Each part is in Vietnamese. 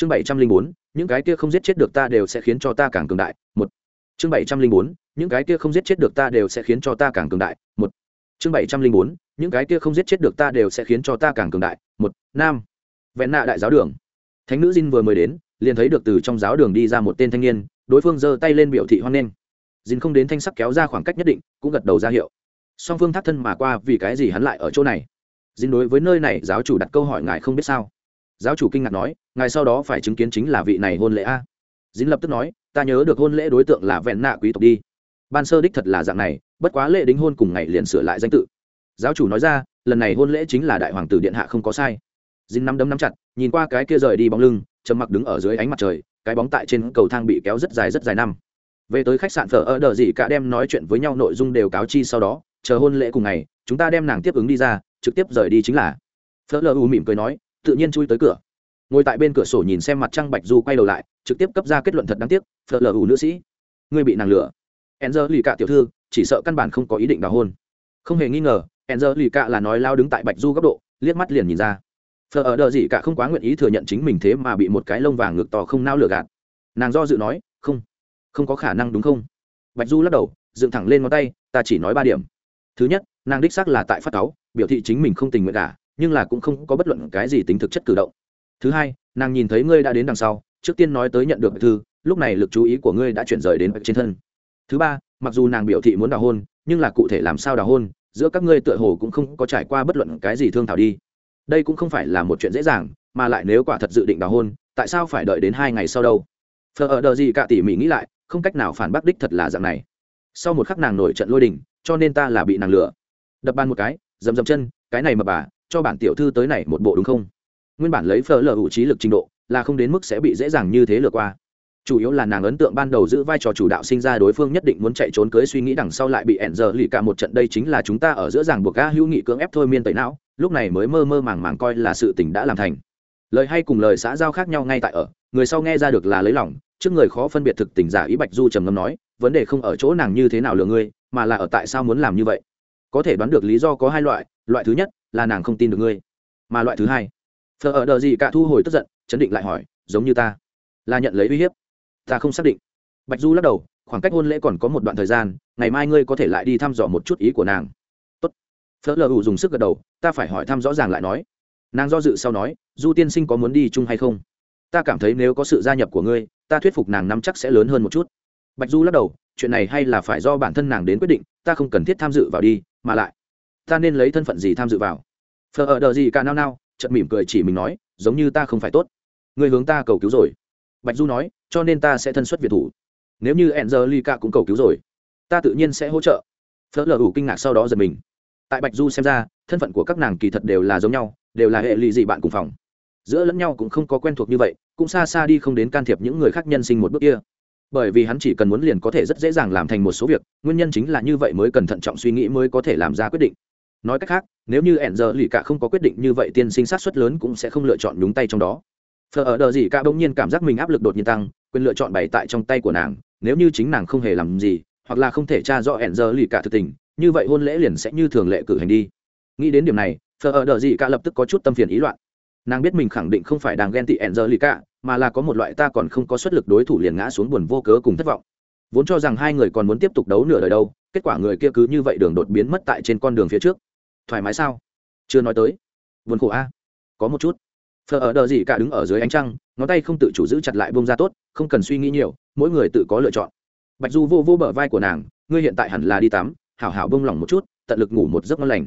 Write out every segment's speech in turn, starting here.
chương bảy trăm linh bốn, những cái kia không giết chết được ta đều sẽ khiến cho ta càng cường đại, một. Chương bảy trăm linh bốn, những cái kia không giết chết được ta đều sẽ khiến cho ta càng cường đại, một. Chương bảy trăm linh bốn, những cái kia không giết chết được ta đều sẽ khiến cho ta càng cường đại, một. Nam. Vẹn nạ đại giáo đường. Thánh nữ dinh vừa mới đến, liền thấy được từ trong giáo đường đi ra một tên thanh niên, đối phương giơ tay lên biểu thị hoan nghênh. Dinh không đến thanh sắc kéo ra khoảng cách nhất định, cũng gật đầu ra hiệu. Song phương thác thân mà qua vì cái gì hắn lại ở chỗ này? Dinh đối với nơi này giáo chủ đặt câu hỏi ngài không biết sao? Giáo chủ kinh ngạc nói, ngài sau đó phải chứng kiến chính là vị này hôn lễ a. Dính lập tức nói, ta nhớ được hôn lễ đối tượng là vẹn nạ quý tộc đi. Ban sơ đích thật là dạng này, bất quá lễ đính hôn cùng ngày liền sửa lại danh tự. Giáo chủ nói ra, lần này hôn lễ chính là đại hoàng tử điện hạ không có sai. Dính nắm đấm nắm chặt, nhìn qua cái kia rời đi bóng lưng, trầm mặc đứng ở dưới ánh mặt trời, cái bóng tại trên cầu thang bị kéo rất dài rất dài năm. Về tới khách sạn phở ở đờ gì cả đem nói chuyện với nhau nội dung đều cáo chi sau đó, chờ hôn lễ cùng ngày, chúng ta đem nàng tiếp ứng đi ra, trực tiếp rời đi chính là. Phở lờ u mỉm cười nói tự nhiên chui tới cửa. Ngồi tại bên cửa sổ nhìn xem mặt trăng bạch du quay đầu lại, trực tiếp cấp ra kết luận thật đáng tiếc, phở lờ u nữ sĩ. Ngươi bị nàng lừa. Enzer lì cạ tiểu thư, chỉ sợ căn bản không có ý định đào hôn. Không hề nghi ngờ enzer lì cạ là nói lao đứng tại bạch du góc độ, liếc mắt liền nhìn ra. Phở ở đờ gì cả không quá nguyện ý thừa nhận chính mình thế mà bị một cái lông vàng ngực to không nao lừa gạt. Nàng do dự nói, không không có khả năng đúng không? Bạch du lắc đầu, dựng thẳng lên ngón tay, ta chỉ nói ba điểm. Thứ nhất, nàng đích xác là tại phát cáu, biểu thị chính mình không tình nguyện cả nhưng là cũng không có bất luận cái gì tính thực chất cử động. Thứ hai, nàng nhìn thấy ngươi đã đến đằng sau, trước tiên nói tới nhận được thư, lúc này lực chú ý của ngươi đã chuyển rời đến trên thân. Thứ ba, mặc dù nàng biểu thị muốn đào hôn, nhưng là cụ thể làm sao đào hôn, giữa các ngươi tựa hồ cũng không có trải qua bất luận cái gì thương thảo đi. Đây cũng không phải là một chuyện dễ dàng, mà lại nếu quả thật dự định đào hôn, tại sao phải đợi đến hai ngày sau đâu? Phờ ở đờ gì cả tỉ mỉ nghĩ lại, không cách nào phản bác đích thật là dạng này. Sau một khắc nàng nổi trận lôi đình, cho nên ta là bị nàng lừa. Đập bàn một cái, dầm dầm chân, cái này mà bà cho bản tiểu thư tới này một bộ đúng không? Nguyên bản lấy phở lờ hữu trí lực trình độ, là không đến mức sẽ bị dễ dàng như thế lừa qua. Chủ yếu là nàng ấn tượng ban đầu giữ vai trò chủ đạo sinh ra đối phương nhất định muốn chạy trốn cưới suy nghĩ đằng sau lại bị ẹn giờ lì cả một trận đây chính là chúng ta ở giữa ràng buộc ga hữu nghị cưỡng ép thôi miên tẩy não, lúc này mới mơ mơ màng màng coi là sự tình đã làm thành. Lời hay cùng lời xã giao khác nhau ngay tại ở, người sau nghe ra được là lấy lòng, trước người khó phân biệt thực tình giả ý bạch du trầm ngâm nói, vấn đề không ở chỗ nàng như thế nào lừa ngươi, mà là ở tại sao muốn làm như vậy? Có thể đoán được lý do có hai loại loại thứ nhất là nàng không tin được ngươi. Mà loại thứ hai, thờ ở đờ gì cả thu hồi tức giận, chấn định lại hỏi, giống như ta, là nhận lấy uy hiếp. Ta không xác định. Bạch du lắc đầu, khoảng cách hôn lễ còn có một đoạn thời gian, ngày mai ngươi có thể lại đi thăm dò một chút ý của nàng. Tốt. Phở lờ ủ dùng sức gật đầu, ta phải hỏi thăm rõ ràng lại nói. Nàng do dự sau nói, du tiên sinh có muốn đi chung hay không? Ta cảm thấy nếu có sự gia nhập của ngươi, ta thuyết phục nàng nắm chắc sẽ lớn hơn một chút. Bạch du lắc đầu, chuyện này hay là phải do bản thân nàng đến quyết định, ta không cần thiết tham dự vào đi, mà lại ta nên lấy thân phận gì tham dự vào? Phờ ở đờ gì cả nao nao chật mỉm cười chỉ mình nói, giống như ta không phải tốt. Người hướng ta cầu cứu rồi. Bạch du nói, cho nên ta sẽ thân xuất việt thủ. Nếu như Angelica cũng cầu cứu rồi, ta tự nhiên sẽ hỗ trợ. Phở lờ ủ kinh ngạc sau đó giật mình. Tại bạch du xem ra, thân phận của các nàng kỳ thật đều là giống nhau, đều là hệ lụy dị bạn cùng phòng. Giữa lẫn nhau cũng không có quen thuộc như vậy, cũng xa xa đi không đến can thiệp những người khác nhân sinh một bước kia. Bởi vì hắn chỉ cần muốn liền có thể rất dễ dàng làm thành một số việc, nguyên nhân chính là như vậy mới cần thận trọng suy nghĩ mới có thể làm ra quyết định nói cách khác, nếu như ẻn giờ lì cả không có quyết định như vậy, tiên sinh sát xuất lớn cũng sẽ không lựa chọn nhúng tay trong đó. Phờ ở đờ gì cả bỗng nhiên cảm giác mình áp lực đột nhiên tăng, quyền lựa chọn bày tại trong tay của nàng, nếu như chính nàng không hề làm gì, hoặc là không thể tra rõ ẻn giờ lì cả thực tình, như vậy hôn lễ liền sẽ như thường lệ cử hành đi. Nghĩ đến điểm này phờ ở đờ gì cả lập tức có chút tâm phiền ý loạn. Nàng biết mình khẳng định không phải đang ghen tị ẻn giờ lì cả mà là có một loại ta còn không có xuất lực đối thủ liền ngã xuống buồn vô cớ cùng thất vọng. Vốn cho rằng hai người còn muốn tiếp tục đấu nửa đời đâu, kết quả người kia cứ như vậy đường đột biến mất tại trên con đường phía trước thoải mái sao? Chưa nói tới. Vườn khổ a. Có một chút. Phờ ở đờ gì cả đứng ở dưới ánh trăng, ngón tay không tự chủ giữ chặt lại bông ra tốt, không cần suy nghĩ nhiều, mỗi người tự có lựa chọn. Bạch du vô vô bờ vai của nàng, ngươi hiện tại hẳn là đi tắm, hảo hảo bông lỏng một chút, tận lực ngủ một giấc ngon lành.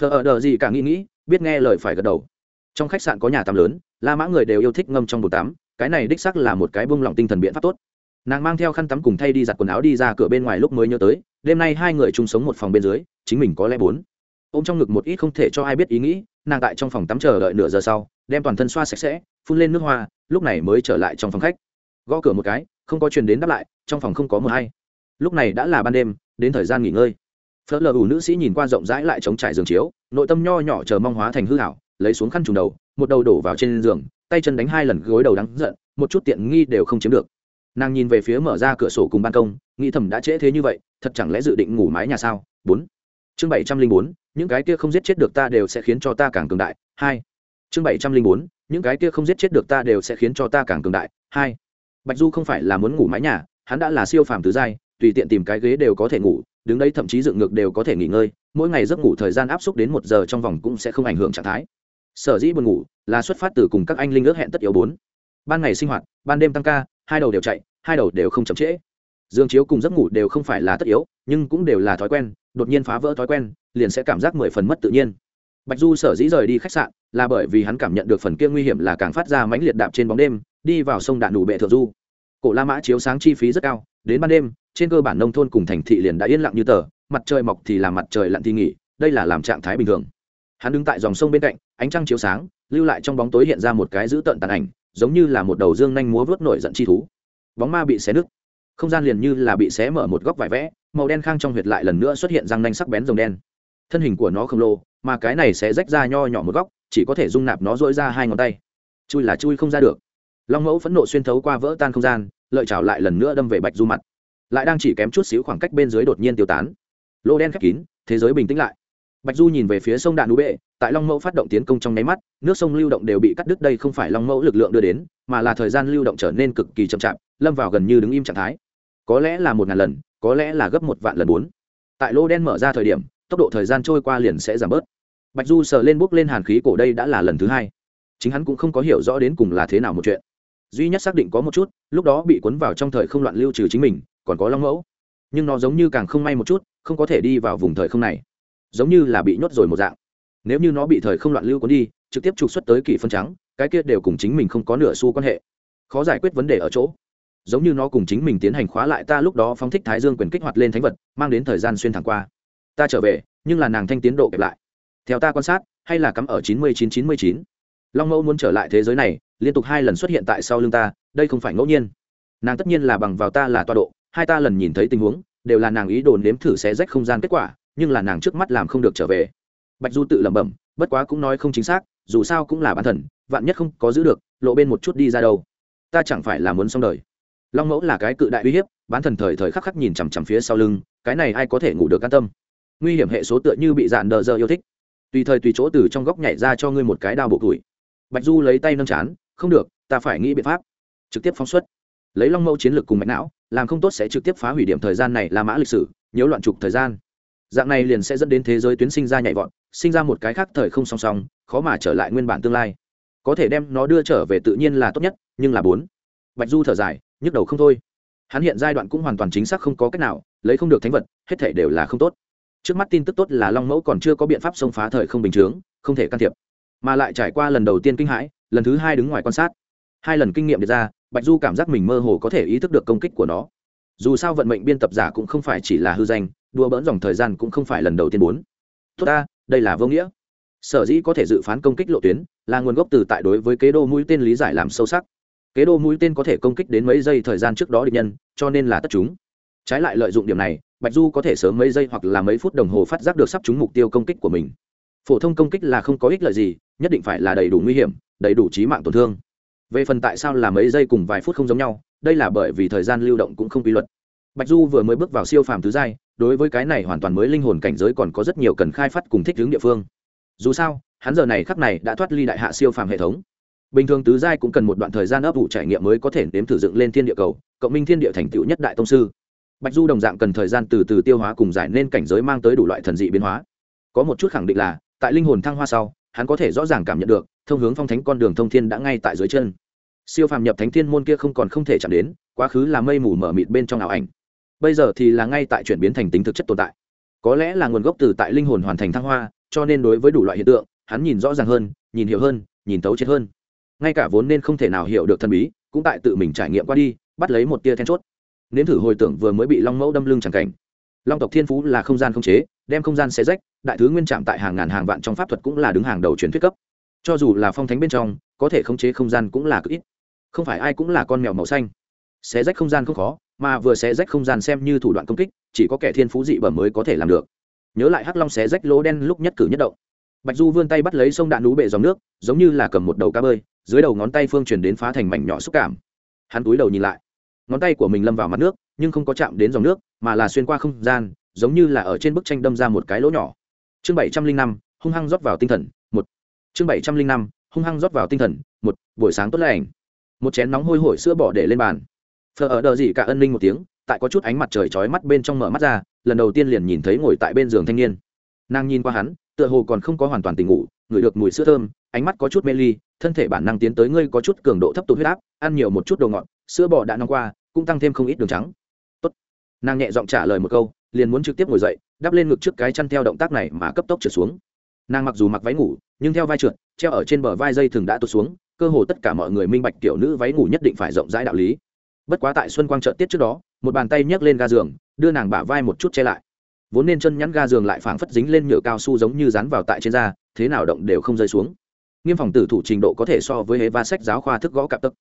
Phờ ở đờ gì cả nghĩ nghĩ, biết nghe lời phải gật đầu. Trong khách sạn có nhà tắm lớn, la mã người đều yêu thích ngâm trong bồn tắm, cái này đích sắc là một cái bông lỏng tinh thần biện pháp tốt. Nàng mang theo khăn tắm cùng thay đi giặt quần áo đi ra cửa bên ngoài lúc mới nhớ tới, đêm nay hai người chung sống một phòng bên dưới, chính mình có lẽ bốn ô m trong ngực một ít không thể cho ai biết ý nghĩ, nàng tại trong phòng tắm chờ đợi nửa giờ sau, đem toàn thân xoa sạch sẽ, phun lên nước hoa, lúc này mới trở lại trong phòng khách. Gõ cửa một cái, không có truyền đến đáp lại, trong phòng không có mờ hay. Lúc này đã là ban đêm, đến thời gian nghỉ ngơi. Phớt lờ ủ nữ sĩ nhìn qua rộng rãi lại chống trải giường chiếu, nội tâm nho nhỏ chờ mong hóa thành hư hảo lấy xuống khăn trùng đầu, một đầu đổ vào trên giường, tay chân đánh hai lần gối đầu đắng giận, một chút tiện nghi đều không chiếm được. Nàng nhìn về phía mở ra cửa sổ cùng ban công, nghĩ thầm đã trễ thế như vậy, thật chẳng lẽ dự định ngủ mái nhà sao? Bốn. Chương bảy trăm linh bốn những cái kia không giết chết được ta đều sẽ khiến cho ta càng cường đại. Hai. Chương bảy trăm linh bốn, những cái kia không giết chết được ta đều sẽ khiến cho ta càng cường đại. Hai. Bạch du không phải là muốn ngủ mái nhà, hắn đã là siêu phàm tứ giai, tùy tiện tìm cái ghế đều có thể ngủ, đứng đây thậm chí dựng ngược đều có thể nghỉ ngơi, mỗi ngày giấc ngủ thời gian áp suất đến một giờ trong vòng cũng sẽ không ảnh hưởng trạng thái. Sở dĩ buồn ngủ là xuất phát từ cùng các anh linh ước hẹn tất yếu bốn. Ban ngày sinh hoạt, ban đêm tăng ca, hai đầu đều chạy, hai đầu đều không chậm trễ dương chiếu cùng giấc ngủ đều không phải là tất yếu, nhưng cũng đều là thói quen, đột nhiên phá vỡ thói quen, liền sẽ cảm giác mười phần mất tự nhiên. Bạch du sở dĩ rời đi khách sạn là bởi vì hắn cảm nhận được phần kia nguy hiểm là càng phát ra mãnh liệt đạp trên bóng đêm, đi vào sông đạn đủ bệ thượng du. Cổ la mã chiếu sáng chi phí rất cao, đến ban đêm, trên cơ bản nông thôn cùng thành thị liền đã yên lặng như tờ, mặt trời mọc thì làm mặt trời lặn thì nghỉ, đây là làm trạng thái bình thường. Hắn đứng tại dòng sông bên cạnh, ánh trăng chiếu sáng, lưu lại trong bóng tối hiện ra một cái dữ tợn tàn ảnh, giống như là một đầu dương nhanh múa vớt nổi giận chi thú. Bóng ma bị xé nứt không gian liền như là bị xé mở một góc vải vẽ, màu đen khang trong huyệt lại lần nữa xuất hiện răng nanh sắc bén rồng đen. Thân hình của nó khổng lồ, mà cái này sẽ rách ra nho nhỏ một góc, chỉ có thể dung nạp nó dỗi ra hai ngón tay. Chui là chui không ra được. Long mẫu phẫn nộ xuyên thấu qua vỡ tan không gian, lợi chảo lại lần nữa đâm về bạch du mặt. Lại đang chỉ kém chút xíu khoảng cách bên dưới đột nhiên tiêu tán. Lô đen khép kín, thế giới bình tĩnh lại. Bạch du nhìn về phía sông đạn đũ bệ, tại long mẫu phát động tiến công trong nháy mắt, nước sông lưu động đều bị cắt đứt đây không phải long mẫu lực lượng đưa đến, mà là thời gian lưu động trở nên cực kỳ chậm chạp, lâm vào gần như đứng im trạng thái có lẽ là một ngàn lần, có lẽ là gấp một vạn lần bốn. Tại lô đen mở ra thời điểm, tốc độ thời gian trôi qua liền sẽ giảm bớt. Bạch du sờ lên bốc lên hàn khí cổ đây đã là lần thứ hai. Chính hắn cũng không có hiểu rõ đến cùng là thế nào một chuyện. Duy nhất xác định có một chút, lúc đó bị cuốn vào trong thời không loạn lưu trừ chính mình, còn có long mẫu. Nhưng nó giống như càng không may một chút, không có thể đi vào vùng thời không này. Giống như là bị nhốt rồi một dạng. Nếu như nó bị thời không loạn lưu cuốn đi, trực tiếp trục xuất tới kỷ phân trắng, cái kia đều cùng chính mình không có nửa xu quan hệ. Khó giải quyết vấn đề ở chỗ giống như nó cùng chính mình tiến hành khóa lại ta lúc đó phóng thích thái dương quyền kích hoạt lên thánh vật, mang đến thời gian xuyên thẳng qua. Ta trở về, nhưng là nàng thanh tiến độ kẹp lại. Theo ta quan sát, hay là cắm ở chín mươi chín chín mươi chín. Long mẫu muốn trở lại thế giới này, liên tục hai lần xuất hiện tại sau lưng ta, đây không phải ngẫu nhiên. Nàng tất nhiên là bằng vào ta là toa độ, hai ta lần nhìn thấy tình huống, đều là nàng ý đồ nếm thử xé rách không gian kết quả, nhưng là nàng trước mắt làm không được trở về. Bạch du tự lẩm bẩm, bất quá cũng nói không chính xác, dù sao cũng là bản thần, vạn nhất không có giữ được, lộ bên một chút đi ra đâu. Ta chẳng phải là muốn xong đời long mẫu là cái cự đại uy hiếp, bán thần thời thời khắc khắc nhìn chằm chằm phía sau lưng, cái này ai có thể ngủ được an tâm? Nguy hiểm hệ số tựa như bị dạn đờ dơ yêu thích. Tùy thời tùy chỗ từ trong góc nhảy ra cho ngươi một cái đao bộ tuổi. Bạch du lấy tay nâng chán, không được, ta phải nghĩ biện pháp. Trực tiếp phóng xuất. Lấy long mẫu chiến lược cùng mạch não, làm không tốt sẽ trực tiếp phá hủy điểm thời gian này là mã lịch sử nhớ loạn trục thời gian. Dạng này liền sẽ dẫn đến thế giới tuyến sinh ra nhảy vọt, sinh ra một cái khác thời không song song, khó mà trở lại nguyên bản tương lai. Có thể đem nó đưa trở về tự nhiên là tốt nhất, nhưng là bốn. Bạch du thở dài nhức đầu không thôi. Hắn hiện giai đoạn cũng hoàn toàn chính xác không có cách nào, lấy không được thánh vật, hết thể đều là không tốt. Trước mắt tin tức tốt là long mẫu còn chưa có biện pháp xông phá thời không bình chướng, không thể can thiệp. Mà lại trải qua lần đầu tiên kinh hãi, lần thứ hai đứng ngoài quan sát. Hai lần kinh nghiệm được ra, bạch du cảm giác mình mơ hồ có thể ý thức được công kích của nó. Dù sao vận mệnh biên tập giả cũng không phải chỉ là hư danh đua bỡn dòng thời gian cũng không phải lần đầu tiên bốn tốt ta, đây là vô nghĩa. Sở dĩ có thể dự phán công kích lộ tuyến, là nguồn gốc từ tại đối với kế đô mũi tên lý giải làm sâu sắc kế đô mũi tên có thể công kích đến mấy giây thời gian trước đó địch nhân, cho nên là tất chúng. Trái lại lợi dụng điểm này, bạch du có thể sớm mấy giây hoặc là mấy phút đồng hồ phát giác được sắp trúng mục tiêu công kích của mình. Phổ thông công kích là không có ích lợi gì, nhất định phải là đầy đủ nguy hiểm, đầy đủ trí mạng tổn thương. Về phần tại sao là mấy giây cùng vài phút không giống nhau, đây là bởi vì thời gian lưu động cũng không quy luật. Bạch du vừa mới bước vào siêu phàm thứ giai, đối với cái này hoàn toàn mới linh hồn cảnh giới còn có rất nhiều cần khai phát cùng thích hướng địa phương. Dù sao, hắn giờ này khắc này đã thoát ly đại hạ siêu phàm hệ thống bình thường tứ giai cũng cần một đoạn thời gian ấp ủ trải nghiệm mới có thể nếm thử dựng lên thiên địa cầu, cộng minh thiên địa thành tựu nhất đại tông sư. Bạch du đồng dạng cần thời gian từ từ tiêu hóa cùng giải nên cảnh giới mang tới đủ loại thần dị biến hóa. Có một chút khẳng định là, tại linh hồn thăng hoa sau, hắn có thể rõ ràng cảm nhận được, thông hướng phong thánh con đường thông thiên đã ngay tại dưới chân. Siêu phàm nhập thánh thiên môn kia không còn không thể chạm đến, quá khứ là mây mù mở mịt bên trong ảo ảnh. Bây giờ thì là ngay tại chuyển biến thành tính thực chất tồn tại. Có lẽ là nguồn gốc từ tại linh hồn hoàn thành thăng hoa, cho nên đối với đủ loại hiện tượng, hắn nhìn rõ ràng hơn, nhìn hiểu hơn, nhìn tấu chết hơn ngay cả vốn nên không thể nào hiểu được thần bí, cũng tại tự mình trải nghiệm qua đi, bắt lấy một tia then chốt. Nếm thử hồi tưởng vừa mới bị long mẫu đâm lưng chẳng cảnh. Long tộc thiên phú là không gian không chế, đem không gian xé rách, đại thứ nguyên trạm tại hàng ngàn hàng vạn trong pháp thuật cũng là đứng hàng đầu truyền thuyết cấp. Cho dù là phong thánh bên trong, có thể khống chế không gian cũng là cực ít. Không phải ai cũng là con mèo màu xanh. Xé rách không gian không khó, mà vừa xé rách không gian xem như thủ đoạn công kích, chỉ có kẻ thiên phú dị bẩm mới có thể làm được. Nhớ lại hắc long xé rách lỗ đen lúc nhất cử nhất động. Bạch du vươn tay bắt lấy sông đạn nú bệ dòng nước, giống như là cầm một đầu cá bơi dưới đầu ngón tay phương truyền đến phá thành mảnh nhỏ xúc cảm. Hắn túi đầu nhìn lại. Ngón tay của mình lâm vào mặt nước, nhưng không có chạm đến dòng nước, mà là xuyên qua không gian, giống như là ở trên bức tranh đâm ra một cái lỗ nhỏ. Chương bảy trăm linh năm, hung hăng rót vào tinh thần, một. Chương bảy trăm linh năm, hung hăng rót vào tinh thần, một. Buổi sáng tốt lành. Một chén nóng hôi hổi sữa bỏ để lên bàn. Phở ở đờ gì cả ân linh một tiếng, tại có chút ánh mặt trời chói mắt bên trong mở mắt ra, lần đầu tiên liền nhìn thấy ngồi tại bên giường thanh niên. Nàng nhìn qua hắn, tựa hồ còn không có hoàn toàn tỉnh ngủ, ngửi được mùi sữa thơm, ánh mắt có chút mê ly thân thể bản năng tiến tới ngươi có chút cường độ thấp tụ huyết áp, ăn nhiều một chút đồ ngọt, sữa bò đã nóng qua, cũng tăng thêm không ít đường trắng. Tốt. nàng nhẹ giọng trả lời một câu, liền muốn trực tiếp ngồi dậy, đắp lên ngực trước cái chăn theo động tác này mà cấp tốc trượt xuống. Nàng mặc dù mặc váy ngủ, nhưng theo vai trượt, treo ở trên bờ vai dây thường đã tụt xuống, cơ hồ tất cả mọi người minh bạch kiểu nữ váy ngủ nhất định phải rộng rãi đạo lý. Bất quá tại xuân quang trợ tiết trước đó, một bàn tay nhấc lên ga giường, đưa nàng bả vai một chút che lại. Vốn nên chân nhắn ga giường lại phảng phất dính lên nhựa cao su giống như dán vào tại trên da, thế nào động đều không rơi xuống nghiêm phòng tử thủ trình độ có thể so với hế va sách giáo khoa thức gõ cặp tấc.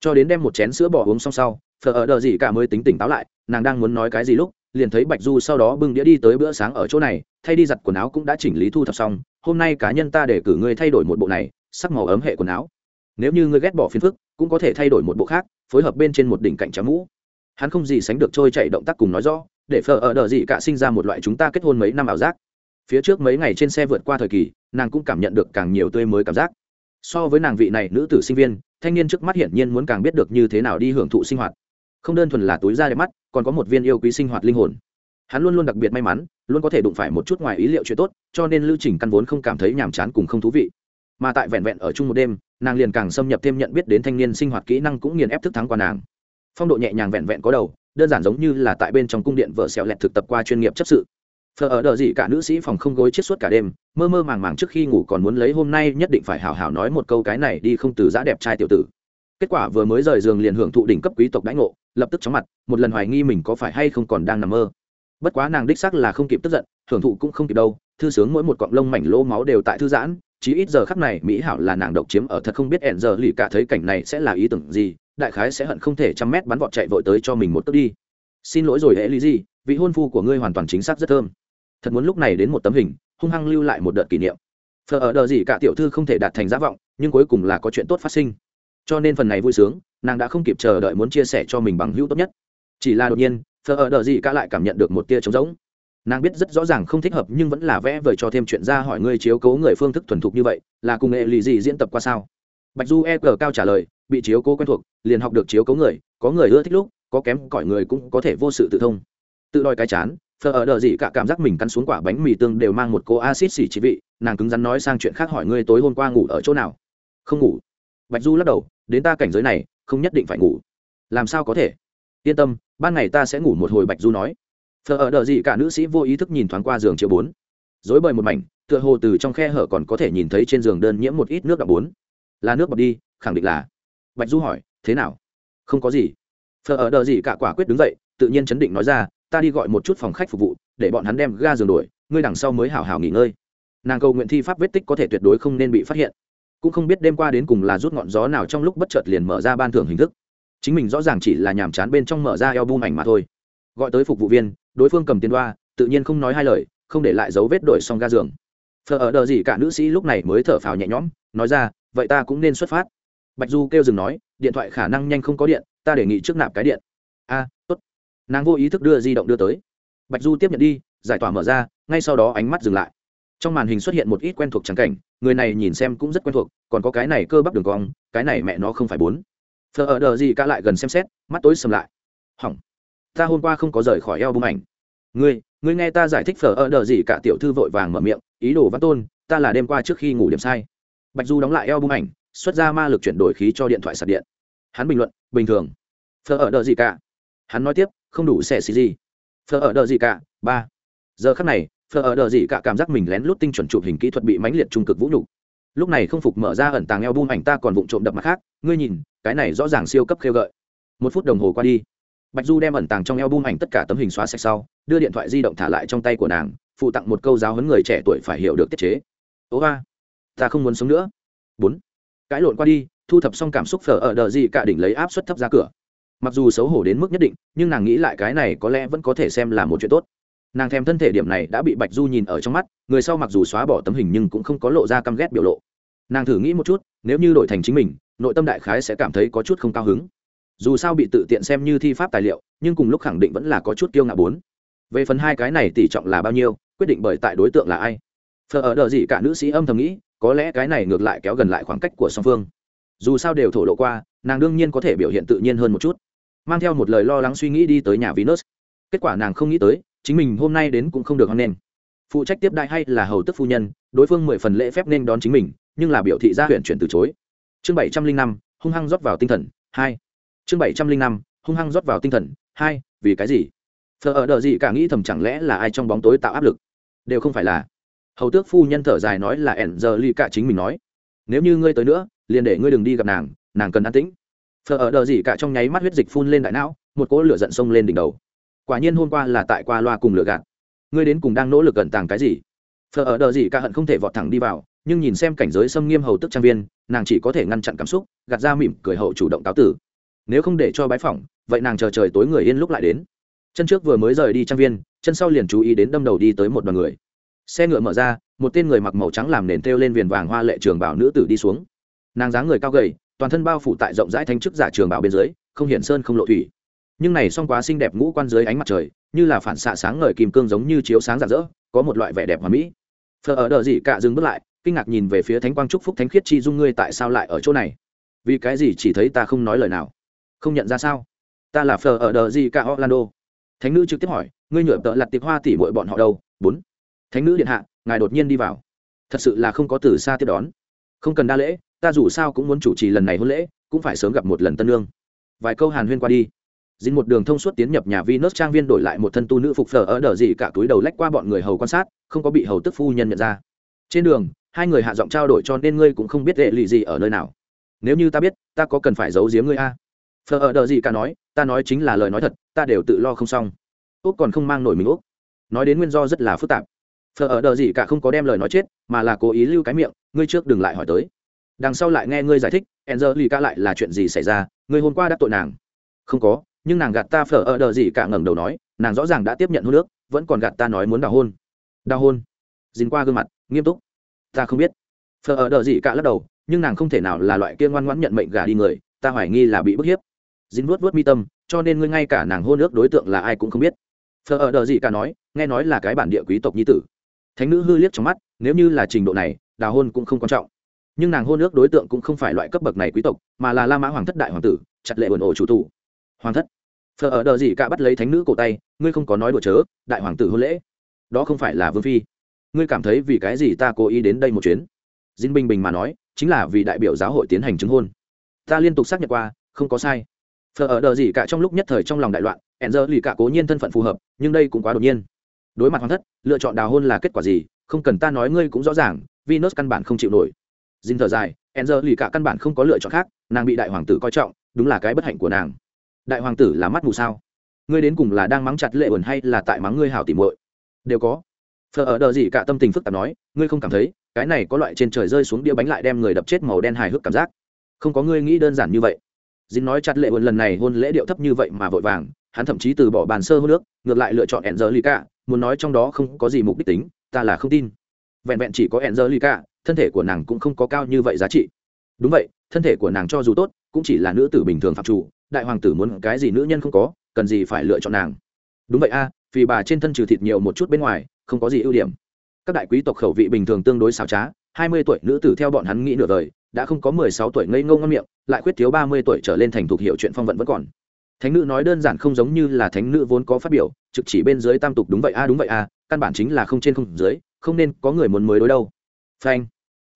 Cho đến đem một chén sữa bỏ uống xong sau, phở ở đờ gì cả mới tính tỉnh táo lại, nàng đang muốn nói cái gì lúc, liền thấy bạch du sau đó bưng đĩa đi tới bữa sáng ở chỗ này, thay đi giặt quần áo cũng đã chỉnh lý thu thập xong. Hôm nay cá nhân ta để cử ngươi thay đổi một bộ này, sắc màu ấm hệ quần áo. Nếu như ngươi ghét bỏ phiền phức, cũng có thể thay đổi một bộ khác, phối hợp bên trên một đỉnh cạnh trắng mũ. Hắn không gì sánh được trôi chạy động tác cùng nói rõ, để phở ở đờ gì cả sinh ra một loại chúng ta kết hôn mấy năm ảo giác phía trước mấy ngày trên xe vượt qua thời kỳ, nàng cũng cảm nhận được càng nhiều tươi mới cảm giác. So với nàng vị này nữ tử sinh viên, thanh niên trước mắt hiển nhiên muốn càng biết được như thế nào đi hưởng thụ sinh hoạt. Không đơn thuần là túi da đẹp mắt, còn có một viên yêu quý sinh hoạt linh hồn. Hắn luôn luôn đặc biệt may mắn, luôn có thể đụng phải một chút ngoài ý liệu chuyện tốt, cho nên lưu trình căn vốn không cảm thấy nhàm chán cùng không thú vị. Mà tại vẹn vẹn ở chung một đêm, nàng liền càng xâm nhập thêm nhận biết đến thanh niên sinh hoạt kỹ năng cũng nghiền ép thức thắng qua nàng. Phong độ nhẹ nhàng vẹn vẹn có đầu, đơn giản giống như là tại bên trong cung điện vợ xẹo lẹt thực tập qua chuyên nghiệp chấp sự phờ ở đợi gì cả nữ sĩ phòng không gối chết suốt cả đêm, mơ mơ màng màng trước khi ngủ còn muốn lấy hôm nay nhất định phải hào hào nói một câu cái này đi không từ giã đẹp trai tiểu tử. Kết quả vừa mới rời giường liền hưởng thụ đỉnh cấp quý tộc đãi ngộ, lập tức chóng mặt, một lần hoài nghi mình có phải hay không còn đang nằm mơ. Bất quá nàng đích xác là không kịp tức giận, hưởng thụ cũng không kịp đâu, thư sướng mỗi một cọng lông mảnh lỗ máu đều tại thư giãn, chí ít giờ khắc này mỹ hảo là nàng độc chiếm ở thật không biết ẹn giờ lì cả thấy cảnh này sẽ là ý tưởng gì, đại khái sẽ hận không thể trăm mét bắn vọt chạy vội tới cho mình một tấc đi. Xin lỗi rồi hễ lý gì vị hôn phu của ngươi hoàn toàn chính xác rất thơm thật muốn lúc này đến một tấm hình, hung hăng lưu lại một đợt kỷ niệm. Phờ ở đờ gì cả tiểu thư không thể đạt thành giả vọng, nhưng cuối cùng là có chuyện tốt phát sinh. Cho nên phần này vui sướng, nàng đã không kịp chờ đợi muốn chia sẻ cho mình bằng hữu tốt nhất. Chỉ là đột nhiên phờ ở đờ gì cả lại cảm nhận được một tia trống rỗng. Nàng biết rất rõ ràng không thích hợp nhưng vẫn là vẽ vời cho thêm chuyện ra hỏi ngươi chiếu cố người phương thức thuần thục như vậy, là cùng nghệ lì gì diễn tập qua sao? Bạch du e g cao trả lời, bị chiếu cố quen thuộc, liền học được chiếu cố người, có người ưa thích lúc, có kém cỏi người cũng có thể vô sự tự thông. Tự đòi cái chán phờ ở đờ gì cả cảm giác mình cắn xuống quả bánh mì tương đều mang một cô acid xỉ chỉ vị, nàng cứng rắn nói sang chuyện khác hỏi ngươi tối hôm qua ngủ ở chỗ nào? Không ngủ. Bạch du lắc đầu, đến ta cảnh giới này, không nhất định phải ngủ. Làm sao có thể? Yên tâm, ban ngày ta sẽ ngủ một hồi, bạch du nói. Phờ ở đờ gì cả nữ sĩ vô ý thức nhìn thoáng qua giường triệu bốn. Dối bời một mảnh, tựa hồ từ trong khe hở còn có thể nhìn thấy trên giường đơn nhiễm một ít nước đậm bốn. Là nước bọt đi, khẳng định là. Bạch du hỏi, thế nào? Không có gì. Phờ ở đờ gì cả quả quyết đứng dậy, tự nhiên chấn định nói ra ta đi gọi một chút phòng khách phục vụ, để bọn hắn đem ga giường đổi, ngươi đằng sau mới hảo hảo nghỉ ngơi. Nàng cầu nguyện thi pháp vết tích có thể tuyệt đối không nên bị phát hiện. Cũng không biết đêm qua đến cùng là rút ngọn gió nào trong lúc bất chợt liền mở ra ban thưởng hình thức. Chính mình rõ ràng chỉ là nhàm chán bên trong mở ra eo bung ảnh mà thôi. Gọi tới phục vụ viên, đối phương cầm tiền đoa, tự nhiên không nói hai lời, không để lại dấu vết đổi xong ga giường. Phờ ở đờ gì cả nữ sĩ lúc này mới thở phào nhẹ nhõm, nói ra, vậy ta cũng nên xuất phát. Bạch du kêu dừng nói, điện thoại khả năng nhanh không có điện, ta đề nghị trước nạp cái điện. A, tốt nàng vô ý thức đưa di động đưa tới. Bạch du tiếp nhận đi, giải tỏa mở ra, ngay sau đó ánh mắt dừng lại. Trong màn hình xuất hiện một ít quen thuộc trắng cảnh, người này nhìn xem cũng rất quen thuộc, còn có cái này cơ bắp đường cong, cái này mẹ nó không phải bốn. Thờ ở đờ gì cả lại gần xem xét, mắt tối sầm lại. Hỏng. Ta hôm qua không có rời khỏi eo bung ảnh. Ngươi ngươi nghe ta giải thích phở ở đờ gì cả tiểu thư vội vàng mở miệng, ý đồ văn tôn, ta là đêm qua trước khi ngủ điểm sai. Bạch du đóng lại eo bung ảnh, xuất ra ma lực chuyển đổi khí cho điện thoại sạc điện. Hắn bình luận, bình thường. Phở ở đờ gì cả. Hắn nói tiếp không đủ xẻ xì gì. Phở ở đờ gì cả, ba. Giờ khắc này, phở ở đờ gì cả cảm giác mình lén lút tinh chuẩn chụp hình kỹ thuật bị mãnh liệt trung cực vũ nhục. Lúc này không phục mở ra ẩn tàng eo ảnh ta còn vụng trộm đập mặt khác. Ngươi nhìn, cái này rõ ràng siêu cấp khêu gợi. Một phút đồng hồ qua đi. Bạch du đem ẩn tàng trong eo ảnh tất cả tấm hình xóa sạch sau, đưa điện thoại di động thả lại trong tay của nàng, phụ tặng một câu giáo huấn người trẻ tuổi phải hiểu được tiết chế. Ố ba, ta không muốn sống nữa. Bốn. Cãi lộn qua đi, thu thập xong cảm xúc phở ở đờ gì cả đỉnh lấy áp suất thấp ra cửa mặc dù xấu hổ đến mức nhất định, nhưng nàng nghĩ lại cái này có lẽ vẫn có thể xem là một chuyện tốt. Nàng thèm thân thể điểm này đã bị bạch du nhìn ở trong mắt, người sau mặc dù xóa bỏ tấm hình nhưng cũng không có lộ ra căm ghét biểu lộ. Nàng thử nghĩ một chút, nếu như đổi thành chính mình, nội tâm đại khái sẽ cảm thấy có chút không cao hứng. Dù sao bị tự tiện xem như thi pháp tài liệu, nhưng cùng lúc khẳng định vẫn là có chút kiêu ngạo bốn. Về phần hai cái này tỷ trọng là bao nhiêu, quyết định bởi tại đối tượng là ai. Phờ ở đợi gì cả nữ sĩ âm thầm nghĩ, có lẽ cái này ngược lại kéo gần lại khoảng cách của song phương. Dù sao đều thổ lộ qua, nàng đương nhiên có thể biểu hiện tự nhiên hơn một chút mang theo một lời lo lắng suy nghĩ đi tới nhà venus. Kết quả nàng không nghĩ tới, chính mình hôm nay đến cũng không được hoan nghênh. Phụ trách tiếp đại hay là hầu tức phu nhân, đối phương mười phần lễ phép nên đón chính mình, nhưng là biểu thị ra huyện chuyển từ chối. Chương bảy trăm linh năm, hung hăng rót vào tinh thần, hai. Chương bảy trăm linh năm, hung hăng rót vào tinh thần, hai, vì cái gì? Thờ ở đợi gì cả nghĩ thầm chẳng lẽ là ai trong bóng tối tạo áp lực? Đều không phải là. Hầu tước phu nhân thở dài nói là Enzer ly cả chính mình nói. Nếu như ngươi tới nữa, liền để ngươi đừng đi gặp nàng nàng cần an tĩnh. Phờ ở đờ gì cả trong nháy mắt huyết dịch phun lên đại não, một cỗ lửa giận sông lên đỉnh đầu. Quả nhiên hôm qua là tại qua loa cùng lửa gạt. Ngươi đến cùng đang nỗ lực gần tàng cái gì? Phờ ở đờ gì cả hận không thể vọt thẳng đi vào, nhưng nhìn xem cảnh giới xâm nghiêm hầu tức trang viên, nàng chỉ có thể ngăn chặn cảm xúc, gạt ra mỉm cười hậu chủ động cáo tử. Nếu không để cho bái phỏng, vậy nàng chờ trời tối người yên lúc lại đến. Chân trước vừa mới rời đi trang viên, chân sau liền chú ý đến đâm đầu đi tới một đoàn người. Xe ngựa mở ra, một tên người mặc màu trắng làm nền thêu lên viền vàng hoa lệ trường bảo nữ tử đi xuống. Nàng dáng người cao gầy toàn thân bao phủ tại rộng rãi thanh chức giả trường bảo bên dưới, không hiển sơn không lộ thủy. Nhưng này song quá xinh đẹp ngũ quan dưới ánh mặt trời, như là phản xạ sáng ngời kim cương giống như chiếu sáng rạng rỡ, có một loại vẻ đẹp hoàn mỹ. Phờ ở đợi gì cả dừng bước lại, kinh ngạc nhìn về phía thánh quang trúc phúc thánh khiết chi dung, ngươi tại sao lại ở chỗ này? Vì cái gì chỉ thấy ta không nói lời nào? Không nhận ra sao? Ta là phờ ở đờ gì cả orlando. Thánh nữ trực tiếp hỏi, ngươi nhựa tợ lặt tiệp hoa tỉ bội bọn họ đâu? Bốn. Thánh nữ điện hạ, ngài đột nhiên đi vào. Thật sự là không có từ xa tiếp đón. Không cần đa lễ ta dù sao cũng muốn chủ trì lần này hôn lễ cũng phải sớm gặp một lần tân lương vài câu hàn huyên qua đi dính một đường thông suốt tiến nhập nhà Venus trang viên đổi lại một thân tu nữ phục phở ở đờ gì cả túi đầu lách qua bọn người hầu quan sát, không có bị hầu tức phu nhân nhận ra. Trên đường, hai người hạ giọng trao đổi cho nên ngươi cũng không biết lệ lụy gì ở nơi nào. Nếu như ta biết, ta có cần phải giấu giếm ngươi a? Phở ở đờ gì cả nói, ta nói chính là lời nói thật, ta đều tự lo không xong. Úc còn không mang nổi mình Úc. Nói đến nguyên do rất là phức tạp. Phở ở đờ gì cả không có đem lời nói chết, mà là cố ý lưu cái miệng, ngươi trước đừng lại hỏi tới. Đằng sau lại nghe ngươi giải thích, Angelica lại là chuyện gì xảy ra, ngươi hôm qua đã tội nàng. Không có, nhưng nàng gạt ta phở ở đờ gì cả ngẩng đầu nói nàng rõ ràng đã tiếp nhận hôn nước vẫn còn gạt ta nói muốn đào hôn. Đào hôn? Dính qua gương mặt nghiêm túc. Ta không biết. Phở ở đờ gì cả lắc đầu nhưng nàng không thể nào là loại kia ngoan ngoãn nhận mệnh gà đi người ta hoài nghi là bị bức hiếp. Dính vuốt vuốt mi tâm cho nên ngươi ngay cả nàng hôn nước đối tượng là ai cũng không biết. Phở ở đờ gì cả nói nghe nói là cái bản địa quý tộc nhi tử. Thánh nữ hư liếc trong mắt nếu như là trình độ này đào hôn cũng không quan trọng nhưng nàng hôn nước đối tượng cũng không phải loại cấp bậc này quý tộc, mà là la mã hoàng thất đại hoàng tử, chặt lệ ồn ổ chủ tù. Hoàng thất. Phờ ở đờ gì cả bắt lấy thánh nữ cổ tay, ngươi không có nói đùa chớ, đại hoàng tử hôn lễ. Đó không phải là vương phi. Ngươi cảm thấy vì cái gì ta cố ý đến đây một chuyến? Dinh bình bình mà nói, chính là vì đại biểu giáo hội tiến hành chứng hôn. Ta liên tục xác nhận qua, không có sai. Phờ ở đờ gì cả trong lúc nhất thời trong lòng đại loạn hẹn giờ lì cả cố nhiên thân phận phù hợp, nhưng đây cũng quá đột nhiên. Đối mặt hoàng thất, lựa chọn đào hôn là kết quả gì, không cần ta nói ngươi cũng rõ ràng, venus căn bản không chịu nổi dinh thở dài hẹn giờ lì cả căn bản không có lựa chọn khác, nàng bị đại hoàng tử coi trọng, đúng là cái bất hạnh của nàng. Đại hoàng tử là mắt mù sao? Ngươi đến cùng là đang mắng chặt lệ ẩn hay là tại mắng ngươi hảo tỉ muội? Đều có. Phờ ở đờ gì cả tâm tình phức tạp nói, ngươi không cảm thấy, cái này có loại trên trời rơi xuống đĩa bánh lại đem người đập chết màu đen hài hước cảm giác. Không có ngươi nghĩ đơn giản như vậy. Dính nói chặt lệ ẩn lần này hôn lễ điệu thấp như vậy mà vội vàng, hắn thậm chí từ bỏ bàn sơ hôn nước ngược lại lựa chọn ẹn giờ lì cả muốn nói trong đó không có gì mục đích tính, ta là không tin. Vẹn vẹn chỉ có ẹn giờ lì cả thân thể của nàng cũng không có cao như vậy giá trị. Đúng vậy, thân thể của nàng cho dù tốt, cũng chỉ là nữ tử bình thường phạm chủ, đại hoàng tử muốn cái gì nữ nhân không có, cần gì phải lựa chọn nàng. Đúng vậy a, vì bà trên thân trừ thịt nhiều một chút bên ngoài, không có gì ưu điểm. Các đại quý tộc khẩu vị bình thường tương đối xảo trá, hai mươi tuổi nữ tử theo bọn hắn nghĩ nửa đời, đã không có mười sáu tuổi ngây ngô ngon miệng, lại khuyết thiếu ba mươi tuổi trở lên thành thuộc hiệu chuyện phong vận vẫn còn. Thánh nữ nói đơn giản không giống như là thánh nữ vốn có phát biểu, trực chỉ bên dưới tam tục đúng vậy a, đúng vậy a, căn bản chính là không trên không dưới, không nên có người muốn mới đối đâu. Phanh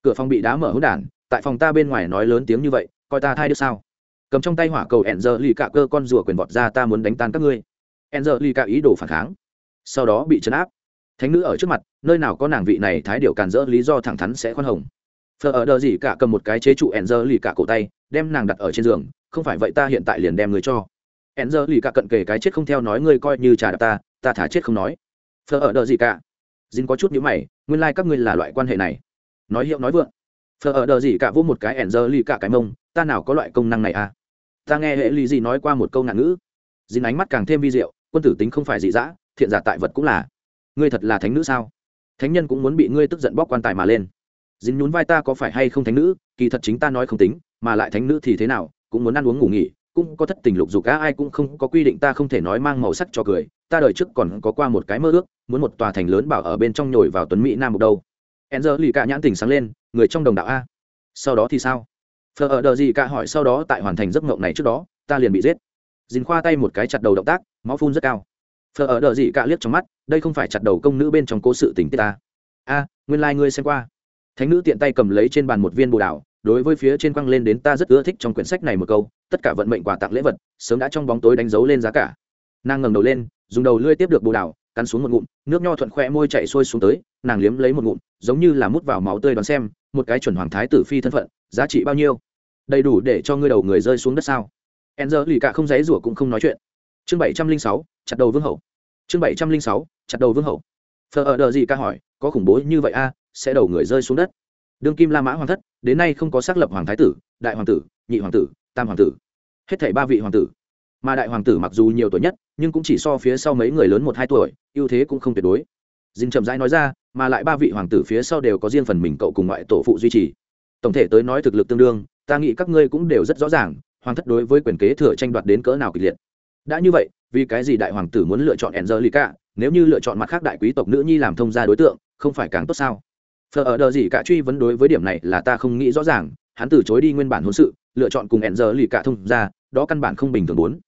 cửa phòng bị đá mở hỗn đản, tại phòng ta bên ngoài nói lớn tiếng như vậy, coi ta thai được sao? Cầm trong tay hỏa cầu ẹn giờ lì cả cơ con rùa quyền vọt ra ta muốn đánh tan các ngươi. Ẹn giờ lì cả ý đồ phản kháng, sau đó bị chấn áp. Thánh nữ ở trước mặt, nơi nào có nàng vị này thái điệu càn dỡ lý do thẳng thắn sẽ khoan hồng. Phờ ở đờ gì cả cầm một cái chế trụ ẹn giờ lì cả cổ tay, đem nàng đặt ở trên giường, không phải vậy ta hiện tại liền đem người cho. Ẹn giờ lì cả cận kề cái chết không theo nói ngươi coi như trà đạp ta ta thả chết không nói. Phờ ở đờ gì cả. Dính có chút nhữ mày, nguyên lai、like、các ngươi là loại quan hệ này nói hiệu nói vượng. Phờ ở đờ gì cả vô một cái ẻn giờ lì cả cái mông, ta nào có loại công năng này à? Ta nghe hệ ly gì nói qua một câu ngạn ngữ. Dính ánh mắt càng thêm vi diệu, quân tử tính không phải dị dã, thiện giả tại vật cũng là. Ngươi thật là thánh nữ sao? Thánh nhân cũng muốn bị ngươi tức giận bóc quan tài mà lên. Dính nhún vai ta có phải hay không thánh nữ? Kỳ thật chính ta nói không tính, mà lại thánh nữ thì thế nào? Cũng muốn ăn uống ngủ nghỉ, cũng có thất tình lục dục cá ai cũng không có quy định ta không thể nói mang màu sắc cho cười. Ta đời trước còn có qua một cái mơ ước, muốn một tòa thành lớn bảo ở bên trong nhồi vào tuấn mỹ nam một đâu en giờ lì cả nhãn tình sáng lên người trong đồng đạo a. Sau đó thì sao? Phờ ở đờ gì cả hỏi sau đó tại hoàn thành giấc mộng này trước đó ta liền bị giết. Dìn khoa tay một cái chặt đầu động tác máu phun rất cao. Phờ ở đờ gì cả liếc trong mắt đây không phải chặt đầu công nữ bên trong cố sự tình tiết ta. A nguyên lai、like、ngươi xem qua. Thánh nữ tiện tay cầm lấy trên bàn một viên bồ đảo, đối với phía trên quăng lên đến ta rất ưa thích trong quyển sách này một câu tất cả vận mệnh quà tặng lễ vật sớm đã trong bóng tối đánh dấu lên giá cả. Nàng ngẩng đầu lên dùng đầu lưỡi tiếp được bồ đảo, cắn xuống một ngụm nước nho thuận khoe môi chạy sôi xuống tới nàng liếm lấy một ngụm giống như là mút vào máu tươi đón xem, một cái chuẩn hoàng thái tử phi thân phận, giá trị bao nhiêu? Đầy đủ để cho ngươi đầu người rơi xuống đất sao? E n z lì cả không dãy rủa cũng không nói chuyện. Chương bảy trăm linh sáu, chặt đầu vương hậu. Chương bảy trăm linh sáu, chặt đầu vương hậu. Phờ ở đờ gì ca hỏi, có khủng bố như vậy a, sẽ đầu người rơi xuống đất. Đương kim la mã hoàng thất, đến nay không có xác lập hoàng thái tử, đại hoàng tử, nhị hoàng tử, tam hoàng tử. Hết thảy ba vị hoàng tử. Mà đại hoàng tử mặc dù nhiều tuổi nhất, nhưng cũng chỉ so phía sau mấy người lớn một hai tuổi, ưu thế cũng không tuyệt đối. Dinh chậm rãi nói ra mà lại ba vị hoàng tử phía sau đều có riêng phần mình cậu cùng ngoại tổ phụ duy trì. Tổng thể tới nói thực lực tương đương ta nghĩ các ngươi cũng đều rất rõ ràng hoàng thất đối với quyền kế thừa tranh đoạt đến cỡ nào kịch liệt. Đã như vậy vì cái gì đại hoàng tử muốn lựa chọn Angelica, nếu như lựa chọn mặt khác đại quý tộc nữ nhi làm thông gia đối tượng không phải càng tốt sao? Phờ ở đờ gì cả truy vấn đối với điểm này là ta không nghĩ rõ ràng hắn từ chối đi nguyên bản hôn sự lựa chọn cùng Angelica thông gia đó căn bản không bình thường bốn.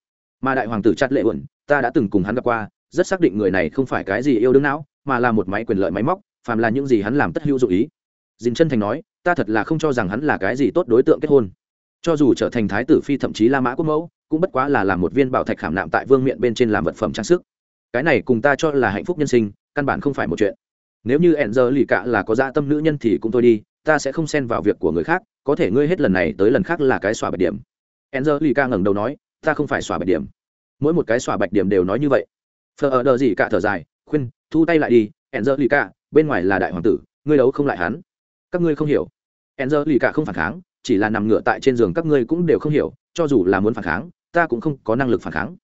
Mà đại hoàng tử chặt lệ uẩn ta đã từng cùng hắn gặp qua rất xác định người này không phải cái gì yêu đương não mà là một máy quyền lợi máy móc, phàm là những gì hắn làm tất hữu dụ ý. Dìn chân thành nói, ta thật là không cho rằng hắn là cái gì tốt đối tượng kết hôn. Cho dù trở thành thái tử phi thậm chí la mã quốc mẫu, cũng bất quá là làm một viên bảo thạch khảm nạm tại vương miện bên trên làm vật phẩm trang sức. Cái này cùng ta cho là hạnh phúc nhân sinh, căn bản không phải một chuyện. Nếu như ẹn giờ lì cạ là có dạ tâm nữ nhân thì cũng thôi đi, ta sẽ không xen vào việc của người khác, có thể ngươi hết lần này tới lần khác là cái xòa bạch điểm. Ẹn giờ lì cạ ngẩng đầu nói, ta không phải xòa bạch điểm. Mỗi một cái xòa bạch điểm đều nói như vậy. Phờ ở đờ gì cả thở dài khuyên, thu tay lại đi ẹn giờ lì cả. bên ngoài là đại hoàng tử, ngươi đấu không lại hắn. Các ngươi không hiểu. Ẹn giờ lì cả không phản kháng, chỉ là nằm ngửa tại trên giường các ngươi cũng đều không hiểu, cho dù là muốn phản kháng, ta cũng không có năng lực phản kháng.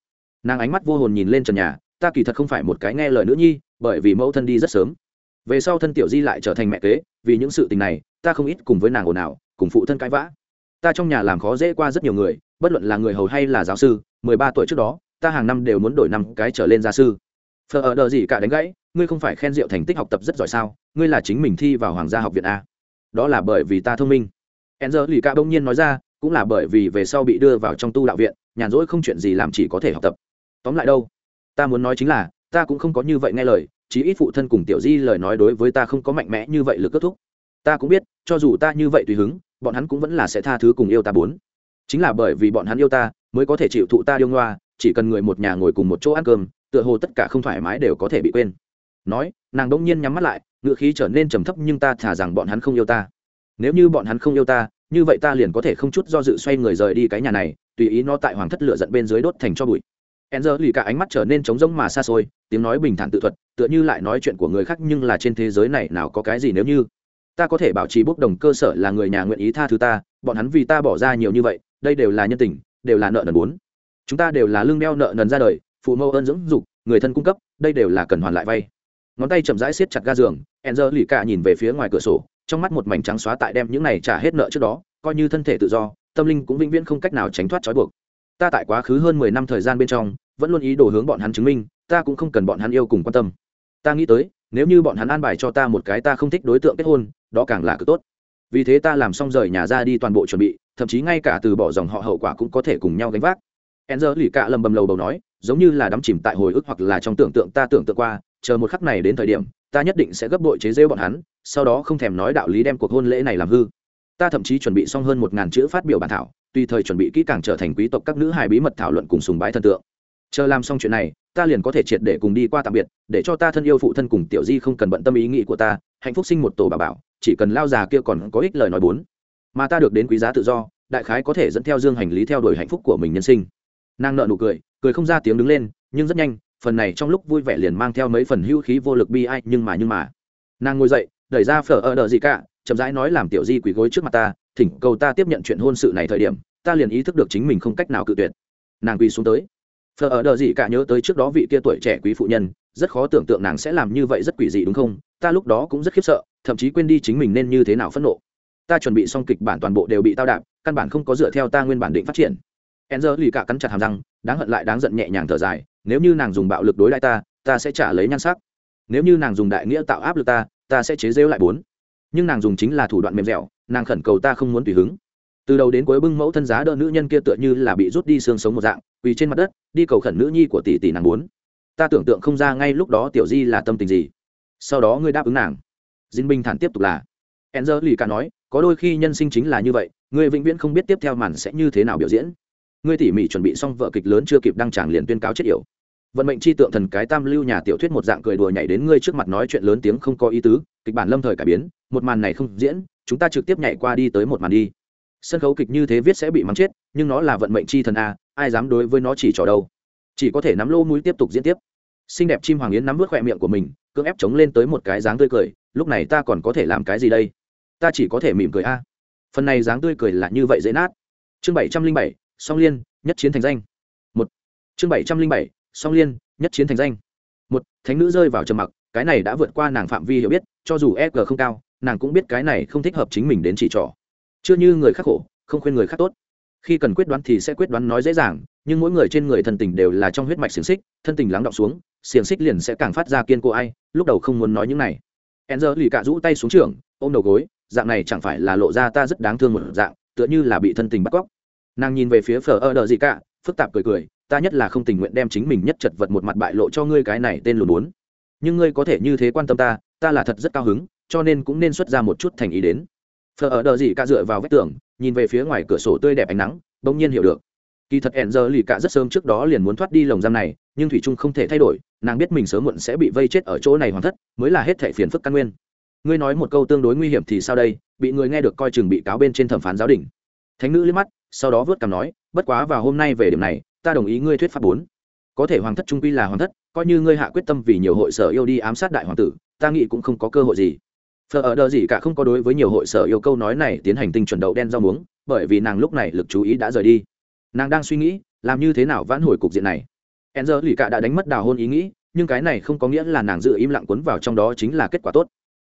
Nàng ánh mắt vô hồn nhìn lên trần nhà, ta kỳ thật không phải một cái nghe lời nữ nhi, bởi vì mẫu thân đi rất sớm. Về sau thân tiểu di lại trở thành mẹ kế, vì những sự tình này, ta không ít cùng với nàng ồn ào, cùng phụ thân cãi vã. Ta trong nhà làm khó dễ qua rất nhiều người, bất luận là người hầu hay là giáo sư, mười ba tuổi trước đó, ta hàng năm đều muốn đổi năm cái trở lên gia sư phờ ở đờ gì cả đánh gãy, ngươi không phải khen rượu thành tích học tập rất giỏi sao? Ngươi là chính mình thi vào hoàng gia học viện a. Đó là bởi vì ta thông minh. E giờ lì cả bỗng nhiên nói ra, cũng là bởi vì về sau bị đưa vào trong tu đạo viện, nhàn rỗi không chuyện gì làm chỉ có thể học tập. Tóm lại đâu? Ta muốn nói chính là, ta cũng không có như vậy nghe lời, chí ít phụ thân cùng tiểu di lời nói đối với ta không có mạnh mẽ như vậy lực kết thúc. Ta cũng biết, cho dù ta như vậy tùy hứng, bọn hắn cũng vẫn là sẽ tha thứ cùng yêu ta bốn. Chính là bởi vì bọn hắn yêu ta, mới có thể chịu thụ ta điêu ngoa, chỉ cần người một nhà ngồi cùng một chỗ ăn cơm tựa hồ tất cả không thoải mái đều có thể bị quên. Nói, nàng đ ỗ n g nhiên nhắm mắt lại, ngựa khí trở nên trầm thấp nhưng ta thả rằng bọn hắn không yêu ta. Nếu như bọn hắn không yêu ta, như vậy ta liền có thể không chút do dự xoay người rời đi cái nhà này, tùy ý nó tại hoàng thất lựa dẫn bên dưới đốt thành cho bụi. E giờ lì cả ánh mắt trở nên trống rỗng mà xa xôi, tiếng nói bình thản tự thuật, tựa như lại nói chuyện của người khác nhưng là trên thế giới này nào có cái gì nếu như. Ta có thể bảo trì bốc đồng cơ sở là người nhà nguyện ý tha thứ ta, bọn hắn vì ta bỏ ra nhiều như vậy, đây đều là nhân tình, đều là nợ nần bốn. Chúng ta đều là lương đeo nợ nần ra đời phụ mẫu ơn dưỡng dục, người thân cung cấp, đây đều là cần hoàn lại vay. Ngón tay chậm rãi siết chặt ga giường e giờ lì cả nhìn về phía ngoài cửa sổ, trong mắt một mảnh trắng xóa tại đem những này trả hết nợ trước đó, coi như thân thể tự do, tâm linh cũng vĩnh viễn không cách nào tránh thoát trói buộc. Ta tại quá khứ hơn mười năm thời gian bên trong, vẫn luôn ý đồ hướng bọn hắn chứng minh, ta cũng không cần bọn hắn yêu cùng quan tâm. Ta nghĩ tới, nếu như bọn hắn an bài cho ta một cái ta không thích đối tượng kết hôn, đó càng là cực tốt. Vì thế ta làm xong rời nhà ra đi toàn bộ chuẩn bị, thậm chí ngay cả từ bỏ dòng họ hậu quả cũng có thể cùng nhau gánh vác. Enzer lì cả lầm bầm lầu bầu nói giống như là đắm chìm tại hồi ức hoặc là trong tưởng tượng ta tưởng tượng qua, chờ một khắc này đến thời điểm, ta nhất định sẽ gấp đội chế rêu bọn hắn, sau đó không thèm nói đạo lý đem cuộc hôn lễ này làm hư. Ta thậm chí chuẩn bị xong hơn một ngàn chữ phát biểu bản thảo, tùy thời chuẩn bị kỹ càng trở thành quý tộc các nữ hài bí mật thảo luận cùng sùng bái thần tượng. Chờ làm xong chuyện này, ta liền có thể triệt để cùng đi qua tạm biệt, để cho ta thân yêu phụ thân cùng tiểu di không cần bận tâm ý nghĩ của ta, hạnh phúc sinh một tổ bà bảo, chỉ cần lao già kia còn có ích lời nói bốn. Mà ta được đến quý giá tự do, đại khái có thể dẫn theo dương hành lý theo đuổi hạnh phúc của mình nhân sinh. Nàng nợ nụ cười cười không ra tiếng đứng lên, nhưng rất nhanh, phần này trong lúc vui vẻ liền mang theo mấy phần hữu khí vô lực bi ai, nhưng mà nhưng mà. Nàng ngồi dậy, đẩy ra phở ở đờ gì cả, chậm rãi nói làm tiểu di quỳ gối trước mặt ta, thỉnh cầu ta tiếp nhận chuyện hôn sự này thời điểm, ta liền ý thức được chính mình không cách nào cự tuyệt. Nàng quỳ xuống tới. Phở ở đờ gì cả nhớ tới trước đó vị kia tuổi trẻ quý phụ nhân, rất khó tưởng tượng nàng sẽ làm như vậy rất quỷ dị đúng không? Ta lúc đó cũng rất khiếp sợ, thậm chí quên đi chính mình nên như thế nào phẫn nộ. Ta chuẩn bị xong kịch bản toàn bộ đều bị tao đạp, căn bản không có dựa theo ta nguyên bản định phát triển enzer lì cả cắn chặt hàm răng, đáng hận lại đáng giận nhẹ nhàng thở dài, nếu như nàng dùng bạo lực đối lại ta ta sẽ trả lấy nhan sắc. Nếu như nàng dùng đại nghĩa tạo áp lực ta ta sẽ chế rêu lại bốn. Nhưng nàng dùng chính là thủ đoạn mềm dẻo, nàng khẩn cầu ta không muốn tùy hứng. Từ đầu đến cuối bưng mẫu thân giá đỡ nữ nhân kia tựa như là bị rút đi xương sống một dạng, quỳ trên mặt đất, đi cầu khẩn nữ nhi của tỷ tỷ nàng muốn ta tưởng tượng không ra ngay lúc đó tiểu di là tâm tình gì. Sau đó ngươi đáp ứng nàng. Dinh bình thản tiếp tục là. E n lì cả nói, có đôi khi nhân sinh chính là như vậy, ngươi vĩnh viễn không biết tiếp theo màn sẽ như thế nào biểu diễn ngươi tỉ mỉ chuẩn bị xong vợ kịch lớn chưa kịp đăng tràng liền tuyên cáo chết yểu. Vận mệnh chi tượng thần cái tam lưu nhà tiểu thuyết một dạng cười đùa nhảy đến ngươi trước mặt nói chuyện lớn tiếng không có ý tứ, kịch bản lâm thời cải biến, một màn này không diễn, chúng ta trực tiếp nhảy qua đi tới một màn đi. Sân khấu kịch như thế viết sẽ bị mắng chết, nhưng nó là vận mệnh chi thần a, ai dám đối với nó chỉ trò đâu. Chỉ có thể nắm lô mũi tiếp tục diễn tiếp. Xinh đẹp chim hoàng yến nắm vớt khoe miệng của mình, cưỡng ép chống lên tới một cái dáng tươi cười, lúc này ta còn có thể làm cái gì đây? Ta chỉ có thể mỉm cười a. Phần này dáng tươi cười là như vậy dễ nát. Chương bảy trăm linh bảy song liên, nhất chiến thành danh. Một. Chương bảy trăm linh bảy, song liên, nhất chiến thành danh. Một, thánh nữ rơi vào trầm mặc, cái này đã vượt qua nàng phạm vi hiểu biết, cho dù e g không cao, nàng cũng biết cái này không thích hợp chính mình đến chỉ trỏ. Chưa như người khác khổ, không khuyên người khác tốt. Khi cần quyết đoán thì sẽ quyết đoán nói dễ dàng, nhưng mỗi người trên người thân tình đều là trong huyết mạch xiềng xích, thân tình lắng đọng xuống, xiềng xích liền sẽ càng phát ra kiên cố ai, lúc đầu không muốn nói những này. E n z lì cạ rũ tay xuống trường, ôm đầu gối, dạng này chẳng phải là lộ ra ta rất đáng thương một dạng, tựa như là bị thân tình bắt cóc nàng nhìn về phía phở ơ đờ gì cả phức tạp cười cười, ta nhất là không tình nguyện đem chính mình nhất chật vật một mặt bại lộ cho ngươi cái này tên lùn bốn nhưng ngươi có thể như thế quan tâm ta ta là thật rất cao hứng, cho nên cũng nên xuất ra một chút thành ý đến. Phở ở đờ gì cả dựa vào vách tường, nhìn về phía ngoài cửa sổ tươi đẹp ánh nắng, bỗng nhiên hiểu được. Kỳ thật ẹn giờ lì cả rất sớm trước đó liền muốn thoát đi lồng giam này, nhưng thủy trung không thể thay đổi, nàng biết mình sớm muộn sẽ bị vây chết ở chỗ này hoàn thất, mới là hết thể phiền phức căn nguyên. Ngươi nói một câu tương đối nguy hiểm thì sao đây? Bị người nghe được coi chừng bị cáo bên trên thẩm phán giáo đình. Thánh nữ liếc mắt sau đó vớt cằm nói, bất quá vào hôm nay về điểm này, ta đồng ý ngươi thuyết pháp bốn. Có thể hoàng thất trung quy là hoàng thất, coi như ngươi hạ quyết tâm vì nhiều hội sở yêu đi ám sát đại hoàng tử, ta nghĩ cũng không có cơ hội gì. Phở ở đờ gì cả không có đối với nhiều hội sở yêu câu nói này tiến hành tinh chuẩn đậu đen rau muống, bởi vì nàng lúc này lực chú ý đã rời đi. Nàng đang suy nghĩ, làm như thế nào vãn hồi cục diện này. E n z lì cả đã đánh mất đào hôn ý nghĩ, nhưng cái này không có nghĩa là nàng dựa im lặng cuốn vào trong đó chính là kết quả tốt.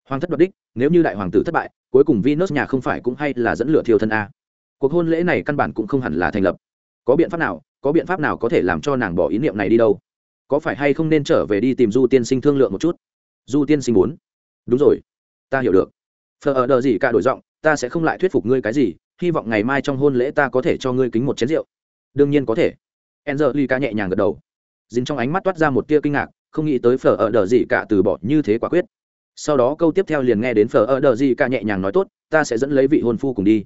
Hoàng thất đoạt đích, nếu như đại hoàng tử thất bại, cuối cùng venus nhà không phải cũng hay là dẫn lửa thiêu thân a cuộc hôn lễ này căn bản cũng không hẳn là thành lập. Có biện pháp nào, có biện pháp nào có thể làm cho nàng bỏ ý niệm này đi đâu? Có phải hay không nên trở về đi tìm du tiên sinh thương lượng một chút? Du tiên sinh muốn. Đúng rồi. Ta hiểu được. Phờ ở đờ gì cả đổi giọng, ta sẽ không lại thuyết phục ngươi cái gì, hy vọng ngày mai trong hôn lễ ta có thể cho ngươi kính một chén rượu. Đương nhiên có thể. Angelica nhẹ nhàng gật đầu. Dính trong ánh mắt toát ra một tia kinh ngạc, không nghĩ tới phở ở đờ gì cả từ bỏ như thế quả quyết. Sau đó câu tiếp theo liền nghe đến phở ở đờ gì cả nhẹ nhàng nói tốt, ta sẽ dẫn lấy vị hôn phu cùng đi.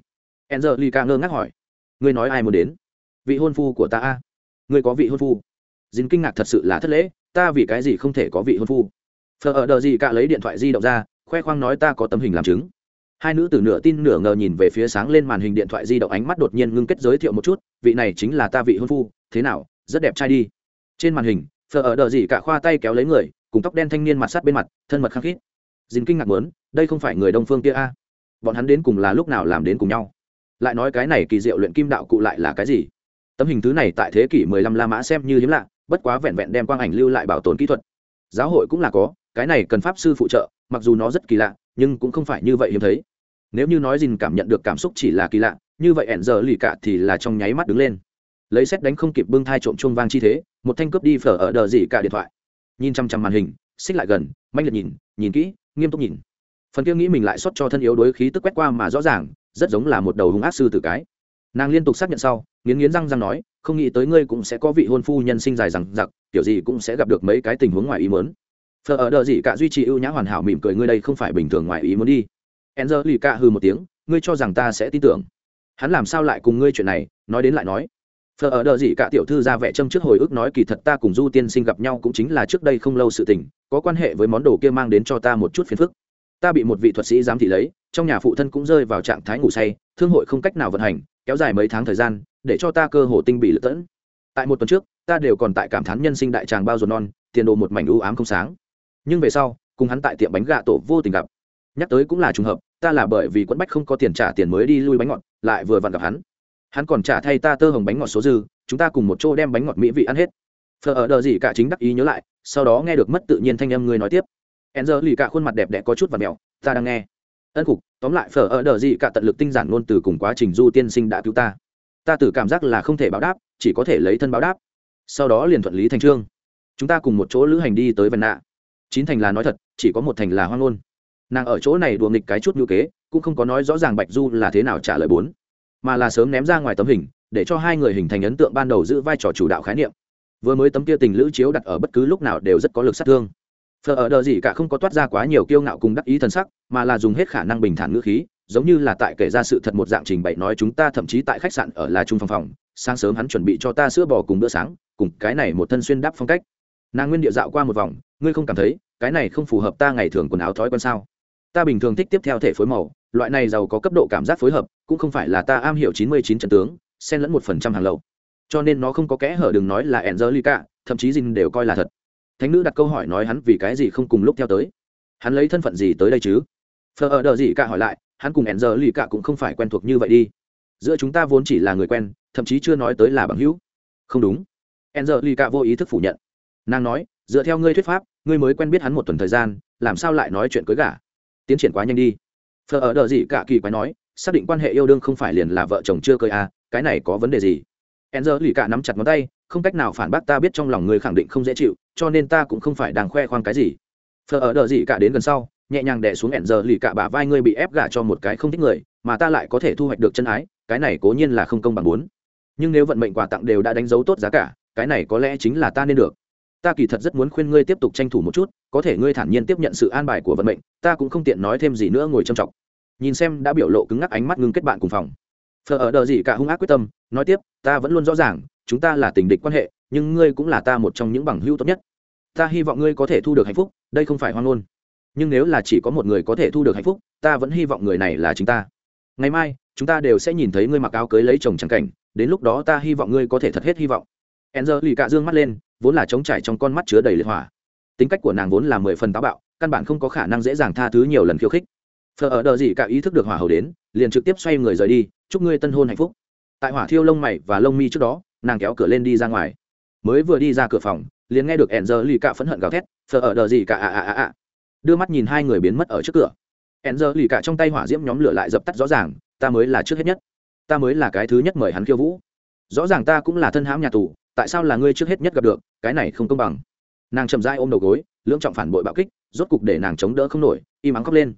Angelica ngơ ngác hỏi. Ngươi nói ai muốn đến? Vị hôn phu của ta a. Ngươi có vị hôn phu? Dính kinh ngạc thật sự là thất lễ, ta vì cái gì không thể có vị hôn phu? Phở ở đờ gì cả lấy điện thoại di động ra, khoe khoang nói ta có tấm hình làm chứng. Hai nữ từ nửa tin nửa ngờ nhìn về phía sáng lên màn hình điện thoại di động ánh mắt đột nhiên ngưng kết giới thiệu một chút, vị này chính là ta vị hôn phu, thế nào, rất đẹp trai đi. Trên màn hình phở ở đờ gì cả khoa tay kéo lấy người, cùng tóc đen thanh niên mặt sát bên mặt, thân mật khăng khít. Dính kinh ngạc muốn, đây không phải người đông phương kia a. Bọn hắn đến cùng là lúc nào làm đến cùng nhau? Lại nói cái này kỳ diệu luyện kim đạo cụ lại là cái gì? Tấm hình thứ này tại thế kỷ 15 la mã xem như hiếm lạ, bất quá vẹn vẹn đem quang ảnh lưu lại bảo tồn kỹ thuật. Giáo hội cũng là có, cái này cần pháp sư phụ trợ, mặc dù nó rất kỳ lạ, nhưng cũng không phải như vậy hiếm thấy. Nếu như nói dìn cảm nhận được cảm xúc chỉ là kỳ lạ, như vậy ẻn giờ lì cả thì là trong nháy mắt đứng lên. Lấy xét đánh không kịp bưng thai trộm chuông vang chi thế, một thanh cướp đi phở ở đờ gì cả điện thoại. Nhìn chăm chăm màn hình, xích lại gần, manh liệt nhìn nhìn kỹ, nghiêm túc nhìn. Phần kia nghĩ mình lại xót cho thân yếu đối khí tức quét qua mà rõ ràng rất giống là một đầu hung ác sư tử cái. Nàng liên tục xác nhận sau, nghiến nghiến răng răng nói, không nghĩ tới ngươi cũng sẽ có vị hôn phu nhân sinh dài rằng giặc kiểu gì cũng sẽ gặp được mấy cái tình huống ngoài ý mớn phở ở đợi gì cả duy trì ưu nhã hoàn hảo mỉm cười ngươi đây không phải bình thường ngoài ý muốn đi. Enzer lì cả hư một tiếng, ngươi cho rằng ta sẽ tin tưởng. Hắn làm sao lại cùng ngươi chuyện này, nói đến lại nói. Phở ở đợi gì cả tiểu thư ra vẻ châm trước hồi ức nói kỳ thật ta cùng du tiên sinh gặp nhau cũng chính là trước đây không lâu sự tình, có quan hệ với món đồ kia mang đến cho ta một chút phiền phức ta bị một vị thuật sĩ giám thị lấy, trong nhà phụ thân cũng rơi vào trạng thái ngủ say, thương hội không cách nào vận hành, kéo dài mấy tháng thời gian, để cho ta cơ hồ tinh bị lựa tẫn. Tại một tuần trước, ta đều còn tại cảm thán nhân sinh đại tràng bao ruột non, tiền đồ một mảnh ưu ám không sáng. Nhưng về sau, cùng hắn tại tiệm bánh gà tổ vô tình gặp. Nhắc tới cũng là trùng hợp, ta là bởi vì quẫn bách không có tiền trả tiền mới đi lui bánh ngọt, lại vừa vặn gặp hắn. Hắn còn trả thay ta tơ hồng bánh ngọt số dư, chúng ta cùng một chỗ đem bánh ngọt mỹ vị ăn hết. Phở ở đờ gì cả chính đắc ý nhớ lại, sau đó nghe được mất tự nhiên thanh âm người nói tiếp hẹn giờ lì cả khuôn mặt đẹp đẽ có chút và mẹo ta đang nghe. Ân cục tóm lại phở ở đờ gì cả tận lực tinh giản luôn từ cùng quá trình du tiên sinh đã cứu ta. Ta từ cảm giác là không thể báo đáp, chỉ có thể lấy thân báo đáp. Sau đó liền thuận lý thành trương. Chúng ta cùng một chỗ lữ hành đi tới vân nạ. Chín thành là nói thật, chỉ có một thành là hoang ngôn. Nàng ở chỗ này đùa nghịch cái chút ngữ kế, cũng không có nói rõ ràng bạch du là thế nào trả lời bốn, mà là sớm ném ra ngoài tấm hình, để cho hai người hình thành ấn tượng ban đầu giữ vai trò chủ đạo khái niệm. Vừa mới tấm kia tình lữ chiếu đặt ở bất cứ lúc nào đều rất có lực sát thương phờ ở đờ gì cả không có toát ra quá nhiều kiêu ngạo cùng đắc ý thần sắc mà là dùng hết khả năng bình thản ngữ khí giống như là tại kể ra sự thật một dạng trình bày nói chúng ta thậm chí tại khách sạn ở là trung phòng phòng sáng sớm hắn chuẩn bị cho ta sữa bò cùng bữa sáng cùng cái này một thân xuyên đáp phong cách. Nàng nguyên địa dạo qua một vòng ngươi không cảm thấy cái này không phù hợp ta ngày thường quần áo thói quen sao? Ta bình thường thích tiếp theo thể phối màu loại này giàu có cấp độ cảm giác phối hợp cũng không phải là ta am hiểu chín mươi chín trận tướng xen lẫn một phần trăm hàng lậu. Cho nên nó không có kẽ hở đừng nói là Angelica, thậm chí Jin đều coi là thật. Thánh nữ đặt câu hỏi nói hắn vì cái gì không cùng lúc theo tới. Hắn lấy thân phận gì tới đây chứ? Phờ ở đợi gì cả hỏi lại, hắn cùng Angelica cũng không phải quen thuộc như vậy đi. Giữa chúng ta vốn chỉ là người quen, thậm chí chưa nói tới là bằng hữu. Không đúng. Angelica vô ý thức phủ nhận. Nàng nói, dựa theo ngươi thuyết pháp, ngươi mới quen biết hắn một tuần thời gian, làm sao lại nói chuyện cưới gả? Tiến triển quá nhanh đi. Phờ ở đợi gì cả kỳ quái nói, xác định quan hệ yêu đương không phải liền là vợ chồng chưa cưới à, cái này có vấn đề gì? Enzer lì cả nắm chặt ngón tay, không cách nào phản bác ta biết trong lòng người khẳng định không dễ chịu, cho nên ta cũng không phải đang khoe khoang cái gì. Phở ở đợi gì cả đến gần sau, nhẹ nhàng đè xuống Enzer lì cả bả vai ngươi bị ép gả cho một cái không thích người, mà ta lại có thể thu hoạch được chân ái, cái này cố nhiên là không công bằng muốn. Nhưng nếu vận mệnh quà tặng đều đã đánh dấu tốt giá cả, cái này có lẽ chính là ta nên được. Ta kỳ thật rất muốn khuyên ngươi tiếp tục tranh thủ một chút, có thể ngươi thản nhiên tiếp nhận sự an bài của vận mệnh, ta cũng không tiện nói thêm gì nữa ngồi trầm trọng. Nhìn xem đã biểu lộ cứng ngắc ánh mắt ngưng kết bạn cùng phòng phờ ở đờ gì cả hung ác quyết tâm, nói tiếp, ta vẫn luôn rõ ràng, chúng ta là tình địch quan hệ, nhưng ngươi cũng là ta một trong những bằng hữu tốt nhất. Ta hy vọng ngươi có thể thu được hạnh phúc, đây không phải hoang ngôn. Nhưng nếu là chỉ có một người có thể thu được hạnh phúc, ta vẫn hy vọng người này là chính ta. Ngày mai, chúng ta đều sẽ nhìn thấy ngươi mặc áo cưới lấy chồng trắng cảnh, đến lúc đó ta hy vọng ngươi có thể thật hết hy vọng. Enzer lì cạ dương mắt lên, vốn là trống trải trong con mắt chứa đầy liệt hỏa. Tính cách của nàng vốn là mười phần táo bạo, căn bản không có khả năng dễ dàng tha thứ nhiều lần khiêu khích. Phờ ở đờ gì cả ý thức được hỏa hầu đến liền trực tiếp xoay người rời đi, chúc ngươi tân hôn hạnh phúc. Tại hỏa thiêu lông mày và lông mi trước đó, nàng kéo cửa lên đi ra ngoài. Mới vừa đi ra cửa phòng, liền nghe được ẻn giờ lì cạ phẫn hận gào thét thờ ở đờ gì cả à à à à đưa mắt nhìn hai người biến mất ở trước cửa. Ẻn giờ lì cạ trong tay hỏa diễm nhóm lửa lại dập tắt rõ ràng, ta mới là trước hết nhất. Ta mới là cái thứ nhất mời hắn khiêu vũ. Rõ ràng ta cũng là thân hãm nhà tù, tại sao là ngươi trước hết nhất gặp được? Cái này không công bằng. Nàng chậm dai ôm đầu gối, lưỡng trọng phản bội bạo kích, rốt cục để nàng chống đỡ không nổi, im ắng khóc lên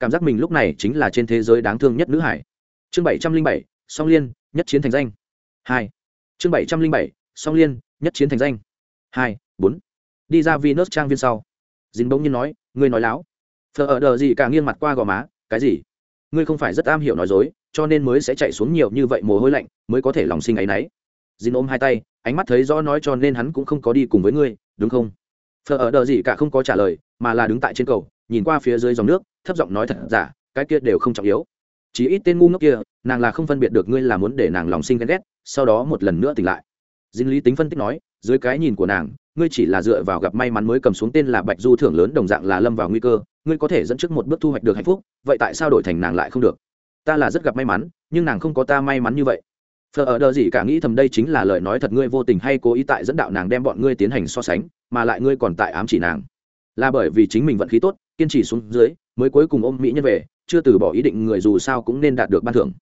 cảm giác mình lúc này chính là trên thế giới đáng thương nhất nữ hải. Chương bảy trăm linh bảy, song liên, nhất chiến thành danh. Hai. Chương bảy trăm linh bảy, song liên, nhất chiến thành danh. Hai, bốn. Đi ra venus trang viên sau. Dính bỗng nhiên nói, ngươi nói láo. Phờ ở đờ gì cả nghiêng mặt qua gò má, cái gì? Ngươi không phải rất am hiểu nói dối, cho nên mới sẽ chạy xuống nhiều như vậy mồ hôi lạnh, mới có thể lòng sinh áy náy. Dính ôm hai tay, ánh mắt thấy rõ nói cho nên hắn cũng không có đi cùng với ngươi, đúng không? Phờ ở đờ gì cả không có trả lời, mà là đứng tại trên cầu, nhìn qua phía dưới dòng nước thấp giọng nói thật giả, cái kia đều không trọng yếu. Chỉ ít tên ngu ngốc kia, nàng là không phân biệt được ngươi là muốn để nàng lòng sinh ghen ghét, sau đó một lần nữa tỉnh lại. Dinh lý tính phân tích nói, dưới cái nhìn của nàng, ngươi chỉ là dựa vào gặp may mắn mới cầm xuống tên là bạch du thưởng lớn đồng dạng là lâm vào nguy cơ, ngươi có thể dẫn trước một bước thu hoạch được hạnh phúc, vậy tại sao đổi thành nàng lại không được? Ta là rất gặp may mắn, nhưng nàng không có ta may mắn như vậy. Phờ ở đờ gì cả nghĩ thầm đây chính là lời nói thật ngươi vô tình hay cố ý tại dẫn đạo nàng đem bọn ngươi tiến hành so sánh, mà lại ngươi còn tại ám chỉ nàng. Là bởi vì chính mình vận khí tốt, kiên trì xuống dưới mới cuối cùng ôm mỹ nhân về, chưa từ bỏ ý định người dù sao cũng nên đạt được ban thưởng.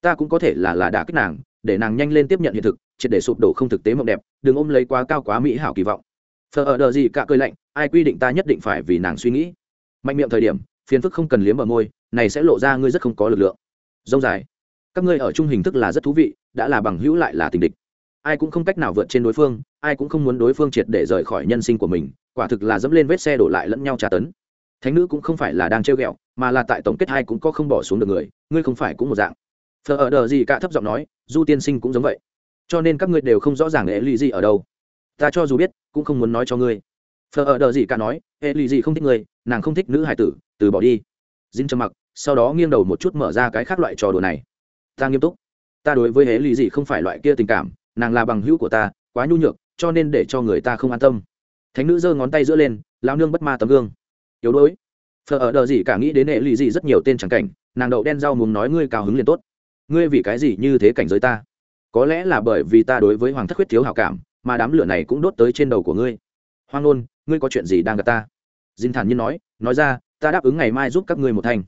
Ta cũng có thể là là đả kích nàng, để nàng nhanh lên tiếp nhận hiện thực, triệt để sụp đổ không thực tế mộng đẹp, đừng ôm lấy quá cao quá mỹ hảo kỳ vọng. Phờ ở đờ gì cả cơi lạnh, ai quy định ta nhất định phải vì nàng suy nghĩ. Mạnh miệng thời điểm, phiền phức không cần liếm ở môi, này sẽ lộ ra ngươi rất không có lực lượng. Dông dài. Các ngươi ở chung hình thức là rất thú vị, đã là bằng hữu lại là tình địch. Ai cũng không cách nào vượt trên đối phương, ai cũng không muốn đối phương triệt để rời khỏi nhân sinh của mình, quả thực là dẫm lên vết xe đổ lại lẫn nhau tra tấn thánh nữ cũng không phải là đang trêu ghẹo, mà là tại tổng kết hai cũng có không bỏ xuống được người, ngươi không phải cũng một dạng. Thờ ở đờ gì cả thấp giọng nói, du tiên sinh cũng giống vậy. Cho nên các ngươi đều không rõ ràng hệ lụy gì ở đâu. Ta cho dù biết, cũng không muốn nói cho ngươi. Thờ ở đờ gì cả nói hệ lụy gì không thích ngươi nàng không thích nữ hải tử, từ bỏ đi. Dính trầm mặc, sau đó nghiêng đầu một chút mở ra cái khác loại trò đùa này. Ta nghiêm túc. Ta đối với hệ lụy gì không phải loại kia tình cảm, nàng là bằng hữu của ta, quá nhu nhược, cho nên để cho người ta không an tâm. Thánh nữ giơ ngón tay giữa lên lao nương bất ma tấm gương yếu đuối. Phờ ở đờ gì cả nghĩ đến hệ lụy gì rất nhiều tên chẳng cảnh, nàng đậu đen rau muốn nói ngươi cao hứng liền tốt. Ngươi vì cái gì như thế cảnh giới ta? Có lẽ là bởi vì ta đối với hoàng thất huyết thiếu hảo cảm, mà đám lửa này cũng đốt tới trên đầu của ngươi. Hoang nôn, ngươi có chuyện gì đang gặp ta? Dinh thản nhiên nói nói ra, ta đáp ứng ngày mai giúp các ngươi một thành.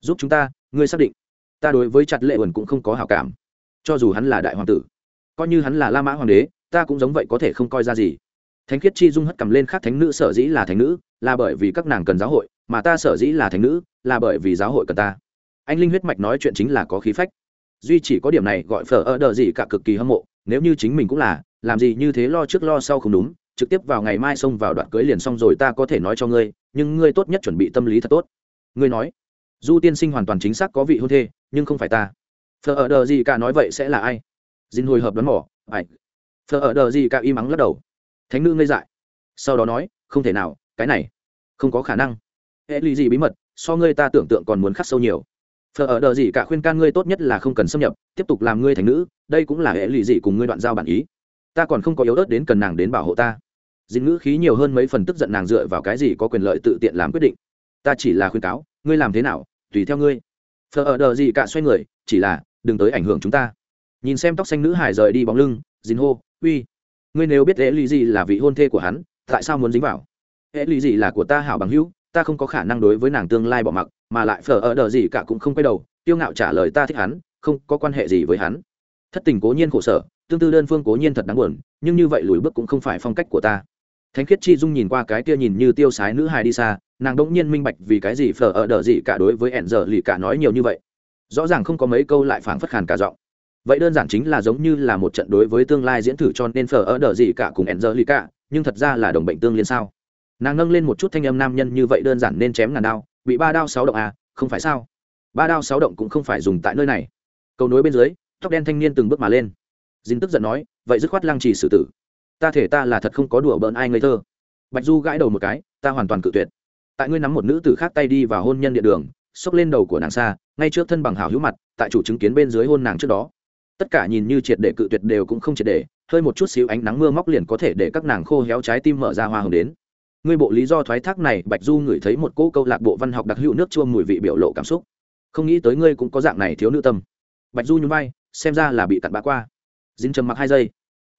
Giúp chúng ta, ngươi xác định. Ta đối với chặt lệ ẩn cũng không có hảo cảm. Cho dù hắn là đại hoàng tử, coi như hắn là la mã hoàng đế, ta cũng giống vậy có thể không coi ra gì thánh khiết chi dung hất cầm lên khác thánh nữ sở dĩ là thánh nữ, là bởi vì các nàng cần giáo hội, mà ta sở dĩ là thánh nữ, là bởi vì giáo hội cần ta. Anh linh huyết mạch nói chuyện chính là có khí phách. Duy chỉ có điểm này gọi phở ở đờ gì cả cực kỳ hâm mộ, nếu như chính mình cũng là, làm gì như thế lo trước lo sau không đúng, trực tiếp vào ngày mai xông vào đoạn cưới liền xong rồi ta có thể nói cho ngươi, nhưng ngươi tốt nhất chuẩn bị tâm lý thật tốt. Ngươi nói, du tiên sinh hoàn toàn chính xác có vị hôn thê, nhưng không phải ta. Phở ở đờ gì cả nói vậy sẽ là ai? Dinh hồi hợp đoán mỏ ai? Phở ở đờ gì cả im mắng lắc đầu thánh nữ ngây dại. Sau đó nói, không thể nào, cái này, không có khả năng. Hệ lụy gì bí mật, so ngươi ta tưởng tượng còn muốn khắc sâu nhiều. Phở ở đờ gì cả khuyên can ngươi tốt nhất là không cần xâm nhập, tiếp tục làm ngươi thành nữ, đây cũng là hệ lụy gì cùng ngươi đoạn giao bản ý. Ta còn không có yếu ớt đến cần nàng đến bảo hộ ta. Dính ngữ khí nhiều hơn mấy phần tức giận nàng dựa vào cái gì có quyền lợi tự tiện làm quyết định. Ta chỉ là khuyên cáo, ngươi làm thế nào, tùy theo ngươi. Phở ở đờ gì cả xoay người, chỉ là, đừng tới ảnh hưởng chúng ta. Nhìn xem tóc xanh nữ hải rời đi bóng lưng dính hô, uy ngươi nếu biết hệ lụy gì là vị hôn thê của hắn, tại sao muốn dính vào? Hệ lụy gì là của ta hảo bằng hữu, ta không có khả năng đối với nàng tương lai bỏ mặc, mà lại phở ở đờ gì cả cũng không quay đầu tiêu ngạo trả lời ta thích hắn, không có quan hệ gì với hắn. Thất tình cố nhiên khổ sở, tương tư đơn phương cố nhiên thật đáng buồn, nhưng như vậy lùi bước cũng không phải phong cách của ta. Thánh khiết chi dung nhìn qua cái kia nhìn như tiêu sái nữ hài đi xa, nàng đỗng nhiên minh bạch vì cái gì phở ở đờ gì cả đối với ẻn giờ lì cả nói nhiều như vậy. Rõ ràng không có mấy câu lại phảng phất khàn cả giọng vậy đơn giản chính là giống như là một trận đối với tương lai diễn thử cho nên phở ở đờ gì cả cùng ẻn giờ lì cả nhưng thật ra là đồng bệnh tương liên sao? Nàng nâng lên một chút thanh âm nam nhân như vậy đơn giản nên chém ngàn đao, bị ba đao sáu động à không phải sao? Ba đao sáu động cũng không phải dùng tại nơi này. Cầu nối bên dưới, tóc đen thanh niên từng bước mà lên. Dính tức giận nói, vậy dứt khoát lăng trì xử tử. Ta thể ta là thật không có đùa bỡn ai ngây thơ. Bạch du gãi đầu một cái, ta hoàn toàn cự tuyệt. Tại ngươi nắm một nữ tử khác tay đi vào hôn nhân địa đường, xốc lên đầu của nàng xa, ngay trước thân bằng hào hữu mặt, tại chủ chứng kiến bên dưới hôn nàng trước đó tất cả nhìn như triệt để cự tuyệt đều cũng không triệt để, hơi một chút xíu ánh nắng mưa móc liền có thể để các nàng khô héo trái tim mở ra hoa hồng đến. Ngươi bộ lý do thoái thác này, bạch du ngửi thấy một cỗ câu lạc bộ văn học đặc hữu nước chua mùi vị biểu lộ cảm xúc. Không nghĩ tới ngươi cũng có dạng này thiếu nữ tâm. Bạch du nhún vai, xem ra là bị cặn bã qua. Dính trầm mặc hai giây.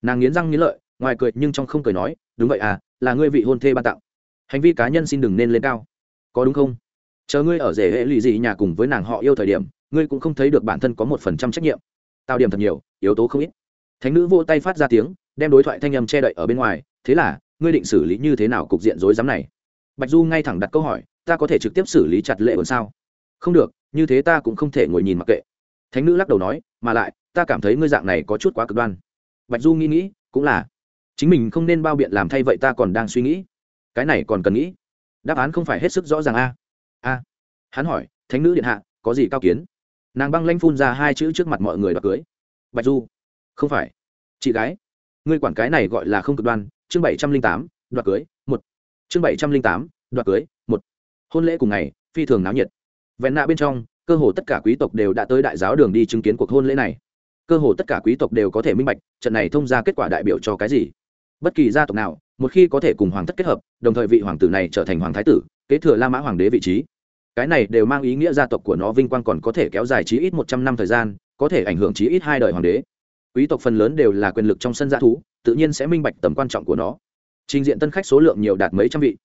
Nàng nghiến răng nghiến lợi, ngoài cười nhưng trong không cười nói, đúng vậy à là ngươi vị hôn thê ban tặng. Hành vi cá nhân xin đừng nên lên cao. Có đúng không? Chờ ngươi ở rể hệ lụy gì nhà cùng với nàng họ yêu thời điểm, ngươi cũng không thấy được bản thân có một phần trăm trách nhiệm tạo điểm thật nhiều, yếu tố không ít. Thánh nữ vô tay phát ra tiếng, đem đối thoại thanh âm che đậy ở bên ngoài, thế là, ngươi định xử lý như thế nào cục diện rối rắm này? Bạch du ngay thẳng đặt câu hỏi, ta có thể trực tiếp xử lý chặt lệ ổn sao? Không được, như thế ta cũng không thể ngồi nhìn mặc kệ. Thánh nữ lắc đầu nói, mà lại, ta cảm thấy ngươi dạng này có chút quá cực đoan. Bạch du nghĩ nghĩ, cũng là. Chính mình không nên bao biện làm thay vậy ta còn đang suy nghĩ. Cái này còn cần nghĩ. Đáp án không phải hết sức rõ ràng a. A. Hắn hỏi, thánh nữ điện hạ, có gì cao kiến? Nàng băng lanh phun ra hai chữ trước mặt mọi người đoạt cưới. Bạch du, không phải. Chị gái, ngươi quản cái này gọi là không cực đoan, chương bảy trăm linh tám, đoạt cưới, một. Chương bảy trăm linh tám, đoạt cưới, một. Hôn lễ cùng ngày, phi thường náo nhiệt. Vẹn nạ bên trong, cơ hồ tất cả quý tộc đều đã tới đại giáo đường đi chứng kiến cuộc hôn lễ này. Cơ hồ tất cả quý tộc đều có thể minh bạch, trận này thông ra kết quả đại biểu cho cái gì. Bất kỳ gia tộc nào, một khi có thể cùng hoàng thất kết hợp, đồng thời vị hoàng tử này trở thành hoàng thái tử, kế thừa la mã hoàng đế vị trí cái này đều mang ý nghĩa gia tộc của nó vinh quang còn có thể kéo dài chí ít một trăm năm thời gian, có thể ảnh hưởng chí ít hai đời hoàng đế. Quý tộc phần lớn đều là quyền lực trong sân gia thú, tự nhiên sẽ minh bạch tầm quan trọng của nó. Trình diện tân khách số lượng nhiều đạt mấy trăm vị.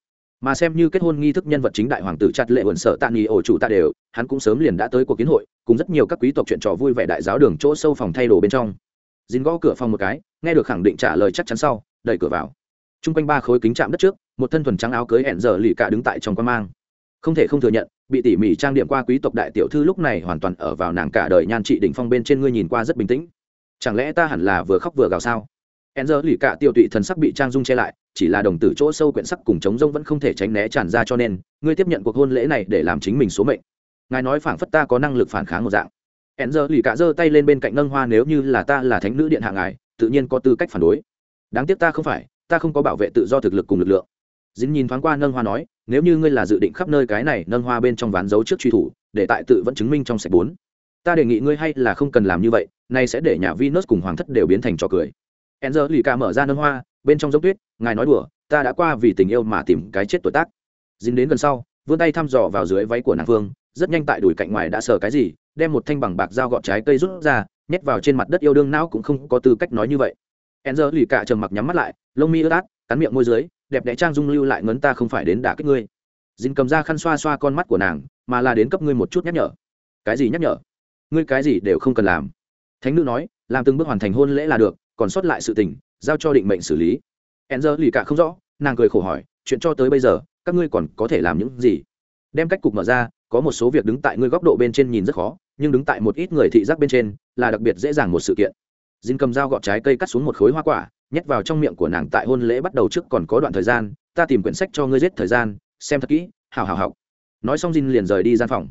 Mà xem như kết hôn nghi thức nhân vật chính đại hoàng tử chặt lệ uẩn sở tạ nghỉ ổ chủ tạ đều, hắn cũng sớm liền đã tới cuộc kiến hội, cùng rất nhiều các quý tộc chuyện trò vui vẻ đại giáo đường chỗ sâu phòng thay đồ bên trong. Dính gõ cửa phòng một cái, nghe được khẳng định trả lời chắc chắn sau, đẩy cửa vào. T r u n g quanh ba khối kính chạm đất trước, một thân thuần trắng áo cưới hẹn giờ lì cả đứng tại trong quan mang không thể không thừa nhận, bị tỉ mỉ trang điểm qua quý tộc đại tiểu thư lúc này hoàn toàn ở vào nàng cả đời nhan trị đỉnh phong bên trên ngươi nhìn qua rất bình tĩnh. Chẳng lẽ ta hẳn là vừa khóc vừa gào sao? Hẹn giờ lì cả tiêu tụy thần sắc bị trang dung che lại, chỉ là đồng tử chỗ sâu quyển sắc cùng chống rông vẫn không thể tránh né tràn ra cho nên, ngươi tiếp nhận cuộc hôn lễ này để làm chính mình số mệnh. Ngài nói phảng phất ta có năng lực phản kháng một dạng. Hẹn giờ lì cả giơ tay lên bên cạnh nâng hoa, nếu như là ta là thánh nữ điện hạ ngài, tự nhiên có tư cách phản đối. Đáng tiếc ta không phải, ta không có bảo vệ tự do thực lực cùng lực lượng. Dính nhìn thoáng qua nâng hoa nói nếu như ngươi là dự định khắp nơi cái này nâng hoa bên trong ván dấu trước truy thủ, để tại tự vẫn chứng minh trong sạch bốn. Ta đề nghị ngươi hay là không cần làm như vậy, nay sẽ để nhà Venus cùng hoàng thất đều biến thành trò cười. Enzer lì ca mở ra nâng hoa, bên trong giống tuyết, ngài nói đùa, ta đã qua vì tình yêu mà tìm cái chết tuổi tác. Dính đến gần sau, vươn tay thăm dò vào dưới váy của nàng phương rất nhanh tại đùi cạnh ngoài đã sờ cái gì, đem một thanh bằng bạc dao gọt trái cây rút ra, nhét vào trên mặt đất yêu đương não cũng không có tư cách nói như vậy. Enzer lì cả trầm mặc nhắm mắt lại, lông mi ướt át, cắn miệng môi dưới đẹp đẽ trang dung lưu lại ngấn ta không phải đến đả kích ngươi. Dính cầm ra khăn xoa xoa con mắt của nàng, mà là đến cấp ngươi một chút nhắc nhở. Cái gì nhắc nhở? Ngươi cái gì đều không cần làm. Thánh nữ nói, làm từng bước hoàn thành hôn lễ là được, còn sót lại sự tình, giao cho định mệnh xử lý. Enzer lì cả không rõ, nàng cười khổ hỏi, chuyện cho tới bây giờ, các ngươi còn có thể làm những gì? Đem cách cục mở ra, có một số việc đứng tại ngươi góc độ bên trên nhìn rất khó, nhưng đứng tại một ít người thị giác bên trên, là đặc biệt dễ dàng một sự kiện. Jin cầm dao gọt trái cây cắt xuống một khối hoa quả nhét vào trong miệng của nàng tại hôn lễ bắt đầu trước còn có đoạn thời gian ta tìm quyển sách cho ngươi giết thời gian xem thật kỹ hào hào học. Nói xong Jin liền rời đi gian phòng.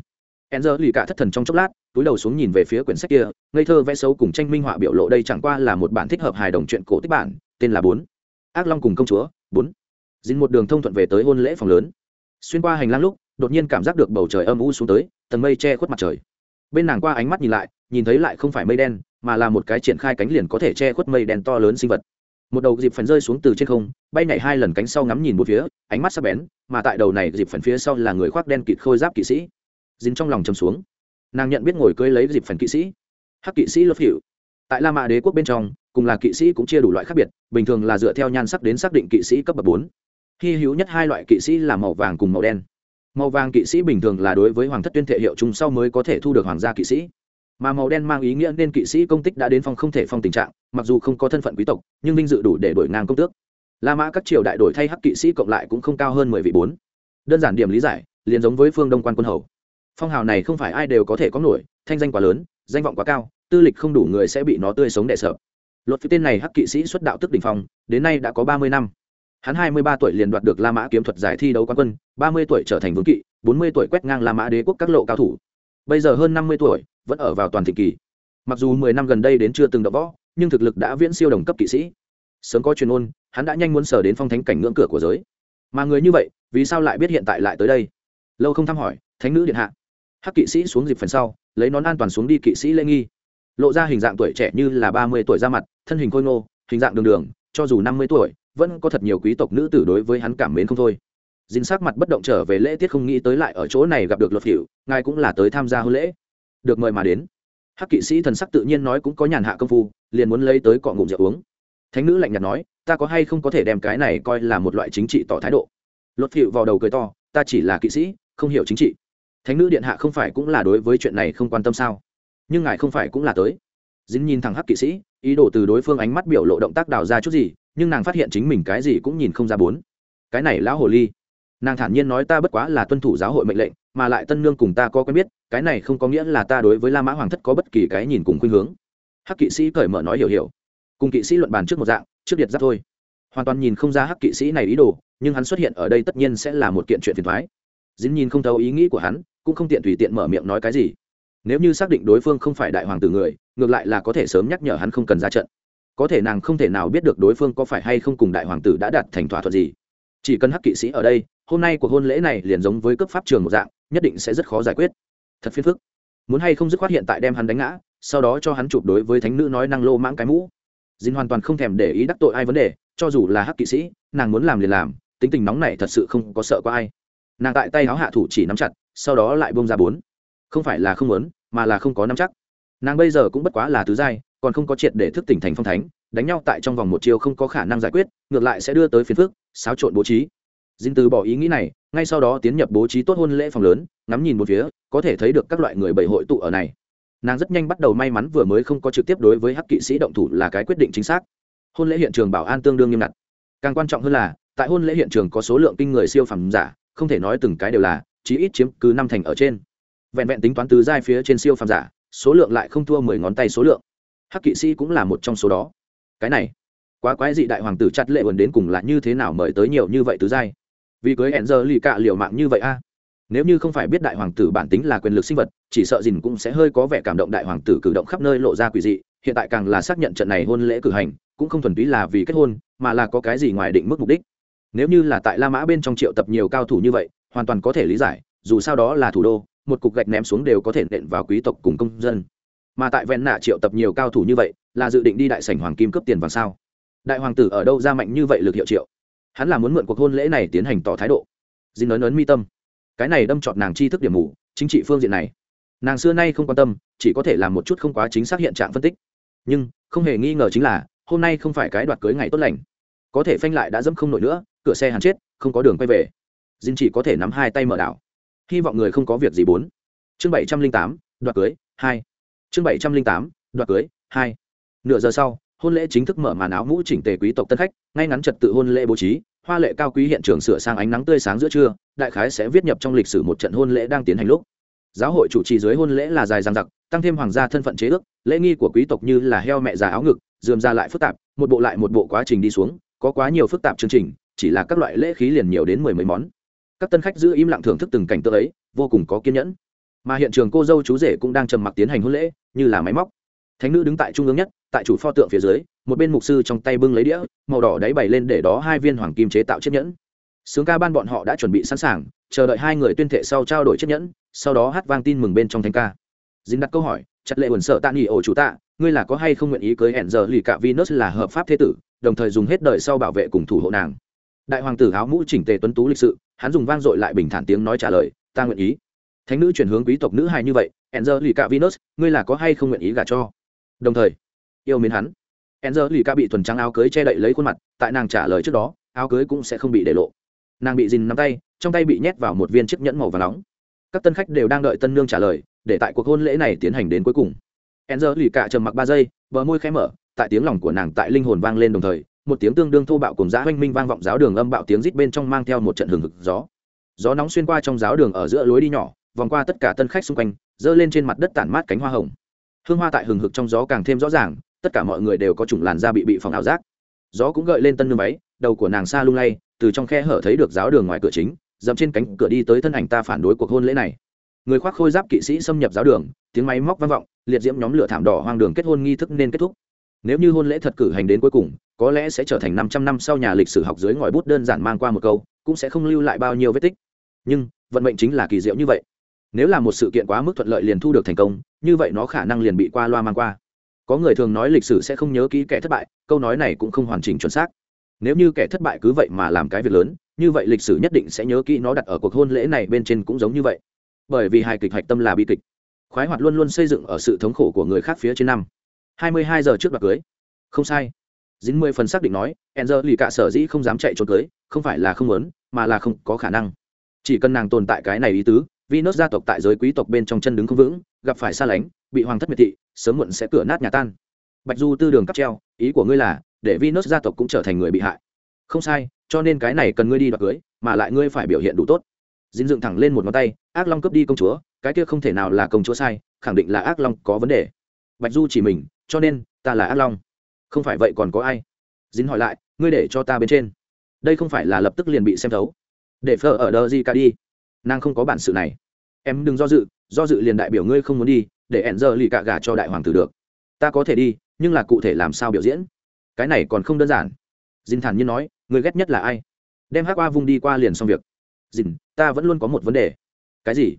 Enzer lì cả thất thần trong chốc lát, túi đầu xuống nhìn về phía quyển sách kia, ngây thơ vẽ xấu cùng tranh minh họa biểu lộ đây chẳng qua là một bản thích hợp hài đồng chuyện cổ tích bản, tên là bốn. Ác long cùng công chúa bốn. Dính một đường thông thuận về tới hôn lễ phòng lớn. Xuyên qua hành lang lúc đột nhiên cảm giác được bầu trời âm u xuống tới tầng mây che khuất mặt trời. Bên nàng qua ánh mắt nhìn lại nhìn thấy lại không phải mây đen mà là một cái triển khai cánh liền có thể che khuất mây đen to lớn sinh vật một đầu dịp phần rơi xuống từ trên không, bay nhảy hai lần cánh sau ngắm nhìn một phía, ánh mắt sắc bén, mà tại đầu này dịp phần phía sau là người khoác đen kịt khôi giáp kỵ sĩ. Dính trong lòng chầm xuống. Nàng nhận biết ngồi cưới lấy dịp phần kỵ sĩ. Hắc kỵ sĩ lấp hiệu tại la mã đế quốc bên trong, cùng là kỵ sĩ cũng chia đủ loại khác biệt, bình thường là dựa theo nhan sắc đến xác định kỵ sĩ cấp bậc bốn. Hy hữu nhất hai loại kỵ sĩ là màu vàng cùng màu đen. Màu vàng kỵ sĩ bình thường là đối với hoàng thất tuyên thệ hiệu chung sau mới có thể thu được hoàng gia kỵ sĩ mà màu đen mang ý nghĩa nên kỵ sĩ công tích đã đến phong không thể phong tình trạng, mặc dù không có thân phận quý tộc, nhưng vinh dự đủ để đổi ngang công tước. La mã các triều đại đổi thay hắc kỵ sĩ cộng lại cũng không cao hơn mười vị bốn. Đơn giản điểm lý giải, liền giống với phương đông quan quân hầu. Phong hào này không phải ai đều có thể có nổi, thanh danh quá lớn, danh vọng quá cao, tư lịch không đủ người sẽ bị nó tươi sống đệ sợ luật phi tên này hắc kỵ sĩ xuất đạo tức đỉnh phong, đến nay đã có ba mươi năm. Hắn hai mươi ba tuổi liền đoạt được la mã kiếm thuật giải thi đấu quán quân, ba mươi tuổi trở thành vương kỵ, bốn mươi tuổi quét ngang la mã đế quốc các lộ cao thủ. Bây giờ hơn năm mươi tuổi vẫn ở vào toàn thị kỳ. Mặc dù mười năm gần đây đến chưa từng đọ võ, nhưng thực lực đã viễn siêu đồng cấp kỵ sĩ. Sớm có truyền ôn, hắn đã nhanh muốn sở đến phong thánh cảnh ngưỡng cửa của giới. Mà người như vậy, vì sao lại biết hiện tại lại tới đây? Lâu không thăm hỏi, thánh nữ điện hạ. Hắc kỵ sĩ xuống dịp phần sau, lấy nón an toàn xuống đi kỵ sĩ lê nghi. Lộ ra hình dạng tuổi trẻ như là ba mươi tuổi ra mặt, thân hình khôi ngô, hình dạng đường đường, cho dù năm mươi tuổi, vẫn có thật nhiều quý tộc nữ tử đối với hắn cảm mến không thôi. Dính sắc mặt bất động trở về lễ tiết không nghĩ tới lại ở chỗ này gặp được luật hiệu ngài cũng là tới tham gia hôn lễ được mời mà đến. Hắc kỵ sĩ thần sắc tự nhiên nói cũng có nhàn hạ công phu, liền muốn lấy tới cọ ngụm rượu uống. Thánh nữ lạnh nhạt nói, ta có hay không có thể đem cái này coi là một loại chính trị tỏ thái độ? Luật phịu vào đầu cười to, ta chỉ là kỵ sĩ, không hiểu chính trị. Thánh nữ điện hạ không phải cũng là đối với chuyện này không quan tâm sao? Nhưng ngài không phải cũng là tới. Dính nhìn thằng hắc kỵ sĩ, ý đồ từ đối phương ánh mắt biểu lộ động tác đào ra chút gì, nhưng nàng phát hiện chính mình cái gì cũng nhìn không ra bốn. Cái này lão hồ ly. Nàng thản nhiên nói, ta bất quá là tuân thủ giáo hội mệnh lệnh mà lại tân nương cùng ta có quen biết, cái này không có nghĩa là ta đối với la mã hoàng thất có bất kỳ cái nhìn cùng khuynh hướng. Hắc kỵ sĩ cởi mở nói hiểu hiểu. Cùng kỵ sĩ luận bàn trước một dạng, trước điệt giáp thôi. Hoàn toàn nhìn không ra hắc kỵ sĩ này ý đồ, nhưng hắn xuất hiện ở đây tất nhiên sẽ là một kiện chuyện phiền thoái dính nhìn không thấu ý nghĩ của hắn, cũng không tiện tùy tiện mở miệng nói cái gì. Nếu như xác định đối phương không phải đại hoàng tử người, ngược lại là có thể sớm nhắc nhở hắn không cần ra trận. Có thể nàng không thể nào biết được đối phương có phải hay không cùng đại hoàng tử đã đạt thành thỏa thuận gì. Chỉ cần hắc kỵ sĩ ở đây, hôm nay cuộc hôn lễ này liền giống với cấp pháp trường một dạng nhất định sẽ rất khó giải quyết. Thật phiền phức. Muốn hay không dứt khoát hiện tại đem hắn đánh ngã, sau đó cho hắn chụp đối với thánh nữ nói năng lô mãng cái mũ. Dinh hoàn toàn không thèm để ý đắc tội ai vấn đề, cho dù là hắc kỵ sĩ, nàng muốn làm liền làm, tính tình nóng này thật sự không có sợ có ai. Nàng tại tay áo hạ thủ chỉ nắm chặt, sau đó lại bông ra bốn. Không phải là không muốn, mà là không có nắm chắc. Nàng bây giờ cũng bất quá là tứ giai, còn không có triệt để thức tỉnh thành phong thánh, đánh nhau tại trong vòng một chiều không có khả năng giải quyết, ngược lại sẽ đưa tới phiền phức, xáo trộn bố trí dinh từ bỏ ý nghĩ này, ngay sau đó tiến nhập bố trí tốt hôn lễ phòng lớn, ngắm nhìn một phía, có thể thấy được các loại người bảy hội tụ ở này. Nàng rất nhanh bắt đầu may mắn vừa mới không có trực tiếp đối với hắc kỵ sĩ động thủ là cái quyết định chính xác. Hôn lễ hiện trường bảo an tương đương nghiêm ngặt. Càng quan trọng hơn là, tại hôn lễ hiện trường có số lượng kinh người siêu phẩm giả, không thể nói từng cái đều là, chí ít chiếm cứ năm thành ở trên. Vẹn vẹn tính toán từ giai phía trên siêu phẩm giả, số lượng lại không thua mười ngón tay số lượng. Hắc kỵ sĩ cũng là một trong số đó. Cái này, quá quái dị đại hoàng tử chặt lệ vườn đến cùng là như thế nào mời tới nhiều như vậy từ giai? Vì cưới hẹn giờ lì cạ liều mạng như vậy a. Nếu như không phải biết đại hoàng tử bản tính là quyền lực sinh vật, chỉ sợ dìn cũng sẽ hơi có vẻ cảm động đại hoàng tử cử động khắp nơi lộ ra quỷ dị. Hiện tại càng là xác nhận trận này hôn lễ cử hành, cũng không thuần túy là vì kết hôn, mà là có cái gì ngoài định mức mục đích. Nếu như là tại la mã bên trong triệu tập nhiều cao thủ như vậy, hoàn toàn có thể lý giải, dù sao đó là thủ đô, một cục gạch ném xuống đều có thể nện vào quý tộc cùng công dân. Mà tại vẹn nạ triệu tập nhiều cao thủ như vậy, là dự định đi đại sảnh hoàng kim cướp tiền vàng sao? Đại hoàng tử ở đâu ra mạnh như vậy lực hiệu triệu? Hắn là muốn mượn cuộc hôn lễ này tiến hành tỏ thái độ. Dì nói ấn mi tâm. Cái này đâm trọt nàng tri thức điểm mù, chính trị phương diện này. Nàng xưa nay không quan tâm, chỉ có thể làm một chút không quá chính xác hiện trạng phân tích. Nhưng, không hề nghi ngờ chính là, hôm nay không phải cái đoạt cưới ngày tốt lành. Có thể phanh lại đã dẫm không nổi nữa, cửa xe hàn chết, không có đường quay về. Dinh chỉ có thể nắm hai tay mở đảo. Hy vọng người không có việc gì bốn. Chương bảy trăm linh tám, đoạt cưới, hai. Chương bảy trăm linh tám, đoạt cưới, hai. Nửa giờ sau hôn lễ chính thức mở màn áo mũ chỉnh tề quý tộc tân khách, ngay ngắn trật tự hôn lễ bố trí, hoa lệ cao quý hiện trường sửa sang ánh nắng tươi sáng giữa trưa, đại khái sẽ viết nhập trong lịch sử một trận hôn lễ đang tiến hành lúc. Giáo hội chủ trì dưới hôn lễ là dài dằng dặc, tăng thêm hoàng gia thân phận chế ước, lễ nghi của quý tộc như là heo mẹ già áo ngực, dườm ra lại phức tạp, một bộ lại một bộ quá trình đi xuống, có quá nhiều phức tạp chương trình, chỉ là các loại lễ khí liền nhiều đến mười mấy món. Các tân khách giữ im lặng thưởng thức từng cảnh tượng ấy, vô cùng có kiên nhẫn. Mà hiện trường cô dâu chú rể cũng đang trầm mặc tiến hành hôn lễ, như là máy móc. Thánh nữ đứng tại trung ương nhất tại chủ pho tượng phía dưới, một bên mục sư trong tay bưng lấy đĩa, màu đỏ đáy bày lên để đó hai viên hoàng kim chế tạo chiếc nhẫn. Sướng ca ban bọn họ đã chuẩn bị sẵn sàng, chờ đợi hai người tuyên thệ sau trao đổi chiếc nhẫn, sau đó hát vang tin mừng bên trong thánh ca. Dính đặt câu hỏi, chặt lệ quần sợ tạ nghỉ ổ chủ tạ, ngươi là có hay không nguyện ý cưới hẹn giờ lì cả venus là hợp pháp thế tử, đồng thời dùng hết đời sau bảo vệ cùng thủ hộ nàng. Đại hoàng tử áo mũ chỉnh tề tuấn tú lịch sự, hắn dùng vang dội lại bình thản tiếng nói trả lời, ta nguyện ý. Thánh nữ chuyển hướng quý tộc nữ hài như vậy enzer lì cả venus ngươi là có hay không nguyện ý gả cho? Đồng thời yêu mến hắn. Enzer lì ca bị thuần trắng áo cưới che đậy lấy khuôn mặt, tại nàng trả lời trước đó, áo cưới cũng sẽ không bị để lộ. Nàng bị dìn nắm tay, trong tay bị nhét vào một viên chiếc nhẫn màu và nóng. Các tân khách đều đang đợi tân nương trả lời, để tại cuộc hôn lễ này tiến hành đến cuối cùng. Enzer lì cả trầm mặc ba giây, bờ môi khẽ mở, tại tiếng lòng của nàng tại linh hồn vang lên đồng thời, một tiếng tương đương thô bạo cùng giã oanh minh vang vọng giáo đường âm bạo tiếng rít bên trong mang theo một trận hừng hực gió. Gió nóng xuyên qua trong giáo đường ở giữa lối đi nhỏ, vòng qua tất cả tân khách xung quanh, giơ lên trên mặt đất tản mát cánh hoa hồng. Hương hoa tại hừng hực trong gió càng thêm rõ ràng tất cả mọi người đều có chủng làn da bị bị phòng ảo giác. Gió cũng gợi lên tân nương váy, đầu của nàng xa lung lay, từ trong khe hở thấy được giáo đường ngoài cửa chính, dậm trên cánh cửa đi tới thân ảnh ta phản đối cuộc hôn lễ này. Người khoác khôi giáp kỵ sĩ xâm nhập giáo đường, tiếng máy móc vang vọng, liệt diễm nhóm lửa thảm đỏ hoang đường kết hôn nghi thức nên kết thúc. Nếu như hôn lễ thật cử hành đến cuối cùng, có lẽ sẽ trở thành năm trăm năm sau nhà lịch sử học dưới ngòi bút đơn giản mang qua một câu, cũng sẽ không lưu lại bao nhiêu vết tích. Nhưng, vận mệnh chính là kỳ diệu như vậy. Nếu là một sự kiện quá mức thuận lợi liền thu được thành công, như vậy nó khả năng liền bị qua loa mang qua có người thường nói lịch sử sẽ không nhớ kỹ kẻ thất bại câu nói này cũng không hoàn chỉnh chuẩn xác. Nếu như kẻ thất bại cứ vậy mà làm cái việc lớn như vậy lịch sử nhất định sẽ nhớ kỹ nó đặt ở cuộc hôn lễ này bên trên cũng giống như vậy. Bởi vì hài kịch hạch tâm là bi kịch. Khoái hoạt luôn luôn xây dựng ở sự thống khổ của người khác phía trên năm. Hai mươi hai giờ trước đoạt cưới. Không sai. Dính mười phần xác định nói enzer lì cả sở dĩ không dám chạy trốn cưới không phải là không muốn mà là không có khả năng. Chỉ cần nàng tồn tại cái này ý tứ Venus gia tộc tại giới quý tộc bên trong chân đứng không vững, gặp phải xa lánh, bị hoàng thất miệt thị, sớm muộn sẽ cửa nát nhà tan. Bạch Du tư đường cắp treo, ý của ngươi là để Venus gia tộc cũng trở thành người bị hại. Không sai, cho nên cái này cần ngươi đi đoạt cưới, mà lại ngươi phải biểu hiện đủ tốt. dinh dựng thẳng lên một ngón tay, ác long cướp đi công chúa, cái kia không thể nào là công chúa sai, khẳng định là ác long có vấn đề. Bạch Du chỉ mình, cho nên ta là ác long. Không phải vậy còn có ai? Dính hỏi lại, ngươi để cho ta bên trên. Đây không phải là lập tức liền bị xem thấu. Để phở ở đờ gì cả đi nàng không có bản sự này em đừng do dự do dự liền đại biểu ngươi không muốn đi để hẹn giờ lì cạ gà cho đại hoàng tử được. Ta có thể đi, nhưng là cụ thể làm sao biểu diễn? Cái này còn không đơn giản. Dìn thản nhiên nói, người ghét nhất là ai? Đem hát qua vung đi qua liền xong việc. Dìn ta vẫn luôn có một vấn đề. Cái gì?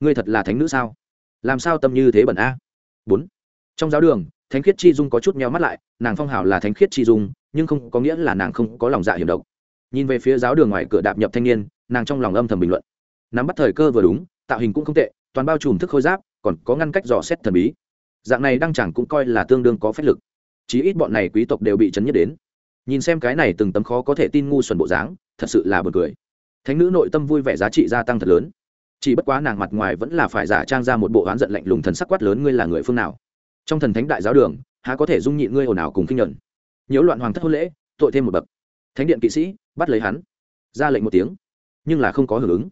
Ngươi thật là thánh nữ sao? Làm sao tâm như thế bẩn a? Bốn. Trong giáo đường, thánh khiết chi dung có chút meo mắt lại, nàng phong hào là thánh khiết chi dung, nhưng không có nghĩa là nàng không có lòng dạ hiểm độc. Nhìn về phía giáo đường ngoài cửa đạp nhập thanh niên, nàng trong lòng âm thầm bình luận. Nắm bắt thời cơ vừa đúng, tạo hình cũng không tệ, toàn bao trùm thức khôi giáp còn có ngăn cách dò xét thần bí. Dạng này đăng chẳng cũng coi là tương đương có phép lực. Chí ít bọn này quý tộc đều bị chấn nhất đến. Nhìn xem cái này từng tấm khó có thể tin ngu xuẩn bộ dáng, thật sự là b u ồ n cười. Thánh nữ nội tâm vui vẻ giá trị gia tăng thật lớn. Chỉ bất quá nàng mặt ngoài vẫn là phải giả trang ra một bộ oán giận lạnh lùng thần sắc quát lớn ngươi là người phương nào. Trong thần thánh đại giáo đường, há có thể dung nhịn ngươi ồn ào cùng kinh nhuận. Nhiễu loạn hoàng thất hôn lễ, tội thêm một bậc. Thánh điện kỵ sĩ, bắt lấy hắn. Ra lệnh một tiếng. Nhưng là không có hưởng ứng.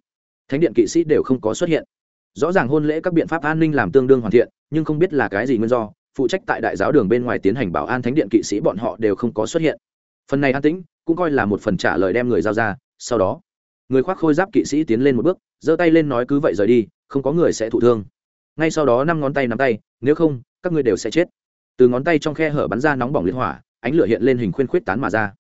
Thánh điện kỵ sĩ đều không có xuất hiện rõ ràng hôn lễ các biện pháp an ninh làm tương đương hoàn thiện, nhưng không biết là cái gì nguyên do, phụ trách tại đại giáo đường bên ngoài tiến hành bảo an thánh điện kỵ sĩ bọn họ đều không có xuất hiện. Phần này an tĩnh, cũng coi là một phần trả lời đem người giao ra, sau đó, người khoác khôi giáp kỵ sĩ tiến lên một bước, giơ tay lên nói cứ vậy rời đi, không có người sẽ thụ thương. Ngay sau đó năm ngón tay nắm tay, nếu không, các ngươi đều sẽ chết. Từ ngón tay trong khe hở bắn ra nóng bỏng liên hỏa, ánh lửa hiện lên hình khuyên khuyết tán mà ra.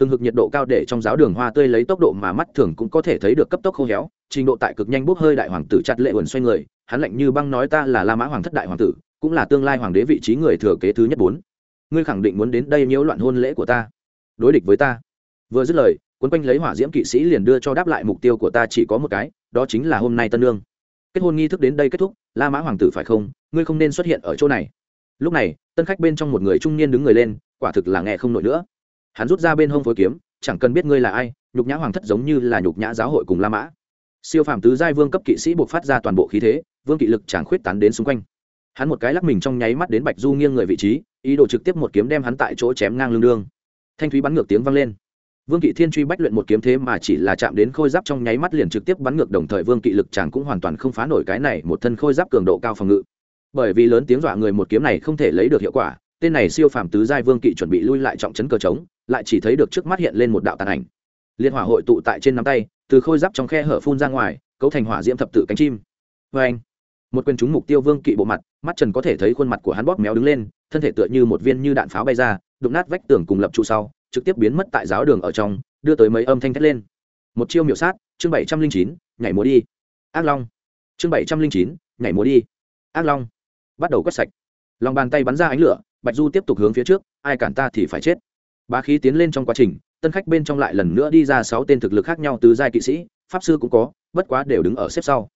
Hừng hực nhiệt độ cao để trong giáo đường hoa tươi lấy tốc độ mà mắt thường cũng có thể thấy được cấp tốc khô héo trình độ tại cực nhanh bốc hơi đại hoàng tử chặt lệ uẩn xoay người, hắn lạnh như băng nói ta là la mã hoàng thất đại hoàng tử, cũng là tương lai hoàng đế vị trí người thừa kế thứ nhất bốn. Ngươi khẳng định muốn đến đây nhiễu loạn hôn lễ của ta. Đối địch với ta. Vừa dứt lời, quấn quanh lấy hỏa diễm kỵ sĩ liền đưa cho đáp lại mục tiêu của ta chỉ có một cái, đó chính là hôm nay tân lương kết hôn nghi thức đến đây kết thúc, la mã hoàng tử phải không? Ngươi không nên xuất hiện ở chỗ này. Lúc này, tân khách bên trong một người trung niên đứng người lên, quả thực là nghe không nổi nữa. Hắn rút ra bên hông phối kiếm, chẳng cần biết ngươi là ai, nhục nhã hoàng thất giống như là nhục nhã giáo hội cùng la mã siêu phàm tứ giai vương cấp kỵ sĩ buộc phát ra toàn bộ khí thế, vương kỵ lực chẳng khuyết tán đến xung quanh. Hắn một cái lắc mình trong nháy mắt đến bạch du nghiêng người vị trí, ý đồ trực tiếp một kiếm đem hắn tại chỗ chém ngang lưng đương. Thanh thúy bắn ngược tiếng vang lên. Vương kỵ thiên truy bách luyện một kiếm thế mà chỉ là chạm đến khôi giáp trong nháy mắt liền trực tiếp bắn ngược đồng thời vương kỵ lực chàng cũng hoàn toàn không phá nổi cái này một thân khôi giáp cường độ cao phòng ngự. Bởi vì lớn tiếng dọa người một kiếm này không thể lấy được hiệu quả, tên này siêu phàm tứ giai vương kỵ chuẩn bị lui lại trọng chấn cờ trống, lại chỉ thấy được trước mắt hiện lên một đạo tàn ảnh. Liên hỏa hội tụ tại trên nắm tay từ khôi giáp trong khe hở phun ra ngoài, cấu thành hỏa diễm thập tự cánh chim. Vê anh, một quyền trúng mục tiêu vương kỵ bộ mặt, mắt trần có thể thấy khuôn mặt của hắn bóp méo đứng lên, thân thể tựa như một viên như đạn pháo bay ra, đụng nát vách tường cùng lập trụ sau, trực tiếp biến mất tại giáo đường ở trong, đưa tới mấy âm thanh thét lên. Một chiêu miểu sát, chương bảy trăm linh chín, nhảy múa đi. Ác long. Chương bảy trăm linh chín, nhảy múa đi. Ác long. Bắt đầu quét sạch. Lòng bàn tay bắn ra ánh lửa, bạch du tiếp tục hướng phía trước, ai cản ta thì phải chết. Bá khí tiến lên trong quá trình, tân khách bên trong lại lần nữa đi ra sáu tên thực lực khác nhau từ giai kỵ sĩ, pháp sư cũng có, bất quá đều đứng ở xếp sau.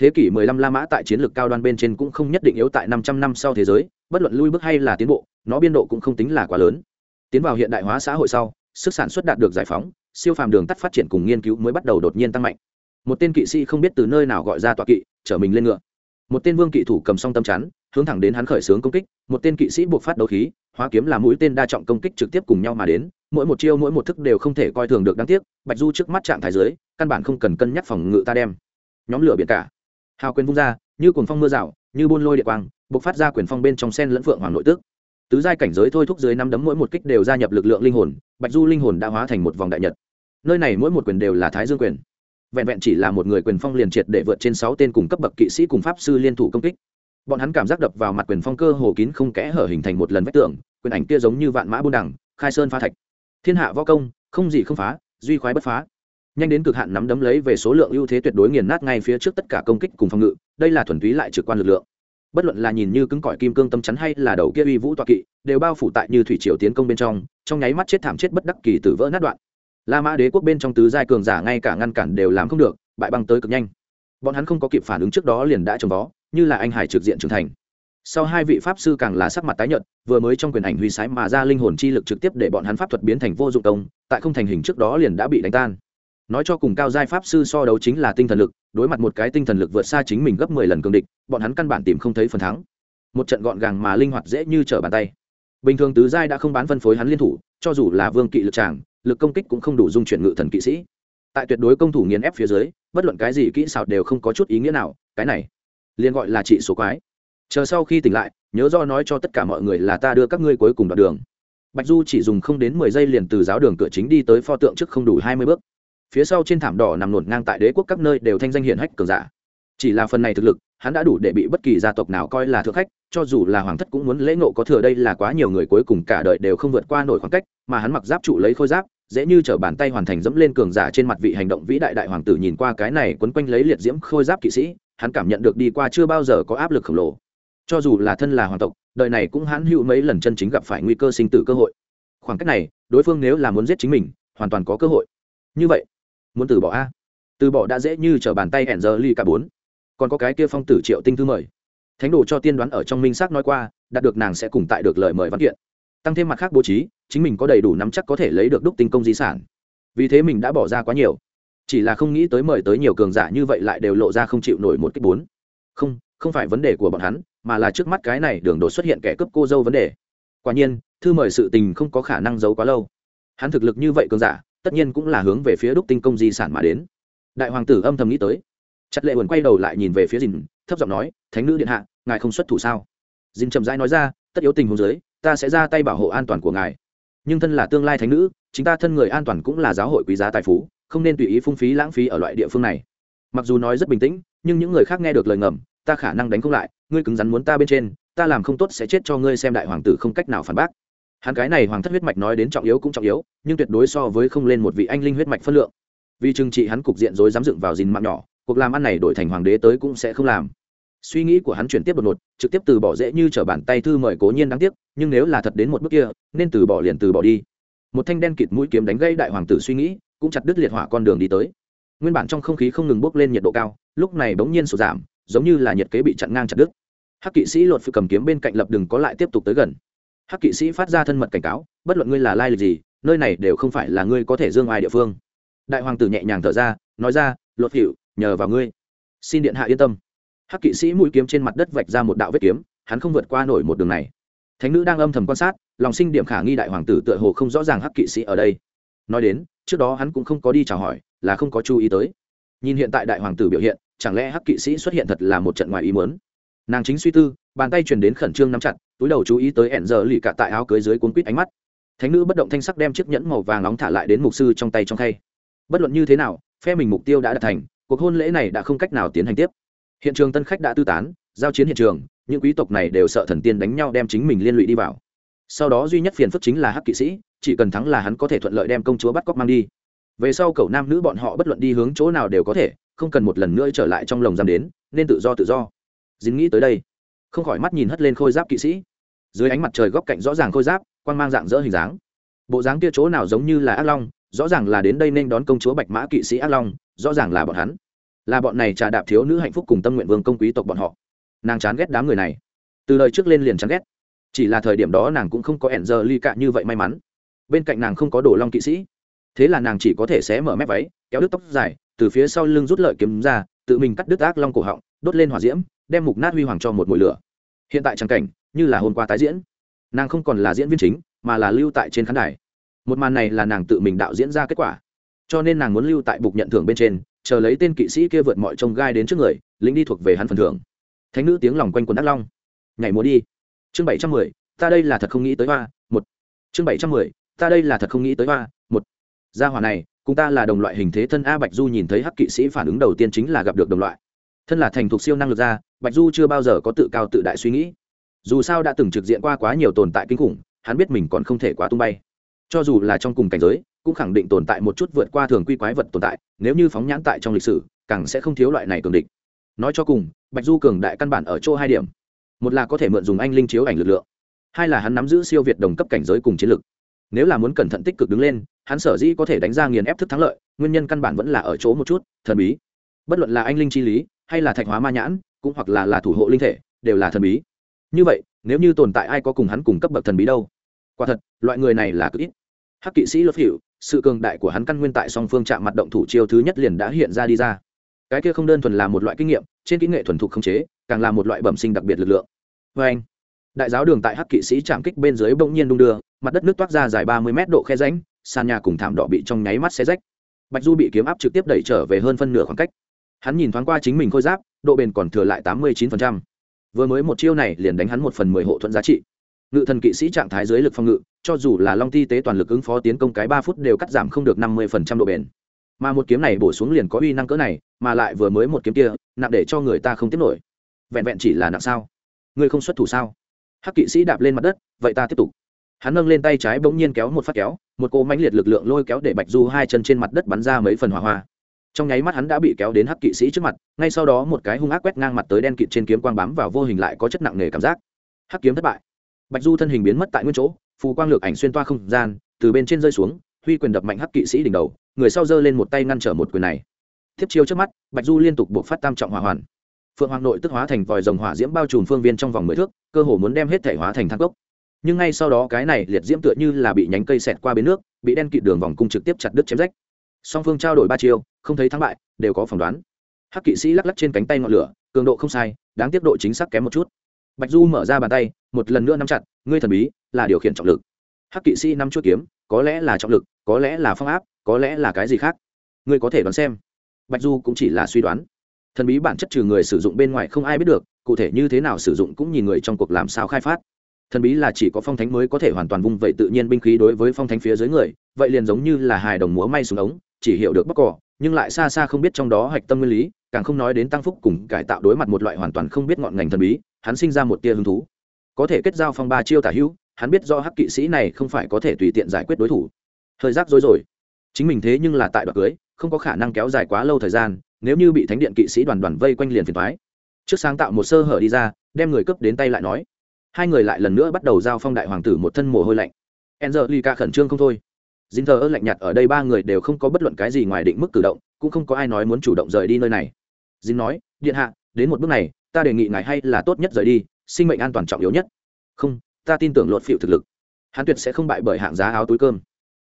Thế kỷ 15 la mã tại chiến lược cao đoan bên trên cũng không nhất định yếu tại 500 năm sau thế giới, bất luận lui bước hay là tiến bộ, nó biên độ cũng không tính là quá lớn. Tiến vào hiện đại hóa xã hội sau, sức sản xuất đạt được giải phóng, siêu phàm đường tắt phát triển cùng nghiên cứu mới bắt đầu đột nhiên tăng mạnh. Một tên kỵ sĩ không biết từ nơi nào gọi ra tọa kỵ, chở mình lên ngựa. Một tên vương kỵ thủ cầm song tâm chắn, hướng thẳng đến hắn khởi xướng công kích, một tên kỵ sĩ buộc phát đấu khí hóa kiếm là mũi tên đa trọng công kích trực tiếp cùng nhau mà đến, mỗi một chiêu mỗi một thức đều không thể coi thường được đáng tiếc, bạch du trước mắt trạng thái dưới, căn bản không cần cân nhắc phòng ngự ta đem. Nhóm lửa biển cả. Hào quyền vung ra, như cuồng phong mưa rào, như buôn lôi địa quang, bộc phát ra quyền phong bên trong sen lẫn phượng hoàng nội tước tứ giai cảnh giới thôi thúc dưới năm đấm mỗi một kích đều gia nhập lực lượng linh hồn, bạch du linh hồn đã hóa thành một vòng đại nhật. Nơi này mỗi một quyền đều là thái dương quyền. Vẹn vẹn chỉ là một người quyền phong liền triệt để vượt trên sáu tên cùng cấp bậc kỵ sĩ cùng pháp sư liên thủ công kích bọn hắn cảm giác đập vào mặt quyền phong cơ hồ kín không kẽ hở hình thành một lần vách tường, quyền ảnh kia giống như vạn mã buôn đẳng khai sơn phá thạch. Thiên hạ võ công, không gì không phá, duy khoái bất phá. Nhanh đến cực hạn nắm đấm lấy về số lượng ưu thế tuyệt đối nghiền nát ngay phía trước tất cả công kích cùng phòng ngự, đây là thuần túy lại trực quan lực lượng. Bất luận là nhìn như cứng cỏi kim cương tâm chắn hay là đầu kia uy vũ tọa kỵ, đều bao phủ tại như thủy triều tiến công bên trong trong nháy mắt chết thảm chết bất đắc kỳ tử vỡ nát đoạn. La mã đế quốc bên trong tứ giai cường giả ngay cả ngăn cản đều làm không được, bại băng tới cực nhanh. Bọn hắn không có kịp phản ứng trước đó liền đã trồng vó như là anh hải trực diện trưởng thành. Sau hai vị pháp sư càng là sắc mặt tái nhợt, vừa mới trong quyền ảnh huy sái mà ra linh hồn chi lực trực tiếp để bọn hắn pháp thuật biến thành vô dụng công, tại không thành hình trước đó liền đã bị đánh tan. Nói cho cùng cao giai pháp sư so đấu chính là tinh thần lực, đối mặt một cái tinh thần lực vượt xa chính mình gấp mười lần cường địch, bọn hắn căn bản tìm không thấy phần thắng. Một trận gọn gàng mà linh hoạt dễ như trở bàn tay. Bình thường tứ giai đã không bán phân phối hắn liên thủ, cho dù là vương kỵ lực tràng, lực công kích cũng không đủ dung chuyển ngự thần kỵ sĩ. Tại tuyệt đối công thủ nghiền ép phía dưới, bất luận cái gì kỹ xảo đều không có chút ý nghĩa nào, cái này liền gọi là chị số quái. Chờ sau khi tỉnh lại, nhớ do nói cho tất cả mọi người là ta đưa các ngươi cuối cùng đoạn đường. Bạch du chỉ dùng không đến mười giây liền từ giáo đường cửa chính đi tới pho tượng trước không đủ hai mươi bước. Phía sau trên thảm đỏ nằm nổn ngang tại đế quốc các nơi đều thanh danh hiển hách cường giả. Chỉ là phần này thực lực, hắn đã đủ để bị bất kỳ gia tộc nào coi là thượng khách, cho dù là hoàng thất cũng muốn lễ ngộ có thừa đây là quá nhiều người cuối cùng cả đời đều không vượt qua nổi khoảng cách, mà hắn mặc giáp trụ lấy khôi giáp, dễ như t bàn tay hoàn thành dẫm lên cường giả trên mặt vị hành động vĩ đại đại hoàng tử nhìn qua cái này quấn quanh lấy liệt diễm khôi giáp kỵ sĩ hắn cảm nhận được đi qua chưa bao giờ có áp lực khổng lồ. Cho dù là thân là hoàng tộc, đời này cũng hãn hữu mấy lần chân chính gặp phải nguy cơ sinh tử cơ hội. Khoảng cách này, đối phương nếu là muốn giết chính mình, hoàn toàn có cơ hội. Như vậy, muốn từ bỏ a. Từ bỏ đã dễ như t r ở bàn tay hẹn giờ ly cả bốn. Còn có cái kia phong tử triệu tinh thư mời. Thánh đồ cho tiên đoán ở trong minh xác nói qua, đạt được nàng sẽ cùng tại được lời mời văn kiện. Tăng thêm mặt khác bố trí, chính mình có đầy đủ nắm chắc có thể lấy được đúc tinh công di sản. Vì thế mình đã bỏ ra quá nhiều chỉ là không nghĩ tới mời tới nhiều cường giả như vậy lại đều lộ ra không chịu nổi một kích bốn. Không không phải vấn đề của bọn hắn, mà là trước mắt cái này đường đột xuất hiện kẻ cướp cô dâu vấn đề. Quả nhiên, thư mời sự tình không có khả năng giấu quá lâu. Hắn thực lực như vậy cường giả, tất nhiên cũng là hướng về phía đúc tinh công di sản mà đến. Đại hoàng tử âm thầm nghĩ tới. Chặt lệ quần quay đầu lại nhìn về phía dìn, thấp giọng nói, thánh nữ điện hạ, ngài không xuất thủ sao? Dìn chậm rãi nói ra, tất yếu tình huống giới ta sẽ ra tay bảo hộ an toàn của ngài. Nhưng thân là tương lai thánh nữ, chính ta thân người an toàn cũng là giáo hội quý giá tài phú không nên tùy ý phung phí lãng phí ở loại địa phương này. Mặc dù nói rất bình tĩnh, nhưng những người khác nghe được lời ngầm, ta khả năng đánh không lại, ngươi cứng rắn muốn ta bên trên, ta làm không tốt sẽ chết cho ngươi xem đại hoàng tử không cách nào phản bác. Hắn cái này hoàng thất huyết mạch nói đến trọng yếu cũng trọng yếu, nhưng tuyệt đối so với không lên một vị anh linh huyết mạch phân lượng. Vì trừng trị hắn cục diện rối dám dựng vào dìn mạng nhỏ, cuộc làm ăn này đổi thành hoàng đế tới cũng sẽ không làm. Suy nghĩ của hắn chuyển tiếp đột ngột, trực tiếp từ bỏ dễ như t bàn tay thư mời cố nhiên đáng tiếc, nhưng nếu là thật đến một bước kia, nên từ bỏ liền từ bỏ đi. Một thanh đen kịt mũi kiếm đánh gây đại hoàng tử suy nghĩ cũng chặt đứt liệt hỏa con đường đi tới. Nguyên bản trong không khí không ngừng bốc lên nhiệt độ cao, lúc này bỗng nhiên sụt giảm, giống như là nhiệt kế bị chặn ngang chặt đứt. Hắc kỵ sĩ lột phi cầm kiếm bên cạnh lập đừng có lại tiếp tục tới gần. Hắc kỵ sĩ phát ra thân mật cảnh cáo, bất luận ngươi là lai lịch gì, nơi này đều không phải là ngươi có thể dương ai địa phương. Đại hoàng tử nhẹ nhàng thở ra, nói ra, lột hiệu nhờ vào ngươi. Xin điện hạ yên tâm. Hắc kỵ sĩ mũi kiếm trên mặt đất vạch ra một đạo vết kiếm, hắn không vượt qua nổi một đường này. Thánh nữ đang âm thầm quan sát, lòng sinh điểm khả nghi đại hoàng tử tựa hồ không rõ ràng hắc kỵ sĩ ở đây nói đến, trước đó hắn cũng không có đi chào hỏi, là không có chú ý tới. Nhìn hiện tại đại hoàng tử biểu hiện, chẳng lẽ hắc kỵ sĩ xuất hiện thật là một trận ngoài ý muốn? Nàng chính suy tư, bàn tay truyền đến khẩn trương nắm chặt, túi đầu chú ý tới ẻn giờ lì cả tại áo cưới dưới cuốn quýt ánh mắt. Thánh nữ bất động thanh sắc đem chiếc nhẫn màu vàng nóng thả lại đến mục sư trong tay trong khay. Bất luận như thế nào, phe mình mục tiêu đã đạt thành, cuộc hôn lễ này đã không cách nào tiến hành tiếp. Hiện trường tân khách đã tư tán, giao chiến hiện trường, những quý tộc này đều sợ thần tiên đánh nhau đem chính mình liên lụy đi vào sau đó duy nhất phiền phức chính là hắc kỵ sĩ, chỉ cần thắng là hắn có thể thuận lợi đem công chúa bắt cóc mang đi. Về sau cậu nam nữ bọn họ bất luận đi hướng chỗ nào đều có thể, không cần một lần nữa trở lại trong lồng giam đến, nên tự do tự do. Dính nghĩ tới đây, không khỏi mắt nhìn hất lên khôi giáp kỵ sĩ. Dưới ánh mặt trời góc cạnh rõ ràng khôi giáp quan mang dạng dỡ hình dáng. Bộ dáng kia chỗ nào giống như là ác long, rõ ràng là đến đây nên đón công chúa bạch mã kỵ sĩ ác long, rõ ràng là bọn hắn. Là bọn này trà đạp thiếu nữ hạnh phúc cùng tâm nguyện vương công quý tộc bọn họ. Nàng chán ghét đám người này. Từ đời trước lên liền chán ghét chỉ là thời điểm đó nàng cũng không có ẻn giờ ly cạ như vậy may mắn. Bên cạnh nàng không có đồ long kỵ sĩ. Thế là nàng chỉ có thể xé mở mép váy, kéo đứt tóc dài, từ phía sau lưng rút lợi kiếm ra, tự mình cắt đứt ác long cổ họng, đốt lên hỏa diễm, đem mục nát huy hoàng cho một mùi lửa. Hiện tại trang cảnh, như là hôm qua tái diễn. Nàng không còn là diễn viên chính, mà là lưu tại trên khán đài. Một màn này là nàng tự mình đạo diễn ra kết quả. Cho nên nàng muốn lưu tại bục nhận thưởng bên trên, chờ lấy tên kỵ sĩ kia vượt mọi trông gai đến trước người lính đi thuộc về hắn phần thưởng. Thánh nữ tiếng lòng quanh quần đắc long. Nhảy múa đi chương bảy trăm mười, ta đây là thật không nghĩ tới hoa, một. Chương bảy trăm mười, ta đây là thật không nghĩ tới hoa, một. Gia hỏa này, cùng ta là đồng loại hình thế thân a bạch du nhìn thấy hắc kỵ sĩ phản ứng đầu tiên chính là gặp được đồng loại. Thân là thành thục siêu năng lực ra bạch du chưa bao giờ có tự cao tự đại suy nghĩ. Dù sao đã từng trực diện qua quá nhiều tồn tại kinh khủng, hắn biết mình còn không thể quá tung bay. Cho dù là trong cùng cảnh giới, cũng khẳng định tồn tại một chút vượt qua thường quy quái vật tồn tại, nếu như phóng nhãn tại trong lịch sử, càng sẽ không thiếu loại này cường địch. Nói cho cùng, bạch du cường đại căn bản ở chỗ hai điểm một là có thể mượn dùng anh linh chiếu ảnh lực lượng, hai là hắn nắm giữ siêu việt đồng cấp cảnh giới cùng chiến lực. Nếu là muốn cẩn thận tích cực đứng lên, hắn sở dĩ có thể đánh ra nghiền ép thức thắng lợi, nguyên nhân căn bản vẫn là ở chỗ một chút, thần bí. Bất luận là anh linh chi lý, hay là thạch hóa ma nhãn, cũng hoặc là là thủ hộ linh thể, đều là thần bí. Như vậy, nếu như tồn tại ai có cùng hắn cùng cấp bậc thần bí đâu? Quả thật, loại người này là cực ít. Hắc kỵ sĩ luật hiệu sự cường đại của hắn căn nguyên tại song phương chạm mặt động thủ chiêu thứ nhất liền đã hiện ra đi ra cái kia không đơn thuần là một loại kinh nghiệm, trên kỹ nghệ thuần thục không chế, càng là một loại bẩm sinh đặc biệt lực lượng. Vê anh, đại giáo đường tại hắc kỵ sĩ chạm kích bên dưới bỗng nhiên đung đưa, mặt đất nước toát ra dài ba mươi mét độ khe ránh sàn nhà cùng thảm đỏ bị trong nháy mắt xe rách. Bạch du bị kiếm áp trực tiếp đẩy trở về hơn phân nửa khoảng cách. Hắn nhìn thoáng qua chính mình khôi giáp, độ bền còn thừa lại tám mươi chín vừa mới một chiêu này liền đánh hắn một phần mười hộ thuận giá trị. Ngự thần kỵ sĩ trạng thái dưới lực phòng ngự, cho dù là long ti tế toàn lực ứng phó tiến công cái ba phút đều cắt giảm không được năm mươi độ bền mà một kiếm này bổ xuống liền có uy năng cỡ này, mà lại vừa mới một kiếm kia, nặng để cho người ta không tiếp nổi. Vẹn vẹn chỉ là nặng sao? Ngươi không xuất thủ sao? Hắc kỵ sĩ đạp lên mặt đất, vậy ta tiếp tục. Hắn nâng lên tay trái bỗng nhiên kéo một phát kéo, một cô mãnh liệt lực lượng lôi kéo để bạch du hai chân trên mặt đất bắn ra mấy phần hỏa hoa. Trong nháy mắt hắn đã bị kéo đến hắc kỵ sĩ trước mặt, ngay sau đó một cái hung ác quét ngang mặt tới đen kịt trên kiếm quang bám vào vô hình lại có chất nặng nề cảm giác. Hắc kiếm thất bại. Bạch du thân hình biến mất tại nguyên chỗ, phù quang lược ảnh xuyên toa không gian, từ bên trên rơi xuống huy quyền đập mạnh hắc kỵ sĩ đỉnh đầu, người sau giơ lên một tay ngăn trở một quyền này. Tiếp chiêu trước mắt, bạch du liên tục buộc phát tam trọng hỏa hoàn. Phượng hoàng nội tức hóa thành vòi rồng hỏa diễm bao trùm phương viên trong vòng mười thước, cơ hồ muốn đem hết thể hóa thành thang cốc. Nhưng ngay sau đó cái này liệt diễm tựa như là bị nhánh cây xẹt qua bến nước, bị đen kịt đường vòng cung trực tiếp chặt đứt chém rách. Song phương trao đổi ba chiêu, không thấy thắng bại, đều có phỏng đoán. Hắc kỵ sĩ lắc lắc trên cánh tay ngọn lửa, cường độ không sai, đáng tiếp độ chính xác kém một chút. Bạch du mở ra bàn tay, một lần nữa nắm chặt, ngươi thần bí, là điều khiển trọng lực. Hắc kỵ sĩ nắm chuỗi kiếm có lẽ là trọng lực, có lẽ là phong áp, có lẽ là cái gì khác. Ngươi có thể đoán xem. Bạch du cũng chỉ là suy đoán. Thần bí bản chất trừ người sử dụng bên ngoài không ai biết được, cụ thể như thế nào sử dụng cũng nhìn người trong cuộc làm sao khai phát. Thần bí là chỉ có phong thánh mới có thể hoàn toàn vung vậy tự nhiên binh khí đối với phong thánh phía dưới người, vậy liền giống như là hài đồng múa may xuống ống, chỉ hiểu được bóc cỏ, nhưng lại xa xa không biết trong đó hạch tâm nguyên lý, càng không nói đến tăng phúc cùng cải tạo đối mặt một loại hoàn toàn không biết ngọn ngành thần bí, hắn sinh ra một tia hứng thú. Có thể kết giao phong ba chiêu tả hữu hắn biết do hắc kỵ sĩ này không phải có thể tùy tiện giải quyết đối thủ. Thời giác dối rồi. Chính mình thế nhưng là tại đoạn cưới, không có khả năng kéo dài quá lâu thời gian, nếu như bị thánh điện kỵ sĩ đoàn đoàn vây quanh liền phiền thoái trước sáng tạo một sơ hở đi ra, đem người cướp đến tay lại nói. Hai người lại lần nữa bắt đầu giao phong đại hoàng tử một thân mồ hôi lạnh. Angelica khẩn trương không thôi. Dính thờ ơ lạnh nhạt ở đây ba người đều không có bất luận cái gì ngoài định mức cử động, cũng không có ai nói muốn chủ động rời đi nơi này. Dính nói, điện hạ, đến một bước này, ta đề nghị ngài hay là tốt nhất rời đi, sinh mệnh an toàn trọng yếu nhất. Không ta tin tưởng lột phiệu thực lực. Hắn tuyệt sẽ không bại bởi hạng giá áo túi cơm.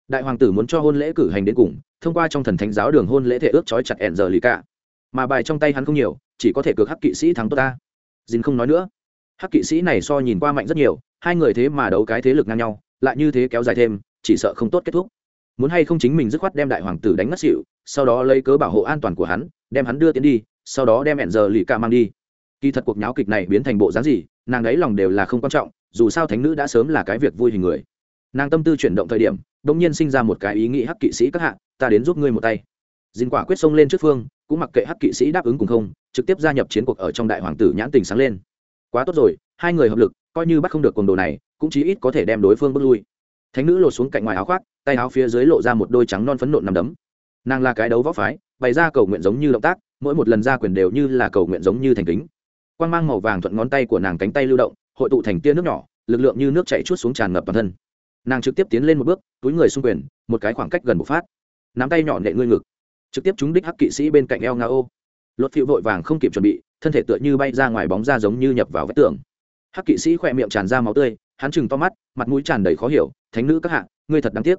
Đại hoàng tử muốn cho hôn lễ cử hành đến cùng, thông qua trong thần thánh giáo đường hôn lễ thể ước trói chặt ẹn giờ lì cả. Mà bài trong tay hắn không nhiều, chỉ có thể cược hắc kỵ sĩ thắng tốt ta. Dìn không nói nữa. Hắc kỵ sĩ này so nhìn qua mạnh rất nhiều, hai người thế mà đấu cái thế lực ngang nhau, lại như thế kéo dài thêm, chỉ sợ không tốt kết thúc. Muốn hay không chính mình dứt khoát đem đại hoàng tử đánh ngất xỉu, sau đó lấy cớ bảo hộ an toàn của hắn, đem hắn đưa tiến đi, sau đó đem ẹn giờ lì cả mang đi. Kỳ thật cuộc nháo kịch này biến thành bộ dáng gì, nàng ấy lòng đều là không quan trọng dù sao thánh nữ đã sớm là cái việc vui hình người. Nàng tâm tư chuyển động thời điểm đ ỗ n g nhiên sinh ra một cái ý nghĩ hắc kỵ sĩ các hạ, ta đến giúp ngươi một tay. Dinh quả quyết xông lên trước phương, cũng mặc kệ hắc kỵ sĩ đáp ứng cùng không, trực tiếp gia nhập chiến cuộc ở trong đại hoàng tử nhãn tình sáng lên. Quá tốt rồi, hai người hợp lực, coi như bắt không được cồn đồ này, cũng chí ít có thể đem đối phương bước lui. Thánh nữ lột xuống cạnh ngoài áo khoác, tay áo phía dưới lộ ra một đôi trắng non phấn nộn nằm đấm. Nàng là cái đấu võ phái, bày ra cầu nguyện giống như động tác, mỗi một lần ra quyền đều như là cầu nguyện giống như thành kính. Quan g mang màu vàng thuận ngón tay của nàng cánh tay lưu động hội tụ thành tia nước nhỏ, lực lượng như nước chạy chút xuống tràn ngập toàn thân. Nàng trực tiếp tiến lên một bước, túi người xung quyền, một cái khoảng cách gần một phát. Nắm tay nhỏ nệ ngươi ngực. Trực tiếp trúng đích hắc kỵ sĩ bên cạnh eo nga ô lột phiệu vội vàng không kịp chuẩn bị, thân thể tựa như bay ra ngoài bóng ra giống như nhập vào vách tường. Hắc kỵ sĩ khỏe miệng tràn ra máu tươi, hắn chừng to mắt, mặt mũi tràn đầy khó hiểu, thánh nữ các hạ, ngươi thật đáng tiếc.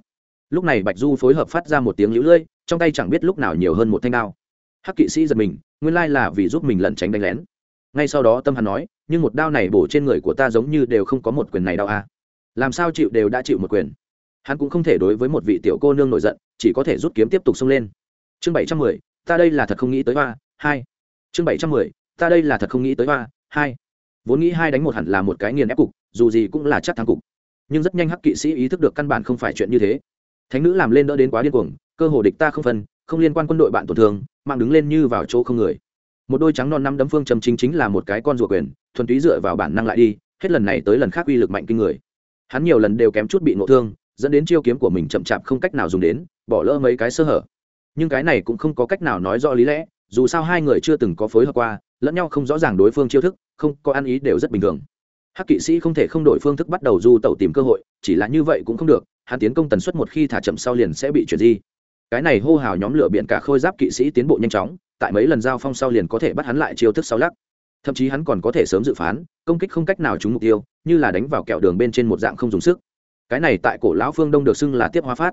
Lúc này bạch du phối hợp phát ra một tiếng lũ lưỡi, trong tay chẳng biết lúc nào nhiều hơn một thanh đao. Hắc kỵ sĩ giật mình, nguyên lai là vì giúp mình lẩn tránh đánh lén ngay sau đó tâm hắn nói, nhưng một đao này bổ trên người của ta giống như đều không có một quyền này đau a à. làm sao chịu đều đã chịu một quyền. Hắn cũng không thể đối với một vị tiểu cô nương nổi giận, chỉ có thể rút kiếm tiếp tục xông lên. Chương bảy trăm mười, ta đây là thật không nghĩ tới hoa, hai. Chương bảy trăm mười, ta đây là thật không nghĩ tới hoa, hai. Vốn nghĩ hai đánh một hẳn là một cái nghiền ép cục, dù gì cũng là chắc thắng cục. Nhưng rất nhanh hắc kỵ sĩ ý thức được căn bản không phải chuyện như thế. Thánh nữ làm lên đỡ đến quá điên cuồng, cơ hồ địch ta không phân, không liên quan quân đội bạn tổn thương, mạng đứng lên như vào chỗ không người một đôi trắng non năm đấm phương châm chính chính là một cái con rùa quyền, thuần túy dựa vào bản năng lại đi, hết lần này tới lần khác uy lực mạnh kinh người. Hắn nhiều lần đều kém chút bị nộ thương, dẫn đến chiêu kiếm của mình chậm chạp không cách nào dùng đến, bỏ lỡ mấy cái sơ hở. Nhưng cái này cũng không có cách nào nói rõ lý lẽ, dù sao hai người chưa từng có phối hợp qua, lẫn nhau không rõ ràng đối phương chiêu thức, không có ăn ý đều rất bình thường. Hắc kỵ sĩ không thể không đổi phương thức bắt đầu du tẩu tìm cơ hội, chỉ là như vậy cũng không được, hắn tiến công tần suất một khi thả chậm sau liền sẽ bị chuyển di. Cái này hô hào nhóm lửa biển cả khôi giáp kỵ sĩ tiến bộ nhanh chóng tại mấy lần giao phong sau liền có thể bắt hắn lại chiêu thức sau lắc. Thậm chí hắn còn có thể sớm dự phán, công kích không cách nào trúng mục tiêu, như là đánh vào kẹo đường bên trên một dạng không dùng sức. Cái này tại cổ lão phương đông được xưng là tiếp hóa phát.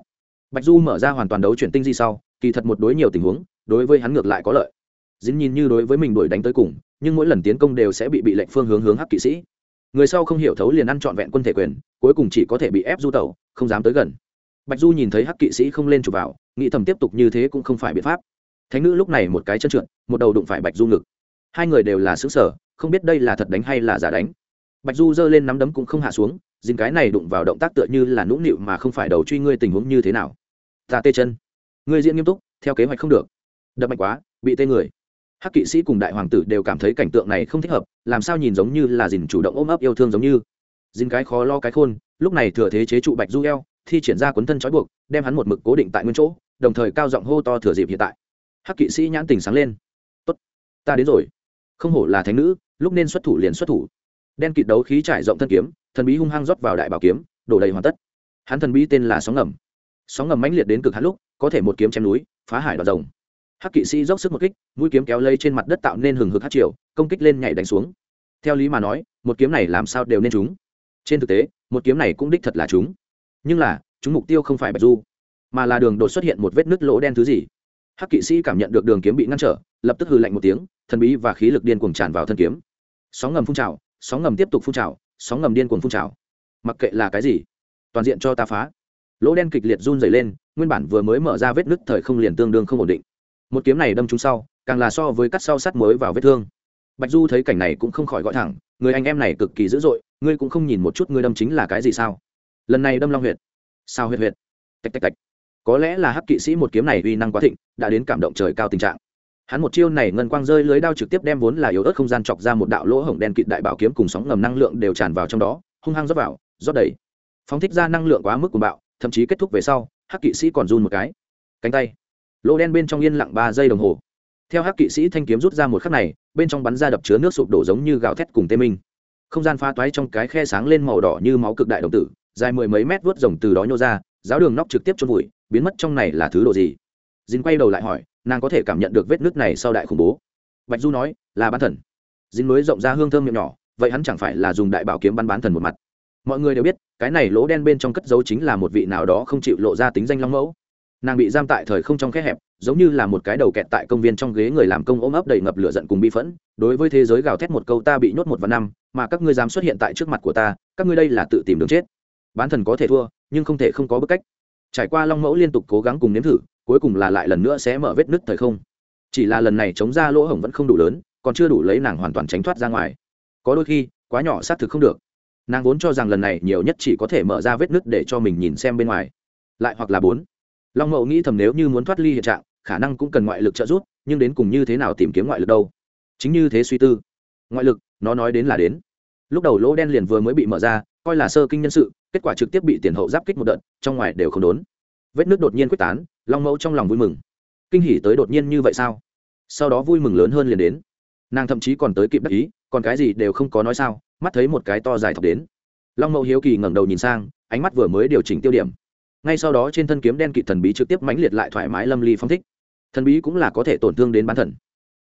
Bạch du mở ra hoàn toàn đấu chuyển tinh di sau, kỳ thật một đối nhiều tình huống, đối với hắn ngược lại có lợi. Dính nhìn như đối với mình đuổi đánh tới cùng, nhưng mỗi lần tiến công đều sẽ bị bị lệnh phương hướng hướng hắc kỵ sĩ. Người sau không hiểu thấu liền ăn trọn vẹn quân thể quyền, cuối cùng chỉ có thể bị ép du tẩu, không dám tới gần. Bạch du nhìn thấy hắc kỵ sĩ không lên chụp vào, nghĩ thầm tiếp tục như thế cũng không phải biện pháp thánh nữ lúc này một cái chân trượt, một đầu đụng phải bạch du ngực. Hai người đều là xứng sở không biết đây là thật đánh hay là giả đánh. Bạch du giơ lên nắm đấm cũng không hạ xuống, dính cái này đụng vào động tác tựa như là nũng nịu mà không phải đầu truy ngươi tình huống như thế nào. Ta tê chân. Ngươi diễn nghiêm túc, theo kế hoạch không được. Đập mạnh quá, bị tê người. Hắc kỵ sĩ cùng đại hoàng tử đều cảm thấy cảnh tượng này không thích hợp, làm sao nhìn giống như là dìn chủ động ôm ấp yêu thương giống như. Dìn cái khó lo cái khôn, lúc này thừa thế chế trụ bạch du eo, thi triển ra cuốn thân trói buộc, đem hắn một mực cố định tại nguyên chỗ, đồng thời cao giọng hô to thừa dịp hiện tại hắc kỵ sĩ nhãn tình sáng lên. Tốt, ta đến rồi. Không hổ là thánh nữ, lúc nên xuất thủ liền xuất thủ. Đen kịt đấu khí trải rộng thân kiếm, thần bí hung hăng rót vào đại bảo kiếm, đổ đầy hoàn tất. Hắn thần bí tên là sóng ngầm. Sóng ngầm mãnh liệt đến cực hắn lúc, có thể một kiếm chém núi, phá hải đoạt rồng. Hắc kỵ sĩ dốc sức một kích, mũi kiếm kéo lây trên mặt đất tạo nên hừng hực hát triều, công kích lên nhảy đánh xuống. Theo lý mà nói, một kiếm này làm sao đều nên trúng trên thực tế, một kiếm này cũng đích thật là trúng nhưng là, chúng mục tiêu không phải bạch du, mà là đường đột xuất hiện một vết nứt lỗ đen thứ gì hắc kỵ sĩ cảm nhận được đường kiếm bị ngăn trở, lập tức hư lạnh một tiếng, thần bí và khí lực điên cuồng tràn vào thân kiếm. Sóng ngầm phun trào, sóng ngầm tiếp tục phun trào, sóng ngầm điên cuồng phun trào. Mặc kệ là cái gì, toàn diện cho ta phá. Lỗ đen kịch liệt run dày lên, nguyên bản vừa mới mở ra vết nứt thời không liền tương đương không ổn định. Một kiếm này đâm trúng sau, càng là so với cắt sau sắt mới vào vết thương. Bạch du thấy cảnh này cũng không khỏi gọi thẳng, người anh em này cực kỳ dữ dội, ngươi cũng không nhìn một chút ngươi đâm chính là cái gì sao? Lần này đâm long huyệt. Sao huyệt huyệt? Tạch tạch tạch có lẽ là hắc kỵ sĩ một kiếm này uy năng quá thịnh, đã đến cảm động trời cao tình trạng. Hắn một chiêu này ngân quang rơi lưới đao trực tiếp đem vốn là yếu ớt không gian chọc ra một đạo lỗ hổng đen kịt đại bảo kiếm cùng sóng ngầm năng lượng đều tràn vào trong đó, hung hăng rót vào, rót đầy. Phóng thích ra năng lượng quá mức của bạo, thậm chí kết thúc về sau, hắc kỵ sĩ còn run một cái. Cánh tay. Lỗ đen bên trong yên lặng ba giây đồng hồ. Theo hắc kỵ sĩ thanh kiếm rút ra một khắc này, bên trong bắn ra đập chứa nước sụp đổ giống như gạo thét cùng tê minh. Không gian pha toái trong cái khe sáng lên màu đỏ như máu cực đại đồng tử, dài mười mấy mét vớt rồng từ đó nhô ra, giáo đường nóc trực tiếp chôn vùi biến mất trong này là thứ đồ gì? Dinh quay đầu lại hỏi, nàng có thể cảm nhận được vết nước này sau đại khủng bố. Bạch du nói, là bán thần. Dinh mới rộng ra hương thơm miệng nhỏ, vậy hắn chẳng phải là dùng đại bảo kiếm bắn bán thần một mặt? Mọi người đều biết, cái này lỗ đen bên trong cất dấu chính là một vị nào đó không chịu lộ ra tính danh long mẫu. Nàng bị giam tại thời không trong khe hẹp, giống như là một cái đầu kẹt tại công viên trong ghế người làm công ôm ấp đầy ngập lửa giận cùng bi phẫn. Đối với thế giới gào thét một câu ta bị nhốt một vạn năm, mà các ngươi dám xuất hiện tại trước mặt của ta, các ngươi đây là tự tìm đường chết. Bán thần có thể thua, nhưng không thể không có bức cách trải qua long mẫu liên tục cố gắng cùng nếm thử, cuối cùng là lại lần nữa sẽ mở vết nứt thời không. Chỉ là lần này chống ra lỗ hổng vẫn không đủ lớn, còn chưa đủ lấy nàng hoàn toàn tránh thoát ra ngoài. Có đôi khi, quá nhỏ xác thực không được. Nàng vốn cho rằng lần này nhiều nhất chỉ có thể mở ra vết nứt để cho mình nhìn xem bên ngoài. Lại hoặc là bốn. Long Mẫu nghĩ thầm nếu như muốn thoát ly hiện trạng, khả năng cũng cần ngoại lực trợ giúp, nhưng đến cùng như thế nào tìm kiếm ngoại lực đâu? Chính như thế suy tư. Ngoại lực, nó nói đến là đến. Lúc đầu lỗ đen liền vừa mới bị mở ra coi là sơ kinh nhân sự, kết quả trực tiếp bị tiền hậu giáp kích một đợt, trong ngoài đều không đốn. Vết nước đột nhiên quyết tán, long mẫu trong lòng vui mừng. Kinh hỉ tới đột nhiên như vậy sao? Sau đó vui mừng lớn hơn liền đến. Nàng thậm chí còn tới kịp đắc ý, còn cái gì đều không có nói sao, mắt thấy một cái to dài thọc đến. Long mẫu hiếu kỳ ngẩng đầu nhìn sang, ánh mắt vừa mới điều chỉnh tiêu điểm. Ngay sau đó trên thân kiếm đen kịt thần bí trực tiếp mãnh liệt lại thoải mái lâm ly phong thích. Thần bí cũng là có thể tổn thương đến bán thần.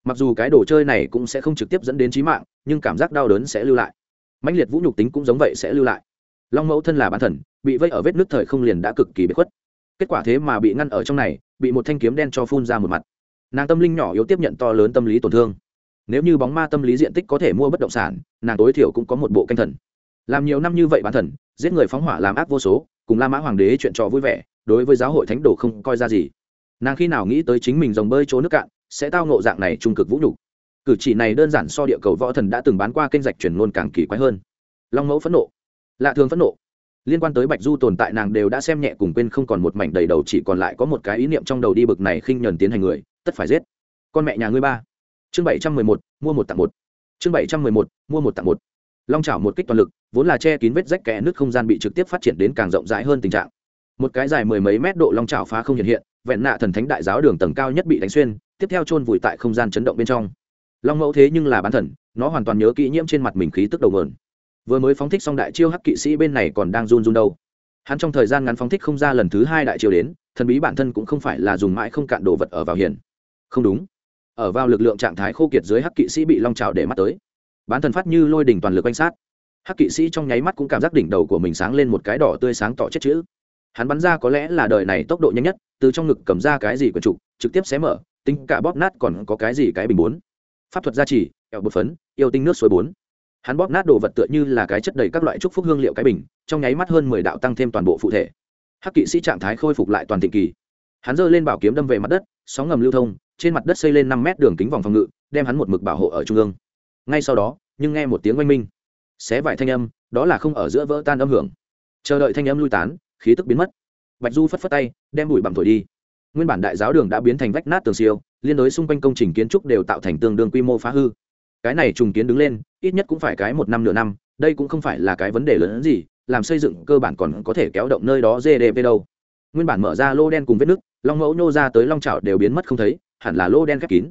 Mặc dù cái đồ chơi này cũng sẽ không trực tiếp dẫn đến trí mạng, nhưng cảm giác đau đớn sẽ lưu lại mãnh liệt vũ nhục tính cũng giống vậy sẽ lưu lại. Long mẫu thân là bán thần, bị vây ở vết nước thời không liền đã cực kỳ bị khuất. Kết quả thế mà bị ngăn ở trong này, bị một thanh kiếm đen cho phun ra một mặt. Nàng tâm linh nhỏ yếu tiếp nhận to lớn tâm lý tổn thương. Nếu như bóng ma tâm lý diện tích có thể mua bất động sản, nàng tối thiểu cũng có một bộ canh thần. Làm nhiều năm như vậy bán thần, giết người phóng hỏa làm ác vô số, cùng la mã hoàng đế chuyện trò vui vẻ, đối với giáo hội thánh đồ không coi ra gì. Nàng khi nào nghĩ tới chính mình dòng bơi chỗ nước cạn, sẽ tao ngộ dạng này trung cực vũ nhục cử chỉ này đơn giản so địa cầu võ thần đã từng bán qua kênh rạch chuyển ngôn càng kỳ quái hơn. Long mẫu phẫn nộ, lạ thường phẫn nộ. Liên quan tới bạch du tồn tại nàng đều đã xem nhẹ cùng quên không còn một mảnh đầy đầu, chỉ còn lại có một cái ý niệm trong đầu đi bực này khinh nhuần tiến hành người, tất phải giết. Con mẹ nhà ngươi ba. Chương bảy trăm mười một, mua một tặng một. Chương bảy trăm mười một, mua một tặng một. Long chảo một kích toàn lực, vốn là che kín vết rách kẽ nước không gian bị trực tiếp phát triển đến càng rộng rãi hơn tình trạng. Một cái dài mười mấy mét độ long chảo phá không hiện hiện, vẹn nạ thần thánh đại giáo đường tầng cao nhất bị đánh xuyên, tiếp theo chôn vùi tại không gian chấn động bên trong long mẫu thế nhưng là bán thần, nó hoàn toàn nhớ kỹ nhiễm trên mặt mình khí tức đầu mờn vừa mới phóng thích xong đại chiêu hắc kỵ sĩ bên này còn đang run run đâu. Hắn trong thời gian ngắn phóng thích không ra lần thứ hai đại chiêu đến, thần bí bản thân cũng không phải là dùng mãi không cạn đồ vật ở vào hiền không đúng. Ở vào lực lượng trạng thái khô kiệt dưới hắc kỵ sĩ bị long trào để mắt tới. Bán thần phát như lôi đỉnh toàn lực quanh sát. Hắc kỵ sĩ trong nháy mắt cũng cảm giác đỉnh đầu của mình sáng lên một cái đỏ tươi sáng tỏ chết chữ. Hắn bắn ra có lẽ là đời này tốc độ nhanh nhất, từ trong ngực cầm ra cái gì quần trục trực tiếp xé mở, tính cả bóp nát còn có cái gì cái bình bốn pháp thuật gia trì, kẹo bột phấn, yêu tinh nước suối bốn. Hắn bóp nát đồ vật tựa như là cái chất đầy các loại trúc phúc hương liệu cái bình, trong nháy mắt hơn mười đạo tăng thêm toàn bộ phụ thể. Hắc kỵ sĩ trạng thái khôi phục lại toàn thịnh kỳ. Hắn giơ lên bảo kiếm đâm về mặt đất, sóng ngầm lưu thông, trên mặt đất xây lên năm mét đường kính vòng phòng ngự, đem hắn một mực bảo hộ ở trung ương. Ngay sau đó, nhưng nghe một tiếng oanh minh, xé vải thanh âm, đó là không ở giữa vỡ tan âm hưởng. Chờ đợi thanh âm lui tán, khí tức biến mất. Bạch du phất phất tay, đem bụi bặm thổi đi nguyên bản đại giáo đường đã biến thành vách nát tường siêu, liên đối xung quanh công trình kiến trúc đều tạo thành tương đương quy mô phá hư. Cái này trùng kiến đứng lên, ít nhất cũng phải cái một năm nửa năm, đây cũng không phải là cái vấn đề lớn hơn gì, làm xây dựng cơ bản còn có thể kéo động nơi đó gdp đâu. Nguyên bản mở ra lô đen cùng vết nước, long mẫu nhô ra tới long trào đều biến mất không thấy, hẳn là lô đen khép kín.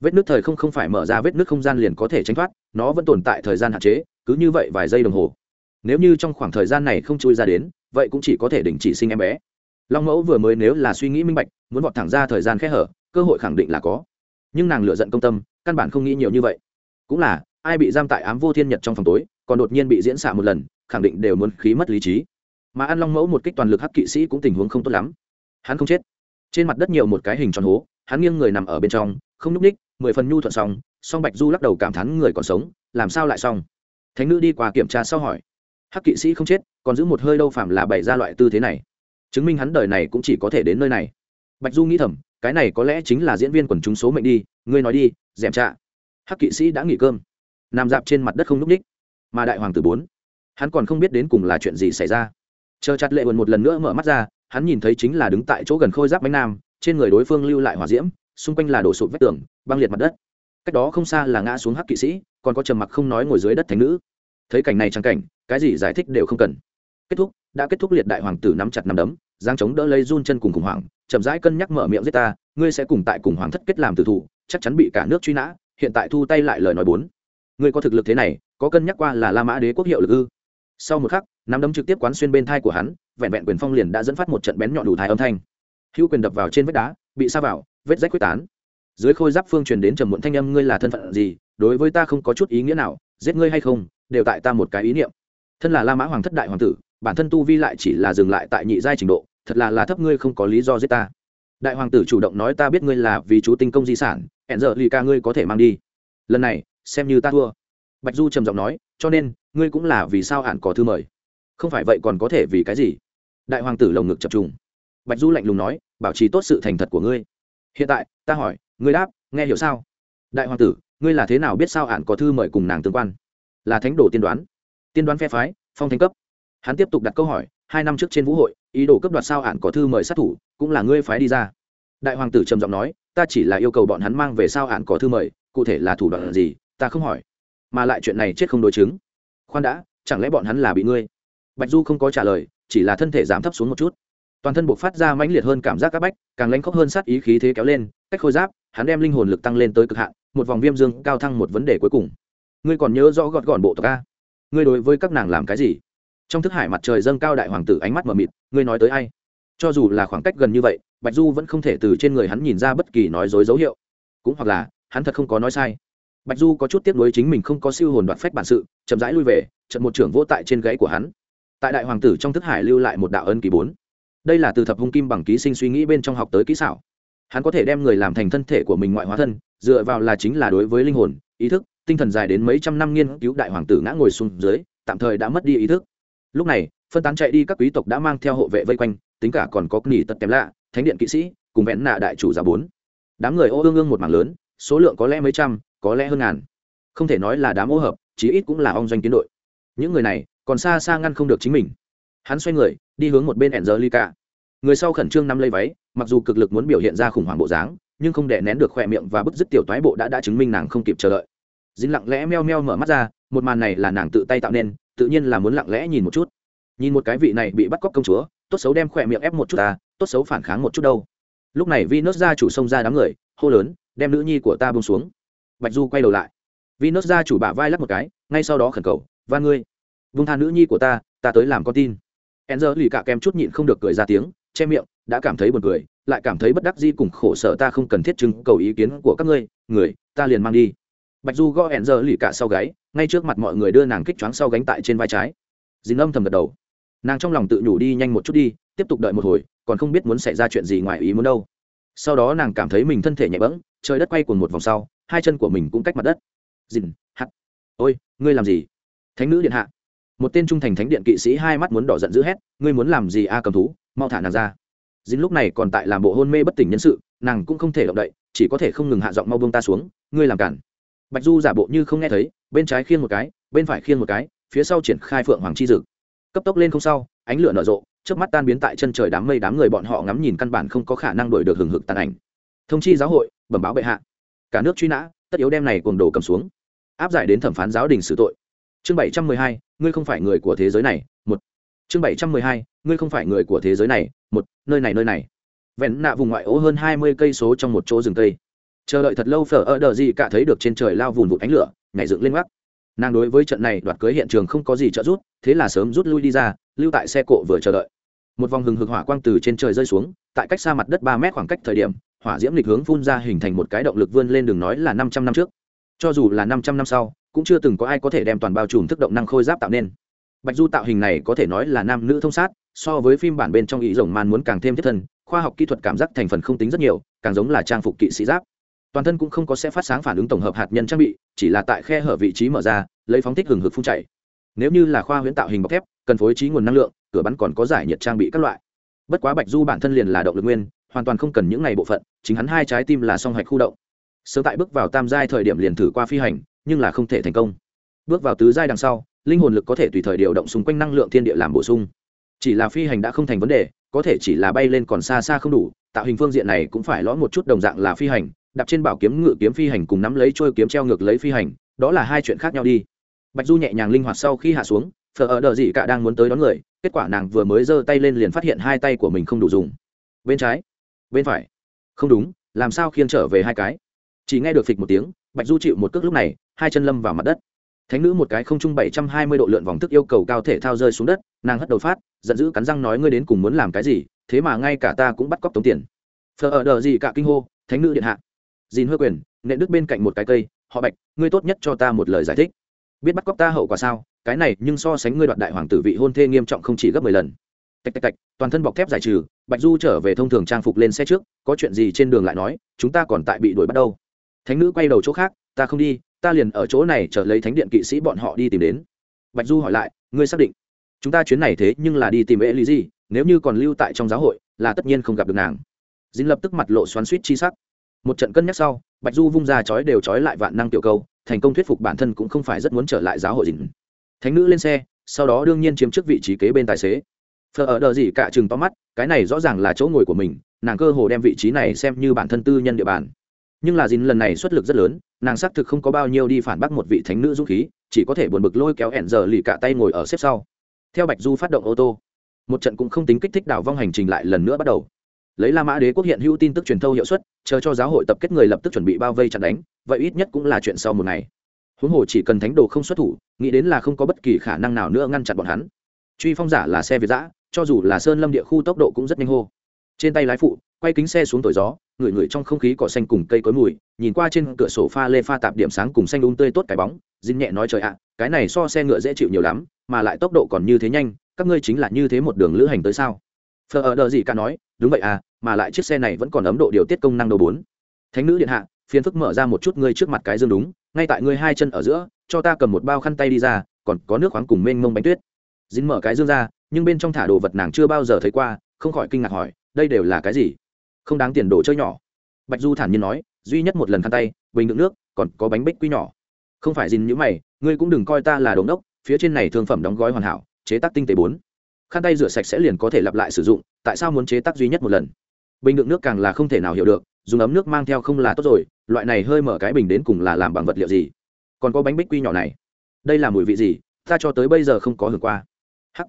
Vết nước thời không không phải mở ra vết nước không gian liền có thể tránh thoát, nó vẫn tồn tại thời gian hạn chế, cứ như vậy vài giây đồng hồ. Nếu như trong khoảng thời gian này không chui ra đến, vậy cũng chỉ có thể đình chỉ sinh em bé long mẫu vừa mới nếu là suy nghĩ minh bạch, muốn vọt thẳng ra thời gian khẽ hở, cơ hội khẳng định là có. Nhưng nàng lựa giận công tâm, căn bản không nghĩ nhiều như vậy. Cũng là, ai bị giam tại ám vô thiên nhật trong phòng tối, còn đột nhiên bị diễn xạ một lần, khẳng định đều muốn khí mất lý trí. Mà ăn long mẫu một kích toàn lực hắc kỵ sĩ cũng tình huống không tốt lắm. Hắn không chết. Trên mặt đất nhiều một cái hình tròn hố, hắn nghiêng người nằm ở bên trong, không n ú c ních mười phần nhu thuận xong, song bạch du lắc đầu cảm thán người còn sống, làm sao lại xong? Thánh nữ đi qua kiểm tra sau hỏi. Hắc kỵ sĩ không chết, còn giữ một hơi đâu phạm là bày ra loại tư thế này chứng minh hắn đời này cũng chỉ có thể đến nơi này. Bạch du nghĩ thầm, cái này có lẽ chính là diễn viên quần chúng số mệnh đi, ngươi nói đi dèm trạ. Hắc kỵ sĩ đã nghỉ cơm. Nằm dạp trên mặt đất không n ú c ních. Mà đại hoàng tử bốn. Hắn còn không biết đến cùng là chuyện gì xảy ra. Chờ chặt lệ quần một lần nữa mở mắt ra, hắn nhìn thấy chính là đứng tại chỗ gần khôi giáp bánh nam, trên người đối phương lưu lại hỏa diễm, xung quanh là đổ sụp vách tường, băng liệt mặt đất. Cách đó không xa là ngã xuống hắc kỵ sĩ, còn có trầm mặc không nói ngồi dưới đất thánh nữ. Thấy cảnh này trang cảnh, cái gì giải thích đều không cần. Kết thúc, đã kết thúc liệt đại hoàng tử nắm chặt nắm đấm giang chống đỡ lấy run chân cùng khủng hoảng, chậm rãi cân nhắc mở miệng giết ta, ngươi sẽ cùng tại cùng hoàng thất kết làm tử thủ, chắc chắn bị cả nước truy nã, hiện tại thu tay lại lời nói bốn. Ngươi có thực lực thế này, có cân nhắc qua là la mã đế quốc hiệu lực ư? Sau một khắc, nắm đấm trực tiếp quán xuyên bên thai của hắn, vẹn vẹn quyền phong liền đã dẫn phát một trận bén nhọn đủ thai âm thanh. Hữu quyền đập vào trên vách đá, bị sa vào, vết rách quyết tán. Dưới khôi giáp phương truyền đến trầm muộn thanh âm, ngươi là thân phận gì? Đối với ta không có chút ý nghĩa nào, giết ngươi hay không, đều tại ta một cái ý niệm. Thân là la mã hoàng thất đại hoàng tử bản thân tu vi lại chỉ là dừng lại tại nhị giai trình độ, thật là là thấp, ngươi không có lý do giết ta. Đại hoàng tử chủ động nói ta biết ngươi là vì chú tinh công di sản, hẹn giờ lì ca ngươi có thể mang đi. Lần này, xem như ta thua. Bạch du trầm giọng nói, cho nên, ngươi cũng là vì sao hạn có thư mời? Không phải vậy còn có thể vì cái gì? Đại hoàng tử lồng ngực chập trùng. Bạch du lạnh lùng nói, bảo trì tốt sự thành thật của ngươi. Hiện tại, ta hỏi, ngươi đáp, nghe hiểu sao? Đại hoàng tử, ngươi là thế nào biết sao hạn có thư mời cùng nàng tương quan? Là thánh đồ tiên đoán. Tiên đoán phe phái, phong thánh cấp hắn tiếp tục đặt câu hỏi, hai năm trước trên vũ hội, ý đồ cấp đoạt sao ạn có thư mời sát thủ, cũng là ngươi phái đi ra. Đại hoàng tử trầm giọng nói, ta chỉ là yêu cầu bọn hắn mang về sao ạn có thư mời, cụ thể là thủ đoạn gì, ta không hỏi. Mà lại chuyện này chết không đối chứng. Khoan đã, chẳng lẽ bọn hắn là bị ngươi? Bạch du không có trả lời, chỉ là thân thể giảm thấp xuống một chút. Toàn thân buộc phát ra mãnh liệt hơn cảm giác các bách, càng lanh khóc hơn sát ý khí thế kéo lên, cách khôi giáp, hắn đem linh hồn lực tăng lên tới cực hạn, một vòng viêm dương cao thăng một vấn đề cuối cùng. Ngươi còn nhớ rõ gọt gọn bộ tộc a? Ngươi đối với các nàng làm cái gì? Trong thức hải mặt trời dâng cao đại hoàng tử ánh mắt mờ mịt, ngươi nói tới ai? Cho dù là khoảng cách gần như vậy, bạch du vẫn không thể từ trên người hắn nhìn ra bất kỳ nói dối dấu hiệu. Cũng hoặc là, hắn thật không có nói sai. Bạch du có chút tiếc nuối chính mình không có siêu hồn đoạt phách bản sự, chậm rãi lui về trận một trưởng vô tại trên gáy của hắn. Tại đại hoàng tử trong thức hải lưu lại một đạo ân kỳ bốn. Đây là từ thập hung kim bằng ký sinh suy nghĩ bên trong học tới kỹ xảo. Hắn có thể đem người làm thành thân thể của mình ngoại hóa thân, dựa vào là chính là đối với linh hồn, ý thức, tinh thần dài đến mấy trăm năm nghiên cứu đại hoàng tử ngã ngồi xuống dưới, tạm thời đã mất đi ý thức lúc này phân tán chạy đi các quý tộc đã mang theo hộ vệ vây quanh tính cả còn có nghỉ tật kém lạ thánh điện kỵ sĩ cùng vẹn nạ đại chủ giả bốn đám người ô ương ương một mảng lớn số lượng có lẽ mấy trăm có lẽ hơn ngàn không thể nói là đám ô hợp chí ít cũng là ong doanh tiến đội những người này còn xa xa ngăn không được chính mình hắn xoay người đi hướng một bên Angelica. Người sau khẩn trương nắm lấy váy, mặc dù cực lực muốn biểu hiện ra khủng hoảng bộ dáng, nhưng không để nén được khỏe miệng và bức dứt tiểu toái bộ đã đã chứng minh nàng không kịp chờ đợi. Dính lặng lẽ meo meo mở mắt ra, một màn này là nàng tự tay tạo nên, tự nhiên là muốn lặng lẽ nhìn một chút. Nhìn một cái vị này bị bắt cóc công chúa, tốt xấu đem khỏe miệng ép một chút ta, tốt xấu phản kháng một chút đâu. Lúc này Venus gia chủ xông ra đám người, hô lớn, đem nữ nhi của ta buông xuống. Bạch Du quay đầu lại. Venus gia chủ bả vai lắc một cái, ngay sau đó khẩn cầu, "Van ngươi, buông tha nữ nhi của ta, ta tới làm con tin." e n lì cả kem chút nhịn không được cười ra tiếng che miệng đã cảm thấy buồn cười lại cảm thấy bất đắc di cùng khổ sở ta không cần thiết chứng cầu ý kiến của các ngươi người ta liền mang đi bạch du gõ e n lì cả sau gáy ngay trước mặt mọi người đưa nàng kích choáng sau gánh tại trên vai trái. Dính âm thầm gật đầu. Nàng trong lòng tự nhủ đi nhanh một chút đi, tiếp tục đợi một hồi, còn không biết muốn xảy ra chuyện gì ngoài ý muốn đâu. Sau đó nàng cảm thấy mình thân thể nhẹ bẫng, trời đất quay cuồng một vòng sau, hai chân của mình cũng cách mặt đất. Dìn hắt ôi, ngươi làm gì? Thánh nữ điện hạ. Một tên trung thành thánh điện kỵ sĩ hai mắt muốn đỏ giận dữ hét, ngươi muốn làm gì a cầm thú, mau thả nàng ra. Dính lúc này còn tại làm bộ hôn mê bất tỉnh nhân sự, nàng cũng không thể động đậy, chỉ có thể không ngừng hạ giọng mau bông ta xuống, ngươi làm cản bạch du giả bộ như không nghe thấy, bên trái khiêng một cái, bên phải khiêng một cái, phía sau triển khai phượng hoàng chi dực. Cấp tốc lên không sau, ánh lửa nở rộ trước mắt tan biến tại chân trời đám mây đám người bọn họ ngắm nhìn căn bản không có khả năng đổi được hừng hực tàn ảnh. Thông chi giáo hội, bẩm báo bệ hạ. Cả nước truy nã, tất yếu đem này cùng đồ cầm xuống. Áp giải đến thẩm phán giáo đình xử tội. Chương bảy trăm mười hai, ngươi không phải người của thế giới này, một. Chương bảy trăm mười hai, ngươi không phải người của thế giới này, một. Nơi này nơi này. Vẹn nạ vùng ngoại ô hơn hai mươi cây số trong một chỗ rừng cây chờ đợi thật lâu phở ở đờ gì cả thấy được trên trời lao vùn vụt ánh lửa, nhảy dựng lên gác nàng đối với trận này đoạt cưới hiện trường không có gì trợ giúp, thế là sớm rút lui đi ra, lưu tại xe cộ vừa chờ đợi. Một vòng hừng hực hỏa quang từ trên trời rơi xuống, tại cách xa mặt đất ba mét khoảng cách thời điểm, hỏa diễm lịch hướng phun ra hình thành một cái động lực vươn lên đường nói là năm trăm năm trước. Cho dù là năm trăm năm sau, cũng chưa từng có ai có thể đem toàn bao trùm thức động năng khôi giáp tạo nên. Bạch du tạo hình này có thể nói là nam nữ thông sát, so với phim bản bên trong ý rồng man muốn càng thêm thiết thân, khoa học kỹ thuật cảm giác thành phần không tính rất nhiều, càng giống là trang phục kỵ sĩ giáp toàn thân cũng không có sẽ phát sáng phản ứng tổng hợp hạt nhân trang bị, chỉ là tại khe hở vị trí mở ra, lấy phóng thích hừng hực phun chảy. Nếu như là khoa huyễn tạo hình bọc thép, cần phối trí nguồn năng lượng, cửa bắn còn có giải nhiệt trang bị các loại. Bất quá bạch du bản thân liền là động lực nguyên, hoàn toàn không cần những này bộ phận, chính hắn hai trái tim là song hạch khu động. Sớm tại bước vào tam giai thời điểm liền thử qua phi hành, nhưng là không thể thành công. Bước vào tứ giai đằng sau, linh hồn lực có thể tùy thời điều động xung quanh năng lượng thiên địa làm bổ sung. Chỉ là phi hành đã không thành vấn đề, có thể chỉ là bay lên còn xa xa không đủ, tạo hình phương diện này cũng phải lõi một chút đồng dạng là phi hành đạp trên bảo kiếm ngự kiếm phi hành cùng nắm lấy trôi kiếm treo ngược lấy phi hành, đó là hai chuyện khác nhau đi. Bạch du nhẹ nhàng linh hoạt sau khi hạ xuống phở ở đờ dị cả đang muốn tới đón người, kết quả nàng vừa mới giơ tay lên liền phát hiện hai tay của mình không đủ dùng. Bên trái, bên phải. Không đúng, làm sao khiêng trở về hai cái? Chỉ nghe được phịch một tiếng, bạch du chịu một cước lúc này, hai chân lâm vào mặt đất. Thánh nữ một cái không trung bảy trăm hai mươi độ lượn vòng thức yêu cầu cao thể thao rơi xuống đất, nàng hất đầu phát, giận dữ cắn răng nói ngươi đến cùng muốn làm cái gì, thế mà ngay cả ta cũng bắt cóc tống tiền. Phờ ở đờ gì cả kinh hô, thánh nữ điện hạ dìn hơi quyền, nện đứt bên cạnh một cái cây, họ bạch, ngươi tốt nhất cho ta một lời giải thích. Biết bắt cóc ta hậu quả sao? Cái này nhưng so sánh ngươi đoạt đại hoàng tử vị hôn thê nghiêm trọng không chỉ gấp mười lần. Tạch tạch tạch, toàn thân bọc thép giải trừ, bạch du trở về thông thường trang phục lên xe trước, có chuyện gì trên đường lại nói, chúng ta còn tại bị đuổi bắt đâu? Thánh nữ quay đầu chỗ khác, ta không đi, ta liền ở chỗ này chờ lấy thánh điện kỵ sĩ bọn họ đi tìm đến. Bạch du hỏi lại, ngươi xác định chúng ta chuyến này thế nhưng là đi tìm ê lý gì nếu như còn lưu tại trong giáo hội, là tất nhiên không gặp được nàng. Dính lập tức mặt lộ xoắn suýt chi sắc một trận cân nhắc sau, bạch du vung ra chói đều chói lại vạn năng tiểu câu, thành công thuyết phục bản thân cũng không phải rất muốn trở lại giáo hội dình thánh nữ lên xe, sau đó đương nhiên chiếm trước vị trí kế bên tài xế. Phờ ở đờ gì cả chừng to mắt, cái này rõ ràng là chỗ ngồi của mình, nàng cơ hồ đem vị trí này xem như bản thân tư nhân địa bàn. Nhưng là dìn lần này xuất lực rất lớn, nàng xác thực không có bao nhiêu đi phản bác một vị thánh nữ dũng khí, chỉ có thể buồn bực lôi kéo ẻn giờ lì cả tay ngồi ở xếp sau. Theo bạch du phát động ô tô, một trận cũng không tính kích thích đảo vong hành trình lại lần nữa bắt đầu lấy la mã đế quốc hiện hữu tin tức truyền thâu hiệu suất, chờ cho giáo hội tập kết người lập tức chuẩn bị bao vây chặn đánh, vậy ít nhất cũng là chuyện sau một ngày. Huống hồ chỉ cần thánh đồ không xuất thủ, nghĩ đến là không có bất kỳ khả năng nào nữa ngăn chặn bọn hắn. Truy phong giả là xe việt giã cho dù là sơn lâm địa khu tốc độ cũng rất nhanh hô. Trên tay lái phụ, quay kính xe xuống thổi gió, ngửi ngửi trong không khí cỏ xanh cùng cây cối mùi, nhìn qua trên cửa sổ pha lê pha tạp điểm sáng cùng xanh đun tươi tốt cái bóng dinh nhẹ nói trời ạ, cái này so xe ngựa dễ chịu nhiều lắm, mà lại tốc độ còn như thế nhanh, các ngươi chính là như thế một đường lữ hành tới sao? Phờ ở đờ gì cả nói đúng vậy à mà lại chiếc xe này vẫn còn ấm độ điều tiết công năng đầu bốn. Thánh nữ điện hạ, phiền phức mở ra một chút ngươi trước mặt cái dương đúng, ngay tại ngươi hai chân ở giữa, cho ta cầm một bao khăn tay đi ra, còn có nước khoáng cùng mênh mông bánh tuyết. Dính mở cái dương ra, nhưng bên trong thả đồ vật nàng chưa bao giờ thấy qua, không khỏi kinh ngạc hỏi, đây đều là cái gì? Không đáng tiền đồ chơi nhỏ. Bạch du thản nhiên nói, duy nhất một lần khăn tay, bình đựng nước, còn có bánh bích quy nhỏ. Không phải dìn nhữ mày, ngươi cũng đừng coi ta là đống đốc, phía trên này thương phẩm đóng gói hoàn hảo, chế tác tinh tế bốn khăn tay rửa sạch sẽ liền có thể lặp lại sử dụng, tại sao muốn chế tác duy nhất một lần? Bình đựng nước càng là không thể nào hiểu được, dùng ấm nước mang theo không là tốt rồi, loại này hơi mở cái bình đến cùng là làm bằng vật liệu gì? Còn có bánh bích quy nhỏ này, đây là mùi vị gì? Ta cho tới bây giờ không có hưởng qua. Hắc.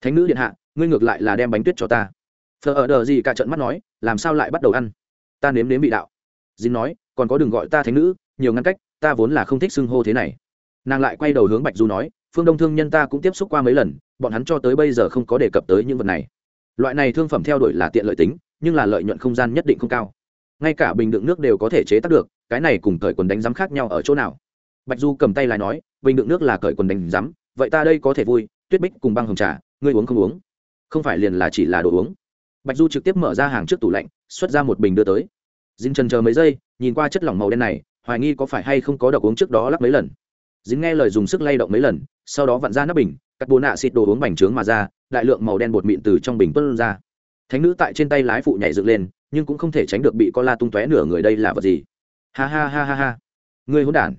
Thánh nữ điện hạ, ngươi ngược lại là đem bánh tuyết cho ta. Phờ ở đờ gì cả trận mắt nói, làm sao lại bắt đầu ăn? Ta nếm nếm bị đạo. Dính nói, còn có đừng gọi ta thánh nữ, nhiều ngăn cách, ta vốn là không thích xưng hô thế này. Nàng lại quay đầu hướng bạch du nói, phương đông thương nhân ta cũng tiếp xúc qua mấy lần bọn hắn cho tới bây giờ không có đề cập tới những vật này. Loại này thương phẩm theo đuổi là tiện lợi tính, nhưng là lợi nhuận không gian nhất định không cao. Ngay cả bình đựng nước đều có thể chế tác được, cái này cùng cởi quần đánh giám khác nhau ở chỗ nào? Bạch du cầm tay lại nói, bình đựng nước là cởi quần đánh giám vậy ta đây có thể vui, tuyết bích cùng băng hồng trà, ngươi uống không uống? Không phải liền là chỉ là đồ uống. Bạch du trực tiếp mở ra hàng trước tủ lạnh, xuất ra một bình đưa tới. Dính trần chờ mấy giây, nhìn qua chất lỏng màu đen này, hoài nghi có phải hay không có độc uống trước đó lắc mấy lần dính nghe lời dùng sức lay động mấy lần, sau đó vặn ra nắp bình, cắt bố nạ xịt đồ uống bành trướng mà ra, đại lượng màu đen bột mịn từ trong bình tuân ra. Thánh nữ tại trên tay lái phụ nhảy dựng lên, nhưng cũng không thể tránh được bị co la tung tóe nửa người đây là vật gì. Ha ha ha ha ha. Người hôn đản.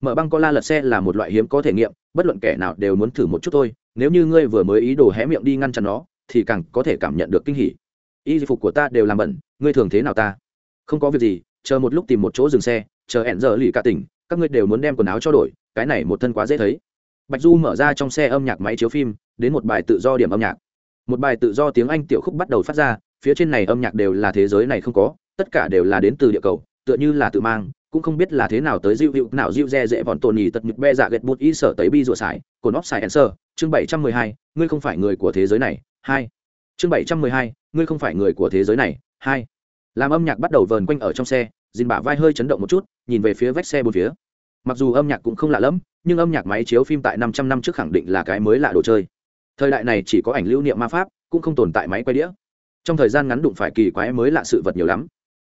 Mở băng co la lật xe là một loại hiếm có thể nghiệm, bất luận kẻ nào đều muốn thử một chút thôi, nếu như ngươi vừa mới ý đồ hé miệng đi ngăn chặn nó, thì càng có thể cảm nhận được kinh hỉ. Y phục của ta đều làm bẩn, ngươi thường thế nào ta? Không có việc gì, chờ một lúc tìm một chỗ dừng xe, chờ hẹn giờ lì cả tỉnh, các ngươi đều muốn đem quần áo cho đổi cái này một thân quá dễ thấy. Bạch du mở ra trong xe âm nhạc máy chiếu phim, đến một bài tự do điểm âm nhạc. Một bài tự do tiếng anh tiểu khúc bắt đầu phát ra, phía trên này âm nhạc đều là thế giới này không có, tất cả đều là đến từ địa cầu, tựa như là tự mang, cũng không biết là thế nào tới diệu hữu nào diệu re dễ vọn tồn nhì tật nhục be dạ gệt bút y sở tới bi rủa sải cồn óp sải answer chương bảy trăm mười hai, ngươi không phải người của thế giới này, hai. Chương bảy trăm mười hai, ngươi không phải người của thế giới này, hai. Làm âm nhạc bắt đầu vờn quanh ở trong xe dìn bả vai hơi chấn động một chút, nhìn về phía vách xe bốn phía mặc dù âm nhạc cũng không lạ lẫm, nhưng âm nhạc máy chiếu phim tại năm trăm năm trước khẳng định là cái mới lạ đồ chơi. Thời đại này chỉ có ảnh lưu niệm ma pháp, cũng không tồn tại máy quay đĩa. Trong thời gian ngắn đụng phải kỳ quái mới lạ sự vật nhiều lắm.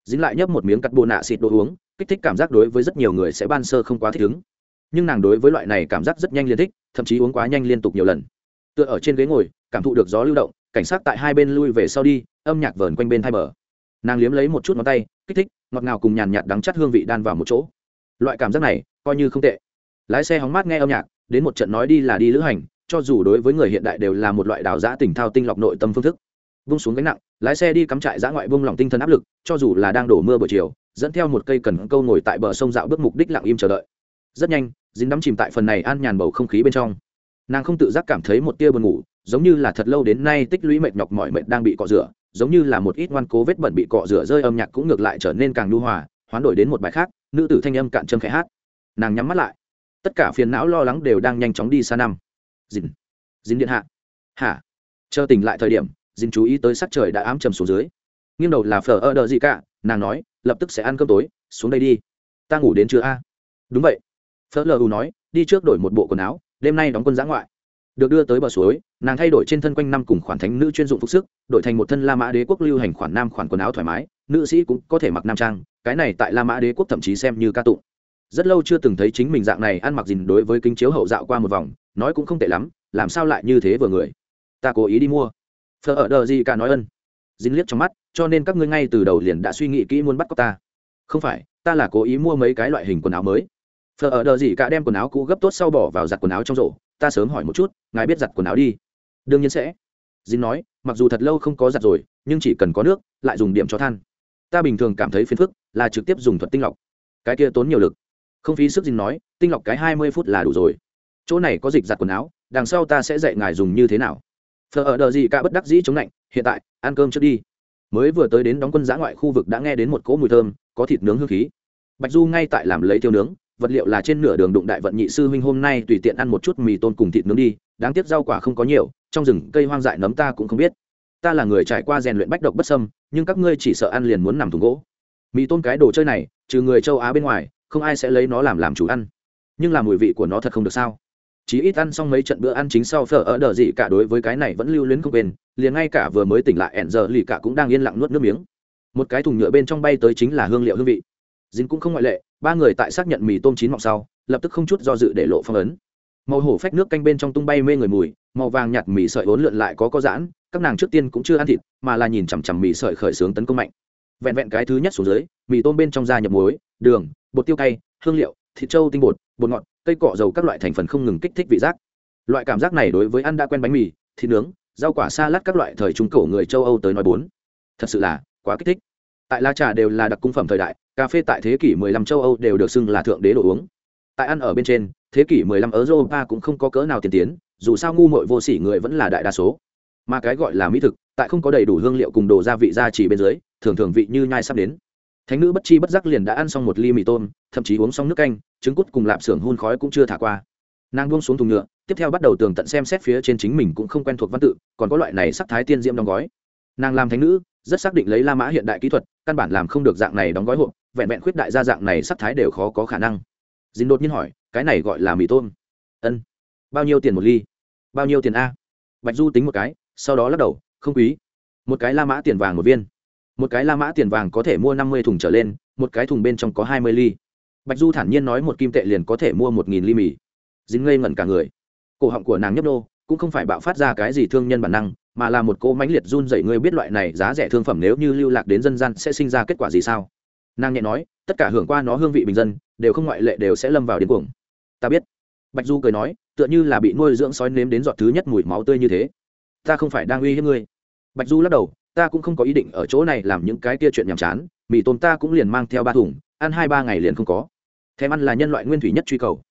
Dính lại nhấp một miếng cắt bồ nạ xịt đồ uống, kích thích cảm giác đối với rất nhiều người sẽ ban sơ không quá thích ứng. Nhưng nàng đối với loại này cảm giác rất nhanh liên thích, thậm chí uống quá nhanh liên tục nhiều lần. Tựa ở trên ghế ngồi, cảm thụ được gió lưu động, cảnh sát tại hai bên lui về sau đi, âm nhạc vờn quanh bên thai bờ. Nàng liếm lấy một chút ngón tay, kích thích, ngọt ngào cùng nhàn nhạt đắng chắt hương vị đan vào một chỗ. Loại cảm giác này coi như không tệ. Lái xe hóng mát nghe âm nhạc, đến một trận nói đi là đi lữ hành, cho dù đối với người hiện đại đều là một loại đào giã tỉnh thao tinh lọc nội tâm phương thức. Vung xuống gánh nặng, lái xe đi cắm trại giã ngoại vung lòng tinh thần áp lực, cho dù là đang đổ mưa buổi chiều, dẫn theo một cây cần câu ngồi tại bờ sông dạo bước mục đích lặng im chờ đợi. Rất nhanh, dính đắm chìm tại phần này an nhàn bầu không khí bên trong. Nàng không tự giác cảm thấy một tia buồn ngủ, giống như là thật lâu đến nay tích lũy mệt nhọc mỏi mệt đang bị cọ rửa, giống như là một ít ngoan cố vết bẩn bị cọ rửa rơi âm nhạc cũng ngược lại trở nên càng nhu hòa, hoán đổi đến một bài khác, nữ tử thanh âm cạn châm khẽ hát nàng nhắm mắt lại. Tất cả phiền não lo lắng đều đang nhanh chóng đi xa năm. Dìn dìn điện hạ. Hả? Chờ tỉnh lại thời điểm, dìn chú ý tới sắc trời đã ám trầm xuống dưới. Nghiêng đầu là phở ơ đờ gì cả, nàng nói, lập tức sẽ ăn cơm tối, xuống đây đi. Ta ngủ đến chưa a. Đúng vậy. Phở lờ u nói, đi trước đổi một bộ quần áo, đêm nay đóng quân giã ngoại. Được đưa tới bờ suối, nàng thay đổi trên thân quanh năm cùng khoản thánh nữ chuyên dụng phục sức, đổi thành một thân la mã đế quốc lưu hành khoản nam khoản quần áo thoải mái, nữ sĩ cũng có thể mặc nam trang, cái này tại la mã đế quốc thậm chí xem như ca tụng rất lâu chưa từng thấy chính mình dạng này ăn mặc gì đối với kính chiếu hậu dạo qua một vòng, nói cũng không tệ lắm, làm sao lại như thế vừa người? Ta cố ý đi mua. Thờ ở đờ gì cả nói ân. Dính liếc trong mắt, cho nên các ngươi ngay từ đầu liền đã suy nghĩ kỹ muốn bắt cóc ta. Không phải, ta là cố ý mua mấy cái loại hình quần áo mới. Thờ ở đờ gì cả đem quần áo cũ gấp tốt sau bỏ vào giặt quần áo trong rổ, ta sớm hỏi một chút, ngài biết giặt quần áo đi. Đương nhiên sẽ. Dính nói, mặc dù thật lâu không có giặt rồi, nhưng chỉ cần có nước, lại dùng điểm cho than. Ta bình thường cảm thấy phiền phức, là trực tiếp dùng thuật tinh lọc. Cái kia tốn nhiều lực không phí sức gì nói, tinh lọc cái hai mươi phút là đủ rồi. Chỗ này có dịch giặt quần áo, đằng sau ta sẽ dạy ngài dùng như thế nào. Thờ ở đờ gì cả bất đắc dĩ chống lạnh, hiện tại, ăn cơm trước đi. Mới vừa tới đến đóng quân giã ngoại khu vực đã nghe đến một cỗ mùi thơm, có thịt nướng hương khí. Bạch du ngay tại làm lấy thiêu nướng, vật liệu là trên nửa đường đụng đại vận nhị sư huynh hôm nay tùy tiện ăn một chút mì tôm cùng thịt nướng đi, đáng tiếc rau quả không có nhiều, trong rừng cây hoang dại nấm ta cũng không biết. Ta là người trải qua rèn luyện bách độc bất sâm nhưng các ngươi chỉ sợ ăn liền muốn nằm thùng gỗ. Mì tôm cái đồ chơi này, trừ người châu á bên ngoài không ai sẽ lấy nó làm làm chủ ăn. Nhưng là mùi vị của nó thật không được sao? Chỉ ít ăn xong mấy trận bữa ăn chính sau phở ở đờ gì cả đối với cái này vẫn lưu luyến không quên, liền ngay cả vừa mới tỉnh lại ẹn giờ lì cả cũng đang yên lặng nuốt nước miếng. Một cái thùng nhựa bên trong bay tới chính là hương liệu hương vị. Dính cũng không ngoại lệ, ba người tại xác nhận mì tôm chín mọng sau, lập tức không chút do dự để lộ phong ấn. Màu hổ phách nước canh bên trong tung bay mê người mùi, màu vàng nhạt mì sợi vốn lượn lại có có giãn, các nàng trước tiên cũng chưa ăn thịt, mà là nhìn chằm chằm mì sợi khởi xướng tấn công mạnh vẹn vẹn cái thứ nhất xuống dưới, mì tôm bên trong da nhập muối, đường, bột tiêu cay, hương liệu, thịt trâu tinh bột bột ngọt, cây cọ dầu các loại thành phần không ngừng kích thích vị giác. Loại cảm giác này đối với ăn đã quen bánh mì, thịt nướng, rau quả xa lát các loại thời trung cổ người châu âu tới nói bốn. Thật sự là quá kích thích. Tại la trà đều là đặc cung phẩm thời đại, cà phê tại thế kỷ 15 châu âu đều được xưng là thượng đế đồ uống. Tại ăn ở bên trên, thế kỷ 15 ở europa cũng không có cỡ nào tiên tiến, dù sao ngu muội vô sỉ người vẫn là đại đa số. Mà cái gọi là mỹ thực, tại không có đầy đủ hương liệu cùng đồ gia vị gia chỉ bên dưới thường thường vị như nhai sắp đến. Thánh nữ bất chi bất giác liền đã ăn xong một ly mì tôm, thậm chí uống xong nước canh, trứng cút cùng lạp xưởng hun khói cũng chưa thả qua. Nàng buông xuống thùng nhựa, tiếp theo bắt đầu tường tận xem xét phía trên chính mình cũng không quen thuộc văn tự, còn có loại này sắc thái tiên diễm đóng gói. Nàng làm thánh nữ, rất xác định lấy la mã hiện đại kỹ thuật, căn bản làm không được dạng này đóng gói hộp, vẹn vẹn khuyết đại ra dạng này sắc thái đều khó có khả năng. Dính đột nhiên hỏi, cái này gọi là mì tôm? Ân. Bao nhiêu tiền một ly? Bao nhiêu tiền a? Bạch du tính một cái, sau đó lắc đầu, không quý. Một cái la mã tiền vàng một viên một cái la mã tiền vàng có thể mua năm mươi thùng trở lên, một cái thùng bên trong có hai mươi ly. Bạch du thản nhiên nói một kim tệ liền có thể mua một nghìn ly mì. Dính ngây ngẩn cả người. Cổ họng của nàng nhấp nô, cũng không phải bạo phát ra cái gì thương nhân bản năng, mà là một cô mãnh liệt run dậy ngươi biết loại này giá rẻ thương phẩm nếu như lưu lạc đến dân gian sẽ sinh ra kết quả gì sao? Nàng nhẹ nói, tất cả hưởng qua nó hương vị bình dân, đều không ngoại lệ đều sẽ lâm vào điên cuồng. Ta biết. Bạch du cười nói, tựa như là bị nuôi dưỡng sói nếm đến giọt thứ nhất mùi máu tươi như thế. Ta không phải đang uy hiếp ngươi. Bạch du lắc đầu ta cũng không có ý định ở chỗ này làm những cái kia chuyện nhàm chán, mì tôm ta cũng liền mang theo ba thùng, ăn hai ba ngày liền không có. Thèm ăn là nhân loại nguyên thủy nhất truy cầu.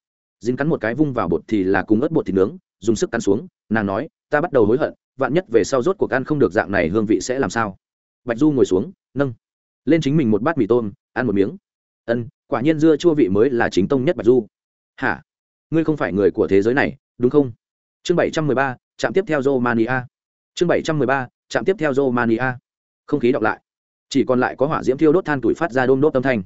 Dính cắn một cái vung vào bột thì là cùng ớt bột thịt nướng, dùng sức cắn xuống, nàng nói, ta bắt đầu hối hận, vạn nhất về sau rốt cuộc ăn không được dạng này hương vị sẽ làm sao? Bạch du ngồi xuống, nâng lên chính mình một bát mì tôm, ăn một miếng. Ân, quả nhiên dưa chua vị mới là chính tông nhất bạch du. Hả? Ngươi không phải người của thế giới này, đúng không? Chương bảy trăm mười ba, trạm tiếp theo romania. Chương bảy trăm mười ba chạm tiếp theo romania. Không khí đọc lại. Chỉ còn lại có hỏa diễm thiêu đốt than tuổi phát ra đôm đốt âm thanh.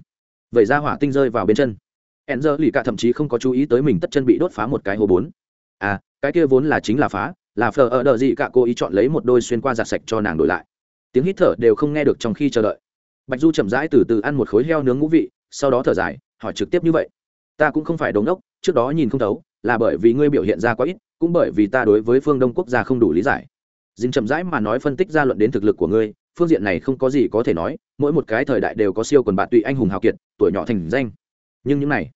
Vậy ra hỏa tinh rơi vào bên chân. E n z lì cả thậm chí không có chú ý tới mình tất chân bị đốt phá một cái hố bốn. À cái kia vốn là chính là phá, là phờ ở đợi gì cả cô ý chọn lấy một đôi xuyên qua giặt sạch cho nàng đổi lại. Tiếng hít thở đều không nghe được trong khi chờ đợi. Bạch du chậm rãi từ từ ăn một khối heo nướng ngũ vị, sau đó thở dài, hỏi trực tiếp như vậy. Ta cũng không phải đống ngốc trước đó nhìn không thấu, là bởi vì ngươi biểu hiện ra quá ít, cũng bởi vì ta đối với phương đông quốc gia không đủ lý giải dính chậm rãi mà nói phân tích ra luận đến thực lực của ngươi, phương diện này không có gì có thể nói, mỗi một cái thời đại đều có siêu quần bạn tụy anh hùng hào kiệt, tuổi nhỏ thành danh. Nhưng những này,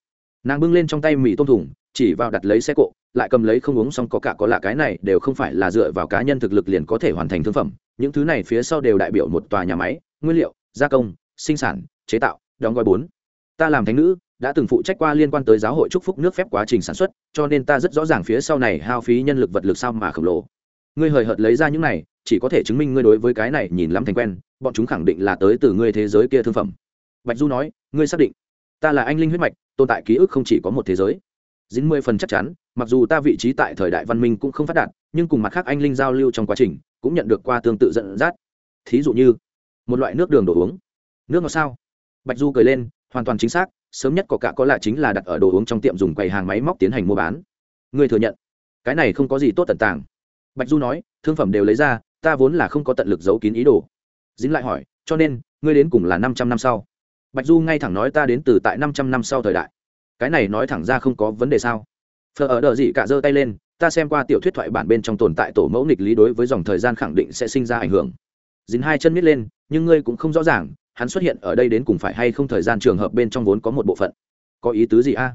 nàng bưng lên trong tay mì tôm thùng, chỉ vào đặt lấy xe cộ, lại cầm lấy không uống xong có cả có lạ cái này đều không phải là dựa vào cá nhân thực lực liền có thể hoàn thành thương phẩm. Những thứ này phía sau đều đại biểu một tòa nhà máy, nguyên liệu, gia công, sinh sản, chế tạo, đóng gói bốn. Ta làm thánh nữ, đã từng phụ trách qua liên quan tới giáo hội chúc phúc nước phép quá trình sản xuất, cho nên ta rất rõ ràng phía sau này hao phí nhân lực vật lực sao mà khổng lồ ngươi hời hợt lấy ra những này, chỉ có thể chứng minh ngươi đối với cái này nhìn lắm thành quen, bọn chúng khẳng định là tới từ ngươi thế giới kia thương phẩm. Bạch du nói, ngươi xác định ta là anh linh huyết mạch, tồn tại ký ức không chỉ có một thế giới. Dính mười phần chắc chắn, mặc dù ta vị trí tại thời đại văn minh cũng không phát đạt, nhưng cùng mặt khác anh linh giao lưu trong quá trình, cũng nhận được qua tương tự dẫn dắt. Thí dụ như, một loại nước đường đồ uống. Nước ngọt sao? Bạch du cười lên, hoàn toàn chính xác, sớm nhất có cả có lạ chính là đặt ở đồ uống trong tiệm dùng quầy hàng máy móc tiến hành mua bán. Ngươi thừa nhận, cái này không có gì tốt tận tàng bạch du nói, thương phẩm đều lấy ra, ta vốn là không có tận lực giấu kín ý đồ. Dính lại hỏi, cho nên, ngươi đến cùng là năm trăm năm sau? Bạch du ngay thẳng nói ta đến từ tại năm trăm năm sau thời đại. Cái này nói thẳng ra không có vấn đề sao? Phờ ở đợi gì cả giơ tay lên, ta xem qua tiểu thuyết thoại bản bên trong tồn tại tổ mẫu nghịch lý đối với dòng thời gian khẳng định sẽ sinh ra ảnh hưởng. Dính hai chân miết lên, nhưng ngươi cũng không rõ ràng, hắn xuất hiện ở đây đến cùng phải hay không thời gian trường hợp bên trong vốn có một bộ phận. Có ý tứ gì a?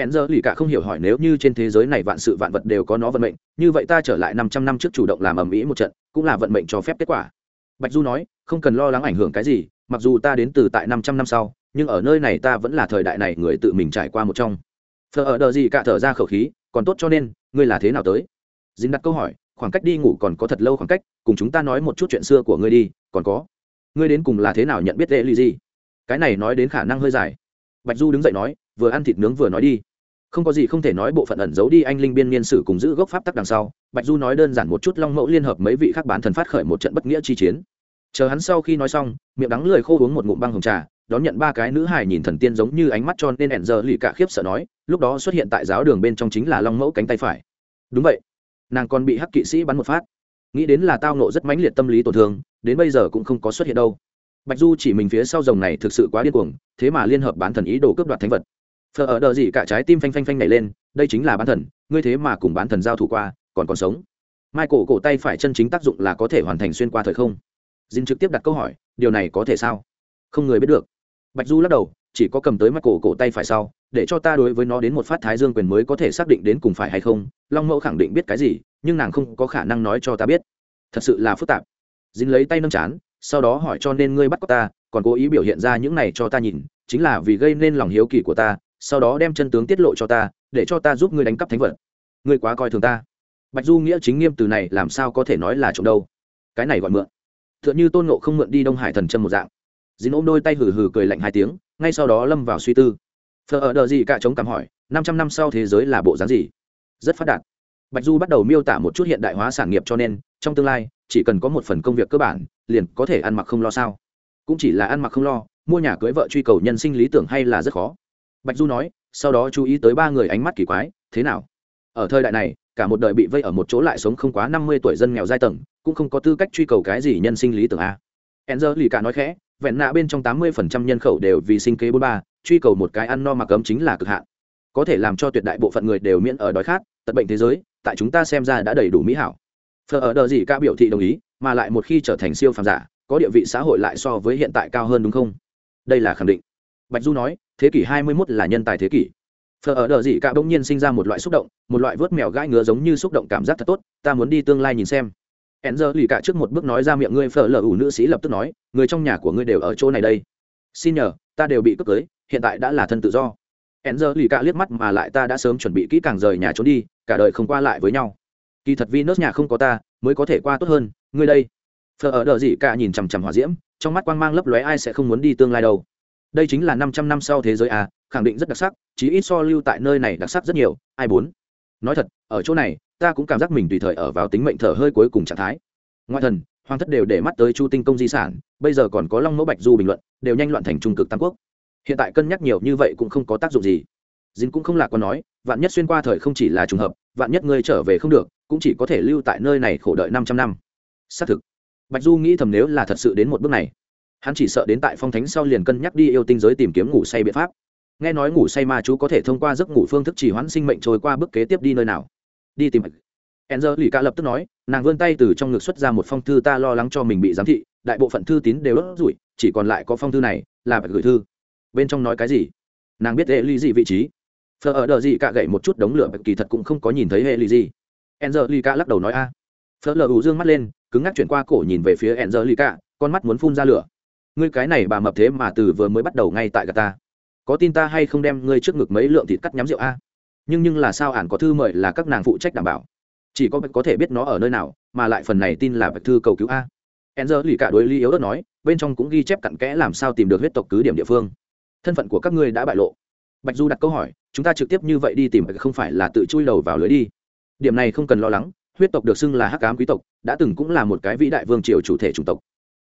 Hẹn giờ lì cả không hiểu hỏi nếu như trên thế giới này vạn sự vạn vật đều có nó vận mệnh, như vậy ta trở lại năm trăm năm trước chủ động làm ầm ĩ một trận, cũng là vận mệnh cho phép kết quả. Bạch du nói, không cần lo lắng ảnh hưởng cái gì, mặc dù ta đến từ tại năm trăm năm sau, nhưng ở nơi này ta vẫn là thời đại này người tự mình trải qua một trong. Thờ ở đờ gì cả thở ra khẩu khí, còn tốt cho nên, ngươi là thế nào tới? Dính đặt câu hỏi, khoảng cách đi ngủ còn có thật lâu khoảng cách, cùng chúng ta nói một chút chuyện xưa của ngươi đi, còn có. Ngươi đến cùng là thế nào nhận biết lệ ly gì cái này nói đến khả năng hơi dài. Bạch du đứng dậy nói, vừa ăn thịt nướng vừa nói đi không có gì không thể nói bộ phận ẩn giấu đi anh linh biên niên sử cùng giữ gốc pháp tắc đằng sau, bạch du nói đơn giản một chút long mẫu liên hợp mấy vị khác bán thần phát khởi một trận bất nghĩa chi chiến. Chờ hắn sau khi nói xong, miệng đắng lười khô uống một ngụm băng hồng trà, đón nhận ba cái nữ hài nhìn thần tiên giống như ánh mắt cho nên ẻn giờ lì cả khiếp sợ nói, lúc đó xuất hiện tại giáo đường bên trong chính là long mẫu cánh tay phải. Đúng vậy. Nàng còn bị hắc kỵ sĩ bắn một phát. Nghĩ đến là tao nộ rất mãnh liệt tâm lý tổn thương, đến bây giờ cũng không có xuất hiện đâu. Bạch du chỉ mình phía sau rồng này thực sự quá điên cuồng, thế mà liên hợp bán thần ý đồ cướp đoạt thánh vật phờ ở đờ gì cả trái tim phanh phanh phanh nhảy lên, đây chính là bán thần, ngươi thế mà cùng bán thần giao thủ qua, còn còn sống. Michael cổ tay phải chân chính tác dụng là có thể hoàn thành xuyên qua thời không. Jin trực tiếp đặt câu hỏi, điều này có thể sao? Không người biết được. Bạch du lắc đầu, chỉ có cầm tới mắt cổ cổ tay phải sau, để cho ta đối với nó đến một phát thái dương quyền mới có thể xác định đến cùng phải hay không. Long mẫu khẳng định biết cái gì, nhưng nàng không có khả năng nói cho ta biết. Thật sự là phức tạp. Dính lấy tay nâng chán, sau đó hỏi cho nên ngươi bắt có ta, còn cố ý biểu hiện ra những này cho ta nhìn, chính là vì gây nên lòng hiếu kỳ của ta sau đó đem chân tướng tiết lộ cho ta, để cho ta giúp ngươi đánh cắp thánh vật. Ngươi quá coi thường ta. Bạch du nghĩa chính nghiêm từ này làm sao có thể nói là trộm đâu? Cái này gọi mượn. T h ư ợ n h ư tôn nộ không mượn đi đông hải thần chân một dạng. Dính ôm đôi tay hừ hừ cười lạnh hai tiếng, ngay sau đó lâm vào suy tư. Phờ ở đờ gì cả chống cảm hỏi, năm trăm năm sau thế giới là bộ dáng gì? Rất phát đạt. Bạch du bắt đầu miêu tả một chút hiện đại hóa sản nghiệp cho nên, trong tương lai, chỉ cần có một phần công việc cơ bản, liền có thể ăn mặc không lo sao? Cũng chỉ là ăn mặc không lo, mua nhà cưới vợ truy cầu nhân sinh lý tưởng hay là rất khó? Bạch du nói, sau đó chú ý tới ba người ánh mắt kỳ quái, thế nào? Ở thời đại này, cả một đời bị vây ở một chỗ lại sống không quá năm mươi tuổi dân nghèo giai tầng, cũng không có tư cách truy cầu cái gì nhân sinh lý tưởng a. Enzer lì cả nói khẽ, vẹn nạ bên trong tám mươi phần trăm nhân khẩu đều vì sinh kế bốn ba, truy cầu một cái ăn no mặc ấm chính là cực hạn. Có thể làm cho tuyệt đại bộ phận người đều miễn ở đói khát tật bệnh thế giới, tại chúng ta xem ra đã đầy đủ mỹ hảo. Phờ ở đờ gì ca biểu thị đồng ý, mà lại một khi trở thành siêu phàm giả, có địa vị xã hội lại so với hiện tại cao hơn đúng không? Đây là khẳng định bạch du nói, thế kỷ hai mươi 21 là nhân tài thế kỷ. Phở ở đờ gì cả bỗng nhiên sinh ra một loại xúc động, một loại vớt mèo gãi ngứa giống như xúc động cảm giác thật tốt, ta muốn đi tương lai nhìn xem. Hẹn giờ lì cả trước một bước nói ra miệng ngươi, phở lờ ủ nữ sĩ lập tức nói, người trong nhà của ngươi đều ở chỗ này đây. Xin nhờ, ta đều bị cướp cưới, hiện tại đã là thân tự do. Hẹn giờ lì cả liếc mắt mà lại ta đã sớm chuẩn bị kỹ càng rời nhà trốn đi, cả đời không qua lại với nhau. Kỳ thật vì nhà không có ta, mới có thể qua tốt hơn, ngươi đây. Phở ở đờ gì cả nhìn chằm chằm hỏa diễm, trong mắt quang mang lấp lóe ai sẽ không muốn đi tương lai đâu đây chính là năm trăm năm sau thế giới à khẳng định rất đặc sắc, chí ít so lưu tại nơi này đặc sắc rất nhiều. Ai bốn? Nói thật, ở chỗ này, ta cũng cảm giác mình tùy thời ở vào tính mệnh thở hơi cuối cùng trạng thái. Ngoại thần, hoàng thất đều để mắt tới chu tinh công di sản, bây giờ còn có long mẫu bạch du bình luận, đều nhanh loạn thành trung cực tam quốc. Hiện tại cân nhắc nhiều như vậy cũng không có tác dụng gì. Dính cũng không lạc quan nói, vạn nhất xuyên qua thời không chỉ là trùng hợp, vạn nhất ngươi trở về không được, cũng chỉ có thể lưu tại nơi này khổ đợi năm trăm năm. Xác thực. Bạch du nghĩ thầm nếu là thật sự đến một bước này hắn chỉ sợ đến tại phong thánh sau liền cân nhắc đi yêu tinh giới tìm kiếm ngủ say biện pháp nghe nói ngủ say ma chú có thể thông qua giấc ngủ phương thức chỉ hoãn sinh mệnh trôi qua bước kế tiếp đi nơi nào đi tìm enzer lì ca lập tức nói nàng vươn tay từ trong ngực xuất ra một phong thư ta lo lắng cho mình bị giám thị đại bộ phận thư tín đều đốt rủi chỉ còn lại có phong thư này là phải gửi thư bên trong nói cái gì nàng biết hệ ly gì vị trí phờ ở đờ gì cả gậy một chút đống lửa kỳ thật cũng không có nhìn thấy hệ ly gì Angelica lắc đầu nói a. À. Lờ ủ dương mắt lên, cứng ngắc chuyển qua cổ nhìn về phía Angelica, con mắt muốn phun ra lửa. Ngươi cái này bà mập thế mà từ vừa mới bắt đầu ngay tại gạt ta. Có tin ta hay không đem ngươi trước ngực mấy lượng thịt cắt nhắm rượu a? Nhưng nhưng là sao ản có thư mời là các nàng phụ trách đảm bảo. Chỉ có bạch có thể biết nó ở nơi nào, mà lại phần này tin là bạch thư cầu cứu a. Enzo lì cả đối ly yếu đất nói, bên trong cũng ghi chép cặn kẽ làm sao tìm được huyết tộc cứ điểm địa phương. Thân phận của các ngươi đã bại lộ. Bạch Du đặt câu hỏi, chúng ta trực tiếp như vậy đi tìm không phải là tự chui đầu vào lưới đi điểm này không cần lo lắng huyết tộc được xưng là hắc ám quý tộc đã từng cũng là một cái vĩ đại vương triều chủ thể chủng tộc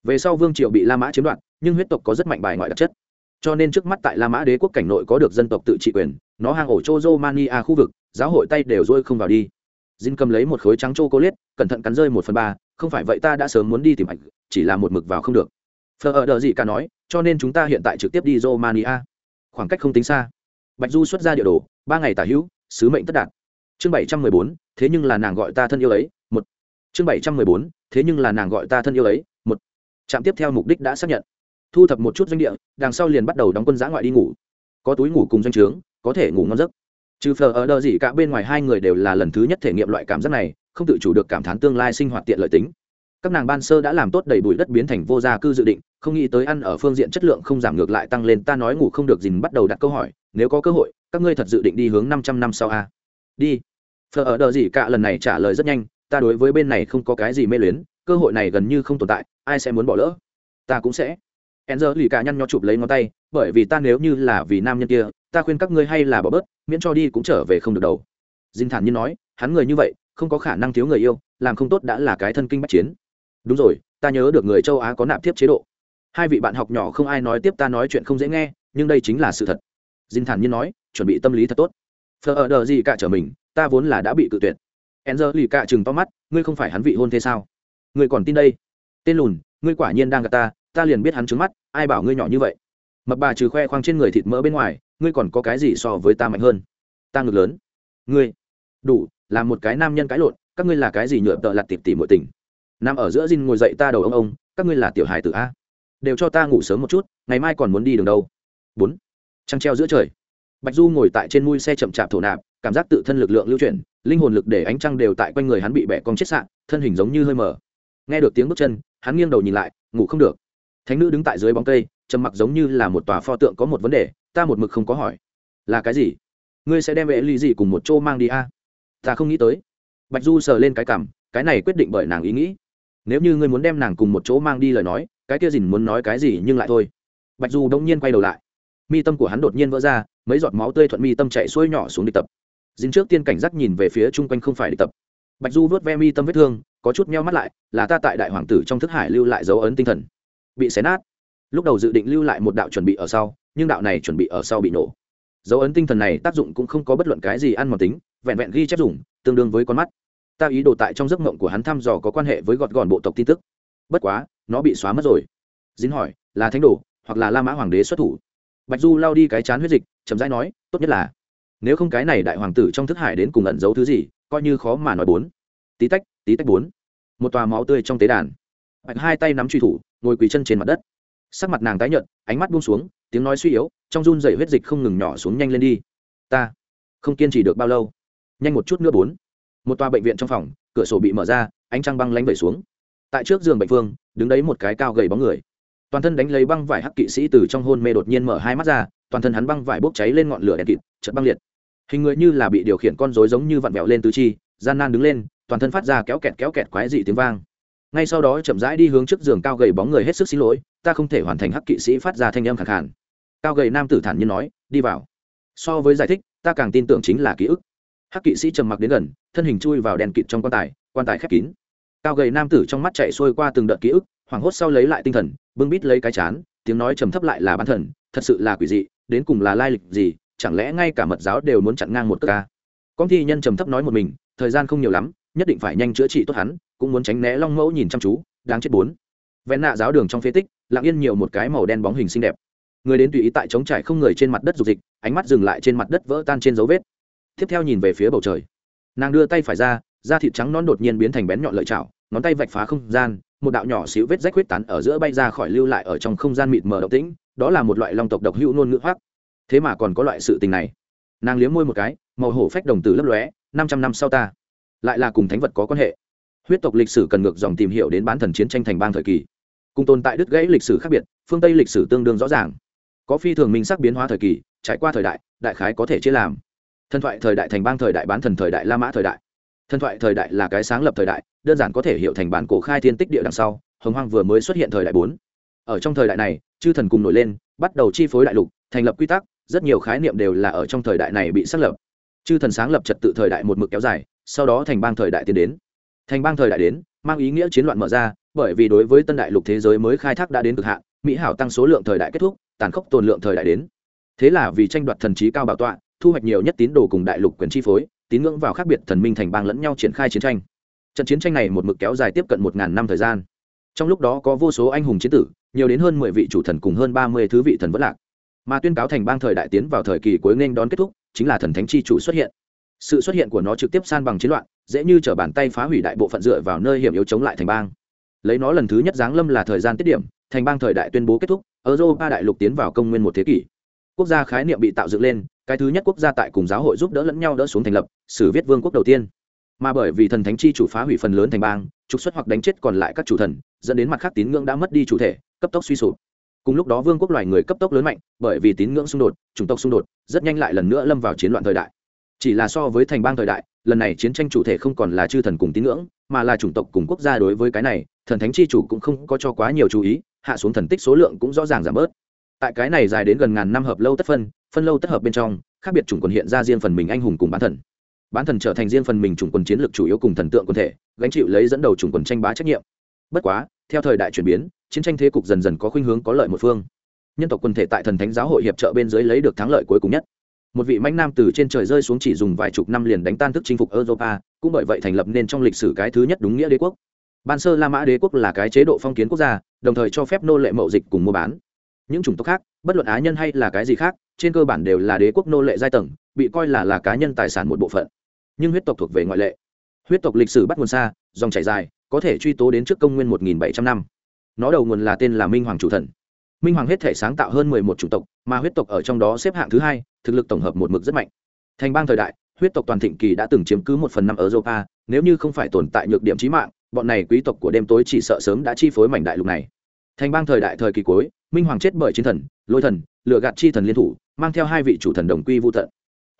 về sau vương triều bị la mã chiếm đoạt, nhưng huyết tộc có rất mạnh bài ngoại đặc chất. Cho nên trước mắt tại la mã đế quốc cảnh nội có được dân tộc tự trị quyền, nó hàng ổ châu mania khu vực, giáo hội tay đều dôi không vào đi. Jin cầm lấy một khối trắng chô cô liết cẩn thận cắn rơi một phần ba, không phải vậy ta đã sớm muốn đi tìm ảnh, chỉ là một mực vào không được. Phờ ở đờ gì cả nói, cho nên chúng ta hiện tại trực tiếp đi romania. Khoảng cách không tính xa. Bạch du xuất ra địa đồ, ba ngày tả hữu, sứ mệnh tất đạt. Chương bảy trăm mười bốn, thế nhưng là nàng gọi ta thân yêu ấy, một. Chương bảy trăm mười bốn, thế nhưng là nàng gọi ta thân yêu ấy trạm tiếp theo mục đích đã xác nhận. Thu thập một chút doanh địa, đằng sau liền bắt đầu đóng quân giã ngoại đi ngủ. Có túi ngủ cùng doanh trướng, có thể ngủ ngon giấc. Trừ phờ ở đờ gì cả bên ngoài hai người đều là lần thứ nhất thể nghiệm loại cảm giác này, không tự chủ được cảm thán tương lai sinh hoạt tiện lợi tính. Các nàng ban sơ đã làm tốt đầy bụi đất biến thành vô gia cư dự định, không nghĩ tới ăn ở phương diện chất lượng không giảm ngược lại tăng lên, ta nói ngủ không được dình bắt đầu đặt câu hỏi, nếu có cơ hội, các ngươi thật dự định đi hướng năm trăm năm sau a đi. Phờ ở đờ gì cả lần này trả lời rất nhanh, ta đối với bên này không có cái gì mê luyến cơ hội này gần như không tồn tại, ai sẽ muốn bỏ lỡ? Ta cũng sẽ. E n z lì cả nhăn nhó chụp lấy ngón tay, bởi vì ta nếu như là vì nam nhân kia, ta khuyên các ngươi hay là bỏ bớt, miễn cho đi cũng trở về không được đầu. Dinh thản nhiên nói, hắn người như vậy, không có khả năng thiếu người yêu, làm không tốt đã là cái thân kinh bắc chiến. Đúng rồi, ta nhớ được người châu á có nạp tiếp chế độ. Hai vị bạn học nhỏ không ai nói tiếp ta nói chuyện không dễ nghe, nhưng đây chính là sự thật. Dinh thản nhiên nói, chuẩn bị tâm lý thật tốt. Phờ ở đờ gì cả trở mình, ta vốn là đã bị cự tuyệt. E n z lì cả chừng to mắt, ngươi không phải hắn vị hôn thế sao? Ngươi còn tin đây? Tên lùn, ngươi quả nhiên đang gặp ta ta liền biết hắn trứng mắt, ai bảo ngươi nhỏ như vậy? Mập bà trừ khoe khoang trên người thịt mỡ bên ngoài, ngươi còn có cái gì so với ta mạnh hơn? Ta ngực lớn. Ngươi, đủ, là một cái nam nhân cãi lộn, các ngươi là cái gì nhựa tợ lặt tịp tỉ mọi tình? Nằm ở giữa dinh ngồi dậy ta đầu ông ông, các ngươi là tiểu hài tử a. Đều cho ta ngủ sớm một chút, ngày mai còn muốn đi đường đâu? Bốn, trăng treo giữa trời. Bạch du ngồi tại trên mui xe chậm chạp thổ nạp, cảm giác tự thân lực lượng lưu chuyển, linh hồn lực để ánh trăng đều tại quanh người hắn bị bẻ cong chết sạn thân hình giống như hơi mở nghe được tiếng bước chân, hắn nghiêng đầu nhìn lại, ngủ không được. Thánh nữ đứng tại dưới bóng cây, trầm mặc giống như là một tòa pho tượng có một vấn đề, ta một mực không có hỏi. Là cái gì? Ngươi sẽ đem vệ ly gì cùng một chỗ mang đi a? Ta không nghĩ tới. Bạch du sờ lên cái cảm, cái này quyết định bởi nàng ý nghĩ. Nếu như ngươi muốn đem nàng cùng một chỗ mang đi lời nói, cái kia dình muốn nói cái gì nhưng lại thôi. Bạch du đông nhiên quay đầu lại. Mi tâm của hắn đột nhiên vỡ ra, mấy giọt máu tươi thuận mi tâm chạy xuôi nhỏ xuống địch tập. Dính trước tiên cảnh giác nhìn về phía chung quanh không phải địch tập bạch du vớt ve mi tâm vết thương, có chút meo mắt lại, là ta tại đại hoàng tử trong thức hải lưu lại dấu ấn tinh thần. Bị xé nát. Lúc đầu dự định lưu lại một đạo chuẩn bị ở sau, nhưng đạo này chuẩn bị ở sau bị nổ. Dấu ấn tinh thần này tác dụng cũng không có bất luận cái gì ăn mòn tính, vẹn vẹn ghi chép dùng, tương đương với con mắt. Ta ý đồ tại trong giấc mộng của hắn thăm dò có quan hệ với gọt gọn bộ tộc tin tức. Bất quá, nó bị xóa mất rồi. Dính hỏi, là thánh đồ, hoặc là la mã hoàng đế xuất thủ? Bạch du lao đi cái chán huyết dịch, chậm rãi nói, tốt nhất là, nếu không cái này đại hoàng tử trong thức hải đến cùng ẩn giấu thứ gì coi như khó mà nói bốn. Tí tách tí tách bốn. Một tòa máu tươi trong tế đàn. Bạch hai tay nắm truy thủ, ngồi quỳ chân trên mặt đất. Sắc mặt nàng tái nhợt, ánh mắt buông xuống, tiếng nói suy yếu, trong run dày huyết dịch không ngừng nhỏ xuống nhanh lên đi. Ta không kiên trì được bao lâu. Nhanh một chút nữa bốn. Một tòa bệnh viện trong phòng, cửa sổ bị mở ra, ánh trăng băng lánh vẩy xuống. Tại trước giường bệnh phương đứng đấy một cái cao gầy bóng người. Toàn thân đánh lấy băng vải hắc kỵ sĩ từ trong hôn mê đột nhiên mở hai mắt ra, toàn thân hắn băng vải bốc cháy lên ngọn lửa đèn kịt chật băng liệt hình người như là bị điều khiển con rối giống như vặn vẹo lên tứ chi, gian nan đứng lên, toàn thân phát ra kéo kẹt kéo kẹt quái dị tiếng vang. Ngay sau đó chậm rãi đi hướng trước giường cao gầy bóng người hết sức xin lỗi, ta không thể hoàn thành hắc kỵ sĩ phát ra thanh âm khẳng khàn. Cao gầy nam tử thản nhiên nói, đi vào. So với giải thích, ta càng tin tưởng chính là ký ức. Hắc kỵ sĩ trầm mặc đến gần, thân hình chui vào đèn kịt trong quan tài quan tài khép kín. Cao gầy nam tử trong mắt chạy xuôi qua từng đợt ký ức, hoảng hốt sau lấy lại tinh thần, bưng bít lấy cái chán, tiếng nói trầm thấp lại là bán thần, thật sự là quỷ dị, đến cùng là lai lịch gì chẳng lẽ ngay cả mật giáo đều muốn chặn ngang một ca? Con thi nhân trầm thấp nói một mình, thời gian không nhiều lắm, nhất định phải nhanh chữa trị tốt hắn, cũng muốn tránh né long mẫu nhìn chăm chú, đáng chết bốn. Vẹn nạ giáo đường trong phế tích, lặng yên nhiều một cái màu đen bóng hình xinh đẹp. Người đến tùy ý tại trống trải không người trên mặt đất dục dịch, ánh mắt dừng lại trên mặt đất vỡ tan trên dấu vết. Tiếp theo nhìn về phía bầu trời. Nàng đưa tay phải ra, da thịt trắng non đột nhiên biến thành bén nhọn lợi chảo, ngón tay vạch phá không gian, một đạo nhỏ xíu vết rách huyết tán ở giữa bay ra khỏi lưu lại ở trong không gian mịt mờ động tĩnh, đó là một loại long tộc độc hữu nôn ngữ hoác thế mà còn có loại sự tình này. Nàng liếm môi một cái, màu hổ phách đồng tử lấp lóe, năm trăm năm sau ta. Lại là cùng thánh vật có quan hệ. Huyết tộc lịch sử cần ngược dòng tìm hiểu đến bán thần chiến tranh thành bang thời kỳ. Cùng tồn tại đứt gãy lịch sử khác biệt, phương tây lịch sử tương đương rõ ràng. Có phi thường minh sắc biến hóa thời kỳ, trải qua thời đại đại khái có thể chia làm. Thần thoại thời đại thành bang thời đại bán thần thời đại la mã thời đại. Thần thoại thời đại là cái sáng lập thời đại, đơn giản có thể hiểu thành bản cổ khai thiên tích địa đằng sau, hồng hoang vừa mới xuất hiện thời đại bốn. Ở trong thời đại này, chư thần cùng nổi lên, bắt đầu chi phối đại lục, thành lập quy tắc rất nhiều khái niệm đều là ở trong thời đại này bị xác lập. Chư thần sáng lập trật tự thời đại một mực kéo dài, sau đó thành bang thời đại tiến đến. Thành bang thời đại đến, mang ý nghĩa chiến loạn mở ra, bởi vì đối với tân đại lục thế giới mới khai thác đã đến cực hạn, mỹ hảo tăng số lượng thời đại kết thúc, tàn khốc tồn lượng thời đại đến. Thế là vì tranh đoạt thần trí cao bảo tọa, thu hoạch nhiều nhất tín đồ cùng đại lục quyền chi phối, tín ngưỡng vào khác biệt thần minh thành bang lẫn nhau triển khai chiến tranh. Trận chiến tranh này một mực kéo dài tiếp cận một ngàn năm thời gian. Trong lúc đó có vô số anh hùng chiến tử, nhiều đến hơn mười vị chủ thần cùng hơn ba mươi thứ vị thần vất lạc mà tuyên cáo thành bang thời đại tiến vào thời kỳ cuối nên đón kết thúc, chính là thần thánh chi chủ xuất hiện. Sự xuất hiện của nó trực tiếp san bằng chiến loạn, dễ như t bàn tay phá hủy đại bộ phận dựa vào nơi hiểm yếu chống lại thành bang. Lấy nó lần thứ nhất giáng lâm là thời gian tiết điểm, thành bang thời đại tuyên bố kết thúc, europa đại lục tiến vào công nguyên một thế kỷ. Quốc gia khái niệm bị tạo dựng lên, cái thứ nhất quốc gia tại cùng giáo hội giúp đỡ lẫn nhau đỡ xuống thành lập sử viết vương quốc đầu tiên. Mà bởi vì thần thánh chi chủ phá hủy phần lớn thành bang, trục xuất hoặc đánh chết còn lại các chủ thần, dẫn đến mặt khác tín ngưỡng đã mất đi chủ thể, cấp tốc suy sụp cùng lúc đó vương quốc loài người cấp tốc lớn mạnh, bởi vì tín ngưỡng xung đột, chủng tộc xung đột, rất nhanh lại lần nữa lâm vào chiến loạn thời đại. Chỉ là so với thành bang thời đại, lần này chiến tranh chủ thể không còn là chư thần cùng tín ngưỡng, mà là chủng tộc cùng quốc gia đối với cái này, thần thánh chi chủ cũng không có cho quá nhiều chú ý, hạ xuống thần tích số lượng cũng rõ ràng giảm bớt. Tại cái này dài đến gần ngàn năm hợp lâu tất phân phân lâu tất hợp bên trong, khác biệt chủng quần hiện ra riêng phần mình anh hùng cùng bán thần. Bán thần trở thành riêng phần mình chủng quần chiến lược chủ yếu cùng thần tượng quần thể, gánh chịu lấy dẫn đầu chủng quần tranh bá trách nhiệm. Bất quá, theo thời đại chuyển biến chiến tranh thế cục dần dần có khuynh hướng có lợi một phương. Nhân tộc quân thể tại thần thánh giáo hội hiệp trợ bên dưới lấy được thắng lợi cuối cùng nhất. Một vị mãnh nam từ trên trời rơi xuống chỉ dùng vài chục năm liền đánh tan thức chinh phục europa, cũng bởi vậy thành lập nên trong lịch sử cái thứ nhất đúng nghĩa đế quốc. Ban sơ la mã đế quốc là cái chế độ phong kiến quốc gia, đồng thời cho phép nô lệ mậu dịch cùng mua bán. Những chủng tộc khác, bất luận á nhân hay là cái gì khác, trên cơ bản đều là đế quốc nô lệ giai tầng, bị coi là là cá nhân tài sản một bộ phận. Nhưng huyết tộc thuộc về ngoại lệ. Huyết tộc lịch sử bắt nguồn xa, dòng chảy dài, có thể truy tố đến trước công nguyên một nghìn bảy trăm năm nó đầu nguồn là tên là minh hoàng chủ thần. Minh hoàng hết thể sáng tạo hơn mười một chủng tộc, mà huyết tộc ở trong đó xếp hạng thứ hai, thực lực tổng hợp một mực rất mạnh. Thành bang thời đại, huyết tộc toàn thịnh kỳ đã từng chiếm cứ một phần năm ở europa, nếu như không phải tồn tại nhược điểm trí mạng, bọn này quý tộc của đêm tối chỉ sợ sớm đã chi phối mảnh đại lục này. Thành bang thời đại thời kỳ cuối, minh hoàng chết bởi chiến thần, lôi thần lựa gạt chi thần liên thủ, mang theo hai vị chủ thần đồng quy vô tận.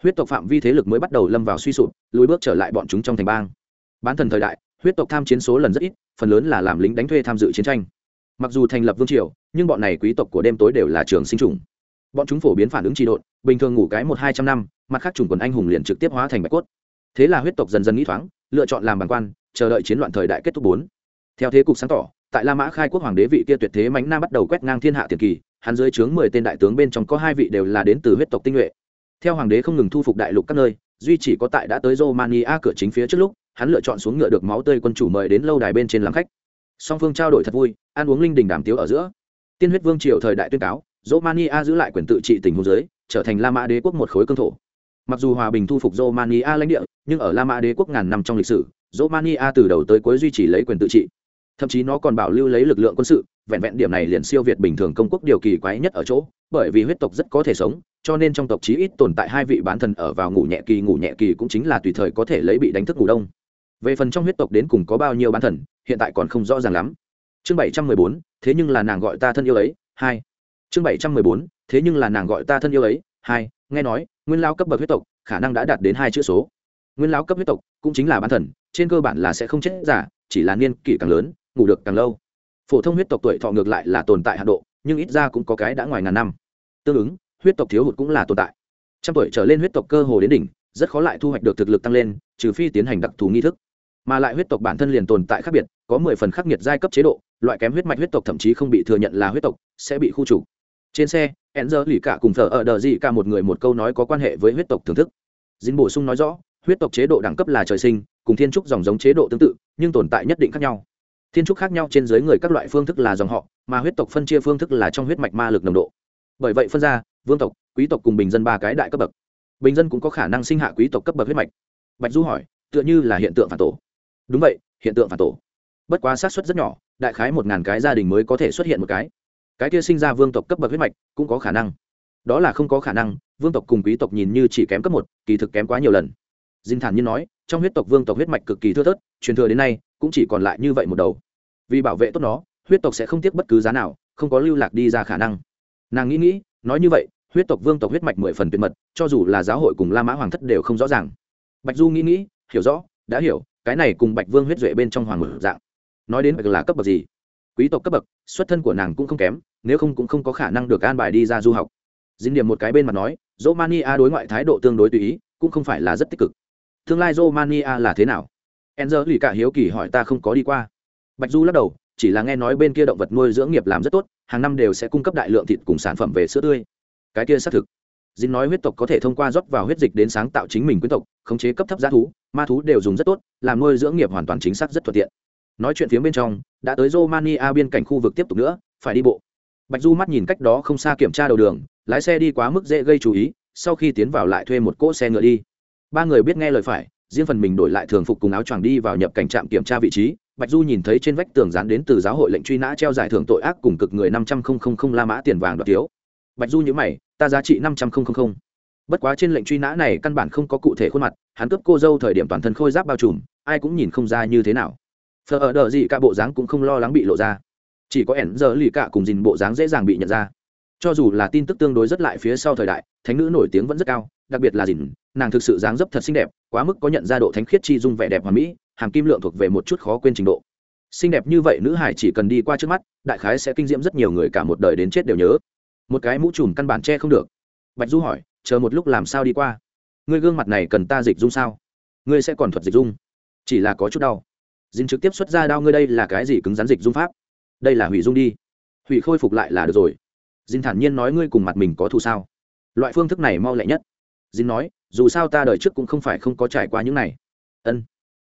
Huyết tộc phạm vi thế lực mới bắt đầu lâm vào suy sụp, lùi bước trở lại bọn chúng trong thành bang. Bán thần thời đại, huyết tộc tham chiến số lần rất ít, phần lớn là làm lính đánh thuê tham dự chiến tranh mặc dù thành lập vương triều, nhưng bọn này quý tộc của đêm tối đều là trường sinh trùng. Bọn chúng phổ biến phản ứng trị độn, bình thường ngủ cái một hai trăm năm, mặt khác chủng quần anh hùng liền trực tiếp hóa thành bạch cốt. Thế là huyết tộc dần dần nghĩ thoáng, lựa chọn làm bàn quan, chờ đợi chiến loạn thời đại kết thúc bốn. Theo thế cục sáng tỏ, tại la mã khai quốc hoàng đế vị kia tuyệt thế mánh nam bắt đầu quét ngang thiên hạ tiền kỳ, hắn dưới trướng mười tên đại tướng bên trong có hai vị đều là đến từ huyết tộc tinh nhuệ. Theo hoàng đế không ngừng thu phục đại lục các nơi, duy chỉ có tại đã tới romania cửa chính phía trước lúc, hắn lựa chọn xuống ngựa được máu tươi quân chủ mời đến lâu đài bên trên làm khách. Song phương trao đổi thật vui ăn uống linh đình đàm tiếu ở giữa. Tiên huyết vương triều thời đại tuyên cáo, romania giữ lại quyền tự trị tình hôn giới, trở thành la mã đế quốc một khối cương thổ. Mặc dù hòa bình thu phục romania lãnh địa, nhưng ở la mã đế quốc ngàn năm trong lịch sử, romania từ đầu tới cuối duy trì lấy quyền tự trị. Thậm chí nó còn bảo lưu lấy lực lượng quân sự, vẹn vẹn điểm này liền siêu việt bình thường công quốc điều kỳ quái nhất ở chỗ, bởi vì huyết tộc rất có thể sống, cho nên trong tộc chí ít tồn tại hai vị bán thần ở vào ngủ nhẹ kỳ, ngủ nhẹ kỳ cũng chính là tùy thời có thể lấy bị đánh thức ngủ đông. Về phần trong huyết tộc đến cùng có bao nhiêu bán thần, hiện tại còn không rõ ràng lắm chương bảy trăm mười bốn, thế nhưng là nàng gọi ta thân yêu ấy, hai. Chương bảy trăm mười bốn, thế nhưng là nàng gọi ta thân yêu ấy, hai. Nghe nói, nguyên lao cấp bậc huyết tộc, khả năng đã đạt đến hai chữ số. Nguyên lao cấp huyết tộc cũng chính là bán thần, trên cơ bản là sẽ không chết giả, chỉ là niên kỷ càng lớn, ngủ được càng lâu. Phổ thông huyết tộc tuổi thọ ngược lại là tồn tại hạ độ, nhưng ít ra cũng có cái đã ngoài ngàn năm. Tương ứng, huyết tộc thiếu hụt cũng là tồn tại. Trăm tuổi trở lên huyết tộc cơ hồ đến đỉnh, rất khó lại thu hoạch được thực lực tăng lên, trừ phi tiến hành đặc thù nghi thức mà lại huyết tộc bản thân liền tồn tại khác biệt, có mười phần khắc nghiệt giai cấp chế độ, loại kém huyết mạch huyết tộc thậm chí không bị thừa nhận là huyết tộc, sẽ bị khu trục. Trên xe hẹn giờ lì cả cùng thờ ở đờ gì cả một người một câu nói có quan hệ với huyết tộc thưởng thức. Dính bổ sung nói rõ, huyết tộc chế độ đẳng cấp là trời sinh, cùng thiên trúc dòng giống chế độ tương tự, nhưng tồn tại nhất định khác nhau. Thiên trúc khác nhau trên dưới người các loại phương thức là dòng họ, mà huyết tộc phân chia phương thức là trong huyết mạch ma lực nồng độ. Bởi vậy phân ra, vương tộc, quý tộc cùng bình dân ba cái đại cấp bậc. Bình dân cũng có khả năng sinh hạ quý tộc cấp bậc huyết mạch. Bạch du hỏi, tựa như là hiện tượng phản tổ đúng vậy, hiện tượng phản tổ. Bất quá xác suất rất nhỏ, đại khái một ngàn cái gia đình mới có thể xuất hiện một cái. Cái kia sinh ra vương tộc cấp bậc huyết mạch, cũng có khả năng. Đó là không có khả năng, vương tộc cùng quý tộc nhìn như chỉ kém cấp một, kỳ thực kém quá nhiều lần. Dinh thản nhiên nói, trong huyết tộc vương tộc huyết mạch cực kỳ thưa thớt, truyền thừa đến nay, cũng chỉ còn lại như vậy một đầu. Vì bảo vệ tốt nó, huyết tộc sẽ không tiếc bất cứ giá nào, không có lưu lạc đi ra khả năng. Nàng nghĩ nghĩ, nói như vậy, huyết tộc vương tộc huyết mạch mười phần tuyệt mật, cho dù là giáo hội cùng la mã hoàng thất đều không rõ ràng. Bạch du nghĩ nghĩ, hiểu rõ, đã hiểu cái này cùng bạch vương huyết duệ bên trong hoàng mở dạng. Nói đến bạch là cấp bậc gì? Quý tộc cấp bậc, xuất thân của nàng cũng không kém, nếu không cũng không có khả năng được an bài đi ra du học. Dính điểm một cái bên mặt nói, romania mania đối ngoại thái độ tương đối tùy ý, cũng không phải là rất tích cực. Tương lai romania là thế nào? Enzer lì cả hiếu kỳ hỏi ta không có đi qua. Bạch du lắc đầu, chỉ là nghe nói bên kia động vật nuôi dưỡng nghiệp làm rất tốt, hàng năm đều sẽ cung cấp đại lượng thịt cùng sản phẩm về sữa tươi. Cái kia xác thực. Dinh nói huyết tộc có thể thông qua rót vào huyết dịch đến sáng tạo chính mình quyến tộc, khống chế cấp thấp giá thú, ma thú đều dùng rất tốt, làm nuôi dưỡng nghiệp hoàn toàn chính xác rất thuận tiện. Nói chuyện phía bên trong, đã tới Romania biên cảnh khu vực tiếp tục nữa, phải đi bộ. Bạch Du mắt nhìn cách đó không xa kiểm tra đầu đường, lái xe đi quá mức dễ gây chú ý, sau khi tiến vào lại thuê một cỗ xe ngựa đi ba người biết nghe lời phải riêng phần mình đổi lại thường phục cùng áo choàng đi vào nhập cảnh trạm kiểm tra vị trí bạch du nhìn thấy trên vách tường dán đến từ giáo hội lệnh truy nã treo giải thưởng tội ác cùng cực người năm trăm linh la mã tiền vàng đoạt thiếu bạch du nhữ mày, ta giá trị năm trăm linh bất quá trên lệnh truy nã này căn bản không có cụ thể khuôn mặt, hắn cướp cô dâu thời điểm toàn thân khôi giáp bao trùm, ai cũng nhìn không ra như thế nào. Phờ ở đợi gì cả bộ dáng cũng không lo lắng bị lộ ra. Chỉ có ẻn giờ lì cả cùng dìn bộ dáng dễ dàng bị nhận ra. Cho dù là tin tức tương đối rất lại phía sau thời đại, thánh nữ nổi tiếng vẫn rất cao, đặc biệt là dìn, nàng thực sự dáng dấp thật xinh đẹp, quá mức có nhận ra độ thánh khiết chi dung vẻ đẹp hoàn mỹ, hàm kim lượng thuộc về một chút khó quên trình độ. Xinh đẹp như vậy nữ hải chỉ cần đi qua trước mắt, đại khái sẽ kinh diễm rất nhiều người cả một đời đến chết đều nhớ một cái mũ trùm căn bản che không được. Bạch du hỏi, chờ một lúc làm sao đi qua? Ngươi gương mặt này cần ta dịch dung sao? Ngươi sẽ còn thuật dịch dung? Chỉ là có chút đau. Dính trực tiếp xuất ra đau ngươi đây là cái gì cứng rắn dịch dung pháp? Đây là hủy dung đi. Hủy khôi phục lại là được rồi. Dính thản nhiên nói, ngươi cùng mặt mình có thù sao? Loại phương thức này mau lẹ nhất. Dính nói, dù sao ta đời trước cũng không phải không có trải qua những này. Ân.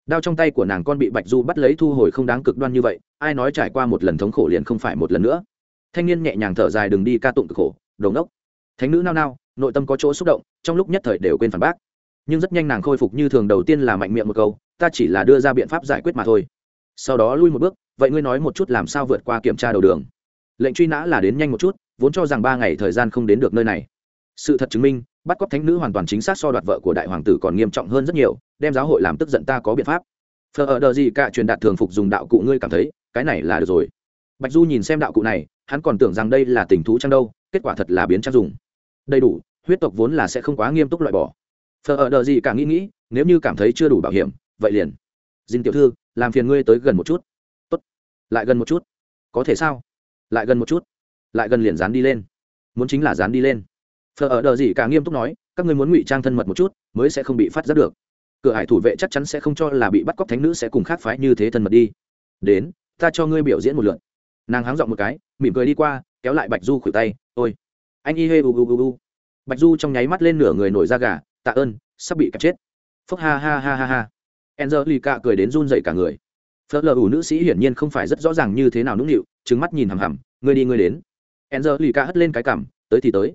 Đao trong tay của nàng con bị bạch du bắt lấy thu hồi không đáng cực đoan như vậy, ai nói trải qua một lần thống khổ liền không phải một lần nữa thanh niên nhẹ nhàng thở dài đừng đi ca tụng cực khổ đồn đốc thánh nữ nao nao, nội tâm có chỗ xúc động, trong lúc nhất thời đều quên phản bác. Nhưng rất nhanh nàng khôi phục như thường đầu tiên là mạnh miệng một câu, ta chỉ là đưa ra biện pháp giải quyết mà thôi. Sau đó lui một bước, vậy ngươi nói một chút làm sao vượt qua kiểm tra đầu đường. Lệnh truy nã là đến nhanh một chút, vốn cho rằng ba ngày thời gian không đến được nơi này. Sự thật chứng minh, bắt cóc thánh nữ hoàn toàn chính xác so đoạt vợ của đại hoàng tử còn nghiêm trọng hơn rất nhiều, đem giáo hội làm tức giận ta có biện pháp. Phờ ở đờ gì cả truyền đạt thường phục dùng đạo cụ ngươi cảm thấy, cái này là được rồi. Bạch du nhìn xem đạo cụ này hắn còn tưởng rằng đây là tình thú chăng đâu, kết quả thật là biến trang dùng đầy đủ, huyết tộc vốn là sẽ không quá nghiêm túc loại bỏ. Phờ ở đờ gì cả nghĩ nghĩ, nếu như cảm thấy chưa đủ bảo hiểm, vậy liền. Dinh tiểu thư, làm phiền ngươi tới gần một chút. Tốt. Lại gần một chút. Có thể sao? Lại gần một chút. Lại gần liền dán đi lên. Muốn chính là dán đi lên. Phờ ở đờ gì cả nghiêm túc nói, các ngươi muốn ngụy trang thân mật một chút, mới sẽ không bị phát giác được. Cửa hải thủ vệ chắc chắn sẽ không cho là bị bắt cóc thánh nữ sẽ cùng khác phái như thế thân mật đi. Đến, ta cho ngươi biểu diễn một lượt nàng háng dọn một cái mỉm cười đi qua kéo lại bạch du khuỷu tay ôi anh y hê u u u u bạch du trong nháy mắt lên nửa người nổi da gà tạ ơn sắp bị kẹp chết phúc ha ha ha ha ha Angelica cười đến run dậy cả người. Phớt lờ ủ nữ sĩ hiển nhiên không phải rất rõ ràng như thế nào nũng nịu, trừng mắt nhìn hằm hằm, ngươi đi ngươi đến. Angelica hất lên cái cằm, tới thì tới.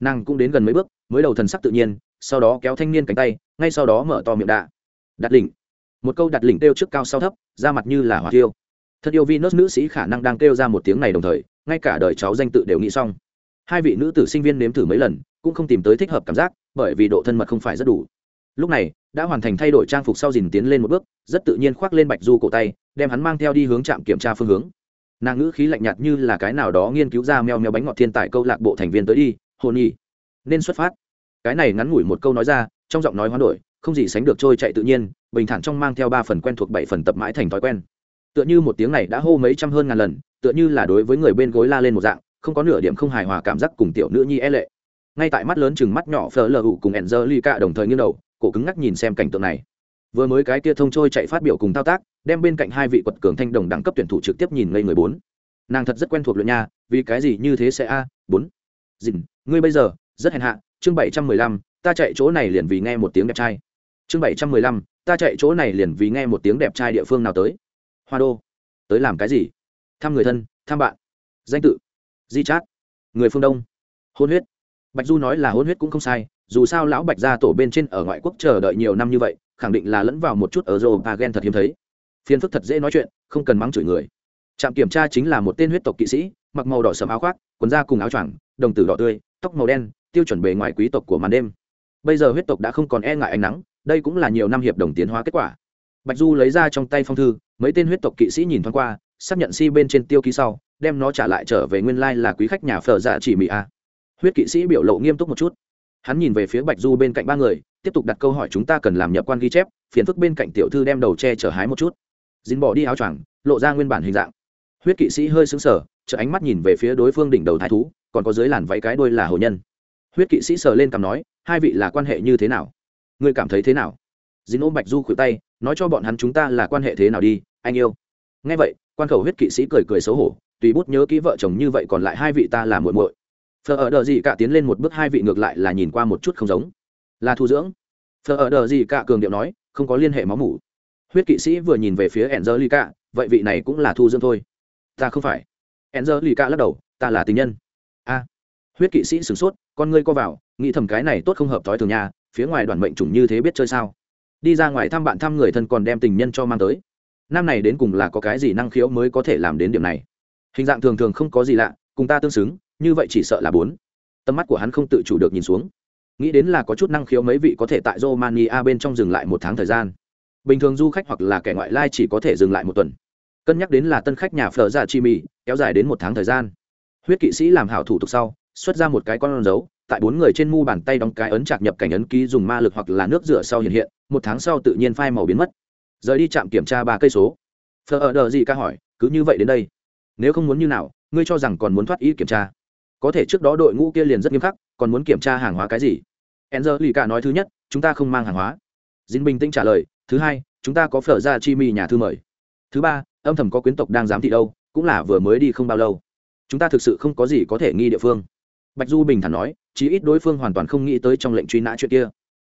Nàng cũng đến gần mấy bước, mới đầu thần sắc tự nhiên, sau đó kéo thanh niên cánh tay, ngay sau đó mở to miệng đạ. Đặt đỉnh. Một câu đặt đỉnh kêu trước cao sau thấp, ra mặt như là hỏa tiêu. Thật yêu Venus nữ sĩ khả năng đang kêu ra một tiếng này đồng thời, ngay cả đời cháu danh tự đều nghĩ xong. Hai vị nữ tử sinh viên nếm thử mấy lần, cũng không tìm tới thích hợp cảm giác, bởi vì độ thân mật không phải rất đủ. Lúc này đã hoàn thành thay đổi trang phục sau dìn tiến lên một bước rất tự nhiên khoác lên bạch du cổ tay đem hắn mang theo đi hướng trạm kiểm tra phương hướng. Nàng ngữ khí lạnh nhạt như là cái nào đó nghiên cứu ra meo meo bánh ngọt thiên tài câu lạc bộ thành viên tới đi hồn nhi nên xuất phát. Cái này ngắn ngủi một câu nói ra trong giọng nói hoán đổi không gì sánh được trôi chạy tự nhiên bình thản trong mang theo ba phần quen thuộc bảy phần tập mãi thành thói quen tựa như một tiếng này đã hô mấy trăm hơn ngàn lần, tựa như là đối với người bên gối la lên một dạng, không có nửa điểm không hài hòa cảm giác cùng tiểu nữ nhi e lệ. Ngay tại mắt lớn chừng mắt nhỏ phờ lờ hụ cùng enzer ly cả đồng thời nghiêng đầu, cổ cứng ngắc nhìn xem cảnh tượng này. Vừa mới cái kia thông trôi chạy phát biểu cùng thao tác, đem bên cạnh hai vị quật cường thanh đồng đẳng cấp tuyển thủ trực tiếp nhìn ngây người bốn. Nàng thật rất quen thuộc luyện nha, vì cái gì như thế sẽ a? Bốn. Dình, ngươi bây giờ, rất hèn hạ, chương bảy trăm mười lăm, ta chạy chỗ này liền vì nghe một tiếng đẹp trai. Chương bảy trăm mười lăm, ta chạy chỗ này liền vì nghe một tiếng đẹp trai địa phương nào tới hoa đô. Tới làm cái gì? Thăm người thân, thăm bạn. Danh tự, di chát. Người phương đông, hôn huyết. Bạch du nói là hôn huyết cũng không sai, dù sao lão bạch gia tổ bên trên ở ngoại quốc chờ đợi nhiều năm như vậy, khẳng định là lẫn vào một chút ở rô và ghen thật hiếm thấy. Phiền phức thật dễ nói chuyện, không cần mắng chửi người. Trạm kiểm tra chính là một tên huyết tộc kỵ sĩ, mặc màu đỏ sầm áo khoác, quần da cùng áo choàng, đồng tử đỏ tươi, tóc màu đen, tiêu chuẩn bề ngoài quý tộc của màn đêm. Bây giờ huyết tộc đã không còn e ngại ánh nắng, đây cũng là nhiều năm hiệp đồng tiến hóa kết quả bạch du lấy ra trong tay phong thư, mấy tên huyết tộc kỵ sĩ nhìn thoáng qua, xác nhận si bên trên tiêu ký sau, đem nó trả lại trở về nguyên lai là quý khách nhà phở dạ chỉ mỹ a. Huyết kỵ sĩ biểu lộ nghiêm túc một chút. Hắn nhìn về phía bạch du bên cạnh ba người, tiếp tục đặt câu hỏi chúng ta cần làm nhập quan ghi chép, phiền phức bên cạnh tiểu thư đem đầu che chở hái một chút. Dính bỏ đi áo choàng, lộ ra nguyên bản hình dạng. Huyết kỵ sĩ hơi xứng sở chợ ánh mắt nhìn về phía đối phương đỉnh đầu thái thú, còn có dưới làn váy cái đôi là hồ nhân. Huyết kỵ sĩ sờ lên cằm nói, hai vị là quan hệ như thế nào? Ngươi cảm thấy thế nào? Dính ôm bạch du khuỷu tay nói cho bọn hắn chúng ta là quan hệ thế nào đi anh yêu. Nghe vậy quan khẩu huyết kỵ sĩ cười cười xấu hổ tùy bút nhớ kỹ vợ chồng như vậy còn lại hai vị ta là muội muội. Phờ ở đờ gì cả tiến lên một bước hai vị ngược lại là nhìn qua một chút không giống. Là thu dưỡng. Phờ ở đờ gì cả cường điệu nói không có liên hệ máu mủ. Huyết kỵ sĩ vừa nhìn về phía Angelica, vậy vị này cũng là thu dưỡng thôi. Ta không phải. Angelica lắc đầu ta là tình nhân. A. Huyết kỵ sĩ sửng sốt con ngươi co vào nghĩ thầm cái này tốt không hợp thói thường nha phía ngoài đoàn mệnh chủng như thế biết chơi sao? Đi ra ngoài thăm bạn thăm người thân còn đem tình nhân cho mang tới. Nam này đến cùng là có cái gì năng khiếu mới có thể làm đến điểm này? Hình dạng thường thường không có gì lạ, cùng ta tương xứng, như vậy chỉ sợ là bốn. Tầm mắt của hắn không tự chủ được nhìn xuống. Nghĩ đến là có chút năng khiếu mấy vị có thể tại romania bên trong dừng lại một tháng thời gian. Bình thường du khách hoặc là kẻ ngoại lai chỉ có thể dừng lại một tuần. Cân nhắc đến là tân khách nhà phở ra chi mì kéo dài đến một tháng thời gian. Huyết kỵ sĩ làm hảo thủ tục sau, xuất ra một cái con dấu, tại bốn người trên mu bàn tay đóng cái ấn chạc nhập cảnh ấn ký dùng ma lực hoặc là nước rửa sau hiện hiện một tháng sau tự nhiên phai màu biến mất. Rời đi trạm kiểm tra ba cây số. Phở ở đờ gì ca hỏi, cứ như vậy đến đây? Nếu không muốn như nào, ngươi cho rằng còn muốn thoát ý kiểm tra? Có thể trước đó đội ngũ kia liền rất nghiêm khắc, còn muốn kiểm tra hàng hóa cái gì? Enzer lì cả nói thứ nhất, chúng ta không mang hàng hóa. Dinh bình tĩnh trả lời, thứ hai, chúng ta có phở ra chi mi nhà thư mời. Thứ ba, âm thầm có quyến tộc đang giám thị đâu, cũng là vừa mới đi không bao lâu. Chúng ta thực sự không có gì có thể nghi địa phương. Bạch du bình thản nói, chí ít đối phương hoàn toàn không nghĩ tới trong lệnh truy nã chuyện kia.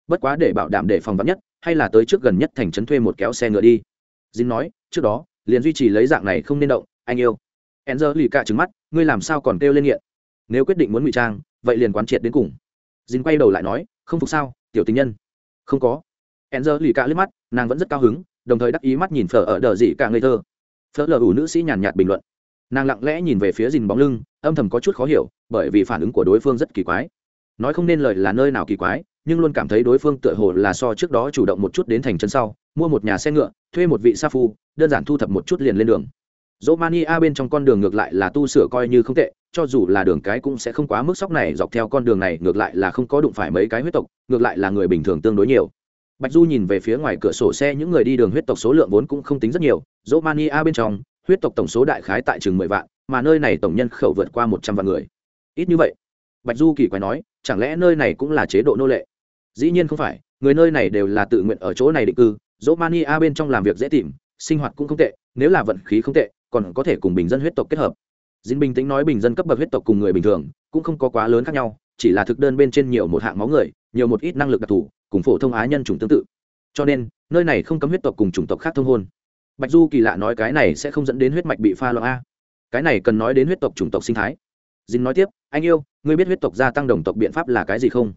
Bất quá để bảo đảm để phòng vắn nhất hay là tới trước gần nhất thành trấn thuê một kéo xe ngựa đi. Dinh nói, trước đó, liền duy trì lấy dạng này không nên động, anh yêu. Enzer lì cả trứng mắt, ngươi làm sao còn kêu lên nghiện? Nếu quyết định muốn ngụy trang, vậy liền quán triệt đến cùng. Dinh quay đầu lại nói, không phục sao, tiểu tình nhân? Không có. Enzer lì cả liếc mắt, nàng vẫn rất cao hứng, đồng thời đắc ý mắt nhìn phở ở đờ dị cả ngây thơ. Phở lờ ủ nữ sĩ nhàn nhạt bình luận. Nàng lặng lẽ nhìn về phía dìn bóng lưng, âm thầm có chút khó hiểu, bởi vì phản ứng của đối phương rất kỳ quái. Nói không nên lời là nơi nào kỳ quái nhưng luôn cảm thấy đối phương tựa hồ là so trước đó chủ động một chút đến thành chân sau, mua một nhà xe ngựa, thuê một vị sa phu, đơn giản thu thập một chút liền lên đường. Dỗ mania bên trong con đường ngược lại là tu sửa coi như không tệ, cho dù là đường cái cũng sẽ không quá mức sóc này dọc theo con đường này, ngược lại là không có đụng phải mấy cái huyết tộc, ngược lại là người bình thường tương đối nhiều. Bạch du nhìn về phía ngoài cửa sổ xe, những người đi đường huyết tộc số lượng vốn cũng không tính rất nhiều dỗ mania bên trong, huyết tộc tổng số đại khái tại chừng mười vạn, mà nơi này tổng nhân khẩu vượt qua một trăm vạn người. Ít như vậy. Bạch du kỳ quái nói, chẳng lẽ nơi này cũng là chế độ nô lệ? Dĩ nhiên không phải, người nơi này đều là tự nguyện ở chỗ này định cư dỗ mania bên trong làm việc dễ tìm, sinh hoạt cũng không tệ, nếu là vận khí không tệ, còn có thể cùng bình dân huyết tộc kết hợp. Dĩnh bình tĩnh nói bình dân cấp bậc huyết tộc cùng người bình thường, cũng không có quá lớn khác nhau, chỉ là thực đơn bên trên nhiều một hạng máu người, nhiều một ít năng lực đặc thù, cùng phổ thông á nhân chủng tương tự. Cho nên, nơi này không cấm huyết tộc cùng chủng tộc khác thông hôn. Bạch du kỳ lạ nói cái này sẽ không dẫn đến huyết mạch bị pha loạn a. Cái này cần nói đến huyết tộc chủng tộc sinh thái. Dĩnh nói tiếp, anh yêu, ngươi biết huyết tộc gia tăng đồng tộc biện pháp là cái gì không?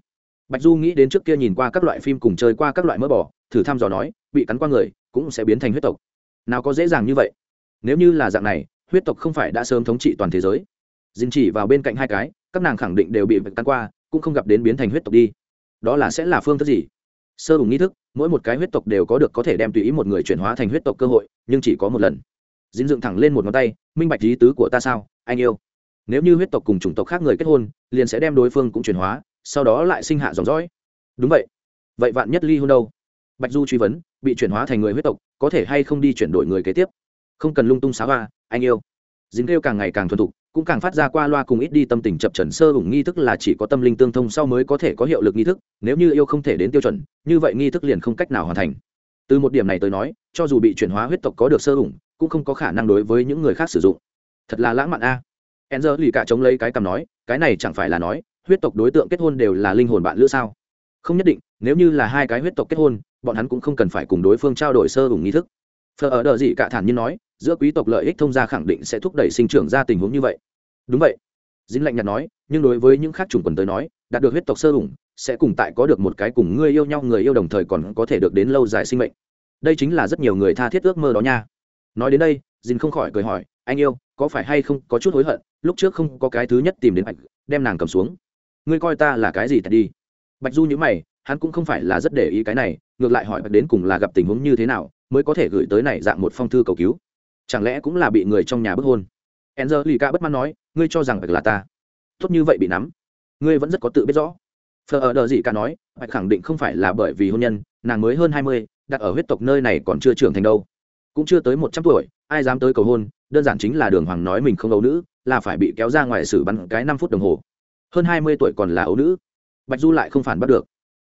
Bạch du nghĩ đến trước kia nhìn qua các loại phim cùng chơi qua các loại mỡ bò, thử thăm dò nói, bị cắn qua người, cũng sẽ biến thành huyết tộc. Nào có dễ dàng như vậy. Nếu như là dạng này, huyết tộc không phải đã sớm thống trị toàn thế giới. Dình chỉ vào bên cạnh hai cái, các nàng khẳng định đều bị bạch cắn qua, cũng không gặp đến biến thành huyết tộc đi. Đó là sẽ là phương thức gì? Sơ đủ nghi thức, mỗi một cái huyết tộc đều có được có thể đem tùy ý một người chuyển hóa thành huyết tộc cơ hội, nhưng chỉ có một lần. Dính dựng thẳng lên một ngón tay, minh bạch lý tứ của ta sao? Anh yêu. Nếu như huyết tộc cùng chủng tộc khác người kết hôn, liền sẽ đem đối phương cũng chuyển hóa sau đó lại sinh hạ dòng dõi. Đúng vậy. Vậy vạn nhất ly hôn đâu? Bạch du truy vấn, bị chuyển hóa thành người huyết tộc, có thể hay không đi chuyển đổi người kế tiếp? Không cần lung tung xá hoa, anh yêu. Dính kêu càng ngày càng thuần thục, cũng càng phát ra qua loa cùng ít đi tâm tình chập trần sơ hùng nghi thức là chỉ có tâm linh tương thông sau mới có thể có hiệu lực nghi thức, nếu như yêu không thể đến tiêu chuẩn, như vậy nghi thức liền không cách nào hoàn thành. Từ một điểm này tới nói, cho dù bị chuyển hóa huyết tộc có được sơ hùng, cũng không có khả năng đối với những người khác sử dụng. Thật là lãng mạn a. À. enzer lì cả chống lấy cái cằm nói, cái này chẳng phải là nói huyết tộc đối tượng kết hôn đều là linh hồn bạn lữ sao? Không nhất định nếu như là hai cái huyết tộc kết hôn bọn hắn cũng không cần phải cùng đối phương trao đổi sơ hùng nghi thức. Phờ ở đợi gì cả thản nhiên nói giữa quý tộc lợi ích thông gia khẳng định sẽ thúc đẩy sinh trưởng ra tình huống như vậy. Đúng vậy. Dính lạnh nhạt nói nhưng đối với những khác chủng quần tới nói đạt được huyết tộc sơ hùng sẽ cùng tại có được một cái cùng ngươi yêu nhau người yêu đồng thời còn có thể được đến lâu dài sinh mệnh. Đây chính là rất nhiều người tha thiết ước mơ đó nha. Nói đến đây dính không khỏi cười hỏi anh yêu có phải hay không có chút hối hận? Lúc trước không có cái thứ nhất tìm đến ảnh, đem nàng cầm xuống ngươi coi ta là cái gì thật đi. Bạch du nhữ mày, hắn cũng không phải là rất để ý cái này, ngược lại hỏi bạch đến cùng là gặp tình huống như thế nào mới có thể gửi tới này dạng một phong thư cầu cứu. Chẳng lẽ cũng là bị người trong nhà bức hôn? Enzer lì ca bất mãn nói, ngươi cho rằng bạch là ta. Tốt như vậy bị nắm. Ngươi vẫn rất có tự biết rõ. Phờ ở đờ gì ca nói, bạch khẳng định không phải là bởi vì hôn nhân, nàng mới hơn hai mươi, đặt ở huyết tộc nơi này còn chưa trưởng thành đâu. Cũng chưa tới một trăm tuổi, ai dám tới cầu hôn, đơn giản chính là đường hoàng nói mình không ấu nữ, là phải bị kéo ra ngoài xử bắn cái năm phút đồng hồ hơn hai mươi tuổi còn là ấu nữ. Bạch du lại không phản bắt được.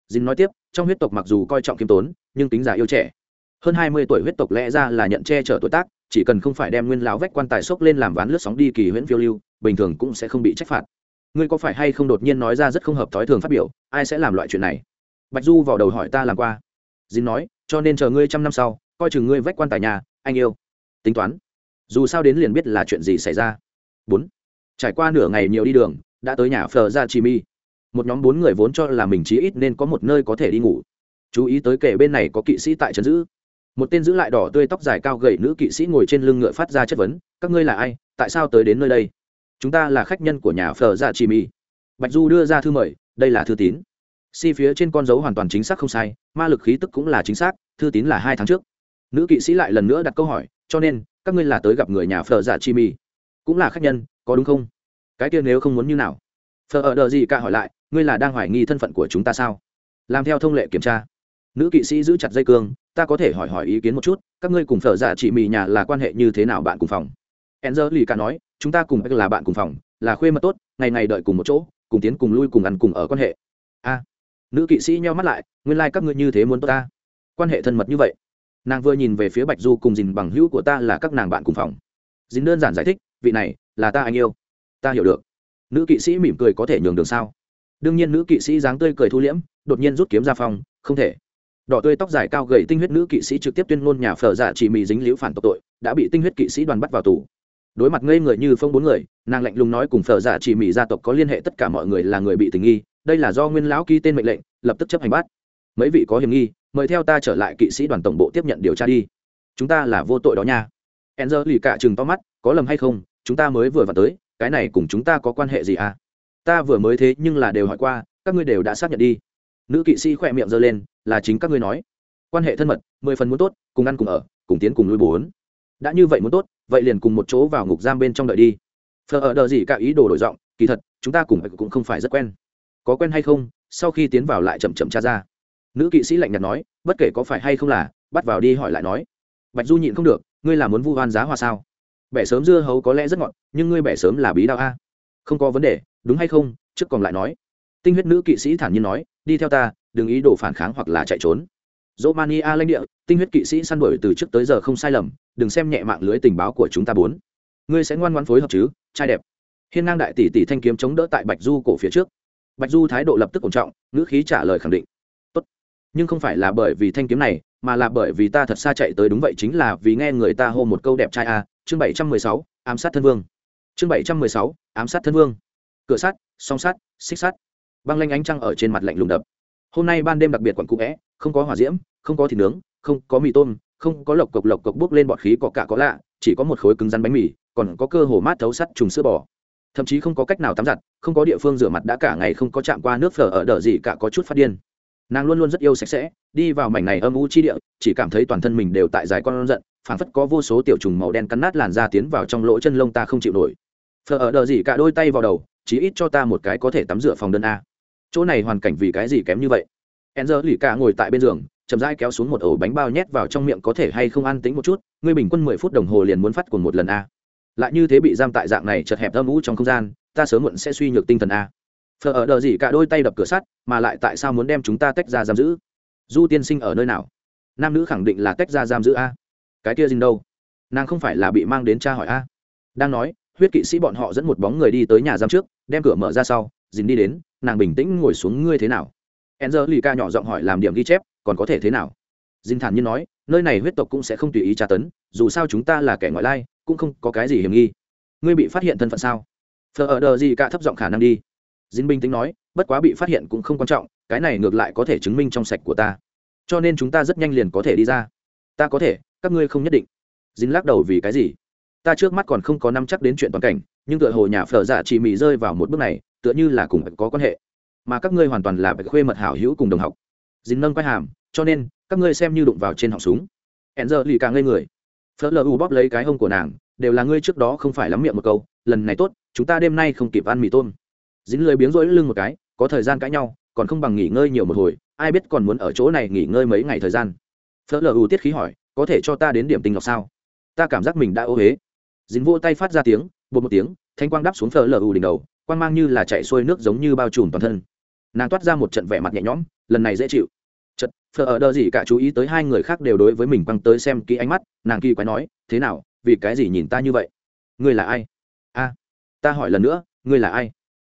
Dinh nói tiếp, trong huyết tộc mặc dù coi trọng kiêm tốn, nhưng tính giả yêu trẻ. Hơn hai mươi tuổi huyết tộc lẽ ra là nhận che chở tuổi tác, chỉ cần không phải đem nguyên lão vách quan tài xốc lên làm ván lướt sóng đi kỳ huyễn phiêu lưu, bình thường cũng sẽ không bị trách phạt. Ngươi có phải hay không đột nhiên nói ra rất không hợp thói thường phát biểu, ai sẽ làm loại chuyện này? Bạch du vào đầu hỏi ta làm qua. Dính nói, cho nên chờ ngươi trăm năm sau, coi chừng ngươi vách quan tài nhà, anh yêu. Tính toán. Dù sao đến liền biết là chuyện gì xảy ra. Bốn. Trải qua nửa ngày nhiều đi đường đã tới nhà phờ ra chi mi một nhóm bốn người vốn cho là mình chí ít nên có một nơi có thể đi ngủ. Chú ý tới kể bên này có kỵ sĩ tại trấn giữ. Một tên giữ lại đỏ tươi tóc dài cao gầy nữ kỵ sĩ ngồi trên lưng ngựa phát ra chất vấn, các ngươi là ai? Tại sao tới đến nơi đây? Chúng ta là khách nhân của nhà phờ ra chi mi bạch du đưa ra thư mời, đây là thư tín. Si phía trên con dấu hoàn toàn chính xác không sai, ma lực khí tức cũng là chính xác, thư tín là hai tháng trước. Nữ kỵ sĩ lại lần nữa đặt câu hỏi, cho nên, các ngươi là tới gặp người nhà phờ Ra chi mi cũng là khách nhân, có đúng không? Cái kia nếu không muốn như nào? Phờ ở đờ gì cả hỏi lại, ngươi là đang hoài nghi thân phận của chúng ta sao? Làm theo thông lệ kiểm tra. Nữ kỵ sĩ giữ chặt dây cương, ta có thể hỏi hỏi ý kiến một chút, các ngươi cùng phở giả chị mì nhà là quan hệ như thế nào bạn cùng phòng? Enzer lì cả nói, chúng ta cùng là bạn cùng phòng, là khuê mật tốt, ngày ngày đợi cùng một chỗ, cùng tiến cùng lui cùng ăn cùng ở quan hệ. A. Nữ kỵ sĩ nheo mắt lại, nguyên lai、like、các ngươi như thế muốn tốt ta. Quan hệ thân mật như vậy. Nàng vừa nhìn về phía bạch du cùng dìn bằng hữu của ta là các nàng bạn cùng phòng. Dìn đơn giản giải thích, vị này là ta anh yêu ta hiểu được. Nữ kỵ sĩ mỉm cười có thể nhường đường sao? Đương nhiên nữ kỵ sĩ dáng tươi cười thu liễm, đột nhiên rút kiếm ra phòng không thể. Đỏ tươi tóc dài cao gầy tinh huyết nữ kỵ sĩ trực tiếp tuyên ngôn nhà phở giả chỉ mì dính liễu phản tộc tội, đã bị tinh huyết kỵ sĩ đoàn bắt vào tù. Đối mặt ngây người như phong bốn người, nàng lạnh lùng nói cùng phở giả chỉ mì gia tộc có liên hệ tất cả mọi người là người bị tình nghi, đây là do nguyên lão ký tên mệnh lệnh, lập tức chấp hành bắt. Mấy vị có hiểm nghi, mời theo ta trở lại kỵ sĩ đoàn tổng bộ tiếp nhận điều tra đi. Chúng ta là vô tội đó nha. Enzer lì cả chừng to mắt, có lầm hay không, chúng ta mới vừa vào tới cái này cùng chúng ta có quan hệ gì à? Ta vừa mới thế nhưng là đều hỏi qua, các ngươi đều đã xác nhận đi. Nữ kỵ sĩ khỏe miệng giơ lên, là chính các ngươi nói. Quan hệ thân mật, mười phần muốn tốt, cùng ăn cùng ở, cùng tiến cùng nuôi bốn đã như vậy muốn tốt, vậy liền cùng một chỗ vào ngục giam bên trong đợi đi. Phờ ở đờ gì cả ý đồ đổi giọng, kỳ thật, chúng ta cùng cũng không phải rất quen. Có quen hay không, sau khi tiến vào lại chậm chậm tra ra. Nữ kỵ sĩ lạnh nhạt nói, bất kể có phải hay không là, bắt vào đi hỏi lại nói. Bạch du nhịn không được, ngươi là muốn vu hoan giá hoa sao? Bẻ sớm dưa hấu có lẽ rất ngọt, nhưng ngươi bẻ sớm là bí đao a. Không có vấn đề, đúng hay không? Trước còn lại nói. Tinh huyết nữ kỵ sĩ thản nhiên nói, đi theo ta, đừng ý đồ phản kháng hoặc là chạy trốn. Dỗ mania lãnh địa, tinh huyết kỵ sĩ săn đuổi từ trước tới giờ không sai lầm, đừng xem nhẹ mạng lưới tình báo của chúng ta bốn. Ngươi sẽ ngoan ngoan phối hợp chứ, trai đẹp. Hiên ngang đại tỷ tỷ thanh kiếm chống đỡ tại bạch du cổ phía trước. Bạch du thái độ lập tức ổn trọng, ngữ khí trả lời khẳng định. Tốt. Nhưng không phải là bởi vì thanh kiếm này, mà là bởi vì ta thật xa chạy tới đúng vậy chính là vì nghe người ta hô một câu đẹp trai a chương bảy trăm mười sáu, ám sát thân vương. Chương bảy trăm mười sáu, ám sát thân vương. Cửa sắt, song sắt, xích sắt. Băng lanh ánh trăng ở trên mặt lạnh lùng đập. Hôm nay ban đêm đặc biệt quặn cụ vẽ, không có hỏa diễm, không có thịt nướng, không có mì tôm, không có lộc cộc lộc cộc bốc lên bọt khí có cả có lạ, chỉ có một khối cứng rắn bánh mì, còn có cơ hồ mát thấu sắt trùng sữa bò. Thậm chí không có cách nào tắm giặt, không có địa phương rửa mặt đã cả ngày không có chạm qua nước phở ở đờ gì cả có chút phát điên. Nàng luôn luôn rất yêu sạch sẽ, đi vào mảnh này âm u chi địa, chỉ cảm thấy toàn thân mình đều tại dài con giận phảng phất có vô số tiểu trùng màu đen cắn nát làn da tiến vào trong lỗ chân lông ta không chịu nổi. Phở ở đờ gì cả đôi tay vào đầu chí ít cho ta một cái có thể tắm rửa phòng đơn a. Chỗ này hoàn cảnh vì cái gì kém như vậy? Enzer lì cả ngồi tại bên giường, chậm rãi kéo xuống một ổ bánh bao nhét vào trong miệng có thể hay không ăn tính một chút, ngươi bình quân mười phút đồng hồ liền muốn phát cuồng một lần a. Lại như thế bị giam tại dạng này chật hẹp âm ú trong không gian, ta sớm muộn sẽ suy nhược tinh thần a. Phở ở đờ gì cả đôi tay đập cửa sắt, mà lại tại sao muốn đem chúng ta tách ra giam giữ? Du tiên sinh ở nơi nào? Nam nữ khẳng định là tách ra giam giữ a cái kia dinh đâu? Nàng không phải là bị mang đến cha hỏi a? Đang nói, huyết kỵ sĩ bọn họ dẫn một bóng người đi tới nhà giam trước, đem cửa mở ra sau dính đi đến, nàng bình tĩnh ngồi xuống, ngươi thế nào? Enzer lì ca nhỏ giọng hỏi làm điểm ghi chép, còn có thể thế nào? Dinh thản nhiên nói, nơi này huyết tộc cũng sẽ không tùy ý tra tấn, dù sao chúng ta là kẻ ngoại lai, cũng không có cái gì hiểm nghi. Ngươi bị phát hiện thân phận sao? Thờ ở đờ gì cả thấp giọng khả năng đi. Dinh bình tĩnh nói, bất quá bị phát hiện cũng không quan trọng, cái này ngược lại có thể chứng minh trong sạch của ta. Cho nên chúng ta rất nhanh liền có thể đi ra. Ta có thể các ngươi không nhất định. Dính lắc đầu vì cái gì? Ta trước mắt còn không có năm chắc đến chuyện toàn cảnh, nhưng tựa hồ nhà phở dạ chỉ mì rơi vào một bước này, tựa như là cùng có quan hệ. Mà các ngươi hoàn toàn là bạch khuê mật hảo hữu cùng đồng học. Dính nâng quay hàm, cho nên, các ngươi xem như đụng vào trên họng súng. Hẹn giờ lì càng ngây người. Phở lờ u bóp lấy cái hông của nàng, đều là ngươi trước đó không phải lắm miệng một câu, lần này tốt, chúng ta đêm nay không kịp ăn mì tôm. Dính lười biếng rỗi lưng một cái, có thời gian cãi nhau, còn không bằng nghỉ ngơi nhiều một hồi, ai biết còn muốn ở chỗ này nghỉ ngơi mấy ngày thời gian. Phớt lờ u tiết khí hỏi có thể cho ta đến điểm tinh lọc sao? Ta cảm giác mình đã ô huế dính vô tay phát ra tiếng bột một tiếng, thanh quang đắp xuống phở lờ ù đỉnh đầu, quang mang như là chạy xuôi nước giống như bao trùm toàn thân. Nàng toát ra một trận vẻ mặt nhẹ nhõm, lần này dễ chịu. Chật phở ở đờ gì cả chú ý tới hai người khác đều đối với mình quăng tới xem kỹ ánh mắt, nàng kỳ quái nói, thế nào, vì cái gì nhìn ta như vậy? Ngươi là ai? A, ta hỏi lần nữa, ngươi là ai?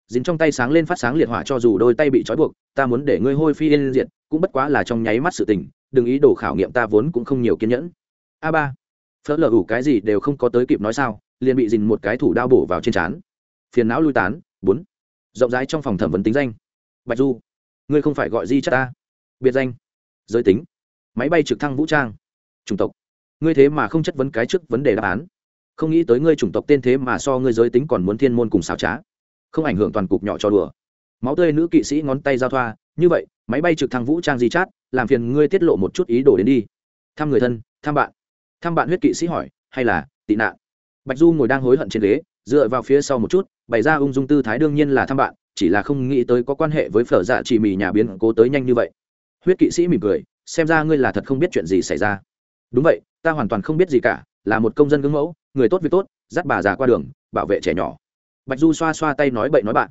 Dính trong tay sáng lên phát sáng liệt hỏa cho dù đôi tay bị trói buộc, ta muốn để ngươi hôi phi yên diệt, cũng bất quá là trong nháy mắt sự tình đừng ý đồ khảo nghiệm ta vốn cũng không nhiều kiên nhẫn. A ba, phớt lờ ủ cái gì đều không có tới kịp nói sao, liền bị dình một cái thủ đao bổ vào trên trán. Phiền não lui tán, bốn. Rộng rãi trong phòng thẩm vấn tính danh. Bạch du, ngươi không phải gọi di chắc ta. Biệt danh, giới tính, máy bay trực thăng vũ trang, chủng tộc. Ngươi thế mà không chất vấn cái trước vấn đề đáp án. Không nghĩ tới ngươi chủng tộc tên thế mà so ngươi giới tính còn muốn thiên môn cùng xảo trá. Không ảnh hưởng toàn cục nhỏ cho đùa. Máu tươi nữ kỵ sĩ ngón tay giao thoa, như vậy, máy bay trực thăng vũ trang di chát làm phiền ngươi tiết lộ một chút ý đồ đến đi. Thăm người thân, thăm bạn. Thăm bạn huyết kỵ sĩ hỏi, hay là tị nạn? Bạch du ngồi đang hối hận trên ghế, dựa vào phía sau một chút, bày ra ung dung tư thái đương nhiên là thăm bạn, chỉ là không nghĩ tới có quan hệ với phở dạ chỉ mì nhà biến cố tới nhanh như vậy. Huyết kỵ sĩ mỉm cười, xem ra ngươi là thật không biết chuyện gì xảy ra. Đúng vậy, ta hoàn toàn không biết gì cả, là một công dân gương mẫu, người tốt việc tốt, dắt bà già qua đường, bảo vệ trẻ nhỏ. Bạch du xoa xoa tay nói bậy nói bạn.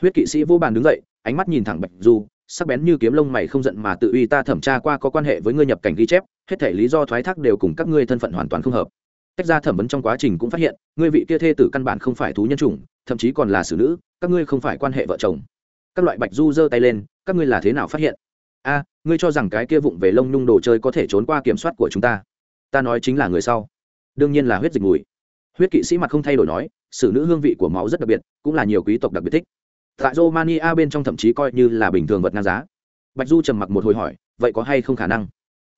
Huyết kỵ sĩ vô bàn đứng dậy, ánh mắt nhìn thẳng bạch du sắc bén như kiếm lông mày không giận mà tự uy ta thẩm tra qua có quan hệ với ngươi nhập cảnh ghi chép, hết thể lý do thoái thác đều cùng các ngươi thân phận hoàn toàn không hợp. Tách ra thẩm vấn trong quá trình cũng phát hiện, ngươi vị kia thê tử căn bản không phải thú nhân chủng, thậm chí còn là xử nữ, các ngươi không phải quan hệ vợ chồng. Các loại bạch du giơ tay lên, các ngươi là thế nào phát hiện? A, ngươi cho rằng cái kia vụng về lông nhung đồ chơi có thể trốn qua kiểm soát của chúng ta? Ta nói chính là người sau. Đương nhiên là huyết dịch mùi. Huyết kỵ sĩ mặt không thay đổi nói, xử nữ hương vị của máu rất đặc biệt, cũng là nhiều quý tộc đặc biệt thích tại romania bên trong thậm chí coi như là bình thường vật ngang giá. Bạch du trầm mặc một hồi hỏi, vậy có hay không khả năng?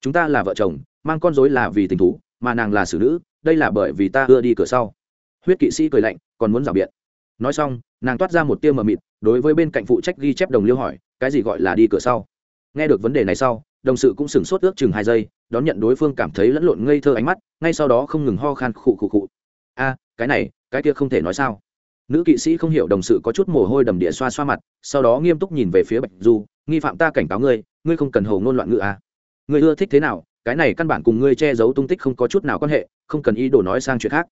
Chúng ta là vợ chồng, mang con dối là vì tình thú, mà nàng là xử nữ, đây là bởi vì ta ưa đi cửa sau. Huyết kỵ sĩ cười lạnh, còn muốn rào biện. Nói xong, nàng toát ra một tia mờ mịt, đối với bên cạnh phụ trách ghi chép đồng liêu hỏi, cái gì gọi là đi cửa sau? Nghe được vấn đề này sau, đồng sự cũng sửng sốt ước chừng hai giây, đón nhận đối phương cảm thấy lẫn lộn ngây thơ ánh mắt, ngay sau đó không ngừng ho khan khụ khụ khụ. A, cái này, cái kia không thể nói sao nữ kỵ sĩ không hiểu đồng sự có chút mồ hôi đầm địa xoa xoa mặt, sau đó nghiêm túc nhìn về phía bạch du, nghi phạm ta cảnh cáo ngươi ngươi không cần hồ ngôn loạn ngữ a ngươi ưa thích thế nào, cái này căn bản cùng ngươi che giấu tung tích không có chút nào quan hệ, không cần ý đồ nói sang chuyện khác.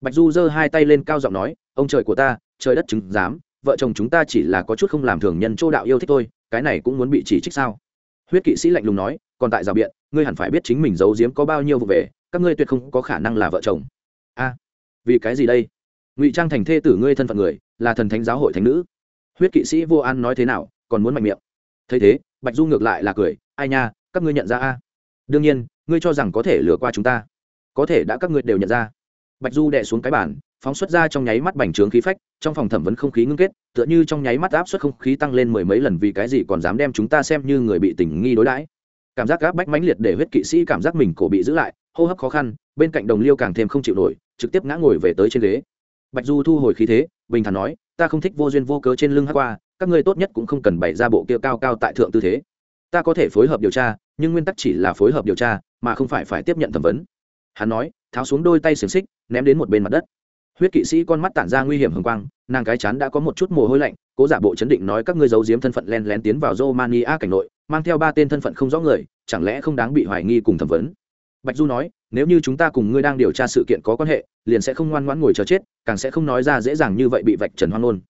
Bạch du giơ hai tay lên cao giọng nói, ông trời của ta, trời đất chứng giám, vợ chồng chúng ta chỉ là có chút không làm thường nhân chỗ đạo yêu thích thôi, cái này cũng muốn bị chỉ trích sao? Huyết kỵ sĩ lạnh lùng nói, còn tại rào biện, ngươi hẳn phải biết chính mình giấu giếm có bao nhiêu vụ về, các ngươi tuyệt không có khả năng là vợ chồng. A, vì cái gì đây? Ngụy trang thành thê tử ngươi thân phận người, là thần thánh giáo hội thánh nữ. Huyết kỵ sĩ vô an nói thế nào, còn muốn mạnh miệng. Thấy thế, bạch du ngược lại là cười, ai nha, các ngươi nhận ra a? Đương nhiên, ngươi cho rằng có thể lừa qua chúng ta. Có thể đã các ngươi đều nhận ra. Bạch du đè xuống cái bản phóng xuất ra trong nháy mắt bành trướng khí phách, trong phòng thẩm vấn không khí ngưng kết, tựa như trong nháy mắt áp suất không khí tăng lên mười mấy lần vì cái gì còn dám đem chúng ta xem như người bị tình nghi đối đãi. Cảm giác gáp bách mãnh liệt để huyết kỵ sĩ cảm giác mình cổ bị giữ lại, hô hấp khó khăn, bên cạnh đồng liêu càng thêm không chịu nổi, trực tiếp ngã ngồi về tới trên ghế bạch du thu hồi khí thế, bình thản nói, ta không thích vô duyên vô cớ trên lưng hát qua, các ngươi tốt nhất cũng không cần bày ra bộ kia cao cao tại thượng tư thế. Ta có thể phối hợp điều tra, nhưng nguyên tắc chỉ là phối hợp điều tra, mà không phải phải tiếp nhận thẩm vấn. Hắn nói, tháo xuống đôi tay xiềng xích, ném đến một bên mặt đất. Huyết kỵ sĩ con mắt tản ra nguy hiểm hồng quang, nàng cái chán đã có một chút mồ hôi lạnh, cố giả bộ chấn định nói, các ngươi giấu giếm thân phận len lén tiến vào romania cảnh nội, mang theo ba tên thân phận không rõ người, chẳng lẽ không đáng bị hoài nghi cùng thẩm vấn? Bạch du nói, nếu như chúng ta cùng ngươi đang điều tra sự kiện có quan hệ, liền sẽ không ngoan ngoãn ngồi chờ chết, càng sẽ không nói ra dễ dàng như vậy bị vạch trần hoang ngôn.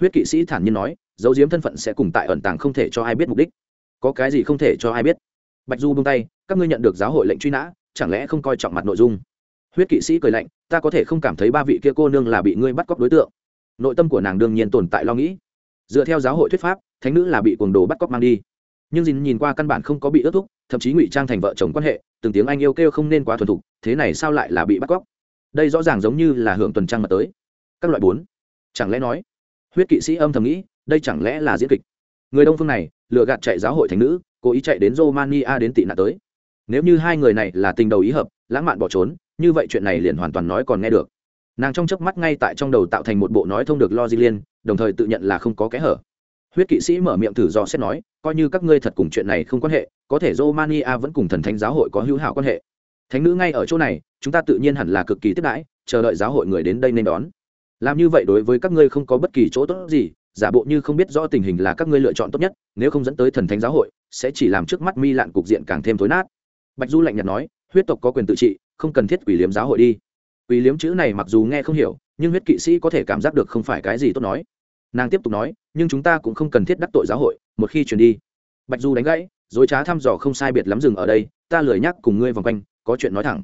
Huyết kỵ sĩ thản nhiên nói giấu giếm thân phận sẽ cùng tại ẩn tàng không thể cho ai biết mục đích. Có cái gì không thể cho ai biết? Bạch du buông tay, các ngươi nhận được giáo hội lệnh truy nã, chẳng lẽ không coi trọng mặt nội dung? Huyết kỵ sĩ cười lạnh, ta có thể không cảm thấy ba vị kia cô nương là bị ngươi bắt cóc đối tượng. Nội tâm của nàng đương nhiên tồn tại lo nghĩ. Dựa theo giáo hội thuyết pháp, thánh nữ là bị cuồng đồ bắt cóc mang đi. Nhưng dìn nhìn qua căn bản không có bị ước thúc, thậm chí ngụy trang thành vợ chồng quan hệ từng tiếng anh yêu kêu không nên quá thuần thục, thế này sao lại là bị bắt cóc? Đây rõ ràng giống như là hưởng tuần trăng mật tới. Các loại bốn. Chẳng lẽ nói, huyết kỵ sĩ âm thầm nghĩ, đây chẳng lẽ là diễn kịch? Người đông phương này lựa gạt chạy giáo hội thành nữ, cố ý chạy đến romania đến tị nạn tới. Nếu như hai người này là tình đầu ý hợp, lãng mạn bỏ trốn, như vậy chuyện này liền hoàn toàn nói còn nghe được. Nàng trong chớp mắt ngay tại trong đầu tạo thành một bộ nói thông được lo di liên, đồng thời tự nhận là không có kẽ hở. Huyết kỵ sĩ mở miệng thử do xét nói coi như các ngươi thật cùng chuyện này không quan hệ, có thể romania vẫn cùng thần thánh giáo hội có hữu hảo quan hệ. Thánh nữ ngay ở chỗ này, chúng ta tự nhiên hẳn là cực kỳ tiếp đãi, chờ đợi giáo hội người đến đây nên đón. Làm như vậy đối với các ngươi không có bất kỳ chỗ tốt gì, giả bộ như không biết rõ tình hình là các ngươi lựa chọn tốt nhất, nếu không dẫn tới thần thánh giáo hội, sẽ chỉ làm trước mắt mi lạn cục diện càng thêm thối nát. Bạch du lạnh nhạt nói, huyết tộc có quyền tự trị, không cần thiết quỷ liếm giáo hội đi. Quỷ liếm chữ này mặc dù nghe không hiểu, nhưng huyết kỵ sĩ có thể cảm giác được không phải cái gì tốt nói nàng tiếp tục nói, nhưng chúng ta cũng không cần thiết đắc tội giáo hội, một khi truyền đi. Bạch du đánh gãy, dối trá thăm dò không sai biệt lắm dừng ở đây, ta lười nhắc cùng ngươi vòng quanh, có chuyện nói thẳng.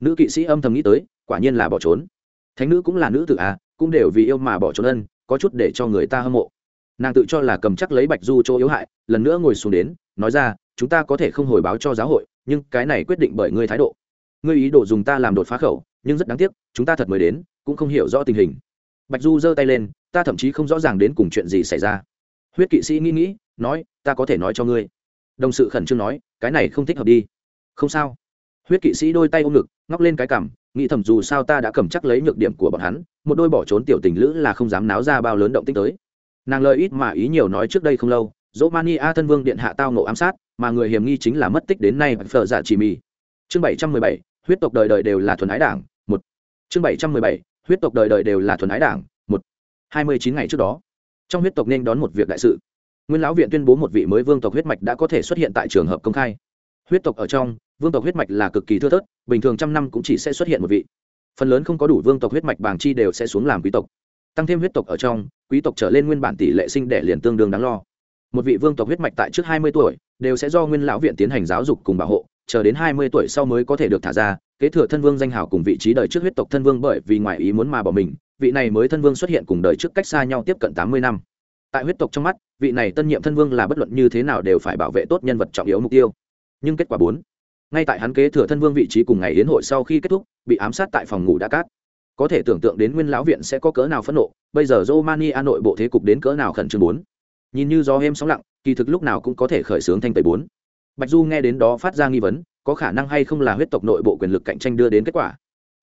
Nữ kỵ sĩ âm thầm nghĩ tới, quả nhiên là bỏ trốn. Thánh nữ cũng là nữ tự à cũng đều vì yêu mà bỏ trốn ân, có chút để cho người ta hâm mộ. Nàng tự cho là cầm chắc lấy bạch du chỗ yếu hại, lần nữa ngồi xuống đến, nói ra, chúng ta có thể không hồi báo cho giáo hội, nhưng cái này quyết định bởi ngươi thái độ. Ngươi ý đồ dùng ta làm đột phá khẩu, nhưng rất đáng tiếc, chúng ta thật mới đến, cũng không hiểu rõ tình hình. Bạch du giơ tay lên ta thậm chí không rõ ràng đến cùng chuyện gì xảy ra. Huyết kỵ sĩ nghĩ nghĩ, nói, ta có thể nói cho ngươi. Đồng sự khẩn trương nói, cái này không thích hợp đi. Không sao. Huyết kỵ sĩ đôi tay ôm ngực, ngóc lên cái cằm, nghĩ thầm dù sao ta đã cầm chắc lấy nhược điểm của bọn hắn, một đôi bỏ trốn tiểu tình lữ là không dám náo ra bao lớn động tích tới. Nàng lời ít mà ý nhiều nói trước đây không lâu dỗ mani a thân vương điện hạ tao nộ ám sát, mà người hiểm nghi chính là mất tích đến nay phở dạ chỉ mì. Chương bảy trăm mười bảy, huyết tộc đời đời đều là thuần ái đảng, một. Chương bảy trăm mười bảy, huyết tộc đời đời đều là thuần ái đảng hai mươi chín ngày trước đó, trong huyết tộc nên đón một việc đại sự. Nguyên lão viện tuyên bố một vị mới vương tộc huyết mạch đã có thể xuất hiện tại trường hợp công khai. Huyết tộc ở trong, vương tộc huyết mạch là cực kỳ thưa thớt, bình thường trăm năm cũng chỉ sẽ xuất hiện một vị. Phần lớn không có đủ vương tộc huyết mạch bảng chi đều sẽ xuống làm quý tộc. Tăng thêm huyết tộc ở trong, quý tộc trở lên nguyên bản tỷ lệ sinh đẻ liền tương đương đáng lo. Một vị vương tộc huyết mạch tại trước hai mươi tuổi, đều sẽ do nguyên lão viện tiến hành giáo dục cùng bảo hộ, chờ đến hai mươi tuổi sau mới có thể được thả ra, kế thừa thân vương danh hào cùng vị trí đời trước huyết tộc thân vương bởi vì ngoài ý muốn mà bỏ mình vị này mới thân vương xuất hiện cùng đời trước cách xa nhau tiếp cận tám mươi năm. Tại huyết tộc trong mắt, vị này tân nhiệm thân vương là bất luận như thế nào đều phải bảo vệ tốt nhân vật trọng yếu mục tiêu. Nhưng kết quả bốn, ngay tại hắn kế thừa thân vương vị trí cùng ngày hiến hội sau khi kết thúc, bị ám sát tại phòng ngủ đã cát. Có thể tưởng tượng đến nguyên lão viện sẽ có cỡ nào phẫn nộ, bây giờ romania nội bộ thế cục đến cỡ nào khẩn trương bốn. Nhìn như do êm sóng lặng, kỳ thực lúc nào cũng có thể khởi xướng thanh tẩy bốn. Bạch du nghe đến đó phát ra nghi vấn, có khả năng hay không là huyết tộc nội bộ quyền lực cạnh tranh đưa đến kết quả.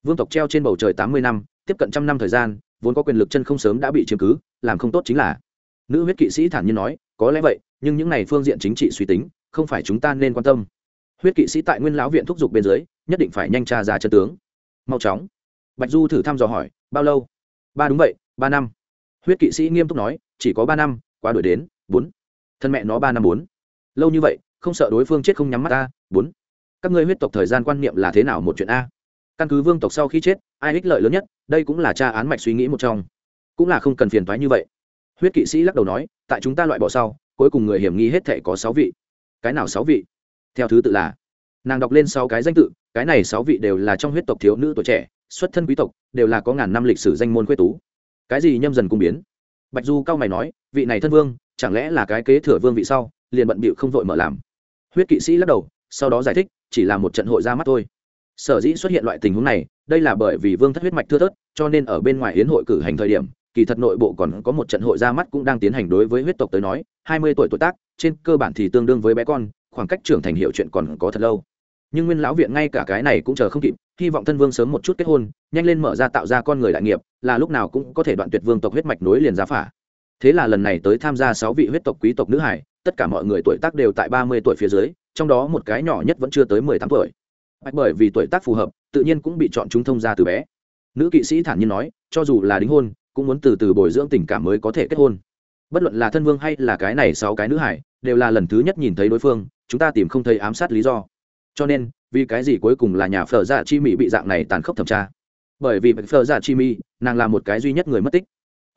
Vương tộc treo trên bầu trời tám mươi năm tiếp cận trăm năm thời gian, vốn có quyền lực chân không sớm đã bị chiếm cứ, làm không tốt chính là. Nữ huyết kỵ sĩ thản nhiên nói, có lẽ vậy, nhưng những này phương diện chính trị suy tính, không phải chúng ta nên quan tâm. Huyết kỵ sĩ tại nguyên lão viện thúc giục bên dưới, nhất định phải nhanh tra ra chân tướng. Mau chóng. Bạch du thử thăm dò hỏi, bao lâu? Ba đúng vậy, ba năm. Huyết kỵ sĩ nghiêm túc nói, chỉ có ba năm, quá đuổi đến, bốn. Thân mẹ nó ba năm bốn. Lâu như vậy, không sợ đối phương chết không nhắm mắt ta, bốn. Các ngươi huyết tộc thời gian quan niệm là thế nào một chuyện a? Căn cứ vương tộc sau khi chết, ai ích lợi lớn nhất, đây cũng là tra án mạch suy nghĩ một trong. Cũng là không cần phiền thoái như vậy. Huyết kỵ sĩ lắc đầu nói, tại chúng ta loại bỏ sau, cuối cùng người hiểm nghi hết thể có sáu vị. Cái nào sáu vị? Theo thứ tự là, nàng đọc lên sáu cái danh tự, cái này sáu vị đều là trong huyết tộc thiếu nữ tuổi trẻ, xuất thân quý tộc, đều là có ngàn năm lịch sử danh môn quê tú. Cái gì nhâm dần cung biến? Bạch du cao mày nói, vị này thân vương, chẳng lẽ là cái kế thừa vương vị sau, liền bận bịu không vội mở làm? Huyết kỵ sĩ lắc đầu, sau đó giải thích, chỉ là một trận hội ra mắt thôi sở dĩ xuất hiện loại tình huống này, đây là bởi vì vương thất huyết mạch thưa thớt, cho nên ở bên ngoài hiến hội cử hành thời điểm, kỳ thật nội bộ còn có một trận hội ra mắt cũng đang tiến hành đối với huyết tộc tới nói, hai mươi tuổi tuổi tác, trên cơ bản thì tương đương với bé con, khoảng cách trưởng thành hiệu chuyện còn có thật lâu. Nhưng nguyên lão viện ngay cả cái này cũng chờ không kịp, hy vọng thân vương sớm một chút kết hôn, nhanh lên mở ra tạo ra con người đại nghiệp, là lúc nào cũng có thể đoạn tuyệt vương tộc huyết mạch nối liền giá phả. Thế là lần này tới tham gia sáu vị huyết tộc quý tộc nữ hải, tất cả mọi người tuổi tác đều tại ba mươi tuổi phía dưới, trong đó một cái nhỏ nhất vẫn chưa tới mười tám tuổi bởi vì tuổi tác phù hợp, tự nhiên cũng bị chọn chúng thông ra từ bé. Nữ kỵ sĩ thản nhiên nói, cho dù là đính hôn, cũng muốn từ từ bồi dưỡng tình cảm mới có thể kết hôn. Bất luận là thân vương hay là cái này sáu cái nữ hải, đều là lần thứ nhất nhìn thấy đối phương, chúng ta tìm không thấy ám sát lý do. Cho nên, vì cái gì cuối cùng là nhà phở dạ chi mỹ bị dạng này tàn khốc thẩm tra? Bởi vì phở dạ chi mỹ nàng là một cái duy nhất người mất tích.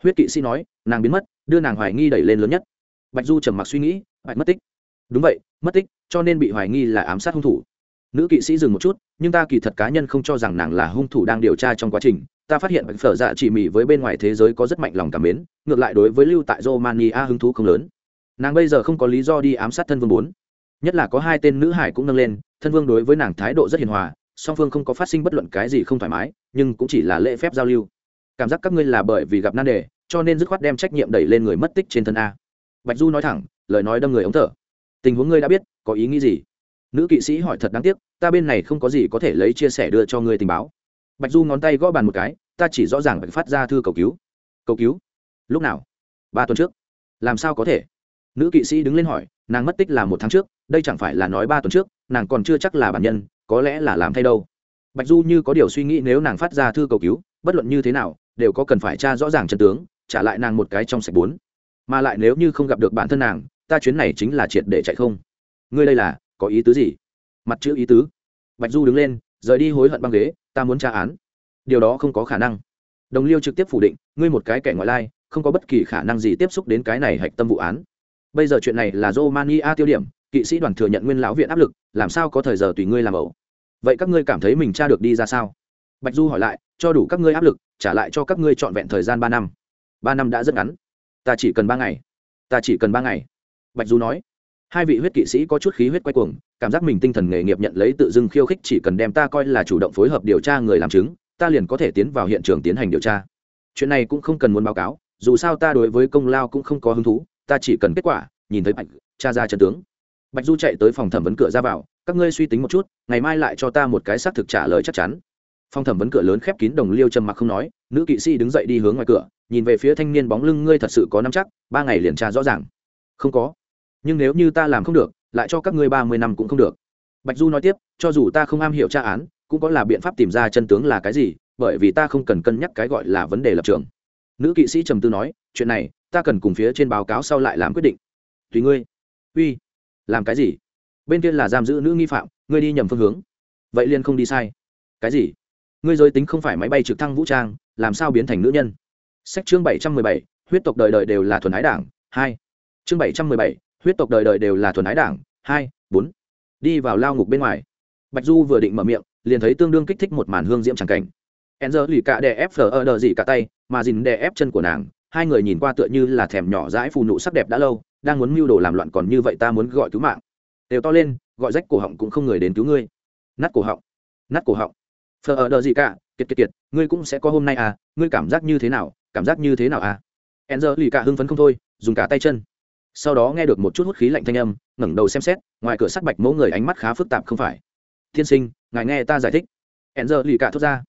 Huyết kỵ sĩ nói, nàng biến mất, đưa nàng hoài nghi đẩy lên lớn nhất. Bạch du trầm mặc suy nghĩ, bạch mất tích. Đúng vậy, mất tích, cho nên bị hoài nghi là ám sát hung thủ nữ kỵ sĩ dừng một chút, nhưng ta kỳ thật cá nhân không cho rằng nàng là hung thủ đang điều tra trong quá trình. Ta phát hiện bạch phở dạ chỉ mỹ với bên ngoài thế giới có rất mạnh lòng cảm mến, ngược lại đối với lưu tại romania hứng thú không lớn. Nàng bây giờ không có lý do đi ám sát thân vương bốn. Nhất là có hai tên nữ hải cũng nâng lên, thân vương đối với nàng thái độ rất hiền hòa, song phương không có phát sinh bất luận cái gì không thoải mái, nhưng cũng chỉ là lễ phép giao lưu. Cảm giác các ngươi là bởi vì gặp nan đề, cho nên dứt khoát đem trách nhiệm đẩy lên người mất tích trên thân a. Bạch du nói thẳng, lời nói đâm người ống thở. Tình huống ngươi đã biết, có ý nghĩ gì? Nữ kỵ sĩ hỏi thật đáng tiếc, ta bên này không có gì có thể lấy chia sẻ đưa cho ngươi tình báo. Bạch du ngón tay gõ bàn một cái, ta chỉ rõ ràng bạch phát ra thư cầu cứu. Cầu cứu? Lúc nào? Ba tuần trước. Làm sao có thể? Nữ kỵ sĩ đứng lên hỏi, nàng mất tích là một tháng trước, đây chẳng phải là nói ba tuần trước, nàng còn chưa chắc là bản nhân, có lẽ là làm thay đâu. Bạch du như có điều suy nghĩ nếu nàng phát ra thư cầu cứu, bất luận như thế nào, đều có cần phải tra rõ ràng chân tướng, trả lại nàng một cái trong sạch bốn. Mà lại nếu như không gặp được bản thân nàng, ta chuyến này chính là triệt để chạy không. Ngươi đây là có ý tứ gì? Mặt chữ ý tứ. Bạch du đứng lên, rời đi hối hận băng ghế, ta muốn tra án. Điều đó không có khả năng. Đồng liêu trực tiếp phủ định, ngươi một cái kẻ ngoại lai, không có bất kỳ khả năng gì tiếp xúc đến cái này hạch tâm vụ án. Bây giờ chuyện này là romania tiêu điểm, kỵ sĩ đoàn thừa nhận nguyên lão viện áp lực, làm sao có thời giờ tùy ngươi làm ẩu? Vậy các ngươi cảm thấy mình tra được đi ra sao? Bạch du hỏi lại, cho đủ các ngươi áp lực, trả lại cho các ngươi trọn vẹn thời gian ba năm. Ba năm đã rất ngắn. Ta chỉ cần ba ngày. Ta chỉ cần ba ngày. Bạch du nói hai vị huyết kỵ sĩ có chút khí huyết quay cuồng, cảm giác mình tinh thần nghề nghiệp nhận lấy tự dưng khiêu khích chỉ cần đem ta coi là chủ động phối hợp điều tra người làm chứng, ta liền có thể tiến vào hiện trường tiến hành điều tra. Chuyện này cũng không cần muốn báo cáo, dù sao ta đối với công lao cũng không có hứng thú, ta chỉ cần kết quả, nhìn thấy bạch cha ra chân tướng. Bạch du chạy tới phòng thẩm vấn cửa ra vào, các ngươi suy tính một chút, ngày mai lại cho ta một cái xác thực trả lời chắc chắn. Phòng thẩm vấn cửa lớn khép kín đồng liêu trầm mặc không nói, nữ kỵ sĩ đứng dậy đi hướng ngoài cửa, nhìn về phía thanh niên bóng lưng ngươi thật sự có nắm chắc, ba ngày liền tra rõ ràng. Không có nhưng nếu như ta làm không được, lại cho các ngươi ba mươi năm cũng không được. Bạch du nói tiếp, cho dù ta không am hiểu tra án, cũng có là biện pháp tìm ra chân tướng là cái gì, bởi vì ta không cần cân nhắc cái gọi là vấn đề lập trường. Nữ kỵ sĩ trầm tư nói, chuyện này, ta cần cùng phía trên báo cáo sau lại làm quyết định. Tùy ngươi. Uy, làm cái gì? Bên kia là giam giữ nữ nghi phạm, ngươi đi nhầm phương hướng. Vậy liền không đi sai. Cái gì? Ngươi giới tính không phải máy bay trực thăng vũ trang, làm sao biến thành nữ nhân? Sách chương bảy trăm mười bảy, huyết tộc đời đời đều là thuần ái đảng, hai. Chương bảy trăm mười bảy huyết tộc đời đời đều là thuần ái đảng, hai, bốn. Đi vào lao ngục bên ngoài. Bạch du vừa định mở miệng, liền thấy tương đương kích thích một màn hương diễm tràng cảnh. E giờ lì cả đè ép phờ ơ đờ gì cả tay, mà dìn đè ép chân của nàng. Hai người nhìn qua tựa như là thèm nhỏ dãi phù nụ sắc đẹp đã lâu, đang muốn mưu đồ làm loạn còn như vậy ta muốn gọi cứu mạng. Đều to lên, gọi rách cổ họng cũng không người đến cứu ngươi. Nát cổ họng. Nát cổ họng. Phờ ở đờ gì cả, kiệt kiệt kiệt, ngươi cũng sẽ có hôm nay à ngươi cảm giác như thế nào, cảm giác như thế nào à? E giờ lì cả hưng phấn không thôi, dùng cả tay chân sau đó nghe được một chút hút khí lạnh thanh âm, ngẩng đầu xem xét, ngoài cửa sắt bạch mẫu người ánh mắt khá phức tạp không phải. Thiên sinh, ngài nghe ta giải thích. Hẹn giờ lì cả thốt ra.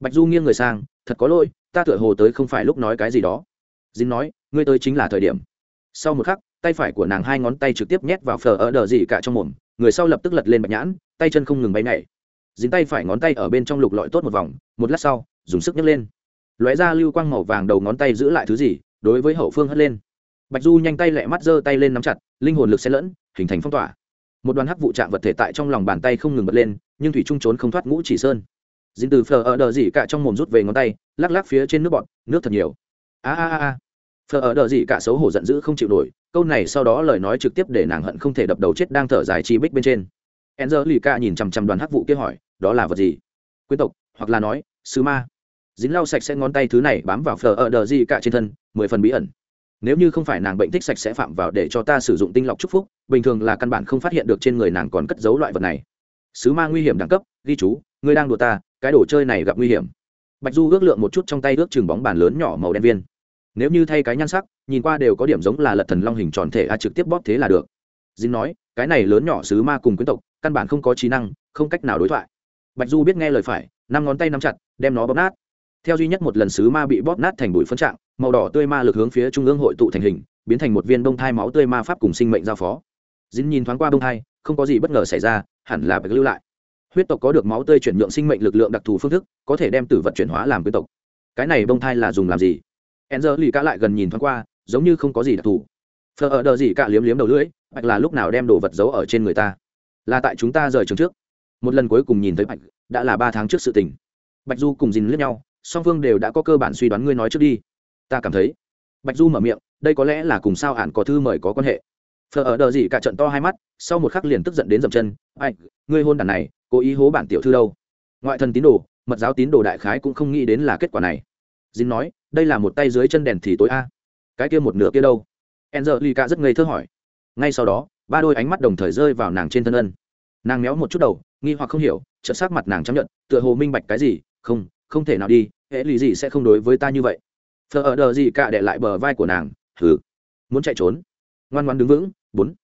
Bạch du nghiêng người sang, thật có lỗi, ta tựa hồ tới không phải lúc nói cái gì đó. Dính nói, ngươi tới chính là thời điểm. Sau một khắc, tay phải của nàng hai ngón tay trực tiếp nhét vào phở ở đờ gì cả trong mồm, người sau lập tức lật lên bạch nhãn, tay chân không ngừng bay nhảy. Dính tay phải ngón tay ở bên trong lục lọi tốt một vòng, một lát sau, dùng sức nhấc lên. Lóe ra lưu quang màu vàng đầu ngón tay giữ lại thứ gì, đối với hậu phương hất lên bạch du nhanh tay lẹ mắt giơ tay lên nắm chặt, linh hồn lực xen lẫn, hình thành phong tỏa. Một đoàn hắc vụ chạm vật thể tại trong lòng bàn tay không ngừng bật lên, nhưng thủy trung trốn không thoát ngũ chỉ sơn. Dính từ phở ở đờ gì cả trong mồm rút về ngón tay, lắc lắc phía trên nước bọt, nước thật nhiều. A a a phở ở đờ gì cả xấu hổ giận dữ không chịu nổi, câu này sau đó lời nói trực tiếp để nàng hận không thể đập đầu chết đang thở dài chi bích bên trên. Enzer lì ca nhìn chằm chằm đoàn hắc vụ kia hỏi, đó là vật gì? Quyến tộc, hoặc là nói, sứ ma. Dính lau sạch sẽ ngón tay thứ này bám vào phở ở đờ gì cả trên thân, mười phần bí ẩn nếu như không phải nàng bệnh thích sạch sẽ phạm vào để cho ta sử dụng tinh lọc chúc phúc, bình thường là căn bản không phát hiện được trên người nàng còn cất giấu loại vật này. Sứ ma nguy hiểm đẳng cấp, ghi chú, ngươi đang đùa ta, cái đồ chơi này gặp nguy hiểm. Bạch du ước lượng một chút trong tay ước chừng bóng bàn lớn nhỏ màu đen viên. Nếu như thay cái nhan sắc, nhìn qua đều có điểm giống là lật thần long hình tròn thể a trực tiếp bóp thế là được. Dính nói, cái này lớn nhỏ sứ ma cùng quyến tộc, căn bản không có trí năng, không cách nào đối thoại. Bạch du biết nghe lời phải, năm ngón tay nắm chặt, đem nó bóp nát theo duy nhất một lần sứ ma bị bóp nát thành bụi phân trạng, màu đỏ tươi ma lực hướng phía trung ương hội tụ thành hình, biến thành một viên bông thai máu tươi ma pháp cùng sinh mệnh giao phó. Dính nhìn thoáng qua bông thai, không có gì bất ngờ xảy ra, hẳn là bạch lưu lại. Huyết tộc có được máu tươi chuyển nhượng sinh mệnh lực lượng đặc thù phương thức, có thể đem tử vật chuyển hóa làm quyến tộc. Cái này bông thai là dùng làm gì? E n lì cả lại gần nhìn thoáng qua, giống như không có gì đặc thù. Phờ ở đờ gì cả liếm liếm đầu lưỡi, bạch là lúc nào đem đồ vật giấu ở trên người ta? Là tại chúng ta rời trường trước. Một lần cuối cùng nhìn thấy bạch, đã là ba tháng trước sự tình. Bạch du cùng dìn lướt nhau song phương đều đã có cơ bản suy đoán ngươi nói trước đi. Ta cảm thấy. Bạch du mở miệng, đây có lẽ là cùng sao ạn có thư mời có quan hệ. Phờ ở đờ gì cả trận to hai mắt, sau một khắc liền tức giận đến dậm chân. Ai, ngươi hôn đàn này, cố ý hố bản tiểu thư đâu? Ngoại thần tín đồ, mật giáo tín đồ đại khái cũng không nghĩ đến là kết quả này. Dính nói, đây là một tay dưới chân đèn thì tối a. Cái kia một nửa kia đâu? Angelica rất ngây thơ hỏi. Ngay sau đó, ba đôi ánh mắt đồng thời rơi vào nàng trên thân ân. Nàng méo một chút đầu, nghi hoặc không hiểu trợ sắc mặt nàng chấp nhận tựa hồ minh bạch cái gì, không không thể nào đi hệ lì gì sẽ không đối với ta như vậy. Thờ ở đờ gì cả để lại bờ vai của nàng thử muốn chạy trốn. Ngoan ngoan đứng vững, bốn.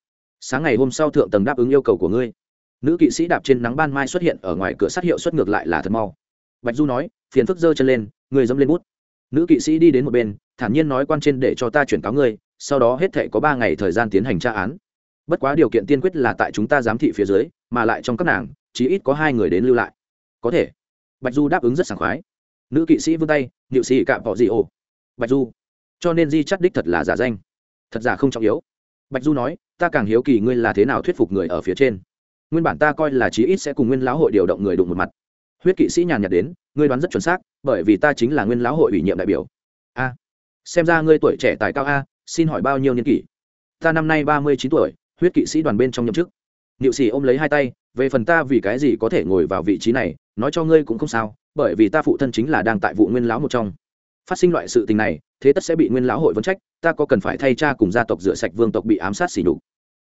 Sáng ngày hôm sau thượng tầng đáp ứng yêu cầu của ngươi. Nữ kỵ sĩ đạp trên nắng ban mai xuất hiện ở ngoài cửa sát hiệu xuất ngược lại là thật mau. Bạch du nói, phiền phức giơ chân lên người dẫm lên bút. Nữ kỵ sĩ đi đến một bên, thản nhiên nói quan trên để cho ta chuyển cáo ngươi, sau đó hết thể có ba ngày thời gian tiến hành tra án. Bất quá điều kiện tiên quyết là tại chúng ta giám thị phía dưới, mà lại trong các nàng chỉ ít có hai người đến lưu lại. Có thể. Bạch du đáp ứng rất sảng khoái nữ kỵ sĩ vươn tay nhự sĩ cạm bỏ gì ồ bạch du. Cho nên di chắt đích thật là giả danh. Thật giả không trọng yếu. Bạch du nói, ta càng hiếu kỳ ngươi là thế nào thuyết phục người ở phía trên. Nguyên bản ta coi là chí ít sẽ cùng nguyên lão hội điều động người đụng một mặt. Huyết kỵ sĩ nhàn nhạt đến, ngươi đoán rất chuẩn xác, bởi vì ta chính là nguyên lão hội ủy nhiệm đại biểu. A. Xem ra ngươi tuổi trẻ tài cao a, xin hỏi bao nhiêu niên kỷ? Ta năm nay ba mươi chín tuổi, huyết kỵ sĩ đoàn bên trong nhậm chức. Niệu sĩ ôm lấy hai tay, về phần ta vì cái gì có thể ngồi vào vị trí này, nói cho ngươi cũng không sao bởi vì ta phụ thân chính là đang tại vụ nguyên lão một trong. Phát sinh loại sự tình này, thế tất sẽ bị nguyên lão hội vấn trách, ta có cần phải thay cha cùng gia tộc rửa sạch vương tộc bị ám sát xỉ đục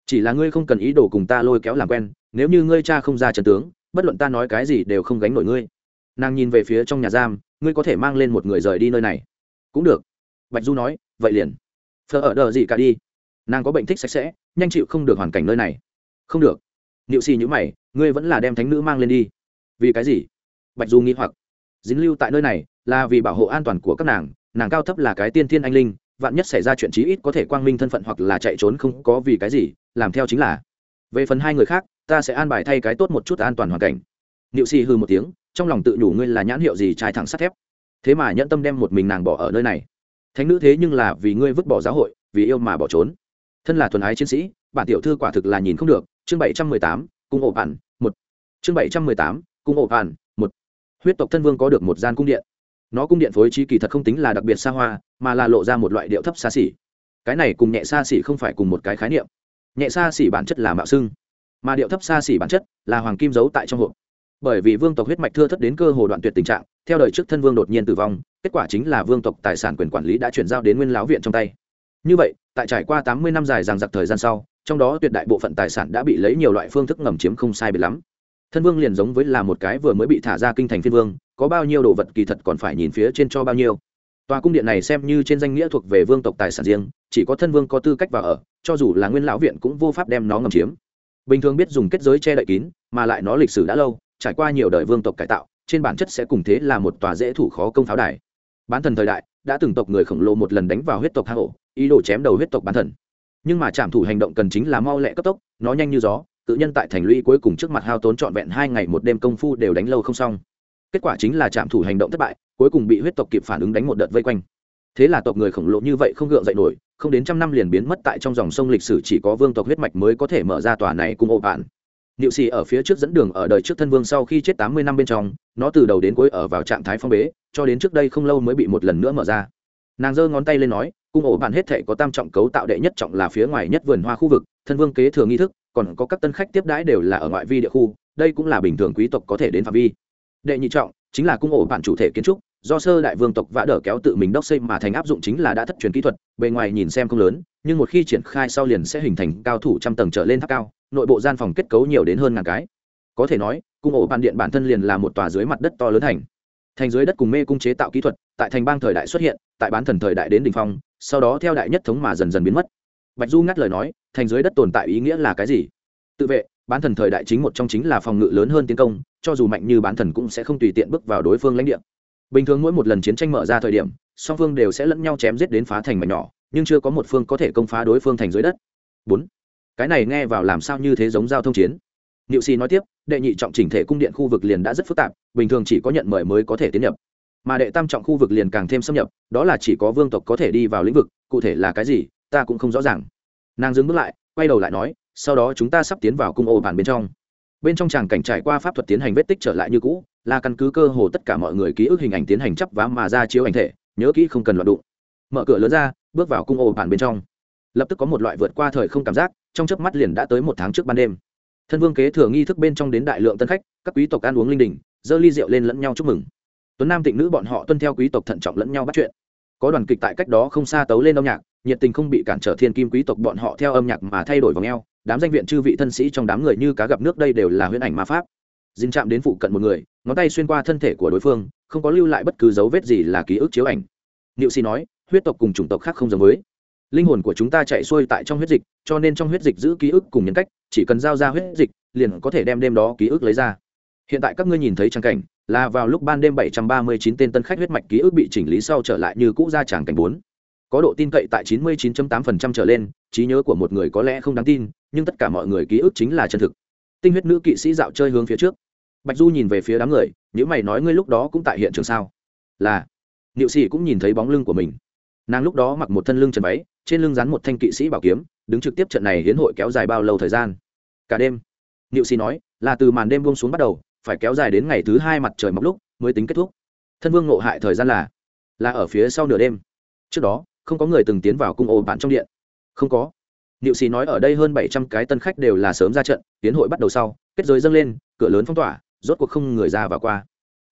chỉ là ngươi không cần ý đồ cùng ta lôi kéo làm quen, nếu như ngươi cha không ra trần tướng, bất luận ta nói cái gì đều không gánh nổi ngươi. Nàng nhìn về phía trong nhà giam, ngươi có thể mang lên một người rời đi nơi này. Cũng được. Bạch du nói, vậy liền. Phờ ở đờ gì cả đi. Nàng có bệnh thích sạch sẽ, nhanh chịu không được hoàn cảnh nơi này. Không được. Niệu xì nhữ mày, ngươi vẫn là đem thánh nữ mang lên đi. Vì cái gì? Bạch du nghĩ hoặc dính lưu tại nơi này là vì bảo hộ an toàn của các nàng nàng cao thấp là cái tiên thiên anh linh, vạn nhất xảy ra chuyện chí ít có thể quang minh thân phận hoặc là chạy trốn không có vì cái gì, làm theo chính là. Về phần hai người khác, ta sẽ an bài thay cái tốt một chút an toàn hoàn cảnh. Niệu xì hư một tiếng, trong lòng tự nhủ ngươi là nhãn hiệu gì trai thẳng sắt thép. Thế mà nhẫn tâm đem một mình nàng bỏ ở nơi này. Thánh nữ thế nhưng là vì ngươi vứt bỏ giáo hội, vì yêu mà bỏ trốn. Thân là thuần ái chiến sĩ, bản tiểu thư quả thực là nhìn không được. Chương bảy trăm mười tám, cung ổ bản một. Chương bảy trăm mười tám, cung ổ bản huyết tộc thân vương có được một gian cung điện. Nó cung điện phối trí kỳ thật không tính là đặc biệt xa hoa, mà là lộ ra một loại điệu thấp xa xỉ. Cái này cùng nhẹ xa xỉ không phải cùng một cái khái niệm. Nhẹ xa xỉ bản chất là mạo xưng, mà điệu thấp xa xỉ bản chất là hoàng kim giấu tại trong hộp. Bởi vì vương tộc huyết mạch thưa thất đến cơ hồ đoạn tuyệt tình trạng, theo đời trước thân vương đột nhiên tử vong, kết quả chính là vương tộc tài sản quyền quản lý đã chuyển giao đến nguyên lão viện trong tay. Như vậy, tại trải qua tám mươi năm dài rằng giặc thời gian sau, trong đó tuyệt đại bộ phận tài sản đã bị lấy nhiều loại phương thức ngầm chiếm không sai biệt lắm thân vương liền giống với là một cái vừa mới bị thả ra kinh thành phiên vương, có bao nhiêu đồ vật kỳ thật còn phải nhìn phía trên cho bao nhiêu. Tòa cung điện này xem như trên danh nghĩa thuộc về vương tộc tài sản riêng, chỉ có thân vương có tư cách vào ở, cho dù là nguyên lão viện cũng vô pháp đem nó ngầm chiếm. Bình thường biết dùng kết giới che đậy kín, mà lại nó lịch sử đã lâu, trải qua nhiều đời vương tộc cải tạo, trên bản chất sẽ cùng thế là một tòa dễ thủ khó công pháo đài. Bán thần thời đại, đã từng tộc người khổng lồ một lần đánh vào huyết tộc hang ổ, ý đồ chém đầu huyết tộc bán thần. Nhưng mà trảm thủ hành động cần chính là mau lẹ cấp tốc, nó nhanh như gió tự nhân tại thành lũy cuối cùng trước mặt hao tốn trọn vẹn hai ngày một đêm công phu đều đánh lâu không xong. Kết quả chính là trạm thủ hành động thất bại cuối cùng bị huyết tộc kịp phản ứng đánh một đợt vây quanh. Thế là tộc người khổng lồ như vậy không gượng dậy nổi không đến trăm năm liền biến mất tại trong dòng sông lịch sử chỉ có vương tộc huyết mạch mới có thể mở ra tòa này cùng ổ bạn Niệu Sĩ ở phía trước dẫn đường ở đời trước thân vương sau khi chết tám mươi năm bên trong, nó từ đầu đến cuối ở vào trạng thái phong bế, cho đến trước đây không lâu mới bị một lần nữa mở ra. Nàng giơ ngón tay lên nói, cung ổ bạn hết thảy có tam trọng cấu tạo đệ nhất trọng là phía ngoài nhất vườn hoa khu vực, thân vương kế thừa nghi thức, còn có các tân khách tiếp đãi đều là ở ngoại vi địa khu, đây cũng là bình thường quý tộc có thể đến phạm vi. Đệ nhị trọng chính là cung ổ bản chủ thể kiến trúc, do sơ đại vương tộc vã đỡ kéo tự mình đốc xây mà thành áp dụng chính là đã thất truyền kỹ thuật, bề ngoài nhìn xem không lớn, nhưng một khi triển khai sau liền sẽ hình thành cao thủ trăm tầng trở lên tháp cao, nội bộ gian phòng kết cấu nhiều đến hơn ngàn cái. Có thể nói cung ổ bản điện bản thân liền là một tòa dưới mặt đất to lớn thành. Thành dưới đất cùng mê cung chế tạo kỹ thuật tại thành bang thời đại xuất hiện tại bán thần thời đại đến đ ỉ n h phong sau đó theo đại nhất thống mà dần dần biến mất. Bạch du ngắt lời nói thành dưới đất tồn tại ý nghĩa là cái gì? Tự vệ, bán thần thời đại chính một trong chính là phòng ngự lớn hơn tiến công, cho dù mạnh như bán thần cũng sẽ không tùy tiện bước vào đối phương lãnh địa. Bình thường mỗi một lần chiến tranh mở ra thời điểm, song phương đều sẽ lẫn nhau chém giết đến phá thành mà nhỏ, nhưng chưa có một phương có thể công phá đối phương thành dưới đất. Bốn, cái này nghe vào làm sao như thế giống giao thông chiến? Niệu sĩ nói tiếp, đệ nhị trọng chỉnh thể cung điện khu vực liền đã rất phức tạp, bình thường chỉ có nhận mời mới có thể tiến nhập. Mà đệ tam trọng khu vực liền càng thêm xâm nhập, đó là chỉ có vương tộc có thể đi vào lĩnh vực, cụ thể là cái gì, ta cũng không rõ ràng nàng dừng bước lại, quay đầu lại nói, sau đó chúng ta sắp tiến vào cung ô bản bên trong. Bên trong tràng cảnh trải qua pháp thuật tiến hành vết tích trở lại như cũ, là căn cứ cơ hồ tất cả mọi người ký ức hình ảnh tiến hành chấp vá mà ra chiếu ảnh thể, nhớ kỹ không cần loạt đụng. Mở cửa lớn ra, bước vào cung ô bản bên trong. Lập tức có một loại vượt qua thời không cảm giác, trong chớp mắt liền đã tới một tháng trước ban đêm. Thân vương kế thừa nghi thức bên trong đến đại lượng tân khách, các quý tộc ăn uống linh đình, dơ ly rượu lên lẫn nhau chúc mừng. Tuấn nam tịnh nữ bọn họ tuân theo quý tộc thận trọng lẫn nhau bắt chuyện. Có đoàn kịch tại cách đó không xa tấu lên âm nhạc nhiệt tình không bị cản trở thiên kim quý tộc bọn họ theo âm nhạc mà thay đổi vòng eo, đám danh viện chư vị thân sĩ trong đám người như cá gặp nước đây đều là huyễn ảnh ma pháp. Dinh chạm đến phụ cận một người, ngón tay xuyên qua thân thể của đối phương, không có lưu lại bất cứ dấu vết gì là ký ức chiếu ảnh. Niệu sĩ nói, huyết tộc cùng chủng tộc khác không giống với. Linh hồn của chúng ta chạy xuôi tại trong huyết dịch, cho nên trong huyết dịch giữ ký ức cùng nhân cách, chỉ cần giao ra huyết dịch, liền có thể đem đêm đó ký ức lấy ra. Hiện tại các ngươi nhìn thấy trang cảnh, là vào lúc ban đêm 739 tên tân khách huyết mạch ký ức bị chỉnh lý sau trở lại như cũ ra tràng cảnh 4. Có độ tin cậy tại 99.8% trở lên, trí nhớ của một người có lẽ không đáng tin, nhưng tất cả mọi người ký ức chính là chân thực. Tinh huyết nữ kỵ sĩ dạo chơi hướng phía trước. Bạch Du nhìn về phía đám người, nếu mày nói ngươi lúc đó cũng tại hiện trường sao? Là. Niệu sĩ cũng nhìn thấy bóng lưng của mình. Nàng lúc đó mặc một thân lưng trần váy, trên lưng rắn một thanh kỵ sĩ bảo kiếm đứng trực tiếp trận này hiến hội kéo dài bao lâu thời gian cả đêm niệu sĩ nói là từ màn đêm buông xuống bắt đầu phải kéo dài đến ngày thứ hai mặt trời mọc lúc mới tính kết thúc thân vương ngộ hại thời gian là là ở phía sau nửa đêm trước đó không có người từng tiến vào cung ô bạn trong điện. Không có. Niệu sĩ nói ở đây hơn bảy trăm cái tân khách đều là sớm ra trận, tiến hội bắt đầu sau, kết giới dâng lên, cửa lớn phong tỏa, rốt cuộc không người ra và qua.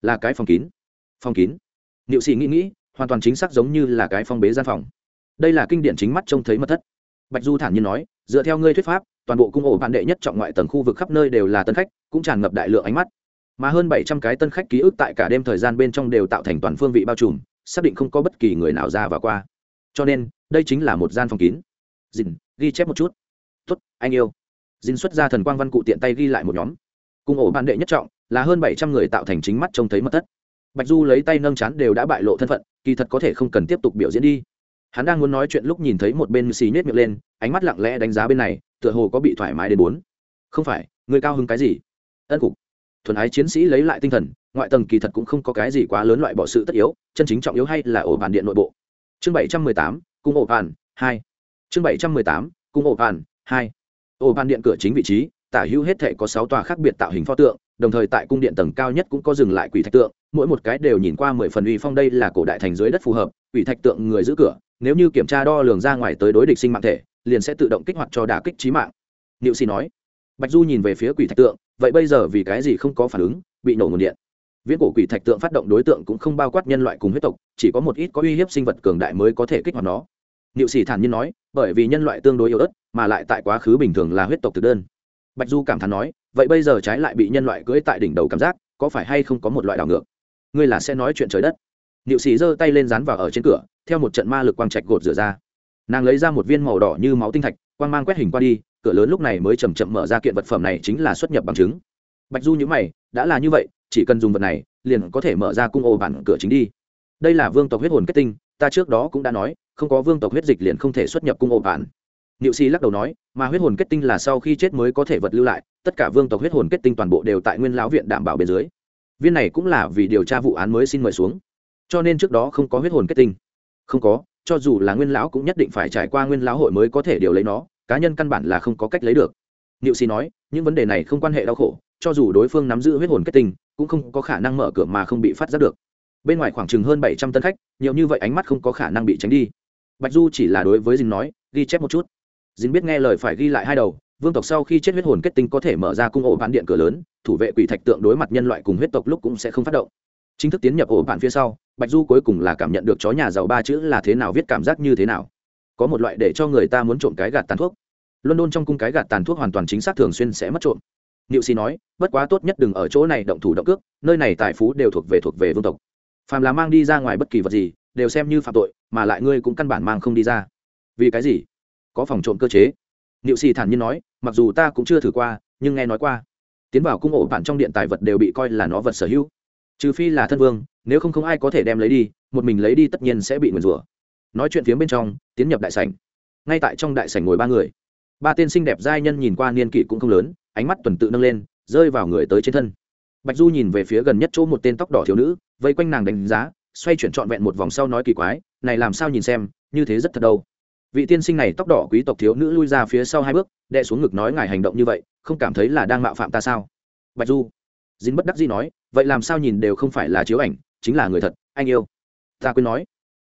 Là cái phòng kín. Phòng kín. Niệu sĩ nghĩ nghĩ, hoàn toàn chính xác giống như là cái phong bế gian phòng. Đây là kinh điển chính mắt trông thấy mật thất. Bạch du thản nhiên nói, dựa theo ngươi thuyết pháp, toàn bộ cung ổ bạn đệ nhất trọng ngoại tầng khu vực khắp nơi đều là tân khách, cũng tràn ngập đại lượng ánh mắt. Mà hơn bảy trăm cái tân khách ký ức tại cả đêm thời gian bên trong đều tạo thành toàn phương vị bao trùm, xác định không có bất kỳ người nào ra và qua cho nên, đây chính là một gian phòng kín. Dìn, ghi chép một chút. Tuất anh yêu. Dìn xuất ra thần quang văn cụ tiện tay ghi lại một nhóm. Cùng ổ ban đệ nhất trọng, là hơn bảy trăm người tạo thành chính mắt trông thấy mất thất. Bạch du lấy tay nâng chán đều đã bại lộ thân phận, kỳ thật có thể không cần tiếp tục biểu diễn đi. Hắn đang muốn nói chuyện lúc nhìn thấy một bên xì nhét miệng lên, ánh mắt lặng lẽ đánh giá bên này, tựa hồ có bị thoải mái đến bốn không phải, người cao hứng cái gì? Ân cục. Thuần ái chiến sĩ lấy lại tinh thần, ngoại tầng kỳ thật cũng không có cái gì quá lớn loại bỏ sự tất yếu, chân chính trọng yếu hay là ổ bản điện nội bộ chương bảy trăm mười tám, cung ổ bàn hai. Chương bảy trăm mười tám, cung ổ bàn hai. Ổ bàn điện cửa chính vị trí, tả hữu hết thể có sáu tòa khác biệt tạo hình pho tượng, đồng thời tại cung điện tầng cao nhất cũng có dừng lại quỷ thạch tượng, mỗi một cái đều nhìn qua mười phần uy phong đây là cổ đại thành dưới đất phù hợp, quỷ thạch tượng người giữ cửa, nếu như kiểm tra đo lường ra ngoài tới đối địch sinh mạng thể, liền sẽ tự động kích hoạt cho đả kích trí mạng. Niệu xì nói. Bạch du nhìn về phía quỷ thạch tượng, vậy bây giờ vì cái gì không có phản ứng, bị nổ nguồn điện? Viễn cổ quỷ thạch tượng phát động đối tượng cũng không bao quát nhân loại cùng huyết tộc, chỉ có một ít có uy hiếp sinh vật cường đại mới có thể kích hoạt nó. Niệu sĩ thản nhiên nói, bởi vì nhân loại tương đối yếu ớt, mà lại tại quá khứ bình thường là huyết tộc thực đơn. Bạch du cảm thán nói, vậy bây giờ trái lại bị nhân loại cưỡi tại đỉnh đầu cảm giác, có phải hay không có một loại đảo ngược? Ngươi là sẽ nói chuyện trời đất. Niệu sĩ giơ tay lên dán vào ở trên cửa, theo một trận ma lực quang trạch gột rửa ra. Nàng lấy ra một viên màu đỏ như máu tinh thạch, quang mang quét hình qua đi, cửa lớn lúc này mới chầm chậm mở ra kiện vật phẩm này chính là xuất nhập bằng chứng. Bạch du nhữ mày, đã là như vậy chỉ cần dùng vật này, liền có thể mở ra cung ô bản cửa chính đi. Đây là vương tộc huyết hồn kết tinh, ta trước đó cũng đã nói, không có vương tộc huyết dịch liền không thể xuất nhập cung ô bản. Niệu si lắc đầu nói, mà huyết hồn kết tinh là sau khi chết mới có thể vật lưu lại, tất cả vương tộc huyết hồn kết tinh toàn bộ đều tại nguyên lão viện đảm bảo bên dưới. Viên này cũng là vì điều tra vụ án mới xin mời xuống. Cho nên trước đó không có huyết hồn kết tinh. Không có, cho dù là nguyên lão cũng nhất định phải trải qua nguyên lão hội mới có thể điều lấy nó, cá nhân căn bản là không có cách lấy được. Niệu si nói, những vấn đề này không quan hệ đau khổ, cho dù đối phương nắm giữ huyết hồn kết tinh cũng không có khả năng mở cửa mà không bị phát giác được. Bên ngoài khoảng chừng hơn bảy trăm tân khách, nhiều như vậy ánh mắt không có khả năng bị tránh đi. Bạch du chỉ là đối với dinh nói, ghi chép một chút. Dinh biết nghe lời phải ghi lại hai đầu, vương tộc sau khi chết huyết hồn kết tinh có thể mở ra cung ổ bản điện cửa lớn, thủ vệ quỷ thạch tượng đối mặt nhân loại cùng huyết tộc lúc cũng sẽ không phát động. Chính thức tiến nhập ổ bản phía sau, bạch du cuối cùng là cảm nhận được chó nhà giàu ba chữ là thế nào viết cảm giác như thế nào. Có một loại để cho người ta muốn trộm cái gạt tàn thuốc. London trong cung cái gạt tàn thuốc hoàn toàn chính xác thường xuyên sẽ mất trộm niệu sĩ nói, bất quá tốt nhất đừng ở chỗ này động thủ động cước, nơi này tài phú đều thuộc về thuộc về vương tộc. Phàm là mang đi ra ngoài bất kỳ vật gì, đều xem như phạm tội, mà lại ngươi cũng căn bản mang không đi ra. Vì cái gì? Có phòng trộm cơ chế. Niệu sĩ thản nhiên nói, mặc dù ta cũng chưa thử qua, nhưng nghe nói qua. Tiến vào cung ổ bản trong điện tài vật đều bị coi là nó vật sở hữu. Trừ phi là thân vương, nếu không không ai có thể đem lấy đi, một mình lấy đi tất nhiên sẽ bị nguyền rủa. Nói chuyện phía bên trong, tiến nhập đại sảnh. Ngay tại trong đại sảnh ngồi ba người. Ba tên xinh đẹp giai nhân nhìn qua niên kỷ cũng không lớn ánh mắt tuần tự nâng lên, rơi vào người tới trên thân. Bạch du nhìn về phía gần nhất chỗ một tên tóc đỏ thiếu nữ, vây quanh nàng đánh giá, xoay chuyển trọn vẹn một vòng sau nói kỳ quái, này làm sao nhìn xem, như thế rất thật đâu. Vị tiên sinh này tóc đỏ quý tộc thiếu nữ lui ra phía sau hai bước đệ xuống ngực nói, ngài hành động như vậy, không cảm thấy là đang mạo phạm ta sao? Bạch du, dính bất đắc dĩ nói, vậy làm sao nhìn đều không phải là chiếu ảnh, chính là người thật, anh yêu. Ta quên nói.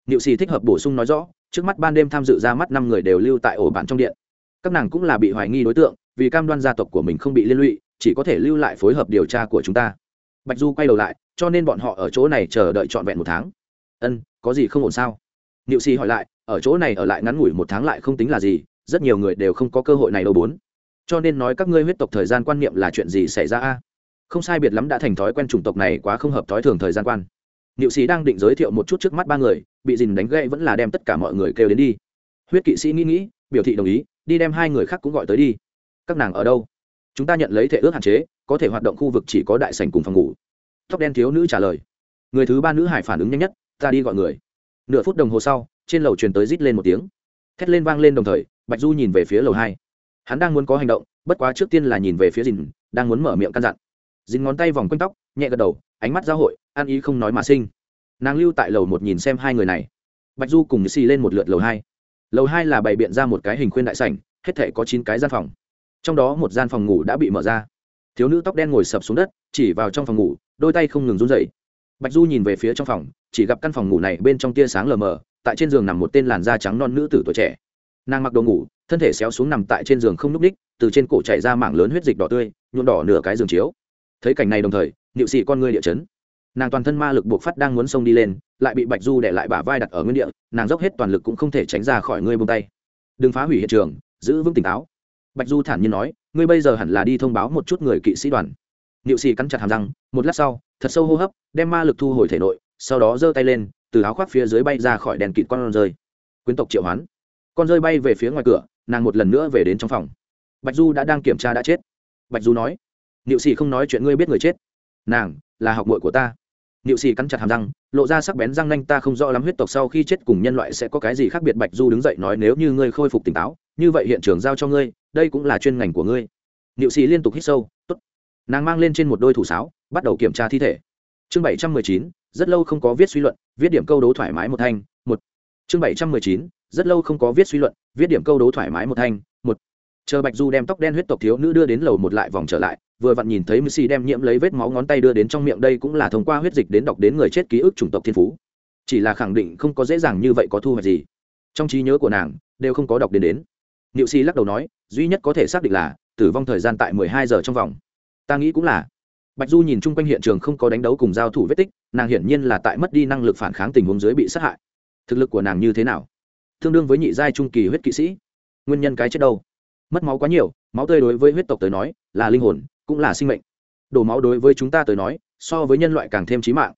Niệu Sĩ thích hợp bổ sung nói rõ, trước mắt ban đêm tham dự ra mắt năm người đều lưu tại ổ bạn trong điện. Các nàng cũng là bị hoài nghi đối tượng vì cam đoan gia tộc của mình không bị liên lụy, chỉ có thể lưu lại phối hợp điều tra của chúng ta. Bạch du quay đầu lại, cho nên bọn họ ở chỗ này chờ đợi trọn vẹn một tháng. Ân, có gì không ổn sao? Niệu Sĩ hỏi lại, ở chỗ này ở lại ngắn ngủi một tháng lại không tính là gì, rất nhiều người đều không có cơ hội này đâu bốn. Cho nên nói các ngươi huyết tộc thời gian quan niệm là chuyện gì xảy ra a? Không sai biệt lắm đã thành thói quen chủng tộc này quá không hợp thói thường thời gian quan. Niệu sĩ đang định giới thiệu một chút trước mắt ba người, bị dìn đánh gậy vẫn là đem tất cả mọi người kêu đến đi. Huyết kỵ sĩ nghĩ nghĩ, biểu thị đồng ý, đi đem hai người khác cũng gọi tới đi các nàng ở đâu? Chúng ta nhận lấy thể ước hạn chế, có thể hoạt động khu vực chỉ có đại sành cùng phòng ngủ. Tóc đen thiếu nữ trả lời. Người thứ ba nữ hải phản ứng nhanh nhất, ta đi gọi người. Nửa phút đồng hồ sau, trên lầu truyền tới rít lên một tiếng. Thét lên vang lên đồng thời, bạch du nhìn về phía lầu hai. Hắn đang muốn có hành động, bất quá trước tiên là nhìn về phía dìn, đang muốn mở miệng căn dặn. Dìn ngón tay vòng quanh tóc, nhẹ gật đầu, ánh mắt g hội, ăn ý không nói mà sinh. Nàng lưu tại lầu một nhìn xem hai người này. Bạch du cùng xì lên một lượt lầu hai. Lầu hai là bày biện ra một cái hình khuyên đại sảnh, hết thể có chín cái gian phòng trong đó một gian phòng ngủ đã bị mở ra. Thiếu nữ tóc đen ngồi sập xuống đất, chỉ vào trong phòng ngủ, đôi tay không ngừng run dậy bạch du nhìn về phía trong phòng, chỉ gặp căn phòng ngủ này bên trong tia sáng lờ mờ, tại trên giường nằm một tên làn da trắng non nữ tử tuổi trẻ. Nàng mặc đồ ngủ, thân thể xéo xuống nằm tại trên giường không n ú c ních, từ trên cổ chảy ra mảng lớn huyết dịch đỏ tươi, nhuộm đỏ nửa cái giường chiếu. Thấy cảnh này đồng thời, niệu sĩ con ngươi địa chấn. Nàng toàn thân ma lực buộc phát đang muốn xông đi lên, lại bị bạch du để lại bả vai đặt ở nguyên địa, nàng dốc hết toàn lực cũng không thể tránh ra khỏi ngươi bông tay. Đừng phá hủy hiện trường, giữ vững tỉnh táo bạch du thản nhiên nói, ngươi bây giờ hẳn là đi thông báo một chút người kỵ sĩ đoàn. Niệu xì cắn chặt hàm răng, một lát sau, thật sâu hô hấp, đem ma lực thu hồi thể nội, sau đó giơ tay lên, từ áo khoác phía dưới bay ra khỏi đèn kịt con rơi. Quyến tộc triệu hoán. Con rơi bay về phía ngoài cửa, nàng một lần nữa về đến trong phòng. Bạch du đã đang kiểm tra đã chết. Bạch du nói, niệu sĩ không nói chuyện ngươi biết người chết. Nàng là học bội của ta. Niệu sĩ cắn chặt hàm răng, lộ ra sắc bén răng nanh, ta không rõ lắm huyết tộc sau khi chết cùng nhân loại sẽ có cái gì khác biệt. Bạch du đứng dậy nói, nếu như ngươi khôi phục tỉnh táo, như vậy hiện trường giao cho ngươi đây cũng là chuyên ngành của ngươi. Niệu sĩ liên tục hít sâu, tốt. Nàng mang lên trên một đôi thủ sáo, bắt đầu kiểm tra thi thể. Chương bảy trăm mười chín, rất lâu không có viết suy luận, viết điểm câu đố thoải mái một thanh, một. Chương bảy trăm mười chín, rất lâu không có viết suy luận, viết điểm câu đố thoải mái một thanh, một. Chờ bạch du đem tóc đen huyết tộc thiếu nữ đưa đến lầu một lại vòng trở lại, vừa vặn nhìn thấy missy đem nhiễm lấy vết máu ngón tay đưa đến trong miệng, đây cũng là thông qua huyết dịch đến đọc đến người chết ký ức chủng tộc thiên phú. Chỉ là khẳng định không có dễ dàng như vậy có thu hoạch gì. Trong trí nhớ của nàng, đều không có đọc đến đến niệu si lắc đầu nói, duy nhất có thể xác định là, tử vong thời gian tại mười hai giờ trong vòng. Ta nghĩ cũng là. Bạch du nhìn chung quanh hiện trường không có đánh đấu cùng giao thủ vết tích, nàng hiển nhiên là tại mất đi năng lực phản kháng tình huống dưới bị sát hại. Thực lực của nàng như thế nào? Tương đương với nhị giai trung kỳ huyết kỵ sĩ. Nguyên nhân cái chết đâu? Mất máu quá nhiều, máu tươi đối với huyết tộc tới nói, là linh hồn, cũng là sinh mệnh. Đổ máu đối với chúng ta tới nói, so với nhân loại càng thêm trí mạng.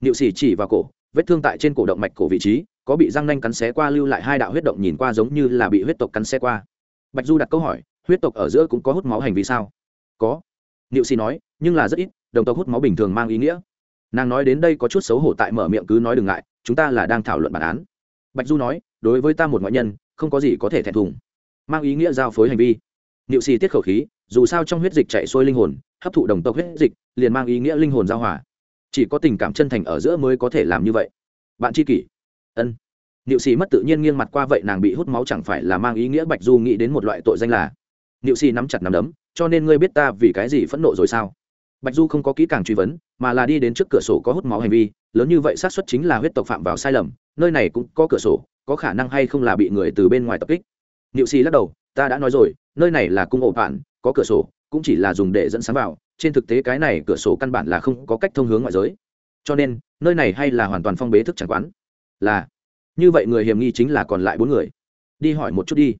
Niệu xỉ chỉ vào cổ, vết thương tại trên cổ động mạch cổ vị trí có bị răng nanh cắn xé qua lưu lại hai đạo huyết động nhìn qua giống như là bị huyết tộc cắn xé qua. Bạch du đặt câu hỏi, huyết tộc ở giữa cũng có hút máu hành vi sao? Có. Niệu si nói, nhưng là rất ít, đồng tộc hút máu bình thường mang ý nghĩa. Nàng nói đến đây có chút xấu hổ tại mở miệng cứ nói đừng ngại, chúng ta là đang thảo luận bản án. Bạch du nói, đối với ta một ngoại nhân, không có gì có thể thẹn thùng. Mang ý nghĩa giao phối hành vi. Niệu xì tiết khẩu khí, dù sao trong huyết dịch chạy xuôi linh hồn, hấp thụ đồng tộc huyết dịch, liền mang ý nghĩa linh hồn giao hòa. Chỉ có tình cảm chân thành ở giữa mới có thể làm như vậy. Bạn tri kỷ ân. Niệu Sĩ mất tự nhiên nghiêng mặt qua vậy nàng bị hút máu chẳng phải là mang ý nghĩa bạch du nghĩ đến một loại tội danh là, niệu Sĩ nắm chặt nắm đấm, cho nên ngươi biết ta vì cái gì phẫn nộ rồi sao? Bạch du không có kỹ càng truy vấn, mà là đi đến trước cửa sổ có hút máu hành vi, lớn như vậy xác suất chính là huyết tộc phạm vào sai lầm, nơi này cũng có cửa sổ, có khả năng hay không là bị người từ bên ngoài tập kích. Niệu Sĩ lắc đầu, ta đã nói rồi, nơi này là cung ổ bạn có cửa sổ, cũng chỉ là dùng để dẫn sáng vào, trên thực tế cái này cửa sổ căn bản là không có cách thông hướng ngoại giới. Cho nên, nơi này hay là hoàn toàn phong bế thức chẳng quán là, như vậy người hiểm nghi chính là còn lại bốn người. Đi hỏi một chút đi.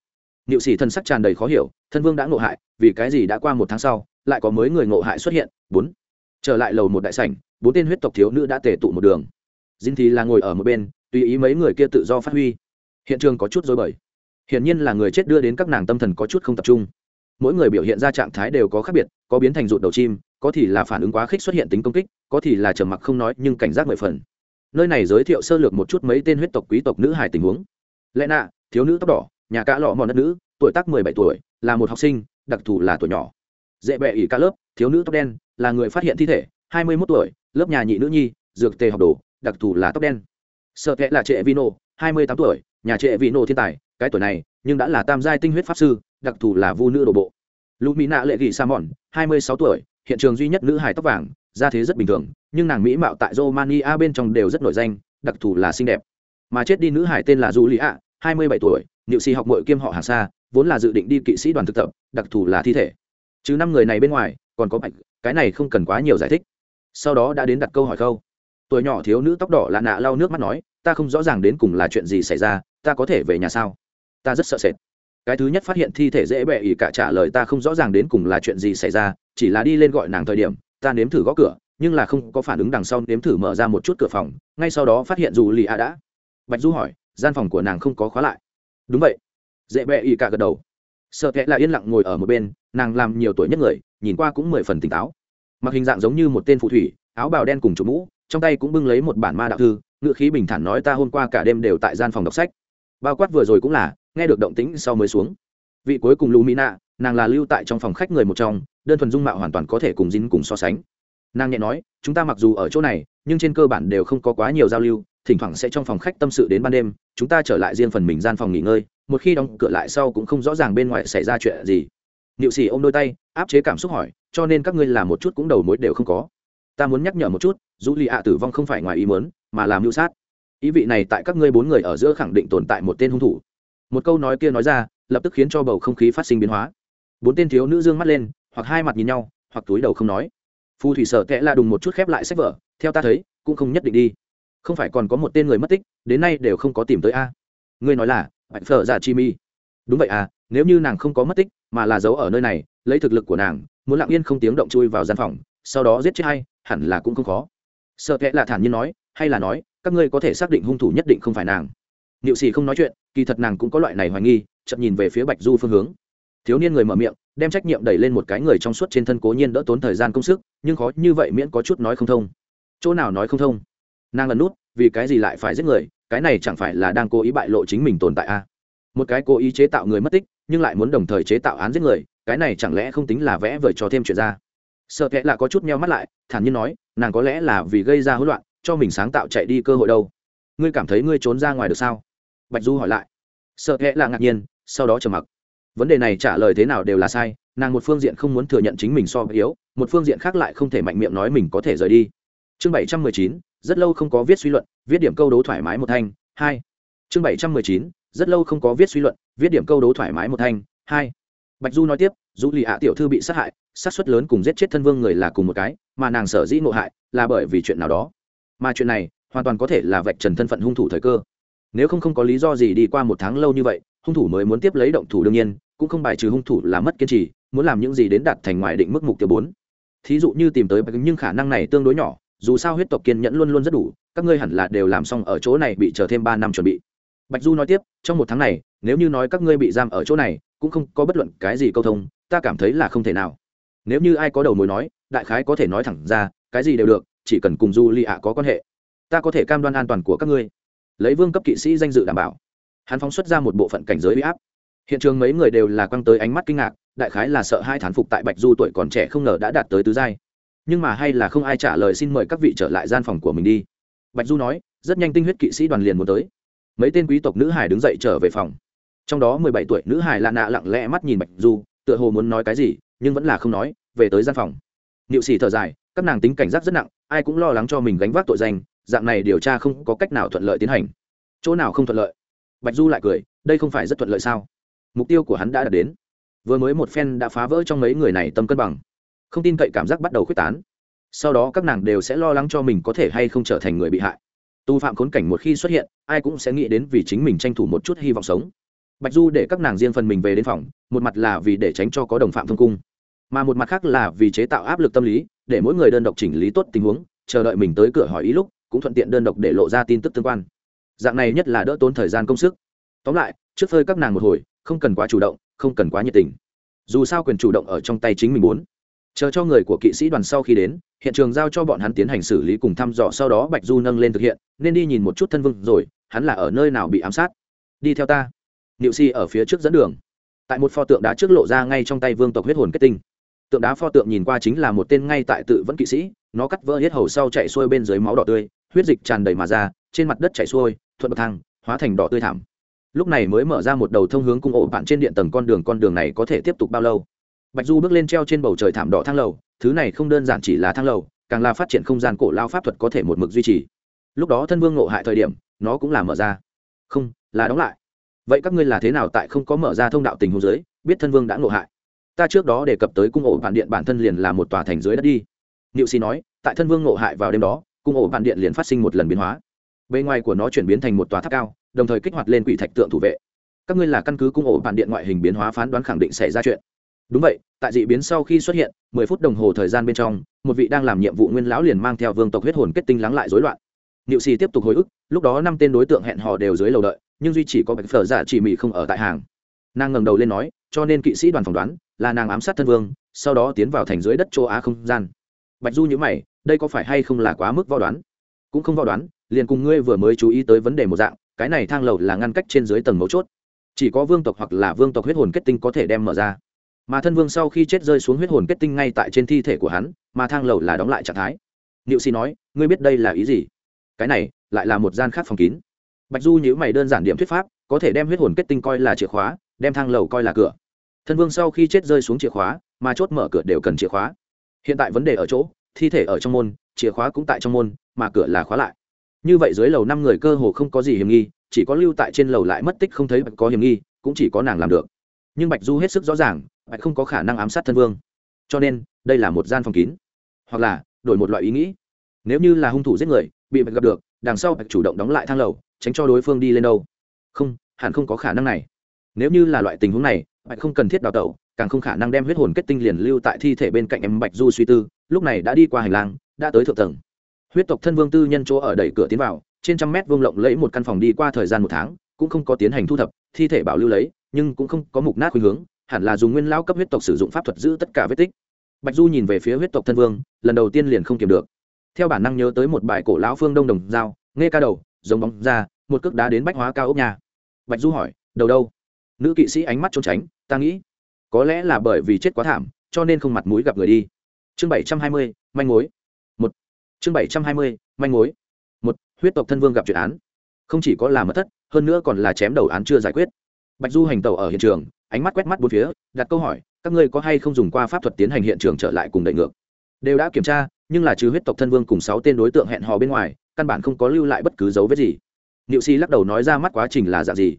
Niệu sĩ thân sắc tràn đầy khó hiểu, thân vương đã ngộ hại, vì cái gì đã qua một tháng sau, lại có mới người ngộ hại xuất hiện? Bốn. Trở lại lầu một đại sảnh, bốn tên huyết tộc thiếu nữ đã tề tụ một đường. Dinh thì là ngồi ở một bên, tùy ý mấy người kia tự do phát huy. Hiện trường có chút dối bời. Hiển nhiên là người chết đưa đến các nàng tâm thần có chút không tập trung. Mỗi người biểu hiện ra trạng thái đều có khác biệt, có biến thành rụt đầu chim, có thì là phản ứng quá khích xuất hiện tính công kích, có thì là trầm mặc không nói nhưng cảnh giác mười phần nơi này giới thiệu sơ lược một chút mấy tên huyết tộc quý tộc nữ hài tình huống. Lẽ nạ, thiếu nữ tóc đỏ, nhà cá lọ mòn đất nữ, tuổi tác mười bảy tuổi, là một học sinh, đặc thù là tuổi nhỏ. Dễ bẹ ỉ ca lớp, thiếu nữ tóc đen, là người phát hiện thi thể, hai mươi mốt tuổi, lớp nhà nhị nữ nhi, dược tề học đồ, đặc thù là tóc đen. Sợ kẽ là trệ vino, hai mươi tám tuổi, nhà trệ vino thiên tài, cái tuổi này, nhưng đã là tam giai tinh huyết pháp sư, đặc thù là vu nữ đồ bộ. Lũ mỹ nạ lệ gỉ sa mòn, hai mươi sáu tuổi, hiện trường duy nhất nữ hài tóc vàng ra thế rất bình thường nhưng nàng mỹ mạo tại romania bên trong đều rất nổi danh đặc thù là xinh đẹp. Mà chết đi nữ hải tên là Julia, hai mươi bảy tuổi niệu sĩ học mội kiêm họ hàng xa vốn là dự định đi kỵ sĩ đoàn thực tập đặc thù là thi thể. Chứ năm người này bên ngoài còn có bạch cái này không cần quá nhiều giải thích. Sau đó đã đến đặt câu hỏi câu tuổi nhỏ thiếu nữ tóc đỏ lạ nạ lau nước mắt nói ta không rõ ràng đến cùng là chuyện gì xảy ra ta có thể về nhà sao? Ta rất sợ sệt. Cái thứ nhất phát hiện thi thể dễ bẹ ỉ cả trả lời ta không rõ ràng đến cùng là chuyện gì xảy ra chỉ là đi lên gọi nàng thời điểm ta nếm thử gõ cửa, nhưng là không có phản ứng đằng sau nếm thử mở ra một chút cửa phòng, ngay sau đó phát hiện dù lì a đã. Bạch du hỏi, gian phòng của nàng không có khóa lại. Đúng vậy. Dễ bẹ ỉ cả gật đầu. Sợ kệ là yên lặng ngồi ở một bên, nàng làm nhiều tuổi nhất người, nhìn qua cũng mười phần tỉnh táo. Mặc hình dạng giống như một tên phù thủy, áo bào đen cùng chủ mũ, trong tay cũng bưng lấy một bản ma đạo thư ngựa khí bình thản nói ta hôm qua cả đêm đều tại gian phòng đọc sách. Bao quát vừa rồi cũng là, nghe được động tĩnh sau mới xuống. Vị cuối cùng lù mỹ nạ nàng là lưu tại trong phòng khách người một trong đơn thuần dung mạo hoàn toàn có thể cùng dính cùng so sánh. Nàng nhẹ nói, chúng ta mặc dù ở chỗ này, nhưng trên cơ bản đều không có quá nhiều giao lưu, thỉnh thoảng sẽ trong phòng khách tâm sự đến ban đêm, chúng ta trở lại riêng phần mình gian phòng nghỉ ngơi, một khi đóng cửa lại sau cũng không rõ ràng bên ngoài xảy ra chuyện gì. Niệu xì ôm đôi tay, áp chế cảm xúc hỏi, cho nên các ngươi làm một chút cũng đầu mối đều không có. Ta muốn nhắc nhở một chút, dù lì ạ tử vong không phải ngoài ý muốn, mà làm mưu sát. Ý vị này tại các ngươi bốn người ở giữa khẳng định tồn tại một tên hung thủ. Một câu nói kia nói ra, lập tức khiến cho bầu không khí phát sinh biến hóa. Bốn tên thiếu nữ dương mắt lên hoặc hai mặt nhìn nhau, hoặc túi đầu không nói. Phù thủy sở tệ là đùng một chút khép lại sách vở, theo ta thấy, cũng không nhất định đi. Không phải còn có một tên người mất tích, đến nay đều không có tìm tới a. Ngươi nói là, bạch phở giả chi mi. Đúng vậy à nếu như nàng không có mất tích, mà là giấu ở nơi này, lấy thực lực của nàng, muốn lặng yên không tiếng động chui vào gian phòng, sau đó giết chết hay hẳn là cũng không khó. Sợ kệ là thản nhiên nói, hay là nói, các ngươi có thể xác định hung thủ nhất định không phải nàng. Niệu sĩ không nói chuyện, kỳ thật nàng cũng có loại này hoài nghi, chậm nhìn về phía bạch du phương hướng. Thiếu niên người mở miệng đem trách nhiệm đẩy lên một cái người trong suốt trên thân cố nhiên đỡ tốn thời gian công sức, nhưng khó như vậy miễn có chút nói không thông. Chỗ nào nói không thông? Nàng lần nút, vì cái gì lại phải giết người, cái này chẳng phải là đang cố ý bại lộ chính mình tồn tại a à? một cái cố ý chế tạo người mất tích, nhưng lại muốn đồng thời chế tạo án giết người, cái này chẳng lẽ không tính là vẽ vời cho thêm chuyện ra? Sợ kệ là có chút meo mắt lại, thản nhiên nói, nàng có lẽ là vì gây ra hỗn loạn, cho mình sáng tạo chạy đi cơ hội đâu. Ngươi cảm thấy ngươi trốn ra ngoài được sao? Bạch du hỏi lại. Sợ kệ là ngạc nhiên, sau đó trầm mặc vấn đề này trả lời thế nào đều là sai, nàng một phương diện không muốn thừa nhận chính mình so với yếu, một phương diện khác lại không thể mạnh miệng nói mình có thể rời đi. Chương bảy trăm mười chín, rất lâu không có viết suy luận, viết điểm câu đố thoải mái một thanh, hai. Chương bảy trăm mười chín, rất lâu không có viết suy luận, viết điểm câu đố thoải mái một thanh, hai. Bạch du nói tiếp, dù lì ạ tiểu thư bị sát hại, sát xuất lớn cùng giết chết thân vương người là cùng một cái, mà nàng sở dĩ ngộ hại là bởi vì chuyện nào đó. Mà chuyện này hoàn toàn có thể là vạch trần thân phận hung thủ thời cơ. Nếu không không có lý do gì đi qua một tháng lâu như vậy, hung thủ mới muốn tiếp lấy động thủ đương nhiên cũng không bài trừ hung thủ là mất kiên trì, muốn làm những gì đến đạt thành ngoài định mức mục tiêu bốn. Thí dụ như tìm tới nhưng khả năng này tương đối nhỏ, dù sao huyết tộc kiên nhẫn luôn luôn rất đủ, các ngươi hẳn là đều làm xong ở chỗ này bị chờ thêm ba năm chuẩn bị. Bạch du nói tiếp, trong một tháng này, nếu như nói các ngươi bị giam ở chỗ này, cũng không có bất luận cái gì câu thông, ta cảm thấy là không thể nào. Nếu như ai có đầu mối nói, đại khái có thể nói thẳng ra, cái gì đều được, chỉ cần cùng du li ạ có quan hệ, ta có thể cam đoan an toàn của các ngươi. Lấy vương cấp kỵ sĩ danh dự đảm bảo. Hắn phóng xuất ra một bộ phận cảnh giới huy áp hiện trường mấy người đều là quăng tới ánh mắt kinh ngạc, đại khái là sợ hai thán phục tại bạch du tuổi còn trẻ không ngờ đã đạt tới tứ giai. Nhưng mà hay là không ai trả lời xin mời các vị trở lại gian phòng của mình đi. Bạch du nói, rất nhanh tinh huyết kỵ sĩ đoàn liền muốn tới. Mấy tên quý tộc nữ hải đứng dậy trở về phòng. Trong đó mười bảy tuổi nữ hải lạ nạ lặng lẽ mắt nhìn bạch du, tựa hồ muốn nói cái gì, nhưng vẫn là không nói, về tới gian phòng. Niệu sĩ thở dài, các nàng tính cảnh giác rất nặng, ai cũng lo lắng cho mình gánh vác tội danh, dạng này điều tra không có cách nào thuận lợi tiến hành. Chỗ nào không thuận lợi? Bạch du lại cười, đây không phải rất thuận lợi sao? Mục tiêu của hắn đã đạt đến. Vừa mới một phen đã phá vỡ trong mấy người này tâm cân bằng. Không tin cậy cảm giác bắt đầu khuếch tán. Sau đó các nàng đều sẽ lo lắng cho mình có thể hay không trở thành người bị hại. Tu phạm khốn cảnh một khi xuất hiện, ai cũng sẽ nghĩ đến vì chính mình tranh thủ một chút hy vọng sống. Bạch du để các nàng riêng phần mình về đến phòng, một mặt là vì để tránh cho có đồng phạm thông cung, mà một mặt khác là vì chế tạo áp lực tâm lý, để mỗi người đơn độc chỉnh lý tốt tình huống, chờ đợi mình tới cửa hỏi ý lúc, cũng thuận tiện đơn độc để lộ ra tin tức tương quan. Dạng này nhất là đỡ tốn thời gian công sức. Tóm lại, trước phơi các nàng một hồi không cần quá chủ động, không cần quá nhiệt tình. Dù sao quyền chủ động ở trong tay chính mình muốn. Chờ cho người của kỵ sĩ đoàn sau khi đến, hiện trường giao cho bọn hắn tiến hành xử lý cùng thăm dò, sau đó bạch du nâng lên thực hiện, nên đi nhìn một chút thân vương rồi, hắn là ở nơi nào bị ám sát? Đi theo ta. Niệu si ở phía trước dẫn đường. Tại một pho tượng đá trước lộ ra ngay trong tay vương tộc huyết hồn kết tinh. Tượng đá pho tượng nhìn qua chính là một tên ngay tại tự vẫn kỵ sĩ, nó cắt vỡ hết hầu sau chạy xuôi bên dưới máu đỏ tươi, huyết dịch tràn đầy mà ra, trên mặt đất chạy xuôi, thuận bậc thang, hóa thành đỏ tươi thảm lúc này mới mở ra một đầu thông hướng cung ổ bạn trên điện tầng con đường con đường này có thể tiếp tục bao lâu? Bạch du bước lên treo trên bầu trời thảm đỏ thang lầu, thứ này không đơn giản chỉ là thang lầu, càng là phát triển không gian cổ lao pháp thuật có thể một mực duy trì. Lúc đó thân vương ngộ hại thời điểm, nó cũng là mở ra. Không, là đóng lại. Vậy các ngươi là thế nào tại không có mở ra thông đạo tình huống dưới, biết thân vương đã ngộ hại? Ta trước đó đề cập tới cung ổ bản điện bản thân liền là một tòa thành dưới đất đi. Niệu sĩ nói, tại thân vương ngộ hại vào đêm đó, cung ổ bản điện liền phát sinh một lần biến hóa. Bề ngoài của nó chuyển biến thành một tòa tháp cao đồng thời kích hoạt lên quỷ thạch tượng thủ vệ. Các ngươi là căn cứ cung ổ bản điện ngoại hình biến hóa phán đoán khẳng định xảy ra chuyện. Đúng vậy, tại dị biến sau khi xuất hiện, mười phút đồng hồ thời gian bên trong, một vị đang làm nhiệm vụ nguyên lão liền mang theo vương tộc huyết hồn kết tinh lắng lại rối loạn. Niệu xì tiếp tục hồi ức, lúc đó năm tên đối tượng hẹn hò đều dưới lầu đợi, nhưng duy chỉ có bạch phở giả chỉ mị không ở tại hàng. Nàng ngẩng đầu lên nói, cho nên kỵ sĩ đoàn phỏng đoán, là nàng ám sát thân vương, sau đó tiến vào thành dưới đất châu á không gian. Bạch du nhữ mày, đây có phải hay không là quá mức võ đoán? Cũng không võ đoán, liền cùng ngươi vừa mới chú ý tới vấn đề một dạng cái này thang lầu là ngăn cách trên dưới tầng mấu chốt. Chỉ có vương tộc hoặc là vương tộc huyết hồn kết tinh có thể đem mở ra. Mà thân vương sau khi chết rơi xuống huyết hồn kết tinh ngay tại trên thi thể của hắn, mà thang lầu là đóng lại trạng thái. Niệu sĩ nói, ngươi biết đây là ý gì? Cái này lại là một gian khác phòng kín. Bạch du nhữ mày đơn giản điểm thuyết pháp, có thể đem huyết hồn kết tinh coi là chìa khóa, đem thang lầu coi là cửa. Thân vương sau khi chết rơi xuống chìa khóa, mà chốt mở cửa đều cần chìa khóa. Hiện tại vấn đề ở chỗ, thi thể ở trong môn, chìa khóa cũng tại trong môn, mà cửa là khóa lại như vậy dưới lầu năm người cơ hồ không có gì hiểm nghi, chỉ có lưu tại trên lầu lại mất tích không thấy bạch có hiểm nghi, cũng chỉ có nàng làm được. Nhưng bạch du hết sức rõ ràng, bạch không có khả năng ám sát thân vương. Cho nên, đây là một gian phòng kín. Hoặc là, đổi một loại ý nghĩ. Nếu như là hung thủ giết người, bị bạch gặp được, đằng sau bạch chủ động đóng lại thang lầu, tránh cho đối phương đi lên đâu. Không, hẳn không có khả năng này. Nếu như là loại tình huống này, bạch không cần thiết đào tẩu, càng không khả năng đem huyết hồn kết tinh liền lưu tại thi thể bên cạnh em bạch du suy tư, lúc này đã đi qua hành lang, đã tới thượng tầng huyết tộc thân vương tư nhân chỗ ở đẩy cửa tiến vào, trên trăm mét vương lộng lấy một căn phòng đi qua thời gian một tháng, cũng không có tiến hành thu thập, thi thể bảo lưu lấy, nhưng cũng không có mục nát khuynh hướng, hẳn là dùng nguyên lao cấp huyết tộc sử dụng pháp thuật giữ tất cả vết tích. Bạch du nhìn về phía huyết tộc thân vương, lần đầu tiên liền không kiểm được. Theo bản năng nhớ tới một bài cổ lão phương đông đồng dao nghe ca đầu, giống bóng ra, một cước đá đến bách hóa cao ốc nhà. Bạch du hỏi, đầu đâu? Nữ kỵ sĩ ánh mắt trốn tránh, ta nghĩ, có lẽ là bởi vì chết quá thảm, cho nên không mặt mũi gặp người đi. Chương bảy trăm hai mươi, manh mối chương bảy trăm hai mươi, manh mối. Một, huyết tộc thân vương gặp chuyện án. Không chỉ có là mất thất, hơn nữa còn là chém đầu án chưa giải quyết. Bạch du hành tàu ở hiện trường, ánh mắt quét mắt bốn phía, đặt câu hỏi, các ngươi có hay không dùng qua pháp thuật tiến hành hiện trường trở lại cùng đẩy ngược? Đều đã kiểm tra, nhưng là trừ huyết tộc thân vương cùng sáu tên đối tượng hẹn hò bên ngoài, căn bản không có lưu lại bất cứ dấu vết gì. Niệu si lắc đầu nói ra mắt quá trình là dạng gì?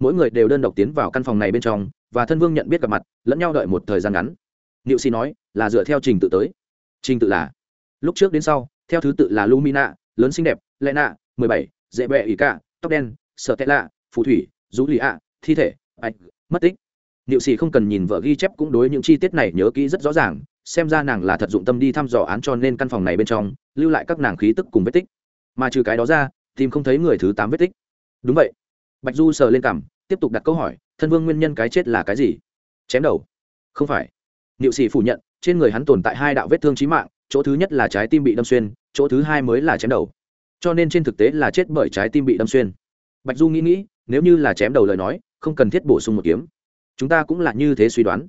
Mỗi người đều đơn độc tiến vào căn phòng này bên trong, và thân vương nhận biết gặp mặt, lẫn nhau đợi một thời gian ngắn. Niệu si nói, là dựa theo trình tự tới. Trình tự là, lúc trước đến sau theo thứ tự là lumina lớn xinh đẹp lẽ nạ mười bảy dễ bẹ ỉ cả tóc đen sợ tệ lạ phù thủy rú lì ạ thi thể ạch mất tích. Niệu sĩ không cần nhìn vợ ghi chép cũng đối những chi tiết này nhớ kỹ rất rõ ràng xem ra nàng là thật dụng tâm đi thăm dò án cho nên căn phòng này bên trong lưu lại các nàng khí tức cùng vết tích. Mà trừ cái đó ra tìm không thấy người thứ tám vết tích. Đúng vậy. Bạch du sờ lên cằm, tiếp tục đặt câu hỏi thân vương nguyên nhân cái chết là cái gì? Chém đầu. Không phải. Niệu sĩ phủ nhận trên người hắn tồn tại hai đạo vết thương chí mạng chỗ thứ nhất là trái tim bị đâm xuyên, chỗ thứ hai mới là chém đầu. Cho nên trên thực tế là chết bởi trái tim bị đâm xuyên. Bạch du nghĩ nghĩ, nếu như là chém đầu lời nói, không cần thiết bổ sung một kiếm. Chúng ta cũng là như thế suy đoán.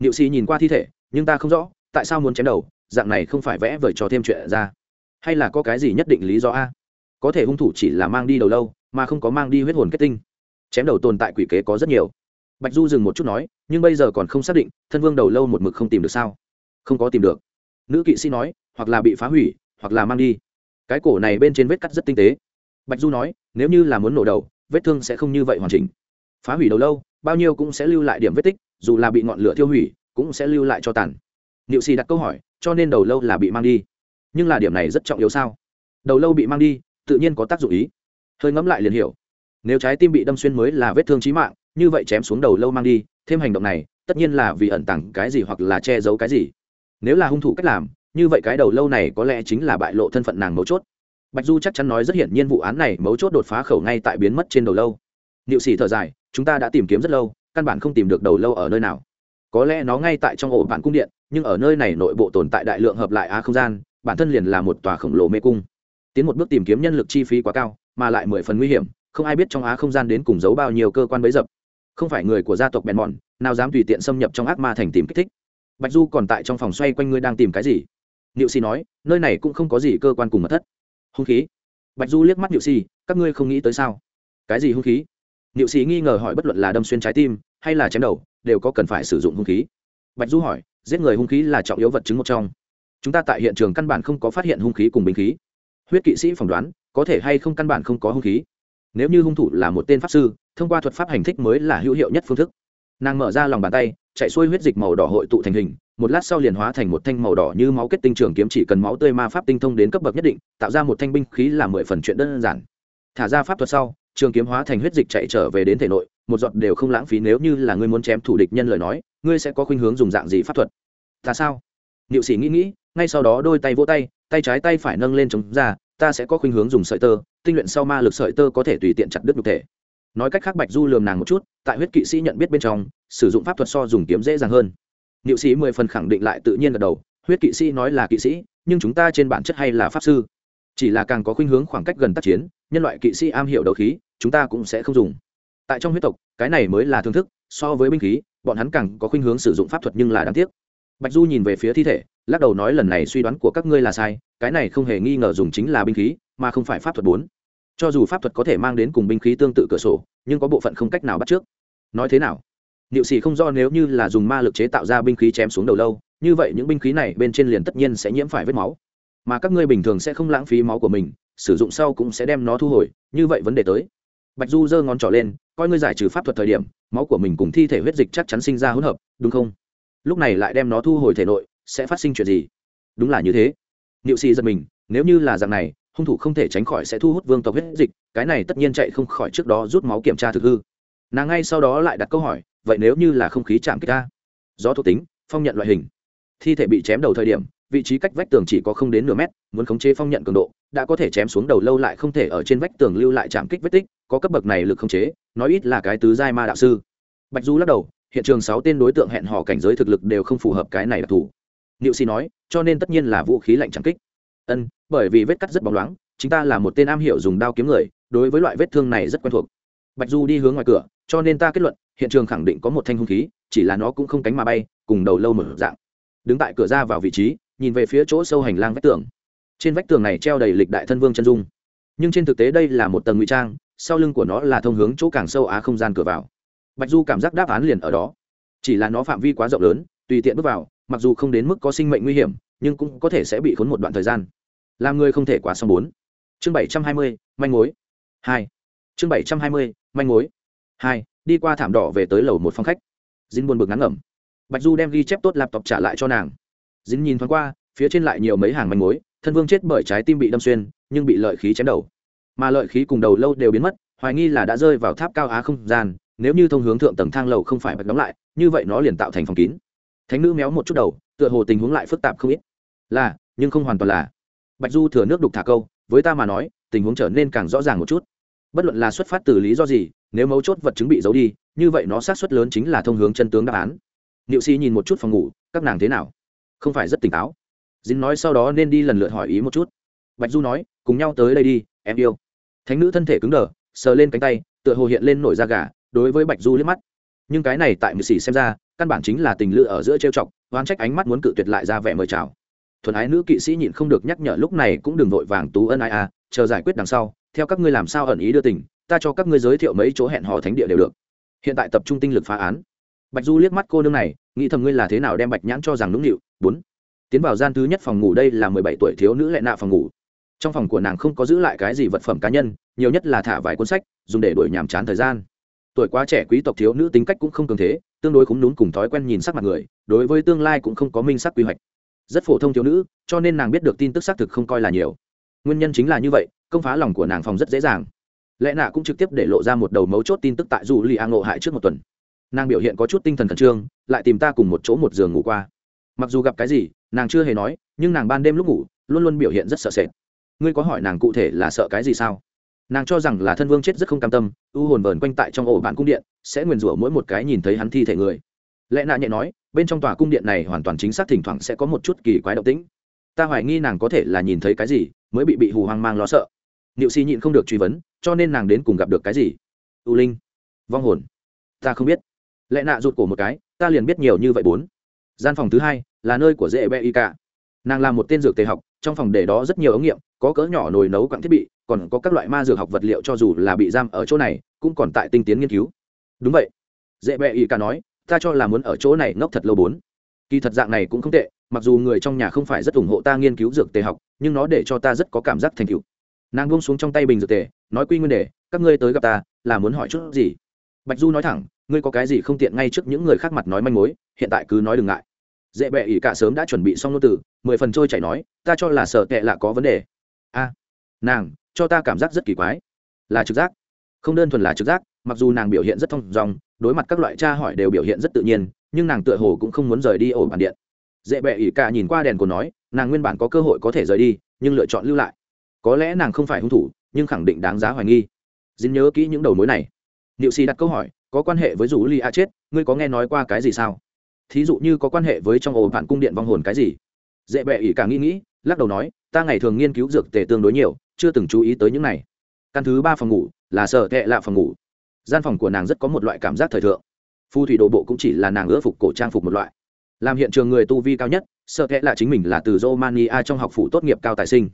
Niệu sĩ nhìn qua thi thể, nhưng ta không rõ, tại sao muốn chém đầu, dạng này không phải vẽ vời cho thêm chuyện ra. Hay là có cái gì nhất định lý do a? Có thể hung thủ chỉ là mang đi đầu lâu, mà không có mang đi huyết hồn kết tinh. Chém đầu tồn tại quỷ kế có rất nhiều. Bạch du dừng một chút nói, nhưng bây giờ còn không xác định, thân vương đầu lâu một mực không tìm được sao? Không có tìm được nữ kỵ sĩ nói, hoặc là bị phá hủy, hoặc là mang đi. Cái cổ này bên trên vết cắt rất tinh tế. Bạch du nói, nếu như là muốn nổ đầu, vết thương sẽ không như vậy hoàn chỉnh. Phá hủy đầu lâu, bao nhiêu cũng sẽ lưu lại điểm vết tích, dù là bị ngọn lửa thiêu hủy, cũng sẽ lưu lại cho tàn. Niệu xì đặt câu hỏi, cho nên đầu lâu là bị mang đi. Nhưng là điểm này rất trọng yếu sao? Đầu lâu bị mang đi, tự nhiên có tác dụng ý. Hơi ngẫm lại liền hiểu. Nếu trái tim bị đâm xuyên mới là vết thương trí mạng, như vậy chém xuống đầu lâu mang đi, thêm hành động này, tất nhiên là vì ẩn tàng cái gì hoặc là che giấu cái gì nếu là hung thủ cách làm, như vậy cái đầu lâu này có lẽ chính là bại lộ thân phận nàng mấu chốt. Bạch du chắc chắn nói rất hiển nhiên vụ án này mấu chốt đột phá khẩu ngay tại biến mất trên đầu lâu. Niệu sĩ thở dài, chúng ta đã tìm kiếm rất lâu, căn bản không tìm được đầu lâu ở nơi nào. Có lẽ nó ngay tại trong ổ bản cung điện, nhưng ở nơi này nội bộ tồn tại đại lượng hợp lại á không gian, bản thân liền là một tòa khổng lồ mê cung. Tiến một bước tìm kiếm nhân lực chi phí quá cao, mà lại mười phần nguy hiểm, không ai biết trong á không gian đến cùng giấu bao nhiêu cơ quan bấy dập. Không phải người của gia tộc bèn mòn, nào dám tùy tiện xâm nhập trong ác ma thành tìm kích thích bạch du còn tại trong phòng xoay quanh ngươi đang tìm cái gì? Niệu Si nói nơi này cũng không có gì cơ quan cùng mật thất. Hung khí. Bạch du liếc mắt niệu Si, các ngươi không nghĩ tới sao? Cái gì hung khí? Niệu Si nghi ngờ hỏi bất luận là đâm xuyên trái tim hay là chém đầu đều có cần phải sử dụng hung khí. Bạch du hỏi giết người hung khí là trọng yếu vật chứng một trong. Chúng ta tại hiện trường căn bản không có phát hiện hung khí cùng binh khí. Huyết kỵ sĩ phỏng đoán có thể hay không căn bản không có hung khí. Nếu như hung thủ là một tên pháp sư thông qua thuật pháp hành thích mới là hữu hiệu nhất phương thức. Nàng mở ra lòng bàn tay chạy xuôi huyết dịch màu đỏ hội tụ thành hình, một lát sau liền hóa thành một thanh màu đỏ như máu kết tinh trường kiếm chỉ cần máu tươi ma pháp tinh thông đến cấp bậc nhất định, tạo ra một thanh binh khí là mười phần chuyện đơn giản. Thả ra pháp thuật sau, trường kiếm hóa thành huyết dịch chạy trở về đến thể nội, một giọt đều không lãng phí nếu như là ngươi muốn chém thủ địch nhân lời nói, ngươi sẽ có khuynh hướng dùng dạng gì pháp thuật? Ta sao? Niệu sĩ nghĩ nghĩ, ngay sau đó đôi tay vỗ tay tay trái tay phải nâng lên chống ra, ta sẽ có khuynh hướng dùng sợi tơ, tinh luyện sau ma lực sợi tơ có thể tùy tiện chặt đứt nhục thể nói cách khác bạch du lườm nàng một chút, tại huyết kỵ sĩ nhận biết bên trong, sử dụng pháp thuật so dùng kiếm dễ dàng hơn. Niệu sĩ mười phần khẳng định lại tự nhiên gật đầu, huyết kỵ sĩ nói là kỵ sĩ, nhưng chúng ta trên bản chất hay là pháp sư. Chỉ là càng có khuynh hướng khoảng cách gần tác chiến, nhân loại kỵ sĩ am hiểu đấu khí, chúng ta cũng sẽ không dùng. Tại trong huyết tộc, cái này mới là thương thức, so với binh khí, bọn hắn càng có khuynh hướng sử dụng pháp thuật nhưng là đáng tiếc. Bạch du nhìn về phía thi thể, lắc đầu nói lần này suy đoán của các ngươi là sai, cái này không hề nghi ngờ dùng chính là binh khí, mà không phải pháp thuật bốn cho dù pháp thuật có thể mang đến cùng binh khí tương tự cửa sổ, nhưng có bộ phận không cách nào bắt trước. Nói thế nào? Niệu sĩ không do nếu như là dùng ma lực chế tạo ra binh khí chém xuống đầu lâu, như vậy những binh khí này bên trên liền tất nhiên sẽ nhiễm phải vết máu. Mà các ngươi bình thường sẽ không lãng phí máu của mình, sử dụng sau cũng sẽ đem nó thu hồi, như vậy vấn đề tới. Bạch du giơ ngón trỏ lên, coi ngươi giải trừ pháp thuật thời điểm, máu của mình cùng thi thể huyết dịch chắc chắn sinh ra hỗn hợp, đúng không? Lúc này lại đem nó thu hồi thể nội, sẽ phát sinh chuyện gì? Đúng là như thế. Niệu sĩ giật mình, nếu như là dạng này hung thủ không thể tránh khỏi sẽ thu hút vương tộc huyết dịch, cái này tất nhiên chạy không khỏi trước đó rút máu kiểm tra thực hư. Nàng ngay sau đó lại đặt câu hỏi, vậy nếu như là không khí chạm kích ta? Gió thuộc tính, phong nhận loại hình. Thi thể bị chém đầu thời điểm, vị trí cách vách tường chỉ có không đến nửa mét, muốn khống chế phong nhận cường độ, đã có thể chém xuống đầu lâu lại không thể ở trên vách tường lưu lại chạm kích vết tích, có cấp bậc này lực khống chế, nói ít là cái tứ giai ma đạo sư. Bạch du lắc đầu, hiện trường sáu tên đối tượng hẹn hò cảnh giới thực lực đều không phù hợp cái này đặc thù niệu xì nói, cho nên tất nhiên là vũ khí lạnh chạm kích ân, bởi vì vết cắt rất bóng loáng chúng ta là một tên am hiểu dùng đao kiếm người, đối với loại vết thương này rất quen thuộc. Bạch du đi hướng ngoài cửa, cho nên ta kết luận, hiện trường khẳng định có một thanh hung khí, chỉ là nó cũng không cánh mà bay, cùng đầu lâu mở dạng. Đứng tại cửa ra vào vị trí, nhìn về phía chỗ sâu hành lang vách tường. Trên vách tường này treo đầy lịch đại thân vương chân dung. Nhưng trên thực tế đây là một tầng ngụy trang, sau lưng của nó là thông hướng chỗ càng sâu á không gian cửa vào. Bạch du cảm giác đáp án liền ở đó. Chỉ là nó phạm vi quá rộng lớn, tùy tiện bước vào, mặc dù không đến mức có sinh mệnh nguy hiểm nhưng cũng có thể sẽ bị khốn một đoạn thời gian. Làm người không thể quá xong bốn. Chương bảy trăm hai mươi, manh mối. Hai. Chương bảy trăm hai mươi, manh mối. Hai, đi qua thảm đỏ về tới lầu một phòng khách. Dính buồn bực ngắn ngẩm. Bạch du đem ghi chép tốt laptop trả lại cho nàng. Dính nhìn thoáng qua, phía trên lại nhiều mấy hàng manh mối, thân vương chết bởi trái tim bị đâm xuyên, nhưng bị lợi khí chém đầu. Mà lợi khí cùng đầu lâu đều biến mất, hoài nghi là đã rơi vào tháp cao á không gian, nếu như thông hướng thượng tầng thang lầu không phải bạch đóng lại, như vậy nó liền tạo thành phòng kín thánh nữ méo một chút đầu, tựa hồ tình huống lại phức tạp không ít. Là, nhưng không hoàn toàn là. Bạch du thừa nước đục thả câu, với ta mà nói, tình huống trở nên càng rõ ràng một chút. Bất luận là xuất phát từ lý do gì, nếu mấu chốt vật chứng bị giấu đi, như vậy nó sát xuất lớn chính là thông hướng chân tướng đáp án. Niệu sĩ nhìn một chút phòng ngủ, các nàng thế nào? Không phải rất tỉnh táo. Dính nói sau đó nên đi lần lượt hỏi ý một chút. Bạch du nói, cùng nhau tới đây đi, em yêu. Thánh nữ thân thể cứng đờ, sờ lên cánh tay, tựa hồ hiện lên nổi da gà, đối với bạch du liếc mắt. Nhưng cái này tại mười xỉ xem ra căn bản chính là tình lự ở giữa trêu chọc, oán trách ánh mắt muốn cự tuyệt lại ra vẻ mời chào. Thuần ái nữ kỵ sĩ nhịn không được nhắc nhở lúc này cũng đừng vội vàng tú ân ai à chờ giải quyết đằng sau, theo các ngươi làm sao ẩn ý đưa tình, ta cho các ngươi giới thiệu mấy chỗ hẹn hò thánh địa đều được. Hiện tại tập trung tinh lực phá án. Bạch du liếc mắt cô nương này, nghĩ thầm ngươi là thế nào đem bạch nhãn cho rằng nũng nịu. Bốn. Tiến vào gian thứ nhất phòng ngủ đây là mười bảy tuổi thiếu nữ lệ nạ phòng ngủ. Trong phòng của nàng không có giữ lại cái gì vật phẩm cá nhân, nhiều nhất là thả vài cuốn sách, dùng để đuổi nhàm chán thời gian. Tuổi quá trẻ quý tộc thiếu nữ tính cách cũng không cường thế tương đối khúng núm cùng thói quen nhìn sắc mặt người, đối với tương lai cũng không có minh sắc quy hoạch. Rất phổ thông thiếu nữ, cho nên nàng biết được tin tức xác thực không coi là nhiều. Nguyên nhân chính là như vậy, công phá lòng của nàng phòng rất dễ dàng. Lẽ nạ cũng trực tiếp để lộ ra một đầu mấu chốt tin tức tại dù li a ngộ hại trước một tuần. Nàng biểu hiện có chút tinh thần khẩn trương, lại tìm ta cùng một chỗ một giường ngủ qua. Mặc dù gặp cái gì, nàng chưa hề nói, nhưng nàng ban đêm lúc ngủ, luôn luôn biểu hiện rất sợ sệt. Ngươi có hỏi nàng cụ thể là sợ cái gì sao? Nàng cho rằng là thân vương chết rất không cam tâm, u hồn vờn quanh tại trong ổ bạn cung điện, sẽ nguyền rủa mỗi một cái nhìn thấy hắn thi thể người. Lẽ nạ nhẹ nói, bên trong tòa cung điện này hoàn toàn chính xác thỉnh thoảng sẽ có một chút kỳ quái động tĩnh. Ta hoài nghi nàng có thể là nhìn thấy cái gì, mới bị bị hù hoang mang lo sợ. Niệu si nhịn không được truy vấn, cho nên nàng đến cùng gặp được cái gì? U linh, vong hồn. Ta không biết. Lẽ nạ rụt cổ một cái, ta liền biết nhiều như vậy bốn. Gian phòng thứ hai, là nơi của dễ bẹ y cả. Nàng là một tên dược tề học, trong phòng để đó rất nhiều ống nghiệm, có cỡ nhỏ nồi nấu quặng thiết bị còn có các loại ma dược học vật liệu cho dù là bị giam ở chỗ này, cũng còn tại tinh tiến nghiên cứu. Đúng vậy. Dễ bệ y cả nói, ta cho là muốn ở chỗ này ngốc thật lâu bốn. Kỳ thật dạng này cũng không tệ, mặc dù người trong nhà không phải rất ủng hộ ta nghiên cứu dược tề học, nhưng nó để cho ta rất có cảm giác thành tựu. Nàng buông xuống trong tay bình dược tề, nói, quy nguyên đề, các ngươi tới gặp ta, là muốn hỏi chút gì? Bạch du nói thẳng, ngươi có cái gì không tiện ngay trước những người khác mặt nói manh mối, hiện tại cứ nói đừng ngại. Dễ bệ ỷ cả sớm đã chuẩn bị xong nô từ, mười phần trôi chảy nói, ta cho là sợ tệ là có vấn đề. A, nàng cho ta cảm giác rất kỳ quái. Là trực giác. Không đơn thuần là trực giác, mặc dù nàng biểu hiện rất thông dong, đối mặt các loại tra hỏi đều biểu hiện rất tự nhiên, nhưng nàng tựa hồ cũng không muốn rời đi ổ bản điện. Dễ bẹ ỉ cả nhìn qua đèn của nói, nàng nguyên bản có cơ hội có thể rời đi, nhưng lựa chọn lưu lại. Có lẽ nàng không phải hung thủ, nhưng khẳng định đáng giá hoài nghi. Dính nhớ kỹ những đầu mối này. Niệu sĩ đặt câu hỏi, có quan hệ với rủ li a chết, ngươi có nghe nói qua cái gì sao? Thí dụ như có quan hệ với trong ổ bản cung điện vong hồn cái gì? Dễ bẹ ỉ cả nghĩ nghĩ, lắc đầu nói, ta ngày thường nghiên cứu dược tề tương đối nhiều chưa từng chú ý tới những này. Căn thứ ba phòng ngủ là sợ tệ lạ phòng ngủ. Gian phòng của nàng rất có một loại cảm giác thời thượng. Phù thủy đồ bộ cũng chỉ là nàng ưa phục cổ trang phục một loại. Làm hiện trường người tu vi cao nhất sợ kẽ là chính mình là từ romania trong học phủ tốt nghiệp cao tài sinh.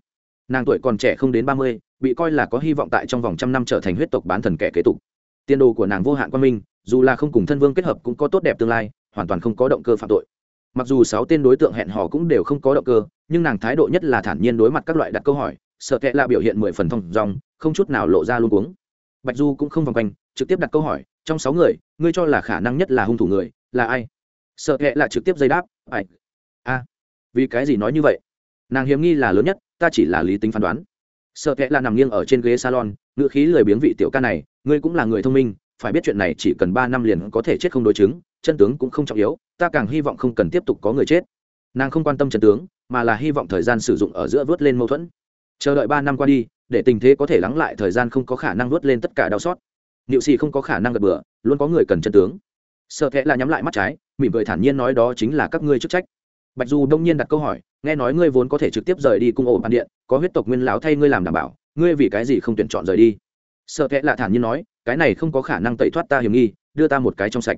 Nàng tuổi còn trẻ không đến ba mươi, bị coi là có hy vọng tại trong vòng trăm năm trở thành huyết tộc bán thần kẻ kế tục. Tiên đồ của nàng vô hạn quan minh, dù là không cùng thân vương kết hợp cũng có tốt đẹp tương lai, hoàn toàn không có động cơ phạm tội. Mặc dù sáu tên đối tượng hẹn hò cũng đều không có động cơ, nhưng nàng thái độ nhất là thản nhiên đối mặt các loại đặt câu hỏi sợ kệ là biểu hiện mười phần thông dòng không chút nào lộ ra luôn uống bạch du cũng không vòng quanh, trực tiếp đặt câu hỏi, trong sáu người, ngươi cho là khả năng nhất là hung thủ người, là ai? Sợ kệ là trực tiếp dây đáp, ai? A, vì cái gì nói như vậy? Nàng hiếm nghi là lớn nhất, ta chỉ là lý tính phán đoán. Sợ kệ là nằm nghiêng ở trên ghế salon ngựa khí lười biếng vị tiểu ca này, ngươi cũng là người thông minh, phải biết chuyện này chỉ cần ba năm liền có thể chết không đối chứng, chân tướng cũng không trọng yếu, ta càng hy vọng không cần tiếp tục có người chết. Nàng không quan tâm chân tướng, mà là hy vọng thời gian sử dụng ở giữa vớt lên mâu thuẫn chờ đợi ba năm qua đi, để tình thế có thể lắng lại, thời gian không có khả năng vớt lên tất cả đau xót. Niệu xì không có khả năng gật bừa, luôn có người cần chân tướng. Sợ kệ là nhắm lại mắt trái, mỉm cười thản nhiên nói đó chính là các ngươi chức trách. Bạch du đông nhiên đặt câu hỏi, nghe nói ngươi vốn có thể trực tiếp rời đi cung ổ bàn điện, có huyết tộc nguyên lão thay ngươi làm đảm bảo, ngươi vì cái gì không tuyển chọn rời đi? Sợ kệ là thản nhiên nói, cái này không có khả năng tẩy thoát ta hiểm nghi, đưa ta một cái trong sạch.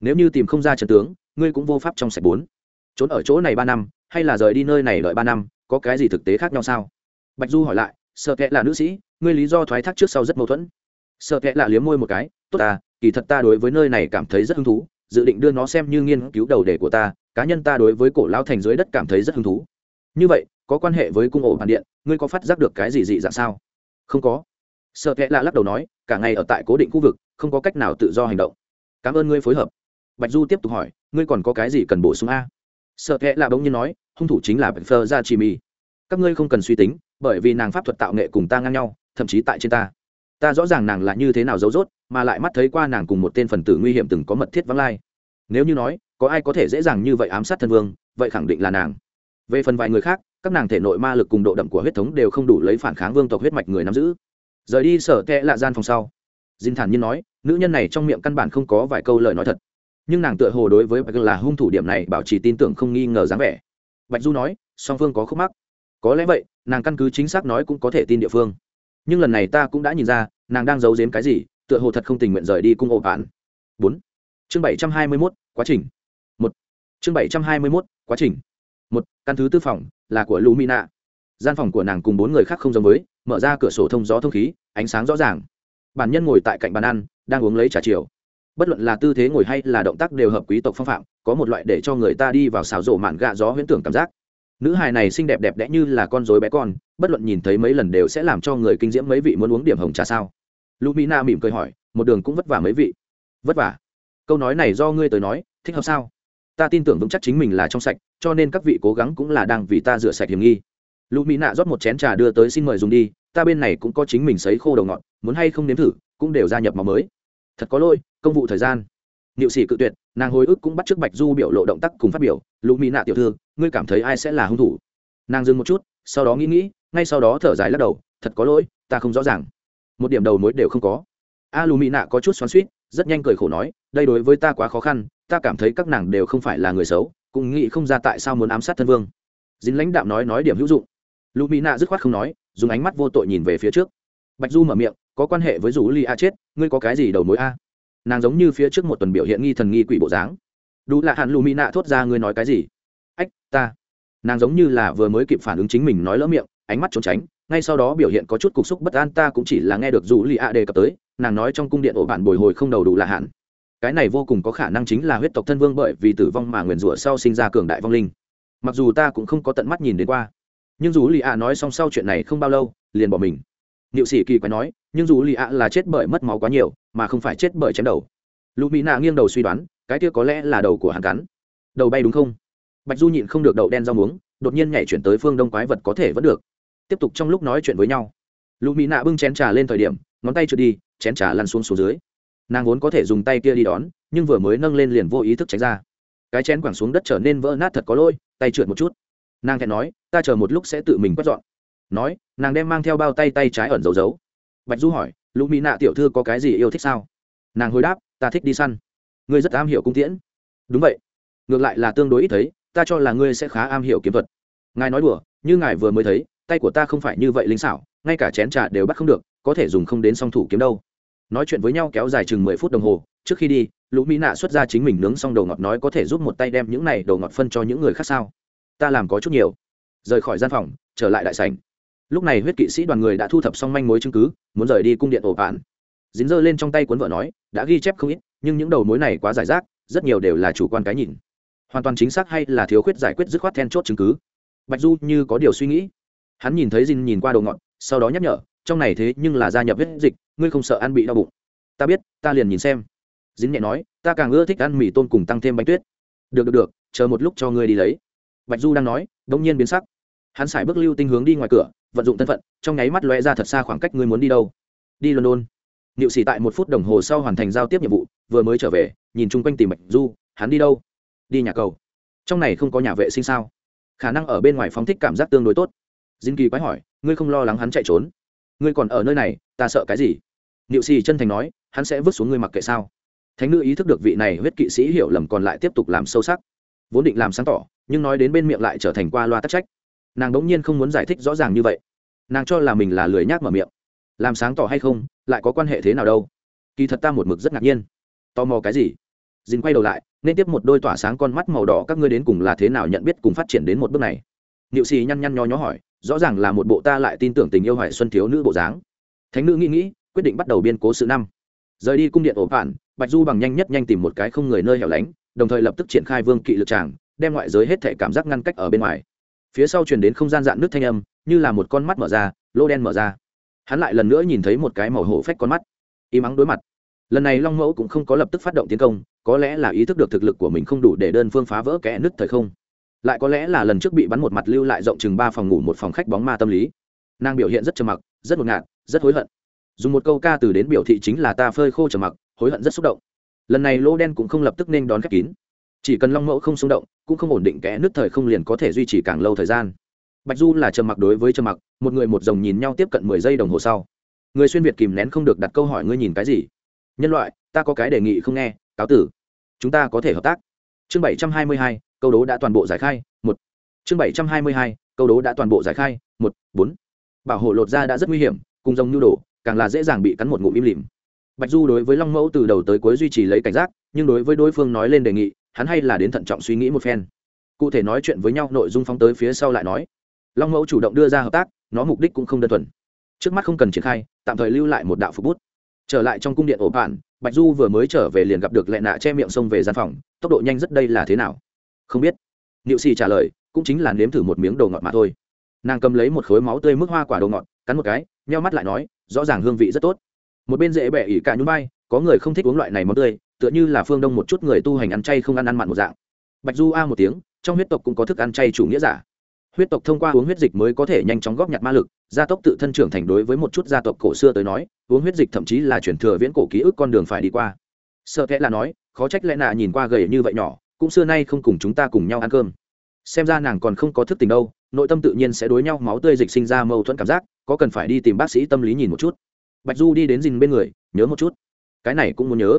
Nếu như tìm không ra trận tướng, ngươi cũng vô pháp trong sạch bốn. Trốn ở chỗ này ba năm, hay là rời đi nơi này đợi ba năm, có cái gì thực tế khác nhau sao? Bạch du hỏi lại, sợ kệ là nữ sĩ, ngươi lý do thoái thác trước sau rất mâu thuẫn. Sợ kệ là liếm môi một cái, tốt ta, kỳ thật ta đối với nơi này cảm thấy rất hứng thú, dự định đưa nó xem như nghiên cứu đầu đề của ta, cá nhân ta đối với cổ lão thành dưới đất cảm thấy rất hứng thú. Như vậy, có quan hệ với cung ổ bàn điện, ngươi có phát giác được cái gì dị dạng sao? Không có. Sợ kệ là lắc đầu nói, cả ngày ở tại cố định khu vực, không có cách nào tự do hành động. Cảm ơn ngươi phối hợp. Bạch du tiếp tục hỏi, ngươi còn có cái gì cần bổ sung a? Sợ kệ là bỗng nhiên nói, hung thủ chính là bạch phơ ra chi mi. Các ngươi không cần suy tính bởi vì nàng pháp thuật tạo nghệ cùng ta ngang nhau, thậm chí tại trên ta. Ta rõ ràng nàng là như thế nào giấu rốt, mà lại mắt thấy qua nàng cùng một tên phần tử nguy hiểm từng có mật thiết vắng lai. Nếu như nói, có ai có thể dễ dàng như vậy ám sát thân vương, vậy khẳng định là nàng. Về phần vài người khác, các nàng thể nội ma lực cùng độ đậm của huyết thống đều không đủ lấy phản kháng vương tộc huyết mạch người nắm giữ. Rời đi sở kẽ lạ gian phòng sau, dinh thản nhiên nói, nữ nhân này trong miệng căn bản không có vài câu lời nói thật. Nhưng nàng tựa hồ đối với bạch là hung thủ điểm này bảo trì tin tưởng không nghi ngờ dáng vẻ. Bạch du nói, song phương có khúc mắc. Có lẽ vậy nàng căn cứ chính xác nói cũng có thể tin địa phương. Nhưng lần này ta cũng đã nhìn ra, nàng đang giấu giếm cái gì, tựa hồ thật không tình nguyện rời đi cung ổ bạn bốn. Chương bảy trăm hai mươi mốt, quá trình. Một. Chương bảy trăm hai mươi mốt, quá trình. Một, căn thứ tư phòng, là của lumina. Gian phòng của nàng cùng bốn người khác không giống với, mở ra cửa sổ thông gió thông khí, ánh sáng rõ ràng. Bản nhân ngồi tại cạnh bàn ăn, đang uống lấy trà chiều. Bất luận là tư thế ngồi hay là động tác đều hợp quý tộc phong phạm, có một loại để cho người ta đi vào xào rổ mạn gạ gió huyễn tưởng cảm giác nữ hài này xinh đẹp đẹp đẽ như là con dối bé con, bất luận nhìn thấy mấy lần đều sẽ làm cho người kinh diễm mấy vị muốn uống điểm hồng trà sao? Lumina mỉm cười hỏi, một đường cũng vất vả mấy vị. Vất vả? Câu nói này do ngươi tới nói, thích hợp sao? Ta tin tưởng vững chắc chính mình là trong sạch, cho nên các vị cố gắng cũng là đang vì ta rửa sạch hiểm nghi. Lumina rót một chén trà đưa tới xin mời dùng đi, ta bên này cũng có chính mình sấy khô đầu ngọt, muốn hay không nếm thử, cũng đều gia nhập màu mới. Thật có lỗi, công vụ thời gian. Niệu sĩ cự tuyệt, nàng hồi ức cũng bắt t bạch du biểu lộ động tác cùng phát biểu lũ mỹ nạ tiểu thư, ngươi cảm thấy ai sẽ là hung thủ? Nàng dừng một chút, sau đó nghĩ nghĩ, ngay sau đó thở dài lắc đầu, thật có lỗi, ta không rõ ràng. Một điểm đầu mối đều không có. A lù mỹ nạ có chút xoắn suýt rất nhanh cười khổ nói, đây đối với ta quá khó khăn, ta cảm thấy các nàng đều không phải là người xấu, cũng nghĩ không ra tại sao muốn ám sát thân vương. Dính lãnh đạm nói nói điểm hữu dụng. Lù mỹ nạ dứt khoát không nói, dùng ánh mắt vô tội nhìn về phía trước. Bạch du mở miệng, có quan hệ với rủ li a chết, ngươi có cái gì đầu mối a? Nàng giống như phía trước một tuần biểu hiện nghi thần nghi quỷ bộ dáng đủ là hạn lù mỹ nạ thốt ra, ngươi nói cái gì? Ách, ta. Nàng giống như là vừa mới kịp phản ứng chính mình nói lỡ miệng, ánh mắt trốn tránh, ngay sau đó biểu hiện có chút cục xúc bất an, ta cũng chỉ là nghe được dù lì ạ đề cập tới, nàng nói trong cung điện ổ bản bồi hồi không đầu đủ là hạn cái này vô cùng có khả năng chính là huyết tộc thân vương bởi vì tử vong mà nguyền rủa sau sinh ra cường đại vong linh. Mặc dù ta cũng không có tận mắt nhìn đến qua, nhưng dù lì ạ nói xong sau chuyện này không bao lâu, liền bỏ mình. Niệu sĩ kỳ quái nói, nhưng dù lì ạ là chết bởi mất máu quá nhiều, mà không phải chết bởi chém đầu. Lụ mỹ nạ nghiêng đầu suy đoán cái kia có lẽ là đầu của hắn cắn. Đầu bay đúng không? Bạch du nhịn không được đậu đen rau muống, đột nhiên nhảy chuyển tới phương đông quái vật có thể vẫn được. Tiếp tục trong lúc nói chuyện với nhau. Lụ mỹ nạ bưng chén trà lên thời điểm, ngón tay trượt đi, chén trà lăn xuống xuống dưới. Nàng vốn có thể dùng tay kia đi đón, nhưng vừa mới nâng lên liền vô ý thức tránh ra. Cái chén quẳng xuống đất trở nên vỡ nát thật có lôi tay trượt một chút. Nàng thẹn nói, ta chờ một lúc sẽ tự mình quét dọn. Nói, nàng đem mang theo bao tay tay trái ẩn giấu giấu. Bạch du hỏi, lũ mỹ nạ tiểu thư có cái gì yêu thích sao? Nàng hồi đáp, ta thích đi săn ngươi rất am hiểu cung tiễn. Đúng vậy. Ngược lại là tương đối ít thấy, ta cho là ngươi sẽ khá am hiểu kiếm thuật. Ngài nói đùa, như ngài vừa mới thấy, tay của ta không phải như vậy linh xảo, ngay cả chén trà đều bắt không được, có thể dùng không đến song thủ kiếm đâu. Nói chuyện với nhau kéo dài chừng mười phút đồng hồ, trước khi đi, lũ mỹ nạ xuất ra chính mình nướng xong đầu ngọt nói có thể giúp một tay đem những này đầu ngọt phân cho những người khác sao? Ta làm có chút nhiều. Rời khỏi gian phòng, trở lại đại sảnh. Lúc này huyết kỵ sĩ đoàn người đã thu thập xong manh mối chứng cứ, muốn rời đi cung điện ổ bạn dính dơ lên trong tay cuốn vợ nói, đã ghi chép không ít, nhưng những đầu mối này quá giải rác, rất nhiều đều là chủ quan cái nhìn. Hoàn toàn chính xác hay là thiếu khuyết giải quyết dứt khoát then chốt chứng cứ? Bạch du như có điều suy nghĩ. Hắn nhìn thấy dinh nhìn qua đầu ngọn sau đó nhắc nhở, trong này thế nhưng là gia nhập hết dịch, ngươi không sợ ăn bị đau bụng. Ta biết, ta liền nhìn xem. Dính nhẹ nói, ta càng ưa thích ăn mì tôm cùng tăng thêm bánh tuyết. Được được được, chờ một lúc cho ngươi đi lấy. Bạch du đang nói đ ỗ n g nhiên biến sắc. Hắn xài bước lưu tinh hướng đi ngoài cửa, vận dụng thân phận, trong nháy mắt lóe ra thật xa khoảng cách ngươi muốn đi đâu? Đi london. Niệu sĩ tại một phút đồng hồ sau hoàn thành giao tiếp nhiệm vụ, vừa mới trở về, nhìn chung quanh tìm Bạch Du, hắn đi đâu? Đi nhà cầu. Trong này không có nhà vệ sinh sao? Khả năng ở bên ngoài phóng thích cảm giác tương đối tốt. Jin Kỳ quái hỏi, ngươi không lo lắng hắn chạy trốn? Ngươi còn ở nơi này, ta sợ cái gì? Niệu sĩ chân thành nói, hắn sẽ vứt xuống ngươi mặc kệ sao? thánh nữ ý thức được vị này huyết kỵ sĩ hiểu lầm còn lại tiếp tục làm sâu sắc vốn định làm sáng tỏ nhưng nói đến bên miệng lại trở thành qua loa tắc trách nàng đống nhiên không muốn giải thích rõ ràng như vậy nàng cho là mình là lười nhác mở miệng làm sáng tỏ hay không, lại có quan hệ thế nào đâu. Kỳ thật ta một mực rất ngạc nhiên. Tò mò cái gì? Dìn quay đầu lại, nên tiếp một đôi tỏa sáng con mắt màu đỏ, các ngươi đến cùng là thế nào nhận biết cùng phát triển đến một bước này? Niệu xì nhăn nhăn nho nhó hỏi, rõ ràng là một bộ ta lại tin tưởng tình yêu hoài xuân thiếu nữ bộ dáng. Thánh nữ nghĩ nghĩ, quyết định bắt đầu biên cố sự năm. Rời đi cung điện ổ phản, bạch du bằng nhanh nhất nhanh tìm một cái không người nơi hẻo lánh, đồng thời lập tức triển khai vương kỵ lực tràng, đem ngoại giới hết thể cảm giác ngăn cách ở bên ngoài. Phía sau truyền đến không gian dạn nước thanh âm, như là một con mắt mở ra, lô đen mở ra hắn lại lần nữa nhìn thấy một cái màu hổ phách con mắt, y mắng đối mặt. Lần này long mẫu cũng không có lập tức phát động tiến công, có lẽ là ý thức được thực lực của mình không đủ để đơn phương phá vỡ kẽ nứt thời không. Lại có lẽ là lần trước bị bắn một mặt lưu lại rộng chừng ba phòng ngủ một phòng khách bóng ma tâm lý. Nàng biểu hiện rất trầm mặc, rất ngột ngạt, rất hối hận. Dùng một câu ca từ đến biểu thị chính là ta phơi khô trầm mặc, hối hận rất xúc động. Lần này lô đen cũng không lập tức nên đón khép kín. Chỉ cần long mẫu không xung động, cũng không ổn định kẽ nứt thời không liền có thể duy trì càng lâu thời gian bạch du là trầm mặc đối với trầm mặc, một người một dòng nhìn nhau tiếp cận mười giây đồng hồ sau. Người xuyên việt kìm nén không được đặt câu hỏi ngươi nhìn cái gì? Nhân loại, ta có cái đề nghị không nghe, cáo tử. Chúng ta có thể hợp tác. Chương bảy trăm hai mươi hai, câu đố đã toàn bộ giải khai, một. Chương bảy trăm hai mươi hai, câu đố đã toàn bộ giải khai, một, bốn. Bảo hộ lột ra đã rất nguy hiểm, cùng dòng nhu đồ, càng là dễ dàng bị cắn một ngụm im lìm. Bạch du đối với long mẫu từ đầu tới cuối duy trì lấy cảnh giác, nhưng đối với đối phương nói lên đề nghị, hắn hay là đến thận trọng suy nghĩ một phen. Cụ thể nói chuyện với nhau, nội dung phóng tới phía sau lại nói long mẫu chủ động đưa ra hợp tác, nó mục đích cũng không đơn thuần. Trước mắt không cần triển khai, tạm thời lưu lại một đạo phục bút. Trở lại trong cung điện ổ bản bạch du vừa mới trở về liền gặp được lệ nạ che miệng xông về gian phòng, tốc độ nhanh rất đây là thế nào? Không biết. Niệu xì trả lời, cũng chính là nếm thử một miếng đồ ngọt mà thôi. Nàng cầm lấy một khối máu tươi mức hoa quả đồ ngọt, cắn một cái, nheo mắt lại nói, rõ ràng hương vị rất tốt. Một bên dễ bẻ ỉ cả nhún bay có người không thích uống loại này món tươi, tựa như là phương đông một chút người tu hành ăn chay không ăn ăn mặn một dạng. Bạch du a một tiếng, trong huyết tộc cũng có thức ăn chay chủ nghĩa giả huyết tộc thông qua uống huyết dịch mới có thể nhanh chóng góp nhặt ma lực, gia tốc tự thân trưởng thành đối với một chút gia tộc cổ xưa tới nói, uống huyết dịch thậm chí là chuyển thừa viễn cổ ký ức con đường phải đi qua. Sợ kẽ là nói, khó trách lẽ nạ nhìn qua gầy như vậy nhỏ, cũng xưa nay không cùng chúng ta cùng nhau ăn cơm. Xem ra nàng còn không có thức tình đâu, nội tâm tự nhiên sẽ đối nhau máu tươi dịch sinh ra mâu thuẫn cảm giác, có cần phải đi tìm bác sĩ tâm lý nhìn một chút. Bạch du đi đến dình bên người, nhớ một chút. Cái này cũng muốn nhớ.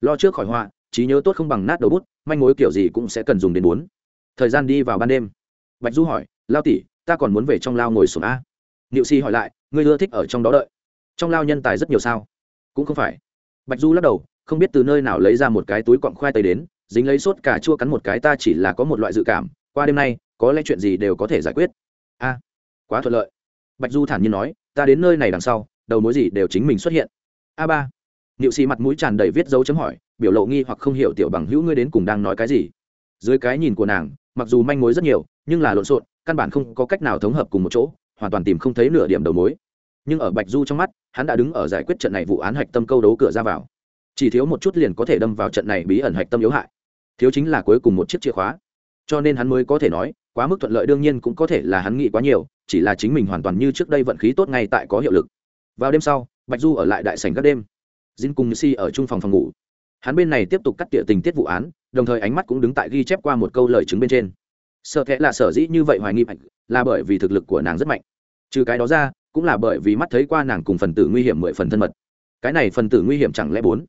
Lo trước khỏi họa, trí nhớ tốt không bằng nát đầu bút, manh mối kiểu gì cũng sẽ cần dùng đến bốn thời gian đi vào ban đêm. Bạch du hỏi lao tỷ ta còn muốn về trong lao ngồi sổm a. Niệu si hỏi lại, ngươi ưa thích ở trong đó đợi? Trong lao nhân tài rất nhiều sao? Cũng không phải. Bạch du lắc đầu, không biết từ nơi nào lấy ra một cái túi quặng khoai tây đến, dính lấy sốt cà chua cắn một cái ta chỉ là có một loại dự cảm, qua đêm nay, có lẽ chuyện gì đều có thể giải quyết. A, quá thuận lợi. Bạch du thản nhiên nói, ta đến nơi này đằng sau, đầu mối gì đều chính mình xuất hiện. A ba. Niệu Si mặt mũi tràn đầy viết dấu chấm hỏi, biểu lộ nghi hoặc không hiểu tiểu bằng hữu ngươi đến cùng đang nói cái gì? Dưới cái nhìn của nàng, mặc dù manh mối rất nhiều, nhưng là lộn xộn căn bản không có cách nào thống hợp cùng một chỗ hoàn toàn tìm không thấy nửa điểm đầu mối. Nhưng ở bạch du trong mắt hắn đã đứng ở giải quyết trận này vụ án hạch tâm câu đấu cửa ra vào. Chỉ thiếu một chút liền có thể đâm vào trận này bí ẩn hạch tâm yếu hại. Thiếu chính là cuối cùng một chiếc chìa khóa. Cho nên hắn mới có thể nói quá mức thuận lợi đương nhiên cũng có thể là hắn nghĩ quá nhiều chỉ là chính mình hoàn toàn như trước đây vận khí tốt ngay tại có hiệu lực. Vào đêm sau bạch du ở lại đại sảnh các đêm. Jin cùng Si ở chung phòng phòng ngủ. Hắn bên này tiếp tục cắt tỉa tình tiết vụ án, đồng thời ánh mắt cũng đứng tại ghi chép qua một câu lời chứng bên trên. Sợ thẹ là sở dĩ như vậy hoài nghi mạnh, là bởi vì thực lực của nàng rất mạnh. Trừ cái đó ra, cũng là bởi vì mắt thấy qua nàng cùng phần tử nguy hiểm mười phần thân mật. Cái này phần tử nguy hiểm chẳng lẽ bốn?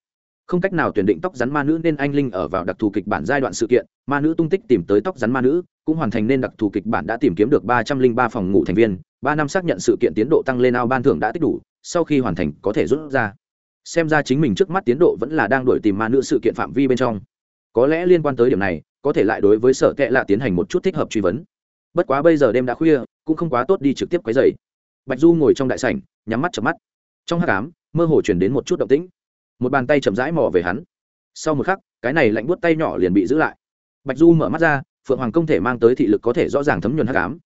Không cách nào tuyển định tóc rắn ma nữ nên anh linh ở vào đặc thù kịch bản giai đoạn sự kiện, ma nữ tung tích tìm tới tóc rắn ma nữ, cũng hoàn thành nên đặc thù kịch bản đã tìm kiếm được ba trăm linh ba phòng ngủ thành viên, ba năm xác nhận sự kiện tiến độ tăng lên ao ban thưởng đã tích đủ, sau khi hoàn thành có thể rút ra xem ra chính mình trước mắt tiến độ vẫn là đang đổi tìm ma nữ sự kiện phạm vi bên trong có lẽ liên quan tới điểm này, có thể lại đối với sở kệ lạ tiến hành một chút thích hợp truy vấn. Bất quá bây giờ đêm đã khuya, cũng không quá tốt đi trực tiếp quấy dày bạch du ngồi trong đại sảnh, nhắm mắt chập mắt. Trong hát cám mơ hồ chuyển đến một chút động tĩnh. Một bàn tay chậm rãi mò về hắn. Sau một khắc, cái này lạnh buốt tay nhỏ liền bị giữ lại. Bạch du mở mắt ra, phượng hoàng công thể mang tới thị lực có thể rõ ràng thấm nhuần hát cám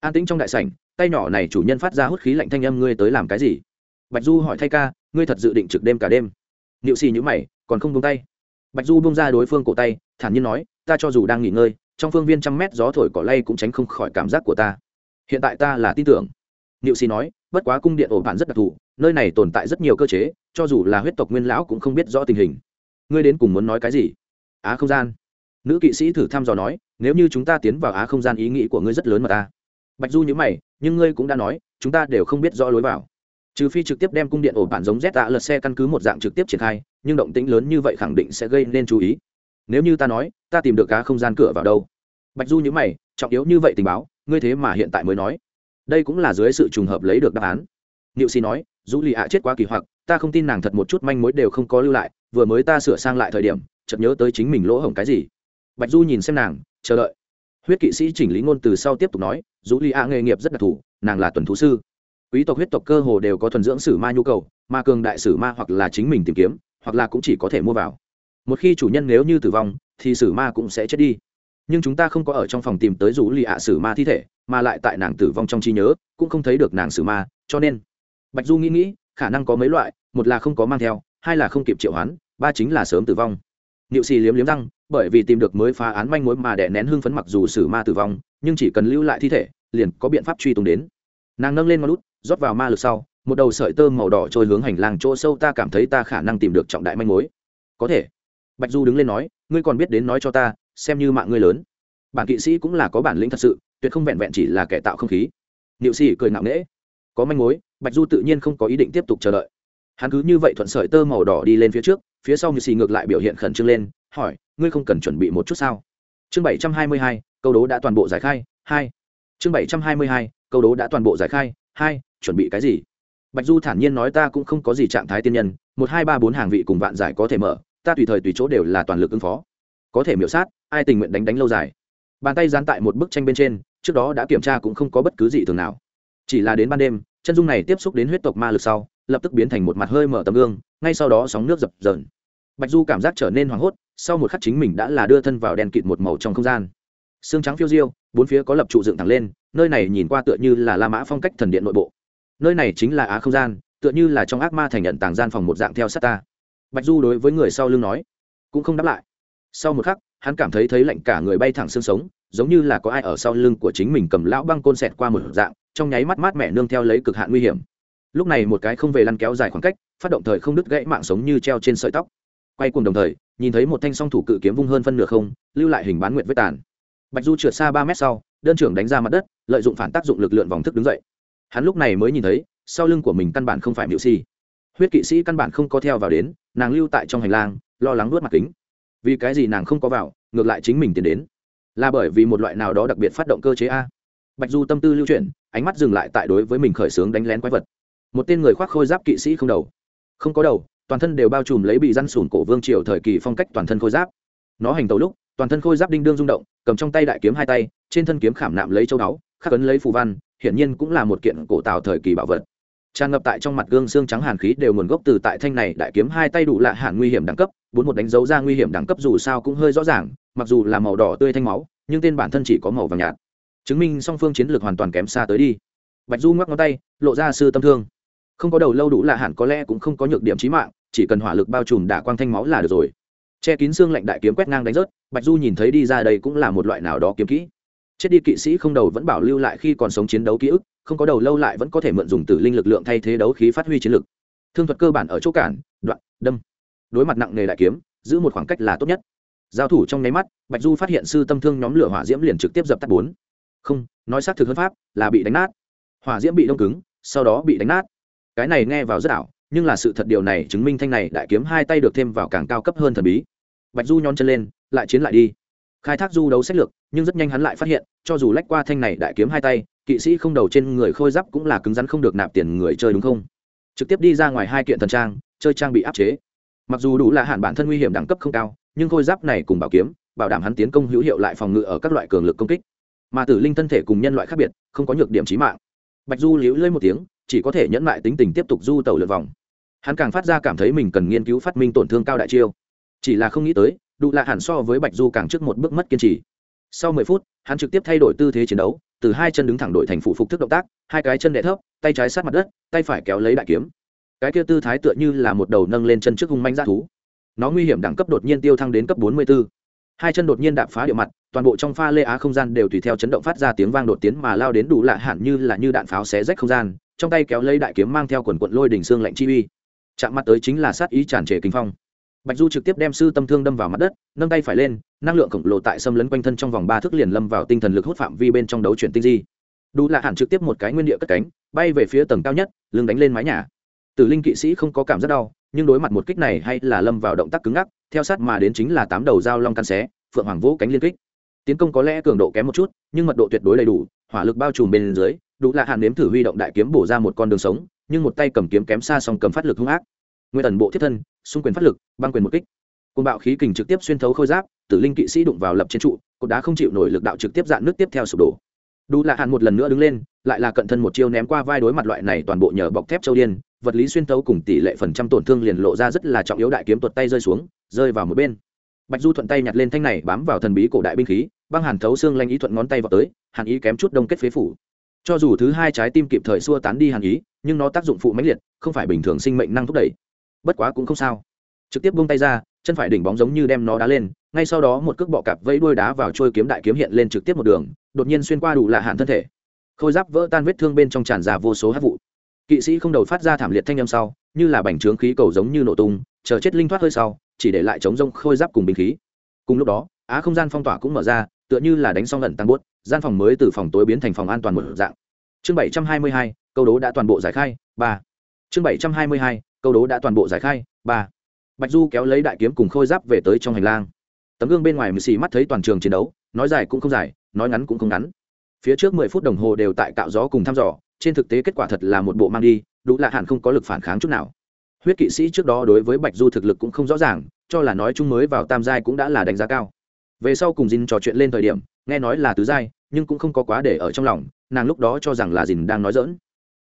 an tĩnh trong đại sảnh, tay nhỏ này chủ nhân phát ra hút khí lạnh thanh âm, ngươi tới làm cái gì? Bạch du hỏi thay ca, ngươi thật dự định trực đêm cả đêm? Niệu xì nhữ mày, còn không buông tay bạch du buông ra đối phương cổ tay, thản nhiên nói, ta cho dù đang nghỉ ngơi, trong phương viên trăm mét gió thổi cỏ lay cũng tránh không khỏi cảm giác của ta. Hiện tại ta là tin tưởng. Niệu xì nói, bất quá cung điện ổ bạn rất đặc thù, nơi này tồn tại rất nhiều cơ chế, cho dù là huyết tộc nguyên lão cũng không biết rõ tình hình. Ngươi đến cùng muốn nói cái gì? Á không gian. Nữ kỵ sĩ thử thăm dò nói, nếu như chúng ta tiến vào á không gian, ý nghĩ của ngươi rất lớn mà ta. Bạch du nhữ mày, nhưng ngươi cũng đã nói, chúng ta đều không biết rõ lối vào trừ phi trực tiếp đem cung điện ổ bản giống z tạ lật xe căn cứ một dạng trực tiếp triển khai, nhưng động tĩnh lớn như vậy khẳng định sẽ gây nên chú ý. Nếu như ta nói, ta tìm được cá không gian cửa vào đâu? Bạch du nhữ mày, trọng yếu như vậy tình báo, ngươi thế mà hiện tại mới nói. Đây cũng là dưới sự trùng hợp lấy được đáp án. Niệu xì nói dù lì ạ, chết quá kỳ hoặc, ta không tin nàng thật một chút manh mối đều không có lưu lại, vừa mới ta sửa sang lại thời điểm, chợt nhớ tới chính mình lỗ hổng cái gì. Bạch du nhìn xem nàng, chờ đợi. Huyết kỵ sĩ chỉnh lý ngôn từ sau tiếp tục nói dù lì ạ nghề nghiệp rất đặc thù, nàng là tuần thú sư quý tộc huyết tộc cơ hồ đều có thuần dưỡng sử ma nhu cầu, mà cường đại sử ma hoặc là chính mình tìm kiếm, hoặc là cũng chỉ có thể mua vào. Một khi chủ nhân nếu như tử vong, thì sử ma cũng sẽ chết đi. Nhưng chúng ta không có ở trong phòng tìm tới rủ lì ạ sử ma thi thể, mà lại tại nàng tử vong trong trí nhớ, cũng không thấy được nàng sử ma, cho nên bạch du nghĩ nghĩ, khả năng có mấy loại, một là không có mang theo, hai là không kịp triệu hoán, ba chính là sớm tử vong. Niệu xì liếm liếm răng, bởi vì tìm được mới phá án manh mối mà đè nén hưng phấn mặc dù sử ma tử vong, nhưng chỉ cần lưu lại thi thể, liền có biện pháp truy tung đến nàng nâng lên ngón lút rót vào ma lực sau, một đầu sợi tơ màu đỏ trôi hướng hành lang chỗ sâu ta cảm thấy ta khả năng tìm được trọng đại manh mối. Có thể. Bạch du đứng lên nói, ngươi còn biết đến nói cho ta, xem như mạng ngươi lớn. Bản kỵ sĩ cũng là có bản lĩnh thật sự, tuyệt không vẹn vẹn chỉ là kẻ tạo không khí. Niệu sĩ cười ngạo nghễ. Có manh mối, bạch du tự nhiên không có ý định tiếp tục chờ đợi. Hắn cứ như vậy thuận sợi tơ màu đỏ đi lên phía trước, phía sau như sĩ ngược lại biểu hiện khẩn trương lên, hỏi, ngươi không cần chuẩn bị một chút sao? Chương bảy trăm hai mươi hai, câu đố đã toàn bộ giải khai, hai. Chương bảy trăm hai mươi hai câu đố đã toàn bộ giải khai, hai, chuẩn bị cái gì? Bạch du thản nhiên nói ta cũng không có gì trạng thái tiên nhân, một, hai, ba, bốn hàng vị cùng vạn giải có thể mở, ta tùy thời tùy chỗ đều là toàn lực ứng phó. Có thể miểu sát, ai tình nguyện đánh đánh lâu dài? Bàn tay dán tại một bức tranh bên trên, trước đó đã kiểm tra cũng không có bất cứ gì thường nào. Chỉ là đến ban đêm, chân dung này tiếp xúc đến huyết tộc ma lực sau, lập tức biến thành một mặt hơi mở tấm gương, ngay sau đó sóng nước dập dờn. Bạch du cảm giác trở nên hoảng hốt, sau một khắc chính mình đã là đưa thân vào đèn kịt một màu trong không gian. Xương trắng phiêu diêu, bốn phía có lập trụ dựng thẳng lên nơi này nhìn qua tựa như là la mã phong cách thần điện nội bộ. Nơi này chính là á không gian, tựa như là trong ác ma thành nhận tàng gian phòng một dạng theo sát ta. Bạch du đối với người sau lưng nói, cũng không đáp lại. Sau một khắc, hắn cảm thấy thấy lạnh cả người bay thẳng xương sống, giống như là có ai ở sau lưng của chính mình cầm lão băng côn xẹt qua một dạng, trong nháy mắt mát mẹ nương theo lấy cực hạn nguy hiểm. Lúc này một cái không về lăn kéo dài khoảng cách, phát động thời không đứt gãy mạng sống như treo trên sợi tóc. Quay cùng đồng thời, nhìn thấy một thanh song thủ cự kiếm vung hơn phân nửa không, lưu lại hình bán nguyện với tàn. Bạch du trượt xa ba mét sau đơn trưởng đánh ra mặt đất, lợi dụng phản tác dụng lực lượng vòng thức đứng dậy. Hắn lúc này mới nhìn thấy, sau lưng của mình căn bản không phải miệu si. Huyết kỵ sĩ căn bản không có theo vào đến, nàng lưu tại trong hành lang, lo lắng nuốt mặt kính. Vì cái gì nàng không có vào, ngược lại chính mình tiến đến? Là bởi vì một loại nào đó đặc biệt phát động cơ chế a. Bạch du tâm tư lưu chuyển, ánh mắt dừng lại tại đối với mình khởi xướng đánh lén quái vật. Một tên người khoác khôi giáp kỵ sĩ không đầu. Không có đầu, toàn thân đều bao trùm lấy bị răn sủn cổ vương triều thời kỳ phong cách toàn thân khôi giáp. Nó hành tàu lúc toàn thân khôi giáp đinh đương rung động, cầm trong tay đại kiếm hai tay, trên thân kiếm khảm nạm lấy châu báu, khắc ấn lấy phù văn, hiển nhiên cũng là một kiện cổ tào thời kỳ bảo vật. Tràn ngập tại trong mặt gương xương trắng hàn khí đều nguồn gốc từ tại thanh này, đại kiếm hai tay đủ lạ hạn nguy hiểm đẳng cấp, bốn một đánh dấu ra nguy hiểm đẳng cấp dù sao cũng hơi rõ ràng, mặc dù là màu đỏ tươi thanh máu, nhưng tên bản thân chỉ có màu vàng nhạt. Chứng minh song phương chiến lược hoàn toàn kém xa tới đi. Bạch du ngoắc ngón tay, lộ ra sư tâm thương. Không có đầu lâu đủ lạ hạn có lẽ cũng không có nhược điểm trí mạng, chỉ cần hỏa lực bao trùm đả quang thanh máu là được rồi che kín xương lạnh đại kiếm quét ngang đánh rớt, bạch du nhìn thấy đi ra đây cũng là một loại nào đó kiếm kỹ. Chết đi kỵ sĩ không đầu vẫn bảo lưu lại khi còn sống chiến đấu ký ức, không có đầu lâu lại vẫn có thể mượn dùng tử linh lực lượng thay thế đấu khí phát huy chiến lực. Thương thuật cơ bản ở chỗ cản, đoạn, đâm. Đối mặt nặng nề đại kiếm, giữ một khoảng cách là tốt nhất. Giao thủ trong nháy mắt, bạch du phát hiện sư tâm thương nhóm lửa hỏa diễm liền trực tiếp dập tắt bốn. Không, nói xác thực hơn pháp, là bị đánh nát. Hỏa diễm bị đông cứng, sau đó bị đánh nát. Cái này nghe vào rất ảo nhưng là sự thật điều này chứng minh thanh này đại kiếm hai tay được thêm vào càng cao cấp hơn thần bí. Bạch du nhón chân lên, lại chiến lại đi. Khai thác du đấu sách lược, nhưng rất nhanh hắn lại phát hiện, cho dù lách qua thanh này đại kiếm hai tay, kỵ sĩ không đầu trên người khôi giáp cũng là cứng rắn không được nạp tiền người chơi đúng không? Trực tiếp đi ra ngoài hai kiện thần trang, chơi trang bị áp chế. Mặc dù đủ là hạn bản thân nguy hiểm đẳng cấp không cao, nhưng khôi giáp này cùng bảo kiếm, bảo đảm hắn tiến công hữu hiệu lại phòng ngự ở các loại cường lực công kích. Mà tử linh thân thể cùng nhân loại khác biệt, không có nhược điểm trí mạng. Bạch du liễu lơi một tiếng, chỉ có thể nhẫn lại tính tình tiếp tục du tàu lượt vòng hắn càng phát ra cảm thấy mình cần nghiên cứu phát minh tổn thương cao đại chiêu. Chỉ là không nghĩ tới đủ là hẳn so với bạch du càng trước một bước mất kiên trì. Sau mười phút, hắn trực tiếp thay đổi tư thế chiến đấu, từ hai chân đứng thẳng đội thành phụ phục thức động tác, hai cái chân đẻ thấp, tay trái sát mặt đất, tay phải kéo lấy đại kiếm. Cái kia tư thái tựa như là một đầu nâng lên chân trước hung manh ra thú. Nó nguy hiểm đẳng cấp đột nhiên tiêu thăng đến cấp bốn mươi 44. hai chân đột nhiên đạp phá địa mặt, toàn bộ trong pha lê á không gian đều tùy theo chấn động phát ra tiếng vang đột tiến mà lao đến đủ lạ hẳn như là như đạn pháo xé rách không gian, trong tay kéo lấy đại kiếm mang theo quần quận lôi đỉnh xương lạnh chi uy chạm mặt tới chính là sát ý tràn trề kinh phong. Bạch du trực tiếp đem sư tâm thương đâm vào mặt đất, nâng tay phải lên, năng lượng khổng lồ tại xâm lấn quanh thân trong vòng ba thước liền lâm vào tinh thần lực hút phạm vi bên trong đấu chuyển tinh di. Đủ lạ hẳn trực tiếp một cái nguyên địa cất cánh, bay về phía tầng cao nhất, lưng đánh lên mái nhà. Tử linh kỵ sĩ không có cảm giác đau, nhưng đối mặt một kích này hay là lâm vào động tác cứng ngắc, theo sát mà đến chính là tám đầu dao long căn xé, phượng hoàng vũ cánh liên kích. Tiến công có lẽ cường độ kém một chút, nhưng mật độ tuyệt đối đầy đủ, hỏa lực bao trùm bên dưới đủ lạ hàn nếm thử huy động đại kiếm bổ ra một con đường sống nhưng một tay cầm kiếm kém xa song cầm phát lực hung ác. Nguyên tần bộ thiết thân, xung quyền phát lực, băng quyền một kích. Côn bạo khí kình trực tiếp xuyên thấu khôi giáp, tử linh kỵ sĩ đụng vào lập trên trụ, cột đá không chịu nổi lực đạo trực tiếp dạn nước tiếp theo sụp đổ. Đủ là hàn một lần nữa đứng lên, lại là cận thân một chiêu ném qua vai đối mặt loại này toàn bộ nhờ bọc thép châu điên, vật lý xuyên thấu cùng tỷ lệ phần trăm tổn thương liền lộ ra rất là trọng yếu đại kiếm tuột tay rơi xuống, rơi vào một bên. Bạch du thuận tay nhặt lên thanh này bám vào thần bí cổ đại binh khí, băng hàn thấu xương lanh ý thuận ngón tay vào tới, hàn ý kém chút đông kết phế phủ. Cho dù thứ hai trái tim kịp thời xua tán đi hàn ý nhưng nó tác dụng phụ mãnh liệt, không phải bình thường sinh mệnh năng thúc đẩy. Bất quá cũng không sao. Trực tiếp buông tay ra, chân phải đỉnh bóng giống như đem nó đá lên, ngay sau đó một cước bọ cạp vẫy đuôi đá vào trôi kiếm đại kiếm hiện lên trực tiếp một đường, đột nhiên xuyên qua đủ lạ hạn thân thể. Khôi giáp vỡ tan vết thương bên trong tràn ra vô số hát vụ. Kỵ sĩ không đầu phát ra thảm liệt thanh âm sau, như là bành trướng khí cầu giống như nổ tung, chờ chết linh thoát hơi sau, chỉ để lại chống rông khôi giáp cùng bình khí. Cùng lúc đó, á không gian phong tỏa cũng mở ra, tựa như là đánh xong lần tăng bút, gian phòng mới từ phòng tối biến thành phòng an toàn một dạng. Chương bảy trăm hai mươi hai câu đố đã toàn bộ giải khai, ba. Chương bảy trăm hai mươi hai, câu đố đã toàn bộ giải khai, ba. Bạch du kéo lấy đại kiếm cùng khôi giáp về tới trong hành lang. Tấm gương bên ngoài mười xì mắt thấy toàn trường chiến đấu, nói dài cũng không dài, nói ngắn cũng không ngắn. Phía trước mười phút đồng hồ đều tại cạo gió cùng thăm dò, trên thực tế kết quả thật là một bộ mang đi, đủ lạ hẳn không có lực phản kháng chút nào. Huyết kỵ sĩ trước đó đối với bạch du thực lực cũng không rõ ràng, cho là nói chung mới vào tam giai cũng đã là đánh giá cao. Về sau cùng dìn trò chuyện lên thời điểm, nghe nói là tứ giai, nhưng cũng không có quá để ở trong lòng, nàng lúc đó cho rằng là dìn đang nói dỡn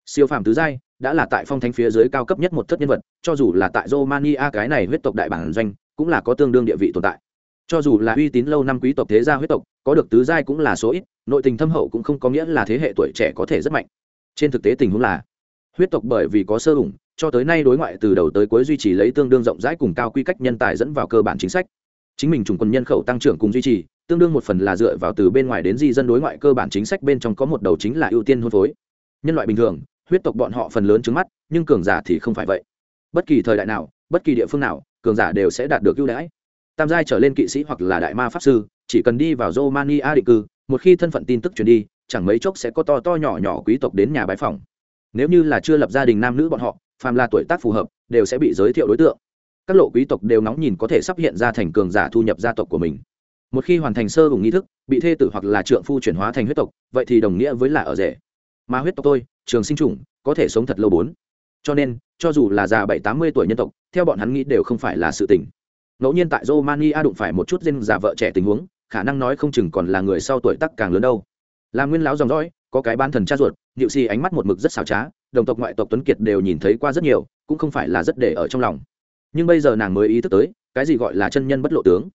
siêu phàm tứ giai, đã là tại phong thánh phía dưới cao cấp nhất một thất nhân vật, cho dù là tại romania cái này huyết tộc đại bản doanh, cũng là có tương đương địa vị tồn tại. Cho dù là uy tín lâu năm quý tộc thế gia huyết tộc, có được tứ giai cũng là số ít, nội tình thâm hậu cũng không có nghĩa là thế hệ tuổi trẻ có thể rất mạnh. Trên thực tế tình huống là, huyết tộc bởi vì có sơ hùng, cho tới nay đối ngoại từ đầu tới cuối duy trì lấy tương đương rộng rãi cùng cao quy cách nhân tài dẫn vào cơ bản chính sách. Chính mình chủng quân nhân khẩu tăng trưởng cùng duy trì, tương đương một phần là dựa vào từ bên ngoài đến di dân đối ngoại cơ bản chính sách bên trong có một đầu chính là ưu tiên hôn phối. Nhân loại bình thường huyết tộc bọn họ phần lớn trứng mắt, nhưng cường giả thì không phải vậy. Bất kỳ thời đại nào, bất kỳ địa phương nào, cường giả đều sẽ đạt được ưu đãi. Tam giai trở lên kỵ sĩ hoặc là đại ma pháp sư, chỉ cần đi vào romania định cư, một khi thân phận tin tức truyền đi, chẳng mấy chốc sẽ có to to nhỏ nhỏ quý tộc đến nhà bái phòng nếu như là chưa lập gia đình nam nữ bọn họ, phàm là tuổi tác phù hợp, đều sẽ bị giới thiệu đối tượng. Các lộ quý tộc đều nóng nhìn có thể sắp hiện ra thành cường giả thu nhập gia tộc của mình. Một khi hoàn thành sơ hùng nghi thức, bị thê tử hoặc là trượng phu chuyển hóa thành huyết tộc, vậy thì đồng nghĩa với là ở rể. Mà huyết tộc tôi trường sinh chủng, có thể sống thật lâu bốn. Cho nên, cho dù là già bảy, tám mươi tuổi nhân tộc, theo bọn hắn nghĩ đều không phải là sự tình. Ngẫu nhiên tại romania đụng phải một chút dên già vợ trẻ tình huống, khả năng nói không chừng còn là người sau tuổi tác càng lớn đâu. Là nguyên lão dòng dõi, có cái ban thần cha ruột nhịu si ánh mắt một mực rất xảo trá, đồng tộc ngoại tộc tuấn kiệt đều nhìn thấy qua rất nhiều, cũng không phải là rất để ở trong lòng. Nhưng bây giờ nàng mới ý thức tới, cái gì gọi là chân nhân bất lộ tướng.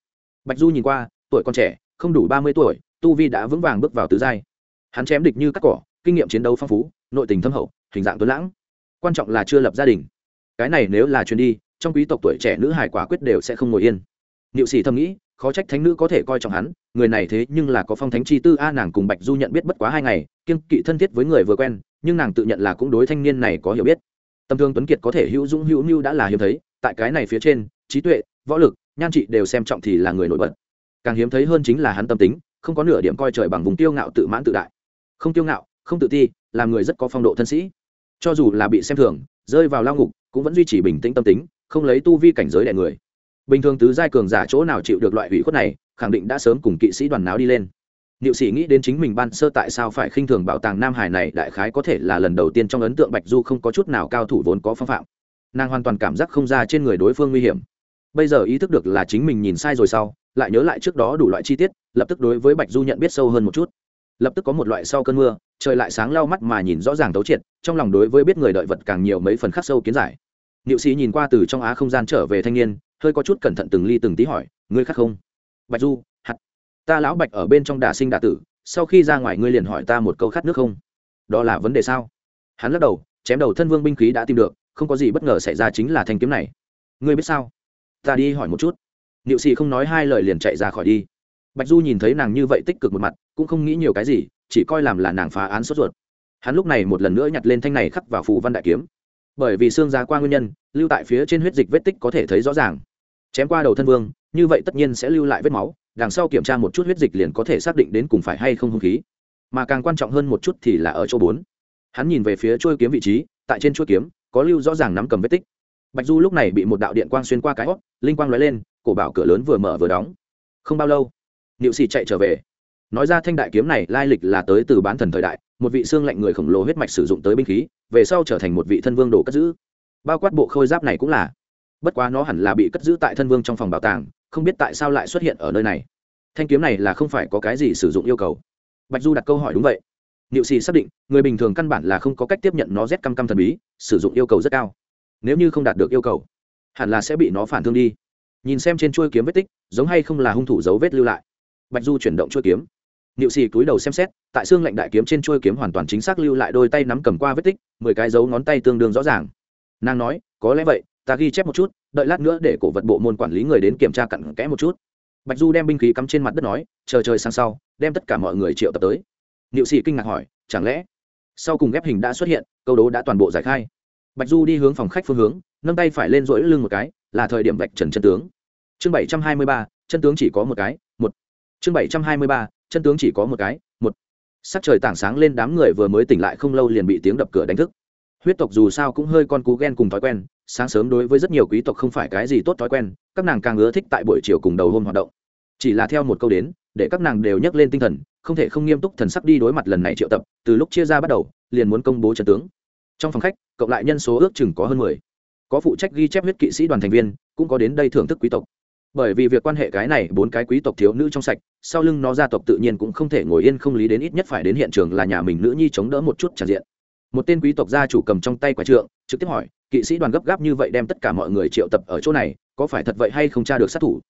Bạch du nhìn qua, tuổi còn trẻ, không đủ ba mươi tuổi, tu vi đã vững vàng bước vào tứ giai. Hắn chém địch như cắt cỏ, kinh nghiệm chiến đấu phong phú nội tình thâm hậu, hình dạng tuấn lãng. Quan trọng là chưa lập gia đình. Cái này nếu là chuyến đi, trong quý tộc tuổi trẻ nữ hải quả quyết đều sẽ không ngồi yên. Niệu sĩ thầm nghĩ, khó trách thánh nữ có thể coi trọng hắn, người này thế nhưng là có phong thánh chi tư, a, nàng cùng bạch du nhận biết bất quá hai ngày kiên kỵ thân thiết với người vừa quen, nhưng nàng tự nhận là cũng đối thanh niên này có hiểu biết. Tâm thương tuấn kiệt có thể hữu dũng hữu mưu đã là hiếm thấy, tại cái này phía trên, trí tuệ, võ lực, nhan trị đều xem trọng thì là người nổi bật. Càng hiếm thấy hơn chính là hắn tâm tính, không có nửa điểm coi trời bằng vùng tiêu ngạo tự mãn tự đại. Không tiêu ngạo, không tự ti làm người rất có phong độ thân sĩ cho dù là bị xem thường rơi vào lao ngục cũng vẫn duy trì bình tĩnh tâm tính không lấy tu vi cảnh giới đẻ người bình thường tứ giai cường giả chỗ nào chịu được loại hủy khuất này khẳng định đã sớm cùng kỵ sĩ đoàn náo đi lên Niệu sĩ nghĩ đến chính mình ban sơ tại sao phải khinh thường bảo tàng Nam Hải này đại khái có thể là lần đầu tiên trong ấn tượng Bạch Du không có chút nào cao thủ vốn có phong phạm. Nàng hoàn toàn cảm giác không ra trên người đối phương nguy hiểm. Bây giờ ý thức được là chính mình nhìn sai rồi sau, lại nhớ lại trước đó đủ loại chi tiết, lập tức đối với Bạch Du nhận biết sâu hơn một chút. Lập tức có một loại sau cơn mưa, trời lại sáng lau mắt mà nhìn rõ ràng tấu triệt, trong lòng đối với biết người đợi vật càng nhiều mấy phần khắc sâu kiến giải. Niệu sĩ nhìn qua từ trong á không gian trở về thanh niên, hơi có chút cẩn thận từng ly từng tí hỏi, ngươi khác không? Bạch Du, ta lão bạch ở bên trong đà sinh đà tử sau khi ra ngoài ngươi liền hỏi ta một câu khát nước không? Đó là vấn đề sao? Hắn lắc đầu chém đầu thân vương binh khí đã tìm được không có gì bất ngờ xảy ra chính là thanh kiếm này. Ngươi biết sao? Ta đi hỏi một chút. Niệu sĩ không nói hai lời liền chạy ra khỏi đi bạch du nhìn thấy nàng như vậy tích cực một mặt, cũng không nghĩ nhiều cái gì, chỉ coi làm là nàng phá án sốt ruột. Hắn lúc này một lần nữa nhặt lên thanh này khắc vào phù văn đại kiếm. Bởi vì xương giá qua nguyên nhân, lưu tại phía trên huyết dịch vết tích có thể thấy rõ ràng. Chém qua đầu thân vương, như vậy tất nhiên sẽ lưu lại vết máu, đằng sau kiểm tra một chút huyết dịch liền có thể xác định đến cùng phải hay không hung khí. Mà càng quan trọng hơn một chút thì là ở chỗ bốn. Hắn nhìn về phía chuôi kiếm vị trí, tại trên chuôi kiếm, có lưu rõ ràng nắm cầm vết tích. Bạch du lúc này bị một đạo điện quang xuyên qua cái hót linh quang lóe lên, cổ bảo cửa lớn vừa mở vừa đóng. Không bao lâu niệu xì chạy trở về. Nói ra thanh đại kiếm này, lai lịch là tới từ bán thần thời đại, một vị xương lạnh người khổng lồ huyết mạch sử dụng tới binh khí, về sau trở thành một vị thân vương đồ cất giữ. Bao quát bộ khôi giáp này cũng là. Bất quá nó hẳn là bị cất giữ tại thân vương trong phòng bảo tàng, không biết tại sao lại xuất hiện ở nơi này. Thanh kiếm này là không phải có cái gì sử dụng yêu cầu. Bạch du đặt câu hỏi đúng vậy. Niệu xì xác định, người bình thường căn bản là không có cách tiếp nhận nó rét căm căm thần bí, sử dụng yêu cầu rất cao. Nếu như không đạt được yêu cầu, hẳn là sẽ bị nó phản thương đi. Nhìn xem trên chuôi kiếm vết tích, giống hay không là hung thủ dấu vết lưu lại bạch du chuyển động chuôi kiếm. Niệu xì cúi đầu xem xét, tại xương lệnh đại kiếm trên chuôi kiếm hoàn toàn chính xác lưu lại đôi tay nắm cầm qua vết tích, mười cái dấu ngón tay tương đương rõ ràng. Nàng nói, có lẽ vậy, ta ghi chép một chút, đợi lát nữa để cổ vật bộ môn quản lý người đến kiểm tra cặn kẽ một chút. Bạch du đem binh khí cắm trên mặt đất nói, chờ trời sang sau, đem tất cả mọi người triệu tập tới. Niệu sĩ kinh ngạc hỏi, chẳng lẽ sau cùng ghép hình đã xuất hiện, câu đố đã toàn bộ giải khai? Bạch du đi hướng phòng khách phương hướng, nâng tay phải lên rỗi lưng một cái, là thời điểm vạch trần chân tướng. Chương bảy trăm hai mươi ba, chân tướng chỉ có một cái, một chương bảy trăm hai mươi ba, chân tướng chỉ có một cái, một. Sắc trời tảng sáng lên đám người vừa mới tỉnh lại không lâu liền bị tiếng đập cửa đánh thức. Huyết tộc dù sao cũng hơi con cú ghen cùng thói quen, sáng sớm đối với rất nhiều quý tộc không phải cái gì tốt thói quen, các nàng càng ưa thích tại buổi chiều cùng đầu hôm hoạt động. Chỉ là theo một câu đến, để các nàng đều nhắc lên tinh thần, không thể không nghiêm túc thần sắc đi đối mặt lần này triệu tập, từ lúc chia ra bắt đầu, liền muốn công bố chân tướng. Trong phòng khách, cộng lại nhân số ước chừng có hơn mười. Có phụ trách ghi chép huyết kỵ sĩ đoàn thành viên, cũng có đến đây thưởng thức quý tộc bởi vì việc quan hệ cái này bốn cái quý tộc thiếu nữ trong sạch, sau lưng nó gia tộc tự nhiên cũng không thể ngồi yên không lý đến ít nhất phải đến hiện trường là nhà mình nữ nhi chống đỡ một chút tràn diện. Một tên quý tộc gia chủ cầm trong tay quả trượng, trực tiếp hỏi, kỵ sĩ đoàn gấp gáp như vậy đem tất cả mọi người triệu tập ở chỗ này, có phải thật vậy hay không tra được sát thủ?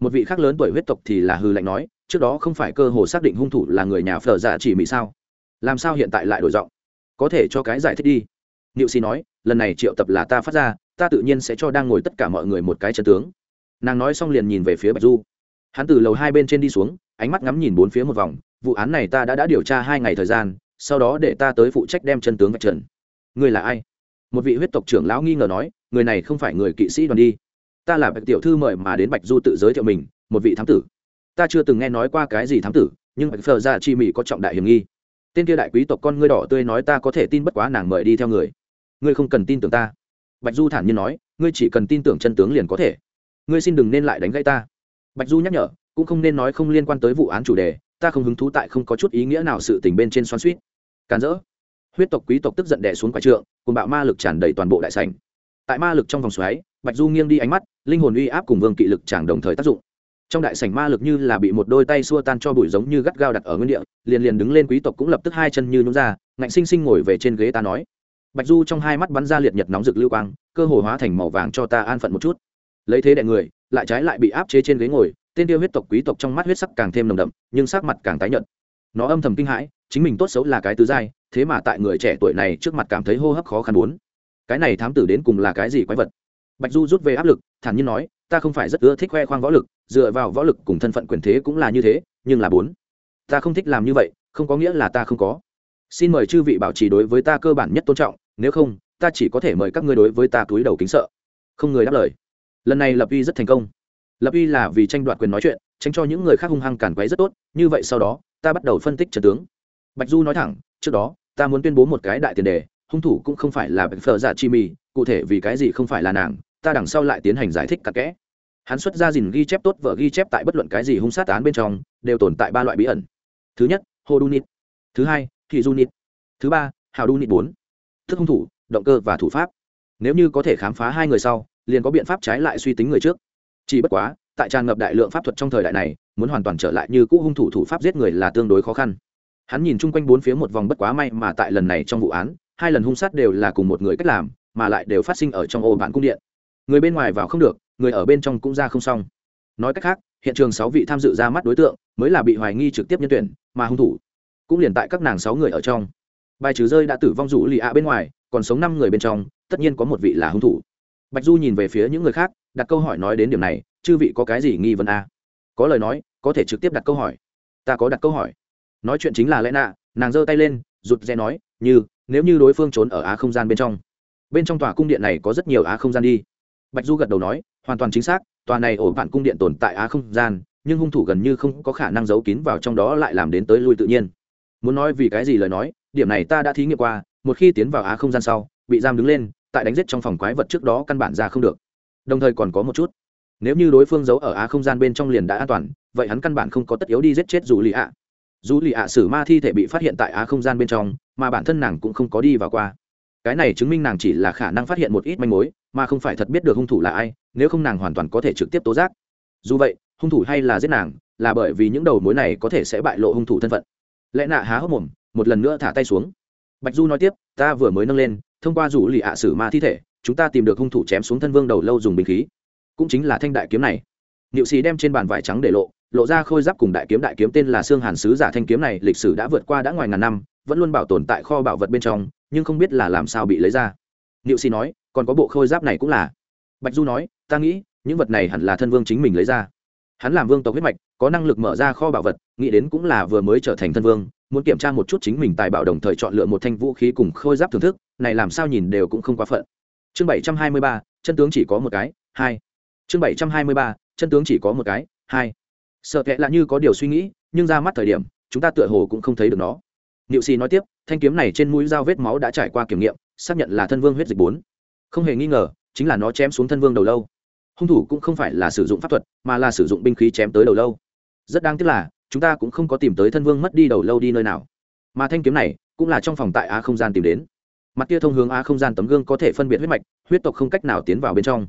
Một vị khác lớn tuổi huyết tộc thì là hư lạnh nói, trước đó không phải cơ hồ xác định hung thủ là người nhà phở giả chỉ mỹ sao? Làm sao hiện tại lại đổi giọng? Có thể cho cái giải thích đi. Niệu sĩ nói, lần này triệu tập là ta phát ra, ta tự nhiên sẽ cho đang ngồi tất cả mọi người một cái chân tướng nàng nói xong liền nhìn về phía bạch du. Hắn từ lầu hai bên trên đi xuống, ánh mắt ngắm nhìn bốn phía một vòng, vụ án này ta đã đã điều tra hai ngày thời gian, sau đó để ta tới phụ trách đem chân tướng vạch trần. Người là ai? Một vị huyết tộc trưởng lão nghi ngờ nói, người này không phải người kỵ sĩ đoàn đi. Ta là bạch tiểu thư mời mà đến bạch du tự giới thiệu mình, một vị thám tử. Ta chưa từng nghe nói qua cái gì thám tử, nhưng bạch phờ ra chi mỹ có trọng đại hiểm nghi. Tên kia đại quý tộc con ngươi đỏ tươi nói ta có thể tin bất quá nàng mời đi theo người. Ngươi không cần tin tưởng ta. Bạch du thản nhiên nói, ngươi chỉ cần tin tưởng chân tướng liền có thể ngươi xin đừng nên lại đánh gãy ta. Bạch du nhắc nhở, cũng không nên nói không liên quan tới vụ án chủ đề, ta không hứng thú tại không có chút ý nghĩa nào sự tình bên trên xoan suýt càn rỡ. Huyết tộc quý tộc tức giận đẻ xuống quả trượng, cùng bạo ma lực tràn đầy toàn bộ đại sảnh. Tại ma lực trong vòng xoáy, bạch du nghiêng đi ánh mắt, linh hồn uy áp cùng vương kỵ lực tràn đồng thời tác dụng. Trong đại sảnh ma lực như là bị một đôi tay xua tan cho bụi giống như gắt gao đặt ở nguyên địa, liền liền đứng lên quý tộc cũng lập tức hai chân như nhún ra, ngạnh sinh sinh ngồi về trên ghế ta nói. Bạch du trong hai mắt bắn ra liệt nhật nóng rực lưu quang, cơ hồ hóa thành màu vàng cho ta an phận một chút lấy thế đại người, lại trái lại bị áp chế trên ghế ngồi, tên tiêu huyết tộc quý tộc trong mắt huyết sắc càng thêm nồng đậm, nhưng sắc mặt càng tái nhợt. Nó âm thầm kinh hãi, chính mình tốt xấu là cái tứ giai, thế mà tại người trẻ tuổi này trước mặt cảm thấy hô hấp khó khăn muốn cái này thám tử đến cùng là cái gì quái vật? Bạch du rút về áp lực, thản nhiên nói, ta không phải rất ưa thích khoe khoang võ lực, dựa vào võ lực cùng thân phận quyền thế cũng là như thế, nhưng là bốn. Ta không thích làm như vậy, không có nghĩa là ta không có. Xin mời chư vị bảo trì đối với ta cơ bản nhất tôn trọng, nếu không, ta chỉ có thể mời các ngươi đối với ta túi đầu kính sợ. Không người đáp lời lần này lập uy rất thành công. Lập uy là vì tranh đoạt quyền nói chuyện, tránh cho những người khác hung hăng cản quấy rất tốt, như vậy sau đó, ta bắt đầu phân tích trần tướng. Bạch du nói thẳng, trước đó, ta muốn tuyên bố một cái đại tiền đề, hung thủ cũng không phải là bạch phở dạ chi mì, cụ thể vì cái gì không phải là nàng, ta đằng sau lại tiến hành giải thích cặn kẽ. Hắn xuất ra dìn ghi chép tốt vợ ghi chép tại bất luận cái gì hung sát án bên trong, đều tồn tại ba loại bí ẩn. Thứ nhất hô đu nít thứ hai thị du nít thứ ba hào đu nít bốn. Thức hung thủ, động cơ và thủ pháp. Nếu như có thể khám phá hai người sau liền có biện pháp trái lại suy tính người trước. Chỉ bất quá, tại tràn ngập đại lượng pháp thuật trong thời đại này, muốn hoàn toàn trở lại như cũ hung thủ thủ pháp giết người là tương đối khó khăn. Hắn nhìn chung quanh bốn phía một vòng bất quá may mà tại lần này trong vụ án, hai lần hung sát đều là cùng một người cách làm, mà lại đều phát sinh ở trong ô bản cung điện. Người bên ngoài vào không được, người ở bên trong cũng ra không xong. Nói cách khác, hiện trường sáu vị tham dự ra mắt đối tượng mới là bị hoài nghi trực tiếp nhân tuyển, mà hung thủ cũng liền tại các nàng sáu người ở trong. Bài trừ rơi đã tử vong rủ lì ạ bên ngoài, còn sống năm người bên trong, tất nhiên có một vị là hung thủ bạch du nhìn về phía những người khác, đặt câu hỏi nói đến điểm này, chư vị có cái gì nghi vấn a à? có lời nói, có thể trực tiếp đặt câu hỏi. Ta có đặt câu hỏi. Nói chuyện chính là lẽ nạ, nàng giơ tay lên, rụt rè nói, như, nếu như đối phương trốn ở á không gian bên trong bên trong tòa cung điện này có rất nhiều á không gian đi. Bạch du gật đầu nói, hoàn toàn chính xác, tòa này ổ bạn cung điện tồn tại á không gian, nhưng hung thủ gần như không có khả năng giấu kín vào trong đó lại làm đến tới lui tự nhiên. Muốn nói vì cái gì lời nói, điểm này ta đã thí nghiệm qua, một khi tiến vào á không gian sau, bị giam đứng lên tại đánh giết trong phòng quái vật trước đó căn bản ra không được. Đồng thời còn có một chút. Nếu như đối phương giấu ở á không gian bên trong liền đã an toàn, vậy hắn căn bản không có tất yếu đi giết chết dù lì ạ. Dù lì ạ xử ma thi thể bị phát hiện tại á không gian bên trong, mà bản thân nàng cũng không có đi vào qua. Cái này chứng minh nàng chỉ là khả năng phát hiện một ít manh mối, mà không phải thật biết được hung thủ là ai, nếu không nàng hoàn toàn có thể trực tiếp tố giác. Dù vậy, hung thủ hay là giết nàng, là bởi vì những đầu mối này có thể sẽ bại lộ hung thủ thân phận. Lẽ nạ há hốc mồm, một lần nữa thả tay xuống. Bạch du nói tiếp, ta vừa mới nâng lên thông qua rủ lì ạ xử ma thi thể, chúng ta tìm được hung thủ chém xuống thân vương đầu lâu dùng bình khí. Cũng chính là thanh đại kiếm này. Niệu xì đem trên bàn vải trắng để lộ lộ ra khôi giáp cùng đại kiếm. Đại kiếm tên là xương hàn sứ giả thanh kiếm này, lịch sử đã vượt qua đã ngoài ngàn năm, vẫn luôn bảo tồn tại kho bảo vật bên trong, nhưng không biết là làm sao bị lấy ra. Niệu xì nói, còn có bộ khôi giáp này cũng là. Bạch du nói, ta nghĩ, những vật này hẳn là thân vương chính mình lấy ra. Hắn làm vương tộc huyết mạch, có năng lực mở ra kho bảo vật, nghĩ đến cũng là vừa mới trở thành thân vương, muốn kiểm tra một chút chính mình tài bảo đồng thời chọn lựa một thanh vũ khí cùng khôi giáp thưởng thức này làm sao nhìn đều cũng không quá phận. Chương bảy trăm hai mươi ba, chân tướng chỉ có một cái, hai. Chương bảy trăm hai mươi ba, chân tướng chỉ có một cái, hai. Sợ kệ là như có điều suy nghĩ, nhưng ra mắt thời điểm, chúng ta tựa hồ cũng không thấy được nó. Niệu xì nói tiếp, thanh kiếm này trên mũi dao vết máu đã trải qua kiểm nghiệm, xác nhận là thân vương huyết dịch bốn. Không hề nghi ngờ, chính là nó chém xuống thân vương đầu lâu. Hung thủ cũng không phải là sử dụng pháp thuật, mà là sử dụng binh khí chém tới đầu lâu. Rất đáng tiếc là, chúng ta cũng không có tìm tới thân vương mất đi đầu lâu đi nơi nào. Mà thanh kiếm này cũng là trong phòng tại á không gian tìm đến mặt kia thông hướng á không gian tấm gương có thể phân biệt huyết mạch, huyết tộc không cách nào tiến vào bên trong.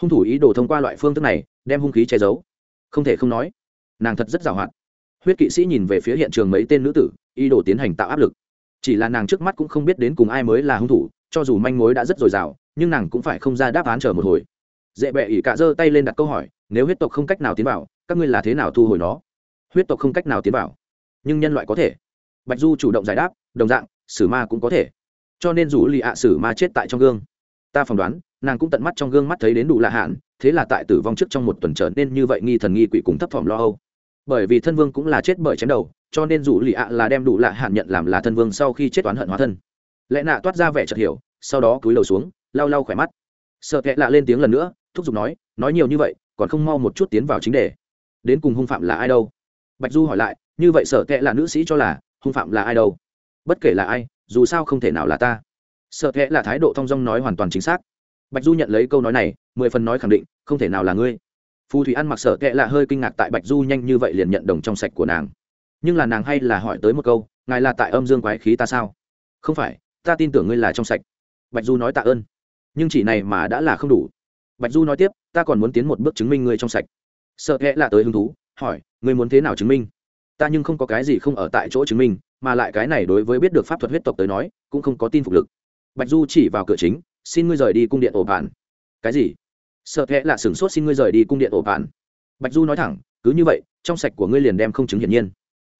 Hung thủ ý đồ thông qua loại phương thức này, đem hung khí che giấu. Không thể không nói, nàng thật rất giàu hạn. Huyết kỵ sĩ nhìn về phía hiện trường mấy tên nữ tử, ý đồ tiến hành tạo áp lực. Chỉ là nàng trước mắt cũng không biết đến cùng ai mới là hung thủ, cho dù manh mối đã rất dồi dào, nhưng nàng cũng phải không ra đáp án chờ một hồi. Dễ bệ ỉ cả giơ tay lên đặt câu hỏi, nếu huyết tộc không cách nào tiến vào, các ngươi là thế nào thu hồi nó? Huyết tộc không cách nào tiến vào, nhưng nhân loại có thể. Bạch du chủ động giải đáp, đồng dạng, sử ma cũng có thể cho nên dù lì ạ sử ma chết tại trong gương. Ta phỏng đoán, nàng cũng tận mắt trong gương mắt thấy đến đủ lạ hạn thế là tại tử vong trước trong một tuần trở nên như vậy nghi thần nghi quỷ cùng thấp thỏm lo âu. Bởi vì thân vương cũng là chết bởi chém đầu, cho nên dù lì ạ là đem đủ lạ hạn nhận làm là thân vương sau khi chết toán hận hóa thân. Lẽ nạ toát ra vẻ chợt hiểu, sau đó cúi đầu xuống, lau lau khỏe mắt. Sợ kệ lạ lên tiếng lần nữa, thúc giục nói nói nhiều như vậy, còn không mau một chút tiến vào chính đề. Đến cùng hung phạm là ai đâu? Bạch du hỏi lại, như vậy sợ kệ là nữ sĩ cho là, hung phạm là ai đâu? Bất kể là ai dù sao không thể nào là ta. Sợ thế là thái độ thong dong nói hoàn toàn chính xác. Bạch du nhận lấy câu nói này, mười phần nói khẳng định, không thể nào là ngươi. Phù thủy ăn mặc sợ kệ là hơi kinh ngạc tại bạch du nhanh như vậy liền nhận đồng trong sạch của nàng. Nhưng là nàng hay là hỏi tới một câu, ngài là tại âm dương quái khí ta sao? Không phải, ta tin tưởng ngươi là trong sạch. Bạch du nói tạ ơn. Nhưng chỉ này mà đã là không đủ. Bạch du nói tiếp, ta còn muốn tiến một bước chứng minh ngươi trong sạch. Sợ hẽ là tới hứng thú, hỏi, ngươi muốn thế nào chứng minh? Ta nhưng không có cái gì không ở tại chỗ chứng minh mà lại cái này đối với biết được pháp thuật huyết tộc tới nói, cũng không có tin phục lực. Bạch du chỉ vào cửa chính, xin ngươi rời đi cung điện ổ bản cái gì? Sợ hẽ là sửng sốt xin ngươi rời đi cung điện ổ bản bạch du nói thẳng, cứ như vậy, trong sạch của ngươi liền đem không chứng hiển nhiên.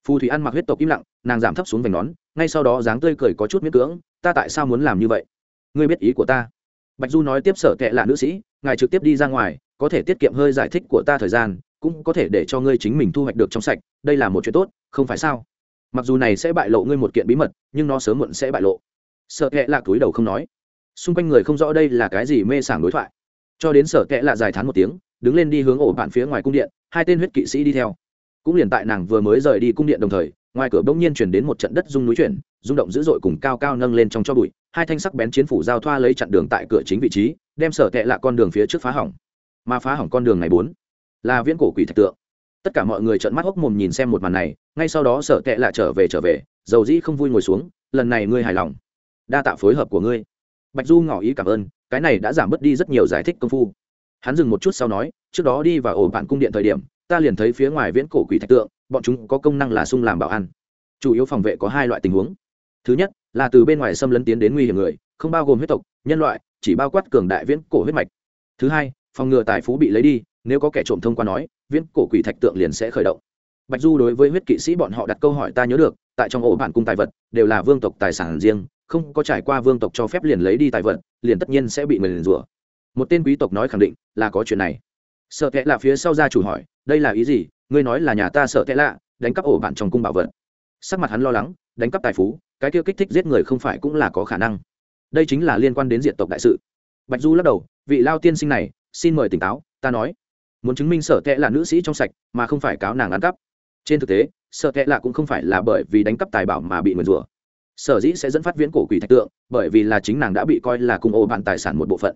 Phù thủy ăn mặc huyết tộc im lặng, nàng giảm thấp xuống vành nón, ngay sau đó dáng tươi cười có chút miễn cưỡng, ta tại sao muốn làm như vậy? Ngươi biết ý của ta. Bạch du nói tiếp sở kệ là nữ sĩ, ngài trực tiếp đi ra ngoài, có thể tiết kiệm hơi giải thích của ta thời gian, cũng có thể để cho ngươi chính mình thu hoạch được trong sạch, đây là một chuyện tốt, không phải sao? Mặc dù này sẽ bại lộ ngươi một kiện bí mật, nhưng nó sớm muộn sẽ bại lộ. Sợ kệ là túi đầu không nói. Xung quanh người không rõ đây là cái gì mê sảng đối thoại. Cho đến sở kệ là dài thán một tiếng, đứng lên đi hướng ổ bạn phía ngoài cung điện, hai tên huyết kỵ sĩ đi theo. Cũng liền tại nàng vừa mới rời đi cung điện đồng thời, ngoài cửa bỗng nhiên chuyển đến một trận đất rung núi chuyển, rung động dữ dội cùng cao cao nâng lên trong cho bụi, hai thanh sắc bén chiến phủ giao thoa lấy chặn đường tại cửa chính vị trí, đem sở tệ lạ con đường phía trước phá hỏng. Mà phá hỏng con đường này bốn là viễn cổ quỷ thạch tượng tất cả mọi người trợn mắt hốc mồm nhìn xem một màn này, ngay sau đó sợ tệ lạ trở về trở về, dầu dĩ không vui ngồi xuống, lần này ngươi hài lòng. Đa tạ phối hợp của ngươi. Bạch du ngỏ ý cảm ơn, cái này đã giảm bớt đi rất nhiều giải thích công phu. Hắn dừng một chút sau nói, trước đó đi vào ổ bạn cung điện thời điểm, ta liền thấy phía ngoài viễn cổ quỷ thạch tượng, bọn chúng có công năng là sung làm bảo an chủ yếu phòng vệ có hai loại tình huống. Thứ nhất, là từ bên ngoài xâm lấn tiến đến nguy hiểm người, không bao gồm huyết tộc, nhân loại, chỉ bao quát cường đại viễn cổ huyết mạch. Thứ hai, phòng ngừa tài phú bị lấy đi, nếu có kẻ trộm thông qua nói viễn cổ quỷ thạch tượng liền sẽ khởi động. Bạch du đối với huyết kỵ sĩ bọn họ đặt câu hỏi ta nhớ được, tại trong ổ bản cung tài vật, đều là vương tộc tài sản riêng, không có trải qua vương tộc cho phép liền lấy đi tài vật, liền tất nhiên sẽ bị người liền rủa. Một tên quý tộc nói khẳng định là có chuyện này. Sợ kẽ là phía sau gia chủ hỏi, đây là ý gì? Ngươi nói là nhà ta sợ kẽ lạ, đánh cắp ổ bản trong cung bảo vật. Sắc mặt hắn lo lắng, đánh cắp tài phú, cái kia kích thích giết người không phải cũng là có khả năng. Đây chính là liên quan đến diện tộc đại sự. Bạch du lắc đầu, vị lao tiên sinh này, xin mời tỉnh táo, ta nói muốn chứng minh sở tệ là nữ sĩ trong sạch, mà không phải cáo nàng ăn cắp. Trên thực tế sở kệ lạ cũng không phải là bởi vì đánh cắp tài bảo mà bị nguyền rủa. Sở dĩ sẽ dẫn phát viễn cổ quỷ thạch tượng, bởi vì là chính nàng đã bị coi là cung ô bạn tài sản một bộ phận.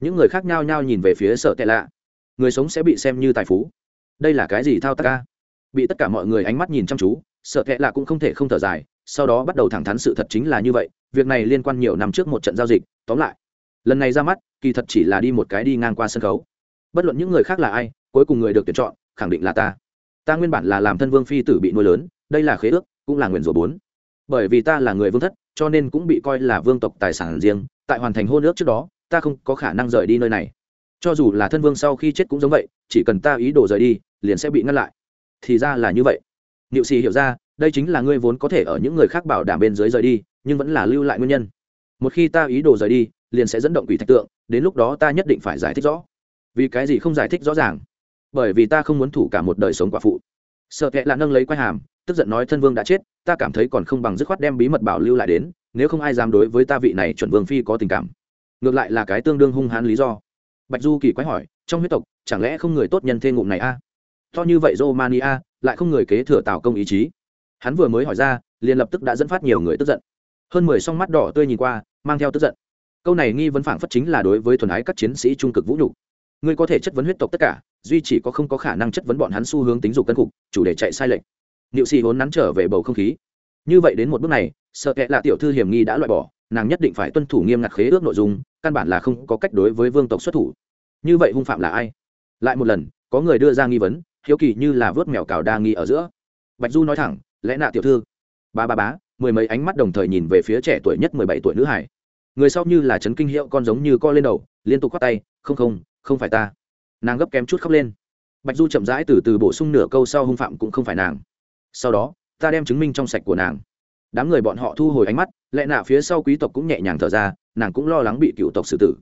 Những người khác nhau nhau nhìn về phía sở kệ lạ. Người sống sẽ bị xem như tài phú. Đây là cái gì thao tác ca bị tất cả mọi người ánh mắt nhìn chăm chú sở kệ lạ cũng không thể không thở dài, sau đó bắt đầu thẳng thắn sự thật chính là như vậy, việc này liên quan nhiều năm trước một trận giao dịch, tóm lại. Lần này ra mắt, kỳ thật chỉ là đi một cái đi ngang qua sân khấu bất luận những người khác là ai, cuối cùng người được tuyển chọn, khẳng định là ta. Ta nguyên bản là làm thân vương phi tử bị nuôi lớn, đây là khế ước, cũng là nguyện rủa bốn. Bởi vì ta là người vương thất, cho nên cũng bị coi là vương tộc tài sản riêng, tại hoàn thành hôn ước trước đó, ta không có khả năng rời đi nơi này. Cho dù là thân vương sau khi chết cũng giống vậy, chỉ cần ta ý đồ rời đi, liền sẽ bị ngăn lại. Thì ra là như vậy. Niệu xì hiểu ra, đây chính là ngươi vốn có thể ở những người khác bảo đảm bên dưới rời đi, nhưng vẫn là lưu lại nguyên nhân. Một khi ta ý đồ rời đi, liền sẽ dẫn động quỷ thạch tượng, đến lúc đó ta nhất định phải giải thích rõ vì cái gì không giải thích rõ ràng? Bởi vì ta không muốn thủ cả một đời sống quả phụ. Sợ kệ là nâng lấy quai hàm, tức giận nói, thân vương đã chết, ta cảm thấy còn không bằng dứt khoát đem bí mật bảo lưu lại đến, nếu không ai dám đối với ta vị này chuẩn vương phi có tình cảm. Ngược lại là cái tương đương hung hãn lý do. Bạch du kỳ quái hỏi, trong huyết tộc, chẳng lẽ không người tốt nhân thê ngụm này a? À? to như vậy romania, lại không người kế thừa tạo công ý chí. Hắn vừa mới hỏi ra, liền lập tức đã dẫn phát nhiều người tức giận. Hơn mười song mắt đỏ tươi nhìn qua, mang theo tức giận. Câu này nghi vấn phảng phất chính là đối với thuần ái các chiến sĩ trung cực vũ nhục ngươi có thể chất vấn huyết tộc tất cả, duy chỉ có không có khả năng chất vấn bọn hắn xu hướng tính dục cân cục, chủ đề chạy sai lệch. Niệu xì vốn nắn trở về bầu không khí. Như vậy đến một bước này, sợ kệ là tiểu thư hiểm nghi đã loại bỏ, nàng nhất định phải tuân thủ nghiêm ngặt khế ước nội dung, căn bản là không có cách đối với vương tộc xuất thủ. Như vậy hung phạm là ai? Lại một lần, có người đưa ra nghi vấn, hiếu kỳ như là vớt mèo cào đa nghi ở giữa. Bạch du nói thẳng, lẽ nạ tiểu thư? Ba ba bá, mười mấy ánh mắt đồng thời nhìn về phía trẻ tuổi nhất mười bảy tuổi nữ hải. Người sau như là trấn kinh hiệu con giống như co lên đầu, liên tục khoác tay, không không không phải ta. Nàng gấp kém chút khóc lên. Bạch du chậm rãi từ từ bổ sung nửa câu sau hung phạm cũng không phải nàng. Sau đó, ta đem chứng minh trong sạch của nàng. Đám người bọn họ thu hồi ánh mắt lẽ nạ phía sau quý tộc cũng nhẹ nhàng thở ra, nàng cũng lo lắng bị cựu tộc xử tử.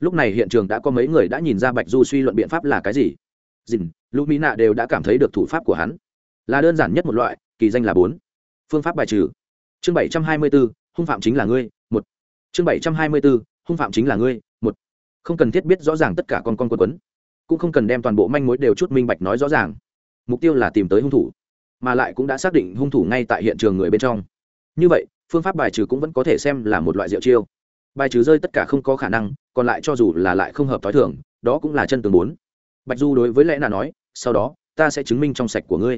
Lúc này hiện trường đã có mấy người đã nhìn ra bạch du suy luận biện pháp là cái gì. Dìn, lũ mỹ nạ đều đã cảm thấy được thủ pháp của hắn. Là đơn giản nhất một loại, kỳ danh là bốn. Phương pháp bài trừ. Chương bảy trăm hai mươi bốn, hung phạm chính là ngươi, một. Chương bảy trăm hai mươi bốn, hung phạm chính là ngươi không cần thiết biết rõ ràng tất cả con con quân quấn, cũng không cần đem toàn bộ manh mối đều chút minh bạch nói rõ ràng. Mục tiêu là tìm tới hung thủ, mà lại cũng đã xác định hung thủ ngay tại hiện trường người bên trong. Như vậy, phương pháp bài trừ cũng vẫn có thể xem là một loại diệu chiêu. Bài trừ rơi tất cả không có khả năng, còn lại cho dù là lại không hợp t h o i thường, đó cũng là chân tường bốn. Bạch du đối với lẽ nạ nói, sau đó, ta sẽ chứng minh trong sạch của ngươi.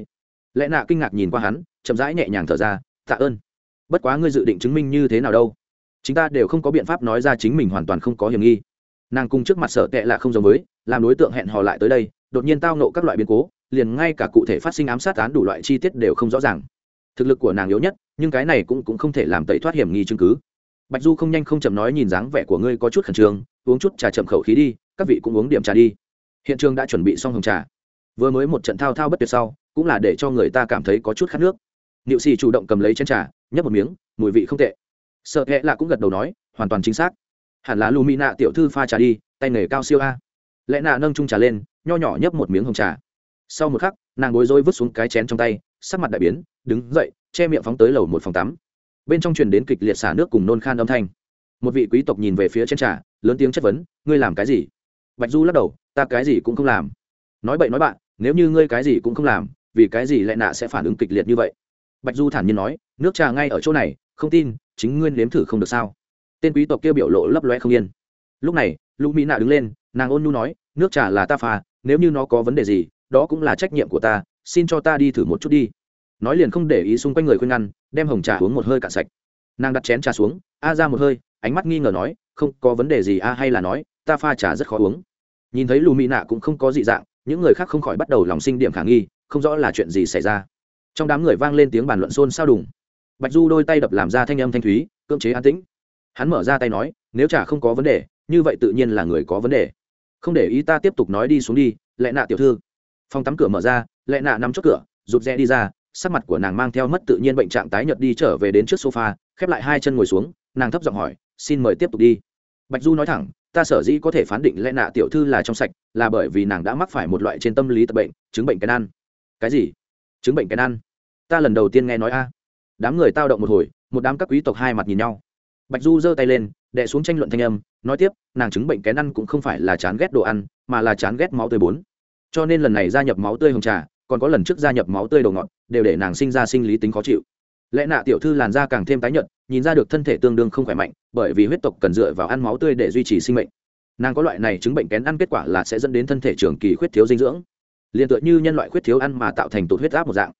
Lẽ nạ kinh ngạc nhìn qua hắn, chậm rãi nhẹ nhàng thở ra, tạ ơn. Bất quá ngươi dự định chứng minh như thế nào đâu? Chúng ta đều không có biện pháp nói ra chính mình hoàn toàn không có hiểm nghi nàng cùng trước mặt sở tệ là không giống với làm đối tượng hẹn hò lại tới đây đột nhiên tao nộ các loại biến cố liền ngay cả cụ thể phát sinh ám sát án đủ loại chi tiết đều không rõ ràng. Thực lực của nàng yếu nhất nhưng cái này cũng, cũng không thể làm tẩy thoát hiểm nghi chứng cứ. Bạch du không nhanh không chậm nói nhìn dáng vẻ của ngươi có chút khẩn trương uống chút trà chậm khẩu khí đi các vị cũng uống điểm trà đi. Hiện trường đã chuẩn bị xong hồng trà. Vừa mới một trận thao thao bất tuyệt sau cũng là để cho người ta cảm thấy có chút khát nước. Niệu xì chủ động cầm lấy chén trà nhấp một miếng mùi vị không tệ. Sợ hẹ là cũng gật đầu nói hoàn toàn chính xác hẳn là lù mỹ nạ tiểu thư pha trà đi, tay nghề cao siêu a. Lẽ nạ nâng trung trà lên, nho nhỏ nhấp một miếng hồng trà. Sau một khắc, nàng bối rối vứt xuống cái chén trong tay, sắc mặt đại biến, đứng dậy, che miệng phóng tới lầu một phòng tắm. Bên trong truyền đến kịch liệt xả nước cùng nôn khan âm thanh. Một vị quý tộc nhìn về phía trên trà, lớn tiếng chất vấn, ngươi làm cái gì? Bạch du lắc đầu, ta cái gì cũng không làm. Nói bậy nói bạn, nếu như ngươi cái gì cũng không làm, vì cái gì lại nạ sẽ phản ứng kịch liệt như vậy? Bạch du thản nhiên nói, nước trà ngay ở chỗ này, không tin, chính nguyên nếm thử không được sao? Tên quý tộc kia biểu lộ lấp loe không yên. Lúc này, lũ mỹ nạ đứng lên, nàng ôn nhu nói, nước trà là ta pha, nếu như nó có vấn đề gì, đó cũng là trách nhiệm của ta, xin cho ta đi thử một chút đi. Nói liền không để ý xung quanh người khuyên ngăn, đem hồng trà uống một hơi cạn sạch. Nàng đặt chén trà xuống, a ra một hơi, ánh mắt nghi ngờ nói, không có vấn đề gì a, hay là nói, ta pha trà rất khó uống. Nhìn thấy lù Mỹ nạ cũng không có dị dạng, những người khác không khỏi bắt đầu lòng sinh điểm khả nghi, không rõ là chuyện gì xảy ra. Trong đám người vang lên tiếng bàn luận xôn xao đùng. Bạch du đôi tay đập làm ra thanh âm thanh thúy, cưỡng chế an tĩnh hắn mở ra tay nói, nếu chả không có vấn đề, như vậy tự nhiên là người có vấn đề. Không để ý ta tiếp tục nói đi xuống đi lẽ nạ tiểu thư. Phòng tắm cửa mở ra lẽ nạ nằm chốt cửa, rụt rè đi ra, sắc mặt của nàng mang theo mất tự nhiên bệnh trạng tái nhợt đi trở về đến trước sofa, khép lại hai chân ngồi xuống, nàng thấp giọng hỏi, xin mời tiếp tục đi. Bạch du nói thẳng, ta sở dĩ có thể phán định lẽ nạ tiểu thư là trong sạch, là bởi vì nàng đã mắc phải một loại trên tâm lý tập bệnh, chứng bệnh cái ăn. Cái gì? Chứng bệnh cái ăn? Ta lần đầu tiên nghe nói a. Đám người tao động một hồi, một đám các quý tộc hai mặt nhìn nhau bạch du giơ tay lên, đè xuống tranh luận thanh âm, nói tiếp, nàng chứng bệnh kén ăn cũng không phải là chán ghét đồ ăn, mà là chán ghét máu tươi bốn. Cho nên lần này gia nhập máu tươi hồng trà, còn có lần trước gia nhập máu tươi đồ ngọt, đều để nàng sinh ra sinh lý tính khó chịu. Lẽ nạ tiểu thư làn da càng thêm tái nhợt, nhìn ra được thân thể tương đương không khỏe mạnh, bởi vì huyết tộc cần dựa vào ăn máu tươi để duy trì sinh mệnh. Nàng có loại này chứng bệnh kén ăn kết quả là sẽ dẫn đến thân thể trường kỳ khuyết thiếu dinh dưỡng. Liền tựa như nhân loại khuyết thiếu ăn mà tạo thành tụt huyết áp một dạng.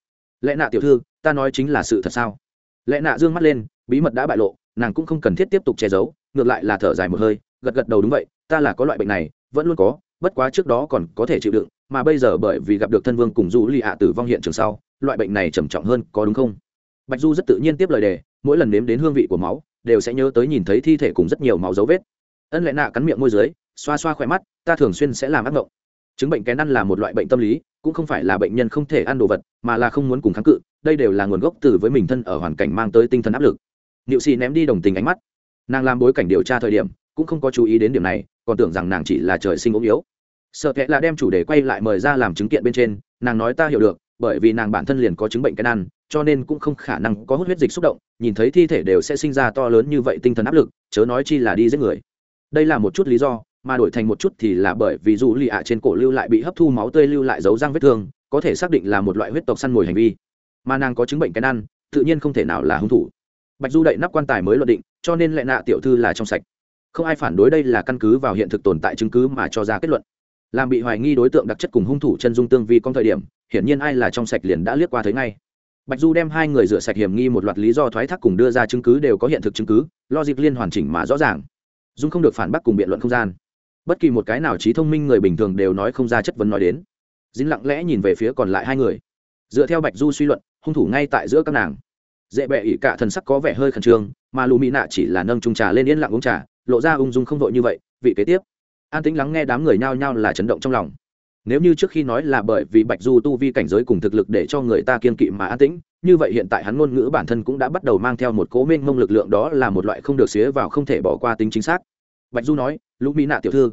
Lẽ nạ tiểu thư, ta nói chính là sự thật sao? Lẽ nạ d ư ơ n g mắt lên bí mật đã bại lộ, nàng cũng không cần thiết tiếp tục che giấu, ngược lại là thở dài một hơi, gật gật đầu đúng vậy, ta là có loại bệnh này, vẫn luôn có, bất quá trước đó còn có thể chịu đựng, mà bây giờ bởi vì gặp được thân vương cùng du lì ạ tử vong hiện trường sau, loại bệnh này trầm trọng hơn có đúng không? Bạch du rất tự nhiên tiếp lời đề, mỗi lần nếm đến hương vị của máu, đều sẽ nhớ tới nhìn thấy thi thể cùng rất nhiều máu dấu vết. Ân lẽ nạ cắn miệng môi dưới, xoa xoa khỏe mắt, ta thường xuyên sẽ làm ác mộng. Chứng bệnh kén ăn là một loại bệnh tâm lý, cũng không phải là bệnh nhân không thể ăn đồ vật, mà là không muốn cùng kháng cự, đây đều là nguồn gốc từ với mình thân ở hoàn cảnh mang tới tinh thần áp lực niệu xì ném đi đồng tình ánh mắt. Nàng làm bối cảnh điều tra thời điểm cũng không có chú ý đến điểm này còn tưởng rằng nàng chỉ là trời sinh ốm yếu. Sợ thế là đem chủ đề quay lại mời ra làm chứng kiện bên trên nàng nói ta hiểu được bởi vì nàng bản thân liền có chứng bệnh cái nan, cho nên cũng không khả năng có hút huyết dịch xúc động nhìn thấy thi thể đều sẽ sinh ra to lớn như vậy tinh thần áp lực chớ nói chi là đi giết người. Đây là một chút lý do mà đổi thành một chút thì là bởi vì dù lì ạ trên cổ lưu lại bị hấp thu máu tươi lưu lại dấu răng vết thương có thể xác định là một loại huyết tộc săn mồi hành vi. Mà nàng có chứng bệnh cái nan, tự nhiên không thể nào là hung thủ bạch du đậy nắp quan tài mới luận định, cho nên lệ nạ tiểu thư là trong sạch. Không ai phản đối đây là căn cứ vào hiện thực tồn tại chứng cứ mà cho ra kết luận. Làm bị hoài nghi đối tượng đặc chất cùng hung thủ chân dung tương vi con thời điểm, hiển nhiên ai là trong sạch liền đã liếc qua thấy ngay. Bạch du đem hai người rửa sạch hiểm nghi một loạt lý do thoái thác cùng đưa ra chứng cứ đều có hiện thực chứng cứ, logic liên hoàn chỉnh mà rõ ràng. Dung không được phản bác cùng biện luận không gian. Bất kỳ một cái nào trí thông minh người bình thường đều nói không ra chất vấn nói đến. Dính lặng lẽ nhìn về phía còn lại hai người. Dựa theo bạch du suy luận, hung thủ ngay tại giữa các nàng dễ bẹ ỉ cả thần sắc có vẻ hơi khẩn trương, mà lù mỹ nạ chỉ là nâng trung trà lên yên lặng uống trà, lộ ra ung dung không vội như vậy, vị kế tiếp. An tĩnh lắng nghe đám người nhao nhao là chấn động trong lòng. Nếu như trước khi nói là bởi vì bạch du tu vi cảnh giới cùng thực lực để cho người ta kiên kỵ mà an tĩnh, như vậy hiện tại hắn ngôn ngữ bản thân cũng đã bắt đầu mang theo một cố mênh mông lực lượng đó là một loại không được xía vào không thể bỏ qua tính chính xác. Bạch du nói lũ mỹ nạ tiểu thư,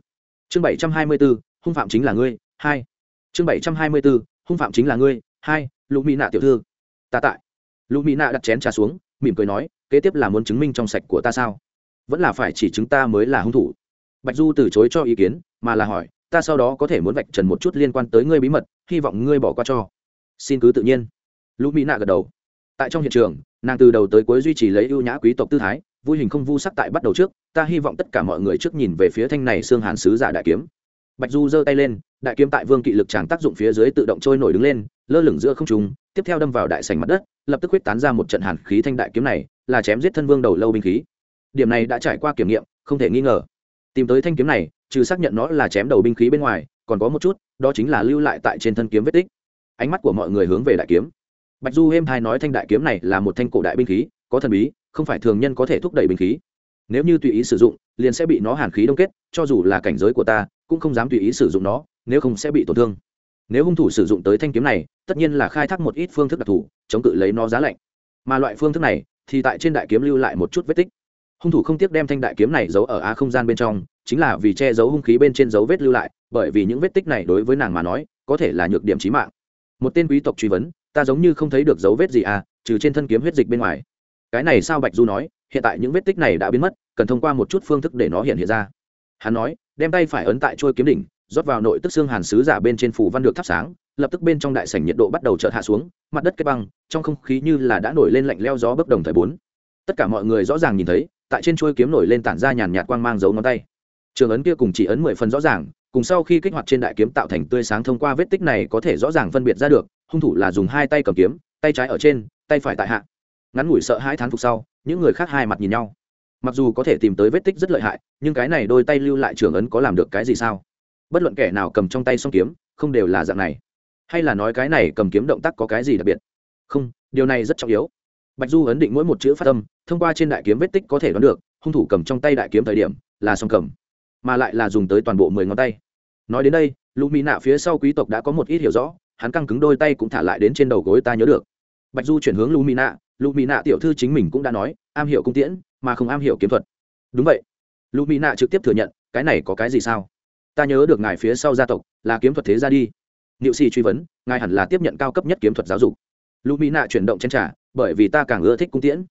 chương bảy trăm hai mươi b ố hung phạm chính là ngươi, hai. Chương bảy trăm hai mươi b ố hung phạm chính là ngươi, hai lũ mỹ nạ tiểu thư, ta tại lũ mỹ nạ đặt chén trà xuống, mỉm cười nói, kế tiếp là muốn chứng minh trong sạch của ta sao? Vẫn là phải chỉ chứng ta mới là hung thủ. Bạch du từ chối cho ý kiến, mà là hỏi, ta sau đó có thể muốn vạch trần một chút liên quan tới ngươi bí mật, hy vọng ngươi bỏ qua cho. Xin cứ tự nhiên. Lũ mỹ nạ gật đầu. Tại trong hiện trường, nàng từ đầu tới cuối duy trì lấy ưu nhã quý tộc tư thái, vui hình không vu sắc tại bắt đầu trước, ta hy vọng tất cả mọi người trước nhìn về phía thanh này xương hàn sứ giả đại kiếm. Bạch du giơ tay lên, đại kiếm tại vương kỵ lực tràng tác dụng phía dưới tự động trôi nổi đứng lên, lơ lửng giữa không trung, tiếp theo đâm vào đại sành mặt đất lập tức huyết tán ra một trận hàn khí thanh đại kiếm này, là chém giết thân vương đầu lâu binh khí. Điểm này đã trải qua kiểm nghiệm, không thể nghi ngờ. Tìm tới thanh kiếm này, trừ xác nhận nó là chém đầu binh khí bên ngoài, còn có một chút, đó chính là lưu lại tại trên thân kiếm vết tích. Ánh mắt của mọi người hướng về đại kiếm. Bạch du êm hai nói thanh đại kiếm này là một thanh cổ đại binh khí, có thần bí, không phải thường nhân có thể thúc đẩy binh khí. Nếu như tùy ý sử dụng, liền sẽ bị nó hàn khí đông kết, cho dù là cảnh giới của ta, cũng không dám tùy ý sử dụng nó, nếu không sẽ bị tổn thương nếu hung thủ sử dụng tới thanh kiếm này, tất nhiên là khai thác một ít phương thức đặc thù, chống cự lấy nó giá lạnh. Mà loại phương thức này, thì tại trên đại kiếm lưu lại một chút vết tích. Hung thủ không tiếc đem thanh đại kiếm này giấu ở á không gian bên trong, chính là vì che giấu hung khí bên trên dấu vết lưu lại, bởi vì những vết tích này đối với nàng mà nói, có thể là nhược điểm trí mạng. Một tên quý tộc truy vấn, ta giống như không thấy được dấu vết gì à trừ trên thân kiếm huyết dịch bên ngoài. Cái này sao bạch du nói, hiện tại những vết tích này đã biến mất, cần thông qua một chút phương thức để nó hiện hiện ra. Hắn nói, đem tay phải ấn tại trôi kiếm đỉnh rót vào nội tức xương hàn sứ giả bên trên phủ văn được thắp sáng, lập tức bên trong đại sảnh nhiệt độ bắt đầu chợt hạ xuống, mặt đất kết băng, trong không khí như là đã nổi lên lạnh leo gió bốc đồng thời bốn. Tất cả mọi người rõ ràng nhìn thấy, tại trên chuôi kiếm nổi lên tản ra nhàn nhạt quang mang dấu ngón tay. Trường ấn kia cùng chỉ ấn mười phần rõ ràng, cùng sau khi kích hoạt trên đại kiếm tạo thành tươi sáng thông qua vết tích này có thể rõ ràng phân biệt ra được, hung thủ là dùng hai tay cầm kiếm, tay trái ở trên, tay phải tại hạ. Ngắn ngủi sợ hai thán phục sau, những người khác hai mặt nhìn nhau. Mặc dù có thể tìm tới vết tích rất lợi hại, nhưng cái này đôi tay lưu lại trường ấn có làm được cái gì sao? Bất luận kẻ nào cầm trong tay song kiếm, không đều là dạng này. Hay là nói cái này cầm kiếm động tác có cái gì đặc biệt? Không, điều này rất trọng yếu. Bạch du ấn định mỗi một chữ phát âm, thông qua trên đại kiếm vết tích có thể đoán được, hung thủ cầm trong tay đại kiếm thời điểm là song cầm, mà lại là dùng tới toàn bộ mười ngón tay. Nói đến đây, lũ mỹ nạ phía sau quý tộc đã có một ít hiểu rõ, hắn căng cứng đôi tay cũng thả lại đến trên đầu gối ta nhớ được. Bạch du chuyển hướng lũ mỹ nạ, lũ mỹ nạ tiểu thư chính mình cũng đã nói, am hiểu cung tiễn, mà không am hiểu kiếm thuật. Đúng vậy. Lũ mỹ nạ trực tiếp thừa nhận, cái này có cái gì sao? Ta nhớ được ngài phía sau gia tộc là kiếm thuật thế ra đi. Niệu sĩ truy vấn, ngài hẳn là tiếp nhận cao cấp nhất kiếm thuật giáo dục. Lũ mỹ nạ chuyển động trên trả bởi vì ta càng ưa thích cung tiễn.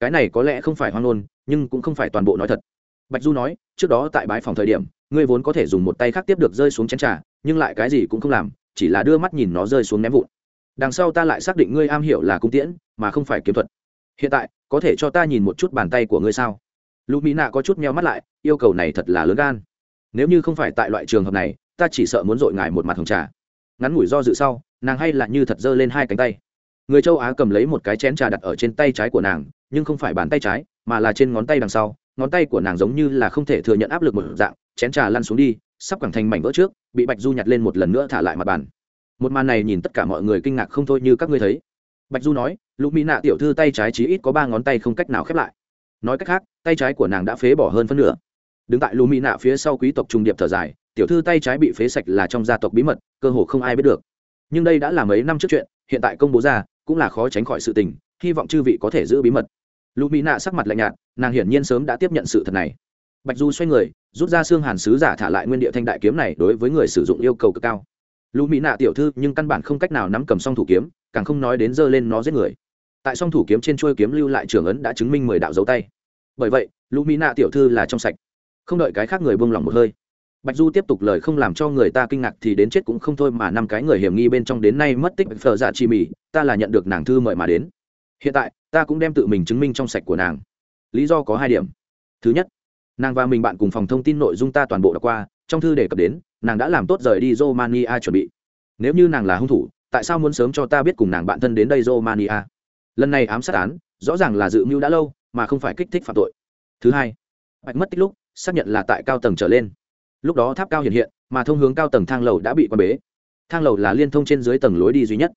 Cái này có lẽ không phải hoang ngôn, nhưng cũng không phải toàn bộ nói thật. Bạch du nói, trước đó tại bãi phòng thời điểm, ngươi vốn có thể dùng một tay khác tiếp được rơi xuống chén trà, nhưng lại cái gì cũng không làm, chỉ là đưa mắt nhìn nó rơi xuống ném vụn. Đằng sau ta lại xác định ngươi am hiểu là cung tiễn, mà không phải kiếm thuật. Hiện tại, có thể cho ta nhìn một chút bàn tay của ngươi sao? Lũ mỹ nạ có chút meo mắt lại, yêu cầu này thật là lớn gan nếu như không phải tại loại trường hợp này, ta chỉ sợ muốn dội ngài một mặt hồng trà. Ngắn ngủi do dự sau, nàng hay là như thật giơ lên hai cánh tay. Người châu á cầm lấy một cái chén trà đặt ở trên tay trái của nàng, nhưng không phải bàn tay trái, mà là trên ngón tay đằng sau. Ngón tay của nàng giống như là không thể thừa nhận áp lực một dạng, chén trà lăn xuống đi, sắp quẳng thành mảnh vỡ trước, bị bạch du nhặt lên một lần nữa thả lại mặt bàn. Một màn này nhìn tất cả mọi người kinh ngạc không thôi như các ngươi thấy. Bạch du nói, lũ mỹ nạ tiểu thư tay trái chí ít có ba ngón tay không cách nào khép lại. Nói cách khác, tay trái của nàng đã phế bỏ hơn phân nửa đứng tại lũ mỹ nạ phía sau quý tộc trung điệp thở dài, tiểu thư tay trái bị phế sạch là trong gia tộc bí mật, cơ hồ không ai biết được. Nhưng đây đã là mấy năm trước chuyện, hiện tại công bố ra, cũng là khó tránh khỏi sự tình, hy vọng chư vị có thể giữ bí mật. Lũ mỹ nạ sắc mặt lạnh nhạt, nàng hiển nhiên sớm đã tiếp nhận sự thật này. Bạch du xoay người, rút ra xương hàn sứ giả thả lại nguyên địa thanh đại kiếm này đối với người sử dụng yêu cầu cực cao. Lũ mỹ nạ tiểu thư, nhưng căn bản không cách nào nắm cầm song thủ kiếm, càng không nói đến giơ lên nó giết người. Tại song thủ kiếm trên chuôi kiếm lưu lại trưởng ấn đã chứng minh mười đạo dấu tay. Bởi vậy lũ mỹ nạ tiểu thư là trong sạch không đợi cái khác người buông lỏng một hơi. Bạch du tiếp tục lời không làm cho người ta kinh ngạc thì đến chết cũng không thôi mà năm cái người hiểm nghi bên trong đến nay mất tích phở dạ chi mì, ta là nhận được nàng thư mời mà đến. Hiện tại, ta cũng đem tự mình chứng minh trong sạch của nàng. Lý do có hai điểm. Thứ nhất, nàng và mình bạn cùng phòng thông tin nội dung ta toàn bộ đã qua, trong thư đề cập đến, nàng đã làm tốt rời đi romania chuẩn bị. Nếu như nàng là hung thủ, tại sao muốn sớm cho ta biết cùng nàng bạn thân đến đây romania? Lần này ám sát án, rõ ràng là dự mưu đã lâu, mà không phải kích thích phạm tội. Thứ hai, bạch mất tích lúc xác nhận là tại cao tầng trở lên. Lúc đó tháp cao hiện hiện, mà thông hướng cao tầng thang lầu đã bị quan bế. Thang lầu là liên thông trên dưới tầng lối đi duy nhất.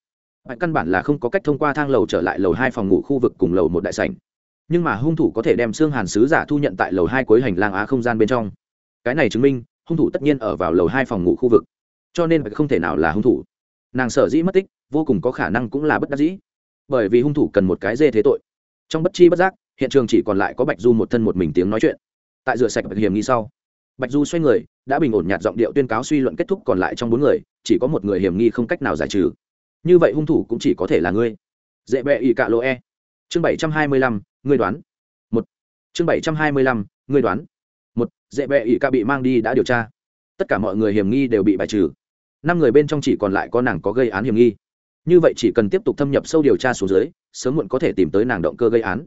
Bạch căn bản là không có cách thông qua thang lầu trở lại lầu hai phòng ngủ khu vực cùng lầu một đại sảnh. Nhưng mà hung thủ có thể đem xương hàn sứ giả thu nhận tại lầu hai cuối hành lang á không gian bên trong. Cái này chứng minh, hung thủ tất nhiên ở vào lầu hai phòng ngủ khu vực. Cho nên không thể nào là hung thủ. Nàng sở dĩ mất tích, vô cùng có khả năng cũng là bất đắc dĩ. Bởi vì hung thủ cần một cái dê thế tội. Trong bất chi bất giác, hiện trường chỉ còn lại có bạch du một thân một mình tiếng nói chuyện tại rửa sạch bạch hiểm nghi sau. Bạch du xoay người, đã bình ổn nhạt giọng điệu tuyên cáo suy luận kết thúc còn lại trong bốn người, chỉ có một người hiểm nghi không cách nào giải trừ. Như vậy hung thủ cũng chỉ có thể là ngươi. Dễ bẹ ỵ cạ lỗ e. Chương bảy trăm hai mươi lăm, ngươi đoán. Một. Chương bảy trăm hai mươi lăm, ngươi đoán. Một, dễ bẹ ỵ cạ bị mang đi đã điều tra. Tất cả mọi người hiểm nghi đều bị bài trừ. Năm người bên trong chỉ còn lại có nàng có gây án hiểm nghi. Như vậy chỉ cần tiếp tục thâm nhập sâu điều tra xuống dưới, sớm muộn có thể tìm tới nàng động cơ gây án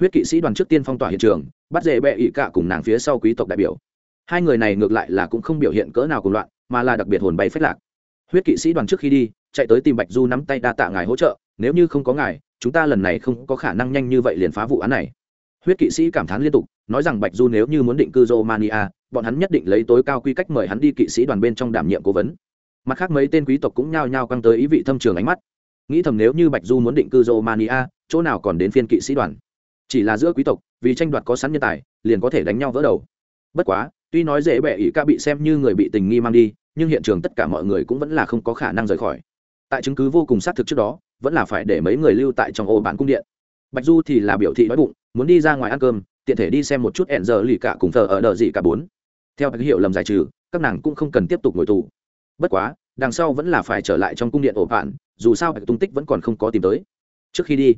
huyết kỵ sĩ đoàn trước tiên phong tỏa hiện trường, bắt dễ bệ ỵ cạ cùng nàng phía sau quý tộc đại biểu. Hai người này ngược lại là cũng không biểu hiện cỡ nào cùng loạn, mà là đặc biệt hồn bay phách lạc. Huyết kỵ sĩ đoàn trước khi đi, chạy tới tìm bạch du nắm tay đa tạ ngài hỗ trợ, nếu như không có ngài, chúng ta lần này không có khả năng nhanh như vậy liền phá vụ án này. Huyết kỵ sĩ cảm thán liên tục, nói rằng bạch du nếu như muốn định cư romania, bọn hắn nhất định lấy tối cao quy cách mời hắn đi kỵ sĩ đoàn bên trong đảm nhiệm cố vấn. Mặt khác mấy tên quý tộc cũng nhao nhao căng tới ý vị thâm trường ánh mắt. Nghĩ thầm nếu như bạch du muốn định cư romania, chỗ nào còn đến phiên kỵ sĩ đoàn? Chỉ là giữa quý tộc, vì tranh đoạt có sẵn nhân tài, liền có thể đánh nhau vỡ đầu. Bất quá, tuy nói dễ bệ ỷ ca bị xem như người bị tình nghi mang đi, nhưng hiện trường tất cả mọi người cũng vẫn là không có khả năng rời khỏi. Tại chứng cứ vô cùng xác thực trước đó, vẫn là phải để mấy người lưu tại trong ô bản cung điện. Bạch du thì là biểu thị đói bụng, muốn đi ra ngoài ăn cơm, tiện thể đi xem một chút hẹn giờ lì cả cùng thờ ở đợi gì cả bốn. Theo bạch hiệu lầm giải trừ, các nàng cũng không cần tiếp tục ngồi tù. Bất quá, đằng sau vẫn là phải trở lại trong cung điện ổ bạn dù sao bạch tung tích vẫn còn không có tìm tới. Trước khi đi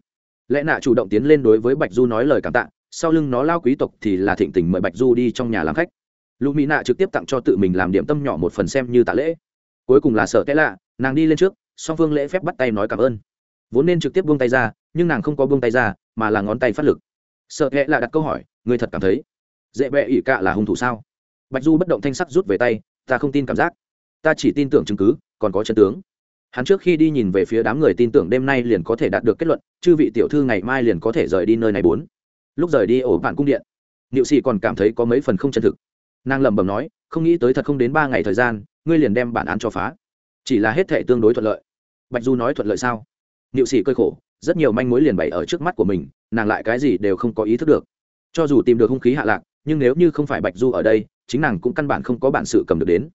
lẽ nạ chủ động tiến lên đối với bạch du nói lời cảm tạ, sau lưng nó lao quý tộc thì là thịnh tình mời bạch du đi trong nhà làm khách. Lũ mỹ nạ trực tiếp tặng cho tự mình làm điểm tâm nhỏ một phần xem như tạ lễ. Cuối cùng là sợ cái lạ, nàng đi lên trước, song phương lễ phép bắt tay nói cảm ơn. Vốn nên trực tiếp buông tay ra, nhưng nàng không có buông tay ra, mà là ngón tay phát lực. Sợ hẹ là đặt câu hỏi người thật cảm thấy dễ bẹ ỉ cạ là hung thủ sao? Bạch du bất động thanh sắc rút về tay, ta không tin cảm giác. Ta chỉ tin tưởng chứng cứ, còn có chân tướng hắn trước khi đi nhìn về phía đám người tin tưởng đêm nay liền có thể đạt được kết luận, chư vị tiểu thư ngày mai liền có thể rời đi nơi này bốn. Lúc rời đi ổ bản cung điện, niệu sĩ còn cảm thấy có mấy phần không chân thực. Nàng lẩm bẩm nói, không nghĩ tới thật không đến ba ngày thời gian, ngươi liền đem bản án cho phá. Chỉ là hết thể tương đối thuận lợi. Bạch du nói thuận lợi sao? Niệu sĩ cơi khổ, rất nhiều manh mối liền bày ở trước mắt của mình, nàng lại cái gì đều không có ý thức được. Cho dù tìm được hung khí hạ lạc, nhưng nếu như không phải bạch du ở đây, chính nàng cũng căn bản không có bản sự cầm được đến.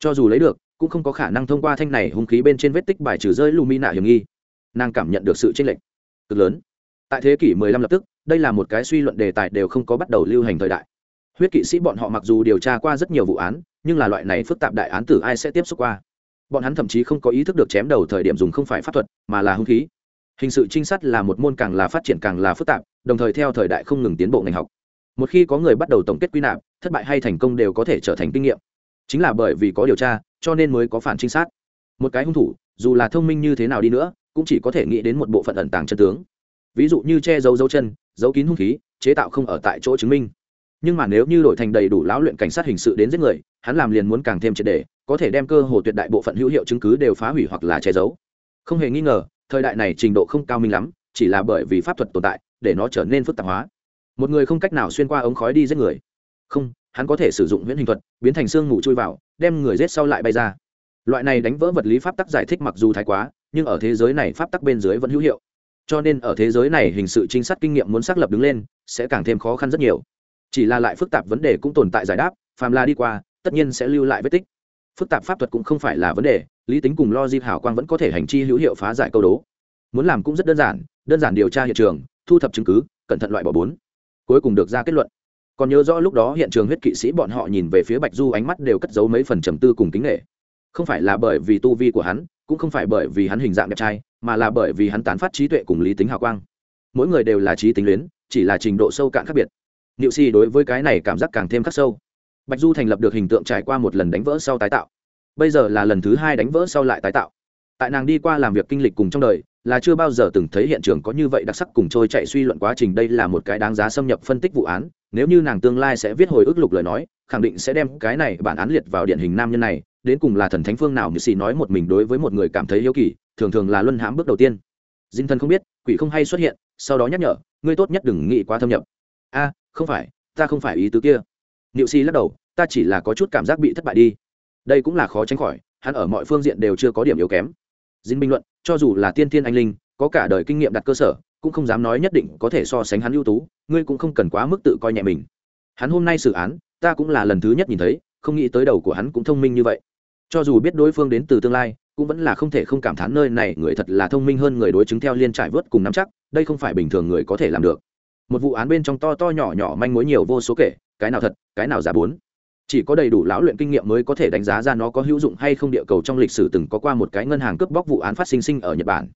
Cho dù lấy được cũng không có khả năng thông qua thanh này hung khí bên trên vết tích bài trừ rơi lumina hiểm nghi. Nàng cảm nhận được sự chênh lệch cực lớn. Tại thế kỷ 15 lập tức, đây là một cái suy luận đề tài đều không có bắt đầu lưu hành thời đại. Huyết kỵ sĩ bọn họ mặc dù điều tra qua rất nhiều vụ án, nhưng là loại này phức tạp đại án tử ai sẽ tiếp xúc qua? Bọn hắn thậm chí không có ý thức được chém đầu thời điểm dùng không phải pháp thuật, mà là hung khí. Hình sự trinh sát là một môn càng là phát triển càng là phức tạp, đồng thời theo thời đại không ngừng tiến bộ ngành học. Một khi có người bắt đầu tổng kết quy nạp, thất bại hay thành công đều có thể trở thành kinh nghiệm. Chính là bởi vì có điều tra cho nên mới có phản trinh sát. Một cái hung thủ, dù là thông minh như thế nào đi nữa, cũng chỉ có thể nghĩ đến một bộ phận ẩn tàng chân tướng. Ví dụ như che giấu dấu chân, giấu kín hung khí, chế tạo không ở tại chỗ chứng minh. Nhưng mà nếu như đổi thành đầy đủ lão luyện cảnh sát hình sự đến giết người, hắn làm liền muốn càng thêm triệt đề có thể đem cơ hồ tuyệt đại bộ phận hữu hiệu chứng cứ đều phá hủy hoặc là che giấu. Không hề nghi ngờ, thời đại này trình độ không cao minh lắm, chỉ là bởi vì pháp thuật tồn tại, để nó trở nên phức tạp hóa. Một người không cách nào xuyên qua ống khói đi giết người. Không hắn có thể sử dụng huyễn hình thuật, biến thành xương ngủ chui vào, đem người giết sau lại bay ra. Loại này đánh vỡ vật lý pháp tắc giải thích mặc dù thái quá, nhưng ở thế giới này pháp tắc bên dưới vẫn hữu hiệu. Cho nên ở thế giới này hình sự trinh sát kinh nghiệm muốn xác lập đứng lên, sẽ càng thêm khó khăn rất nhiều. Chỉ là lại phức tạp vấn đề cũng tồn tại giải đáp, phàm la đi qua, tất nhiên sẽ lưu lại vết tích. Phức tạp pháp thuật cũng không phải là vấn đề, lý tính cùng lo dịp hảo quang vẫn có thể hành chi hữu hiệu phá giải câu đố. Muốn làm cũng rất đơn giản đơn giản điều tra hiện trường, thu thập chứng cứ, cẩn thận loại bỏ bốn. Cuối cùng được ra kết luận còn nhớ rõ lúc đó hiện trường huyết kỵ sĩ bọn họ nhìn về phía bạch du, ánh mắt đều cất giấu mấy phần trầm tư cùng kính nghệ không phải là bởi vì tu vi của hắn, cũng không phải bởi vì hắn hình dạng đẹp trai, mà là bởi vì hắn tán phát trí tuệ cùng lý tính hào quang. Mỗi người đều là trí tính luyến, chỉ là trình độ sâu cạn khác biệt. Niệu si đối với cái này cảm giác càng thêm khắc sâu. Bạch du thành lập được hình tượng trải qua một lần đánh vỡ sau tái tạo. Bây giờ là lần thứ hai đánh vỡ sau lại tái tạo. Tại nàng đi qua làm việc kinh lịch cùng trong đời là chưa bao giờ từng thấy hiện trường có như vậy đặc sắc cùng trôi chạy suy luận quá trình. Đây là một cái đáng giá xâm nhập phân tích vụ án. Nếu như nàng tương lai sẽ viết hồi ức lục lời nói, khẳng định sẽ đem cái này bản án liệt vào điển hình nam nhân này. Đến cùng là thần thánh phương nào như xì nói một mình đối với một người cảm thấy yêu kỳ, thường thường là luân hãm bước đầu tiên. Dinh thân không biết, quỷ không hay xuất hiện, sau đó nhắc nhở, ngươi tốt nhất đừng nghĩ quá thâm nhập. A, không phải, ta không phải ý tứ kia. Niệu si lắc đầu, ta chỉ là có chút cảm giác bị thất bại đi. Đây cũng là khó tránh khỏi, hắn ở mọi phương diện đều chưa có điểm yếu kém. Dinh bình luận cho dù là tiên thiên anh linh, có cả đời kinh nghiệm đặt cơ sở, cũng không dám nói nhất định có thể so sánh hắn ưu tú, ngươi cũng không cần quá mức tự coi nhẹ mình. Hắn hôm nay xử án, ta cũng là lần thứ nhất nhìn thấy, không nghĩ tới đầu của hắn cũng thông minh như vậy. Cho dù biết đối phương đến từ tương lai, cũng vẫn là không thể không cảm thán nơi này người thật là thông minh hơn người đối chứng theo liên trải vớt cùng nắm chắc, đây không phải bình thường người có thể làm được. Một vụ án bên trong to to nhỏ nhỏ manh mối nhiều vô số kể, cái nào thật, cái nào giả bốn chỉ có đầy đủ lão luyện kinh nghiệm mới có thể đánh giá ra nó có hữu dụng hay không. Địa cầu trong lịch sử từng có qua một cái ngân hàng cướp bóc vụ án phát sinh sinh ở nhật bản.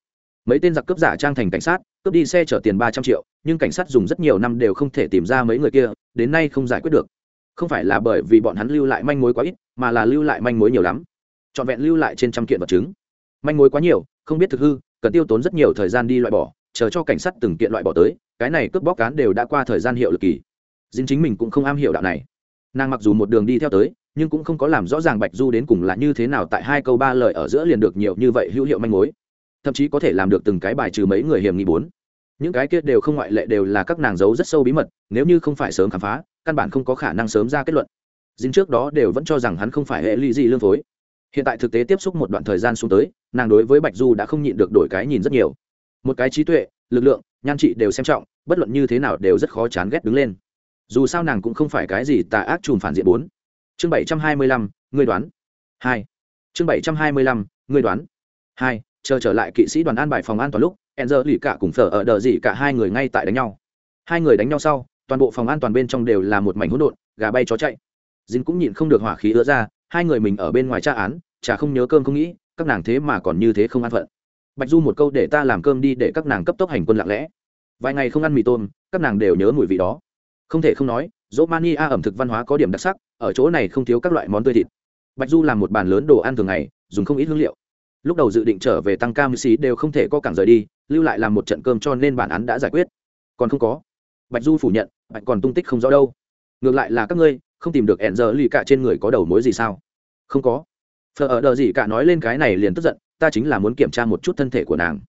Mấy tên giặc cướp giả trang thành cảnh sát, cướp đi xe chở tiền ba trăm triệu, nhưng cảnh sát dùng rất nhiều năm đều không thể tìm ra mấy người kia, đến nay không giải quyết được. Không phải là bởi vì bọn hắn lưu lại manh mối quá ít, mà là lưu lại manh mối nhiều lắm. Trọn vẹn lưu lại trên trăm kiện vật chứng. Manh mối quá nhiều, không biết thực hư, cần tiêu tốn rất nhiều thời gian đi loại bỏ, chờ cho cảnh sát từng kiện loại bỏ tới, cái này cướp bóc cán đều đã qua thời gian hiệu lực kỳ. Dính chính mình cũng không am hiểu đạo này nàng mặc dù một đường đi theo tới, nhưng cũng không có làm rõ ràng bạch du đến cùng là như thế nào tại hai câu ba lời ở giữa liền được nhiều như vậy hữu hiệu manh mối. Thậm chí có thể làm được từng cái bài trừ mấy người hiểm nghi bốn. Những cái kia đều không ngoại lệ đều là các nàng giấu rất sâu bí mật, nếu như không phải sớm khám phá, căn bản không có khả năng sớm ra kết luận. Dính trước đó đều vẫn cho rằng hắn không phải hệ ly gì lương phối. Hiện tại thực tế tiếp xúc một đoạn thời gian xuống tới, nàng đối với bạch du đã không nhịn được đổi cái nhìn rất nhiều. Một cái trí tuệ, lực lượng, nhan trị đều xem trọng, bất luận như thế nào đều rất khó chán ghét đứng lên dù sao nàng cũng không phải cái gì tà ác trùm phản diện bốn. Chương bảy trăm hai mươi lăm, ngươi đoán. Hai. Chương bảy trăm hai mươi lăm, ngươi đoán. Hai, chờ trở lại kỵ sĩ đoàn an bài phòng an toàn lúc, enzer lì cả cùng thở ở đờ gì cả hai người ngay tại đánh nhau. Hai người đánh nhau sau, toàn bộ phòng an toàn bên trong đều là một mảnh hỗn độn, gà bay chó chạy. Dính cũng nhịn không được hỏa khí ứa ra, hai người mình ở bên ngoài tra án, chả không nhớ cơm không nghĩ, các nàng thế mà còn như thế không an phận. Bạch du một câu để ta làm cơm đi để các nàng cấp tốc hành quân lặng lẽ. Vài ngày không ăn mì tôm, các nàng đều nhớ mùi vị đó không thể không nói dỗ a ẩm thực văn hóa có điểm đặc sắc, ở chỗ này không thiếu các loại món tươi thịt. Bạch du làm một bàn lớn đồ ăn thường ngày, dùng không ít hương liệu. Lúc đầu dự định trở về tăng ca mưu xí đều không thể có cảng rời đi, lưu lại làm một trận cơm cho nên bản án đã giải quyết. Còn không có. Bạch du phủ nhận, bạch còn tung tích không rõ đâu. Ngược lại là các ngươi, không tìm được ẹn giờ lì cả trên người có đầu mối gì sao? Không có. Phờ ở đờ gì cả nói lên cái này liền tức giận, ta chính là muốn kiểm tra một chút thân thể của nàng.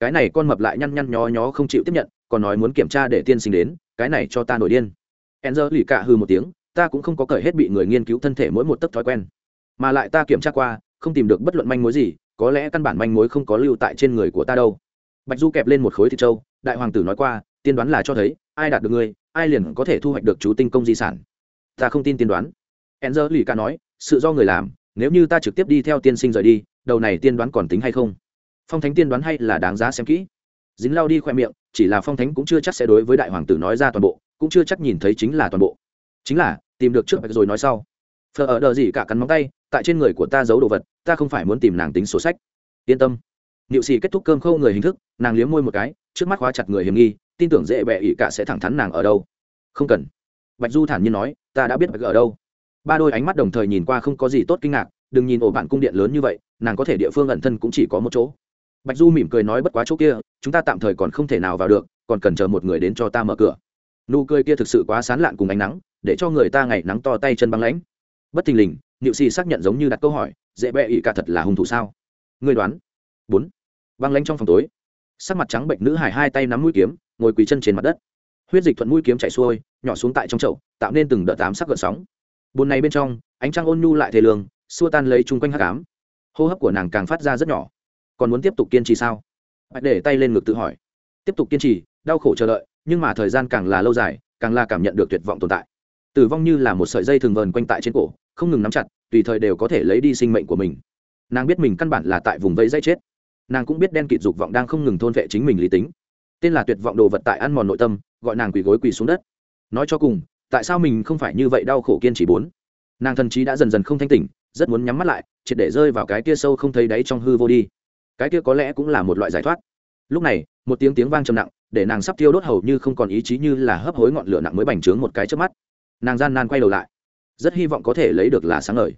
Cái này con mập lại nhăn nhăn nhó nhó không chịu tiếp nhận, còn nói muốn kiểm tra để tiên sinh đến cái này cho ta nổi điên. Hẹn giờ lì cạ hư một tiếng, ta cũng không có cởi hết bị người nghiên cứu thân thể mỗi một tấc thói quen. Mà lại ta kiểm tra qua, không tìm được bất luận manh mối gì, có lẽ căn bản manh mối không có lưu tại trên người của ta đâu. Bạch du kẹp lên một khối thịt trâu, đại hoàng tử nói qua, tiên đoán là cho thấy, ai đạt được ngươi, ai liền có thể thu hoạch được chú tinh công di sản. Ta không tin tiên đoán. Hẹn giờ lì cạ nói, sự do người làm, nếu như ta trực tiếp đi theo tiên sinh rời đi, đầu này tiên đoán còn tính hay không? Phong thánh tiên đoán hay là đáng giá xem kỹ? Dính lao đi khoe miệng chỉ là phong thánh cũng chưa chắc sẽ đối với đại hoàng tử nói ra toàn bộ, cũng chưa chắc nhìn thấy chính là toàn bộ. Chính là, tìm được trước rồi nói sau. Phờ ở đờ gì cả cắn móng tay, tại trên người của ta giấu đồ vật, ta không phải muốn tìm nàng tính sổ sách. Yên tâm. Niệu xì kết thúc cơm khâu người hình thức, nàng liếm môi một cái, trước mắt khóa chặt người hiểm nghi, tin tưởng dễ bẹ ỉ cả sẽ thẳng thắn nàng ở đâu. Không cần. Bạch du thản nhiên nói, ta đã biết bạch ở đâu. Ba đôi ánh mắt đồng thời nhìn qua không có gì tốt kinh ngạc, đừng nhìn ổ bạn cung điện lớn như vậy, nàng có thể địa phương ẩn thân cũng chỉ có một chỗ bạch du mỉm cười nói bất quá chỗ kia chúng ta tạm thời còn không thể nào vào được còn cần chờ một người đến cho ta mở cửa. Nụ cười kia thực sự quá sán lạn cùng ánh nắng để cho người ta ngày nắng to tay chân băng lãnh. Bất thình lình niệu xì xác nhận giống như đặt câu hỏi dễ bẹ ỵ cả thật là hung thủ sao? Người đoán. Bốn. Băng lãnh trong phòng tối. Sắc mặt trắng bệnh nữ hải hai tay nắm mũi kiếm ngồi quỳ chân trên mặt đất. Huyết dịch thuận mũi kiếm chảy xuôi nhỏ xuống tại trong chậu tạo nên từng đợt tám sắc gợn sóng. Bồn này bên trong ánh trăng ôn nhu lại thề lường, xua tan lấy chung quanh hát cám hô hấp của nàng càng phát ra rất nhỏ còn muốn tiếp tục kiên trì sao? Bạch để tay lên ngực tự hỏi. Tiếp tục kiên trì, đau khổ chờ đợi, nhưng mà thời gian càng là lâu dài, càng là cảm nhận được tuyệt vọng tồn tại. Tử vong như là một sợi dây thường vờn quanh tại trên cổ, không ngừng nắm chặt, tùy thời đều có thể lấy đi sinh mệnh của mình. Nàng biết mình căn bản là tại vùng vây dây chết. Nàng cũng biết đen kịt dục vọng đang không ngừng thôn vệ chính mình lý tính. Tên là tuyệt vọng đồ vật tại ăn mòn nội tâm, gọi nàng quỳ gối quỳ xuống đất. Nói cho cùng, tại sao mình không phải như vậy đau khổ kiên trì bốn? Nàng thần trí đã dần dần không thanh tỉnh, rất muốn nhắm mắt lại, triệt để rơi vào cái kia sâu không thấy đáy trong hư vô đi cái kia có lẽ cũng là một loại giải thoát. Lúc này, một tiếng tiếng vang trầm nặng, để nàng sắp thiêu đốt hầu như không còn ý chí như là hấp hối ngọn lửa nặng mới bành trướng một cái trước mắt. Nàng gian nan quay đầu lại, rất hy vọng có thể lấy được là sáng ngời.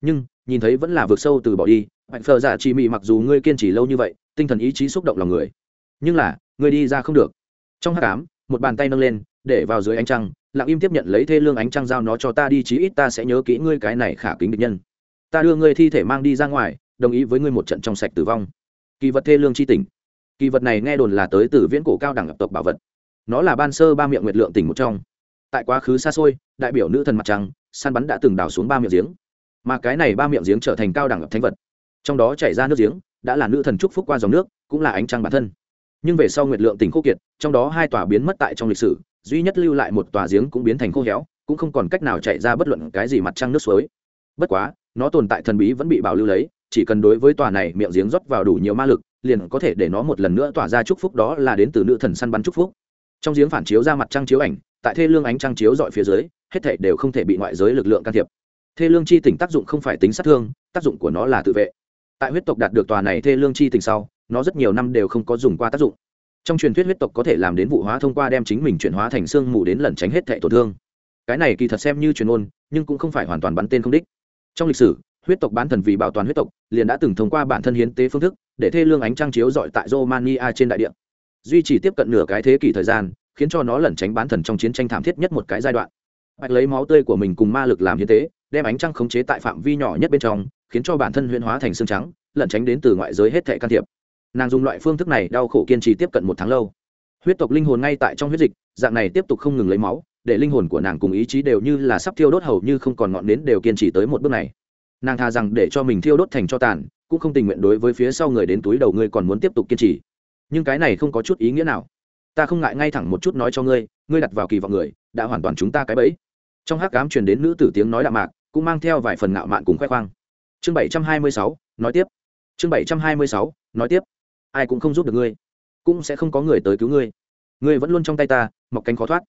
Nhưng, nhìn thấy vẫn là vượt sâu từ bỏ đi, mạnh phờ giả dạ chỉ mị mặc dù ngươi kiên trì lâu như vậy, tinh thần ý chí xúc động lòng người, nhưng là, ngươi đi ra không được. Trong hát cám một bàn tay nâng lên, để vào dưới ánh trăng, lặng im tiếp nhận lấy thê lương ánh trăng giao nó cho ta đi, chí ít ta sẽ nhớ kỹ ngươi cái này khả kính địch nhân. Ta đưa ngươi thi thể mang đi ra ngoài đồng ý với ngươi một trận trong sạch tử vong. Kỳ vật thê lương c h i tỉnh. Kỳ vật này nghe đồn là tới từ viễn cổ cao đẳng ập tộc bảo vật. Nó là ban sơ ba miệng nguyệt lượng tỉnh một trong. Tại quá khứ xa xôi, đại biểu nữ thần mặt trăng, săn bắn đã từng đào xuống ba miệng giếng. Mà cái này ba miệng giếng trở thành cao đẳng ập thánh vật. Trong đó chảy ra nước giếng, đã là nữ thần trúc phúc qua dòng nước, cũng là ánh trăng bản thân. Nhưng về sau nguyệt lượng tỉnh khô kiệt, trong đó hai tòa biến mất tại trong lịch sử, duy nhất lưu lại một tòa giếng cũng biến thành khô héo, cũng không còn cách nào chạy ra bất luận cái gì mặt trăng nước suối. Bất quá, nó tồn tại thần bí vẫn bị bảo lưu lấy chỉ cần đối với tòa này miệng giếng rót vào đủ nhiều ma lực, liền có thể để nó một lần nữa tỏa ra chúc phúc đó là đến từ nữ thần săn bắn chúc phúc. Trong giếng phản chiếu ra mặt trăng chiếu ảnh, tại thê lương ánh trăng chiếu dọi phía dưới, hết thảy đều không thể bị ngoại giới lực lượng can thiệp. Thê lương chi tỉnh tác dụng không phải tính sát thương, tác dụng của nó là tự vệ. Tại huyết tộc đạt được tòa này thê lương chi tỉnh sau, nó rất nhiều năm đều không có dùng qua tác dụng. Trong truyền thuyết huyết tộc có thể làm đến vụ hóa thông qua đem chính mình chuyển hóa thành xương mù đến lẩn tránh hết thệ tổn thương. Cái này kỳ thật xem như truyền ôn nhưng cũng không phải hoàn toàn bắn tên không đích. Trong lịch sử huyết tộc bán thần vì bảo toàn huyết tộc, liền đã từng thông qua bản thân hiến tế phương thức, để thê lương ánh trăng chiếu dọi tại romania trên đại địa. Duy trì tiếp cận nửa cái thế kỷ thời gian, khiến cho nó lẩn tránh bán thần trong chiến tranh thảm thiết nhất một cái giai đoạn. Bạch lấy máu tươi của mình cùng ma lực làm hiến tế, đem ánh trăng khống chế tại phạm vi nhỏ nhất bên trong, khiến cho bản thân huyễn hóa thành xương trắng, lẩn tránh đến từ ngoại giới hết thể can thiệp. Nàng dùng loại phương thức này đau khổ kiên trì tiếp cận một tháng lâu. Huyết tộc linh hồn ngay tại trong huyết dịch, dạng này tiếp tục không ngừng lấy máu, để linh hồn của nàng cùng ý chí đều như là sắp thiêu đốt hầu như không còn ngọn nến đều kiên trì tới một bước này nàng thà rằng để cho mình thiêu đốt thành cho tàn, cũng không tình nguyện đối với phía sau người đến túi đầu ngươi còn muốn tiếp tục kiên trì. Nhưng cái này không có chút ý nghĩa nào. Ta không ngại ngay thẳng một chút nói cho ngươi ngươi đặt vào kỳ vọng người, đã hoàn toàn chúng ta cái bẫy. Trong hát cám truyền đến nữ tử tiếng nói đạm mạc, cũng mang theo vài phần ngạo mạn cùng khoe khoang. Chương bảy trăm hai mươi sáu, nói tiếp. Chương bảy trăm hai mươi sáu, nói tiếp. Ai cũng không giúp được ngươi, cũng sẽ không có người tới cứu ngươi. Ngươi vẫn luôn trong tay ta, mọc cánh khó thoát.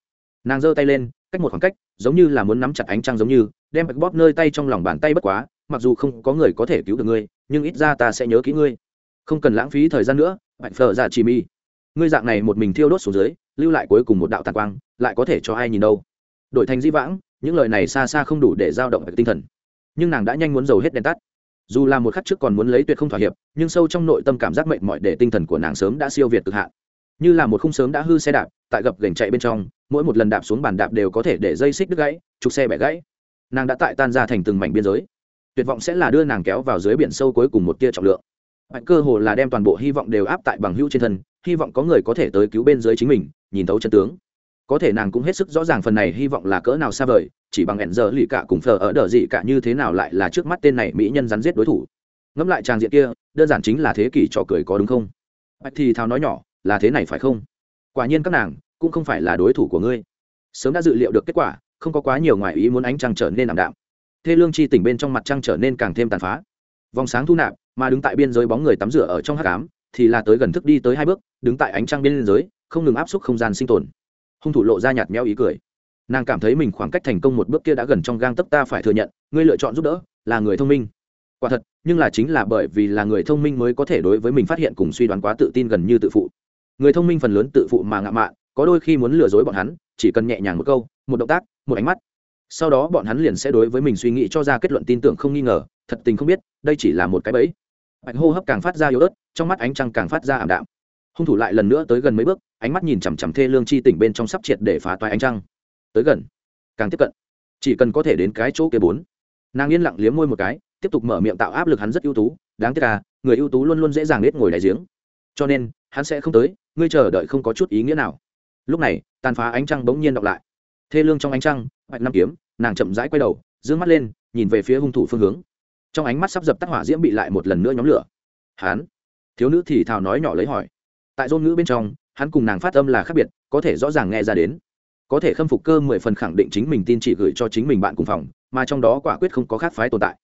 Nàng giơ tay lên, cách một khoảng cách, giống như là muốn nắm chặt ánh trăng giống như, đem bạch bóp nơi tay trong lòng bàn tay bất quá mặc dù không có người có thể cứu được ngươi, nhưng ít ra ta sẽ nhớ kỹ ngươi. Không cần lãng phí thời gian nữa, bạch phở giả chỉ mi ngươi dạng này một mình thiêu đốt xuống dưới, lưu lại cuối cùng một đạo tàn quang, lại có thể cho ai nhìn đâu. Đổi thành di vãng, những lời này xa xa không đủ để giao động về tinh thần. Nhưng nàng đã nhanh muốn dầu hết đèn tắt. Dù là một khắc trước còn muốn lấy tuyệt không thỏa hiệp, nhưng sâu trong nội tâm cảm giác mệnh mọi để tinh thần của nàng sớm đã siêu việt cực hạn. Như là một khung sớm đã hư xe đạp, tại gập gành chạy bên trong, mỗi một lần đạp xuống bàn đạp đều có thể để dây xích đứt gãy, trục xe bẻ gãy. Nàng đã tại tan ra thành từng mảnh biên giới tuyệt vọng sẽ là đưa nàng kéo vào dưới biển sâu cuối cùng một tia trọng lượng. Mạnh cơ hồ là đem toàn bộ hy vọng đều áp tại bằng hữu trên thân, hy vọng có người có thể tới cứu bên dưới chính mình, nhìn thấu chân tướng. Có thể nàng cũng hết sức rõ ràng phần này hy vọng là cỡ nào xa vời, chỉ bằng hẹn giờ lì cả cùng phờ ở đờ gì cả như thế nào lại là trước mắt tên này mỹ nhân rắn giết đối thủ. Ngẫm lại tràng diện kia, đơn giản chính là thế kỷ trò cười có đúng không? Bạch thì thào nói nhỏ, là thế này phải không? Quả nhiên các nàng, cũng không phải là đối thủ của ngươi. Sớm đã dự liệu được kết quả, không có quá nhiều ngoại ý muốn ánh trăng trở nên ảm đạm thê lương chi tỉnh bên trong mặt trăng trở nên càng thêm tàn phá. Vòng sáng thu nạp, mà đứng tại biên giới bóng người tắm rửa ở trong hát cám thì là tới gần thức đi tới hai bước, đứng tại ánh trăng biên giới không ngừng áp suất không gian sinh tồn. Hung thủ lộ ra nhạt nhẽo ý cười. Nàng cảm thấy mình khoảng cách thành công một bước kia đã gần trong gang tấc ta phải thừa nhận, ngươi lựa chọn giúp đỡ, là người thông minh. Quả thật, nhưng là chính là bởi vì là người thông minh mới có thể đối với mình phát hiện cùng suy đoán quá tự tin gần như tự phụ. Người thông minh phần lớn tự phụ mà ngạo mạn, có đôi khi muốn lừa dối bọn hắn, chỉ cần nhẹ nhàng một câu, một động tác, một ánh mắt sau đó bọn hắn liền sẽ đối với mình suy nghĩ cho ra kết luận tin tưởng không nghi ngờ, thật tình không biết, đây chỉ là một cái bẫy. Bạch hô hấp càng phát ra yếu ớt, trong mắt ánh trăng càng phát ra ảm đạm. Hung thủ lại lần nữa tới gần mấy bước, ánh mắt nhìn chằm chằm thê lương chi tỉnh bên trong sắp triệt để phá toái ánh trăng. Tới gần, càng tiếp cận. Chỉ cần có thể đến cái chỗ kia bốn. Nàng yên lặng liếm môi một cái, tiếp tục mở miệng tạo áp lực hắn rất ưu tú, đáng tiếc là người ưu tú luôn luôn dễ dàng biết ngồi đại giếng. Cho nên, hắn sẽ không tới, ngươi chờ đợi không có chút ý nghĩa nào. Lúc này, tàn phá ánh trăng bỗng nhiên đọc lại. Thê lương trong ánh trăng bạch năm kiếm, nàng chậm rãi quay đầu d mắt lên, nhìn về phía hung thủ phương hướng. Trong ánh mắt sắp dập tắt hỏa diễm bị lại một lần nữa nhóm lửa. Hắn thiếu nữ thì thào nói nhỏ lấy hỏi. Tại ngôn ngữ bên trong, hắn cùng nàng phát âm là khác biệt, có thể rõ ràng nghe ra đến. Có thể khâm phục cơ mười phần khẳng định chính mình tin chỉ gửi cho chính mình bạn cùng phòng, mà trong đó quả quyết không có khác phái tồn tại.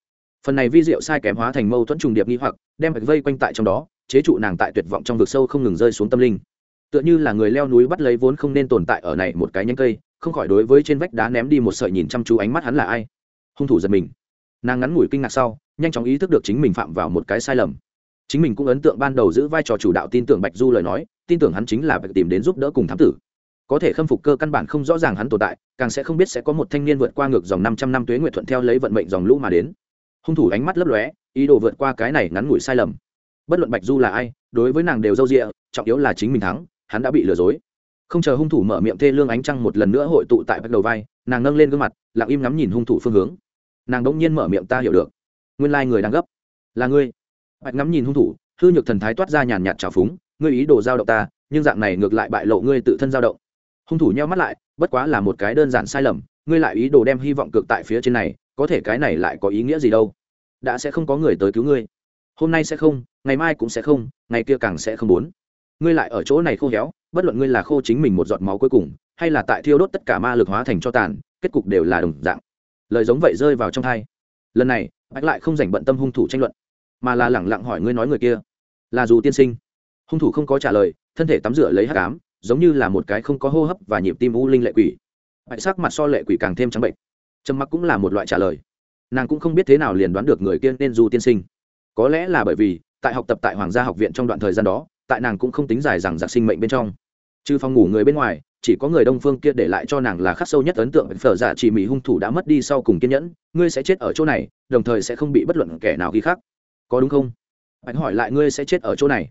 Phần này vi diệu sai kém hóa thành mâu thuẫn trùng điệp nghi hoặc, đem vây quanh tại trong đó, chế trụ nàng tại tuyệt vọng trong vực sâu không ngừng rơi xuống tâm linh. Tựa như là người leo núi bắt lấy vốn không nên tồn tại ở này một cái nhánh cây không khỏi đối với trên vách đá ném đi một sợi nhìn chăm chú ánh mắt hắn là ai. Hung thủ giật mình. Nàng ngắn ngủi kinh ngạc sau, nhanh chóng ý thức được chính mình phạm vào một cái sai lầm. Chính mình cũng ấn tượng ban đầu giữ vai trò chủ đạo tin tưởng bạch du lời nói, tin tưởng hắn chính là bạch tìm đến giúp đỡ cùng thám tử. Có thể khâm phục cơ căn bản không rõ ràng hắn tồn tại, càng sẽ không biết sẽ có một thanh niên vượt qua ngược dòng năm trăm năm tuế nguyện thuận theo lấy vận mệnh dòng lũ mà đến. Hung thủ ánh mắt lấp lóe, ý đồ vượt qua cái này ngắn ngủi sai lầm. Bất luận bạch du là ai, đối với nàng đều d â u d ị a trọng yếu là chính mình thắng, hắn đã bị lừa dối không chờ hung thủ mở miệng thê lương ánh trăng một lần nữa hội tụ tại bắt đầu vai, nàng nâng lên gương mặt, lặng im ngắm nhìn hung thủ phương hướng. Nàng đ ỗ n g nhiên mở miệng, ta hiểu được. Nguyên lai、like、người đang gấp là ngươi. Bạch ngắm nhìn hung thủ, hư nhược thần thái toát ra nhàn nhạt trào phúng, ngươi ý đồ giao động ta, nhưng dạng này ngược lại bại lộ ngươi tự thân giao động. Hung thủ nheo mắt lại, bất quá là một cái đơn giản sai lầm, ngươi lại ý đồ đem hy vọng cực tại phía trên này, có thể cái này lại có ý nghĩa gì đâu? Đã sẽ không có người tới cứu ngươi. Hôm nay sẽ không, ngày mai cũng sẽ không, ngày kia càng sẽ không muốn. Ngươi lại ở chỗ này khô héo bất luận ngươi là khô chính mình một giọt máu cuối cùng, hay là tại thiêu đốt tất cả ma lực hóa thành cho tàn, kết cục đều là đồng dạng. Lời giống vậy rơi vào trong hai lần này, bạch lại không dành bận tâm hung thủ tranh luận, mà là lẳng lặng hỏi ngươi nói người kia, là dù tiên sinh. Hung thủ không có trả lời, thân thể tắm rửa lấy hát cám giống như là một cái không có hô hấp và nhịp tim u linh lệ quỷ. Bạch sắc mặt so lệ quỷ càng thêm trắng bệnh. Trầm mặc cũng là một loại trả lời. Nàng cũng không biết thế nào liền đoán được người kia nên du tiên sinh. Có lẽ là bởi vì, tại học tập tại hoàng gia học viện trong đoạn thời gian đó, tại nàng cũng không tính dài rằng giặc sinh mệnh bên trong trừ phòng ngủ người bên ngoài, chỉ có người đông phương kia để lại cho nàng là khắc sâu nhất ấn tượng. Phở giả chỉ mỹ hung thủ đã mất đi sau cùng kiên nhẫn, ngươi sẽ chết ở chỗ này, đồng thời sẽ không bị bất luận kẻ nào ghi khắc. Có đúng không? Anh hỏi lại ngươi sẽ chết ở chỗ này.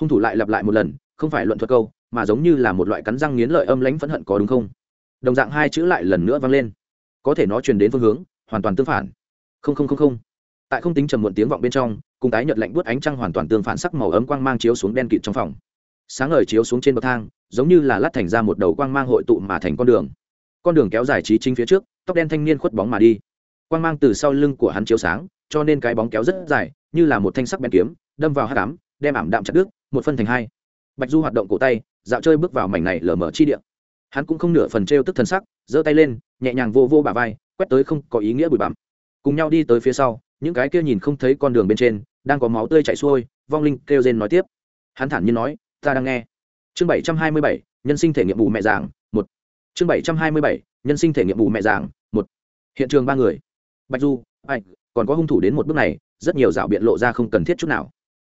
Hung thủ lại lặp lại một lần, không phải luận thuật câu, mà giống như là một loại cắn răng nghiến lợi âm lãnh phẫn hận có đúng không? Đồng dạng hai chữ lại lần nữa vang lên. Có thể nó truyền đến phương hướng, hoàn toàn tương phản. Không không không không. Tại không tính trầm muộn tiếng vọng bên trong, cùng tái nhợt lạnh buốt ánh trăng hoàn toàn tương phản, sắc màu ấm quang mang chiếu xuống đen kịt trong phòng sáng ngời chiếu xuống trên bậc thang, giống như là lát thành ra một đầu quang mang hội tụ mà thành con đường. Con đường kéo dài trí chính phía trước, tóc đen thanh niên khuất bóng mà đi. Quang mang từ sau lưng của hắn chiếu sáng, cho nên cái bóng kéo rất dài, như là một thanh sắc bèn kiếm, đâm vào hát cám đem ảm đạm chặt đứt, một phân thành hai. Bạch du hoạt động cổ tay, dạo chơi bước vào mảnh này lở mở chi điện hắn cũng không nửa phần trêu tức thần sắc, giơ tay lên, nhẹ nhàng vô vô bà vai, quét tới không có ý nghĩa bụi bặm. Cùng nhau đi tới phía sau, những cái kia nhìn không thấy con đường bên trên, đang có máu tươi chảy xuôi, vong linh kêu rên nói tiếp. Hắn thản nhiên nói ta đang nghe. Chương bảy trăm hai mươi bảy, nhân sinh thể nghiệm bù mẹ giảng, một. Chương bảy trăm hai mươi bảy, nhân sinh thể nghiệm bù mẹ giảng, một. Hiện trường ba người. Bạch du ai còn có hung thủ đến một bước này, rất nhiều dạo biện lộ ra không cần thiết chút nào.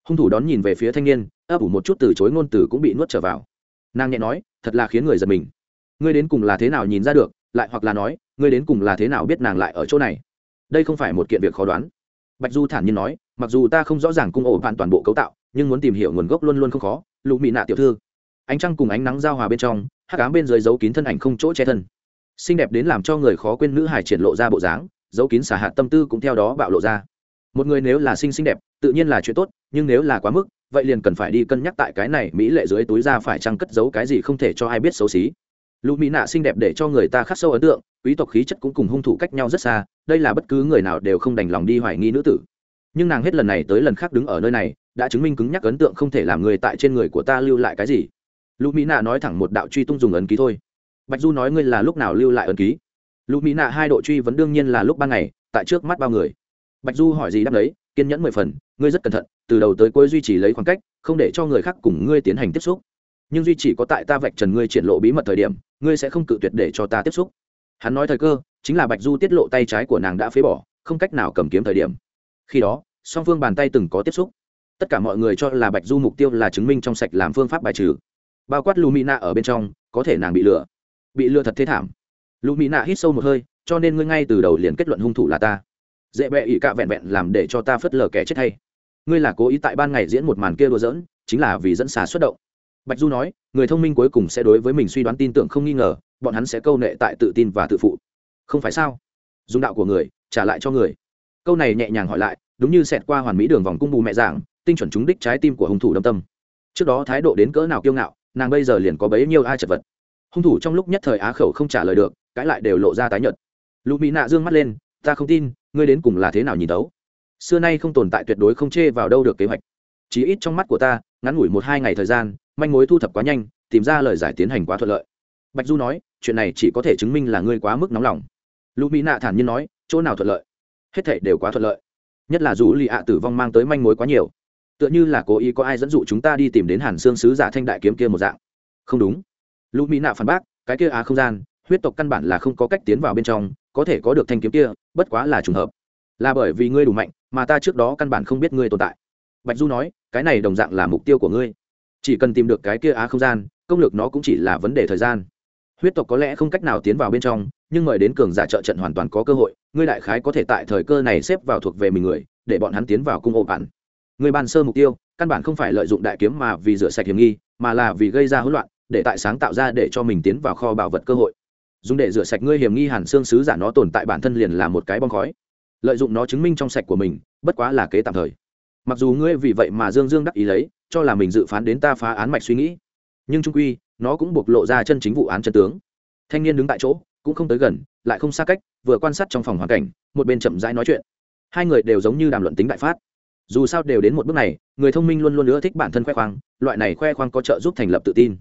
Hung thủ đón nhìn về phía thanh niên, ấp ủ một chút từ chối ngôn từ cũng bị nuốt trở vào. Nàng nhẹ nói, thật là khiến người giật mình. Ngươi đến cùng là thế nào nhìn ra được, lại hoặc là nói, ngươi đến cùng là thế nào biết nàng lại ở chỗ này? Đây không phải một kiện việc khó đoán. Bạch du thản nhiên nói, mặc dù ta không rõ ràng cung ổ bạn toàn bộ cấu tạo nhưng muốn tìm hiểu nguồn gốc luôn luôn không khó lụ mị nạ tiểu thư. Ánh trăng cùng ánh nắng giao hòa bên trong, hắc ám bên dưới dấu kín thân ảnh không chỗ che thân. Xinh đẹp đến làm cho người khó quên nữ hải triển lộ ra bộ dáng dấu kín xả hạt tâm tư cũng theo đó bạo lộ ra. Một người nếu là xinh xinh đẹp, tự nhiên là chuyện tốt, nhưng nếu là quá mức, vậy liền cần phải đi cân nhắc tại cái này mỹ lệ dưới túi ra phải chăng cất giấu cái gì không thể cho ai biết xấu xí. Lụ mỹ nạ xinh đẹp để cho người ta khắc sâu ấn tượng, quý tộc khí chất cũng cùng hung thủ cách nhau rất xa, đây là bất cứ người nào đều không đành lòng đi hoài nghi nữ tử. Nhưng nàng hết lần này tới lần khác đứng ở nơi này đã chứng minh cứng nhắc ấn tượng không thể làm người tại trên người của ta lưu lại cái gì. Lũ mỹ nạ nói thẳng một đạo truy tung dùng ấn ký thôi. Bạch du nói ngươi là lúc nào lưu lại ấn ký? Lũ mỹ nạ hai độ truy vẫn đương nhiên là lúc ban ngày, tại trước mắt bao người. Bạch du hỏi gì đáp đấy, kiên nhẫn mười phần, ngươi rất cẩn thận, từ đầu tới cuối duy trì lấy khoảng cách, không để cho người khác cùng ngươi tiến hành tiếp xúc. Nhưng duy chỉ có tại ta vạch trần ngươi triển lộ bí mật thời điểm, ngươi sẽ không cự tuyệt để cho ta tiếp xúc. Hắn nói thời cơ, chính là bạch du tiết lộ tay trái của nàng đã phế bỏ, không cách nào cầm kiếm thời điểm. Khi đó, song phương bàn tay từng có tiếp xúc tất cả mọi người cho là bạch du mục tiêu là chứng minh trong sạch làm phương pháp bài trừ. Bao quát lumina ở bên trong, có thể nàng bị lừa. Bị lừa thật thế thảm. Lumina hít sâu một hơi, cho nên ngươi ngay từ đầu liền kết luận hung thủ là ta. Dễ bẹ ỉ cạ vẹn vẹn làm để cho ta phớt lờ kẻ chết hay. Ngươi là cố ý tại ban ngày diễn một màn kia đùa dỡn chính là vì dẫn xà xuất động. Bạch du nói, người thông minh cuối cùng sẽ đối với mình suy đoán tin tưởng không nghi ngờ, bọn hắn sẽ câu nệ tại tự tin và tự phụ. Không phải sao? Dùng đạo của người, trả lại cho người. Câu này nhẹ nhàng hỏi lại, đúng như xẹt qua hoàn mỹ đường vòng cung bù mẹ giảng tinh chuẩn trúng đích trái tim của hung thủ đâm tâm. Trước đó thái độ đến cỡ nào kiêu ngạo, nàng bây giờ liền có bấy nhiêu ai chật vật. Hung thủ trong lúc nhất thời á khẩu không trả lời được cãi lại đều lộ ra tái nhợt. Lụ mỹ nạ dương mắt lên, ta không tin, ngươi đến cùng là thế nào nhìn tấu? Xưa nay không tồn tại tuyệt đối không chê vào đâu được kế hoạch. Chí ít trong mắt của ta, ngắn ngủi một hai ngày thời gian, manh mối thu thập quá nhanh, tìm ra lời giải tiến hành quá thuận lợi. Bạch du nói, chuyện này chỉ có thể chứng minh là ngươi quá mức nóng lòng. Lụ mỹ nạ thản nhiên nói, chỗ nào thuận lợi? Hết thể đều quá thuận lợi. Nhất là dù lì ạ tử vong mang tới manh mối quá nhiều tựa như là cố ý có ai dẫn dụ chúng ta đi tìm đến hàn xương sứ giả thanh đại kiếm kia một dạng. Không đúng. Lũ mỹ nạ phản bác, cái kia á không gian, huyết tộc căn bản là không có cách tiến vào bên trong, có thể có được thanh kiếm kia, bất quá là trùng hợp. Là bởi vì ngươi đủ mạnh, mà ta trước đó căn bản không biết ngươi tồn tại. Bạch du nói, cái này đồng dạng là mục tiêu của ngươi. Chỉ cần tìm được cái kia á không gian, công lược nó cũng chỉ là vấn đề thời gian. Huyết tộc có lẽ không cách nào tiến vào bên trong, nhưng mời đến cường giả trợ trận hoàn toàn có cơ hội, ngươi đại khái có thể tại thời cơ này xếp vào thuộc về mình người, để bọn hắn tiến vào cung ô bản người ban sơ mục tiêu, căn bản không phải lợi dụng đại kiếm mà vì rửa sạch hiểm nghi, mà là vì gây ra hỗn loạn, để tại sáng tạo ra để cho mình tiến vào kho bảo vật cơ hội. Dùng để rửa sạch ngươi hiểm nghi hàn xương sứ giả nó tồn tại bản thân liền là một cái bom khói. Lợi dụng nó chứng minh trong sạch của mình, bất quá là kế tạm thời. Mặc dù ngươi vì vậy mà dương dương đắc ý lấy, cho là mình dự phán đến ta phá án mạch suy nghĩ. Nhưng trung quy, nó cũng bộc lộ ra chân chính vụ án chân tướng. Thanh niên đứng tại chỗ, cũng không tới gần, lại không xa cách, vừa quan sát trong phòng hoàn cảnh, một bên chậm rãi nói chuyện. Hai người đều giống như đàm luận tính đại phát dù sao đều đến một bước này, người thông minh luôn luôn ưa thích bản thân khoe khoang, loại này khoe khoang có trợ giúp thành lập tự tin.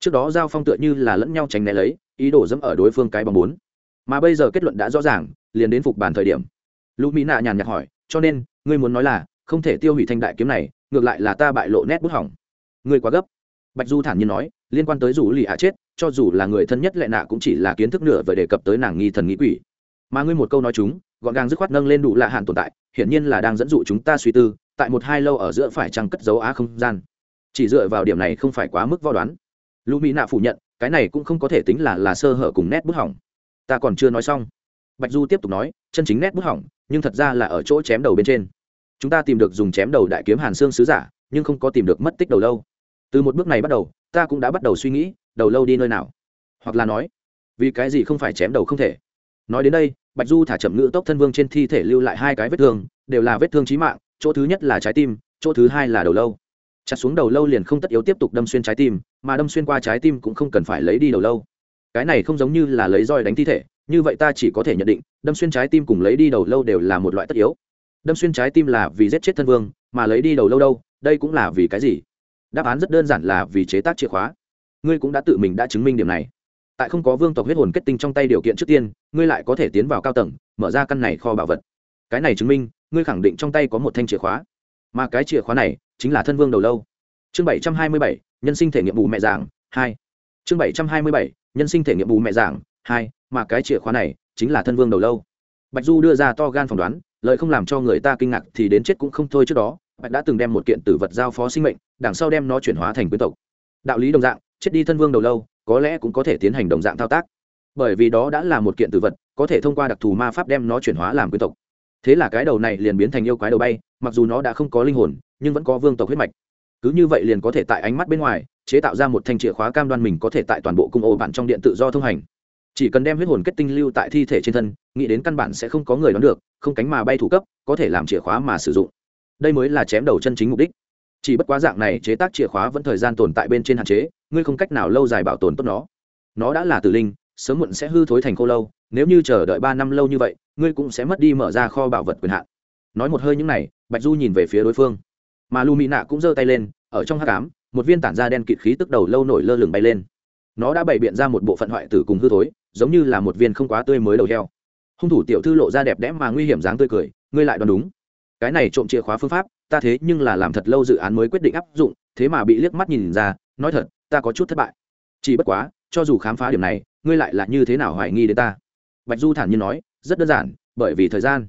Trước đó giao phong tựa như là lẫn nhau tránh né lấy, ý đồ dẫm ở đối phương cái bóng bốn. Mà bây giờ kết luận đã rõ ràng, liền đến phục bản thời điểm. Lũ mỹ nạ nhàn nhạt hỏi, cho nên, ngươi muốn nói là, không thể tiêu hủy thanh đại kiếm này, ngược lại là ta bại lộ nét bút hỏng. Ngươi quá gấp. Bạch du thản nhiên nói, liên quan tới dù lì hạ chết, cho dù là người thân nhất lệ nạ cũng chỉ là kiến thức nửa về đề cập tới nàng nghi thần nghĩ quỷ. Mà ngươi một câu nói chúng, gọn gàng dứt khoát nâng lên đủ lạ hạn tồn tại hiển nhiên là đang dẫn dụ chúng ta suy tư, tại một hai lâu ở giữa phải chăng cất dấu á không gian. Chỉ dựa vào điểm này không phải quá mức vo đoán. Lũ mỹ nạ phủ nhận, cái này cũng không có thể tính là là sơ hở cùng nét bút hỏng. Ta còn chưa nói xong. Bạch du tiếp tục nói, chân chính nét bút hỏng, nhưng thật ra là ở chỗ chém đầu bên trên. Chúng ta tìm được dùng chém đầu đại kiếm hàn xương sứ giả, nhưng không có tìm được mất tích đầu lâu. Từ một bước này bắt đầu, ta cũng đã bắt đầu suy nghĩ, đầu lâu đi nơi nào? Hoặc là nói, vì cái gì không phải chém đầu không thể? Nói đến đây, bạch du thả chậm ngữ tốc thân vương trên thi thể lưu lại hai cái vết thương, đều là vết thương trí mạng, chỗ thứ nhất là trái tim, chỗ thứ hai là đầu lâu. Chặt xuống đầu lâu liền không tất yếu tiếp tục đâm xuyên trái tim, mà đâm xuyên qua trái tim cũng không cần phải lấy đi đầu lâu. Cái này không giống như là lấy roi đánh thi thể, như vậy ta chỉ có thể nhận định, đâm xuyên trái tim cùng lấy đi đầu lâu đều là một loại tất yếu. Đâm xuyên trái tim là vì giết chết thân vương, mà lấy đi đầu lâu đâu, đây cũng là vì cái gì? Đáp án rất đơn giản là vì chế tác chìa khóa. Ngươi cũng đã tự mình đã chứng minh điểm này tại không có vương tộc huyết hồn kết tinh trong tay điều kiện trước tiên, ngươi lại có thể tiến vào cao tầng, mở ra căn này kho bảo vật. Cái này chứng minh, ngươi khẳng định trong tay có một thanh chìa khóa. Mà cái chìa khóa này, chính là thân vương đầu lâu. Chương bảy trăm hai mươi bảy, nhân sinh thể nghiệm bù mẹ giảng hai. Chương bảy trăm hai mươi bảy, nhân sinh thể nghiệm bù mẹ giảng hai. Mà cái chìa khóa này, chính là thân vương đầu lâu. Bạch du đưa ra to gan phỏng đoán lợi không làm cho người ta kinh ngạc thì đến chết cũng không thôi trước đó, bạch đã từng đem một kiện tử vật giao phó sinh mệnh, đằng sau đem nó chuyển hóa thành quyến tộc. Đạo lý đồng dạng, chết đi thân vương đầu lâu có lẽ cũng có thể tiến hành đồng dạng thao tác. Bởi vì đó đã là một kiện tử vật, có thể thông qua đặc thù ma pháp đem nó chuyển hóa làm quyến tộc. Thế là cái đầu này liền biến thành yêu quái đầu bay, mặc dù nó đã không có linh hồn, nhưng vẫn có vương tộc huyết mạch. Cứ như vậy liền có thể tại ánh mắt bên ngoài, chế tạo ra một thanh chìa khóa cam đoan mình có thể tại toàn bộ cung ô bạn trong điện tự do thông hành. Chỉ cần đem huyết hồn kết tinh lưu tại thi thể trên thân, nghĩ đến căn bản sẽ không có người đón được, không cánh mà bay thủ cấp, có thể làm chìa khóa mà sử dụng. Đây mới là chém đầu chân chính mục đích chỉ bất quá dạng này chế tác chìa khóa vẫn thời gian tồn tại bên trên hạn chế, ngươi không cách nào lâu dài bảo tồn tốt nó. Nó đã là tử linh, sớm muộn sẽ hư thối thành khô lâu, nếu như chờ đợi ba năm lâu như vậy, ngươi cũng sẽ mất đi mở ra kho bảo vật quyền hạn. Nói một hơi những này, bạch du nhìn về phía đối phương. Mà lu mỹ nạ cũng giơ tay lên, ở trong hát cám một viên tản da đen kịt khí tức đầu lâu nổi lơ lửng bay lên. Nó đã bày biện ra một bộ phận hoại tử cùng hư thối, giống như là một viên không quá tươi mới đầu heo. Hung thủ tiểu thư lộ ra đẹp đẽ mà nguy hiểm dáng tươi cười, ngươi lại đoán đúng. Cái này trộm chìa khóa phương pháp ta thế nhưng là làm thật lâu dự án mới quyết định áp dụng, thế mà bị liếc mắt nhìn ra, nói thật, ta có chút thất bại. Chỉ bất quá, cho dù khám phá điểm này, ngươi lại là như thế nào hoài nghi đến ta? Bạch du thản nhiên nói, rất đơn giản, bởi vì thời gian.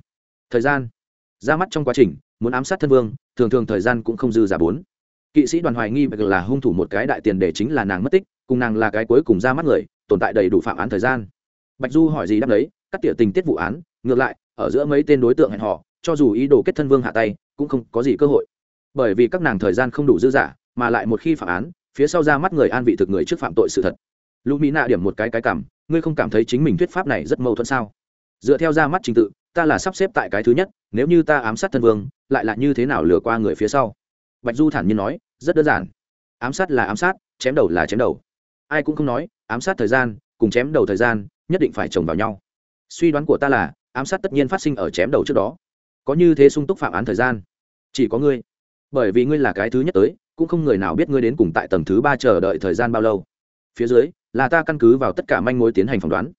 Thời gian. Ra mắt trong quá trình, muốn ám sát thân vương, thường thường thời gian cũng không dư giả bốn. Kỵ sĩ đoàn hoài nghi bạch là hung thủ một cái đại tiền để chính là nàng mất tích, cùng nàng là cái cuối cùng ra mắt người, tồn tại đầy đủ phạm án thời gian. Bạch du hỏi gì đáp đấy, cắt tỉa tình tiết vụ án, ngược lại, ở giữa mấy tên đối tượng hẹn họ cho dù ý đồ kết thân vương hạ tay, cũng không có gì cơ hội. Bởi vì các nàng thời gian không đủ dư dả, mà lại một khi phạm án, phía sau ra mắt người an vị thực người trước phạm tội sự thật. Lũ mỹ nạ điểm một cái cái cảm, ngươi không cảm thấy chính mình thuyết pháp này rất mâu thuẫn sao? Dựa theo ra mắt trình tự, ta là sắp xếp tại cái thứ nhất, nếu như ta ám sát thân vương, lại là như thế nào lừa qua người phía sau? Bạch du thản nhiên nói, rất đơn giản. Ám sát là ám sát, chém đầu là chém đầu. Ai cũng không nói, ám sát thời gian, cùng chém đầu thời gian, nhất định phải chồng vào nhau. Suy đoán của ta là, ám sát tất nhiên phát sinh ở chém đầu trước đó có như thế sung túc phạm án thời gian. Chỉ có ngươi. Bởi vì ngươi là cái thứ nhất tới, cũng không người nào biết ngươi đến cùng tại tầng thứ ba chờ đợi thời gian bao lâu. Phía dưới, là ta căn cứ vào tất cả manh mối tiến hành phỏng đoán.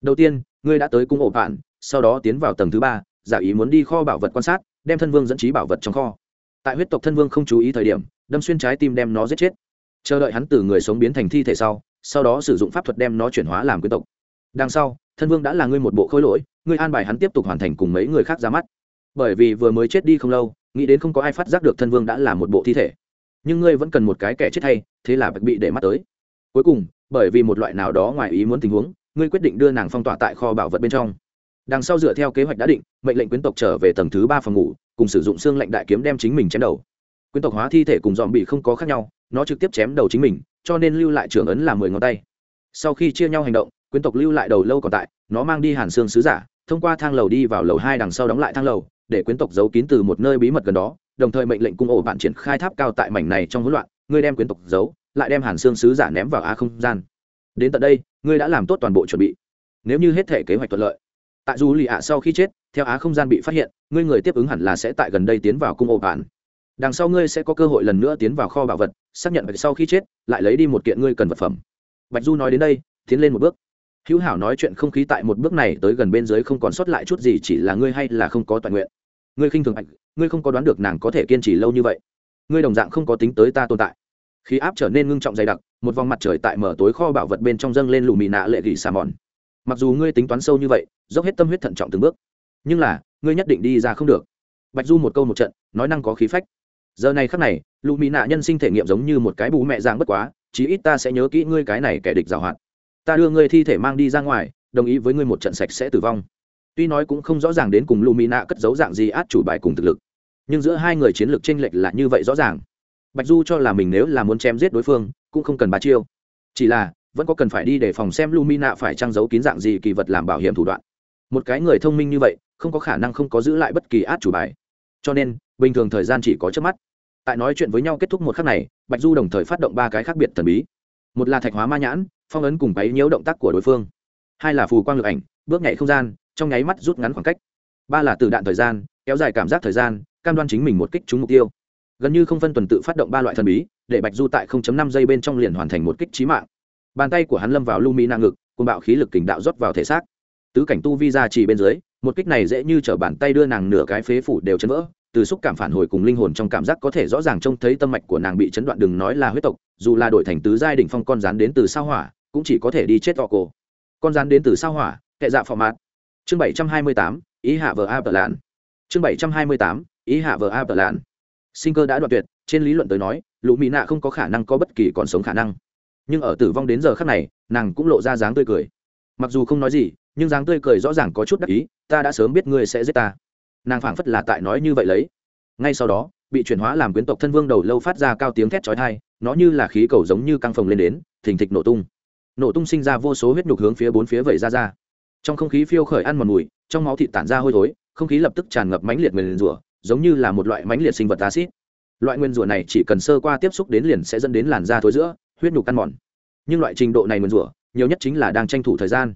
Đầu tiên, ngươi đã tới cung ổ bạn sau đó tiến vào tầng thứ ba, giả ý muốn đi kho bảo vật quan sát, đem thân vương dẫn trí bảo vật trong kho. Tại huyết tộc thân vương không chú ý thời điểm, đâm xuyên trái tim đem nó giết chết. Chờ đợi hắn từ người sống biến thành thi thể sau sau đó sử dụng pháp thuật đem nó chuyển hóa làm quyến tộc. Đằng sau, thân vương đã là ngươi một bộ khối lỗi, ngươi an bài hắn tiếp tục hoàn thành cùng mấy người khác ra mắt bởi vì vừa mới chết đi không lâu, nghĩ đến không có ai phát giác được thân vương đã là một bộ thi thể. Nhưng ngươi vẫn cần một cái kẻ chết hay, thế là bạch bị để mắt tới. Cuối cùng, bởi vì một loại nào đó ngoài ý muốn tình huống, ngươi quyết định đưa nàng phong tỏa tại kho bảo vật bên trong. Đằng sau dựa theo kế hoạch đã định, mệnh lệnh quyến tộc trở về tầng thứ ba phòng ngủ, cùng sử dụng xương lệnh đại kiếm đem chính mình chém đầu. Quyến tộc hóa thi thể cùng dòm bị không có khác nhau, nó trực tiếp chém đầu chính mình, cho nên lưu lại trưởng ấn là mười ngón tay. Sau khi chia nhau hành động, quyến tộc lưu lại đầu lâu còn tại, nó mang đi hàn xương sứ giả, thông qua thang lầu đi vào lầu hai đằng sau đóng lại thang lầu để quyến tộc giấu kín từ một nơi bí mật gần đó, đồng thời mệnh lệnh cung ổ bạn triển khai tháp cao tại mảnh này trong hỗn loạn, ngươi đem quyến tộc giấu, lại đem hàn xương sứ giả ném vào á không gian. Đến tận đây, ngươi đã làm tốt toàn bộ chuẩn bị. Nếu như hết thể kế hoạch thuận lợi. Tại dù lì ạ sau khi chết, theo á không gian bị phát hiện, ngươi người tiếp ứng hẳn là sẽ tại gần đây tiến vào cung ổ bạn. Đằng sau ngươi sẽ có cơ hội lần nữa tiến vào kho bảo vật, xác nhận sau khi chết, lại lấy đi một kiện ngươi cần vật phẩm. Bạch du nói đến đây, tiến lên một bước. Hữu hảo nói chuyện không khí tại một bước này tới gần bên dưới không còn sót lại chút gì, chỉ là ngươi hay là không có toàn nguyện ngươi khinh thường ảnh, ngươi không có đoán được nàng có thể kiên trì lâu như vậy. Ngươi đồng dạng không có tính tới ta tồn tại. Khí áp trở nên ngưng trọng dày đặc một vòng mặt trời tại mở tối kho bảo vật bên trong dâng lên lù mì nạ lệ gỉ xà mòn. Mặc dù ngươi tính toán sâu như vậy dốc hết tâm huyết thận trọng từng bước nhưng là ngươi nhất định đi ra không được. Bạch du một câu một trận nói năng có khí phách. Giờ này khắc này lù mì nạ nhân sinh thể nghiệm giống như một cái bú mẹ giang bất quá chí ít ta sẽ nhớ kỹ ngươi cái này kẻ địch giảo hoạt ta đưa ngươi thi thể mang đi ra ngoài đồng ý với ngươi một trận sạch sẽ tử vong tuy nói cũng không rõ ràng đến cùng lù nạ cất giấu dạng gì át chủ bài cùng thực lực, nhưng giữa hai người chiến lược tranh lệch là như vậy rõ ràng. Bạch du cho là mình nếu là muốn chém giết đối phương, cũng không cần bà chiêu. Chỉ là, vẫn có cần phải đi để phòng xem Lumina nạ phải trang giấu kín dạng gì kỳ vật làm bảo hiểm thủ đoạn. Một cái người thông minh như vậy, không có khả năng không có giữ lại bất kỳ át chủ bài. Cho nên, bình thường thời gian chỉ có trước mắt. Tại nói chuyện với nhau kết thúc một khắc này, bạch du đồng thời phát động ba cái khác biệt thần bí. Một là thạch hóa ma nhãn, phong ấn cùng bấy nhiễu động tác của đối phương. Hai là phù quang lực ảnh, bước nhảy không gian trong nháy mắt rút ngắn khoảng cách. Ba là từ đạn thời gian, kéo dài cảm giác thời gian, cam đoan chính mình một kích trúng mục tiêu. Gần như không phân tuần tự phát động ba loại thần bí, để bạch du tại 0.5 giây bên trong liền hoàn thành một kích trí mạng. Bàn tay của hắn lâm vào lu mi nang ngực cùng bạo khí lực kình đạo rót vào thể xác. Tứ cảnh tu vi ra chỉ bên dưới, một kích này dễ như t bàn tay đưa nàng nửa cái phế phủ đều chấn vỡ, từ xúc cảm phản hồi cùng linh hồn trong cảm giác có thể rõ ràng trông thấy tâm mạch của nàng bị chấn đoạn đừng nói là huyết tộc, dù là đổi thành tứ giai đỉnh phong con rắn đến từ sao hỏa, cũng chỉ có thể đi chết tọ cổ. Con rắn đến từ sao hỏa kệ dạ phò mạt chương bảy trăm hai mươi tám, ý hạ vợ a lạn. Chương bảy trăm hai mươi tám, ý hạ vợ a lạn. Sinh cơ đã đoạn tuyệt, trên lý luận tới nói, lũ mỹ nạ không có khả năng có bất kỳ còn sống khả năng. Nhưng ở tử vong đến giờ khắc này, nàng cũng lộ ra dáng tươi cười. Mặc dù không nói gì, nhưng dáng tươi cười rõ ràng có chút đắc ý, ta đã sớm biết ngươi sẽ giết ta. Nàng phảng phất là tại nói như vậy lấy. Ngay sau đó, bị chuyển hóa làm quyến tộc thân vương đầu lâu phát ra cao tiếng thét chói tai, nó như là khí cầu giống như căng phồng lên đến, thình thịch nổ tung. Nổ tung sinh ra vô số huyết nhục hướng phía bốn phía vẩy ra ra trong không khí phiêu khởi ăn mòn mùi, trong máu thịt tản ra hôi thối, không khí lập tức tràn ngập mãnh liệt nguyền rủa, giống như là một loại mãnh liệt sinh vật acid loại nguyên rủa này chỉ cần sơ qua tiếp xúc đến liền sẽ dẫn đến làn da thối giữa, huyết nhục ăn mòn. Nhưng loại trình độ này nguyên rủa, nhiều nhất chính là đang tranh thủ thời gian.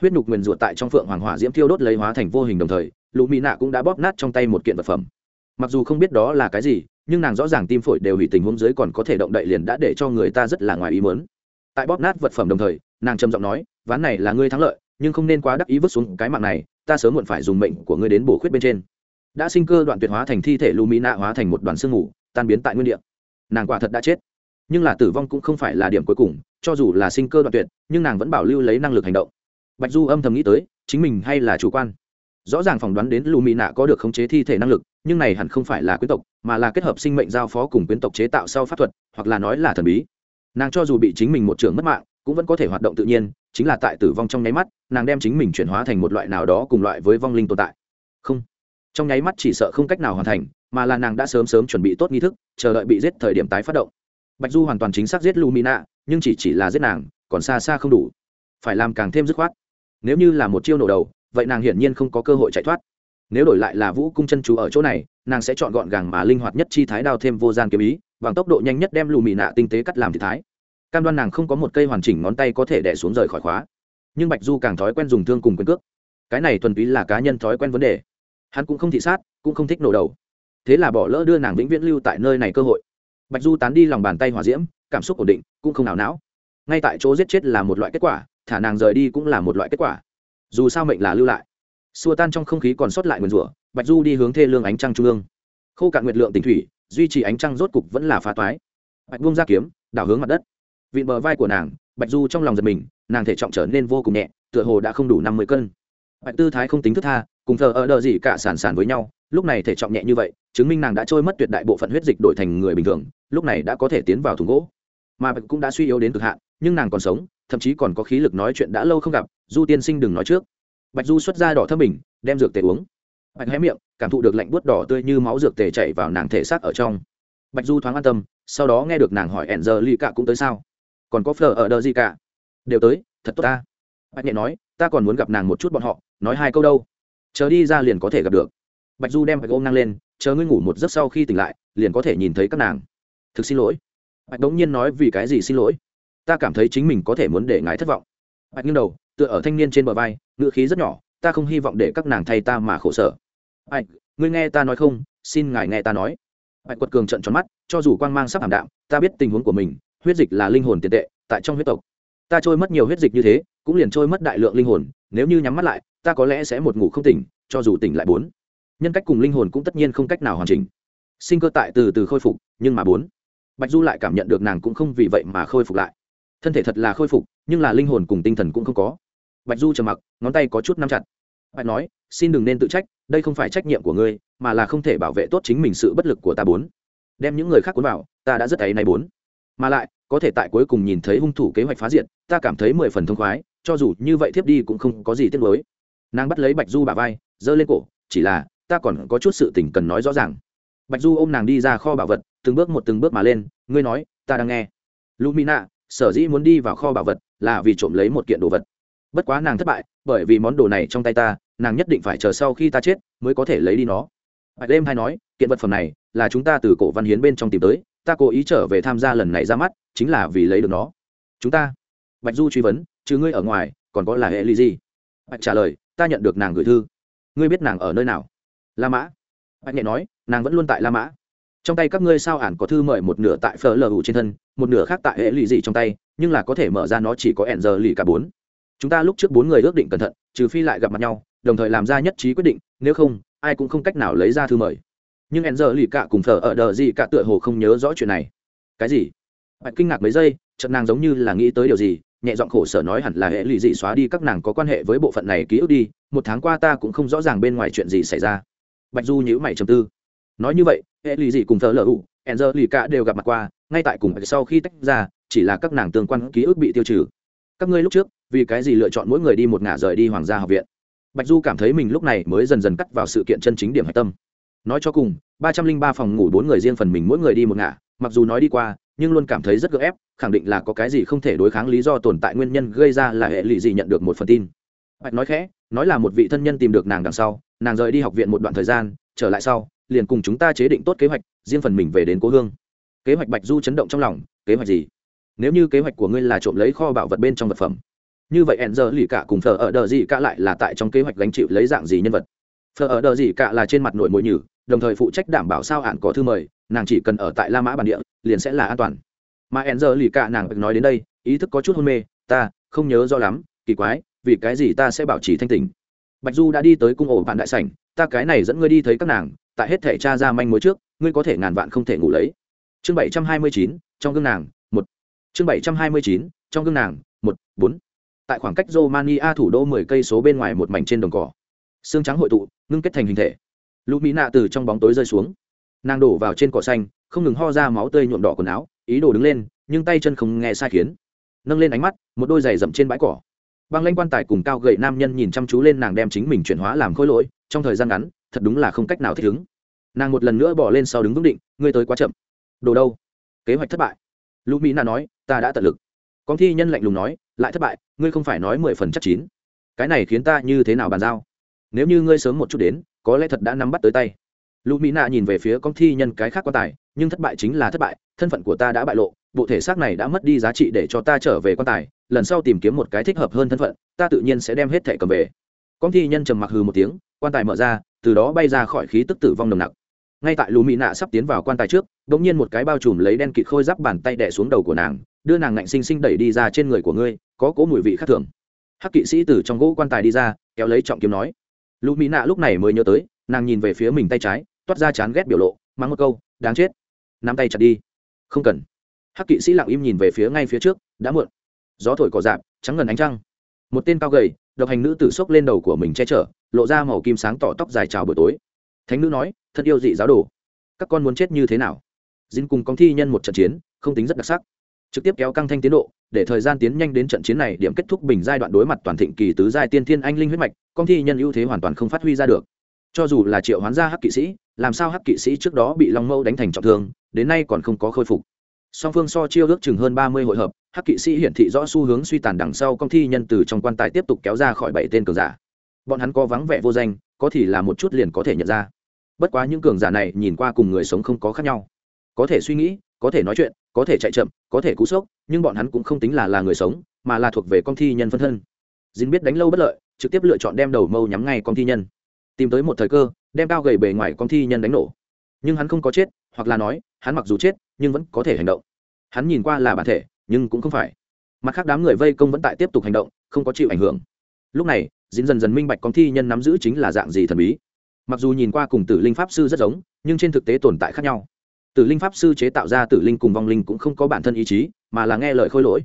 Huyết nhục nguyên rủa tại trong phượng hoàng hỏa diễm thiêu đốt lấy hóa thành vô hình đồng thời lũ mỹ nạ cũng đã bóp nát trong tay một kiện vật phẩm. Mặc dù không biết đó là cái gì, nhưng nàng rõ ràng tim phổi đều hủy tình huống dưới còn có thể động đậy liền đã để cho người ta rất là ngoài ý mớn tại bóp nát vật phẩm đồng thời, nàng trầm giọng nói, ván này là ngươi thắng lợi nhưng không nên quá đắc ý vứt xuống cái mạng này, ta sớm muộn phải dùng mệnh của ngươi đến bổ khuyết bên trên. Đã sinh cơ đoạn tuyệt hóa thành thi thể Lumina hóa thành một đoàn sương ngủ tan biến tại nguyên địa. Nàng quả thật đã chết. Nhưng là tử vong cũng không phải là điểm cuối cùng, cho dù là sinh cơ đoạn tuyệt, nhưng nàng vẫn bảo lưu lấy năng lực hành động. Bạch du âm thầm nghĩ tới, chính mình hay là chủ quan. Rõ ràng phỏng đoán đến lù mị nạ có được khống chế thi thể năng lực, nhưng này hẳn không phải là quyến tộc, mà là kết hợp sinh mệnh giao phó cùng quyến tộc chế tạo sau pháp thuật, hoặc là nói là thần bí. Nàng cho dù bị chính mình một trường mất mạng cũng vẫn có thể hoạt động tự nhiên, chính là tại tử vong trong nháy mắt, nàng đem chính mình chuyển hóa thành một loại nào đó cùng loại với vong linh tồn tại. Không. Trong nháy mắt chỉ sợ không cách nào hoàn thành, mà là nàng đã sớm sớm chuẩn bị tốt nghi thức, chờ đợi bị giết thời điểm tái phát động. Bạch du hoàn toàn chính xác giết lumina, nhưng chỉ chỉ là giết nàng, còn xa xa không đủ. Phải làm càng thêm dứt khoát. Nếu như là một chiêu nổ đầu, vậy nàng hiển nhiên không có cơ hội chạy thoát. Nếu đổi lại là vũ cung chân chú ở chỗ này, nàng sẽ chọn gọn gàng mà linh hoạt nhất chi thái đao thêm vô gian kiếm ý, bằng tốc độ nhanh nhất đem lù mì nạ tinh tế cắt làm thị thái cam đoan nàng không có một cây hoàn chỉnh ngón tay có thể đẻ xuống rời khỏi khóa. Nhưng bạch du càng thói quen dùng thương cùng quyền cước. Cái này thuần túy là cá nhân thói quen vấn đề. Hắn cũng không thị sát, cũng không thích nổ đầu. Thế là bỏ lỡ đưa nàng vĩnh viễn lưu tại nơi này cơ hội. Bạch du tán đi lòng bàn tay hỏa diễm, cảm xúc ổn định, cũng không nào não. Ngay tại chỗ giết chết là một loại kết quả, thả nàng rời đi cũng là một loại kết quả. Dù sao mệnh là lưu lại. Xua tan trong không khí còn sót lại nguyền rủa, bạch du đi hướng thê lương ánh trăng trung ương. Khô cạn nguyệt lượng tỉnh thủy, duy trì ánh trăng rốt cục vẫn là phá toái. Bạch buông ra kiếm, đảo hướng mặt đất vịn bờ vai của nàng, bạch du trong lòng giật mình, nàng thể trọng trở nên vô cùng nhẹ, tựa hồ đã không đủ năm mươi cân. Bạch tư thái không tính thức tha, cùng thờ ở đợi gì cả sản sản với nhau, lúc này thể trọng nhẹ như vậy, chứng minh nàng đã trôi mất tuyệt đại bộ phận huyết dịch đổi thành người bình thường, lúc này đã có thể tiến vào thùng gỗ. Mà bạch cũng đã suy yếu đến cực hạn, nhưng nàng còn sống, thậm chí còn có khí lực nói chuyện đã lâu không gặp, du tiên sinh đừng nói trước. Bạch du xuất ra đỏ thâm bình, đem dược tề uống. Bạch hé miệng, cảm thụ được lạnh buốt đỏ tươi như máu dược tề chảy vào nàng thể xác ở trong. Bạch du thoáng an tâm, sau đó nghe được nàng hỏi ẻn giờ ly cả cũng tới sao còn có phở ở đờ gì cả. Đều tới, thật tốt ta. Bạch nhẹ nói, ta còn muốn gặp nàng một chút bọn họ, nói hai câu đâu. Chờ đi ra liền có thể gặp được. Bạch du đem bạch ôm nang lên, chờ ngươi ngủ một giấc sau khi tỉnh lại, liền có thể nhìn thấy các nàng. Thực xin lỗi. Bạch đống nhiên nói vì cái gì xin lỗi? Ta cảm thấy chính mình có thể muốn để ngài thất vọng. Bạch nghiêng đầu, tựa ở thanh niên trên bờ vai ngựa khí rất nhỏ, ta không hy vọng để các nàng thay ta mà khổ sở. Bạch, ngươi nghe ta nói không? Xin ngài nghe ta nói. Bạch quật cường trận tròn mắt, cho dù quang mang sắp ảm đạm, ta biết tình huống của mình huyết dịch là linh hồn tiền tệ, tại trong huyết tộc. Ta trôi mất nhiều huyết dịch như thế, cũng liền trôi mất đại lượng linh hồn, nếu như nhắm mắt lại, ta có lẽ sẽ một ngủ không tỉnh, cho dù tỉnh lại bốn. Nhân cách cùng linh hồn cũng tất nhiên không cách nào hoàn chỉnh. Sinh cơ tại từ từ khôi phục, nhưng mà bốn. Bạch du lại cảm nhận được nàng cũng không vì vậy mà khôi phục lại. Thân thể thật là khôi phục, nhưng là linh hồn cùng tinh thần cũng không có. Bạch du trầm mặc, ngón tay có chút nắm chặt. Bạch nói, xin đừng nên tự trách, đây không phải trách nhiệm của ngươi, mà là không thể bảo vệ tốt chính mình sự bất lực của ta bốn. Đem những người khác cuốn vào, ta đã rất ấy nay bốn mà lại, có thể tại cuối cùng nhìn thấy hung thủ kế hoạch phá diện ta cảm thấy mười phần thông khoái, cho dù như vậy thiếp đi cũng không có gì tiếc nuối. Nàng bắt lấy bạch du bà vai, giơ lên cổ, chỉ là, ta còn có chút sự tình cần nói rõ ràng. Bạch du ôm nàng đi ra kho bảo vật, từng bước một từng bước mà lên, ngươi nói, ta đang nghe. Lumina, sở dĩ muốn đi vào kho bảo vật là vì trộm lấy một kiện đồ vật. Bất quá nàng thất bại, bởi vì món đồ này trong tay ta, nàng nhất định phải chờ sau khi ta chết mới có thể lấy đi nó. Bạch đêm hay nói, kiện vật phẩm này là chúng ta từ cổ văn hiến bên trong tìm tới ta cố ý trở về tham gia lần này ra mắt, chính là vì lấy được nó. Chúng ta. Bạch du truy vấn chứ ngươi ở ngoài, còn có là hệ ly gì? Bạch trả lời, ta nhận được nàng gửi thư. Ngươi biết nàng ở nơi nào? La mã. Bạch nhẹ nói, nàng vẫn luôn tại la mã. Trong tay các ngươi sao ản có thư mời một nửa tại phở lờ ủ trên thân, một nửa khác tại hệ lụy dị trong tay, nhưng là có thể mở ra nó chỉ có ẻn giờ lì cả bốn. Chúng ta lúc trước bốn người ước định cẩn thận, trừ phi lại gặp mặt nhau, đồng thời làm ra nhất trí quyết định, nếu không, ai cũng không cách nào lấy ra thư mời nhưng ẻn giờ lì cả cùng thờ ở đờ gì cả tựa hồ không nhớ rõ chuyện này. Cái gì? Bạch kinh ngạc mấy giây, chợt nàng giống như là nghĩ tới điều gì, nhẹ giọng khổ sở nói hẳn là hệ lụy dị xóa đi các nàng có quan hệ với bộ phận này ký ức đi, một tháng qua ta cũng không rõ ràng bên ngoài chuyện gì xảy ra. Bạch du nhữ mày trầm tư. Nói như vậy, hệ lụy dị cùng thờ lờ ụ hẹn giờ lì cả đều gặp mặt qua, ngay tại cùng sau khi tách ra, chỉ là các nàng tương quan ký ức bị tiêu trừ. Các ngươi lúc trước, vì cái gì lựa chọn mỗi người đi một ngả rời đi hoàng gia học viện? Bạch du cảm thấy mình lúc này mới dần dần cắt vào sự kiện chân chính điểm hạch tâm nói cho cùng, ba trăm linh ba phòng ngủ bốn người riêng phần mình mỗi người đi một ngả, mặc dù nói đi qua, nhưng luôn cảm thấy rất gợ ép, khẳng định là có cái gì không thể đối kháng lý do tồn tại nguyên nhân gây ra là hệ lụy gì nhận được một phần tin. Bạch nói khẽ, nói là một vị thân nhân tìm được nàng đằng sau, nàng rời đi học viện một đoạn thời gian, trở lại sau, liền cùng chúng ta chế định tốt kế hoạch, riêng phần mình về đến cố hương. Kế hoạch bạch du chấn động trong lòng, kế hoạch gì? Nếu như kế hoạch của ngươi là trộm lấy kho bảo vật bên trong vật phẩm, như vậy hẹn giờ lì cả cùng thờ ở đờ gì cả lại là tại trong kế hoạch gánh chịu lấy dạng gì nhân vật? Thờ ở đờ gì cả là trên mặt nội mũi nhử đồng thời phụ trách đảm bảo sao hạn có thư mời, nàng chỉ cần ở tại la mã bản địa, liền sẽ là an toàn. Mà hẹn giờ lì cả nàng nói đến đây, ý thức có chút hôn mê, ta, không nhớ rõ lắm, kỳ quái, vì cái gì ta sẽ bảo trì thanh tỉnh? Bạch du đã đi tới cung ổ bạn đại sảnh, ta cái này dẫn ngươi đi thấy các nàng, tại hết thể tra ra manh mối trước, ngươi có thể ngàn vạn không thể ngủ lấy. Chương bảy trăm hai mươi chín, trong gương nàng, một. Chương bảy trăm hai mươi chín, trong gương nàng, một, bốn. Tại khoảng cách romania thủ đô mười cây số bên ngoài một mảnh trên đồng cỏ. Xương trắng hội tụ, ngưng kết thành hình thể lũ mỹ nạ từ trong bóng tối rơi xuống. Nàng đổ vào trên cỏ xanh, không ngừng ho ra máu tươi nhuộm đỏ quần áo, ý đồ đứng lên, nhưng tay chân không nghe sai khiến. Nâng lên ánh mắt, một đôi giày dậm trên bãi cỏ. Băng lanh quan tài cùng cao gậy nam nhân nhìn chăm chú lên nàng đem chính mình chuyển hóa làm khối lỗi, trong thời gian ngắn, thật đúng là không cách nào thích ứng. Nàng một lần nữa bỏ lên sau đứng vững định, ngươi tới quá chậm. Đồ đâu? Kế hoạch thất bại. Lũ mỹ Nạ nói, ta đã tận lực. Con thi nhân lạnh lùng nói, lại thất bại, ngươi không phải nói mười phần chắc chín. Cái này khiến ta như thế nào bàn giao? Nếu như ngươi sớm một chút đến có lẽ thật đã nắm bắt tới tay. Lũ mỹ nạ nhìn về phía công thi nhân cái khác quan tài, nhưng thất bại chính là thất bại, thân phận của ta đã bại lộ, bộ thể xác này đã mất đi giá trị để cho ta trở về quan tài, lần sau tìm kiếm một cái thích hợp hơn thân phận, ta tự nhiên sẽ đem hết thẻ cầm về. Công thi nhân trầm mặc hừ một tiếng, quan tài mở ra, từ đó bay ra khỏi khí tức tử vong nồng nặc. Ngay tại lù mỹ nạ sắp tiến vào quan tài trước đ ỗ n g nhiên một cái bao trùm lấy đen kịt khôi giáp bàn tay đẻ xuống đầu của nàng, đưa nàng ngạnh xinh xinh đẩy đi ra trên người của ngươi, có cỗ mùi vị khác thường. Hắc kỵ sĩ từ trong gỗ quan tài đi ra, kéo lấy trọng kiếm nói Lũ mỹ nạ lúc này mới nhớ tới, nàng nhìn về phía mình tay trái, toát ra chán ghét biểu lộ, mắng một câu, đáng chết. Nắm tay chặt đi. Không cần. Hắc kỵ sĩ lặng im nhìn về phía ngay phía trước, đã muộn. Gió thổi cỏ dạp trắng ngần ánh trăng. Một tên cao gầy, độc hành nữ tử xốc lên đầu của mình che chở, lộ ra màu kim sáng tỏ tóc dài trào buổi tối. Thánh nữ nói, thật yêu dị giáo đồ. Các con muốn chết như thế nào? Dính cùng công thi nhân một trận chiến, không tính rất đặc sắc trực tiếp kéo căng thanh tiến độ, để thời gian tiến nhanh đến trận chiến này, điểm kết thúc bình giai đoạn đối mặt toàn thịnh kỳ tứ giai tiên thiên anh linh huyết mạch, công thi nhân ưu thế hoàn toàn không phát huy ra được. Cho dù là triệu hoán gia hắc kỵ sĩ, làm sao hắc kỵ sĩ trước đó bị long mâu đánh thành trọng thương, đến nay còn không có khôi phục. Song phương so chiêu ước chừng hơn ba mươi hội hợp, hắc kỵ sĩ hiển thị rõ xu hướng suy tàn đằng sau công thi nhân từ trong quan tài tiếp tục kéo ra khỏi bảy tên cường giả. Bọn hắn có vắng vẻ vô danh, có thì là một chút liền có thể nhận ra. Bất quá những cường giả này nhìn qua cùng người sống không có khác nhau. Có thể suy nghĩ, có thể nói chuyện có thể chạy chậm, có thể cú sốc, nhưng bọn hắn cũng không tính là là người sống, mà là thuộc về con thi nhân phân thân. Dính biết đánh lâu bất lợi, trực tiếp lựa chọn đem đầu mâu nhắm ngay con thi nhân. Tìm tới một thời cơ, đem cao gầy bề ngoài con thi nhân đánh nổ. Nhưng hắn không có chết, hoặc là nói, hắn mặc dù chết, nhưng vẫn có thể hành động. Hắn nhìn qua là bản thể, nhưng cũng không phải. Mặt khác đám người vây công vẫn tại tiếp tục hành động, không có chịu ảnh hưởng. Lúc này dính dần dần minh bạch con thi nhân nắm giữ chính là dạng gì thần bí. Mặc dù nhìn qua cùng tử linh pháp sư rất giống, nhưng trên thực tế tồn tại khác nhau tử linh pháp sư chế tạo ra tử linh cùng vong linh cũng không có bản thân ý chí, mà là nghe lời khôi lỗi.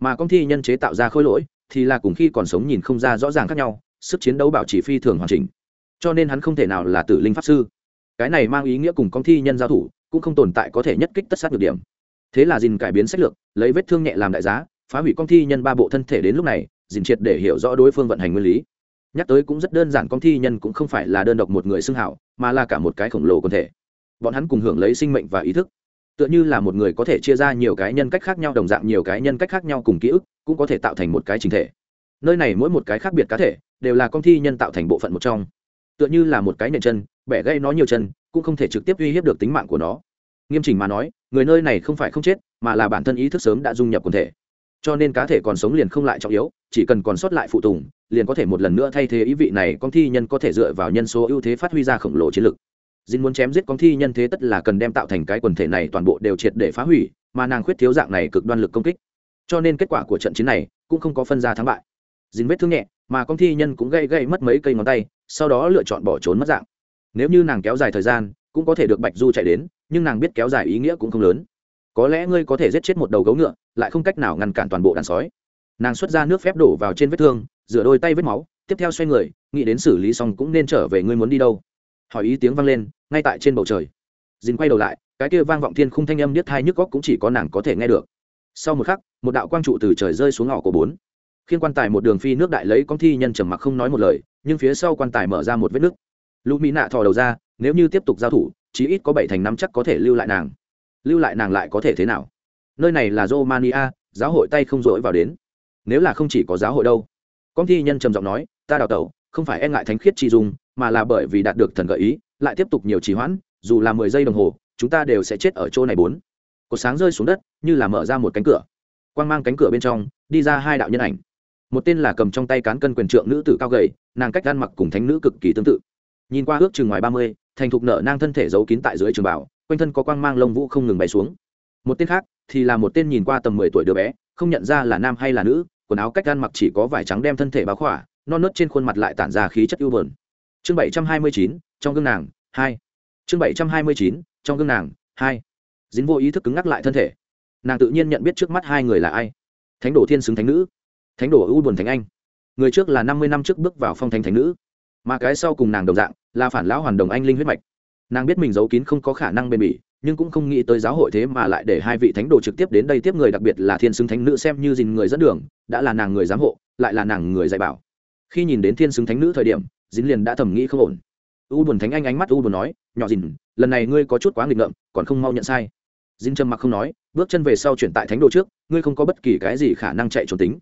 Mà công thi nhân chế tạo ra khôi lỗi, thì là cùng khi còn sống nhìn không ra rõ ràng khác nhau, sức chiến đấu bảo trì phi thường hoàn chỉnh. Cho nên hắn không thể nào là tử linh pháp sư. Cái này mang ý nghĩa cùng công thi nhân giao thủ, cũng không tồn tại có thể nhất kích tất sát được điểm. Thế là dìn cải biến sách lược, lấy vết thương nhẹ làm đại giá, phá hủy công thi nhân ba bộ thân thể đến lúc này, dìn triệt để hiểu rõ đối phương vận hành nguyên lý. Nhắc tới cũng rất đơn giản, công thi nhân cũng không phải là đơn độc một người xưng hảo, mà là cả một cái khổng lồ quần thể bọn hắn cùng hưởng lấy sinh mệnh và ý thức. Tựa như là một người có thể chia ra nhiều cái nhân cách khác nhau, đồng dạng nhiều cái nhân cách khác nhau cùng ký ức, cũng có thể tạo thành một cái chính thể. Nơi này mỗi một cái khác biệt cá thể, đều là con thi nhân tạo thành bộ phận một trong. Tựa như là một cái nền chân, bẻ gây nó nhiều chân, cũng không thể trực tiếp uy hiếp được tính mạng của nó. Nghiêm chỉnh mà nói, người nơi này không phải không chết, mà là bản thân ý thức sớm đã dung nhập quần thể. Cho nên cá thể còn sống liền không lại trọng yếu, chỉ cần còn sót lại phụ tùng, liền có thể một lần nữa thay thế ý vị này con thi nhân có thể dựa vào nhân số ưu thế phát huy ra khổng lồ chiến lực. Jin muốn chém giết con thi nhân thế tất là cần đem tạo thành cái quần thể này toàn bộ đều triệt để phá hủy, mà nàng khuyết thiếu dạng này cực đoan lực công kích. Cho nên kết quả của trận chiến này cũng không có phân ra thắng bại. Dìn vết thương nhẹ, mà con thi nhân cũng gây gây mất mấy cây ngón tay, sau đó lựa chọn bỏ trốn mất dạng. Nếu như nàng kéo dài thời gian, cũng có thể được bạch du chạy đến, nhưng nàng biết kéo dài ý nghĩa cũng không lớn. Có lẽ ngươi có thể giết chết một đầu gấu ngựa, lại không cách nào ngăn cản toàn bộ đàn sói. Nàng xuất ra nước phép đổ vào trên vết thương, rửa đôi tay vết máu, tiếp theo xoay người, nghĩ đến xử lý xong cũng nên trở về ngươi muốn đi đâu hỏi ý tiếng vang lên, ngay tại trên bầu trời. Dìn quay đầu lại, cái kia vang vọng thiên khung thanh âm niết thai nhức góc cũng chỉ có nàng có thể nghe được. Sau một khắc, một đạo quang trụ từ trời rơi xuống ngõ của bốn. Khiên quan tài một đường phi nước đại lấy con thi nhân trầm mặc không nói một lời, nhưng phía sau quan tài mở ra một vết nước lũ mỹ nạ thò đầu ra, nếu như tiếp tục giao thủ, chí ít có bảy thành năm chắc có thể lưu lại nàng. Lưu lại nàng lại có thể thế nào? Nơi này là romania, giáo hội tay không dỗi vào đến. Nếu là không chỉ có giáo hội đâu. Con thi nhân trầm giọng nói, ta đào tẩu, không phải e ngại thánh khiết chi dung mà là bởi vì đạt được thần gợi ý, lại tiếp tục nhiều trì hoãn, dù là mười giây đồng hồ, chúng ta đều sẽ chết ở chỗ này bốn. Cột sáng rơi xuống đất, như là mở ra một cánh cửa. Quang mang cánh cửa bên trong, đi ra hai đạo nhân ảnh. Một tên là cầm trong tay cán cân quyền trượng nữ tử cao gầy, nàng cách gan mặc cùng thánh nữ cực kỳ tương tự. Nhìn qua ước chừng ngoài ba mươi, thành thục nở nang thân thể giấu kín tại dưới trường bảo quanh thân có quang mang lông vũ không ngừng bay xuống. Một tên khác, thì là một tên nhìn qua tầm mười tuổi đứa bé, không nhận ra là nam hay là nữ, quần áo cách gan mặc chỉ có vải trắng đem thân thể báo khỏa, non nớt trên khuôn mặt lại tản ra khí chất ưu bờn chương bảy trăm hai mươi chín, trong gương nàng, hai. Chương bảy trăm hai mươi chín, trong gương nàng, hai. Dính vô ý thức cứng ngắc lại thân thể. Nàng tự nhiên nhận biết trước mắt hai người là ai. Thánh đồ thiên xứng thánh nữ. Thánh đồ ưu buồn thánh anh. Người trước là năm mươi năm trước bước vào phong thánh thánh nữ. Mà cái sau cùng nàng đồng dạng, là phản lão hoàn đồng anh linh huyết mạch. Nàng biết mình giấu kín không có khả năng bền bỉ, nhưng cũng không nghĩ tới giáo hội thế mà lại để hai vị thánh đồ trực tiếp đến đây tiếp người đặc biệt là thiên xứng thánh nữ xem như dìn người dẫn đường, đã là nàng người giám hộ, lại là nàng người dạy bảo. Khi nhìn đến thiên xứng thánh nữ thời điểm dính liền đã thầm nghĩ không ổn. U buồn thánh anh ánh mắt u buồn nói, nhỏ dìn, lần này ngươi có chút quá nghịch ngợm, còn không mau nhận sai. Dính trầm mặc không nói, bước chân về sau chuyển tại thánh đồ trước, ngươi không có bất kỳ cái gì khả năng chạy trốn tính.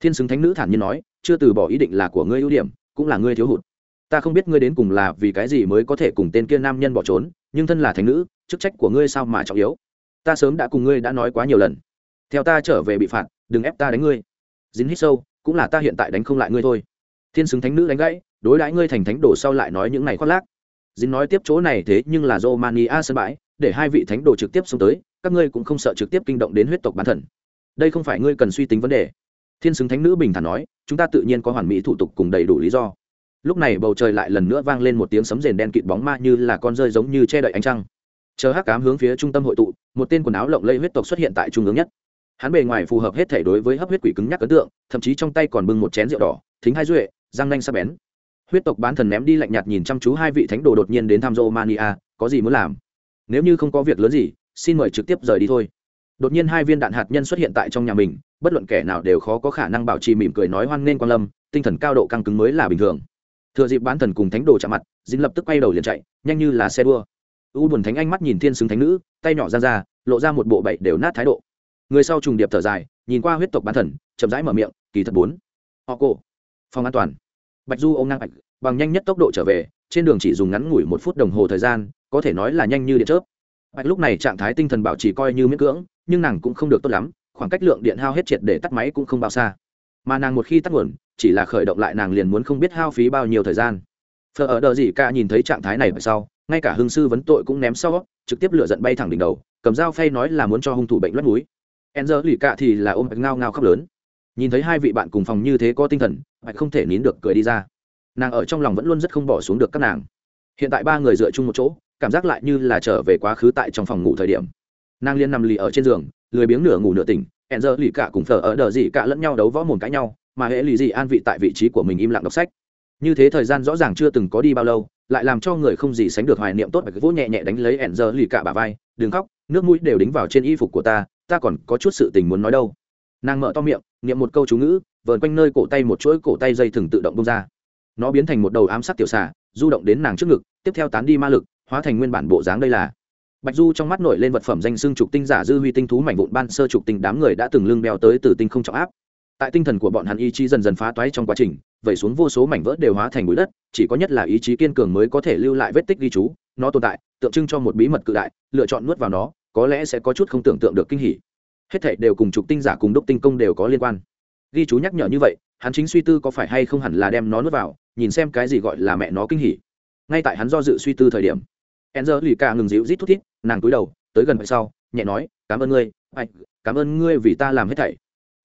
Thiên xứng thánh nữ thản nhiên nói, chưa từ bỏ ý định là của ngươi ưu điểm, cũng là ngươi thiếu hụt. Ta không biết ngươi đến cùng là vì cái gì mới có thể cùng tên kia nam nhân bỏ trốn, nhưng thân là thánh nữ, chức trách của ngươi sao mà trọng yếu? Ta sớm đã cùng ngươi đã nói quá nhiều lần. Theo ta trở về bị phạt, đừng ép ta đánh ngươi. Dính hít sâu, cũng là ta hiện tại đánh không lại ngươi thôi. Thiên xứng thánh nữ đánh gãy đối đãi ngươi thành thánh đồ sau lại nói những này khoác lác. Dính nói tiếp chỗ này thế nhưng là romania sân bãi, để hai vị thánh đồ trực tiếp xông tới, các ngươi cũng không sợ trực tiếp kinh động đến huyết tộc bán thần. Đây không phải ngươi cần suy tính vấn đề. Thiên xứng thánh nữ bình thản nói, chúng ta tự nhiên có hoàn mỹ thủ tục cùng đầy đủ lý do. Lúc này bầu trời lại lần nữa vang lên một tiếng sấm rền đen kịt bóng ma như là con rơi giống như che đậy ánh trăng. Chờ hắc cám hướng phía trung tâm hội tụ, một tên quần áo lộng lây huyết tộc xuất hiện tại trung ương nhất. Hắn bề ngoài phù hợp hết thể đối với hấp huyết quỷ cứng nhắc ấn tượng, thậm chí trong tay còn bưng một chén rượu đỏ, thính hai duệ, răng nanh sắc bén huyết tộc bán thần ném đi lạnh nhạt nhìn chăm chú hai vị thánh đồ đột nhiên đến thăm romania, có gì muốn làm? Nếu như không có việc lớn gì, xin mời trực tiếp rời đi thôi. Đột nhiên hai viên đạn hạt nhân xuất hiện tại trong nhà mình, bất luận kẻ nào đều khó có khả năng bảo trì mỉm cười nói hoan nghênh quan lâm, tinh thần cao độ căng cứng mới là bình thường. Thừa dịp bán thần cùng thánh đồ chạm mặt, dính lập tức quay đầu liền chạy, nhanh như là xe đua. U buồn thánh anh mắt nhìn thiên xứng thánh nữ, tay nhỏ ra ra, lộ ra một bộ bậy đều nát thái độ. Người sau trùng điệp thở dài, nhìn qua huyết tộc bán thần, chậm rãi mở miệng, kỳ thật bốn. Họ cổ. Phòng an toàn bạch du ôm ngang bạch, bằng nhanh nhất tốc độ trở về, trên đường chỉ dùng ngắn ngủi một phút đồng hồ thời gian, có thể nói là nhanh như điện chớp. Bạch lúc này trạng thái tinh thần bảo trì coi như miễn cưỡng, nhưng nàng cũng không được tốt lắm, khoảng cách lượng điện hao hết triệt để tắt máy cũng không bao xa. Mà nàng một khi tắt nguồn, chỉ là khởi động lại nàng liền muốn không biết hao phí bao nhiêu thời gian. Phở ở đờ gì cả nhìn thấy trạng thái này về sau, ngay cả hương sư vấn tội cũng ném sau, trực tiếp lửa giận bay thẳng đỉnh đầu, cầm dao phay nói là muốn cho hung thủ bệnh loét núi e lì cả thì là ôm bạch ngao ngao khóc lớn. Nhìn thấy hai vị bạn cùng phòng như thế có tinh thần bạch không thể nín được cười đi ra. Nàng ở trong lòng vẫn luôn rất không bỏ xuống được các nàng. Hiện tại ba người dựa chung một chỗ, cảm giác lại như là trở về quá khứ tại trong phòng ngủ thời điểm. Nàng liên nằm lì ở trên giường, lười biếng nửa ngủ nửa tỉnh, hẹn giờ lì cả cùng thờ ở đờ gì cả lẫn nhau đấu võ mồm cãi nhau, mà hễ lì gì an vị tại vị trí của mình im lặng đọc sách. Như thế thời gian rõ ràng chưa từng có đi bao lâu, lại làm cho người không gì sánh được hoài niệm tốt và vỗ nhẹ nhẹ đánh lấy hẹn giờ lì cả bà vai, đừng khóc, nước mũi đều đính vào trên y phục của ta ta còn có chút sự tình muốn nói đâu. Nàng mở to miệng, niệm một câu chú ngữ vờn quanh nơi cổ tay một chuỗi cổ tay dây thừng tự động bông ra. Nó biến thành một đầu ám sát tiểu xà, du động đến nàng trước ngực, tiếp theo tán đi ma lực, hóa thành nguyên bản bộ dáng đây là. Bạch du trong mắt nổi lên vật phẩm danh xưng trục tinh giả dư huy tinh thú mảnh vụn ban sơ trục tinh đám người đã từng lưng bèo tới từ tinh không trọng áp. Tại tinh thần của bọn hắn ý chí dần dần phá toái trong quá trình vẩy xuống vô số mảnh vỡ đều hóa thành bụi đất, chỉ có nhất là ý chí kiên cường mới có thể lưu lại vết tích ghi chú. Nó tồn tại, tượng trưng cho một bí mật cự đại, lựa chọn nuốt vào nó, có lẽ sẽ có chút không tưởng tượng được kinh hỉ. Hết thảy đều cùng trục tinh giả cùng đúc tinh công đều có liên quan ghi chú nhắc nhở như vậy, hắn chính suy tư có phải hay không hẳn là đem nó nuốt vào, nhìn xem cái gì gọi là mẹ nó kinh hỉ. Ngay tại hắn do dự suy tư thời điểm e n lì cả ngừng dịu rít thút thít, nàng cúi đầu, tới gần vậy sau, nhẹ nói, cảm ơn ngươi, bạch, cảm ơn ngươi vì ta làm hết thảy.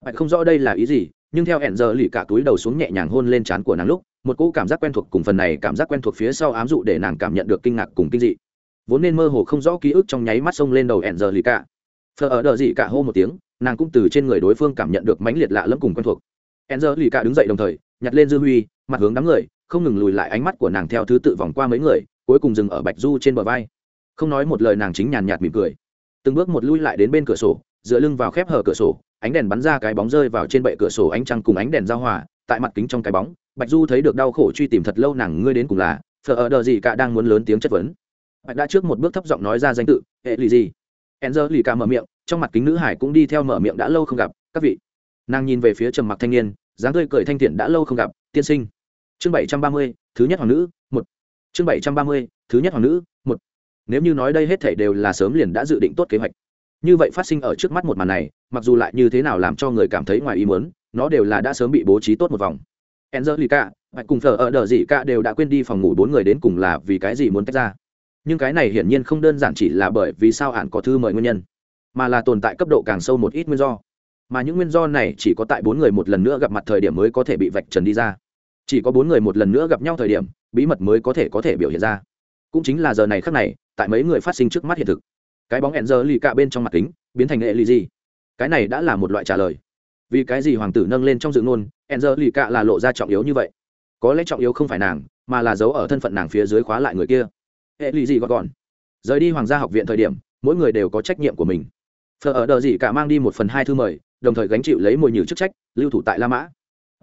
Bạch không rõ đây là ý gì, nhưng theo hẹn giờ lì cả túi đầu xuống nhẹ nhàng hôn lên trán của nàng lúc, một cỗ cảm giác quen thuộc cùng phần này cảm giác quen thuộc phía sau ám dụ để nàng cảm nhận được kinh ngạc cùng kinh dị. Vốn nên mơ hồ không rõ ký ức trong nháy mắt xông lên đầu hẹn giờ lì cả phờ ở đợi dị cả hô một tiếng nàng cũng từ trên người đối phương cảm nhận được mãnh liệt lạ lẫm cùng quen thuộc. Hẹn giờ lì cả đứng dậy đồng thời, nhặt lên dư huy, mặt hướng đám người, không ngừng lùi lại ánh mắt của nàng theo thứ tự vòng qua mấy người, cuối cùng dừng ở bạch du trên bờ vai. Không nói một lời nàng chính nhàn nhạt mỉm cười. Từng bước một lui lại đến bên cửa sổ, dựa lưng vào khép hở cửa sổ, ánh đèn bắn ra cái bóng rơi vào trên bệ cửa sổ ánh trăng cùng ánh đèn giao hòa, tại mặt kính trong cái bóng, bạch du thấy được đau khổ truy tìm thật lâu nàng ngươi đến cùng là thợ ở đờ gì cả đang muốn lớn tiếng chất vấn. Bạch đã trước một bước thấp giọng nói ra danh tự, hệ lì gì? E n z lì cả mở miệng trong mặt kính nữ hải cũng đi theo mở miệng đã lâu không gặp các vị. Nàng nhìn về phía trầm mặc thanh niên dáng tươi cười thanh thiện đã lâu không gặp tiên sinh. Chương bảy trăm ba mươi thứ nhất hoàng nữ một. Chương bảy trăm ba mươi thứ nhất hoàng nữ một. Nếu như nói đây hết thảy đều là sớm liền đã dự định tốt kế hoạch như vậy phát sinh ở trước mắt một màn này mặc dù lại như thế nào làm cho người cảm thấy ngoài ý muốn nó đều là đã sớm bị bố trí tốt một vòng. Angelica, Bạch cùng Phở ở đờ gì cả đều đã quên đi phòng ngủ bốn người đến cùng là vì cái gì muốn tách ra. Nhưng cái này hiển nhiên không đơn giản chỉ là bởi vì sao hạn có thư mời nguyên nhân, mà là tồn tại cấp độ càng sâu một ít nguyên do. Mà những nguyên do này chỉ có tại bốn người một lần nữa gặp mặt thời điểm mới có thể bị vạch trần đi ra. Chỉ có bốn người một lần nữa gặp nhau thời điểm, bí mật mới có thể có thể biểu hiện ra. Cũng chính là giờ này khắc này, tại mấy người phát sinh trước mắt hiện thực cái bóng hẹn giờ lì cạ bên trong mặt kính biến thành hệ lì gì cái này đã là một loại trả lời vì cái gì hoàng tử nâng lên trong dự ngôn hẹn giờ lì cạ là lộ ra trọng yếu như vậy có lẽ trọng yếu không phải nàng mà là giấu ở thân phận nàng phía dưới khóa lại người kia hệ lì gì gọn gọn rời đi hoàng gia học viện thời điểm mỗi người đều có trách nhiệm của mình phở ở đờ gì cả mang đi một phần hai thư mời, đồng thời gánh chịu lấy mồi nhử chức trách, lưu thủ tại la mã.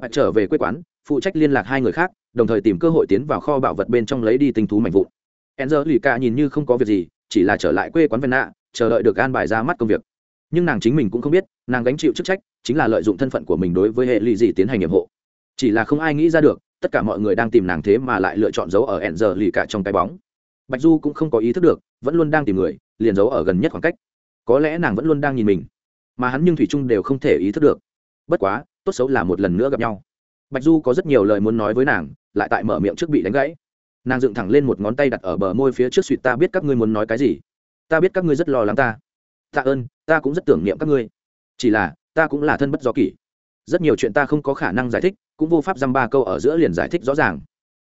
Bạch trở về quê quán, phụ trách liên lạc hai người khác, đồng thời tìm cơ hội tiến vào kho bảo vật bên trong lấy đi tinh thú mạnh vụn. Enzer lì cả nhìn như không có việc gì, chỉ là trở lại quê quán vân nạ chờ đợi được an bài ra mắt công việc. Nhưng nàng chính mình cũng không biết, nàng gánh chịu chức trách, chính là lợi dụng thân phận của mình đối với hệ lụy gì tiến hành nhiệm hộ. Chỉ là không ai nghĩ ra được, tất cả mọi người đang tìm nàng thế mà lại lựa chọn giấu ở ẻn giờ lì cả trong cái bóng. Bạch du cũng không có ý thức được, vẫn luôn đang tìm người, liền giấu ở gần nhất khoảng cách có lẽ nàng vẫn luôn đang nhìn mình, mà hắn nhưng thủy trung đều không thể ý thức được. Bất quá, tốt xấu là một lần nữa gặp nhau. Bạch du có rất nhiều lời muốn nói với nàng, lại tại mở miệng trước bị đánh gãy. Nàng dựng thẳng lên một ngón tay đặt ở bờ môi phía trước suỵt ta biết các ngươi muốn nói cái gì. Ta biết các ngươi rất lo lắng ta. Tạ ơn, ta cũng rất tưởng niệm các ngươi. Chỉ là, ta cũng là thân bất do kỷ. Rất nhiều chuyện ta không có khả năng giải thích, cũng vô pháp dăm ba câu ở giữa liền giải thích rõ ràng.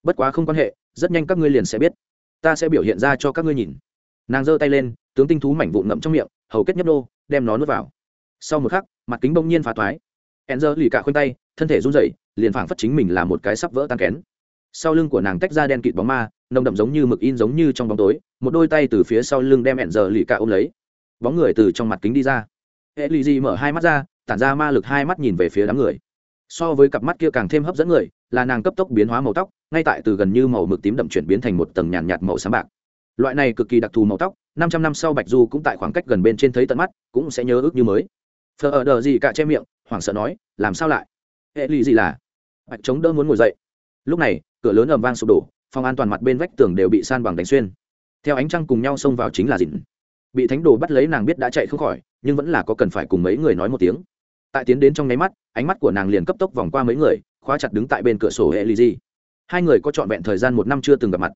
Bất quá không quan hệ, rất nhanh các ngươi liền sẽ biết. Ta sẽ biểu hiện ra cho các ngươi nhìn. Nàng giơ tay lên, tướng tinh thú mảnh vụn ngậm trong miệng hầu kết nhấp đô đem nó nuốt vào. Sau một khắc mặt kính bỗng nhiên phá toái hẹn giờ lì cả khoanh tay thân thể run rẩy liền phảng phất chính mình là một cái sắp vỡ tan kén. Sau lưng của nàng tách ra đen kịt bóng ma nồng đậm giống như mực in giống như trong bóng tối một đôi tay từ phía sau lưng đem hẹn giờ lì cả ôm lấy. Bóng người từ trong mặt kính đi ra. Hệ lì gì mở hai mắt ra tản ra ma lực hai mắt nhìn về phía đám người. So với cặp mắt kia càng thêm hấp dẫn người là nàng cấp tốc biến hóa màu tóc ngay tại từ gần như màu mực tím đậm chuyển biến thành một tầng nhàn nhạt, nhạt màu sáng bạc. Loại này cực kỳ đặc thù màu tóc năm trăm năm sau bạch du cũng tại khoảng cách gần bên trên thấy tận mắt, cũng sẽ nhớ ước như mới. Thờ ở đờ gì cả che miệng, hoảng sợ nói, làm sao lại? Hệ lụy gì là? Bạch chống đỡ muốn ngồi dậy. Lúc này, cửa lớn ầm vang sụp đổ, phòng an toàn mặt bên vách tường đều bị san bằng đánh xuyên. Theo ánh trăng cùng nhau xông vào chính là dịn bị thánh đồ bắt lấy nàng biết đã chạy không khỏi, nhưng vẫn là có cần phải cùng mấy người nói một tiếng. Tại tiến đến trong nháy mắt, ánh mắt của nàng liền cấp tốc vòng qua mấy người, khóa chặt đứng tại bên cửa sổ hệ lì hai người có trọn vẹn thời gian một năm chưa từng gặp mặt.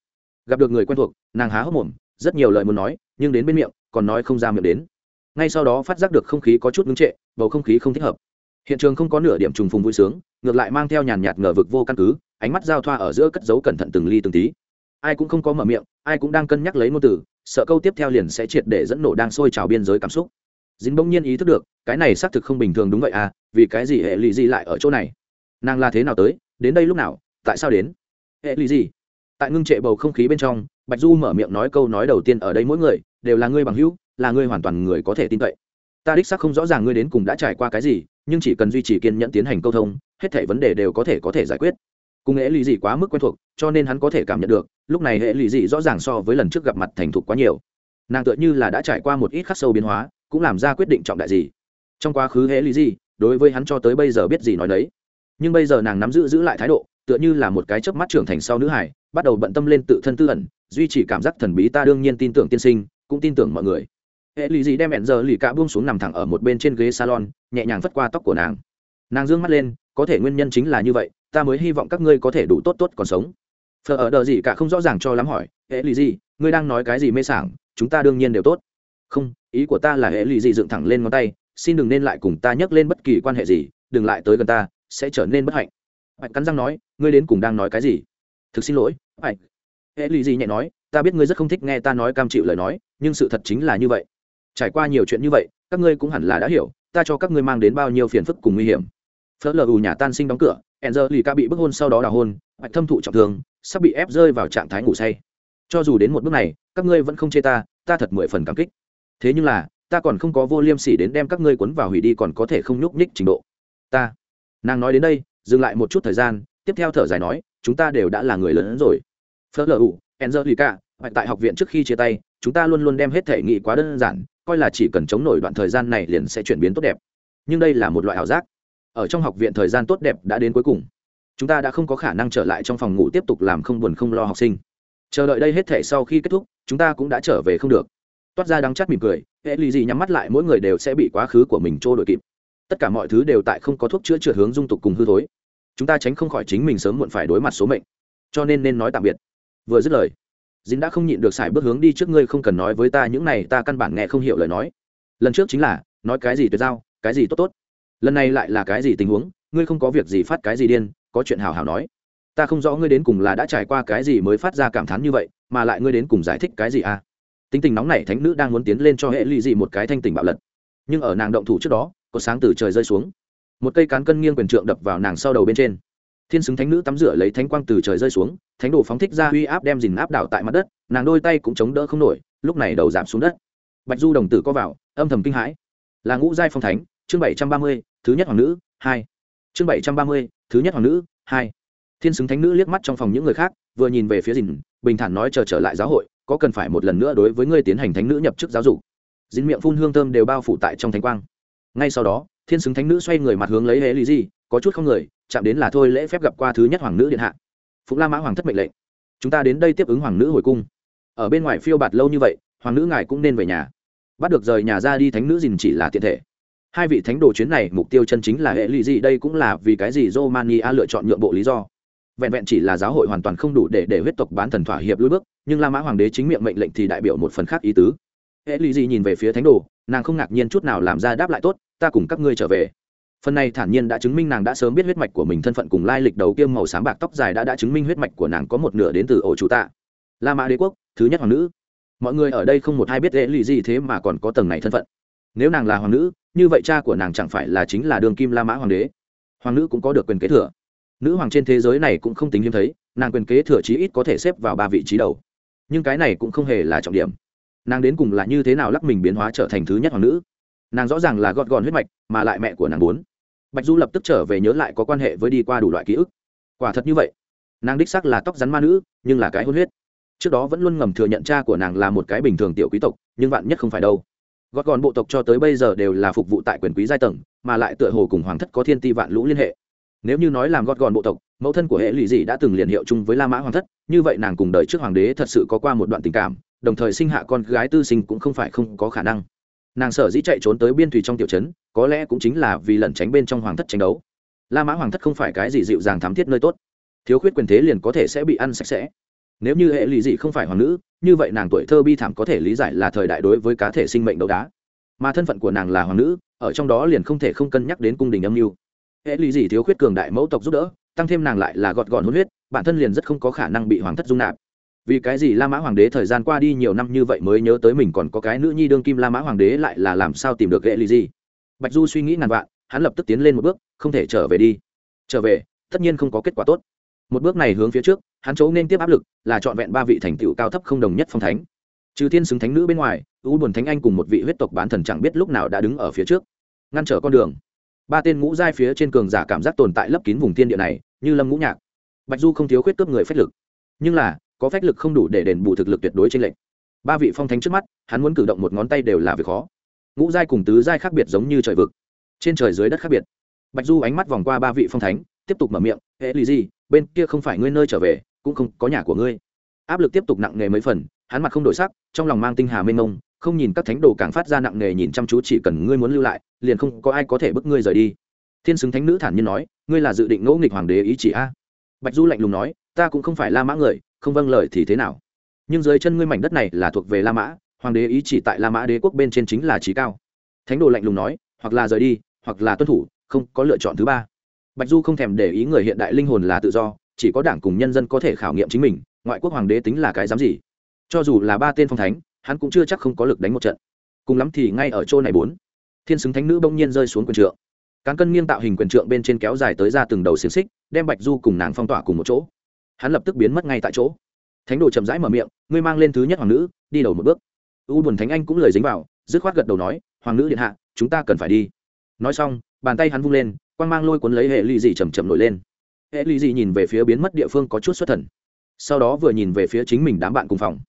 Gặp được người quen thuộc, nàng há hốc mồm, rất nhiều lời muốn nói nhưng đến bên miệng, còn nói không ra miệng đến. Ngay sau đó phát giác được không khí có chút ngưng trệ, bầu không khí không thích hợp. Hiện trường không có nửa điểm trùng phùng vui sướng, ngược lại mang theo nhàn nhạt ngờ vực vô căn cứ, ánh mắt giao thoa ở giữa cất dấu cẩn thận từng ly từng tí. Ai cũng không có mở miệng, ai cũng đang cân nhắc lấy ngôn từ, sợ câu tiếp theo liền sẽ triệt để dẫn nổ đang sôi trào biên giới cảm xúc. Dính bỗng nhiên ý thức được, cái này xác thực không bình thường đúng vậy à vì cái gì hệ lụy gì lại ở chỗ này? Nàng là thế nào tới, đến đây lúc nào, tại sao đến? Hệ lụy gì? Tại ngưng trệ bầu không khí bên trong, bạch du mở miệng nói câu nói đầu tiên ở đây mỗi người đều là ngươi bằng hữu, là ngươi hoàn toàn người có thể tin cậy. Ta đích xác không rõ ràng ngươi đến cùng đã trải qua cái gì, nhưng chỉ cần duy trì kiên nhẫn tiến hành câu thông, hết thảy vấn đề đều có thể có thể giải quyết. Cùng hệ lụy gì quá mức quen thuộc, cho nên hắn có thể cảm nhận được, lúc này hệ lụy gì rõ ràng so với lần trước gặp mặt thành thục quá nhiều. Nàng tựa như là đã trải qua một ít khắc sâu biến hóa, cũng làm ra quyết định trọng đại gì. Trong quá khứ hệ lý gì, đối với hắn cho tới bây giờ biết gì nói đấy nhưng bây giờ nàng nắm giữ giữ lại thái độ, tựa như là một cái chớp mắt trưởng thành sau nữ hải bắt đầu bận tâm lên tự thân tư ẩn, duy trì cảm giác thần bí ta đương nhiên tin tưởng tiên sinh cũng tin tưởng mọi người. Hệ lì gì đem hẹn giờ lì cả buông xuống nằm thẳng ở một bên trên ghế salon, nhẹ nhàng vất qua tóc của nàng. Nàng d ư ơ n g mắt lên, có thể nguyên nhân chính là như vậy, ta mới hy vọng các ngươi có thể đủ tốt tốt còn sống. Phờ ở đờ gì cả không rõ ràng cho lắm hỏi, hệ lì gì, ngươi đang nói cái gì mê sảng, chúng ta đương nhiên đều tốt. Không, ý của ta là hệ lì gì dựng thẳng lên ngón tay, xin đừng nên lại cùng ta nhắc lên bất kỳ quan hệ gì, đừng lại tới gần ta, sẽ trở nên bất hạnh. Hạnh cắn răng nói, ngươi đến cùng đang nói cái gì? Thực xin lỗi. Hạnh hệ lì gì nhẹ nói ta biết ngươi rất không thích nghe ta nói cam chịu lời nói, nhưng sự thật chính là như vậy. Trải qua nhiều chuyện như vậy, các ngươi cũng hẳn là đã hiểu, ta cho các ngươi mang đến bao nhiêu phiền phức cùng nguy hiểm. Phớt lờ ù nhà tan sinh đóng cửa hẹn giờ lì ca bị bức hôn sau đó đào hôn, bạch thâm thụ trọng thương, sắp bị ép rơi vào trạng thái ngủ say. Cho dù đến một bước này, các ngươi vẫn không chê ta ta thật mười phần cảm kích. Thế nhưng là, ta còn không có vô liêm sỉ đến đem các ngươi cuốn vào hủy đi còn có thể không nhúc nhích trình độ. Ta, nàng nói đến đây, dừng lại một chút thời gian, tiếp theo thở dài nói, chúng ta đều đã là người lớn rồi. Phớt lờ ù hẹn giờ lì tại học viện trước khi chia tay, chúng ta luôn luôn đem hết thể nghị quá đơn giản, coi là chỉ cần chống nổi đoạn thời gian này liền sẽ chuyển biến tốt đẹp. Nhưng đây là một loại ảo giác. Ở trong học viện thời gian tốt đẹp đã đến cuối cùng. Chúng ta đã không có khả năng trở lại trong phòng ngủ tiếp tục làm không buồn không lo học sinh. Chờ đợi đây hết thể sau khi kết thúc, chúng ta cũng đã trở về không được. Toát ra đắng chát mỉm cười hệ lì gì nhắm mắt lại, mỗi người đều sẽ bị quá khứ của mình trôi đổi kịp. Tất cả mọi thứ đều tại không có thuốc chữa trượt hướng dung tục cùng hư thối. Chúng ta tránh không khỏi chính mình sớm muộn phải đối mặt số mệnh. Cho nên nên nói tạm biệt vừa dứt lời, dính đã không nhịn được xài bước hướng đi trước ngươi không cần nói với ta, những này ta căn bản nghe không hiểu lời nói. Lần trước chính là, nói cái gì tuyệt giao, cái gì tốt tốt. Lần này lại là cái gì tình huống, ngươi không có việc gì phát cái gì điên, có chuyện hào hào nói. Ta không rõ ngươi đến cùng là đã trải qua cái gì mới phát ra cảm thán như vậy, mà lại ngươi đến cùng giải thích cái gì à? Tính tình nóng này thánh nữ đang muốn tiến lên cho hệ lụy gì một cái thanh tình bạo lật. Nhưng ở nàng động thủ trước đó, có sáng từ trời rơi xuống. Một cây cán cân nghiêng quyền trượng đập vào nàng sau đầu bên trên thiên xứng thánh nữ tắm rửa lấy thánh quang từ trời rơi xuống, thánh đồ phóng thích ra uy áp đem dìn áp đảo tại mặt đất, nàng đôi tay cũng chống đỡ không nổi, lúc này đầu giảm xuống đất. Bạch du đồng tử có vào, âm thầm kinh hãi. Là ngũ giai phong thánh, chương bảy trăm ba mươi, thứ nhất hoàng nữ, hai. Chương bảy trăm ba mươi, thứ nhất hoàng nữ, hai. Thiên xứng thánh nữ liếc mắt trong phòng những người khác, vừa nhìn về phía dìn bình thản nói chờ trở lại giáo hội, có cần phải một lần nữa đối với ngươi tiến hành thánh nữ nhập chức giáo dục. Dìn miệng phun hương thơm đều bao phủ tại trong thánh quang. Ngay sau đó, thiên xứng thánh nữ xoay người mặt hướng lấy hệ lý di có chút không người chạm đến là thôi lễ phép gặp qua thứ nhất hoàng nữ điện hạ. Phụng la mã hoàng thất mệnh lệnh. Chúng ta đến đây tiếp ứng hoàng nữ hồi cung. Ở bên ngoài phiêu bạt lâu như vậy, hoàng nữ ngài cũng nên về nhà. Bắt được rời nhà ra đi thánh nữ dìn chỉ là tiện thể. Hai vị thánh đồ chuyến này mục tiêu chân chính là hệ lụy gì, đây cũng là vì cái gì romania lựa chọn nhượng bộ lý do. Vẹn vẹn chỉ là giáo hội hoàn toàn không đủ để để huyết tộc bán thần thỏa hiệp lui bước, nhưng la mã hoàng đế chính miệng mệnh lệnh thì đại biểu một phần khác ý tứ. Hệ lụy gì nhìn về phía thánh đồ, nàng không ngạc nhiên chút nào làm ra đáp lại tốt, ta cùng các ngươi trở về phần này thản nhiên đã chứng minh nàng đã sớm biết huyết mạch của mình thân phận cùng lai lịch đầu kia màu sáng bạc tóc dài đã đã chứng minh huyết mạch của nàng có một nửa đến từ ổ chủ tạ. La mã đế quốc, thứ nhất hoàng nữ. Mọi người ở đây không một ai biết lễ lì gì thế mà còn có tầng này thân phận. Nếu nàng là hoàng nữ, như vậy cha của nàng chẳng phải là chính là đường kim la mã hoàng đế. Hoàng nữ cũng có được quyền kế thừa. Nữ hoàng trên thế giới này cũng không tính hiếm thấy, nàng quyền kế thừa chí ít có thể xếp vào ba vị trí đầu. Nhưng cái này cũng không hề là trọng điểm. Nàng đến cùng là như thế nào lắc mình biến hóa trở thành thứ nhất hoàng nữ? Nàng rõ ràng là gọt gòn huyết mạch, mà lại mẹ của nàng bốn. Bạch du lập tức trở về nhớ lại có quan hệ với đi qua đủ loại ký ức. Quả thật như vậy. Nàng đích sắc là tóc rắn ma nữ, nhưng là cái hôn huyết. Trước đó vẫn luôn ngầm thừa nhận cha của nàng là một cái bình thường tiểu quý tộc, nhưng vạn nhất không phải đâu. Gót gòn bộ tộc cho tới bây giờ đều là phục vụ tại quyền quý giai tầng, mà lại tựa hồ cùng hoàng thất có thiên ti vạn lũ liên hệ. Nếu như nói làm gót gòn bộ tộc, mẫu thân của hệ lụy dị đã từng liền hiệu chung với la mã hoàng thất, như vậy nàng cùng đời trước hoàng đế thật sự có qua một đoạn tình cảm, đồng thời sinh hạ con gái tư sinh cũng không phải không có khả năng nàng sở dĩ chạy trốn tới biên thủy trong tiểu trấn, có lẽ cũng chính là vì lẩn tránh bên trong hoàng thất tranh đấu. La mã hoàng thất không phải cái gì dịu dàng thám thiết nơi tốt. Thiếu khuyết quyền thế liền có thể sẽ bị ăn sạch sẽ. Nếu như hệ lụy dị không phải hoàng nữ, như vậy nàng tuổi thơ bi thảm có thể lý giải là thời đại đối với cá thể sinh mệnh đấu đá. Mà thân phận của nàng là hoàng nữ, ở trong đó liền không thể không cân nhắc đến cung đình âm mưu. Hệ lụy dị thiếu khuyết cường đại mẫu tộc giúp đỡ, tăng thêm nàng lại là gọt gọn hôn huyết, bản thân liền rất không có khả năng bị hoàng thất dung nạp vì cái gì la mã hoàng đế thời gian qua đi nhiều năm như vậy mới nhớ tới mình còn có cái nữ nhi đương kim la mã hoàng đế lại là làm sao tìm được ghệ lì gì bạch du suy nghĩ ngàn vạn, hắn lập tức tiến lên một bước, không thể trở về đi. Trở về, tất nhiên không có kết quả tốt. Một bước này hướng phía trước, hắn chỗ nên tiếp áp lực là trọn vẹn ba vị thành tựu cao thấp không đồng nhất phong thánh. Trừ thiên xứng thánh nữ bên ngoài, u buồn thánh anh cùng một vị huyết tộc bán thần chẳng biết lúc nào đã đứng ở phía trước, ngăn trở con đường. Ba tên ngũ giai phía trên cường giả cảm giác tồn tại lấp kín vùng thiên địa này, như lâm ngũ nhạc. Bạch du không thiếu khuyết cướp người phách lực. Nhưng là có phách lực không đủ để đền bù thực lực tuyệt đối trên lệnh ba vị phong thánh trước mắt, hắn muốn cử động một ngón tay đều là việc khó. Ngũ giai cùng tứ giai khác biệt giống như trời vực. Trên trời dưới đất khác biệt. Bạch du ánh mắt vòng qua ba vị phong thánh, tiếp tục mở miệng hệ lì gì bên kia không phải ngươi nơi trở về, cũng không có nhà của ngươi. Áp lực tiếp tục nặng nề mấy phần, hắn mặt không đổi sắc, trong lòng mang tinh hà mênh mông, không nhìn các thánh đồ càng phát ra nặng nề nhìn chăm chú, chỉ cần ngươi muốn lưu lại, liền không có ai có thể bức ngươi rời đi. Thiên xứng thánh nữ thản nhiên nói, ngươi là dự định ngẫu nghịch hoàng đế ý chỉ a? Bạch du lạnh lùng nói ta cũng không phải la mã người, không vâng lời thì thế nào? Nhưng dưới chân ngươi mảnh đất này là thuộc về la mã, hoàng đế ý chỉ tại la mã đế quốc bên trên chính là trí cao. Thánh đồ lạnh lùng nói, hoặc là rời đi, hoặc là tuân thủ, không có lựa chọn thứ ba. Bạch du không thèm để ý người hiện đại linh hồn là tự do, chỉ có đảng cùng nhân dân có thể khảo nghiệm chính mình, ngoại quốc hoàng đế tính là cái dám gì? Cho dù là ba tên phong thánh, hắn cũng chưa chắc không có lực đánh một trận. Cùng lắm thì ngay ở chỗ này bốn. Thiên xứng thánh nữ bỗng nhiên rơi xuống quyền trượng. Cán cân nghiêng tạo hình quyền trượng bên trên kéo dài tới ra từng đầu xiềng xích, đem bạch du cùng nàng phong tỏa cùng một chỗ hắn lập tức biến mất ngay tại chỗ. Thánh đồ chậm rãi mở miệng, ngươi mang lên thứ nhất hoàng nữ, đi đầu một bước. U buồn thánh anh cũng lời dính vào, dứt khoát gật đầu nói, hoàng nữ điện hạ, chúng ta cần phải đi. Nói xong, bàn tay hắn vung lên, quang mang lôi cuốn lấy hệ ly dị chầm chậm nổi lên. Hệ ly dị nhìn về phía biến mất địa phương có chút xuất thần. Sau đó vừa nhìn về phía chính mình đám bạn cùng phòng.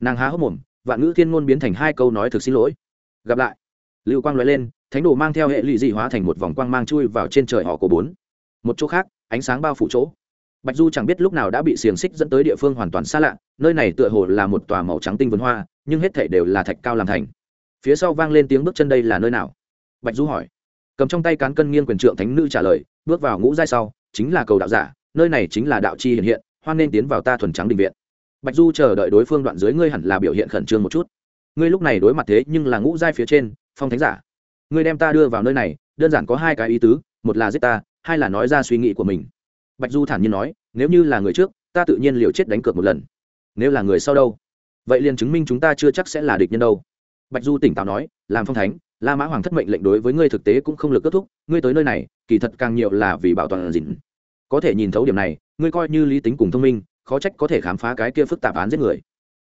Nàng há hốc mồm, vạn ngữ thiên ngôn biến thành hai câu nói thực xin lỗi. Gặp lại. Lưu quang nói lên, thánh đồ mang theo hệ lụy dị hóa thành một vòng quang mang chui vào trên trời họ của bốn. Một chỗ khác, ánh sáng bao phủ chỗ bạch du chẳng biết lúc nào đã bị xiềng xích dẫn tới địa phương hoàn toàn xa lạ, nơi này tựa hồ là một tòa màu trắng tinh vườn hoa, nhưng hết thể đều là thạch cao làm thành. Phía sau vang lên tiếng bước chân đây là nơi nào? Bạch du hỏi. Cầm trong tay cán cân nghiêng quyền trượng thánh nữ trả lời, bước vào ngũ giai sau, chính là cầu đạo giả, nơi này chính là đạo chi hiện hiện, hoan nên tiến vào ta thuần trắng định viện. Bạch du chờ đợi đối phương đoạn dưới ngươi hẳn là biểu hiện khẩn trương một chút. Ngươi lúc này đối mặt thế nhưng là ngũ giai phía trên, phong thánh giả. Ngươi đem ta đưa vào nơi này, đơn giản có hai cái ý tứ, một là giết ta, hai là nói ra suy nghĩ của mình bạch du thản nhiên nói, nếu như là người trước, ta tự nhiên liều chết đánh cược một lần. Nếu là người sau đâu? Vậy liền chứng minh chúng ta chưa chắc sẽ là địch nhân đâu. Bạch du tỉnh táo nói, làm phong thánh, la mã hoàng thất mệnh lệnh đối với ngươi thực tế cũng không lực kết thúc, ngươi tới nơi này, kỳ thật càng nhiều là vì bảo toàn dịn có thể nhìn thấu điểm này, ngươi coi như lý tính cùng thông minh, khó trách có thể khám phá cái kia phức tạp án giết người.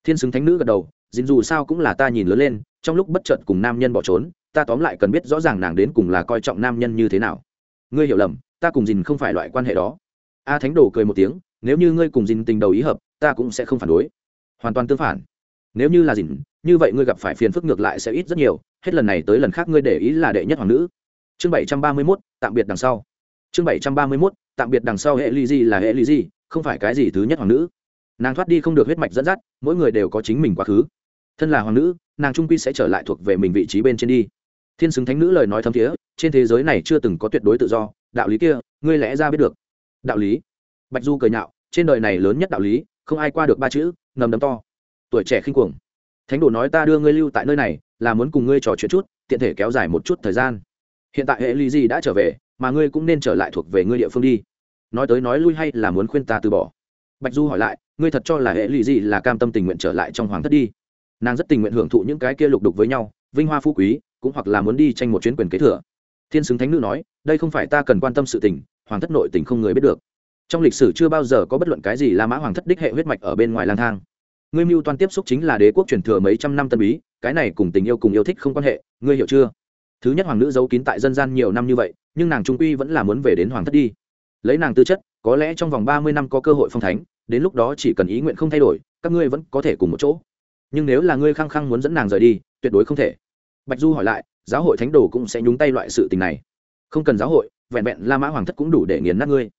Thiên xứng thánh nữ gật đầu dịn dù sao cũng là ta nhìn lớn lên, trong lúc bất chợt cùng nam nhân bỏ trốn, ta tóm lại cần biết rõ ràng nàng đến cùng là coi trọng nam nhân như thế nào. Ngươi hiểu lầm, ta cùng dìn không phải loại quan hệ đó a thánh đồ cười một tiếng, nếu như ngươi cùng dìn tình đầu ý hợp, ta cũng sẽ không phản đối. Hoàn toàn tương phản. Nếu như là dìn, như vậy ngươi gặp phải phiền phức ngược lại sẽ ít rất nhiều, hết lần này tới lần khác ngươi để ý là đệ nhất hoàng nữ. Chương bảy trăm ba mươi mốt, tạm biệt đằng sau. Chương bảy trăm ba mươi mốt, tạm biệt đằng sau hệ ly di là hệ ly di, không phải cái gì thứ nhất hoàng nữ. Nàng thoát đi không được huyết mạch dẫn dắt, mỗi người đều có chính mình quá khứ. Thân là hoàng nữ, nàng trung quy sẽ trở lại thuộc về mình vị trí bên trên đi. Thiên xứng thánh nữ lời nói thấm thiế, trên thế giới này chưa từng có tuyệt đối tự do, đạo lý kia, ngươi lẽ ra biết được đạo lý. Bạch du cười nhạo, trên đời này lớn nhất đạo lý, không ai qua được ba chữ, ngầm đấm to. Tuổi trẻ khinh cuồng. Thánh đồ nói ta đưa ngươi lưu tại nơi này, là muốn cùng ngươi trò chuyện chút, tiện thể kéo dài một chút thời gian. Hiện tại hệ lý gì đã trở về, mà ngươi cũng nên trở lại thuộc về ngươi địa phương đi. Nói tới nói lui hay là muốn khuyên ta từ bỏ. Bạch du hỏi lại, ngươi thật cho là hệ ly gì là cam tâm tình nguyện trở lại trong hoàng thất đi? Nàng rất tình nguyện hưởng thụ những cái kia lục đục với nhau, vinh hoa phú quý, cũng hoặc là muốn đi tranh một chuyến quyền kế thừa. Thiên xứng thánh nữ nói, đây không phải ta cần quan tâm sự tình hoàng thất nội tình không người biết được. Trong lịch sử chưa bao giờ có bất luận cái gì la mã hoàng thất đích hệ huyết mạch ở bên ngoài lang thang. Ngươi mưu toan tiếp xúc chính là đế quốc truyền thừa mấy trăm năm tân bí, cái này cùng tình yêu cùng yêu thích không quan hệ, ngươi hiểu chưa? Thứ nhất hoàng nữ giấu kín tại dân gian nhiều năm như vậy, nhưng nàng trung quy vẫn là muốn về đến hoàng thất đi. Lấy nàng tư chất, có lẽ trong vòng ba mươi năm có cơ hội phong thánh, đến lúc đó chỉ cần ý nguyện không thay đổi, các ngươi vẫn có thể cùng một chỗ. Nhưng nếu là ngươi khăng khăng muốn dẫn nàng rời đi, tuyệt đối không thể. Bạch du hỏi lại, giáo hội thánh đồ cũng sẽ nhúng tay loại sự tình này. Không cần giáo hội vẹn vẹn la mã hoàng thất cũng đủ để nghiền nát ngươi.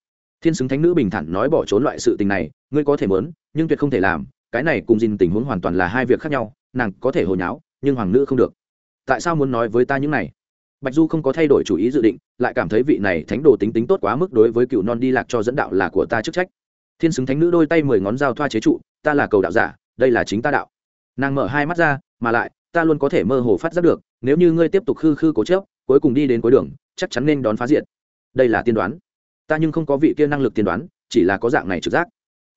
Thiên xứng thánh nữ bình thản nói bỏ trốn loại sự tình này, ngươi có thể mớn nhưng tuyệt không thể làm. Cái này cùng dìn tình huống hoàn toàn là hai việc khác nhau, nàng có thể hồi nháo, nhưng hoàng nữ không được. Tại sao muốn nói với ta những này? Bạch du không có thay đổi chủ ý dự định, lại cảm thấy vị này thánh đồ tính tính tốt quá mức đối với cựu non đi lạc cho dẫn đạo là của ta chức trách. Thiên xứng thánh nữ đôi tay mười ngón dao thoa chế trụ, ta là cầu đạo giả, đây là chính ta đạo. Nàng mở hai mắt ra, mà lại, ta luôn có thể mơ hồ phát giác được, nếu như ngươi tiếp tục khư khư cố chớp cuối cùng đi đến cuối đường, chắc chắn nên đón phá diệt đây là tiên đoán. Ta nhưng không có vị kia năng lực tiên đoán, chỉ là có dạng này trực giác.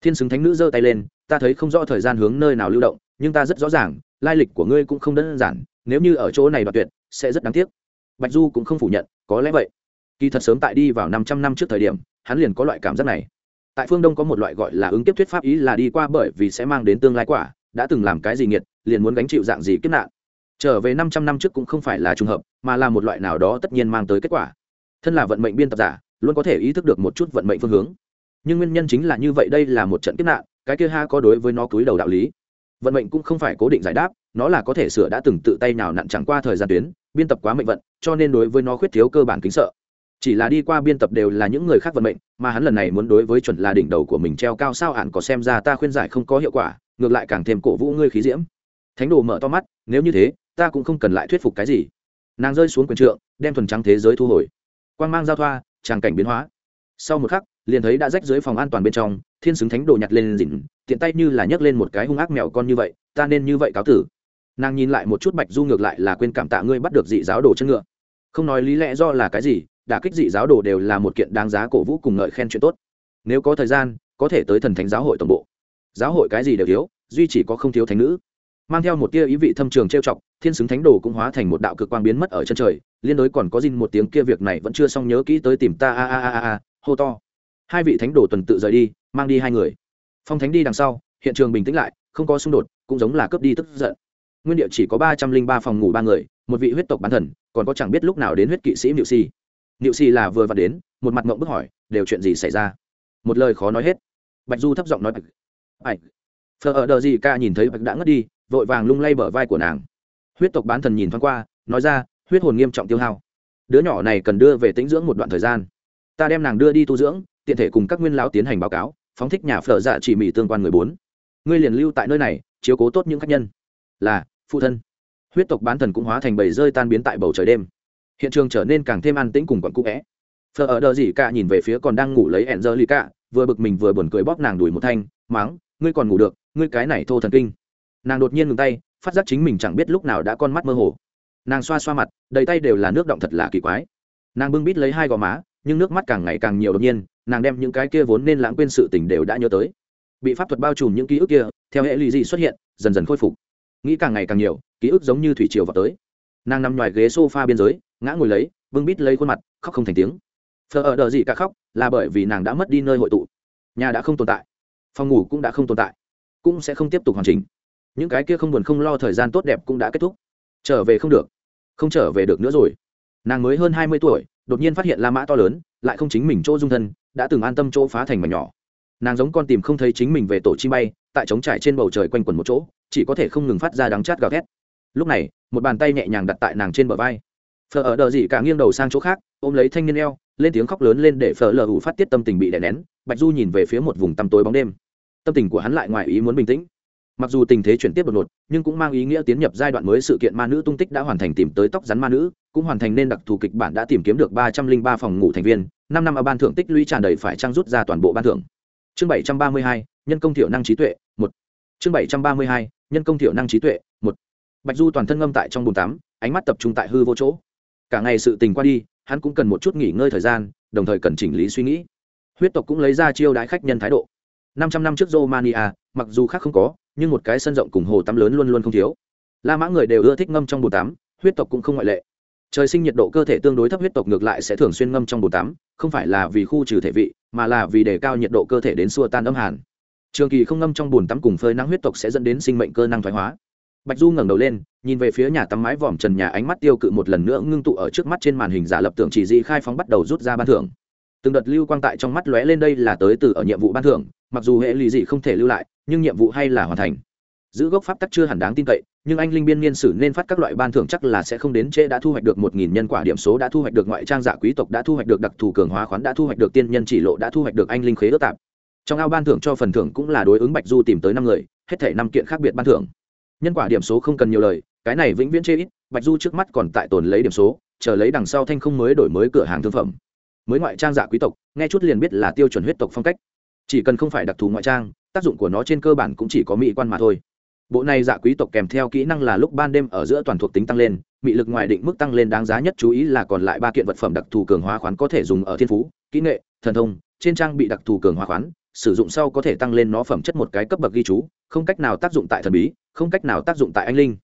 Thiên xứng thánh nữ giơ tay lên, ta thấy không rõ thời gian hướng nơi nào lưu động, nhưng ta rất rõ ràng, lai lịch của ngươi cũng không đơn giản, nếu như ở chỗ này đoạt tuyệt, sẽ rất đáng tiếc. Bạch du cũng không phủ nhận, có lẽ vậy. Kỳ thật sớm tại đi vào năm trăm năm trước thời điểm, hắn liền có loại cảm giác này. Tại phương đông có một loại gọi là ứng tiếp thuyết pháp ý là đi qua bởi vì sẽ mang đến tương lai quả, đã từng làm cái gì nghiệt, liền muốn gánh chịu dạng gì kiếp nạn. Trở về năm trăm năm trước cũng không phải là trùng hợp, mà là một loại nào đó tất nhiên mang tới kết quả thân là vận mệnh biên tập giả, luôn có thể ý thức được một chút vận mệnh phương hướng. Nhưng nguyên nhân chính là như vậy, đây là một trận kiếp nạn, cái kia ha có đối với nó cúi đầu đạo lý. Vận mệnh cũng không phải cố định giải đáp, nó là có thể sửa đã từng tự tay nào nặn chẳng qua thời gian tuyến, biên tập quá mệnh vận, cho nên đối với nó khuyết thiếu cơ bản kính sợ. Chỉ là đi qua biên tập đều là những người khác vận mệnh, mà hắn lần này muốn đối với chuẩn là đỉnh đầu của mình treo cao sao ạn có xem ra ta khuyên giải không có hiệu quả, ngược lại càng thêm cổ vũ ngươi khí diễm. Thánh đồ mở to mắt, nếu như thế, ta cũng không cần lại thuyết phục cái gì. Nàng rơi xuống quyền trượng, đem thuần trắng thế giới thu hồi. Quang mang giao thoa, tràng cảnh biến hóa. Sau một khắc, liền thấy đã rách dưới phòng an toàn bên trong, thiên xứng thánh đồ nhặt lên dịn tiện tay như là nhấc lên một cái hung ác mèo con như vậy, ta nên như vậy cáo tử. Nàng nhìn lại một chút bạch du ngược lại là quên cảm tạ ngươi bắt được dị giáo đồ chân ngựa. Không nói lý lẽ do là cái gì, đả kích dị giáo đồ đều là một kiện đáng giá cổ vũ cùng ngợi khen chuyện tốt. Nếu có thời gian, có thể tới thần thánh giáo hội tổng bộ. Giáo hội cái gì đều thiếu, duy chỉ có không thiếu thánh nữ. Mang theo một tia ý vị thâm trường trêu chọc, thiên xứng thánh đồ cũng hóa thành một đạo cực quang biến mất ở chân trời liên đối còn có dinh một tiếng kia việc này vẫn chưa xong nhớ kỹ tới tìm ta, a a a a a, hô to. Hai vị thánh đồ tuần tự rời đi, mang đi hai người. Phong thánh đi đằng sau, hiện trường bình tĩnh lại, không có xung đột, cũng giống là cướp đi tức giận. Nguyên địa chỉ có ba trăm linh ba phòng ngủ ba người, một vị huyết tộc bán thần, còn có chẳng biết lúc nào đến huyết kỵ sĩ niệu si. Niệu si là vừa vặn đến, một mặt mộng bức hỏi, đều chuyện gì xảy ra? Một lời khó nói hết. Bạch du thấp giọng nói, bạch bạch. Phờ ở đờ gì ca nhìn thấy bạch đã ngất đi, vội vàng lung lay bờ vai của nàng. Huyết tộc bán thần nhìn thoáng qua, nói ra huyết hồn nghiêm trọng tiêu hao. Đứa nhỏ này cần đưa về tĩnh dưỡng một đoạn thời gian. Ta đem nàng đưa đi tu dưỡng, tiện thể cùng các nguyên lão tiến hành báo cáo, phóng thích nhà phở dạ chỉ mỹ tương quan người bốn. Ngươi liền lưu tại nơi này, chiếu cố tốt những khách nhân. Là, phụ thân. Huyết tộc bán thần cũng hóa thành bầy rơi tan biến tại bầu trời đêm. Hiện trường trở nên càng thêm an tĩnh cùng quặn cũ vẽ. Phở ở đờ gì cả nhìn về phía còn đang ngủ lấy ẹn dơ lì cả vừa bực mình vừa buồn cười bóp nàng đùi một thanh, máng, ngươi còn ngủ được, ngươi cái này thô thần kinh. Nàng đột nhiên ngừng tay, phát giác chính mình chẳng biết lúc nào đã con mắt mơ hồ nàng xoa xoa mặt, đầy tay đều là nước động thật là kỳ quái. Nàng bưng bít lấy hai gò má, nhưng nước mắt càng ngày càng nhiều đột nhiên, nàng đem những cái kia vốn nên lãng quên sự tình đều đã nhớ tới. Bị pháp thuật bao trùm những ký ức kia, theo hệ lụy dị xuất hiện, dần dần khôi phục. Nghĩ càng ngày càng nhiều, ký ức giống như thủy triều vào tới. Nàng nằm ngoài ghế s o f a biên giới, ngã ngồi lấy, bưng bít lấy khuôn mặt, khóc không thành tiếng. Phờ ở đờ gì cả khóc, là bởi vì nàng đã mất đi nơi hội tụ. Nhà đã không tồn tại. Phòng ngủ cũng đã không tồn tại. Cũng sẽ không tiếp tục hoàn chỉnh. Những cái kia không buồn không lo thời gian tốt đẹp cũng đã kết thúc trở về không được. Không trở về được nữa rồi. Nàng mới hơn hai mươi tuổi, đột nhiên phát hiện la mã to lớn, lại không chính mình chỗ dung thân, đã từng an tâm chỗ phá thành mà nhỏ. Nàng giống con tìm không thấy chính mình về tổ chim bay, tại trống trải trên bầu trời quanh quẩn một chỗ, chỉ có thể không ngừng phát ra đắng chát gào thét. Lúc này, một bàn tay nhẹ nhàng đặt tại nàng trên bờ vai. Phở ở đờ dị cả nghiêng đầu sang chỗ khác, ôm lấy thanh niên eo, lên tiếng khóc lớn lên để phở lờ hủ phát tiết tâm tình bị đè nén. Bạch du nhìn về phía một vùng tăm tối bóng đêm. Tâm tình của hắn lại ngoài ý muốn bình tĩnh mặc dù tình thế chuyển tiếp đột ngột, nhưng cũng mang ý nghĩa tiến nhập giai đoạn mới sự kiện ma nữ tung tích đã hoàn thành tìm tới tóc rắn ma nữ, cũng hoàn thành nên đặc thù kịch bản đã tìm kiếm được ba trăm linh ba phòng ngủ thành viên, năm năm ở ban thưởng tích lũy tràn đầy phải trang rút ra toàn bộ ban thưởng. Chương bảy trăm ba mươi hai, nhân công thiểu năng trí tuệ, một. Chương bảy trăm ba mươi hai, nhân công thiểu năng trí tuệ, một. Bạch du toàn thân ngâm tại trong bồn tắm, ánh mắt tập trung tại hư vô chỗ. Cả ngày sự tình qua đi, hắn cũng cần một chút nghỉ ngơi thời gian, đồng thời cần chỉnh lý suy nghĩ. Huyết tộc cũng lấy ra chiêu đãi khách nhân thái độ. năm trăm năm trước romania, mặc dù khác không có nhưng một cái sân rộng cùng hồ tắm lớn luôn luôn không thiếu. La mã người đều ưa thích ngâm trong bồn tắm, huyết tộc cũng không ngoại lệ. Trời sinh nhiệt độ cơ thể tương đối thấp huyết tộc ngược lại sẽ thường xuyên ngâm trong bồn tắm, không phải là vì khu trừ thể vị, mà là vì đề cao nhiệt độ cơ thể đến xua tan âm hàn. Trường kỳ không ngâm trong bồn tắm cùng phơi nắng huyết tộc sẽ dẫn đến sinh mệnh cơ năng thoái hóa. Bạch du ngẩng đầu lên, nhìn về phía nhà tắm mái vòm trần nhà ánh mắt tiêu cự một lần nữa ngưng tụ ở trước mắt trên màn hình giả lập tượng chỉ di khai phóng bắt đầu rút ra ban thưởng. Từng đợt lưu quang tại trong mắt lóe lên đây là tới từ ở nhiệm vụ ban thưởng mặc dù hệ lụy dị không thể lưu lại, nhưng nhiệm vụ hay là hoàn thành. Giữ gốc pháp tắc chưa hẳn đáng tin cậy, nhưng anh linh biên niên sử nên phát các loại ban thưởng chắc là sẽ không đến trễ đã thu hoạch được một nghìn nhân quả điểm số, đã thu hoạch được ngoại trang giả quý tộc, đã thu hoạch được đặc thù cường hóa khoán, đã thu hoạch được tiên nhân chỉ lộ, đã thu hoạch được anh linh khế ước tạp. Trong ao ban thưởng cho phần thưởng cũng là đối ứng bạch du tìm tới năm người, hết thể năm kiện khác biệt ban thưởng. Nhân quả điểm số không cần nhiều lời, cái này vĩnh viễn chê ít, bạch du trước mắt còn tại tồn lấy điểm số, chờ lấy đằng sau thanh không mới đổi mới cửa hàng thương phẩm. Mới ngoại trang giả quý tộc, nghe chút liền biết là tiêu chuẩn huyết tộc phong cách chỉ cần không phải đặc thù ngoại trang, tác dụng của nó trên cơ bản cũng chỉ có mỹ quan mà thôi. Bộ này dạ quý tộc kèm theo kỹ năng là lúc ban đêm ở giữa toàn thuộc tính tăng lên bị lực ngoài định mức tăng lên đáng giá nhất chú ý là còn lại ba kiện vật phẩm đặc thù cường hóa khoán có thể dùng ở thiên phú, kỹ nghệ, thần thông, trên trang bị đặc thù cường hóa khoán, sử dụng sau có thể tăng lên nó phẩm chất một cái cấp bậc ghi chú, không cách nào tác dụng tại thần bí, không cách nào tác dụng tại anh linh.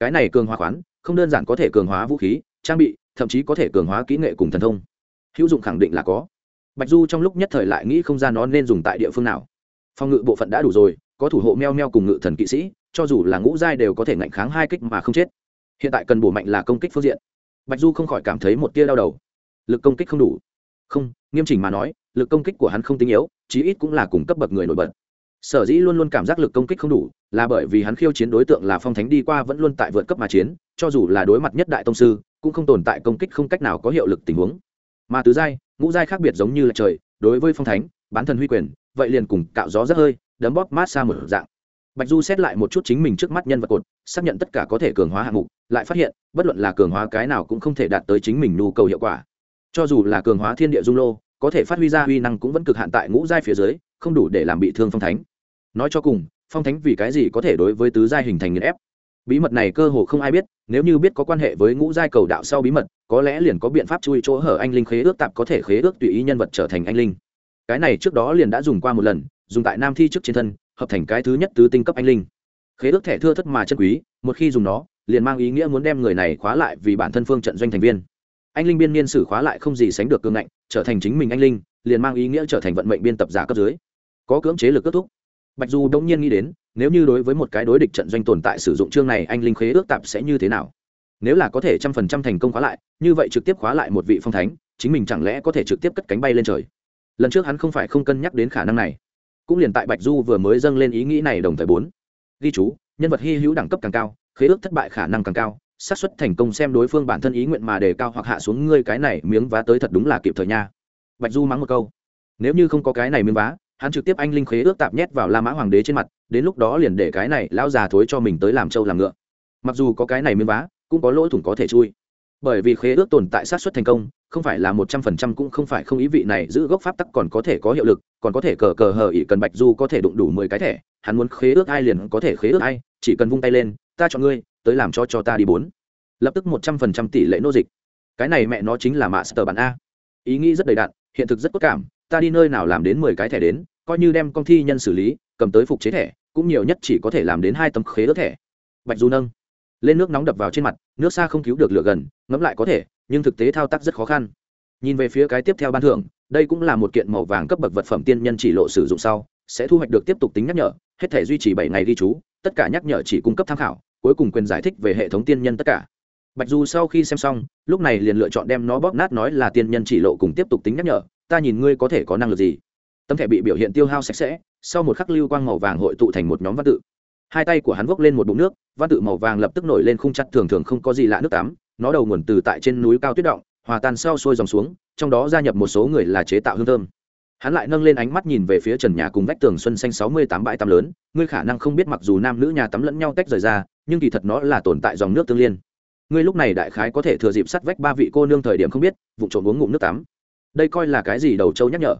Cái này cường hóa khoán, không đơn giản có thể cường hóa vũ khí, trang bị, thậm chí có thể cường hóa kỹ nghệ cùng thần thông. Hữu dụng khẳng định là có bạch du trong lúc nhất thời lại nghĩ không ra nó nên dùng tại địa phương nào. Phòng ngự bộ phận đã đủ rồi, có thủ hộ meo meo cùng ngự thần kỵ sĩ, cho dù là ngũ giai đều có thể ngạnh kháng hai kích mà không chết. Hiện tại cần bổ mạnh là công kích phương diện. Bạch du không khỏi cảm thấy một tia đau đầu. Lực công kích không đủ. Không, nghiêm chỉnh mà nói, lực công kích của hắn không tinh yếu, chí ít cũng là cùng cấp bậc người nổi bật. Sở dĩ luôn luôn cảm giác lực công kích không đủ, là bởi vì hắn khiêu chiến đối tượng là phong thánh đi qua vẫn luôn tại vượt cấp mà chiến, cho dù là đối mặt nhất đại tông sư, cũng không tồn tại công kích không cách nào có hiệu lực tình huống. Mà tứ giai ngũ giai khác biệt giống như là trời, đối với phong thánh, bán thần huy quyền, vậy liền cùng cạo gió rất hơi, đấm bóp mát xa một dạng. Bạch du xét lại một chút chính mình trước mắt nhân vật cột, xác nhận tất cả có thể cường hóa hạng mục, lại phát hiện, bất luận là cường hóa cái nào cũng không thể đạt tới chính mình nhu cầu hiệu quả. Cho dù là cường hóa thiên địa dung lô, có thể phát huy ra huy năng cũng vẫn cực hạn tại ngũ giai phía dưới, không đủ để làm bị thương phong thánh. Nói cho cùng, phong thánh vì cái gì có thể đối với tứ giai hình thành nghiền ép? Bí mật này cơ hồ không ai biết, nếu như biết có quan hệ với ngũ giai cầu đạo sau bí mật, có lẽ liền có biện pháp chui chỗ hở anh linh khế ước tạp có thể khế ước tùy ý nhân vật trở thành anh linh. Cái này trước đó liền đã dùng qua một lần, dùng tại nam thi trước trên thân, hợp thành cái thứ nhất tứ tinh cấp anh linh. Khế ước thẻ thưa thất mà chân quý, một khi dùng nó, liền mang ý nghĩa muốn đem người này khóa lại vì bản thân phương trận doanh thành viên. Anh linh biên niên sử khóa lại không gì sánh được cương ngạnh, trở thành chính mình anh linh, liền mang ý nghĩa trở thành vận mệnh biên tập giả cấp dưới. Có cưỡng chế lực kết thúc bạch du đông nhiên nghĩ đến, nếu như đối với một cái đối địch trận doanh tồn tại sử dụng chương này, anh linh khế ước tạp sẽ như thế nào? Nếu là có thể trăm phần trăm thành công khóa lại, như vậy trực tiếp khóa lại một vị phong thánh, chính mình chẳng lẽ có thể trực tiếp cất cánh bay lên trời? Lần trước hắn không phải không cân nhắc đến khả năng này. Cũng liền tại bạch du vừa mới dâng lên ý nghĩ này đồng thời bốn. Ghi chú, nhân vật hy hữu đẳng cấp càng cao, khế ước thất bại khả năng càng cao, xác suất thành công xem đối phương bản thân ý nguyện mà đề cao hoặc hạ xuống ngươi cái này miếng vá tới thật đúng là kịp thời nha. Bạch du mắng một câu. Nếu như không có cái này miếng vá hắn trực tiếp anh linh khế ước tạp nhét vào la mã hoàng đế trên mặt, đến lúc đó liền để cái này lão già thối cho mình tới làm trâu làm ngựa. Mặc dù có cái này miếng vá, cũng có lỗ thủng có thể chui. Bởi vì khế ước tồn tại sát xuất thành công, không phải là một trăm phần trăm cũng không phải không ý vị này giữ gốc pháp tắc còn có thể có hiệu lực, còn có thể cờ cờ hờ ỉ cần bạch du có thể đụng đủ mười cái thẻ, hắn muốn khế ước ai liền có thể khế ước ai, chỉ cần vung tay lên, ta chọn ngươi, tới làm cho cho ta đi bốn. Lập tức một trăm phần trăm tỷ lệ nô dịch. Cái này mẹ nó chính là mạ sờ bản a. Ý nghĩ rất đầy đạn hiện thực rất cốt cảm, ta đi nơi nào làm đến mười cái thẻ đến coi như đem công thi nhân xử lý, cầm tới phục chế thẻ, cũng nhiều nhất chỉ có thể làm đến hai tấm khế ước thẻ. Bạch du nâng lên nước nóng đập vào trên mặt, nước xa không cứu được lửa gần, ngẫm lại có thể, nhưng thực tế thao tác rất khó khăn. Nhìn về phía cái tiếp theo ban thưởng, đây cũng là một kiện màu vàng cấp bậc vật phẩm tiên nhân chỉ lộ sử dụng sau, sẽ thu hoạch được tiếp tục tính nhắc nhở, hết thể duy trì bảy ngày ghi chú, tất cả nhắc nhở chỉ cung cấp tham khảo, cuối cùng quyền giải thích về hệ thống tiên nhân tất cả. Bạch du sau khi xem xong, lúc này liền lựa chọn đem nó bóp nát nói là tiên nhân chỉ lộ cùng tiếp tục tính nhắc nhở, ta nhìn ngươi có thể có năng lực gì? Tấm thẻ bị biểu hiện tiêu hao sạch sẽ, sau một khắc lưu quang màu vàng hội tụ thành một nhóm văn tự. Hai tay của hắn vốc lên một bụng nước, văn tự màu vàng lập tức nổi lên khung chặt thường thường không có gì lạ nước tắm, nó đầu nguồn từ tại trên núi cao tuyết động, hòa tan sau sôi dòng xuống, trong đó gia nhập một số người là chế tạo hương thơm. Hắn lại nâng lên ánh mắt nhìn về phía trần nhà cùng vách tường xuân xanh sáu mươi tám bãi tắm lớn, ngươi khả năng không biết mặc dù nam nữ nhà tắm lẫn nhau tách rời ra, nhưng kỳ thật nó là tồn tại dòng nước tương liên. Ngươi lúc này đại khái có thể thừa dịp sắt vách ba vị cô nương thời điểm không biết vụ trộm uống ngụm nước tắm. Đây coi là cái gì đầu châu nhắc nhở?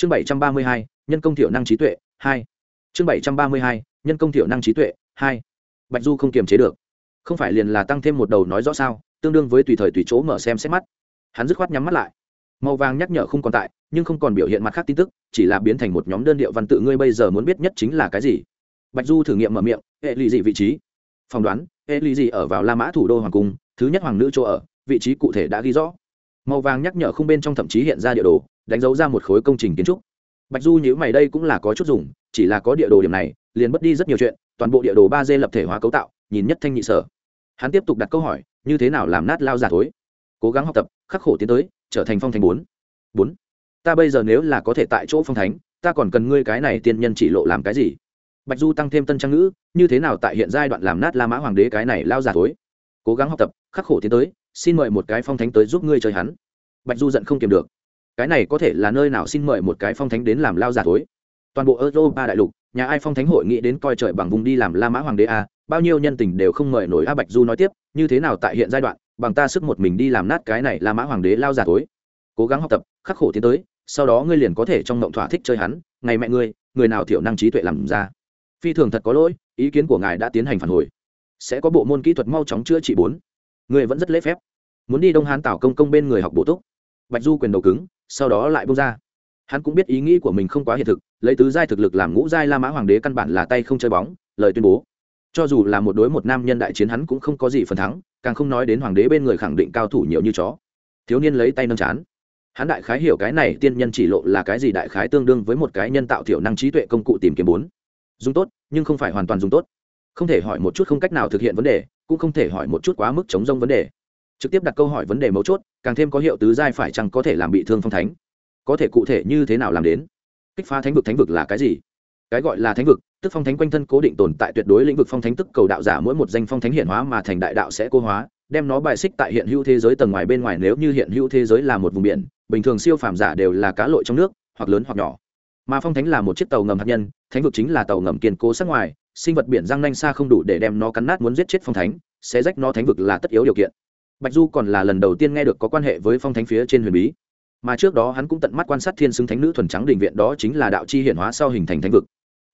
Chương bảy trăm ba mươi hai, nhân công thiểu năng trí tuệ, hai. Chương bảy trăm ba mươi hai, nhân công thiểu năng trí tuệ, hai. Bạch du không kiềm chế được. Không phải liền là tăng thêm một đầu nói rõ sao, tương đương với tùy thời tùy chỗ mở xem xét mắt. Hắn dứt khoát nhắm mắt lại. Màu vàng nhắc nhở không còn tại, nhưng không còn biểu hiện mặt khác tin tức, chỉ là biến thành một nhóm đơn điệu văn tự ngươi bây giờ muốn biết nhất chính là cái gì. Bạch du thử nghiệm mở miệng, hệ lì dị vị trí? Phỏng đoán, hệ lì dị ở vào la mã thủ đô hoàng cung, thứ nhất hoàng nữ chỗ ở, vị trí cụ thể đã ghi rõ. Màu vàng nhắc nhở không bên trong thậm chí hiện ra địa đồ đánh dấu ra một khối công trình kiến trúc. Bạch du nhữ mày đây cũng là có chút dùng, chỉ là có địa đồ điểm này, liền mất đi rất nhiều chuyện, toàn bộ địa đồ ba d lập thể hóa cấu tạo, nhìn nhất thanh nhị sở. Hắn tiếp tục đặt câu hỏi, như thế nào làm nát lao giả thối? Cố gắng học tập, khắc khổ tiến tới, trở thành phong thành bốn. Bốn. Ta bây giờ nếu là có thể tại chỗ phong thánh, ta còn cần ngươi cái này tiên nhân chỉ lộ làm cái gì? Bạch du tăng thêm tân trang ngữ, như thế nào tại hiện giai đoạn làm nát la mã hoàng đế cái này lao giả thối? Cố gắng học tập, khắc khổ tiến tới, xin mời một cái phong thánh tới giúp ngươi chơi hắn. Bạch du giận không kiềm được cái này có thể là nơi nào xin mời một cái phong thánh đến làm lao giả thối? Toàn bộ europa đại lục, nhà ai phong thánh hội nghĩ đến coi trời bằng vùng đi làm la mã hoàng đế a bao nhiêu nhân tình đều không mời nổi a bạch du nói tiếp, như thế nào tại hiện giai đoạn, bằng ta sức một mình đi làm nát cái này la mã hoàng đế lao giả thối? Cố gắng học tập, khắc khổ tiến tới, sau đó ngươi liền có thể trong mộng thỏa thích chơi hắn, ngày mẹ ngươi, người nào thiểu năng trí tuệ làm ra? Phi thường thật có lỗi, ý kiến của ngài đã tiến hành phản hồi. Sẽ có bộ môn kỹ thuật mau chóng chữa trị bốn. Người vẫn rất lễ phép. Muốn đi đông hán tảo công công bên người học bổ túc. Bạch du quyền đầu cứng sau đó lại bông ra. Hắn cũng biết ý nghĩ của mình không quá hiện thực, lấy tứ giai thực lực làm ngũ giai la mã hoàng đế căn bản là tay không chơi bóng, lời tuyên bố. Cho dù là một đối một nam nhân đại chiến hắn cũng không có gì phần thắng, càng không nói đến hoàng đế bên người khẳng định cao thủ nhiều như chó. Thiếu niên lấy tay nâng chán. Hắn đại khái hiểu cái này, tiên nhân chỉ lộ là cái gì đại khái tương đương với một cái nhân tạo thiểu năng trí tuệ công cụ tìm kiếm bốn. Dùng tốt, nhưng không phải hoàn toàn dùng tốt. Không thể hỏi một chút không cách nào thực hiện vấn đề, cũng không thể hỏi một chút quá mức chống rông vấn đề trực tiếp đặt câu hỏi vấn đề mấu chốt, càng thêm có hiệu tứ giai phải chăng có thể làm bị thương phong thánh? Có thể cụ thể như thế nào làm đến? Kích phá thánh vực thánh vực là cái gì? Cái gọi là thánh vực, tức phong thánh quanh thân cố định tồn tại tuyệt đối lĩnh vực phong thánh tức cầu đạo giả mỗi một danh phong thánh hiện hóa mà thành đại đạo sẽ cô hóa, đem nó bài xích tại hiện hữu thế giới tầng ngoài bên ngoài nếu như hiện hữu thế giới là một vùng biển, bình thường siêu phàm giả đều là cá lội trong nước, hoặc lớn hoặc nhỏ. Mà phong thánh là một chiếc tàu ngầm hạt nhân, thánh vực chính là tàu ngầm kiên cố sát ngoài, sinh vật biển răng nanh xa không đủ để đem nó cắn nát muốn giết chết phong thánh sẽ rách nó thánh vực là tất yếu điều kiện bạch du còn là lần đầu tiên nghe được có quan hệ với phong thánh phía trên huyền bí. Mà trước đó hắn cũng tận mắt quan sát thiên xứng thánh nữ thuần trắng đình viện, đó chính là đạo chi hiển hóa sau hình thành thánh vực.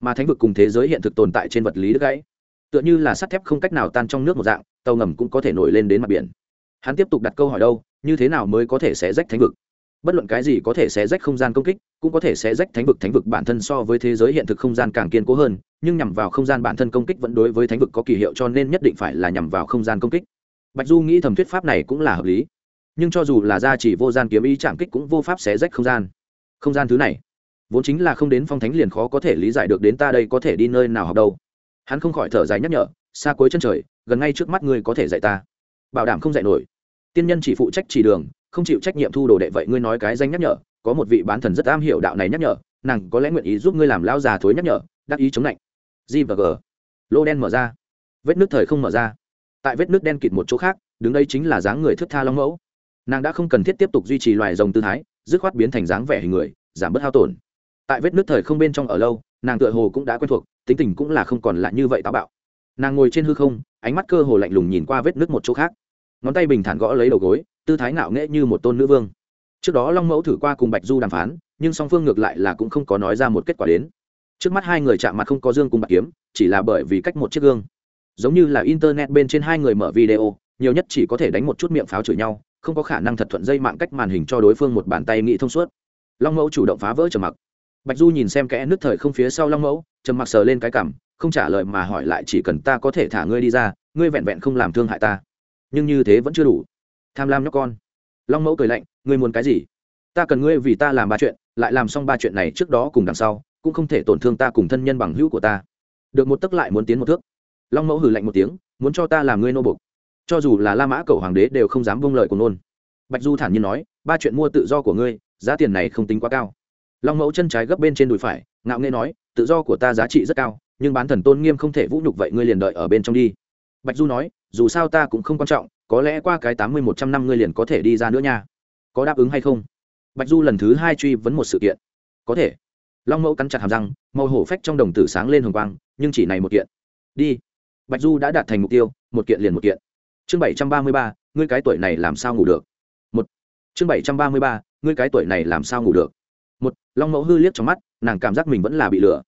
Mà thánh vực cùng thế giới hiện thực tồn tại trên vật lý đứt gãy. Tựa như là sắt thép không cách nào tan trong nước một dạng, tàu ngầm cũng có thể nổi lên đến mặt biển. Hắn tiếp tục đặt câu hỏi đâu, như thế nào mới có thể xé rách thánh vực? Bất luận cái gì có thể xé rách không gian công kích, cũng có thể xé rách thánh vực. Thánh vực bản thân so với thế giới hiện thực không gian càng kiên cố hơn, nhưng nhằm vào không gian bản thân công kích vẫn đối với thánh vực có kỳ hiệu cho nên nhất định phải là nhằm vào không gian công kích bạch du nghĩ thầm thuyết pháp này cũng là hợp lý. Nhưng cho dù là gia chỉ vô gian kiếm ý chạm kích cũng vô pháp xé rách không gian. Không gian thứ này, vốn chính là không đến phong thánh liền khó có thể lý giải được đến ta đây có thể đi nơi nào học đâu. Hắn không khỏi thở dài nhắc nhở, xa cuối chân trời, gần ngay trước mắt ngươi có thể dạy ta. Bảo đảm không dạy nổi. Tiên nhân chỉ phụ trách chỉ đường, không chịu trách nhiệm thu đồ đệ vậy ngươi nói cái danh nhắc nhở, có một vị bán thần rất am hiểu đạo này nhắc nhở, nàng có lẽ nguyện ý giúp ngươi làm lao già thối nhắc nhở, đắc ý chống lạnh. G và g. Lô đen mở ra. Vết nước thời không mở ra tại vết nước đen kịt một chỗ khác, đứng đây chính là dáng người thức tha long mẫu. Nàng đã không cần thiết tiếp tục duy trì loài rồng tư thái, dứt khoát biến thành dáng vẻ hình người, giảm bớt hao tổn. Tại vết nước thời không bên trong ở lâu, nàng tựa hồ cũng đã quen thuộc, tính tình cũng là không còn lại như vậy táo bạo. Nàng ngồi trên hư không, ánh mắt cơ hồ lạnh lùng nhìn qua vết nước một chỗ khác. Ngón tay bình thản gõ lấy đầu gối, tư thái ngạo nghễ như một tôn nữ vương. Trước đó long mẫu thử qua cùng bạch du đàm phán, nhưng song phương ngược lại là cũng không có nói ra một kết quả đến. Trước mắt hai người chạm mặt không có dương cùng bạc kiếm, chỉ là bởi vì cách một chiếc gương giống như là internet bên trên hai người mở video, nhiều nhất chỉ có thể đánh một chút miệng pháo chửi nhau, không có khả năng thật thuận dây mạng cách màn hình cho đối phương một bàn tay nghĩ thông suốt. Long mẫu chủ động phá vỡ trầm mặc. Bạch du nhìn xem kẽ nước thời không phía sau long mẫu, trầm mặc sờ lên cái cảm, không trả lời mà hỏi lại chỉ cần ta có thể thả ngươi đi ra, ngươi vẹn vẹn không làm thương hại ta. Nhưng như thế vẫn chưa đủ. Tham lam nhóc con. Long mẫu cười lạnh, ngươi muốn cái gì? Ta cần ngươi vì ta làm ba chuyện, lại làm xong ba chuyện này trước đó cùng đằng sau, cũng không thể tổn thương ta cùng thân nhân bằng hữu của ta. Được một tức lại muốn tiến một thước long mẫu hử lạnh một tiếng, muốn cho ta làm ngươi nô bục cho dù là la mã cầu hoàng đế đều không dám buông lời của nôn. Bạch du thản nhiên nói, ba chuyện mua tự do của ngươi, giá tiền này không tính quá cao. Long mẫu chân trái gấp bên trên đùi phải, ngạo nghê nói, tự do của ta giá trị rất cao, nhưng bán thần tôn nghiêm không thể vũ nhục vậy ngươi liền đợi ở bên trong đi. Bạch du nói, dù sao ta cũng không quan trọng, có lẽ qua cái tám mươi một trăm năm ngươi liền có thể đi ra nữa nha. Có đáp ứng hay không? Bạch du lần thứ hai truy vấn một sự kiện. Có thể. Long mẫu cắn chặt hàm răng, màu hổ phách trong đồng tử sáng lên hồng quang, nhưng chỉ này một kiện. Đi bạch du đã đạt thành mục tiêu, một kiện liền một kiện. Chương bảy trăm ba mươi ba, ngươi cái tuổi này làm sao ngủ được? Một. Chương bảy trăm ba mươi ba, ngươi cái tuổi này làm sao ngủ được? Một, long mẫu hư liếc trong mắt, nàng cảm giác mình vẫn là bị lừa.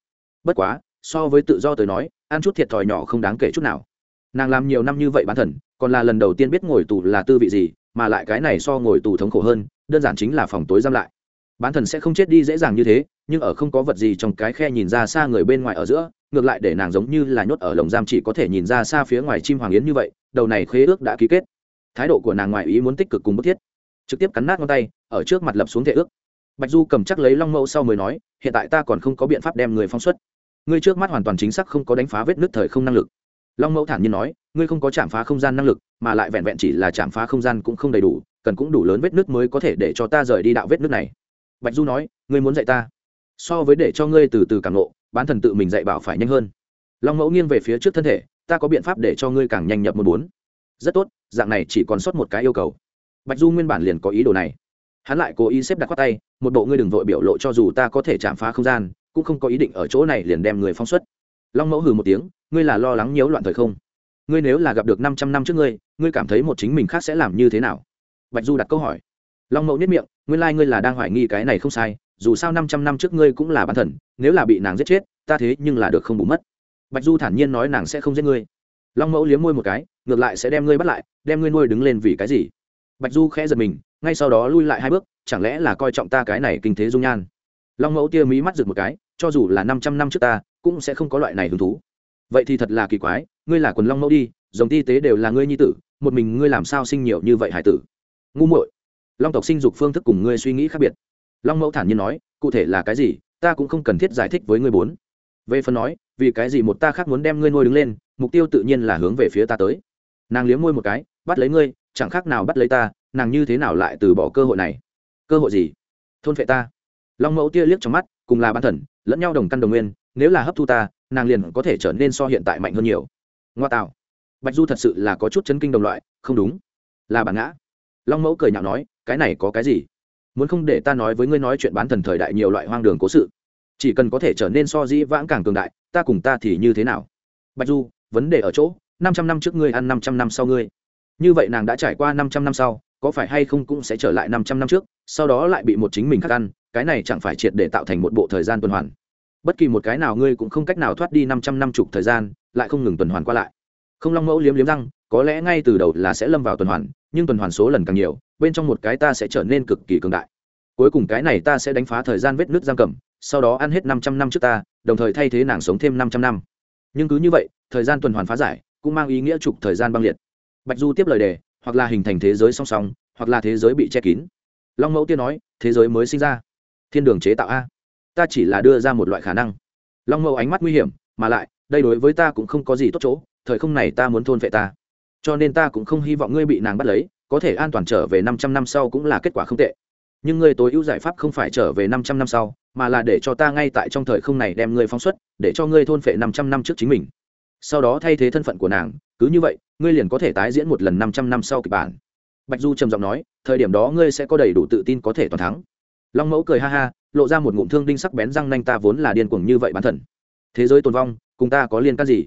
Bất quá, so với tự do tới nói, ăn chút thiệt thòi nhỏ không đáng kể chút nào. Nàng làm nhiều năm như vậy bán thần, còn là lần đầu tiên biết ngồi tù là tư vị gì, mà lại cái này so ngồi tù thống khổ hơn, đơn giản chính là phòng tối giam lại bán thần sẽ không chết đi dễ dàng như thế, nhưng ở không có vật gì trong cái khe nhìn ra xa người bên ngoài ở giữa, ngược lại để nàng giống như là nhốt ở lồng giam chỉ có thể nhìn ra xa phía ngoài chim hoàng yến như vậy, đầu này khế ước đã ký kết. Thái độ của nàng ngoài ý muốn tích cực cùng bức thiết. Trực tiếp cắn nát ngón tay, ở trước mặt lập xuống thể ước. Bạch du cầm chắc lấy long mẫu sau mới nói, hiện tại ta còn không có biện pháp đem người phong xuất. Ngươi trước mắt hoàn toàn chính xác không có đánh phá vết nứt thời không năng lực. Long mẫu thản nhiên nói, ngươi không có chạm phá không gian năng lực, mà lại vẹn vẹn chỉ là chạm phá không gian cũng không đầy đủ, cần cũng đủ lớn vết nứt mới có thể để cho ta rời đi đạo vết nứt này bạch du nói, ngươi muốn dạy ta? So với để cho ngươi từ từ càng lộ bán thần tự mình dạy bảo phải nhanh hơn. Long mẫu nghiêng về phía trước thân thể, ta có biện pháp để cho ngươi càng nhanh nhập một bốn. Rất tốt, dạng này chỉ còn sót một cái yêu cầu. Bạch du nguyên bản liền có ý đồ này. Hắn lại cố ý xếp đặt khoác tay, một bộ ngươi đừng vội biểu lộ cho dù ta có thể chạm phá không gian, cũng không có ý định ở chỗ này liền đem người phóng xuất. Long mẫu hừ một tiếng, ngươi là lo lắng nhiễu loạn thời không? Ngươi nếu là gặp được năm trăm năm trước ngươi ngươi cảm thấy một chính mình khác sẽ làm như thế nào? Bạch du đặt câu hỏi long mẫu nhất miệng, nguyên lai、like、ngươi là đang hoài nghi cái này không sai, dù sao năm trăm năm trước ngươi cũng là bản thần, nếu là bị nàng giết chết, ta thế nhưng là được không bù mất. Bạch du thản nhiên nói nàng sẽ không giết ngươi. Long mẫu liếm môi một cái, ngược lại sẽ đem ngươi bắt lại, đem ngươi nuôi đứng lên vì cái gì? Bạch du khẽ giật mình, ngay sau đó lui lại hai bước, chẳng lẽ là coi trọng ta cái này kinh thế dung nhan? Long mẫu tia mí mắt rực một cái, cho dù là năm trăm năm trước ta, cũng sẽ không có loại này hứng thú. Vậy thì thật là kỳ quái, ngươi là quần long mẫu đi dòng ti tế đều là ngươi nhi tử, một mình ngươi làm sao sinh nhiều như vậy hải tử? Ngu muội long tộc sinh dục phương thức cùng ngươi suy nghĩ khác biệt long mẫu thản nhiên nói cụ thể là cái gì ta cũng không cần thiết giải thích với ngươi bốn về phần nói vì cái gì một ta khác muốn đem ngươi nuôi đứng lên mục tiêu tự nhiên là hướng về phía ta tới nàng liếm môi một cái bắt lấy ngươi chẳng khác nào bắt lấy ta nàng như thế nào lại từ bỏ cơ hội này cơ hội gì thôn phệ ta long mẫu tia liếc trong mắt cùng là ban thần lẫn nhau đồng căn đồng nguyên nếu là hấp thu ta nàng liền có thể trở nên so hiện tại mạnh hơn nhiều ngoa tạo bạch du thật sự là có chút chấn kinh đồng loại không đúng là bản ngã long mẫu cười nhạo nói cái này có cái gì? Muốn không để ta nói với ngươi nói chuyện bán thần thời đại nhiều loại hoang đường cố sự. Chỉ cần có thể trở nên so dĩ vãng càng cường đại, ta cùng ta thì như thế nào? Bạch du, vấn đề ở chỗ, năm trăm năm trước ngươi ăn năm trăm năm sau ngươi. Như vậy nàng đã trải qua năm trăm năm sau, có phải hay không cũng sẽ trở lại năm trăm năm trước, sau đó lại bị một chính mình khắc ăn, cái này chẳng phải triệt để tạo thành một bộ thời gian tuần hoàn. Bất kỳ một cái nào ngươi cũng không cách nào thoát đi năm trăm năm chục thời gian, lại không ngừng tuần hoàn qua lại. Không long mẫu liếm liếm răng, có lẽ ngay từ đầu là sẽ lâm vào tuần hoàn nhưng tuần hoàn số lần càng nhiều, bên trong một cái ta sẽ trở nên cực kỳ cường đại. Cuối cùng cái này ta sẽ đánh phá thời gian vết nước giam cầm, sau đó ăn hết năm trăm năm trước ta, đồng thời thay thế nàng sống thêm năm trăm năm. Nhưng cứ như vậy, thời gian tuần hoàn phá giải, cũng mang ý nghĩa trục thời gian băng liệt. Bạch du tiếp lời đề, hoặc là hình thành thế giới song song, hoặc là thế giới bị che kín. Long mẫu tiên nói, thế giới mới sinh ra. Thiên đường chế tạo a. Ta chỉ là đưa ra một loại khả năng. Long mẫu ánh mắt nguy hiểm, mà lại, đây đối với ta cũng không có gì tốt chỗ, thời không này ta muốn thôn vệ ta cho nên ta cũng không hy vọng ngươi bị nàng bắt lấy, có thể an toàn trở về năm trăm năm sau cũng là kết quả không tệ. Nhưng ngươi tối ưu giải pháp không phải trở về năm trăm năm sau, mà là để cho ta ngay tại trong thời không này đem ngươi phóng xuất, để cho ngươi thôn phệ năm trăm năm trước chính mình. Sau đó thay thế thân phận của nàng, cứ như vậy, ngươi liền có thể tái diễn một lần năm trăm năm sau kịch bản. Bạch du trầm giọng nói, thời điểm đó ngươi sẽ có đầy đủ tự tin có thể toàn thắng. Long mẫu cười ha ha, lộ ra một ngụm thương đinh sắc bén răng nanh ta vốn là điên cuồng như vậy bản thần. Thế giới tồn vong, cùng ta có liên can gì?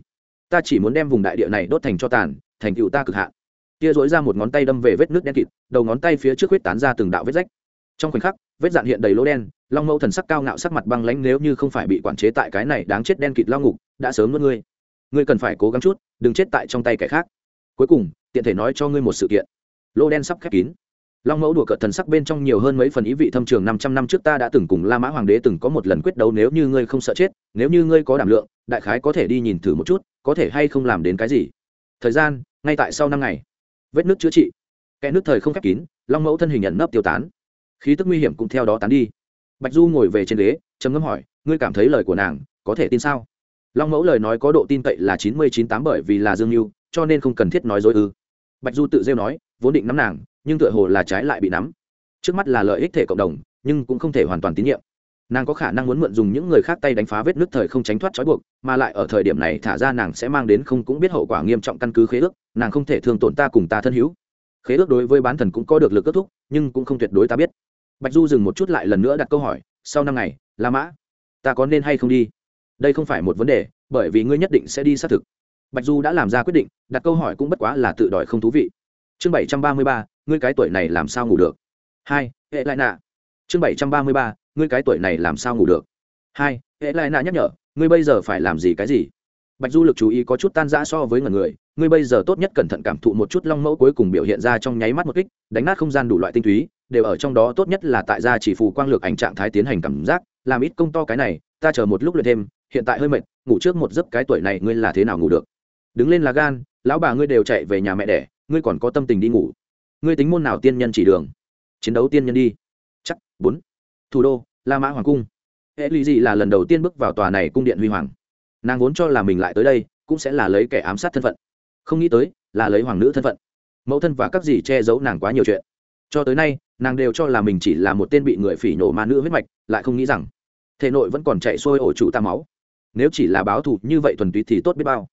Ta chỉ muốn đem vùng đại địa này đốt thành cho tàn thành tựu ta cực hạn. Kia dỗi ra một ngón tay đâm về vết nước đen kịt, đầu ngón tay phía trước huyết tán ra từng đạo vết rách. Trong khoảnh khắc, vết dạn hiện đầy lỗ đen, long mẫu thần sắc cao ngạo sắc mặt băng lãnh nếu như không phải bị quản chế tại cái này đáng chết đen kịt lao ngục, đã sớm nuốt ngươi. Ngươi cần phải cố gắng chút, đừng chết tại trong tay kẻ khác. Cuối cùng, tiện thể nói cho ngươi một sự kiện. Lỗ đen sắp khép kín. Long mẫu đùa cợt thần sắc bên trong nhiều hơn mấy phần ý vị thâm trường năm trăm năm trước ta đã từng cùng la mã hoàng đế từng có một lần quyết đấu nếu như ngươi không sợ chết, nếu như ngươi có đảm lượng, đại khái có thể đi nhìn thử một chút, có thể hay không làm đến cái gì. Thời gian ngay tại sau năm ngày. Vết nước chữa trị. Kẽ nước thời không khép kín, long mẫu thân hình nhận nấp tiêu tán. Khí tức nguy hiểm cũng theo đó tán đi. Bạch du ngồi về trên ghế, trầm ngâm hỏi, ngươi cảm thấy lời của nàng có thể tin sao? Long mẫu lời nói có độ tin cậy là chín mươi chín tám bởi vì là dương mưu cho nên không cần thiết nói dối ư. Bạch du tự rêu nói, vốn định nắm nàng, nhưng tựa hồ là trái lại bị nắm. Trước mắt là lợi ích thể cộng đồng, nhưng cũng không thể hoàn toàn tín nhiệm nàng có khả năng muốn mượn dùng những người khác tay đánh phá vết nước thời không tránh thoát trói buộc, mà lại ở thời điểm này thả ra nàng sẽ mang đến không cũng biết hậu quả nghiêm trọng căn cứ khế ước, nàng không thể thương tổn ta cùng ta thân hữu. Khế ước đối với bán thần cũng có được lực kết thúc, nhưng cũng không tuyệt đối ta biết. Bạch du dừng một chút lại lần nữa đặt câu hỏi, sau năm ngày, la mã, ta có nên hay không đi? Đây không phải một vấn đề, bởi vì ngươi nhất định sẽ đi xác thực. Bạch du đã làm ra quyết định, đặt câu hỏi cũng bất quá là tự đòi không thú vị. Chương bảy trăm ba mươi ba, ngươi cái tuổi này làm sao ngủ được? Hai, hệ lại nạ. Chương bảy trăm ba mươi ba ngươi cái tuổi này làm sao ngủ được? Hai, hệ lại nạ nhắc nhở, ngươi bây giờ phải làm gì cái gì? Bạch du lực chú ý có chút tan rã so với ngần người, ngươi bây giờ tốt nhất cẩn thận cảm thụ một chút long mẫu cuối cùng biểu hiện ra trong nháy mắt một kích, đánh nát không gian đủ loại tinh túy, đều ở trong đó tốt nhất là tại gia chỉ phù quang lược ảnh trạng thái tiến hành cảm giác, làm ít công to cái này, ta chờ một lúc luyện thêm, hiện tại hơi mệt, ngủ trước một giấc cái tuổi này ngươi là thế nào ngủ được? Đứng lên là gan, lão bà ngươi đều chạy về nhà mẹ đẻ, ngươi còn có tâm tình đi ngủ. Ngươi tính môn nào tiên nhân chỉ đường? Chiến đấu tiên nhân đi. Chắc, bốn thủ đô, la mã hoàng cung. Hệ lụy dị là lần đầu tiên bước vào tòa này cung điện huy hoàng. Nàng vốn cho là mình lại tới đây, cũng sẽ là lấy kẻ ám sát thân phận. Không nghĩ tới, là lấy hoàng nữ thân phận. Mẫu thân và các gì che giấu nàng quá nhiều chuyện. Cho tới nay, nàng đều cho là mình chỉ là một tên bị người phỉ nổ ma nữ huyết mạch, lại không nghĩ rằng, thể nội vẫn còn chạy xuôi ổ trụ tam máu. Nếu chỉ là báo thù như vậy thuần túy thì tốt biết bao.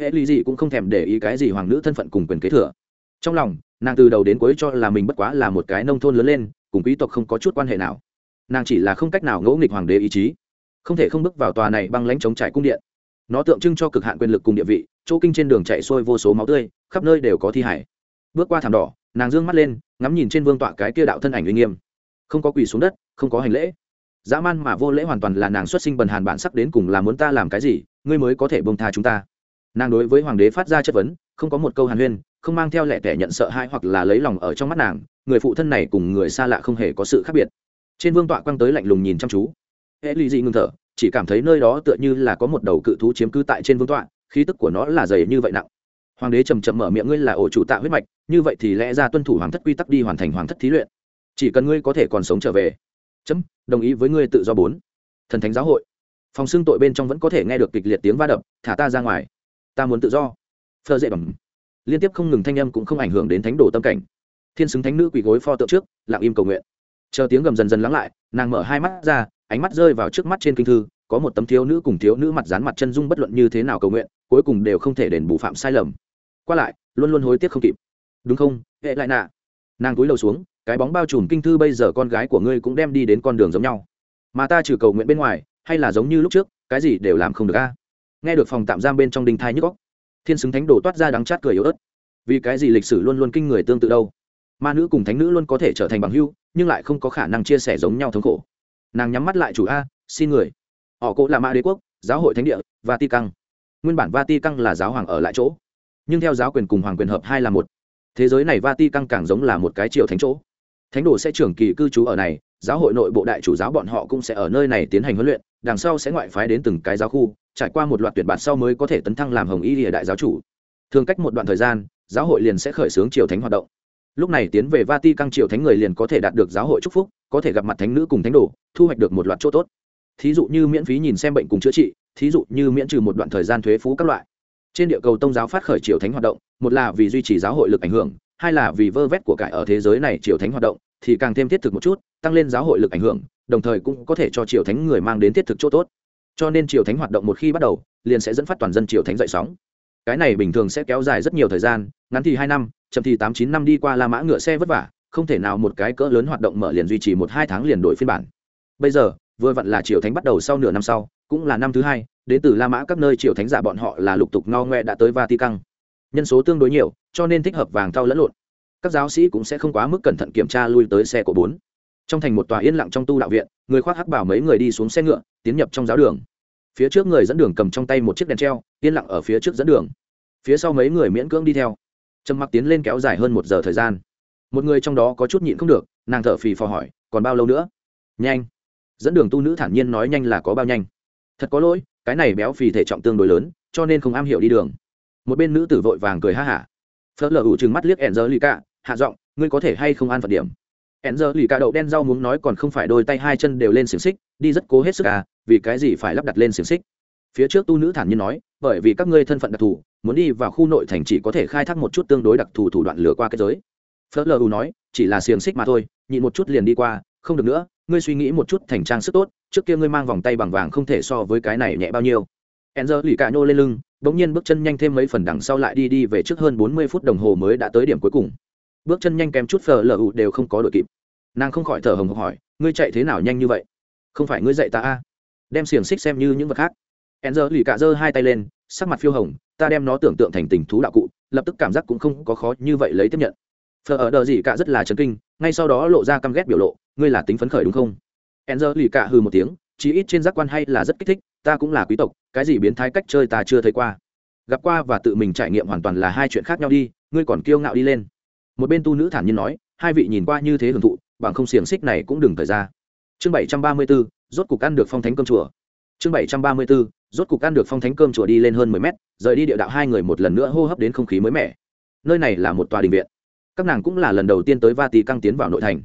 Hệ lụy dị cũng không thèm để ý cái gì hoàng nữ thân phận cùng quyền kế thừa. Trong lòng, nàng từ đầu đến cuối cho là mình bất quá là một cái nông thôn lớn lên, cùng quý tộc không có chút quan hệ nào nàng chỉ là không cách nào ngẫu nghịch hoàng đế ý chí, không thể không bước vào tòa này băng lãnh chống trải cung điện. Nó tượng trưng cho cực hạn quyền lực cùng địa vị, chỗ kinh trên đường chạy xuôi vô số máu tươi, khắp nơi đều có thi hải. Bước qua thảm đỏ, nàng d ư ơ n g mắt lên, ngắm nhìn trên vương tọa cái kia đạo thân ảnh uy nghiêm. Không có quỳ xuống đất, không có hành lễ. Dã man mà vô lễ hoàn toàn là nàng xuất sinh bần hàn bản sắc đến cùng là muốn ta làm cái gì, ngươi mới có thể bông tha chúng ta. Nàng đối với hoàng đế phát ra chất vấn, không có một câu hàn huyên, không mang theo lẻ tẻ nhận sợ hãi hoặc là lấy lòng ở trong mắt nàng, người phụ thân này cùng người xa lạ không hề có sự khác biệt trên vương tọa quăng tới lạnh lùng nhìn chăm chú. Hễ lì dị ngưng thở, chỉ cảm thấy nơi đó tựa như là có một đầu cự thú chiếm cứ tại trên vương tọa, khí tức của nó là dày như vậy nặng. Hoàng đế trầm trầm mở miệng, ngươi là ổ chủ tạ huyết mạch, như vậy thì lẽ ra tuân thủ hoàng thất quy tắc đi hoàn thành hoàng thất thí luyện. Chỉ cần ngươi có thể còn sống trở về. Chấm, đồng ý với ngươi tự do bốn. Thần thánh giáo hội. Phòng xưng tội bên trong vẫn có thể nghe được kịch liệt tiếng va đập, thả ta ra ngoài, ta muốn tự do. Phơ dễ bẩm. Liên tiếp không ngừng thanh âm cũng không ảnh hưởng đến thánh đồ tâm cảnh. Thiên xứng thánh nữ quỳ gối pho tượng trước, lặng im cầu nguyện chờ tiếng gầm dần dần lắng lại, nàng mở hai mắt ra, ánh mắt rơi vào trước mắt trên kinh thư, có một tấm thiếu nữ cùng thiếu nữ mặt dán mặt chân dung bất luận như thế nào cầu nguyện, cuối cùng đều không thể đền bù phạm sai lầm. Qua lại, luôn luôn hối tiếc không kịp. Đúng không, hệ lại nạ? Nàng cúi đầu xuống, cái bóng bao trùm kinh thư bây giờ con gái của ngươi cũng đem đi đến con đường giống nhau. Mà ta trừ cầu nguyện bên ngoài, hay là giống như lúc trước, cái gì đều làm không được a? Nghe được phòng tạm giam bên trong đình thai nhức góc thiên xứng thánh đồ toát ra đắng chát cười yếu ớt. Vì cái gì lịch sử luôn luôn kinh người tương tự đâu? Ma nữ cùng thánh nữ luôn có thể trở thành bằng hưu, nhưng lại không có khả năng chia sẻ giống nhau thống khổ. Nàng nhắm mắt lại chủ a, xin người. Họ cố là Ma đế quốc, giáo hội thánh địa và ti căng nguyên bản va ti căng là giáo hoàng ở lại chỗ, nhưng theo giáo quyền cùng hoàng quyền hợp hai là một. Thế giới này va ti căng càng giống là một cái triều thánh chỗ. Thánh đồ sẽ trưởng kỳ cư trú ở này, giáo hội nội bộ đại chủ giáo bọn họ cũng sẽ ở nơi này tiến hành huấn luyện, đằng sau sẽ ngoại phái đến từng cái giáo khu, trải qua một loạt tuyển bản sau mới có thể tấn thăng làm hồng y địa đại giáo chủ. Thường cách một đoạn thời gian, giáo hội liền sẽ khởi xướng triều thánh hoạt động lúc này tiến về vati căng triều thánh người liền có thể đạt được giáo hội chúc phúc, có thể gặp mặt thánh nữ cùng thánh đồ, thu hoạch được một loạt chỗ tốt. Thí dụ như miễn phí nhìn xem bệnh cùng chữa trị, thí dụ như miễn trừ một đoạn thời gian thuế phú các loại. Trên địa cầu tông giáo phát khởi triều thánh hoạt động, một là vì duy trì giáo hội lực ảnh hưởng, hai là vì vơ vét của cải ở thế giới này triều thánh hoạt động, thì càng thêm thiết thực một chút, tăng lên giáo hội lực ảnh hưởng, đồng thời cũng có thể cho triều thánh người mang đến thiết thực chỗ tốt. Cho nên triều thánh hoạt động một khi bắt đầu, liền sẽ dẫn phát toàn dân triều thánh dậy sóng cái này bình thường sẽ kéo dài rất nhiều thời gian, ngắn thì hai năm, chậm thì tám chín năm đi qua la mã ngựa xe vất vả, không thể nào một cái cỡ lớn hoạt động mở liền duy trì một hai tháng liền đổi phiên bản. Bây giờ, vừa vặn là triều thánh bắt đầu sau nửa năm sau, cũng là năm thứ hai, đến từ la mã các nơi triều thánh giả bọn họ là lục tục no ngoe đã tới vatican. Nhân số tương đối nhiều, cho nên thích hợp vàng thau lẫn lộn. Các giáo sĩ cũng sẽ không quá mức cẩn thận kiểm tra lui tới xe của bốn. Trong thành một tòa yên lặng trong tu đạo viện, người khoác hắc bảo mấy người đi xuống xe ngựa, tiến nhập trong giáo đường phía trước người dẫn đường cầm trong tay một chiếc đèn treo, yên lặng ở phía trước dẫn đường. Phía sau mấy người miễn cưỡng đi theo. Trầm mặc tiến lên kéo dài hơn một giờ thời gian. Một người trong đó có chút nhịn không được, nàng thở phì phò hỏi, còn bao lâu nữa? Nhanh. Dẫn đường tu nữ thản nhiên nói nhanh là có bao nhanh. Thật có lỗi, cái này béo phì thể trọng tương đối lớn, cho nên không am hiểu đi đường. Một bên nữ tử vội vàng cười ha hả. Phớt lờ ủ chừng mắt liếc ẻn giờ lì cả hạ giọng, ngươi có thể hay không an phật điểm? Hẹn giờ lì cả đậu đen rau muốn nói còn không phải đôi tay hai chân đều lên xiềng xích, đi rất cố hết sức à vì cái gì phải lắp đặt lên xiềng xích? Phía trước tu nữ thản nhiên nói, bởi vì các ngươi thân phận đặc thù, muốn đi vào khu nội thành chỉ có thể khai thác một chút tương đối đặc thù thủ đoạn lừa qua kết giới. Phớt lờ u nói, chỉ là xiềng xích mà thôi, nhịn một chút liền đi qua, không được nữa, ngươi suy nghĩ một chút thành trang sức tốt, trước kia ngươi mang vòng tay bằng vàng không thể so với cái này nhẹ bao nhiêu. Enzer lì cả nhô lên lưng, bỗng nhiên bước chân nhanh thêm mấy phần đằng sau lại đi đi về trước hơn bốn mươi phút đồng hồ mới đã tới điểm cuối cùng bước chân nhanh kém chút phở lờ ụ đều không có đội kịp. Nàng không khỏi thở hồng hộc hỏi, ngươi chạy thế nào nhanh như vậy? Không phải ngươi dạy ta a? À? đem xiềng xích xem như những vật khác. Enzer lì cả giơ hai tay lên, sắc mặt phiêu hồng, ta đem nó tưởng tượng thành tình thú đạo cụ, lập tức cảm giác cũng không có khó như vậy lấy tiếp nhận. Phở ở đờ gì cả rất là chấn kinh, ngay sau đó lộ ra căm ghét biểu lộ, ngươi là tính phấn khởi đúng không? Enzer lì cả hừ một tiếng, chí ít trên giác quan hay là rất kích thích, ta cũng là quý tộc, cái gì biến thái cách chơi ta chưa thấy qua. Gặp qua và tự mình trải nghiệm hoàn toàn là hai chuyện khác nhau đi, ngươi còn kiêu ngạo đi lên một bên tu nữ thản nhiên nói hai vị nhìn qua như thế hưởng thụ bằng không xiềng xích này cũng đừng thời ra. Chương bảy trăm ba mươi 734, rốt cục ăn được phong thánh cơm chùa. Chương bảy trăm ba mươi 734, rốt cục ăn được phong thánh cơm chùa đi lên hơn mười mét rời đi địa đạo hai người một lần nữa hô hấp đến không khí mới mẻ. Nơi này là một tòa đình viện. Các nàng cũng là lần đầu tiên tới va tì căng tiến vào nội thành.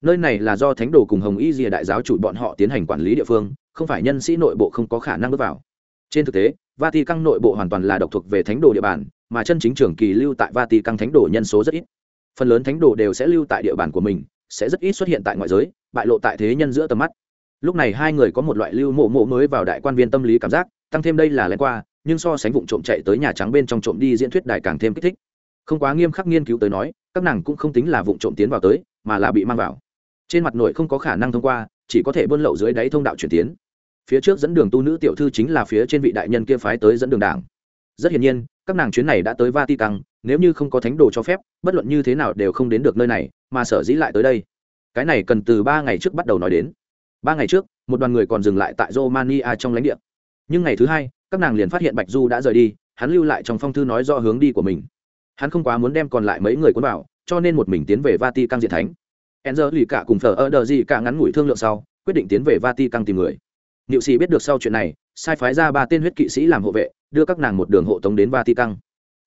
Nơi này là do thánh đồ cùng hồng y rìa đại giáo chủ bọn họ tiến hành quản lý địa phương không phải nhân sĩ nội bộ không có khả năng bước vào. Trên thực tế vatican nội bộ hoàn toàn là độc thuộc về thánh đồ địa bàn mà chân chính trường kỳ lưu tại vatican thánh đồ nhân số rất ít phần lớn thánh đồ đều sẽ lưu tại địa bàn của mình, sẽ rất ít xuất hiện tại ngoại giới, bại lộ tại thế nhân giữa tầm mắt. Lúc này hai người có một loại lưu mộ mộ mới vào đại quan viên tâm lý cảm giác, tăng thêm đây là lén qua, nhưng so sánh vụ trộm chạy tới nhà trắng bên trong trộm đi diễn thuyết đài càng thêm kích thích. Không quá nghiêm khắc nghiên cứu tới nói, các nàng cũng không tính là vụ trộm tiến vào tới, mà là bị mang vào. Trên mặt nội không có khả năng thông qua, chỉ có thể buôn lậu dưới đáy thông đạo chuyển tiến. Phía trước dẫn đường tu nữ tiểu thư chính là phía trên vị đại nhân kia phái tới dẫn đường đảng. Rất hiển nhiên các nàng chuyến này đã tới vatican, nếu như không có thánh đồ cho phép, bất luận như thế nào đều không đến được nơi này, mà sở dĩ lại tới đây. Cái này cần từ ba ngày trước bắt đầu nói đến. Ba ngày trước, một đoàn người còn dừng lại tại romania trong lãnh địa. Nhưng ngày thứ hai, các nàng liền phát hiện bạch du đã rời đi, hắn lưu lại trong phong thư nói do hướng đi của mình. Hắn không quá muốn đem còn lại mấy người cuốn vào, cho nên một mình tiến về vatican diện thánh. Enzer lì cả cùng thờ ơ đờ gì cả ngắn ngủi thương lượng sau, quyết định tiến về vatican tìm người. Niệu sĩ biết được sau chuyện này, sai phái ra ba tên huyết kỵ sĩ làm hộ vệ, đưa các nàng một đường hộ tống đến Vatican.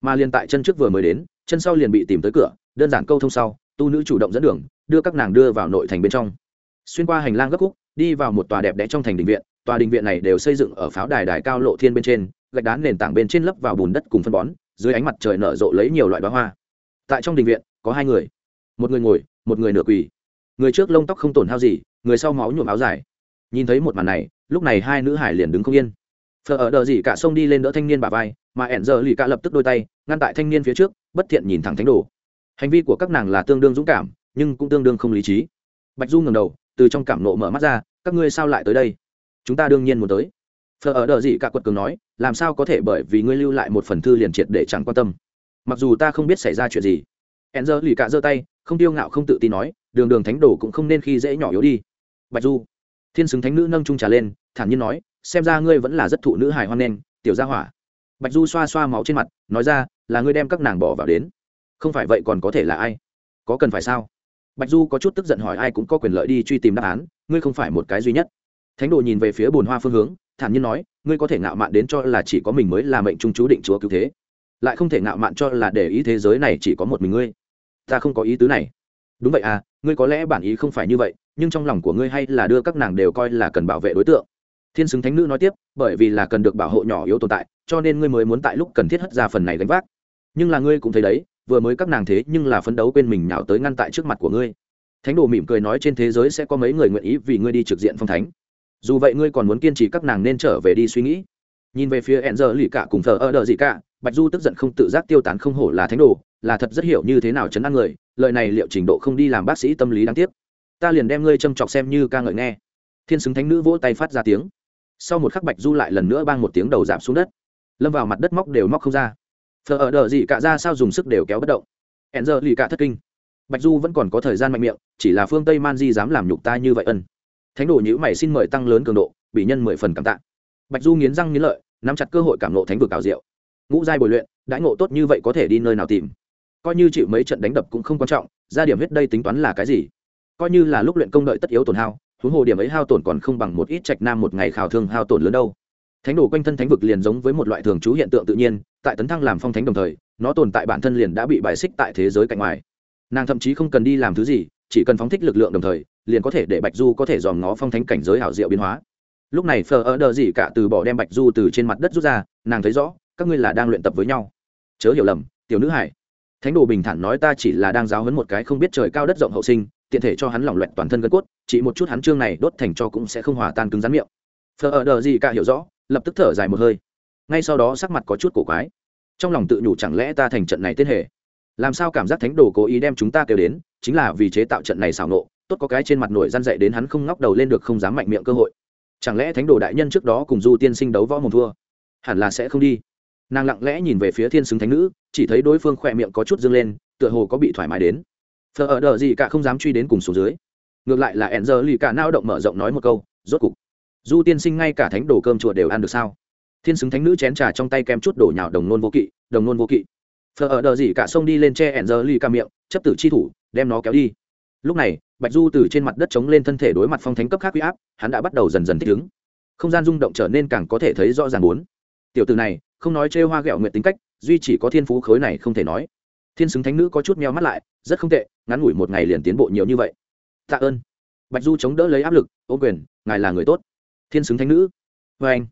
Mà liên tại chân trước vừa mới đến, chân sau liền bị tìm tới cửa, đơn giản câu thông sau, tu nữ chủ động dẫn đường, đưa các nàng đưa vào nội thành bên trong. Xuyên qua hành lang gấp khúc, đi vào một tòa đẹp đẽ trong thành đình viện, tòa đình viện này đều xây dựng ở pháo đài đài cao lộ thiên bên trên, gạch đá nền tảng bên trên lấp vào bùn đất cùng phân bón, dưới ánh mặt trời nở rộ lấy nhiều loại đóa hoa. Tại trong đình viện, có hai người, một người ngồi, một người nửa quỳ. Người trước lông tóc không tổn hao gì, người sau máu nhuộm áo dài. Nhìn thấy một màn này, lúc này hai nữ hải liền đứng không yên. Phở ở đờ gì cả sông đi lên đỡ thanh niên bà vai, mà ẻn giờ lì cả lập tức đôi tay, ngăn tại thanh niên phía trước, bất thiện nhìn thẳng thánh đồ. Hành vi của các nàng là tương đương dũng cảm, nhưng cũng tương đương không lý trí. Bạch du ngầm đầu, từ trong cảm nộ mở mắt ra, các ngươi sao lại tới đây? Chúng ta đương nhiên muốn tới. Phở ở đờ gì cả quật cường nói, làm sao có thể bởi vì ngươi lưu lại một phần thư liền triệt để chẳng quan tâm? Mặc dù ta không biết xảy ra chuyện gì. Ẻn giờ lì cả giơ tay, không tiêu ngạo không tự tin nói, đường đường thánh đồ cũng không nên khi dễ nhỏ yếu đi. Bạch du thiên xứng thánh nữ nâng trung trà lên, thản nhiên nói, xem ra ngươi vẫn là rất thụ nữ hài hoan nghênh tiểu gia hỏa. Bạch du xoa xoa máu trên mặt, nói ra, là ngươi đem các nàng bỏ vào đến. Không phải vậy còn có thể là ai? Có cần phải sao? Bạch du có chút tức giận hỏi, ai cũng có quyền lợi đi truy tìm đáp án, ngươi không phải một cái duy nhất. Thánh đồ nhìn về phía bồn hoa phương hướng, thản nhiên nói, ngươi có thể ngạo mạn đến cho là chỉ có mình mới là mệnh trung chú định chúa cứu thế, lại không thể ngạo mạn cho là để ý thế giới này chỉ có một mình ngươi. Ta không có ý tứ này đúng vậy à ngươi có lẽ bản ý không phải như vậy, nhưng trong lòng của ngươi hay là đưa các nàng đều coi là cần bảo vệ đối tượng. Thiên xứng thánh nữ nói tiếp, bởi vì là cần được bảo hộ nhỏ yếu tồn tại, cho nên ngươi mới muốn tại lúc cần thiết hất ra phần này gánh vác. Nhưng là ngươi cũng thấy đấy, vừa mới các nàng thế nhưng là phấn đấu quên mình nhào tới ngăn tại trước mặt của ngươi. Thánh đồ mỉm cười nói trên thế giới sẽ có mấy người nguyện ý vì ngươi đi trực diện phong thánh. Dù vậy ngươi còn muốn kiên trì các nàng nên trở về đi suy nghĩ. Nhìn về phía hẹn giờ lì cả cùng thờ ơ đờ gì cả, bạch du tức giận không tự giác tiêu tán không hổ là thánh đồ, là thật rất hiểu như thế nào chấn an người lợi này liệu trình độ không đi làm bác sĩ tâm lý đáng tiếc. Ta liền đem ngươi châm chọc xem như ca ngợi nghe. Thiên xứng thánh nữ vỗ tay phát ra tiếng. Sau một khắc bạch du lại lần nữa bang một tiếng đầu giảm xuống đất. Lâm vào mặt đất móc đều móc không ra. Thờ ở đờ gì cả ra sao dùng sức đều kéo bất động. Hẹn giờ lì cả thất kinh. Bạch du vẫn còn có thời gian mạnh miệng, chỉ là phương tây man di dám làm nhục ta như vậy ân. Thánh đồ nhữ mày xin mời tăng lớn cường độ, bị nhân mười phần cảm tạ. Bạch du nghiến răng nghiến lợi, nắm chặt cơ hội cảm nộ thánh vực ảo diệu. Ngũ giai bồi luyện, đãi ngộ tốt như vậy có thể đi nơi nào tìm? Coi như chịu mấy trận đánh đập cũng không quan trọng, ra điểm huyết đây tính toán là cái gì? Coi như là lúc luyện công đợi tất yếu tổn hao, huống hồ điểm ấy hao tổn còn không bằng một ít trạch nam một ngày khảo thương hao tổn lớn đâu. Thánh đồ quanh thân thánh vực liền giống với một loại thường trú hiện tượng tự nhiên, tại tấn thăng làm phong thánh đồng thời, nó tồn tại bản thân liền đã bị bài xích tại thế giới cạnh ngoài. Nàng thậm chí không cần đi làm thứ gì, chỉ cần phóng thích lực lượng đồng thời, liền có thể để bạch du có thể dòm ngó phong thánh cảnh giới hảo diệu biến hóa. Lúc này phờ ở đờ gì cả từ bỏ đem bạch du từ trên mặt đất rút ra, nàng thấy rõ, các ngươi là đang luyện tập với nhau. Chớ hiểu lầm, tiểu nữ hải thánh đồ bình thản nói ta chỉ là đang giáo hấn một cái không biết trời cao đất rộng hậu sinh, tiện thể cho hắn lỏng loẹt toàn thân gân cốt, chỉ một chút hắn trương này đốt thành cho cũng sẽ không hòa tan cứng rắn miệng. Phờ ở đờ gì cả hiểu rõ, lập tức thở dài một hơi. Ngay sau đó sắc mặt có chút cổ quái. Trong lòng tự nhủ chẳng lẽ ta thành trận này tên hệ làm sao cảm giác thánh đồ cố ý đem chúng ta kêu đến, chính là vì chế tạo trận này xảo nộ, tốt có cái trên mặt nổi răn dậy đến hắn không ngóc đầu lên được không dám mạnh miệng cơ hội. Chẳng lẽ thánh đồ đại nhân trước đó cùng du tiên sinh đấu võ mồm thua? Hẳn là sẽ không đi. Nàng lặng lẽ nhìn về phía thiên xứng thánh nữ chỉ thấy đối phương khỏe miệng có chút dâng lên, tựa hồ có bị thoải mái đến. Phờ ở đờ gì cả không dám truy đến cùng xuống dưới. Ngược lại là ẻn giờ lì cả nao động mở rộng nói một câu, rốt cục, du tiên sinh ngay cả thánh đồ cơm chùa đều ăn được sao? Thiên xứng thánh nữ chén trà trong tay kem chút đổ nhào đồng nôn vô kỵ, đồng nôn vô kỵ. Phờ ở đờ gì cả xông đi lên che ẻn giờ lì cả miệng, chấp tử chi thủ, đem nó kéo đi. Lúc này, bạch du từ trên mặt đất chống lên thân thể đối mặt phong thánh cấp khác huy áp, hắn đã bắt đầu dần dần thích ứng. Không gian rung động trở nên càng có thể thấy rõ ràng bốn tiểu từ này không nói trêu hoa ghẹo nguyện tính cách, duy chỉ có thiên phú khối này không thể nói. Thiên xứng thánh nữ có chút meo mắt lại, rất không tệ, ngắn ngủi một ngày liền tiến bộ nhiều như vậy. Tạ ơn. Bạch du chống đỡ lấy áp lực, ô quyền, ngài là người tốt. Thiên xứng thánh nữ. Vê anh.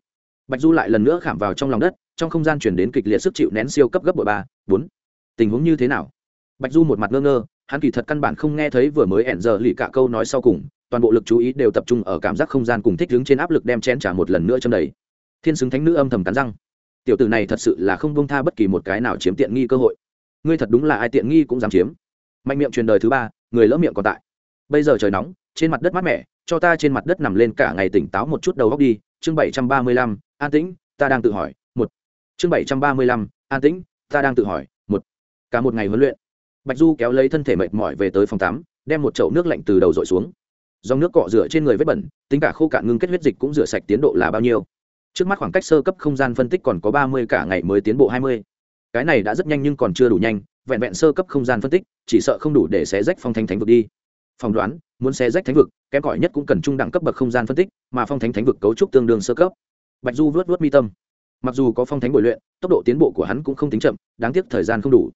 Bạch du lại lần nữa khảm vào trong lòng đất, trong không gian chuyển đến kịch liệt sức chịu nén siêu cấp gấp bội ba, bốn. Tình huống như thế nào? Bạch du một mặt ngơ ngơ, hắn kỳ thật căn bản không nghe thấy vừa mới ẻn giờ lì cả câu nói sau cùng, toàn bộ lực chú ý đều tập trung ở cảm giác không gian cùng thích đứng trên áp lực đem chén trả một lần nữa châm đầy. Thiên xứng thánh nữ âm thầm cắn răng tiểu tử này thật sự là không bông tha bất kỳ một cái nào chiếm tiện nghi cơ hội. Ngươi thật đúng là ai tiện nghi cũng dám chiếm. Mạnh miệng truyền đời thứ ba, người lỡ miệng còn tại. Bây giờ trời nóng, trên mặt đất mát mẻ, cho ta trên mặt đất nằm lên cả ngày tỉnh táo một chút đầu góc đi. Chương bảy trăm ba mươi lăm, an tĩnh, ta đang tự hỏi, một. Chương bảy trăm ba mươi lăm, an tĩnh, ta đang tự hỏi, một. Cả một ngày huấn luyện, bạch du kéo lấy thân thể mệt mỏi về tới phòng tắm, đem một chậu nước lạnh từ đầu dội xuống. Dòng nước cọ rửa trên người vết bẩn, tính cả khô cạn ngưng kết huyết dịch cũng rửa sạch tiến độ là bao nhiêu? Trước mắt khoảng cách sơ cấp không gian phân tích còn có ba mươi cả ngày mới tiến bộ hai mươi. Cái này đã rất nhanh nhưng còn chưa đủ nhanh, vẹn vẹn sơ cấp không gian phân tích, chỉ sợ không đủ để xé rách phong thánh thánh vực đi. Phỏng đoán, muốn xé rách thánh vực, kém cỏi nhất cũng cần trung đẳng cấp bậc không gian phân tích, mà phong thánh thánh vực cấu trúc tương đương sơ cấp. Bạch du vớt vớt mi tâm. Mặc dù có phong thánh bồi luyện, tốc độ tiến bộ của hắn cũng không tính chậm, đáng tiếc thời gian không đủ.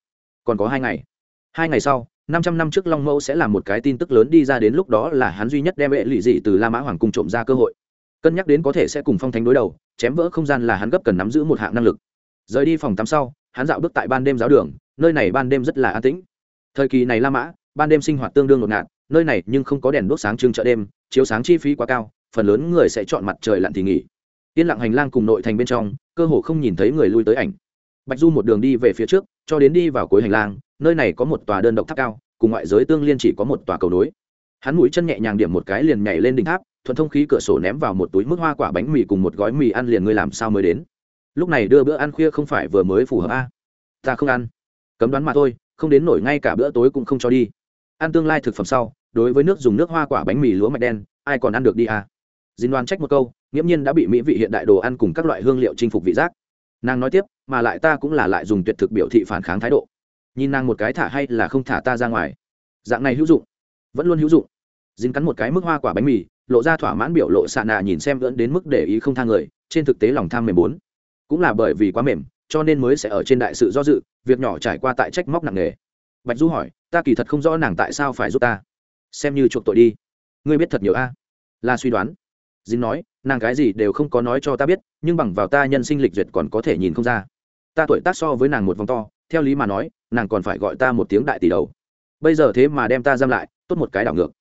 Còn có hai ngày. Hai ngày sau, năm trăm năm trước long mẫu sẽ là một cái tin tức lớn đi ra đến lúc đó là hắn duy nhất đem hệ lụy dị từ la mã hoàng cung trộm ra cơ hội cân nhắc đến có thể sẽ cùng phong thánh đối đầu, chém vỡ không gian là hắn gấp cần nắm giữ một hạng năng lực. Rời đi phòng tắm sau, hắn dạo bước tại ban đêm giáo đường, nơi này ban đêm rất là an tĩnh. Thời kỳ này la mã, ban đêm sinh hoạt tương đương ngột ngạt, nơi này nhưng không có đèn đốt sáng trưng chợ đêm, chiếu sáng chi phí quá cao, phần lớn người sẽ chọn mặt trời lặn thì nghỉ. Yên lặng hành lang cùng nội thành bên trong, cơ hồ không nhìn thấy người lui tới ảnh. Bạch du một đường đi về phía trước, cho đến đi vào cuối hành lang, nơi này có một tòa đơn độc tháp cao, cùng ngoại giới tương liên chỉ có một tòa cầu nối. Hắn mũi chân nhẹ nhàng điểm một cái liền nhảy lên đỉnh tháp thuận thông khí cửa sổ ném vào một túi mức hoa quả bánh mì cùng một gói mì ăn liền ngươi làm sao mới đến? Lúc này đưa bữa ăn khuya không phải vừa mới phù hợp a ta không ăn. Cấm đoán mà thôi, không đến nổi ngay cả bữa tối cũng không cho đi. Ăn tương lai thực phẩm sau, đối với nước dùng nước hoa quả bánh mì lúa mạch đen, ai còn ăn được đi à? Dinh đoan trách một câu, nghiễm nhiên đã bị mỹ vị hiện đại đồ ăn cùng các loại hương liệu chinh phục vị giác. Nàng nói tiếp, mà lại ta cũng là lại dùng tuyệt thực biểu thị phản kháng thái độ. Nhìn nàng một cái thả hay là không thả ta ra ngoài. Dạng này hữu dụng, vẫn luôn hữu dụng. Dính cắn một cái mức hoa quả bánh mì lộ ra thỏa mãn biểu lộ xạ nạ nhìn xem vẫn đến mức để ý không thang người, trên thực tế lòng tham mềm bốn. Cũng là bởi vì quá mềm, cho nên mới sẽ ở trên đại sự do dự, việc nhỏ trải qua tại trách móc nặng nề. Bạch du hỏi, ta kỳ thật không rõ nàng tại sao phải giúp ta. Xem như chuộc tội đi. Ngươi biết thật nhiều a? Là suy đoán. Dính nói, nàng cái gì đều không có nói cho ta biết, nhưng bằng vào ta nhân sinh lịch duyệt còn có thể nhìn không ra. Ta tuổi tác so với nàng một vòng to, theo lý mà nói, nàng còn phải gọi ta một tiếng đại tỷ đầu. Bây giờ thế mà đem ta giam lại, tốt một cái đảo ngược.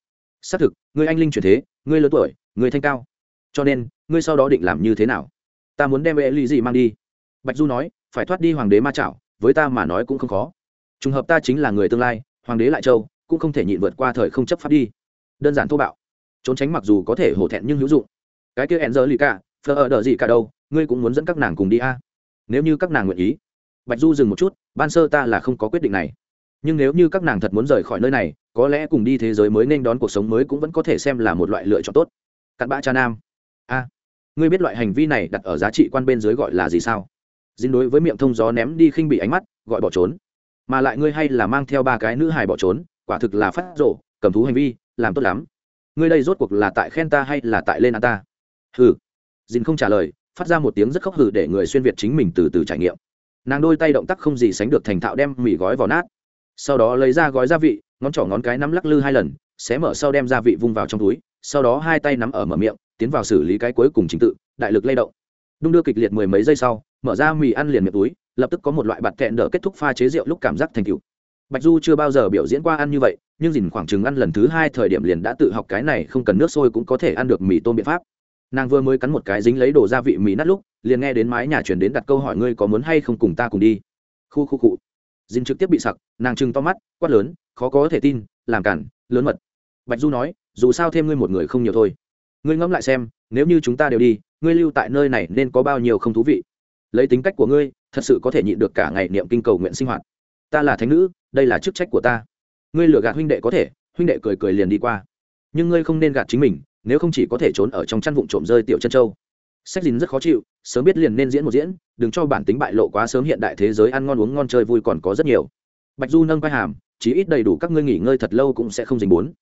Xác thực, ngươi anh linh chuyển thế ngươi lớn tuổi, ngươi thanh cao. Cho nên, ngươi sau đó định làm như thế nào? Ta muốn đem e ly gì mang đi. Bạch du nói, phải thoát đi hoàng đế ma chảo, với ta mà nói cũng không khó. Trùng hợp ta chính là người tương lai, hoàng đế lại châu, cũng không thể nhịn vượt qua thời không chấp pháp đi. Đơn giản thô bạo. Trốn tránh mặc dù có thể hổ thẹn nhưng hữu dụng. Cái kia hẹn giờ lì cả phờ ở đợi gì cả đâu, ngươi cũng muốn dẫn các nàng cùng đi a? Nếu như các nàng nguyện ý. Bạch du dừng một chút, ban sơ ta là không có quyết định này. Nhưng nếu như các nàng thật muốn rời khỏi nơi này có lẽ cùng đi thế giới mới nên đón cuộc sống mới cũng vẫn có thể xem là một loại lựa chọn tốt. Cặn bã cha nam. A, ngươi biết loại hành vi này đặt ở giá trị quan bên dưới gọi là gì sao? Dính đối với miệng thông gió ném đi khinh bị ánh mắt, gọi bỏ trốn. Mà lại ngươi hay là mang theo ba cái nữ hài bỏ trốn, quả thực là phát rộ cầm thú hành vi, làm tốt lắm. Ngươi đây rốt cuộc là tại khen ta hay là tại lên ăn ta? Hừ. Dính không trả lời, phát ra một tiếng rất khóc hừ để người xuyên việt chính mình từ từ trải nghiệm. Nàng đôi tay động tác không gì sánh được thành thạo đem mì gói vào nát sau đó lấy ra gói gia vị, ngón trỏ ngón cái nắm lắc lư hai lần, xé mở sau đem gia vị vung vào trong túi, sau đó hai tay nắm ở mở miệng, tiến vào xử lý cái cuối cùng trình tự, đại lực lay động. Đung đưa kịch liệt mười mấy giây sau, mở ra mì ăn liền miệng túi, lập tức có một loại bạt kẹn đỡ kết thúc pha chế rượu lúc cảm giác thành cựu bạch du chưa bao giờ biểu diễn qua ăn như vậy, nhưng dìn khoảng chừng ăn lần thứ hai thời điểm liền đã tự học cái này không cần nước sôi cũng có thể ăn được mì tôm biện pháp. Nàng vừa mới cắn một cái dính lấy đồ gia vị mì nát lúc, liền nghe đến mái nhà chuyển đến đặt câu hỏi ngươi có muốn hay không cùng ta cùng đi. Khu khu cụ dìn trực tiếp bị sặc, nàng trừng to mắt, quát lớn, khó có thể tin, làm cản, lớn mật. Bạch du nói, dù sao thêm ngươi một người không nhiều thôi. Ngươi ngẫm lại xem, nếu như chúng ta đều đi, ngươi lưu tại nơi này nên có bao nhiêu không thú vị? Lấy tính cách của ngươi, thật sự có thể nhịn được cả ngày niệm kinh cầu nguyện sinh hoạt. Ta là thánh nữ, đây là chức trách của ta. Ngươi lừa gạt huynh đệ có thể, huynh đệ cười cười liền đi qua. Nhưng ngươi không nên gạt chính mình, nếu không chỉ có thể trốn ở trong chăn vụn trộm rơi tiểu chân châu sách dính rất khó chịu, sớm biết liền nên diễn một diễn, đừng cho bản tính bại lộ quá sớm hiện đại thế giới ăn ngon uống ngon chơi vui còn có rất nhiều. Bạch du nâng vai hàm, chí ít đầy đủ các ngươi nghỉ ngơi thật lâu cũng sẽ không dình bốn.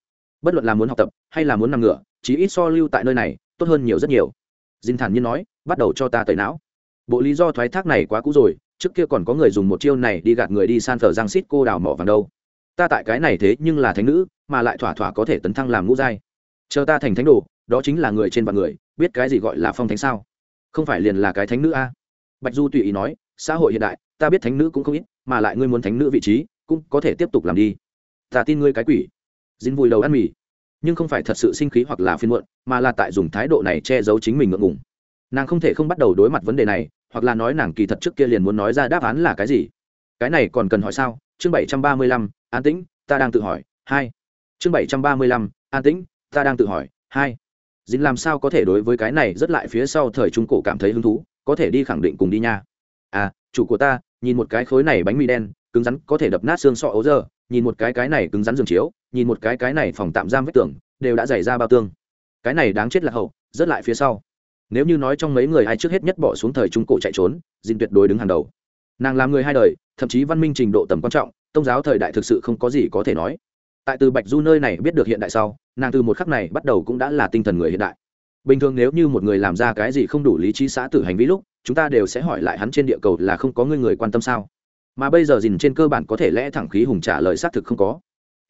Bất luận là muốn học tập, hay là muốn nằm ngửa, chí ít so lưu tại nơi này, tốt hơn nhiều rất nhiều. Dinh thản nhiên nói, bắt đầu cho ta tẩy não. Bộ lý do thoái thác này quá cũ rồi, trước kia còn có người dùng một chiêu này đi gạt người đi san thờ giang xít cô đào mỏ vàng đâu. Ta tại cái này thế nhưng là thánh nữ, mà lại thỏa thỏa có thể tấn thăng làm ngũ giai. Chờ ta thành thánh đồ đó chính là người trên vạn người, biết cái gì gọi là phong thánh sao? Không phải liền là cái thánh nữ a? Bạch du tùy ý nói, xã hội hiện đại, ta biết thánh nữ cũng không ít, mà lại ngươi muốn thánh nữ vị trí, cũng có thể tiếp tục làm đi. Ta tin ngươi cái quỷ. Dính vùi đầu ăn mì. Nhưng không phải thật sự sinh khí hoặc là phiên muộn, mà là tại dùng thái độ này che giấu chính mình ngượng ngùng. Nàng không thể không bắt đầu đối mặt vấn đề này, hoặc là nói nàng kỳ thật trước kia liền muốn nói ra đáp án là cái gì? Cái này còn cần hỏi sao? Chương bảy trăm ba mươi lăm, an tĩnh, ta đang tự hỏi, hai. Chương bảy trăm ba mươi lăm, an tĩnh, ta đang tự hỏi, hai dính làm sao có thể đối với cái này rất lại phía sau thời trung cổ cảm thấy hứng thú, có thể đi khẳng định cùng đi nha. À chủ của ta, nhìn một cái khối này bánh mì đen, cứng rắn, có thể đập nát xương sọ ấu giờ nhìn một cái cái này cứng rắn giường chiếu, nhìn một cái cái này phòng tạm giam vách tường, đều đã dày ra bao tương. Cái này đáng chết là hậu, rất lại phía sau. Nếu như nói trong mấy người ai trước hết nhất bỏ xuống thời trung cổ chạy trốn, dinh tuyệt đối đứng hàng đầu. Nàng làm người hai đời, thậm chí văn minh trình độ tầm quan trọng tôn giáo thời đại thực sự không có gì có thể nói tại từ bạch du nơi này biết được hiện đại sau, nàng từ một khắc này bắt đầu cũng đã là tinh thần người hiện đại. Bình thường nếu như một người làm ra cái gì không đủ lý trí xã tử hành vi lúc, chúng ta đều sẽ hỏi lại hắn trên địa cầu là không có người người quan tâm sao? Mà bây giờ dìn trên cơ bản có thể lẽ thẳng khí hùng trả lời xác thực không có.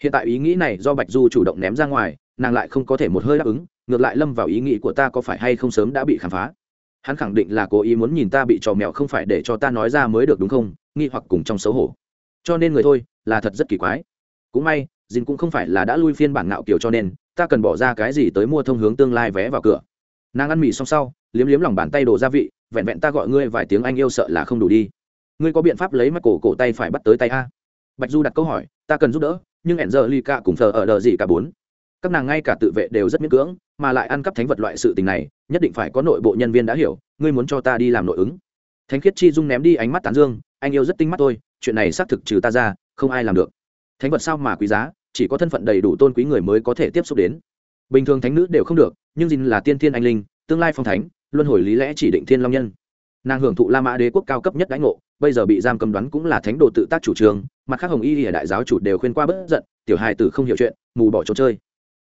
Hiện tại ý nghĩ này do bạch du chủ động ném ra ngoài, nàng lại không có thể một hơi đáp ứng, ngược lại lâm vào ý nghĩ của ta có phải hay không sớm đã bị khám phá. Hắn khẳng định là cố ý muốn nhìn ta bị trò mèo không phải để cho ta nói ra mới được đúng không? Nghi hoặc cùng trong xấu hổ. Cho nên người thôi, là thật rất kỳ quái. Cũng may dìn cũng không phải là đã lui phiên bản ngạo kiểu cho nên, ta cần bỏ ra cái gì tới mua thông hướng tương lai vé vào cửa. Nàng ăn mì xong sau, liếm liếm lòng bàn tay đồ gia vị, vẹn vẹn ta gọi ngươi vài tiếng anh yêu sợ là không đủ đi. Ngươi có biện pháp lấy mắt cổ cổ tay phải bắt tới tay a. Bạch du đặt câu hỏi, ta cần giúp đỡ, nhưng ẻn giờ ly cả cùng thờ ở đờ gì cả bốn. Các nàng ngay cả tự vệ đều rất miễn cưỡng, mà lại ăn cắp thánh vật loại sự tình này, nhất định phải có nội bộ nhân viên đã hiểu, ngươi muốn cho ta đi làm nội ứng. Thánh khiết chi dung ném đi ánh mắt tán dương, anh yêu rất tinh mắt tôi, chuyện này xác thực trừ ta ra, không ai làm được thánh vật sao mà quý giá, chỉ có thân phận đầy đủ tôn quý người mới có thể tiếp xúc đến. Bình thường thánh nữ đều không được, nhưng dìn là tiên thiên anh linh, tương lai phong thánh, luân hồi lý lẽ chỉ định thiên long nhân. Nàng hưởng thụ la mã đế quốc cao cấp nhất đãi ngộ, bây giờ bị giam cầm đoán cũng là thánh đồ tự tác chủ trương, mặt khác hồng y hiện đại giáo chủ đều khuyên qua bất giận, tiểu hài tử không hiểu chuyện, mù bỏ trò chơi.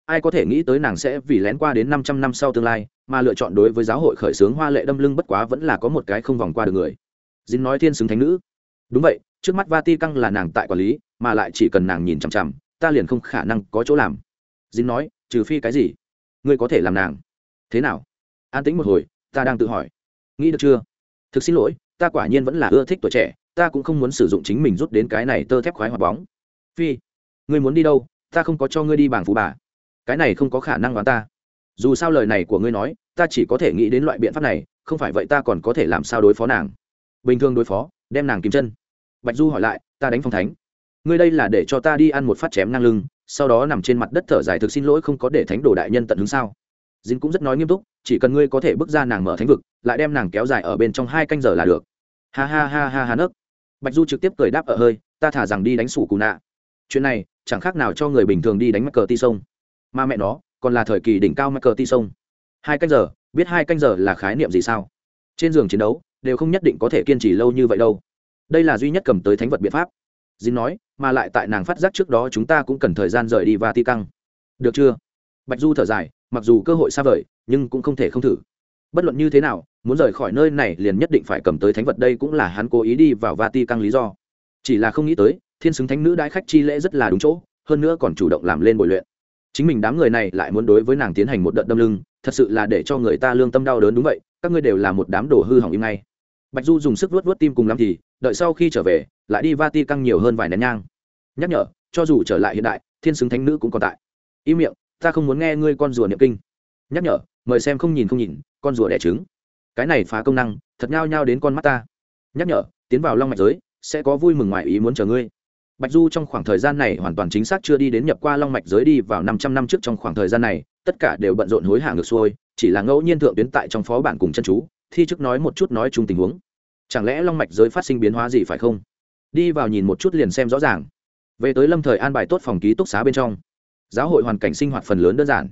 Ai có thể nghĩ tới nàng sẽ vì lén qua đến 500 năm sau tương lai, mà lựa chọn đối với giáo hội khởi xướng hoa lệ đâm lưng bất quá vẫn là có một cái không vòng qua được người. Dính nói thiên xứng thánh nữ. Đúng vậy, trước mắt vati căng là nàng tại quản lý mà lại chỉ cần nàng nhìn chằm chằm, ta liền không khả năng có chỗ làm. Dính nói, trừ phi cái gì? Ngươi có thể làm nàng. Thế nào? An tĩnh một hồi, ta đang tự hỏi. Nghĩ được chưa? Thực xin lỗi, ta quả nhiên vẫn là ưa thích tuổi trẻ, ta cũng không muốn sử dụng chính mình rút đến cái này tơ thép khoái hoạt bóng. Phi, ngươi muốn đi đâu? Ta không có cho ngươi đi bảng phú bà. Cái này không có khả năng đoán ta. Dù sao lời này của ngươi nói, ta chỉ có thể nghĩ đến loại biện pháp này, không phải vậy ta còn có thể làm sao đối phó nàng. Bình thường đối phó, đem nàng kìm chân. Bạch du hỏi lại, ta đánh phong thánh ngươi đây là để cho ta đi ăn một phát chém ngang lưng, sau đó nằm trên mặt đất thở dài thực xin lỗi không có để thánh đồ đại nhân tận hứng sao? Dính cũng rất nói nghiêm túc, chỉ cần ngươi có thể bước ra nàng mở thánh vực, lại đem nàng kéo dài ở bên trong hai canh giờ là được. Ha ha ha ha ha nấc. Bạch du trực tiếp cười đáp ở hơi, ta thả rằng đi đánh sủ cù nạ. Chuyện này, chẳng khác nào cho người bình thường đi đánh mắc cờ ti sông. Mà mẹ nó, còn là thời kỳ đỉnh cao mắc cờ ti sông. Hai canh giờ, biết hai canh giờ là khái niệm gì sao? Trên giường chiến đấu, đều không nhất định có thể kiên trì lâu như vậy đâu. Đây là duy nhất cầm tới thánh vật biện pháp. Dính nói mà lại tại nàng phát giác trước đó chúng ta cũng cần thời gian rời đi và ti căng được chưa? Bạch du thở dài, mặc dù cơ hội xa vời, nhưng cũng không thể không thử. Bất luận như thế nào, muốn rời khỏi nơi này liền nhất định phải cầm tới thánh vật, đây cũng là hắn cố ý đi vào va ti căng lý do. Chỉ là không nghĩ tới, thiên xứng thánh nữ đãi khách chi lễ rất là đúng chỗ, hơn nữa còn chủ động làm lên bồi luyện. Chính mình đám người này lại muốn đối với nàng tiến hành một đợt đâm lưng, thật sự là để cho người ta lương tâm đau đớn đúng vậy, các ngươi đều là một đám đồ hư hỏng im ngay. Bạch du dùng sức vuốt vuốt tim cùng lắm thì đợi sau khi trở về, lại đi va ti căng nhiều hơn vài nén nhang. Nhắc nhở, cho dù trở lại hiện đại, thiên xứng thánh nữ cũng còn tại. Im miệng, ta không muốn nghe ngươi con rùa niệm kinh. Nhắc nhở, mời xem không nhìn không nhìn, con rùa đẻ trứng. Cái này phá công năng, thật nhao nhao đến con mắt ta. Nhắc nhở, tiến vào long mạch giới, sẽ có vui mừng ngoài ý muốn chờ ngươi. Bạch du trong khoảng thời gian này hoàn toàn chính xác chưa đi đến nhập qua long mạch giới đi vào năm trăm năm trước trong khoảng thời gian này, tất cả đều bận rộn hối hả ngược xuôi, chỉ là ngẫu nhiên thượng tuyến tại trong phó bản cùng chân chú, thi chức nói một chút nói chung tình huống chẳng lẽ long mạch giới phát sinh biến hóa gì phải không? Đi vào nhìn một chút liền xem rõ ràng. Về tới lâm thời an bài tốt phòng ký túc xá bên trong. Giáo hội hoàn cảnh sinh hoạt phần lớn đơn giản.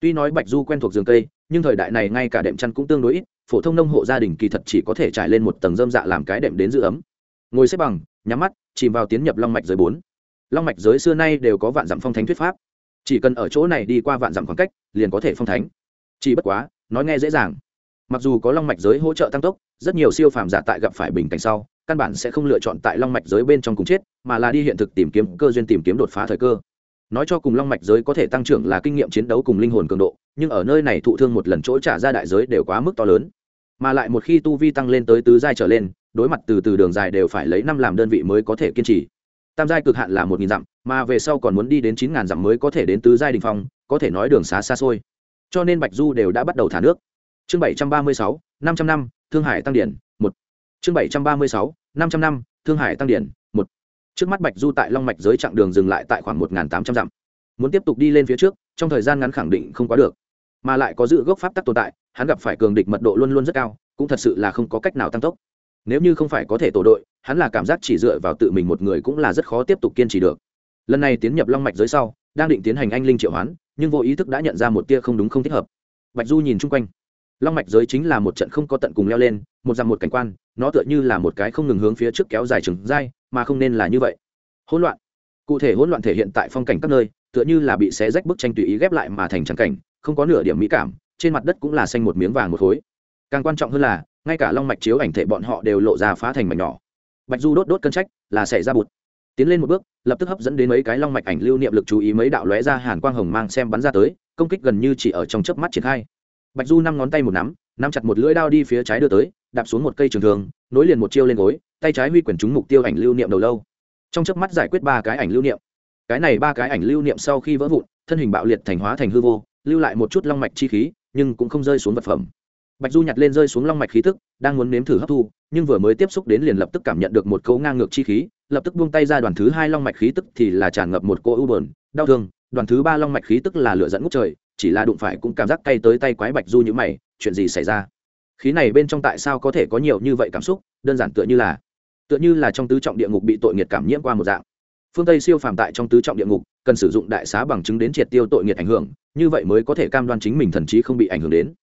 Tuy nói bạch du quen thuộc giường cây, nhưng thời đại này ngay cả đệm chăn cũng tương đối ít, phổ thông nông hộ gia đình kỳ thật chỉ có thể trải lên một tầng dơm dạ làm cái đệm đến giữ ấm. Ngồi xếp bằng, nhắm mắt, chìm vào tiến nhập long mạch giới bốn. Long mạch giới xưa nay đều có vạn dặm phong thánh thuyết pháp. Chỉ cần ở chỗ này đi qua vạn dặm khoảng cách, liền có thể phong thánh. Chỉ bất quá, nói nghe dễ dàng mặc dù có long mạch giới hỗ trợ tăng tốc, rất nhiều siêu phàm giả tại gặp phải bình cảnh sau, căn bản sẽ không lựa chọn tại long mạch giới bên trong cùng chết, mà là đi hiện thực tìm kiếm cơ duyên tìm kiếm đột phá thời cơ. Nói cho cùng long mạch giới có thể tăng trưởng là kinh nghiệm chiến đấu cùng linh hồn cường độ, nhưng ở nơi này thụ thương một lần chỗ trả ra đại giới đều quá mức to lớn. Mà lại một khi tu vi tăng lên tới tứ giai trở lên, đối mặt từ từ đường dài đều phải lấy năm làm đơn vị mới có thể kiên trì. Tam giai cực hạn là một nghìn dặm, mà về sau còn muốn đi đến chín ngàn dặm mới có thể đến tứ giai đình phong, có thể nói đường xá xa xôi. Cho nên bạch du đều đã bắt đầu thả nước chương bảy trăm ba mươi sáu, năm trăm năm, thương hải tăng điển, một. Chương bảy trăm ba mươi sáu, năm trăm năm, thương hải tăng điển, một. Trước mắt bạch du tại long mạch giới chặng đường dừng lại tại khoảng một tám trăm dặm. Muốn tiếp tục đi lên phía trước, trong thời gian ngắn khẳng định không quá được. Mà lại có dự gốc pháp tắc tồn tại, hắn gặp phải cường địch mật độ luôn luôn rất cao, cũng thật sự là không có cách nào tăng tốc. Nếu như không phải có thể tổ đội, hắn là cảm giác chỉ dựa vào tự mình một người cũng là rất khó tiếp tục kiên trì được. Lần này tiến nhập long mạch giới sau, đang định tiến hành anh linh triệu hoán, nhưng vô ý thức đã nhận ra một tia không đúng không thích hợp. Bạch du nhìn chung quanh long mạch giới chính là một trận không có tận cùng leo lên, một dặm một cảnh quan, nó tựa như là một cái không ngừng hướng phía trước kéo dài trừng dai, mà không nên là như vậy. Hỗn loạn. Cụ thể hỗn loạn thể hiện tại phong cảnh các nơi, tựa như là bị xé rách bức tranh tùy ý ghép lại mà thành trắng cảnh, không có nửa điểm mỹ cảm, trên mặt đất cũng là xanh một miếng vàng một khối. Càng quan trọng hơn là, ngay cả long mạch chiếu ảnh thể bọn họ đều lộ ra phá thành mảnh nhỏ. Bạch du đốt đốt cân trách, là xảy ra bụt. Tiến lên một bước, lập tức hấp dẫn đến mấy cái long mạch ảnh lưu niệm lực chú ý mấy đạo lóe ra hàn quang hồng mang xem bắn ra tới, công kích gần như chỉ ở trong chớp mắt triển khai bạch du năm ngón tay một nắm nắm chặt một lưỡi đao đi phía trái đưa tới, đạp xuống một cây trường thường nối liền một chiêu lên gối, tay trái huy quyển trúng mục tiêu ảnh lưu niệm đầu lâu. Trong chớp mắt giải quyết ba cái ảnh lưu niệm. Cái này ba cái ảnh lưu niệm sau khi vỡ vụn, thân hình bạo liệt thành hóa thành hư vô, lưu lại một chút long mạch chi khí, nhưng cũng không rơi xuống vật phẩm. Bạch du nhặt lên rơi xuống long mạch khí tức, đang muốn nếm thử hấp thu, nhưng vừa mới tiếp xúc đến liền lập tức cảm nhận được một cấu ngang ngược chi khí, lập tức buông tay ra đoàn thứ hai long mạch khí tức thì là tràn ngập một cỗ ưu bờn đau thương. Đoàn thứ ba long mạch khí tức là lửa dẫn ngút trời chỉ là đụng phải cũng cảm giác cay tới tay quái bạch du như mày, chuyện gì xảy ra? Khí này bên trong tại sao có thể có nhiều như vậy cảm xúc? Đơn giản tựa như là, tựa như là trong tứ trọng địa ngục bị tội nghiệt cảm nhiễm qua một dạng. Phương tây siêu phàm tại trong tứ trọng địa ngục, cần sử dụng đại xá bằng chứng đến triệt tiêu tội nghiệt ảnh hưởng, như vậy mới có thể cam đoan chính mình thần trí không bị ảnh hưởng đến.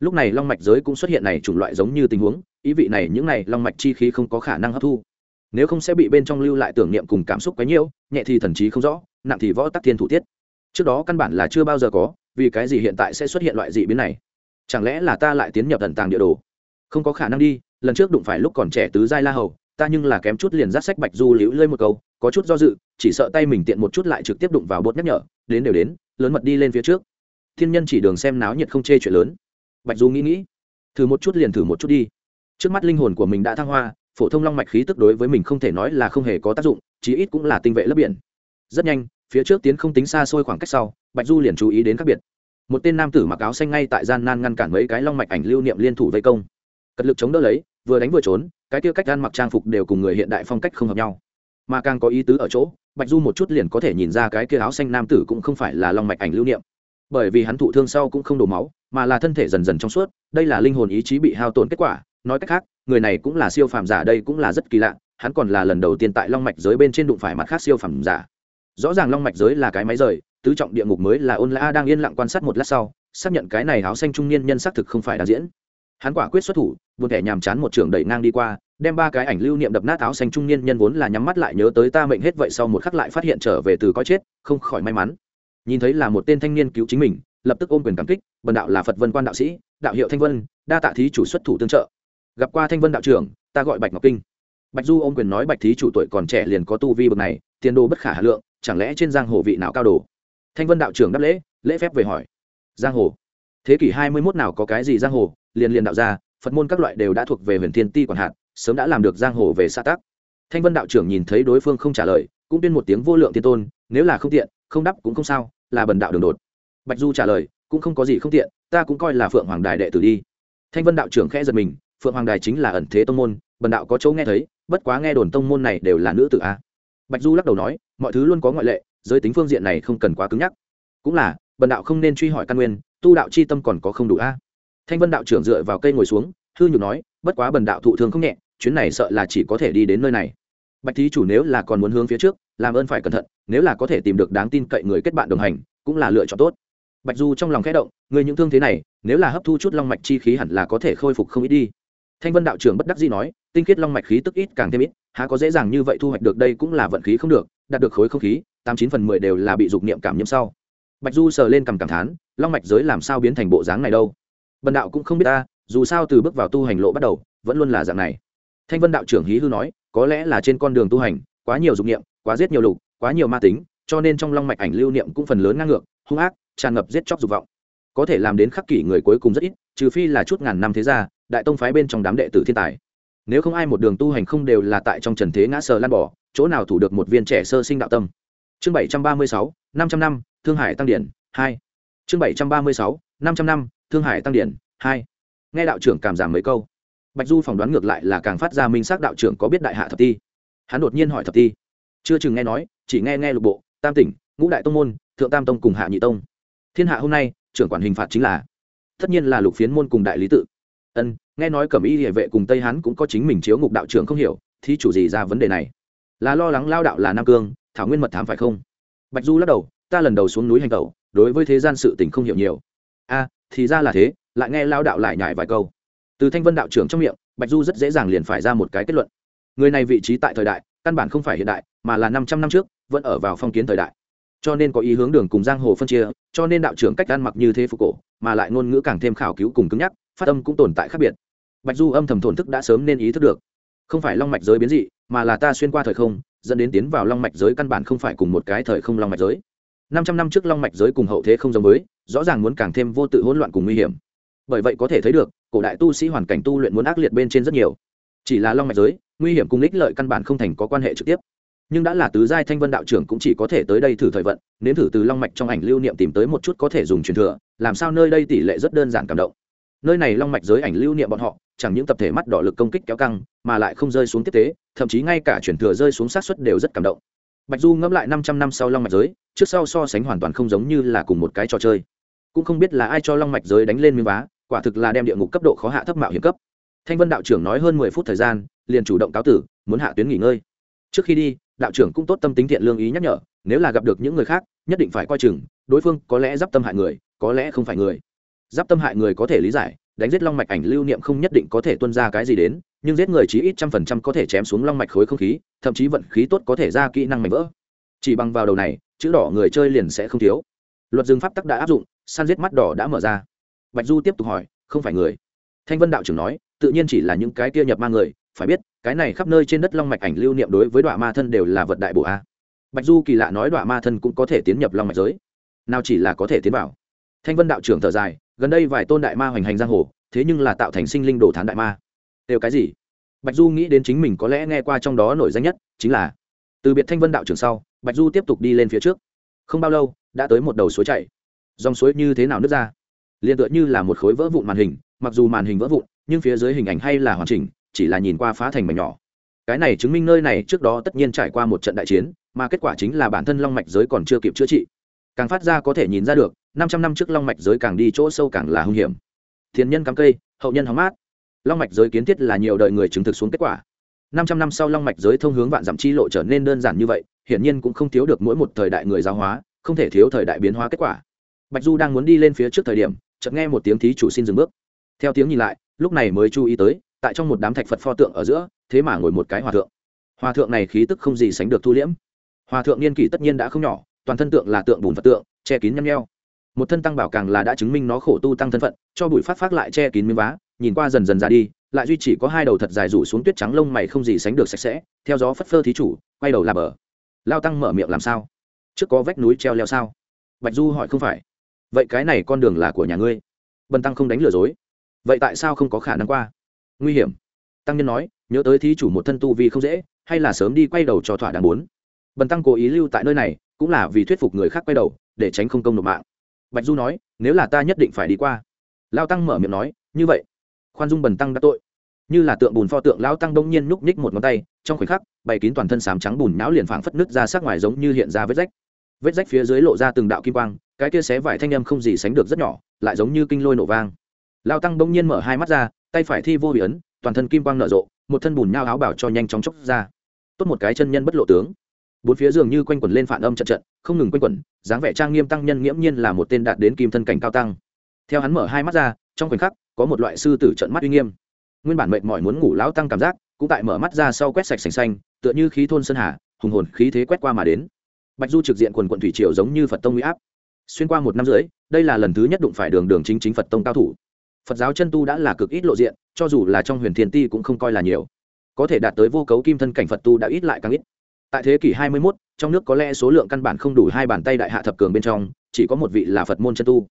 Lúc này long mạch giới cũng xuất hiện này chủng loại giống như tình huống, ý vị này những này long mạch chi khí không có khả năng hấp thu. Nếu không sẽ bị bên trong lưu lại tưởng niệm cùng cảm xúc quấy nhiễu nhẹ thì thần trí không rõ, nặng thì võ tắc thiên thủ tiết. Trước đó căn bản là chưa bao giờ có vì cái gì hiện tại sẽ xuất hiện loại dị biến này? Chẳng lẽ là ta lại tiến nhập tận tàng địa đồ? Không có khả năng đi, lần trước đụng phải lúc còn trẻ tứ giai la hầu, ta nhưng là kém chút liền dắt sách bạch du liễu lơi một câu, có chút do dự, chỉ sợ tay mình tiện một chút lại trực tiếp đụng vào bột nhắc nhở, đến đều đến, lớn mật đi lên phía trước. Thiên nhân chỉ đường xem náo nhiệt không chê chuyện lớn. Bạch du nghĩ nghĩ, thử một chút liền thử một chút đi. Trước mắt linh hồn của mình đã thăng hoa, phổ thông long mạch khí tức đối với mình không thể nói là không hề có tác dụng, chí ít cũng là tinh vệ lớp biển. Rất nhanh phía trước tiến không tính xa xôi khoảng cách sau, bạch du liền chú ý đến khác biệt. Một tên nam tử mặc áo xanh ngay tại gian nan ngăn cản mấy cái long mạch ảnh lưu niệm liên thủ vây công. Cật lực chống đỡ lấy, vừa đánh vừa trốn, cái kia cách gan mặc trang phục đều cùng người hiện đại phong cách không hợp nhau. Mà càng có ý tứ ở chỗ, bạch du một chút liền có thể nhìn ra cái kia áo xanh nam tử cũng không phải là long mạch ảnh lưu niệm. Bởi vì hắn thụ thương sau cũng không đổ máu, mà là thân thể dần dần trong suốt, đây là linh hồn ý chí bị hao tổn kết quả. Nói cách khác, người này cũng là siêu phàm giả, đây cũng là rất kỳ lạ, hắn còn là lần đầu tiên tại long mạch giới bên trên đụng phải mặt khác siêu phàm giả rõ ràng long mạch giới là cái máy rời, tứ trọng địa ngục mới là ôn lã đang yên lặng quan sát một lát sau, xác nhận cái này áo xanh trung niên nhân xác thực không phải đang diễn. Hắn quả quyết xuất thủ vươn thẻ nhàm chán một trường đẩy ngang đi qua, đem ba cái ảnh lưu niệm đập nát áo xanh trung niên nhân vốn là nhắm mắt lại nhớ tới ta mệnh hết vậy sau một khắc lại phát hiện trở về từ có chết, không khỏi may mắn. Nhìn thấy là một tên thanh niên cứu chính mình, lập tức ôm quyền cảm kích vần đạo là phật vân quan đạo sĩ, đạo hiệu thanh vân, đa tạ thí chủ xuất thủ tương trợ. Gặp qua thanh vân đạo trưởng, ta gọi bạch ngọc kinh. Bạch du ôm quyền nói bạch thí chủ tuổi còn trẻ liền có tu vi bậc này, tiền đồ bất khả hà lượng chẳng lẽ trên giang hồ vị nào cao đồ? Thanh vân đạo trưởng đáp lễ lễ phép về hỏi. Giang hồ? Thế kỷ hai mươi mốt nào có cái gì giang hồ? Liền liền đạo gia, phật môn các loại đều đã thuộc về huyền thiên ti quản hạt, sớm đã làm được giang hồ về xã tắc. Thanh vân đạo trưởng nhìn thấy đối phương không trả lời, cũng tuyên một tiếng vô lượng thiên tôn, nếu là không tiện, không đắp cũng không sao, là bần đạo đường đột. Bạch du trả lời, cũng không có gì không tiện, ta cũng coi là phượng hoàng đài đệ tử đi. Thanh vân đạo trưởng khẽ giật mình, phượng hoàng đài chính là ẩn thế tông môn, bần đạo có chỗ nghe thấy, bất quá nghe đồn tông môn này đều là nữ tử a bạch du lắc đầu nói, mọi thứ luôn có ngoại lệ, giới tính phương diện này không cần quá cứng nhắc. Cũng là, bần đạo không nên truy hỏi căn nguyên, tu đạo c h i tâm còn có không đủ a. Thanh vân đạo trưởng dựa vào cây ngồi xuống, hư nhục nói, bất quá bần đạo thụ thương không nhẹ, chuyến này sợ là chỉ có thể đi đến nơi này. Bạch thí chủ nếu là còn muốn hướng phía trước, làm ơn phải cẩn thận, nếu là có thể tìm được đáng tin cậy người kết bạn đồng hành, cũng là lựa chọn tốt. Bạch du trong lòng khẽ động, người những thương thế này, nếu là hấp thu chút long mạch chi khí hẳn là có thể khôi phục không ít đi. Thanh vân đạo trưởng bất đắc dĩ nói, tinh khiết long mạch khí tức ít càng thêm ít há có dễ dàng như vậy thu hoạch được đây cũng là vận khí không được, đạt được khối không khí, tám chín phần mười đều là bị dục niệm cảm nhiễm sau. Bạch du sờ lên cầm cảm thán, long mạch giới làm sao biến thành bộ dáng này đâu? Bần đạo cũng không biết ta, dù sao từ bước vào tu hành lộ bắt đầu, vẫn luôn là dạng này. Thanh vân đạo trưởng hí hư nói, có lẽ là trên con đường tu hành, quá nhiều dục niệm, quá giết nhiều lục, quá nhiều ma tính, cho nên trong long mạch ảnh lưu niệm cũng phần lớn ngang ngược, hung ác, tràn ngập giết chóc dục vọng. Có thể làm đến khắc kỷ người cuối cùng rất ít, trừ phi là chút ngàn năm thế gia, đại tông phái bên trong đám đệ tử thiên tài nếu không ai một đường tu hành không đều là tại trong trần thế ngã sờ lan bỏ, chỗ nào thủ được một viên trẻ sơ sinh đạo tâm? Chương bảy trăm ba mươi sáu, năm trăm năm, thương hải tăng điển, hai. Chương bảy trăm ba mươi sáu, năm trăm năm, thương hải tăng điển, hai. Nghe đạo trưởng cảm giảm mấy câu. Bạch du phỏng đoán ngược lại là càng phát ra minh xác đạo trưởng có biết đại hạ thập ti. Hắn đột nhiên hỏi thập ti. Chưa chừng nghe nói, chỉ nghe nghe lục bộ, tam tỉnh, ngũ đại tông môn, thượng tam tông cùng hạ nhị tông. Thiên hạ hôm nay, trưởng quản hình phạt chính là, tất nhiên là lục phiến môn cùng đại lý tự. Ân nghe nói cẩm y địa vệ cùng tây hán cũng có chính mình chiếu ngục đạo trưởng không hiểu thì chủ gì ra vấn đề này? Là lo lắng lao đạo là nam cương, thảo nguyên mật thám phải không? Bạch du lắc đầu, ta lần đầu xuống núi hành tẩu, đối với thế gian sự tình không hiểu nhiều. A, thì ra là thế, lại nghe lao đạo lại nhải vài câu. Từ thanh vân đạo trưởng trong miệng, bạch du rất dễ dàng liền phải ra một cái kết luận. Người này vị trí tại thời đại, căn bản không phải hiện đại, mà là năm trăm năm trước, vẫn ở vào phong kiến thời đại. Cho nên có ý hướng đường cùng giang hồ phân chia, cho nên đạo trưởng cách ăn mặc như thế phục cổ, mà lại ngôn ngữ càng thêm khảo cứu cùng cứng nhắc, phát âm cũng tồn tại khác biệt bạch du âm thầm thổn thức đã sớm nên ý thức được. Không phải long mạch giới biến dị, mà là ta xuyên qua thời không, dẫn đến tiến vào long mạch giới căn bản không phải cùng một cái thời không long mạch giới. Năm trăm năm trước long mạch giới cùng hậu thế không giống với, rõ ràng muốn càng thêm vô tự hỗn loạn cùng nguy hiểm. Bởi vậy có thể thấy được, cổ đại tu sĩ hoàn cảnh tu luyện muốn ác liệt bên trên rất nhiều. Chỉ là long mạch giới, nguy hiểm cùng ích lợi căn bản không thành có quan hệ trực tiếp. Nhưng đã là tứ giai thanh vân đạo trưởng cũng chỉ có thể tới đây thử thời vận, nếm thử từ long mạch trong ảnh lưu niệm tìm tới một chút có thể dùng truyền thừa, làm sao nơi đây tỷ lệ rất đơn giản cảm động nơi này long mạch giới ảnh lưu niệm bọn họ, chẳng những tập thể mắt đỏ lực công kích kéo căng, mà lại không rơi xuống tiếp tế, thậm chí ngay cả chuyển thừa rơi xuống sát xuất đều rất cảm động. Bạch du ngẫm lại năm trăm năm sau long mạch giới, trước sau so sánh hoàn toàn không giống như là cùng một cái trò chơi. Cũng không biết là ai cho long mạch giới đánh lên miếng vá, quả thực là đem địa ngục cấp độ khó hạ thấp mạo hiểm cấp. Thanh vân đạo trưởng nói hơn mười phút thời gian, liền chủ động cáo tử, muốn hạ tuyến nghỉ ngơi. Trước khi đi, đạo trưởng cũng tốt tâm tính thiện lương ý nhắc nhở, nếu là gặp được những người khác, nhất định phải coi chừng, đối phương có lẽ d i p tâm hại người, có lẽ không phải người giáp tâm hại người có thể lý giải, đánh giết long mạch ảnh lưu niệm không nhất định có thể tuân ra cái gì đến, nhưng giết người chí ít trăm phần trăm có thể chém xuống long mạch khối không khí, thậm chí vận khí tốt có thể ra kỹ năng mảnh vỡ. Chỉ bằng vào đầu này, chữ đỏ người chơi liền sẽ không thiếu. Luật dương pháp tắc đã áp dụng săn giết mắt đỏ đã mở ra. Bạch du tiếp tục hỏi, không phải người. Thanh vân đạo trưởng nói, tự nhiên chỉ là những cái kia nhập ma người, phải biết, cái này khắp nơi trên đất long mạch ảnh lưu niệm đối với đoạn ma thân đều là vật đại bộ a. Bạch du kỳ lạ nói đoạn ma thân cũng có thể tiến nhập long mạch giới. Nào chỉ là có thể tiến vào. Thanh vân đạo trưởng thở dài gần đây vài tôn đại ma hoành hành giang hồ, thế nhưng là tạo thành sinh linh đồ thán đại ma. Đều cái gì? Bạch du nghĩ đến chính mình có lẽ nghe qua trong đó nổi danh nhất, chính là từ biệt thanh vân đạo trưởng sau, bạch du tiếp tục đi lên phía trước. Không bao lâu, đã tới một đầu suối chảy. Dòng suối như thế nào nước ra? Liền tựa như là một khối vỡ vụn màn hình, mặc dù màn hình vỡ vụn, nhưng phía dưới hình ảnh hay là hoàn chỉnh, chỉ là nhìn qua phá thành mảnh nhỏ. Cái này chứng minh nơi này trước đó tất nhiên trải qua một trận đại chiến, mà kết quả chính là bản thân long mạch giới còn chưa kịp chữa trị. Càng phát ra có thể nhìn ra được năm trăm năm trước long mạch giới càng đi chỗ sâu càng là hung hiểm. Thiên nhân cắm cây, hậu nhân hóng mát. Long mạch giới kiến thiết là nhiều đời người chứng thực xuống kết quả. Năm trăm năm sau long mạch giới thông hướng vạn dặm chi lộ trở nên đơn giản như vậy, hiển nhiên cũng không thiếu được mỗi một thời đại người giáo hóa, không thể thiếu thời đại biến hóa kết quả. Bạch du đang muốn đi lên phía trước thời điểm, chợt nghe một tiếng thí chủ xin dừng bước. Theo tiếng nhìn lại, lúc này mới chú ý tới, tại trong một đám thạch phật pho tượng ở giữa, thế mà ngồi một cái hòa thượng. Hòa thượng này khí tức không gì sánh được thu liễm. Hòa thượng niên kỷ tất nhiên đã không nhỏ, toàn thân tượng là tượng bùn phật tượng, che kín nhăm nheo một thân tăng bảo càng là đã chứng minh nó khổ tu tăng thân phận, cho bụi phát phát lại che kín miếng vá, nhìn qua dần dần ra đi, lại duy chỉ có hai đầu thật dài rủ xuống tuyết trắng lông mày không gì sánh được sạch sẽ, theo gió phất phơ thí chủ, quay đầu là bờ. Lao tăng mở miệng làm sao? Trước có vách núi treo leo sao? Bạch du hỏi không phải. Vậy cái này con đường là của nhà ngươi. Bần tăng không đánh lừa dối. Vậy tại sao không có khả năng qua? Nguy hiểm. Tăng nhân nói, nhớ tới thí chủ một thân tu vì không dễ, hay là sớm đi quay đầu cho thỏa đáng bốn bần tăng cố ý lưu tại nơi này, cũng là vì thuyết phục người khác quay đầu, để tránh không công nộp mạng bạch du nói, nếu là ta nhất định phải đi qua. Lao tăng mở miệng nói, như vậy, khoan dung bần tăng đã tội. Như là tượng bùn pho tượng, lao tăng đông nhiên nhúc nhích một ngón tay, trong khoảnh khắc, bày kín toàn thân sám trắng bùn não liền phảng phất nứt ra sắc ngoài giống như hiện ra vết rách. Vết rách phía dưới lộ ra từng đạo kim quang, cái kia xé vải thanh âm không gì sánh được rất nhỏ, lại giống như kinh lôi nổ vang. Lao tăng đông nhiên mở hai mắt ra, tay phải thi vô bị ấn toàn thân kim quang nở rộ, một thân bùn nhao áo bảo cho nhanh chóng chốc ra. Tốt một cái chân nhân bất lộ tướng bốn phía dường như quanh quẩn lên phản âm trận trận, không ngừng quanh quẩn, dáng vẻ trang nghiêm tăng nhân nghiễm nhiên là một tên đạt đến kim thân cảnh cao tăng. Theo hắn mở hai mắt ra, trong khoảnh khắc, có một loại sư tử trận mắt uy nghiêm. Nguyên bản mệnh mỏi muốn ngủ lão tăng cảm giác, cũng tại mở mắt ra sau quét sạch sành xanh, tựa như khí thôn sơn hà, hùng hồn khí thế quét qua mà đến. Bạch du trực diện quần quận thủy triều giống như phật tông huy áp. Xuyên qua một năm rưỡi, đây là lần thứ nhất đụng phải đường đường chính chính phật tông cao thủ. Phật giáo chân tu đã là cực ít lộ diện, cho dù là trong huyền thiên ti cũng không coi là nhiều. Có thể đạt tới vô cấu kim thân cảnh phật tu đã ít lại càng ít tại thế kỷ 21, trong nước có lẽ số lượng căn bản không đủ hai bàn tay đại hạ thập cường bên trong chỉ có một vị là phật môn chân tu.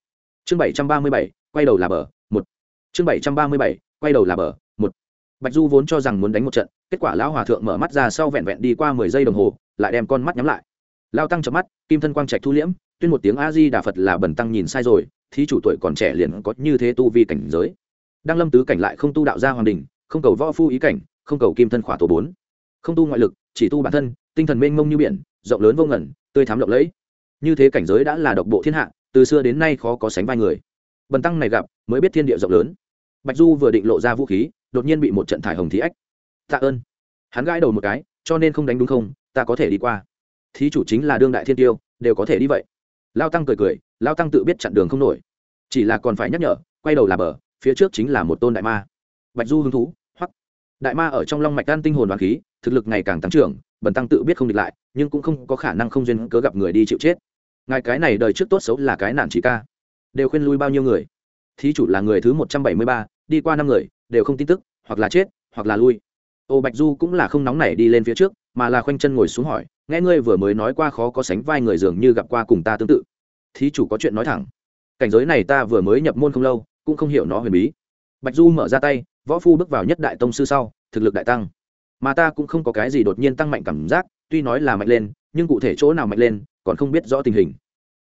Chương 737, quay đầu là bờ một. Chương 737, quay đầu là bờ một. Bạch du vốn cho rằng muốn đánh một trận kết quả lão hòa thượng mở mắt ra sau vẹn vẹn đi qua mười giây đồng hồ lại đem con mắt nhắm lại. Lao tăng chớp mắt kim thân quang trạch thu liễm tuyên một tiếng a di đà phật là bẩn tăng nhìn sai rồi thí chủ tuổi còn trẻ liền có như thế tu vi cảnh giới. Đang lâm tứ cảnh lại không tu đạo gia hoàng đình không cầu võ phu ý cảnh không cầu kim thân khỏa tổ bốn. Không tu ngoại lực chỉ tu bản thân tinh thần mênh mông như biển, rộng lớn vô ngẩn tươi thám lộng lẫy. Như thế cảnh giới đã là độc bộ thiên hạ, từ xưa đến nay khó có sánh vai người. Bần tăng này gặp, mới biết thiên địa rộng lớn. Bạch du vừa định lộ ra vũ khí, đột nhiên bị một trận thải hồng thí ách. Tạ ơn. Hắn gãi đầu một cái, cho nên không đánh đúng không, ta có thể đi qua. Thí chủ chính là đương đại thiên tiêu, đều có thể đi vậy. Lao tăng cười cười, lao tăng tự biết chặn đường không nổi. Chỉ là còn phải nhắc nhở, quay đầu là bờ, phía trước chính là một tôn đại ma. Bạch du hứng thú hoặc đại ma ở trong long mạch đan tinh hồn đoàn khí, thực lực ngày càng tăng trưởng bần tăng tự biết không địch lại, nhưng cũng không có khả năng không duyên cớ gặp người đi chịu chết. Ngài cái này đời trước tốt xấu là cái nạn chỉ ca. Đều khuyên lui bao nhiêu người? Thí chủ là người thứ một trăm bảy mươi ba, đi qua năm người, đều không tin tức, hoặc là chết, hoặc là lui. Ô bạch du cũng là không nóng nảy đi lên phía trước, mà là khoanh chân ngồi xuống hỏi, nghe ngươi vừa mới nói qua khó có sánh vai người dường như gặp qua cùng ta tương tự. Thí chủ có chuyện nói thẳng, cảnh giới này ta vừa mới nhập môn không lâu, cũng không hiểu nó huyền bí. Bạch du mở ra tay, võ phu bước vào nhất đại tông sư sau, thực lực đại tăng mà ta cũng không có cái gì đột nhiên tăng mạnh cảm giác tuy nói là mạnh lên nhưng cụ thể chỗ nào mạnh lên còn không biết rõ tình hình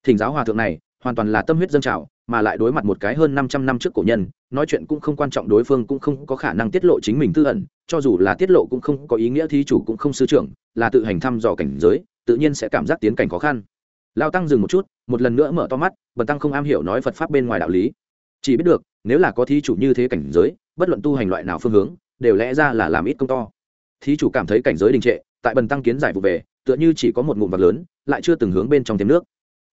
thỉnh giáo hòa thượng này hoàn toàn là tâm huyết dân trào mà lại đối mặt một cái hơn 500 năm trước cổ nhân, nói chuyện cũng không quan trọng đối phương cũng không có khả năng tiết lộ chính mình tư ẩn, cho dù là tiết lộ cũng không có ý nghĩa thí chủ cũng không sư trưởng, là tự hành thăm dò cảnh giới, tự nhiên sẽ cảm giác tiến cảnh khó khăn. Lao tăng dừng một chút, một lần nữa mở to mắt, bần tăng không am hiểu nói Phật pháp bên ngoài đạo lý, chỉ biết được, nếu là có thí chủ như thế cảnh giới, bất luận tu hành loại nào phương hướng, đều lẽ ra là làm ít công to. Thí chủ cảm thấy cảnh giới đình trệ, tại bần tăng kiến giải vụ về, tựa như chỉ có một ngụm vật lớn, lại chưa từng hướng bên trong thêm nước.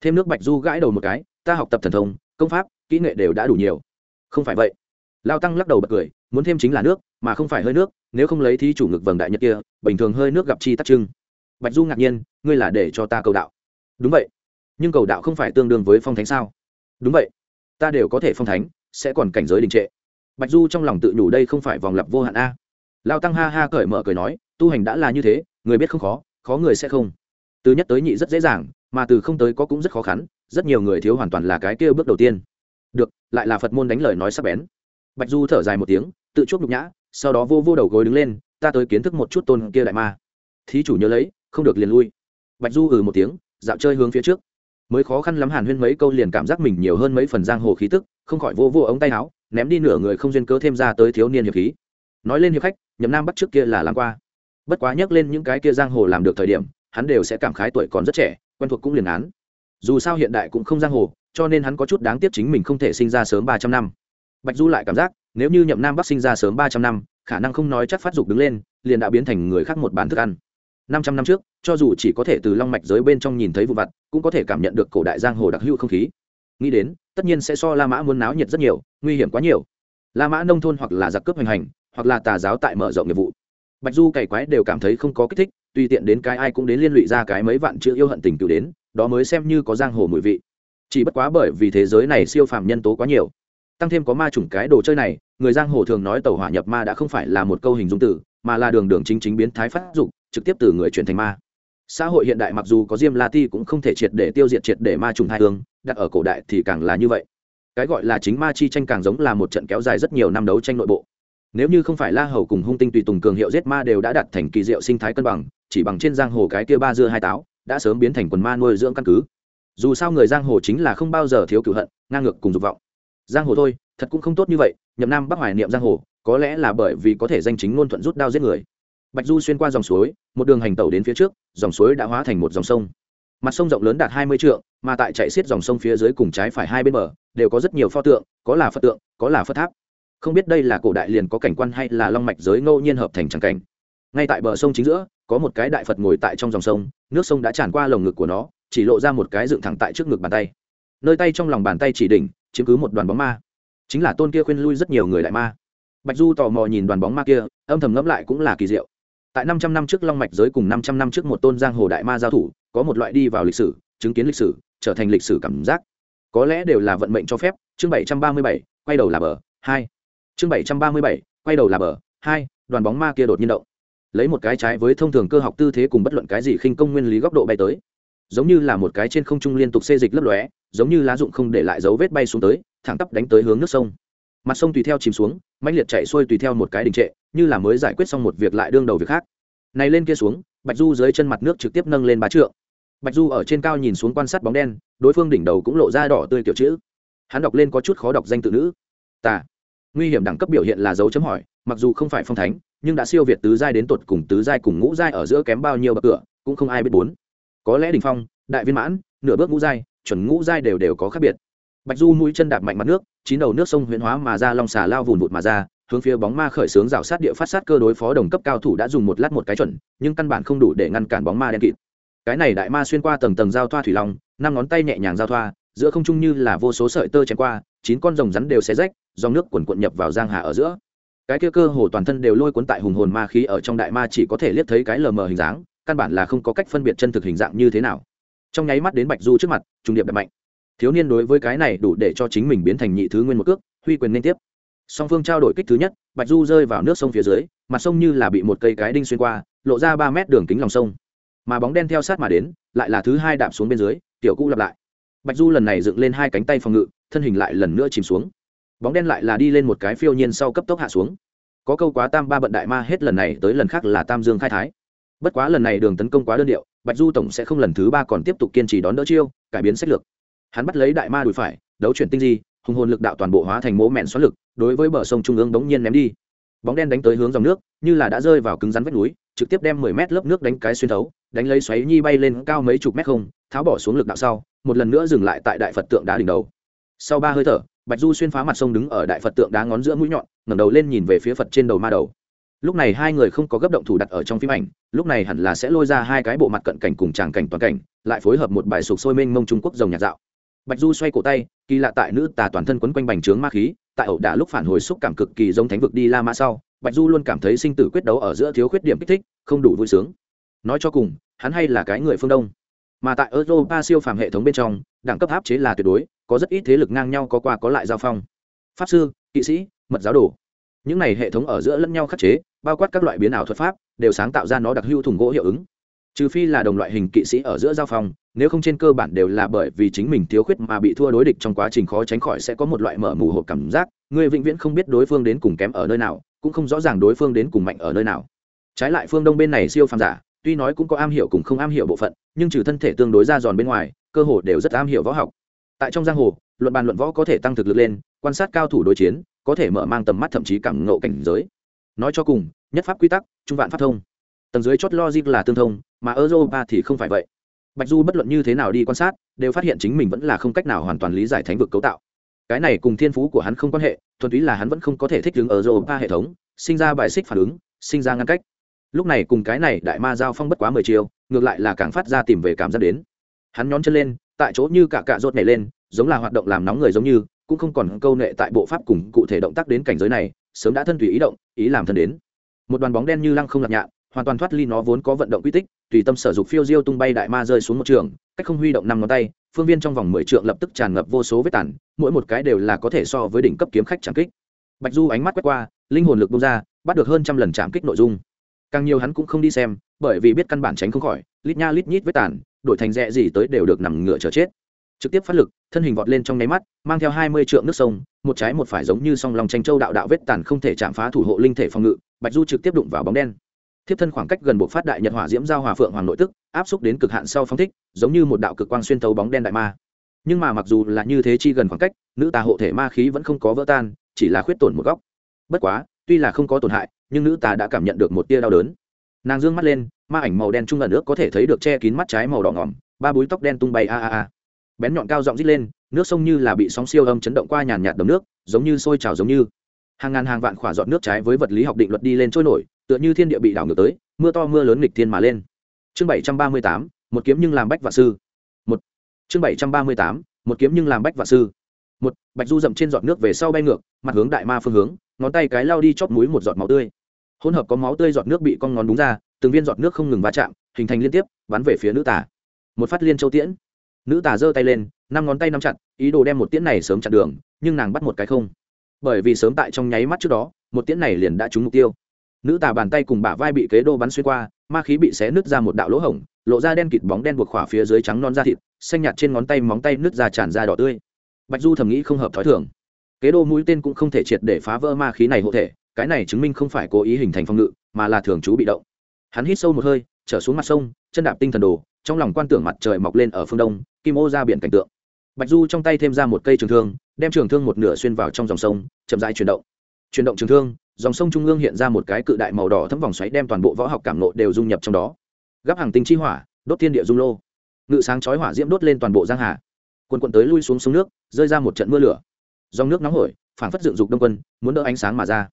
Thêm nước Bạch Du gãi đầu một cái, ta học tập thần thông, công pháp kỹ nghệ đều đã đủ nhiều. Không phải vậy. Lao tăng lắc đầu bật cười muốn thêm chính là nước mà không phải hơi nước nếu không lấy thí chủ ngực vầng đại nhật kia bình thường hơi nước gặp chi tắc trưng. Bạch du ngạc nhiên ngươi là để cho ta cầu đạo. Đúng vậy. Nhưng cầu đạo không phải tương đương với phong thánh sao? Đúng vậy. Ta đều có thể phong thánh sẽ còn cảnh giới đình trệ. Bạch du trong lòng tự nhủ đây không phải vòng lặp vô hạn a lao tăng ha ha cởi mở cười nói, tu hành đã là như thế, người biết không khó khó người sẽ không. Từ nhất tới nhị rất dễ dàng, mà từ không tới có cũng rất khó khăn, rất nhiều người thiếu hoàn toàn là cái kia bước đầu tiên. Được, lại là phật môn đánh lời nói sắp bén. Bạch du thở dài một tiếng, tự chuốc nhục nhã, sau đó vô vô đầu gối đứng lên, ta tới kiến thức một chút tôn kia đại ma. Thí chủ nhớ lấy, không được liền lui. Bạch du ừ một tiếng, dạo chơi hướng phía trước. Mới khó khăn lắm hàn huyên mấy câu liền cảm giác mình nhiều hơn mấy phần giang hồ khí tức, không khỏi vô vô ống tay áo, ném đi nửa người không duyên cớ thêm ra tới thiếu niên hiệp khí nói lên hiệp khách, nhậm nam bắt trước kia là làm qua. Bất quá nhắc lên những cái kia giang hồ làm được thời điểm, hắn đều sẽ cảm khái tuổi còn rất trẻ, quen thuộc cũng liền án. Dù sao hiện đại cũng không giang hồ, cho nên hắn có chút đáng tiếc chính mình không thể sinh ra sớm ba trăm năm. Bạch du lại cảm giác, nếu như nhậm nam bắc sinh ra sớm ba trăm năm, khả năng không nói chắc phát dục đứng lên, liền đã biến thành người khác một bàn thức ăn. Năm trăm năm trước, cho dù chỉ có thể từ long mạch giới bên trong nhìn thấy vụ vặt, cũng có thể cảm nhận được cổ đại giang hồ đặc hữu không khí. Nghĩ đến, tất nhiên sẽ so la mã muốn náo nhiệt rất nhiều, nguy hiểm quá nhiều. La mã nông thôn hoặc là giặc cướp hoành hành hoặc là tà giáo tại mở rộng nghiệp vụ. Bạch du cày quái đều cảm thấy không có kích thích tùy tiện đến cái ai cũng đến liên lụy ra cái mấy vạn chữ yêu hận tình cựu đến, đó mới xem như có giang hồ mùi vị. Chỉ bất quá bởi vì thế giới này siêu phàm nhân tố quá nhiều, tăng thêm có ma chủng cái đồ chơi này, người giang hồ thường nói tàu hỏa nhập ma đã không phải là một câu hình dung tử, mà là đường đường chính chính biến thái phát dục, trực tiếp từ người chuyển thành ma. Xã hội hiện đại mặc dù có diêm la ti cũng không thể triệt để tiêu diệt triệt để ma trùng hai hương đặt ở cổ đại thì càng là như vậy. Cái gọi là chính ma chi tranh càng giống là một trận kéo dài rất nhiều năm đấu tranh nội bộ nếu như không phải la hầu cùng hung tinh tùy tùng cường hiệu giết ma đều đã đặt thành kỳ diệu sinh thái cân bằng, chỉ bằng trên giang hồ cái kia ba dưa hai táo, đã sớm biến thành quần ma nuôi dưỡng căn cứ. Dù sao người giang hồ chính là không bao giờ thiếu cựu hận, ngang ngược cùng dục vọng. Giang hồ thôi, thật cũng không tốt như vậy, nhậm nam bắc hoài niệm giang hồ, có lẽ là bởi vì có thể danh chính ngôn thuận rút đao giết người. Bạch du xuyên qua dòng suối, một đường hành tẩu đến phía trước, dòng suối đã hóa thành một dòng sông. Mặt sông rộng lớn đạt hai mươi trượng, mà tại chạy xiết dòng sông phía dưới cùng trái phải hai bên bờ, đều có rất nhiều pho tượng, có là phật tượng, có là phật tháp không biết đây là cổ đại liền có cảnh quan hay là long mạch giới ngẫu nhiên hợp thành tràng cảnh. Ngay tại bờ sông chính giữa, có một cái đại phật ngồi tại trong dòng sông, nước sông đã tràn qua lồng ngực của nó, chỉ lộ ra một cái dựng thẳng tại trước ngực bàn tay. Nơi tay trong lòng bàn tay chỉ đỉnh, chiếm cứ một đoàn bóng ma. Chính là tôn kia khuyên lui rất nhiều người đại ma. Bạch du tò mò nhìn đoàn bóng ma kia, âm thầm ngẫm lại cũng là kỳ diệu. Tại năm trăm năm trước long mạch giới cùng năm trăm năm trước một tôn giang hồ đại ma giao thủ, có một loại đi vào lịch sử, chứng kiến lịch sử, trở thành lịch sử cảm giác. Có lẽ đều là vận mệnh cho phép. Chương bảy trăm ba mươi bảy, quay đầu là bờ. Hai chương bảy trăm ba mươi bảy, quay đầu là bờ. Hai, đoàn bóng ma kia đột nhiên động. Lấy một cái trái với thông thường cơ học tư thế cùng bất luận cái gì khinh công nguyên lý góc độ bay tới. Giống như là một cái trên không trung liên tục xê dịch lấp lóe, giống như lá dụng không để lại dấu vết bay xuống tới, thẳng tắp đánh tới hướng nước sông. Mặt sông tùy theo chìm xuống, mãnh liệt chạy xuôi tùy theo một cái đình trệ, như là mới giải quyết xong một việc lại đương đầu việc khác. Này lên kia xuống, bạch du dưới chân mặt nước trực tiếp nâng lên bá trượng. Bạch du ở trên cao nhìn xuống quan sát bóng đen, đối phương đỉnh đầu cũng lộ ra đỏ tươi kiểu chữ. Hắn đọc lên có chút khó đọc danh tự nữ. Tả nguy hiểm đẳng cấp biểu hiện là dấu chấm hỏi, mặc dù không phải phong thánh, nhưng đã siêu việt tứ giai đến tột cùng tứ giai cùng ngũ giai ở giữa kém bao nhiêu bậc cửa, cũng không ai biết bốn. Có lẽ đỉnh phong, đại viên mãn, nửa bước ngũ giai, chuẩn ngũ giai đều đều có khác biệt. Bạch du mũi chân đạp mạnh mặt nước, chín đầu nước sông huyễn hóa mà ra long xà lao vùn vụt mà ra, hướng phía bóng ma khởi xướng rào sát địa phát sát cơ đối phó đồng cấp cao thủ đã dùng một lát một cái chuẩn, nhưng căn bản không đủ để ngăn cản bóng ma đen kịt. Cái này đại ma xuyên qua tầng tầng giao thoa thủy long, năm ngón tay nhẹ nhàng giao thoa giữa không trung như là vô số sợi tơ chém qua, chín con rồng rắn đều xé rách, dòng nước quần quận nhập vào giang hà ở giữa. Cái kia cơ hồ toàn thân đều lôi cuốn tại hùng hồn ma khí ở trong đại ma chỉ có thể liếc thấy cái lờ mờ hình dáng, căn bản là không có cách phân biệt chân thực hình dạng như thế nào. Trong nháy mắt đến bạch du trước mặt, trung điệp đập mạnh. Thiếu niên đối với cái này đủ để cho chính mình biến thành nhị thứ nguyên một cước, huy quyền liên tiếp. Song phương trao đổi kích thứ nhất, bạch du rơi vào nước sông phía dưới, mặt sông như là bị một cây cái đinh xuyên qua, lộ ra ba mét đường kính lòng sông. Mà bóng đen theo sát mà đến, lại là thứ hai đạp xuống bên dưới, tiểu cũ lặp lại bạch du lần này dựng lên hai cánh tay phòng ngự, thân hình lại lần nữa chìm xuống. Bóng đen lại là đi lên một cái phiêu nhiên sau cấp tốc hạ xuống. Có câu quá tam ba bận đại ma hết lần này tới lần khác là tam dương khai thái. Bất quá lần này đường tấn công quá đơn điệu, bạch du tổng sẽ không lần thứ ba còn tiếp tục kiên trì đón đỡ chiêu, cải biến sách lược. Hắn bắt lấy đại ma đùi phải, đấu chuyển tinh di, hùng hồn lực đạo toàn bộ hóa thành mố mẹn xoắn lực, đối với bờ sông trung ương bỗng nhiên ném đi. Bóng đen đánh tới hướng dòng nước, như là đã rơi vào cứng rắn vách núi trực tiếp đem mười mét lớp nước đánh cái xuyên thấu, đánh lấy xoáy nhi bay lên cao mấy chục mét không, tháo bỏ xuống lực đạo sau, một lần nữa dừng lại tại đại phật tượng đá đỉnh đầu. Sau ba hơi thở, bạch du xuyên phá mặt sông đứng ở đại phật tượng đá ngón giữa mũi nhọn, ngẩng đầu lên nhìn về phía phật trên đầu ma đầu. Lúc này hai người không có gấp động thủ đặt ở trong phim ảnh, lúc này hẳn là sẽ lôi ra hai cái bộ mặt cận cảnh cùng tràng cảnh toàn cảnh, lại phối hợp một bài sục sôi mênh mông trung quốc dòng nhạc dạo. Bạch du xoay cổ tay, kỳ lạ tại nữ tà toàn thân quấn quanh bành trướng ma khí tại ẩu đả lúc phản hồi xúc cảm cực kỳ giống thánh vực đi la mã sau, bạch du luôn cảm thấy sinh tử quyết đấu ở giữa thiếu khuyết điểm kích thích, không đủ vui sướng. Nói cho cùng, hắn hay là cái người phương đông. Mà tại europa siêu phàm hệ thống bên trong, đẳng cấp áp chế là tuyệt đối, có rất ít thế lực ngang nhau có qua có lại giao phong. Pháp sư, kỵ sĩ, mật giáo đồ. Những này hệ thống ở giữa lẫn nhau khắc chế, bao quát các loại biến ảo thuật pháp, đều sáng tạo ra nó đặc hữu thùng gỗ hiệu ứng trừ phi là đồng loại hình kỵ sĩ ở giữa giao phong, nếu không trên cơ bản đều là bởi vì chính mình thiếu khuyết mà bị thua đối địch trong quá trình khó tránh khỏi sẽ có một loại mở mù hộp cảm giác, người vĩnh viễn không biết đối phương đến cùng kém ở nơi nào, cũng không rõ ràng đối phương đến cùng mạnh ở nơi nào. Trái lại phương đông bên này siêu phàm giả, tuy nói cũng có am hiểu cùng không am hiểu bộ phận, nhưng trừ thân thể tương đối ra giòn bên ngoài, cơ hồ đều rất am hiểu võ học. Tại trong giang hồ, luận bàn luận võ có thể tăng thực lực lên, quan sát cao thủ đối chiến, có thể mở mang tầm mắt thậm chí cảm ngộ cảnh giới. Nói cho cùng, nhất pháp quy tắc, trung vạn pháp thông. Tầng dưới chót logic là tương thông mà europa thì không phải vậy. Bạch du bất luận như thế nào đi quan sát, đều phát hiện chính mình vẫn là không cách nào hoàn toàn lý giải thánh vực cấu tạo. Cái này cùng thiên phú của hắn không quan hệ, thuần túy là hắn vẫn không có thể thích ứng ở europa hệ thống, sinh ra bài xích phản ứng, sinh ra ngăn cách. Lúc này cùng cái này đại ma giao phong bất quá mười chiều ngược lại là càng phát ra tìm về cảm giác đến. Hắn nhón chân lên, tại chỗ như cả cạ rốt nhảy lên, giống là hoạt động làm nóng người giống như, cũng không còn câu nệ tại bộ pháp cùng cụ thể động tác đến cảnh giới này, sớm đã thân tùy ý động, ý làm thân đến. Một đoàn bóng đen như lăng không lạc nhạn hoàn toàn thoát ly nó vốn có vận động quy tích tùy tâm sở dục phiêu diêu tung bay đại ma rơi xuống một trường, cách không huy động năm ngón tay, phương viên trong vòng mười trượng lập tức tràn ngập vô số vết tản mỗi một cái đều là có thể so với đỉnh cấp kiếm khách trảm kích. Bạch du ánh mắt quét qua, linh hồn lực bung ra, bắt được hơn trăm lần trảm kích nội dung. Càng nhiều hắn cũng không đi xem, bởi vì biết căn bản tránh không khỏi, lít nha lít nhít vết tản đổi thành rẽ gì tới đều được nằm ngựa chờ chết. Trực tiếp phát lực, thân hình vọt lên trong nháy mắt, mang theo hai mươi trượng nước sông, một trái một phải giống như song lòng tranh châu đạo đạo vết tàn không thể chạm phá thủ hộ linh thể phòng ngự, bạch du trực tiếp đụng vào bóng đen thiếp thân khoảng cách gần bộ phát đại nhật hỏa diễm giao hòa phượng hoàng nội tức, áp xúc đến cực hạn sau phóng thích, giống như một đạo cực quang xuyên thấu bóng đen đại ma. Nhưng mà mặc dù là như thế chi gần khoảng cách, nữ tà hộ thể ma khí vẫn không có vỡ tan, chỉ là khuyết tổn một góc. Bất quá, tuy là không có tổn hại, nhưng nữ tà đã cảm nhận được một tia đau đớn. Nàng dương mắt lên, ma ảnh màu đen trung ẩn nước có thể thấy được che kín mắt trái màu đỏ ngỏm, ba búi tóc đen tung bay a a a. Bén nhọn cao giọng rít lên, nước sông như là bị sóng siêu âm chấn động qua nhàn nhạt đầm nước, giống như sôi trào giống như hàng ngàn hàng vạn khỏa giọt nước trái với vật lý học định luật đi lên trôi nổi, tựa như thiên địa bị đảo ngược tới, mưa to mưa lớn nghịch thiên mà lên. Chương bảy trăm ba mươi tám, một kiếm nhưng làm bách vạn sư. Một. Chương bảy trăm ba mươi tám, một kiếm nhưng làm bách vạn sư. Một, bạch du dậm trên giọt nước về sau bay ngược, mặt hướng đại ma phương hướng, ngón tay cái lao đi chóp mũi một giọt máu tươi. Hỗn hợp có máu tươi giọt nước bị con ngón đúng ra, từng viên giọt nước không ngừng va chạm, hình thành liên tiếp, bắn về phía nữ tả một phát liên châu tiễn. Nữ tả giơ tay lên, năm ngón tay nắm chặt, ý đồ đem một tiễn này sớm chặn đường, nhưng nàng bắt một cái không bởi vì sớm tại trong nháy mắt trước đó, một tiễn này liền đã trúng mục tiêu. Nữ tà bàn tay cùng bả vai bị kế đô bắn xuyên qua, ma khí bị xé nứt ra một đạo lỗ hổng, lộ ra đen kịt bóng đen buộc khỏa phía dưới trắng non da thịt, xanh nhạt trên ngón tay móng tay nứt ra tràn ra đỏ tươi. Bạch du thầm nghĩ không hợp thói thường. Kế đô mũi tên cũng không thể triệt để phá vỡ ma khí này hộ thể, cái này chứng minh không phải cố ý hình thành phòng ngự, mà là thường trú bị động. Hắn hít sâu một hơi, trở xuống mặt sông, chân đạp tinh thần đồ, trong lòng quan tưởng mặt trời mọc lên ở phương đông, kim ô ra biển cảnh tượng bạch du trong tay thêm ra một cây trường thương, đem trường thương một nửa xuyên vào trong dòng sông, chậm rãi chuyển động. Chuyển động trường thương, dòng sông trung ương hiện ra một cái cự đại màu đỏ thấm vòng xoáy đem toàn bộ võ học cảm nộ đều dung nhập trong đó. Gắp hàng tinh chi hỏa, đốt thiên địa dung lô. Ngự sáng chói hỏa diễm đốt lên toàn bộ giang hà. Quân quận tới lui xuống sông nước, rơi ra một trận mưa lửa. Dòng nước nóng hổi phản phất dựng dục đông quân, muốn đỡ ánh sáng mà ra.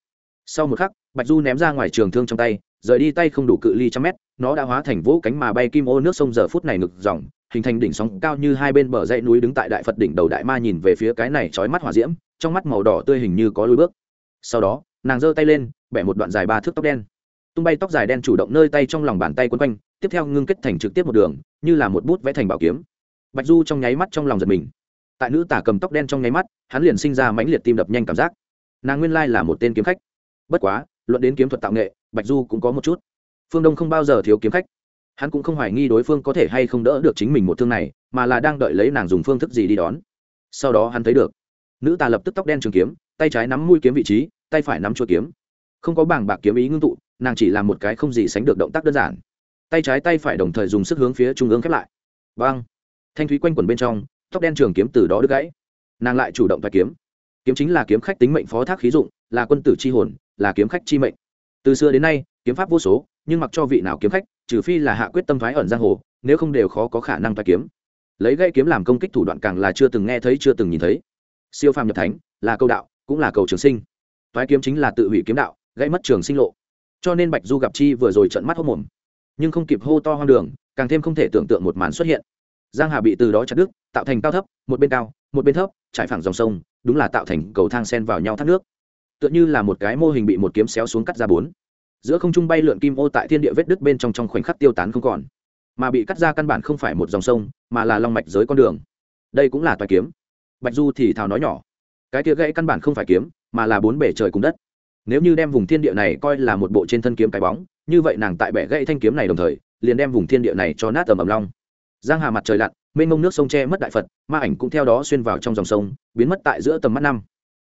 Sau một khắc, bạch du ném ra ngoài trường thương trong tay, rời đi tay không đủ cự ly trăm mét, nó đã hóa thành vũ cánh mà bay kim ô nước sông giờ phút này ngực dòng hình thành đỉnh sóng cao như hai bên bờ dãy núi đứng tại đại phật đỉnh đầu đại ma nhìn về phía cái này chói mắt hỏa diễm, trong mắt màu đỏ tươi hình như có lối bước. Sau đó, nàng giơ tay lên, bẻ một đoạn dài ba thước tóc đen. Tung bay tóc dài đen chủ động nơi tay trong lòng bàn tay quấn quanh, tiếp theo ngưng kết thành trực tiếp một đường, như là một bút vẽ thành bảo kiếm. Bạch du trong nháy mắt trong lòng giật mình. Tại nữ tả cầm tóc đen trong nháy mắt, hắn liền sinh ra mãnh liệt tim đập nhanh cảm giác. Nàng nguyên lai là một tên kiếm khách. Bất quá, luận đến kiếm thuật tạo nghệ, bạch du cũng có một chút. Phương đông không bao giờ thiếu kiếm khách hắn cũng không hoài nghi đối phương có thể hay không đỡ được chính mình một thương này, mà là đang đợi lấy nàng dùng phương thức gì đi đón. Sau đó hắn thấy được, nữ tà lập tức tóc đen trường kiếm, tay trái nắm mũi kiếm vị trí, tay phải nắm chuôi kiếm. Không có bảng bạc kiếm ý ngưng tụ, nàng chỉ làm một cái không gì sánh được động tác đơn giản. Tay trái tay phải đồng thời dùng sức hướng phía trung ương khép lại. Vang! Thanh thúy quanh quẩn bên trong, tóc đen trường kiếm từ đó đứt gãy. Nàng lại chủ động thoại kiếm. Kiếm chính là kiếm khách tính mệnh phó thác khí dụng, là quân tử chi hồn, là kiếm khách chi mệnh từ xưa đến nay, kiếm pháp vô số, nhưng mặc cho vị nào kiếm khách, trừ phi là hạ quyết tâm thái ẩn giang hồ, nếu không đều khó có khả năng thoái kiếm. Lấy gây kiếm làm công kích thủ đoạn càng là chưa từng nghe thấy, chưa từng nhìn thấy. Siêu phàm nhập thánh, là câu đạo, cũng là cầu trường sinh. Thoái kiếm chính là tự hủy kiếm đạo, gãy mất trường sinh lộ. Cho nên bạch du gặp chi vừa rồi trận mắt hốc mồm. Nhưng không kịp hô to hoang đường, càng thêm không thể tưởng tượng một màn xuất hiện. Giang hà bị từ đó chặt đứt, tạo thành cao thấp, một bên cao, một bên thấp, trải phẳng dòng sông, đúng là tạo thành cầu thang sen vào nhau thác nước tựa như là một cái mô hình bị một kiếm xéo xuống cắt ra bốn. Giữa không trung bay lượn kim ô tại thiên địa vết đứt bên trong trong khoảnh khắc tiêu tán không còn. Mà bị cắt ra căn bản không phải một dòng sông, mà là long mạch giới con đường. Đây cũng là toài kiếm. Bạch du thì thào nói nhỏ, cái kia gãy căn bản không phải kiếm, mà là bốn bể trời cùng đất. Nếu như đem vùng thiên địa này coi là một bộ trên thân kiếm cái bóng, như vậy nàng tại bẻ gãy thanh kiếm này đồng thời, liền đem vùng thiên địa này cho nát tầm ầm long. Giang hà mặt trời lặn, mênh mông nước sông che mất đại phật, ma ảnh cũng theo đó xuyên vào trong dòng sông, biến mất tại giữa tầm mắt năm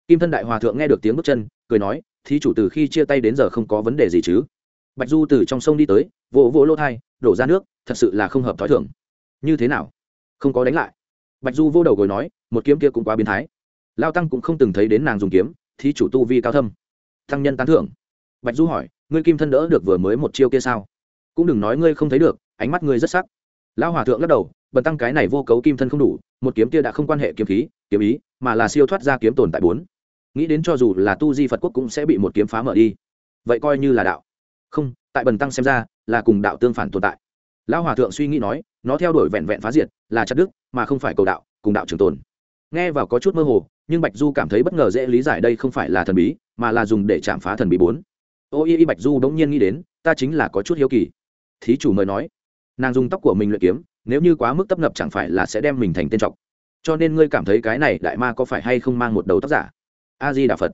kim thân đại hòa thượng nghe được tiếng bước chân, cười nói, thí chủ từ khi chia tay đến giờ không có vấn đề gì chứ? Bạch du từ trong sông đi tới, vỗ vỗ lỗ thai, đổ ra nước, thật sự là không hợp t h ó i thưởng như thế nào? Không có đánh lại? Bạch du vô đầu gối nói, một kiếm kia cũng quá biến thái. Lao tăng cũng không từng thấy đến nàng dùng kiếm, thí chủ tu vi cao thâm. Tăng nhân tán thưởng. Bạch du hỏi, ngươi kim thân đỡ được vừa mới một chiêu kia sao? Cũng đừng nói ngươi không thấy được, ánh mắt ngươi rất sắc. Lão hòa thượng lắc đầu bần tăng cái này vô cấu kim thân không đủ, một kiếm kia đã không quan hệ kiếm khí, kiếm ý, mà là siêu thoát ra kiếm tồn tại bốn. Nghĩ đến cho dù là tu di phật quốc cũng sẽ bị một kiếm phá mở đi. Vậy coi như là đạo. Không, tại bần tăng xem ra, là cùng đạo tương phản tồn tại. Lão hòa thượng suy nghĩ nói, nó theo đuổi vẹn vẹn phá diệt, là chặt đức mà không phải cầu đạo, cùng đạo trường tồn. Nghe vào có chút mơ hồ, nhưng bạch du cảm thấy bất ngờ dễ lý giải đây không phải là thần bí, mà là dùng để chạm phá thần bí bốn. Ô y y bạch du bỗng nhiên nghĩ đến, ta chính là có chút hiếu kỳ. Thí chủ mời nói. Nàng dùng tóc của mình luyện kiếm nếu như quá mức tấp nập chẳng phải là sẽ đem mình thành tên trọc. Cho nên ngươi cảm thấy cái này đại ma có phải hay không mang một đầu tóc giả? A di đà phật.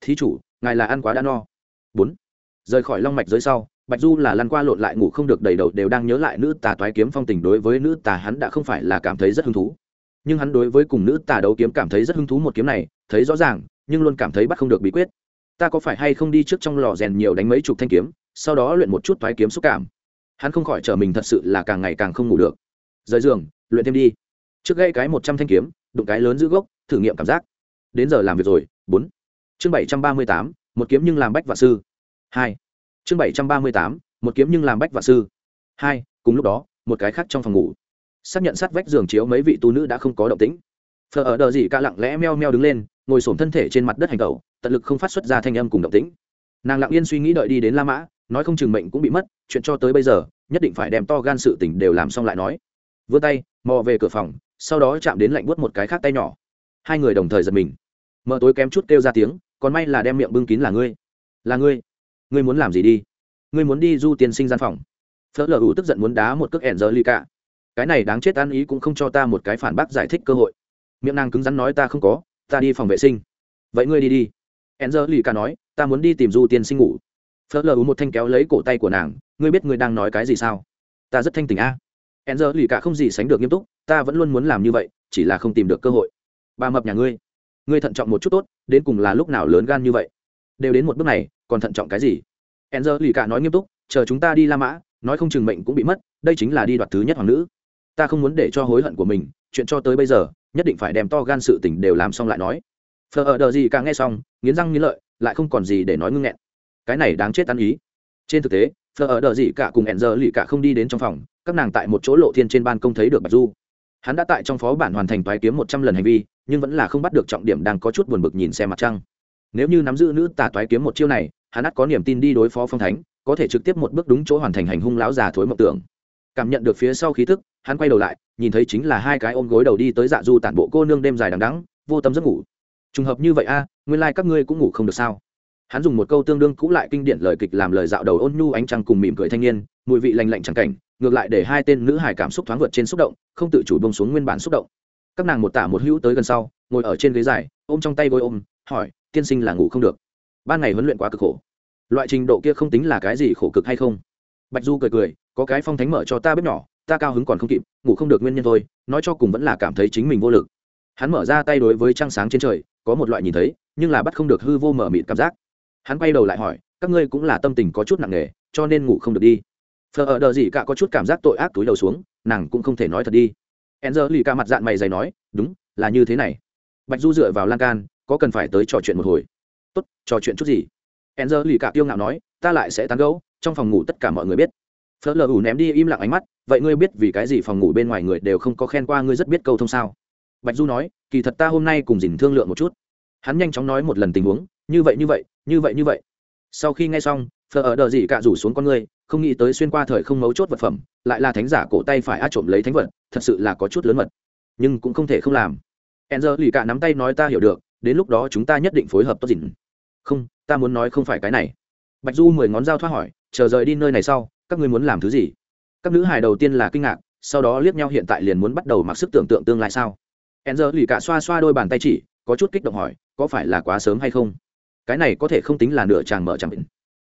Thí chủ, ngài là ăn quá đã no. Bốn. Rời khỏi long mạch dưới sau, bạch du là lăn qua lộn lại ngủ không được đầy đầu đều đang nhớ lại nữ tà toái kiếm phong tình đối với nữ tà hắn đã không phải là cảm thấy rất hứng thú. Nhưng hắn đối với cùng nữ tà đấu kiếm cảm thấy rất hứng thú một kiếm này, thấy rõ ràng, nhưng luôn cảm thấy bắt không được bí quyết. Ta có phải hay không đi trước trong lò rèn nhiều đánh mấy chục thanh kiếm, sau đó luyện một chút toái kiếm xúc cảm? Hắn không khỏi trở mình thật sự là càng ngày càng không ngủ được rời giường, luyện thêm đi. Trước gây cái một trăm thanh kiếm, đụng cái lớn giữ gốc, thử nghiệm cảm giác. Đến giờ làm việc rồi, bốn. Chương bảy trăm ba mươi tám, một kiếm nhưng làm bách vạn sư. Hai. Chương bảy trăm ba mươi tám, một kiếm nhưng làm bách vạn sư. Hai, cùng lúc đó, một cái khác trong phòng ngủ. Xác nhận sát vách giường chiếu mấy vị tu nữ đã không có động tĩnh. Phờ ở đờ gì cả lặng lẽ meo meo đứng lên, ngồi xổm thân thể trên mặt đất hành cầu tận lực không phát xuất ra thanh âm cùng động tĩnh. Nàng lặng yên suy nghĩ đợi đi đến la mã, nói không chừng mệnh cũng bị mất, chuyện cho tới bây giờ, nhất định phải đem to gan sự tình đều làm xong lại nói vươn tay, mò về cửa phòng, sau đó chạm đến lạnh buốt một cái khác tay nhỏ. Hai người đồng thời giật mình. Mở tối kém chút kêu ra tiếng, còn may là đem miệng bưng kín là ngươi. Là ngươi. Ngươi muốn làm gì đi? Ngươi muốn đi du tiên sinh gian phòng. Phớt lờ ủ tức giận muốn đá một cước ẻn giờ ly cả cái này đáng chết ăn ý cũng không cho ta một cái phản bác giải thích cơ hội. Miệng nàng cứng rắn nói ta không có, ta đi phòng vệ sinh. Vậy ngươi đi đi. Ẻn giờ ly cả nói, ta muốn đi tìm du tiên sinh ngủ. Phớt lờ ủ một thanh kéo lấy cổ tay của nàng, ngươi biết ngươi đang nói cái gì sao? Ta rất thanh tình a. à ẻn giờ lì cả không gì sánh được nghiêm túc, ta vẫn luôn muốn làm như vậy, chỉ là không tìm được cơ hội. Bà mập nhà ngươi ngươi thận trọng một chút tốt, đến cùng là lúc nào lớn gan như vậy? Đều đến một bước này, còn thận trọng cái gì? E n z lì cả nói nghiêm túc, chờ chúng ta đi la mã, nói không chừng mệnh cũng bị mất, đây chính là đi đoạt thứ nhất hoàng nữ. Ta không muốn để cho hối hận của mình, chuyện cho tới bây giờ, nhất định phải đem to gan sự tình đều làm xong lại nói. Phờ ở đờ gì cả nghe xong, nghiến răng nghiến lợi, lại không còn gì để nói ngưng nghẹn. Cái này đáng chết ăn ý. Trên thực tế thờ ở đờ gì cả cùng hẹn giờ lì cả không đi đến trong phòng, các nàng tại một chỗ lộ thiên trên ban công thấy được bạch du. Hắn đã tại trong phó bản hoàn thành toái kiếm một trăm lần hành vi, nhưng vẫn là không bắt được trọng điểm đang có chút buồn bực nhìn xem mặt trăng. Nếu như nắm giữ nữ tà toái kiếm một chiêu này, hắn ắt có niềm tin đi đối phó phong thánh, có thể trực tiếp một bước đúng chỗ hoàn thành hành hung lão già thối mộng tưởng. Cảm nhận được phía sau khí tức, hắn quay đầu lại, nhìn thấy chính là hai cái ôm gối đầu đi tới dạ du tản bộ cô nương đêm dài đằng đắng vô tâm giấc ngủ. Trùng hợp như vậy a, nguyên lai các ngươi cũng ngủ không được sao? Hắn dùng một câu tương đương cũ lại kinh điển lời kịch làm lời dạo đầu ôn nhu ánh trăng cùng mỉm cười thanh niên, mùi vị lành lạnh chẳng cảnh, ngược lại để hai tên nữ hải cảm xúc thoáng vượt trên xúc động, không tự chủ bông xuống nguyên bản xúc động. Các nàng một tả một hữu tới gần sau, ngồi ở trên ghế dài, ôm trong tay gối ôm, hỏi, tiên sinh là ngủ không được? Ban ngày huấn luyện quá cực khổ. Loại trình độ kia không tính là cái gì khổ cực hay không? Bạch du cười cười, có cái phong thánh mở cho ta bếp nhỏ, ta cao hứng còn không kịp, ngủ không được nguyên nhân thôi, nói cho cùng vẫn là cảm thấy chính mình vô lực. Hắn mở ra tay đối với trăng sáng trên trời, có một loại nhìn thấy, nhưng là bắt không được hư vô mở mịt cảm giác hắn quay đầu lại hỏi, các ngươi cũng là tâm tình có chút nặng nề, cho nên ngủ không được đi. Phờ ở đờ gì cả có chút cảm giác tội ác túi đầu xuống, nàng cũng không thể nói thật đi. E n z lì ca mặt dạng mày dày nói, đúng, là như thế này. Bạch du dựa vào lan can, có cần phải tới trò chuyện một hồi? Tốt, trò chuyện chút gì? E n z lì ca kiêu ngạo nói, ta lại sẽ tán gẫu, trong phòng ngủ tất cả mọi người biết. Phớt lờ ủ ném đi im lặng ánh mắt, vậy ngươi biết vì cái gì phòng ngủ bên ngoài người đều không có khen qua ngươi rất biết câu thông sao? Bạch du nói, kỳ thật ta hôm nay cùng dình thương lượng một chút. Hắn nhanh chóng nói một lần tình huống như vậy như vậy như vậy như vậy. Sau khi nghe xong phờ ở đờ gì cả rủ xuống con người, không nghĩ tới xuyên qua thời không mấu chốt vật phẩm lại là thánh giả cổ tay phải á trộm lấy thánh vật thật sự là có chút lớn mật. Nhưng cũng không thể không làm. E lì cả nắm tay nói ta hiểu được đến lúc đó chúng ta nhất định phối hợp tốt dịn. Không ta muốn nói không phải cái này. Bạch du mười ngón dao thoát hỏi chờ rời đi nơi này sau các ngươi muốn làm thứ gì? Các nữ hài đầu tiên là kinh ngạc sau đó liếc nhau hiện tại liền muốn bắt đầu mặc sức tưởng tượng tương lai sao? E lì cả xoa xoa đôi bàn tay chỉ có chút kích động hỏi có phải là quá sớm hay không? Cái này có thể không tính là nửa chàng mở chẳng định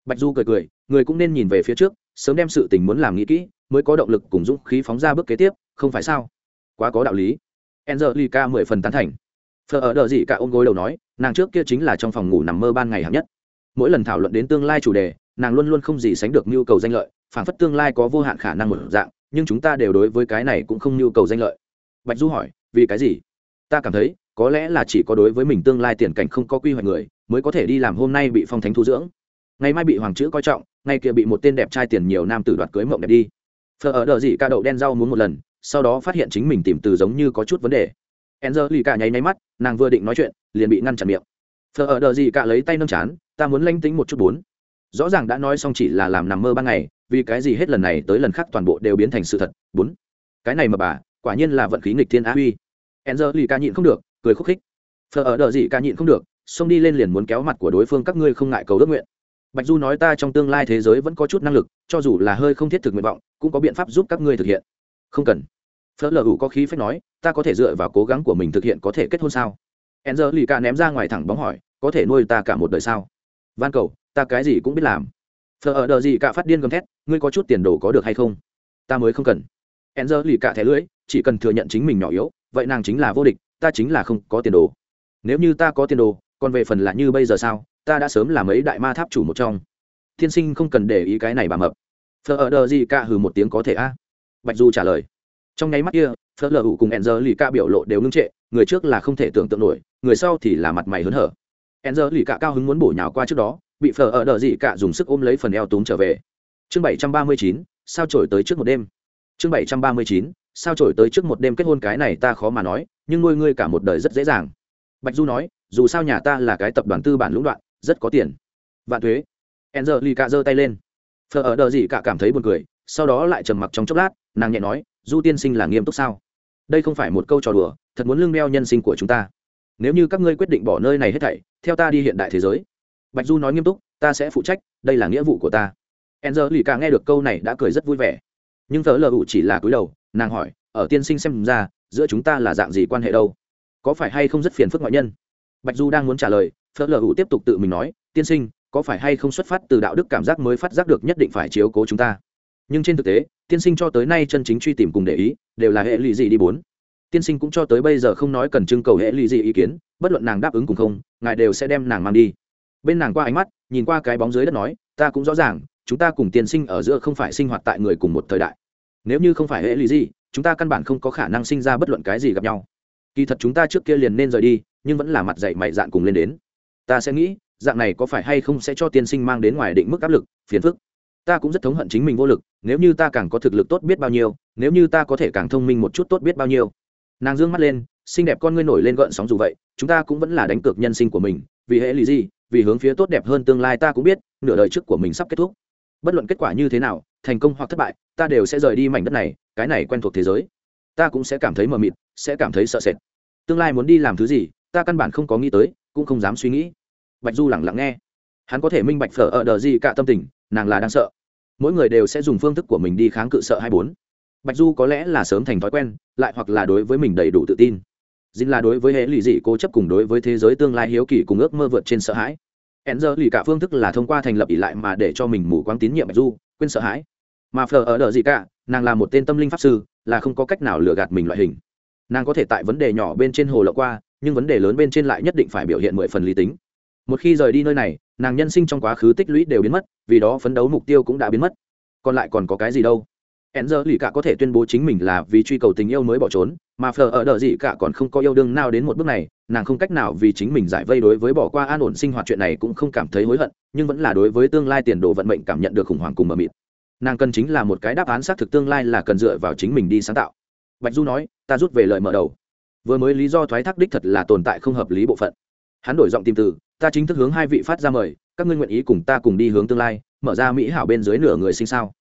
bạch du cười cười, người cũng nên nhìn về phía trước, sớm đem sự tình muốn làm nghĩ kỹ, mới có động lực cùng dũng khí phóng ra bước kế tiếp, không phải sao? Quá có đạo lý. Angelica mười phần tán thành. Phờ ở đợi gì cả ôm gối đầu nói, nàng trước kia chính là trong phòng ngủ nằm mơ ban ngày hạng nhất. Mỗi lần thảo luận đến tương lai chủ đề, nàng luôn luôn không gì sánh được nhu cầu danh lợi, phản phất tương lai có vô hạn khả năng một dạng, nhưng chúng ta đều đối với cái này cũng không nhu cầu danh lợi. Bạch du hỏi, vì cái gì? Ta cảm thấy, có lẽ là chỉ có đối với mình tương lai tiền cảnh không có quy hoạch người mới có thể đi làm hôm nay bị phong thánh thu dưỡng. Ngày mai bị hoàng chữ coi trọng, ngày kia bị một tên đẹp trai tiền nhiều nam tử đoạt cưới mộng đẹp đi. Phở ở đợi gì ca đậu đen rau muốn một lần, sau đó phát hiện chính mình tìm từ giống như có chút vấn đề. Enzer lì cả nháy nháy mắt, nàng vừa định nói chuyện, liền bị ngăn chặn miệng. Phở ở đợi gì cả lấy tay nâng chán, ta muốn lanh tính một chút bốn. Rõ ràng đã nói xong chỉ là làm nằm mơ ban ngày, vì cái gì hết lần này tới lần khác toàn bộ đều biến thành sự thật, bốn. Cái này mà bà, quả nhiên là vận khí nghịch thiên á huy. Enzer lì ca nhịn không được, cười khúc khích. Phở ở đợi gì ca nhịn không được xông đi lên liền muốn kéo mặt của đối phương, các ngươi không ngại cầu ước nguyện. Bạch du nói ta trong tương lai thế giới vẫn có chút năng lực, cho dù là hơi không thiết thực nguyện vọng, cũng có biện pháp giúp các ngươi thực hiện. Không cần. Phớt lờ ủ có khí phép nói, ta có thể dựa vào cố gắng của mình thực hiện có thể kết hôn sao? E n z lì ca ném ra ngoài thẳng bóng hỏi, có thể nuôi ta cả một đời sao? Van cầu, ta cái gì cũng biết làm. Phờ ở đờ gì cả phát điên gầm thét, ngươi có chút tiền đồ có được hay không? Ta mới không cần. E n z lì cả thẻ lưỡi, chỉ cần thừa nhận chính mình nhỏ yếu, vậy nàng chính là vô địch, ta chính là không có tiền đồ. Nếu như ta có tiền đồ còn về phần là như bây giờ sao? Ta đã sớm làm ấy đại ma tháp chủ một trong. Tiên sinh không cần để ý cái này bà mập. Phờ ở đờ gì cả hừ một tiếng có thể a? Bạch du trả lời. Trong nháy mắt kia phờ lờ hụ cùng e n z e lì ca biểu lộ đều ngưng trệ, người trước là không thể tưởng tượng nổi, người sau thì là mặt mày hớn hở. E n z e lì ca cao hứng muốn bổ nhào qua trước đó, bị phờ ở đờ gì cả dùng sức ôm lấy phần eo túm trở về. Chương bảy trăm ba mươi chín, sao trổi tới trước một đêm? Chương bảy trăm ba mươi chín, sao trổi tới trước một đêm kết hôn cái này ta khó mà nói, nhưng nuôi ngươi cả một đời rất dễ dàng. Bạch du nói dù sao nhà ta là cái tập đoàn tư bản lũng đoạn, rất có tiền. Vạn thuế. Enzer lì cả giơ tay lên. Phờ ở đờ gì cả cảm thấy buồn cười, sau đó lại trầm mặc trong chốc lát, nàng nhẹ nói, du tiên sinh là nghiêm túc sao? Đây không phải một câu trò đùa, thật muốn lương đeo nhân sinh của chúng ta. Nếu như các ngươi quyết định bỏ nơi này hết thảy, theo ta đi hiện đại thế giới. Bạch du nói nghiêm túc, ta sẽ phụ trách, đây là nghĩa vụ của ta. Enzer lì cả nghe được câu này đã cười rất vui vẻ. Nhưng thờ lờ ủ chỉ là cúi đầu, nàng hỏi, ở tiên sinh xem ra, giữa chúng ta là dạng gì quan hệ đâu? Có phải hay không rất phiền phức ngoại nhân? Bạch du đang muốn trả lời thờ lờ Hữu tiếp tục tự mình nói, tiên sinh, có phải hay không xuất phát từ đạo đức cảm giác mới phát giác được nhất định phải chiếu cố chúng ta? Nhưng trên thực tế, tiên sinh cho tới nay chân chính truy tìm cùng để ý, đều là hệ lụy gì đi bốn. Tiên sinh cũng cho tới bây giờ không nói cần trưng cầu hệ lụy gì ý kiến, bất luận nàng đáp ứng cùng không, ngài đều sẽ đem nàng mang đi. Bên nàng qua ánh mắt, nhìn qua cái bóng dưới đất nói, ta cũng rõ ràng, chúng ta cùng tiên sinh ở giữa không phải sinh hoạt tại người cùng một thời đại. Nếu như không phải hệ lụy gì, chúng ta căn bản không có khả năng sinh ra bất luận cái gì gặp nhau. Kỳ thật chúng ta trước kia liền nên rời đi nhưng vẫn là mặt dạy mày dạn cùng lên đến. Ta sẽ nghĩ, dạng này có phải hay không sẽ cho tiên sinh mang đến ngoài định mức áp lực, phiền phức. Ta cũng rất thống hận chính mình vô lực, nếu như ta càng có thực lực tốt biết bao nhiêu, nếu như ta có thể càng thông minh một chút tốt biết bao nhiêu. Nàng d ư ơ n g mắt lên, xinh đẹp con ngươi nổi lên gợn sóng dù vậy, chúng ta cũng vẫn là đánh cược nhân sinh của mình, vì hệ lý gì, vì hướng phía tốt đẹp hơn tương lai ta cũng biết, nửa đời trước của mình sắp kết thúc. Bất luận kết quả như thế nào, thành công hoặc thất bại, ta đều sẽ rời đi mảnh đất này, cái này quen thuộc thế giới. Ta cũng sẽ cảm thấy mờ mịt, sẽ cảm thấy sợ sệt. Tương lai muốn đi làm thứ gì ta căn bản không có nghĩ tới, cũng không dám suy nghĩ. Bạch du lẳng lặng nghe. Hắn có thể minh bạch phở ở đờ gì cả tâm tình, nàng là đang sợ. Mỗi người đều sẽ dùng phương thức của mình đi kháng cự sợ hai bốn. Bạch du có lẽ là sớm thành thói quen, lại hoặc là đối với mình đầy đủ tự tin. Dính là đối với hệ lụy dị cố chấp cùng đối với thế giới tương lai hiếu kỳ cùng ước mơ vượt trên sợ hãi. Hẹn giờ lì cả phương thức là thông qua thành lập ỷ lại mà để cho mình mù quáng tín nhiệm bạch du, quên sợ hãi. Mà phờ ở đờ gì cả, nàng là một tên tâm linh pháp sư, là không có cách nào lừa gạt mình loại hình. Nàng có thể tại vấn đề nhỏ bên trên hồ lộ qua nhưng vấn đề lớn bên trên lại nhất định phải biểu hiện mười phần lý tính. Một khi rời đi nơi này, nàng nhân sinh trong quá khứ tích lũy đều biến mất, vì đó phấn đấu mục tiêu cũng đã biến mất. Còn lại còn có cái gì đâu? Hẹn giờ lì cả có thể tuyên bố chính mình là vì truy cầu tình yêu mới bỏ trốn, mà phờ ở đợi gì cả còn không có yêu đương nào đến một bước này, nàng không cách nào vì chính mình giải vây đối với bỏ qua an ổn sinh hoạt chuyện này cũng không cảm thấy hối hận, nhưng vẫn là đối với tương lai tiền đồ vận mệnh cảm nhận được khủng hoảng cùng mờ mịt. Nàng cần chính là một cái đáp án xác thực tương lai là cần dựa vào chính mình đi sáng tạo. Bạch du nói, ta rút về lời mở đầu vừa mới lý do thoái thác đích thật là tồn tại không hợp lý bộ phận. Hắn đổi giọng tìm từ, ta chính thức hướng hai vị phát ra mời, các ngươi nguyện ý cùng ta cùng đi hướng tương lai, mở ra mỹ hảo bên dưới nửa người sinh sao?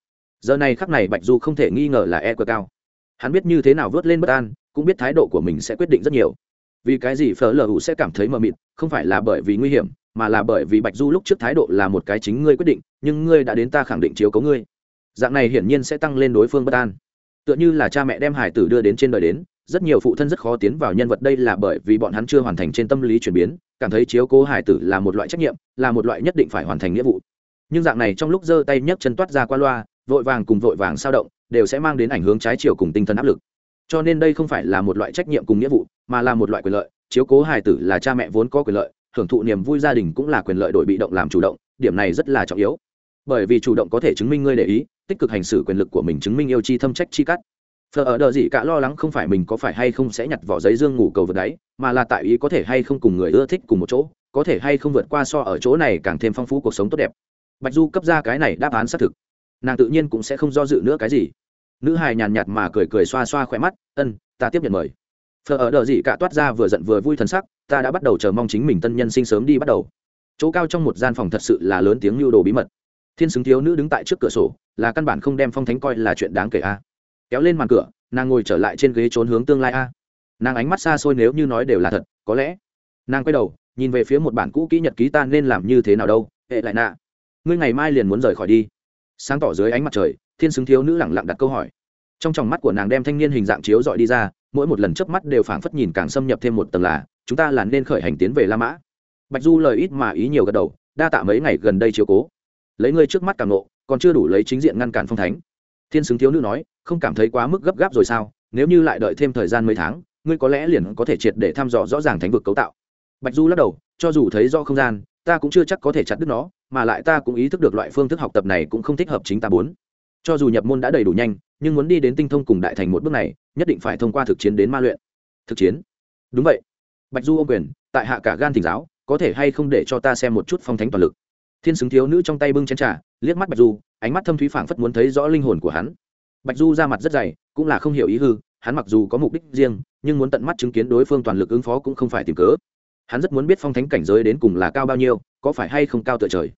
Giờ này khắc này bạch du không thể nghi ngờ là e cơ cao. Hắn biết như thế nào vớt lên bất an, cũng biết thái độ của mình sẽ quyết định rất nhiều. Vì cái gì phở lờ hủ sẽ cảm thấy mờ mịt, không phải là bởi vì nguy hiểm, mà là bởi vì bạch du lúc trước thái độ là một cái chính ngươi quyết định, nhưng ngươi đã đến ta khẳng định chiếu cấu ngươi. Dạng này hiển nhiên sẽ tăng lên đối phương bất an. Tựa như là cha mẹ đem hải tử đưa đến trên đời đến rất nhiều phụ thân rất khó tiến vào nhân vật đây là bởi vì bọn hắn chưa hoàn thành trên tâm lý chuyển biến, cảm thấy chiếu cố hải tử là một loại trách nhiệm, là một loại nhất định phải hoàn thành nghĩa vụ. Nhưng dạng này trong lúc giơ tay nhấc chân toát ra qua loa, vội vàng cùng vội vàng sao động, đều sẽ mang đến ảnh hướng trái chiều cùng tinh thần áp lực. Cho nên đây không phải là một loại trách nhiệm cùng nghĩa vụ, mà là một loại quyền lợi, chiếu cố hải tử là cha mẹ vốn có quyền lợi, hưởng thụ niềm vui gia đình cũng là quyền lợi đổi bị động làm chủ động, điểm này rất là trọng yếu. Bởi vì chủ động có thể chứng minh ngươi để ý, tích cực hành xử quyền lực của mình chứng minh yêu chi thâm trách chi cắt phờ ở đợi gì cả lo lắng không phải mình có phải hay không sẽ nhặt vỏ giấy dương ngủ cầu vượt đáy, mà là tại ý có thể hay không cùng người ưa thích cùng một chỗ, có thể hay không vượt qua so ở chỗ này càng thêm phong phú cuộc sống tốt đẹp. Bạch du cấp ra cái này đáp án xác thực. Nàng tự nhiên cũng sẽ không do dự nữa cái gì. Nữ hài nhàn nhạt mà cười cười xoa xoa khỏe mắt, ân, ta tiếp nhận mời. Phờ ở đợi gì cả toát ra vừa giận vừa vui thần sắc, ta đã bắt đầu chờ mong chính mình tân nhân sinh sớm đi bắt đầu. Chỗ cao trong một gian phòng thật sự là lớn tiếng lưu đồ bí mật. Thiên xứng thiếu nữ đứng tại trước cửa sổ, là căn bản không đem phong thánh coi là chuyện đáng kể a kéo lên màn cửa, nàng ngồi trở lại trên ghế trốn hướng tương lai a. Nàng ánh mắt xa xôi nếu như nói đều là thật, có lẽ. Nàng quay đầu, nhìn về phía một bản cũ kỹ nhật ký ta nên làm như thế nào đâu, hệ lại nạ. Ngươi ngày mai liền muốn rời khỏi đi. Sáng tỏ dưới ánh mặt trời, thiên xứng thiếu nữ lẳng lặng đặt câu hỏi. Trong tròng mắt của nàng đem thanh niên hình dạng chiếu dọi đi ra, mỗi một lần chớp mắt đều phảng phất nhìn càng xâm nhập thêm một tầng là, chúng ta là nên khởi hành tiến về la mã. Bạch du lời ít mà ý nhiều gật đầu, đa tạ mấy ngày gần đây chiếu cố. Lấy ngươi trước mắt càng nộ còn chưa đủ lấy chính diện ngăn cản phong thánh. Thiên xứng thiếu nữ nói không cảm thấy quá mức gấp gáp rồi sao? Nếu như lại đợi thêm thời gian mấy tháng, ngươi có lẽ liền có thể triệt để thăm dò rõ ràng thánh vực cấu tạo. Bạch du lắc đầu, cho dù thấy do không gian, ta cũng chưa chắc có thể chặt đứt nó, mà lại ta cũng ý thức được loại phương thức học tập này cũng không thích hợp chính ta bốn cho dù nhập môn đã đầy đủ nhanh, nhưng muốn đi đến tinh thông cùng đại thành một bước này, nhất định phải thông qua thực chiến đến ma luyện. Thực chiến? Đúng vậy. Bạch du ô quyền, tại hạ cả gan thỉnh giáo, có thể hay không để cho ta xem một chút phong thánh toàn lực. Thiên xứng thiếu nữ trong tay bưng chén trà, liếc mắt bạch du, ánh mắt thâm thúy phảng phất muốn thấy rõ linh hồn của hắn bạch du ra mặt rất dày, cũng là không hiểu ý hư, hắn mặc dù có mục đích riêng, nhưng muốn tận mắt chứng kiến đối phương toàn lực ứng phó cũng không phải tìm cớ. Hắn rất muốn biết phong thánh cảnh giới đến cùng là cao bao nhiêu, có phải hay không cao tựa trời.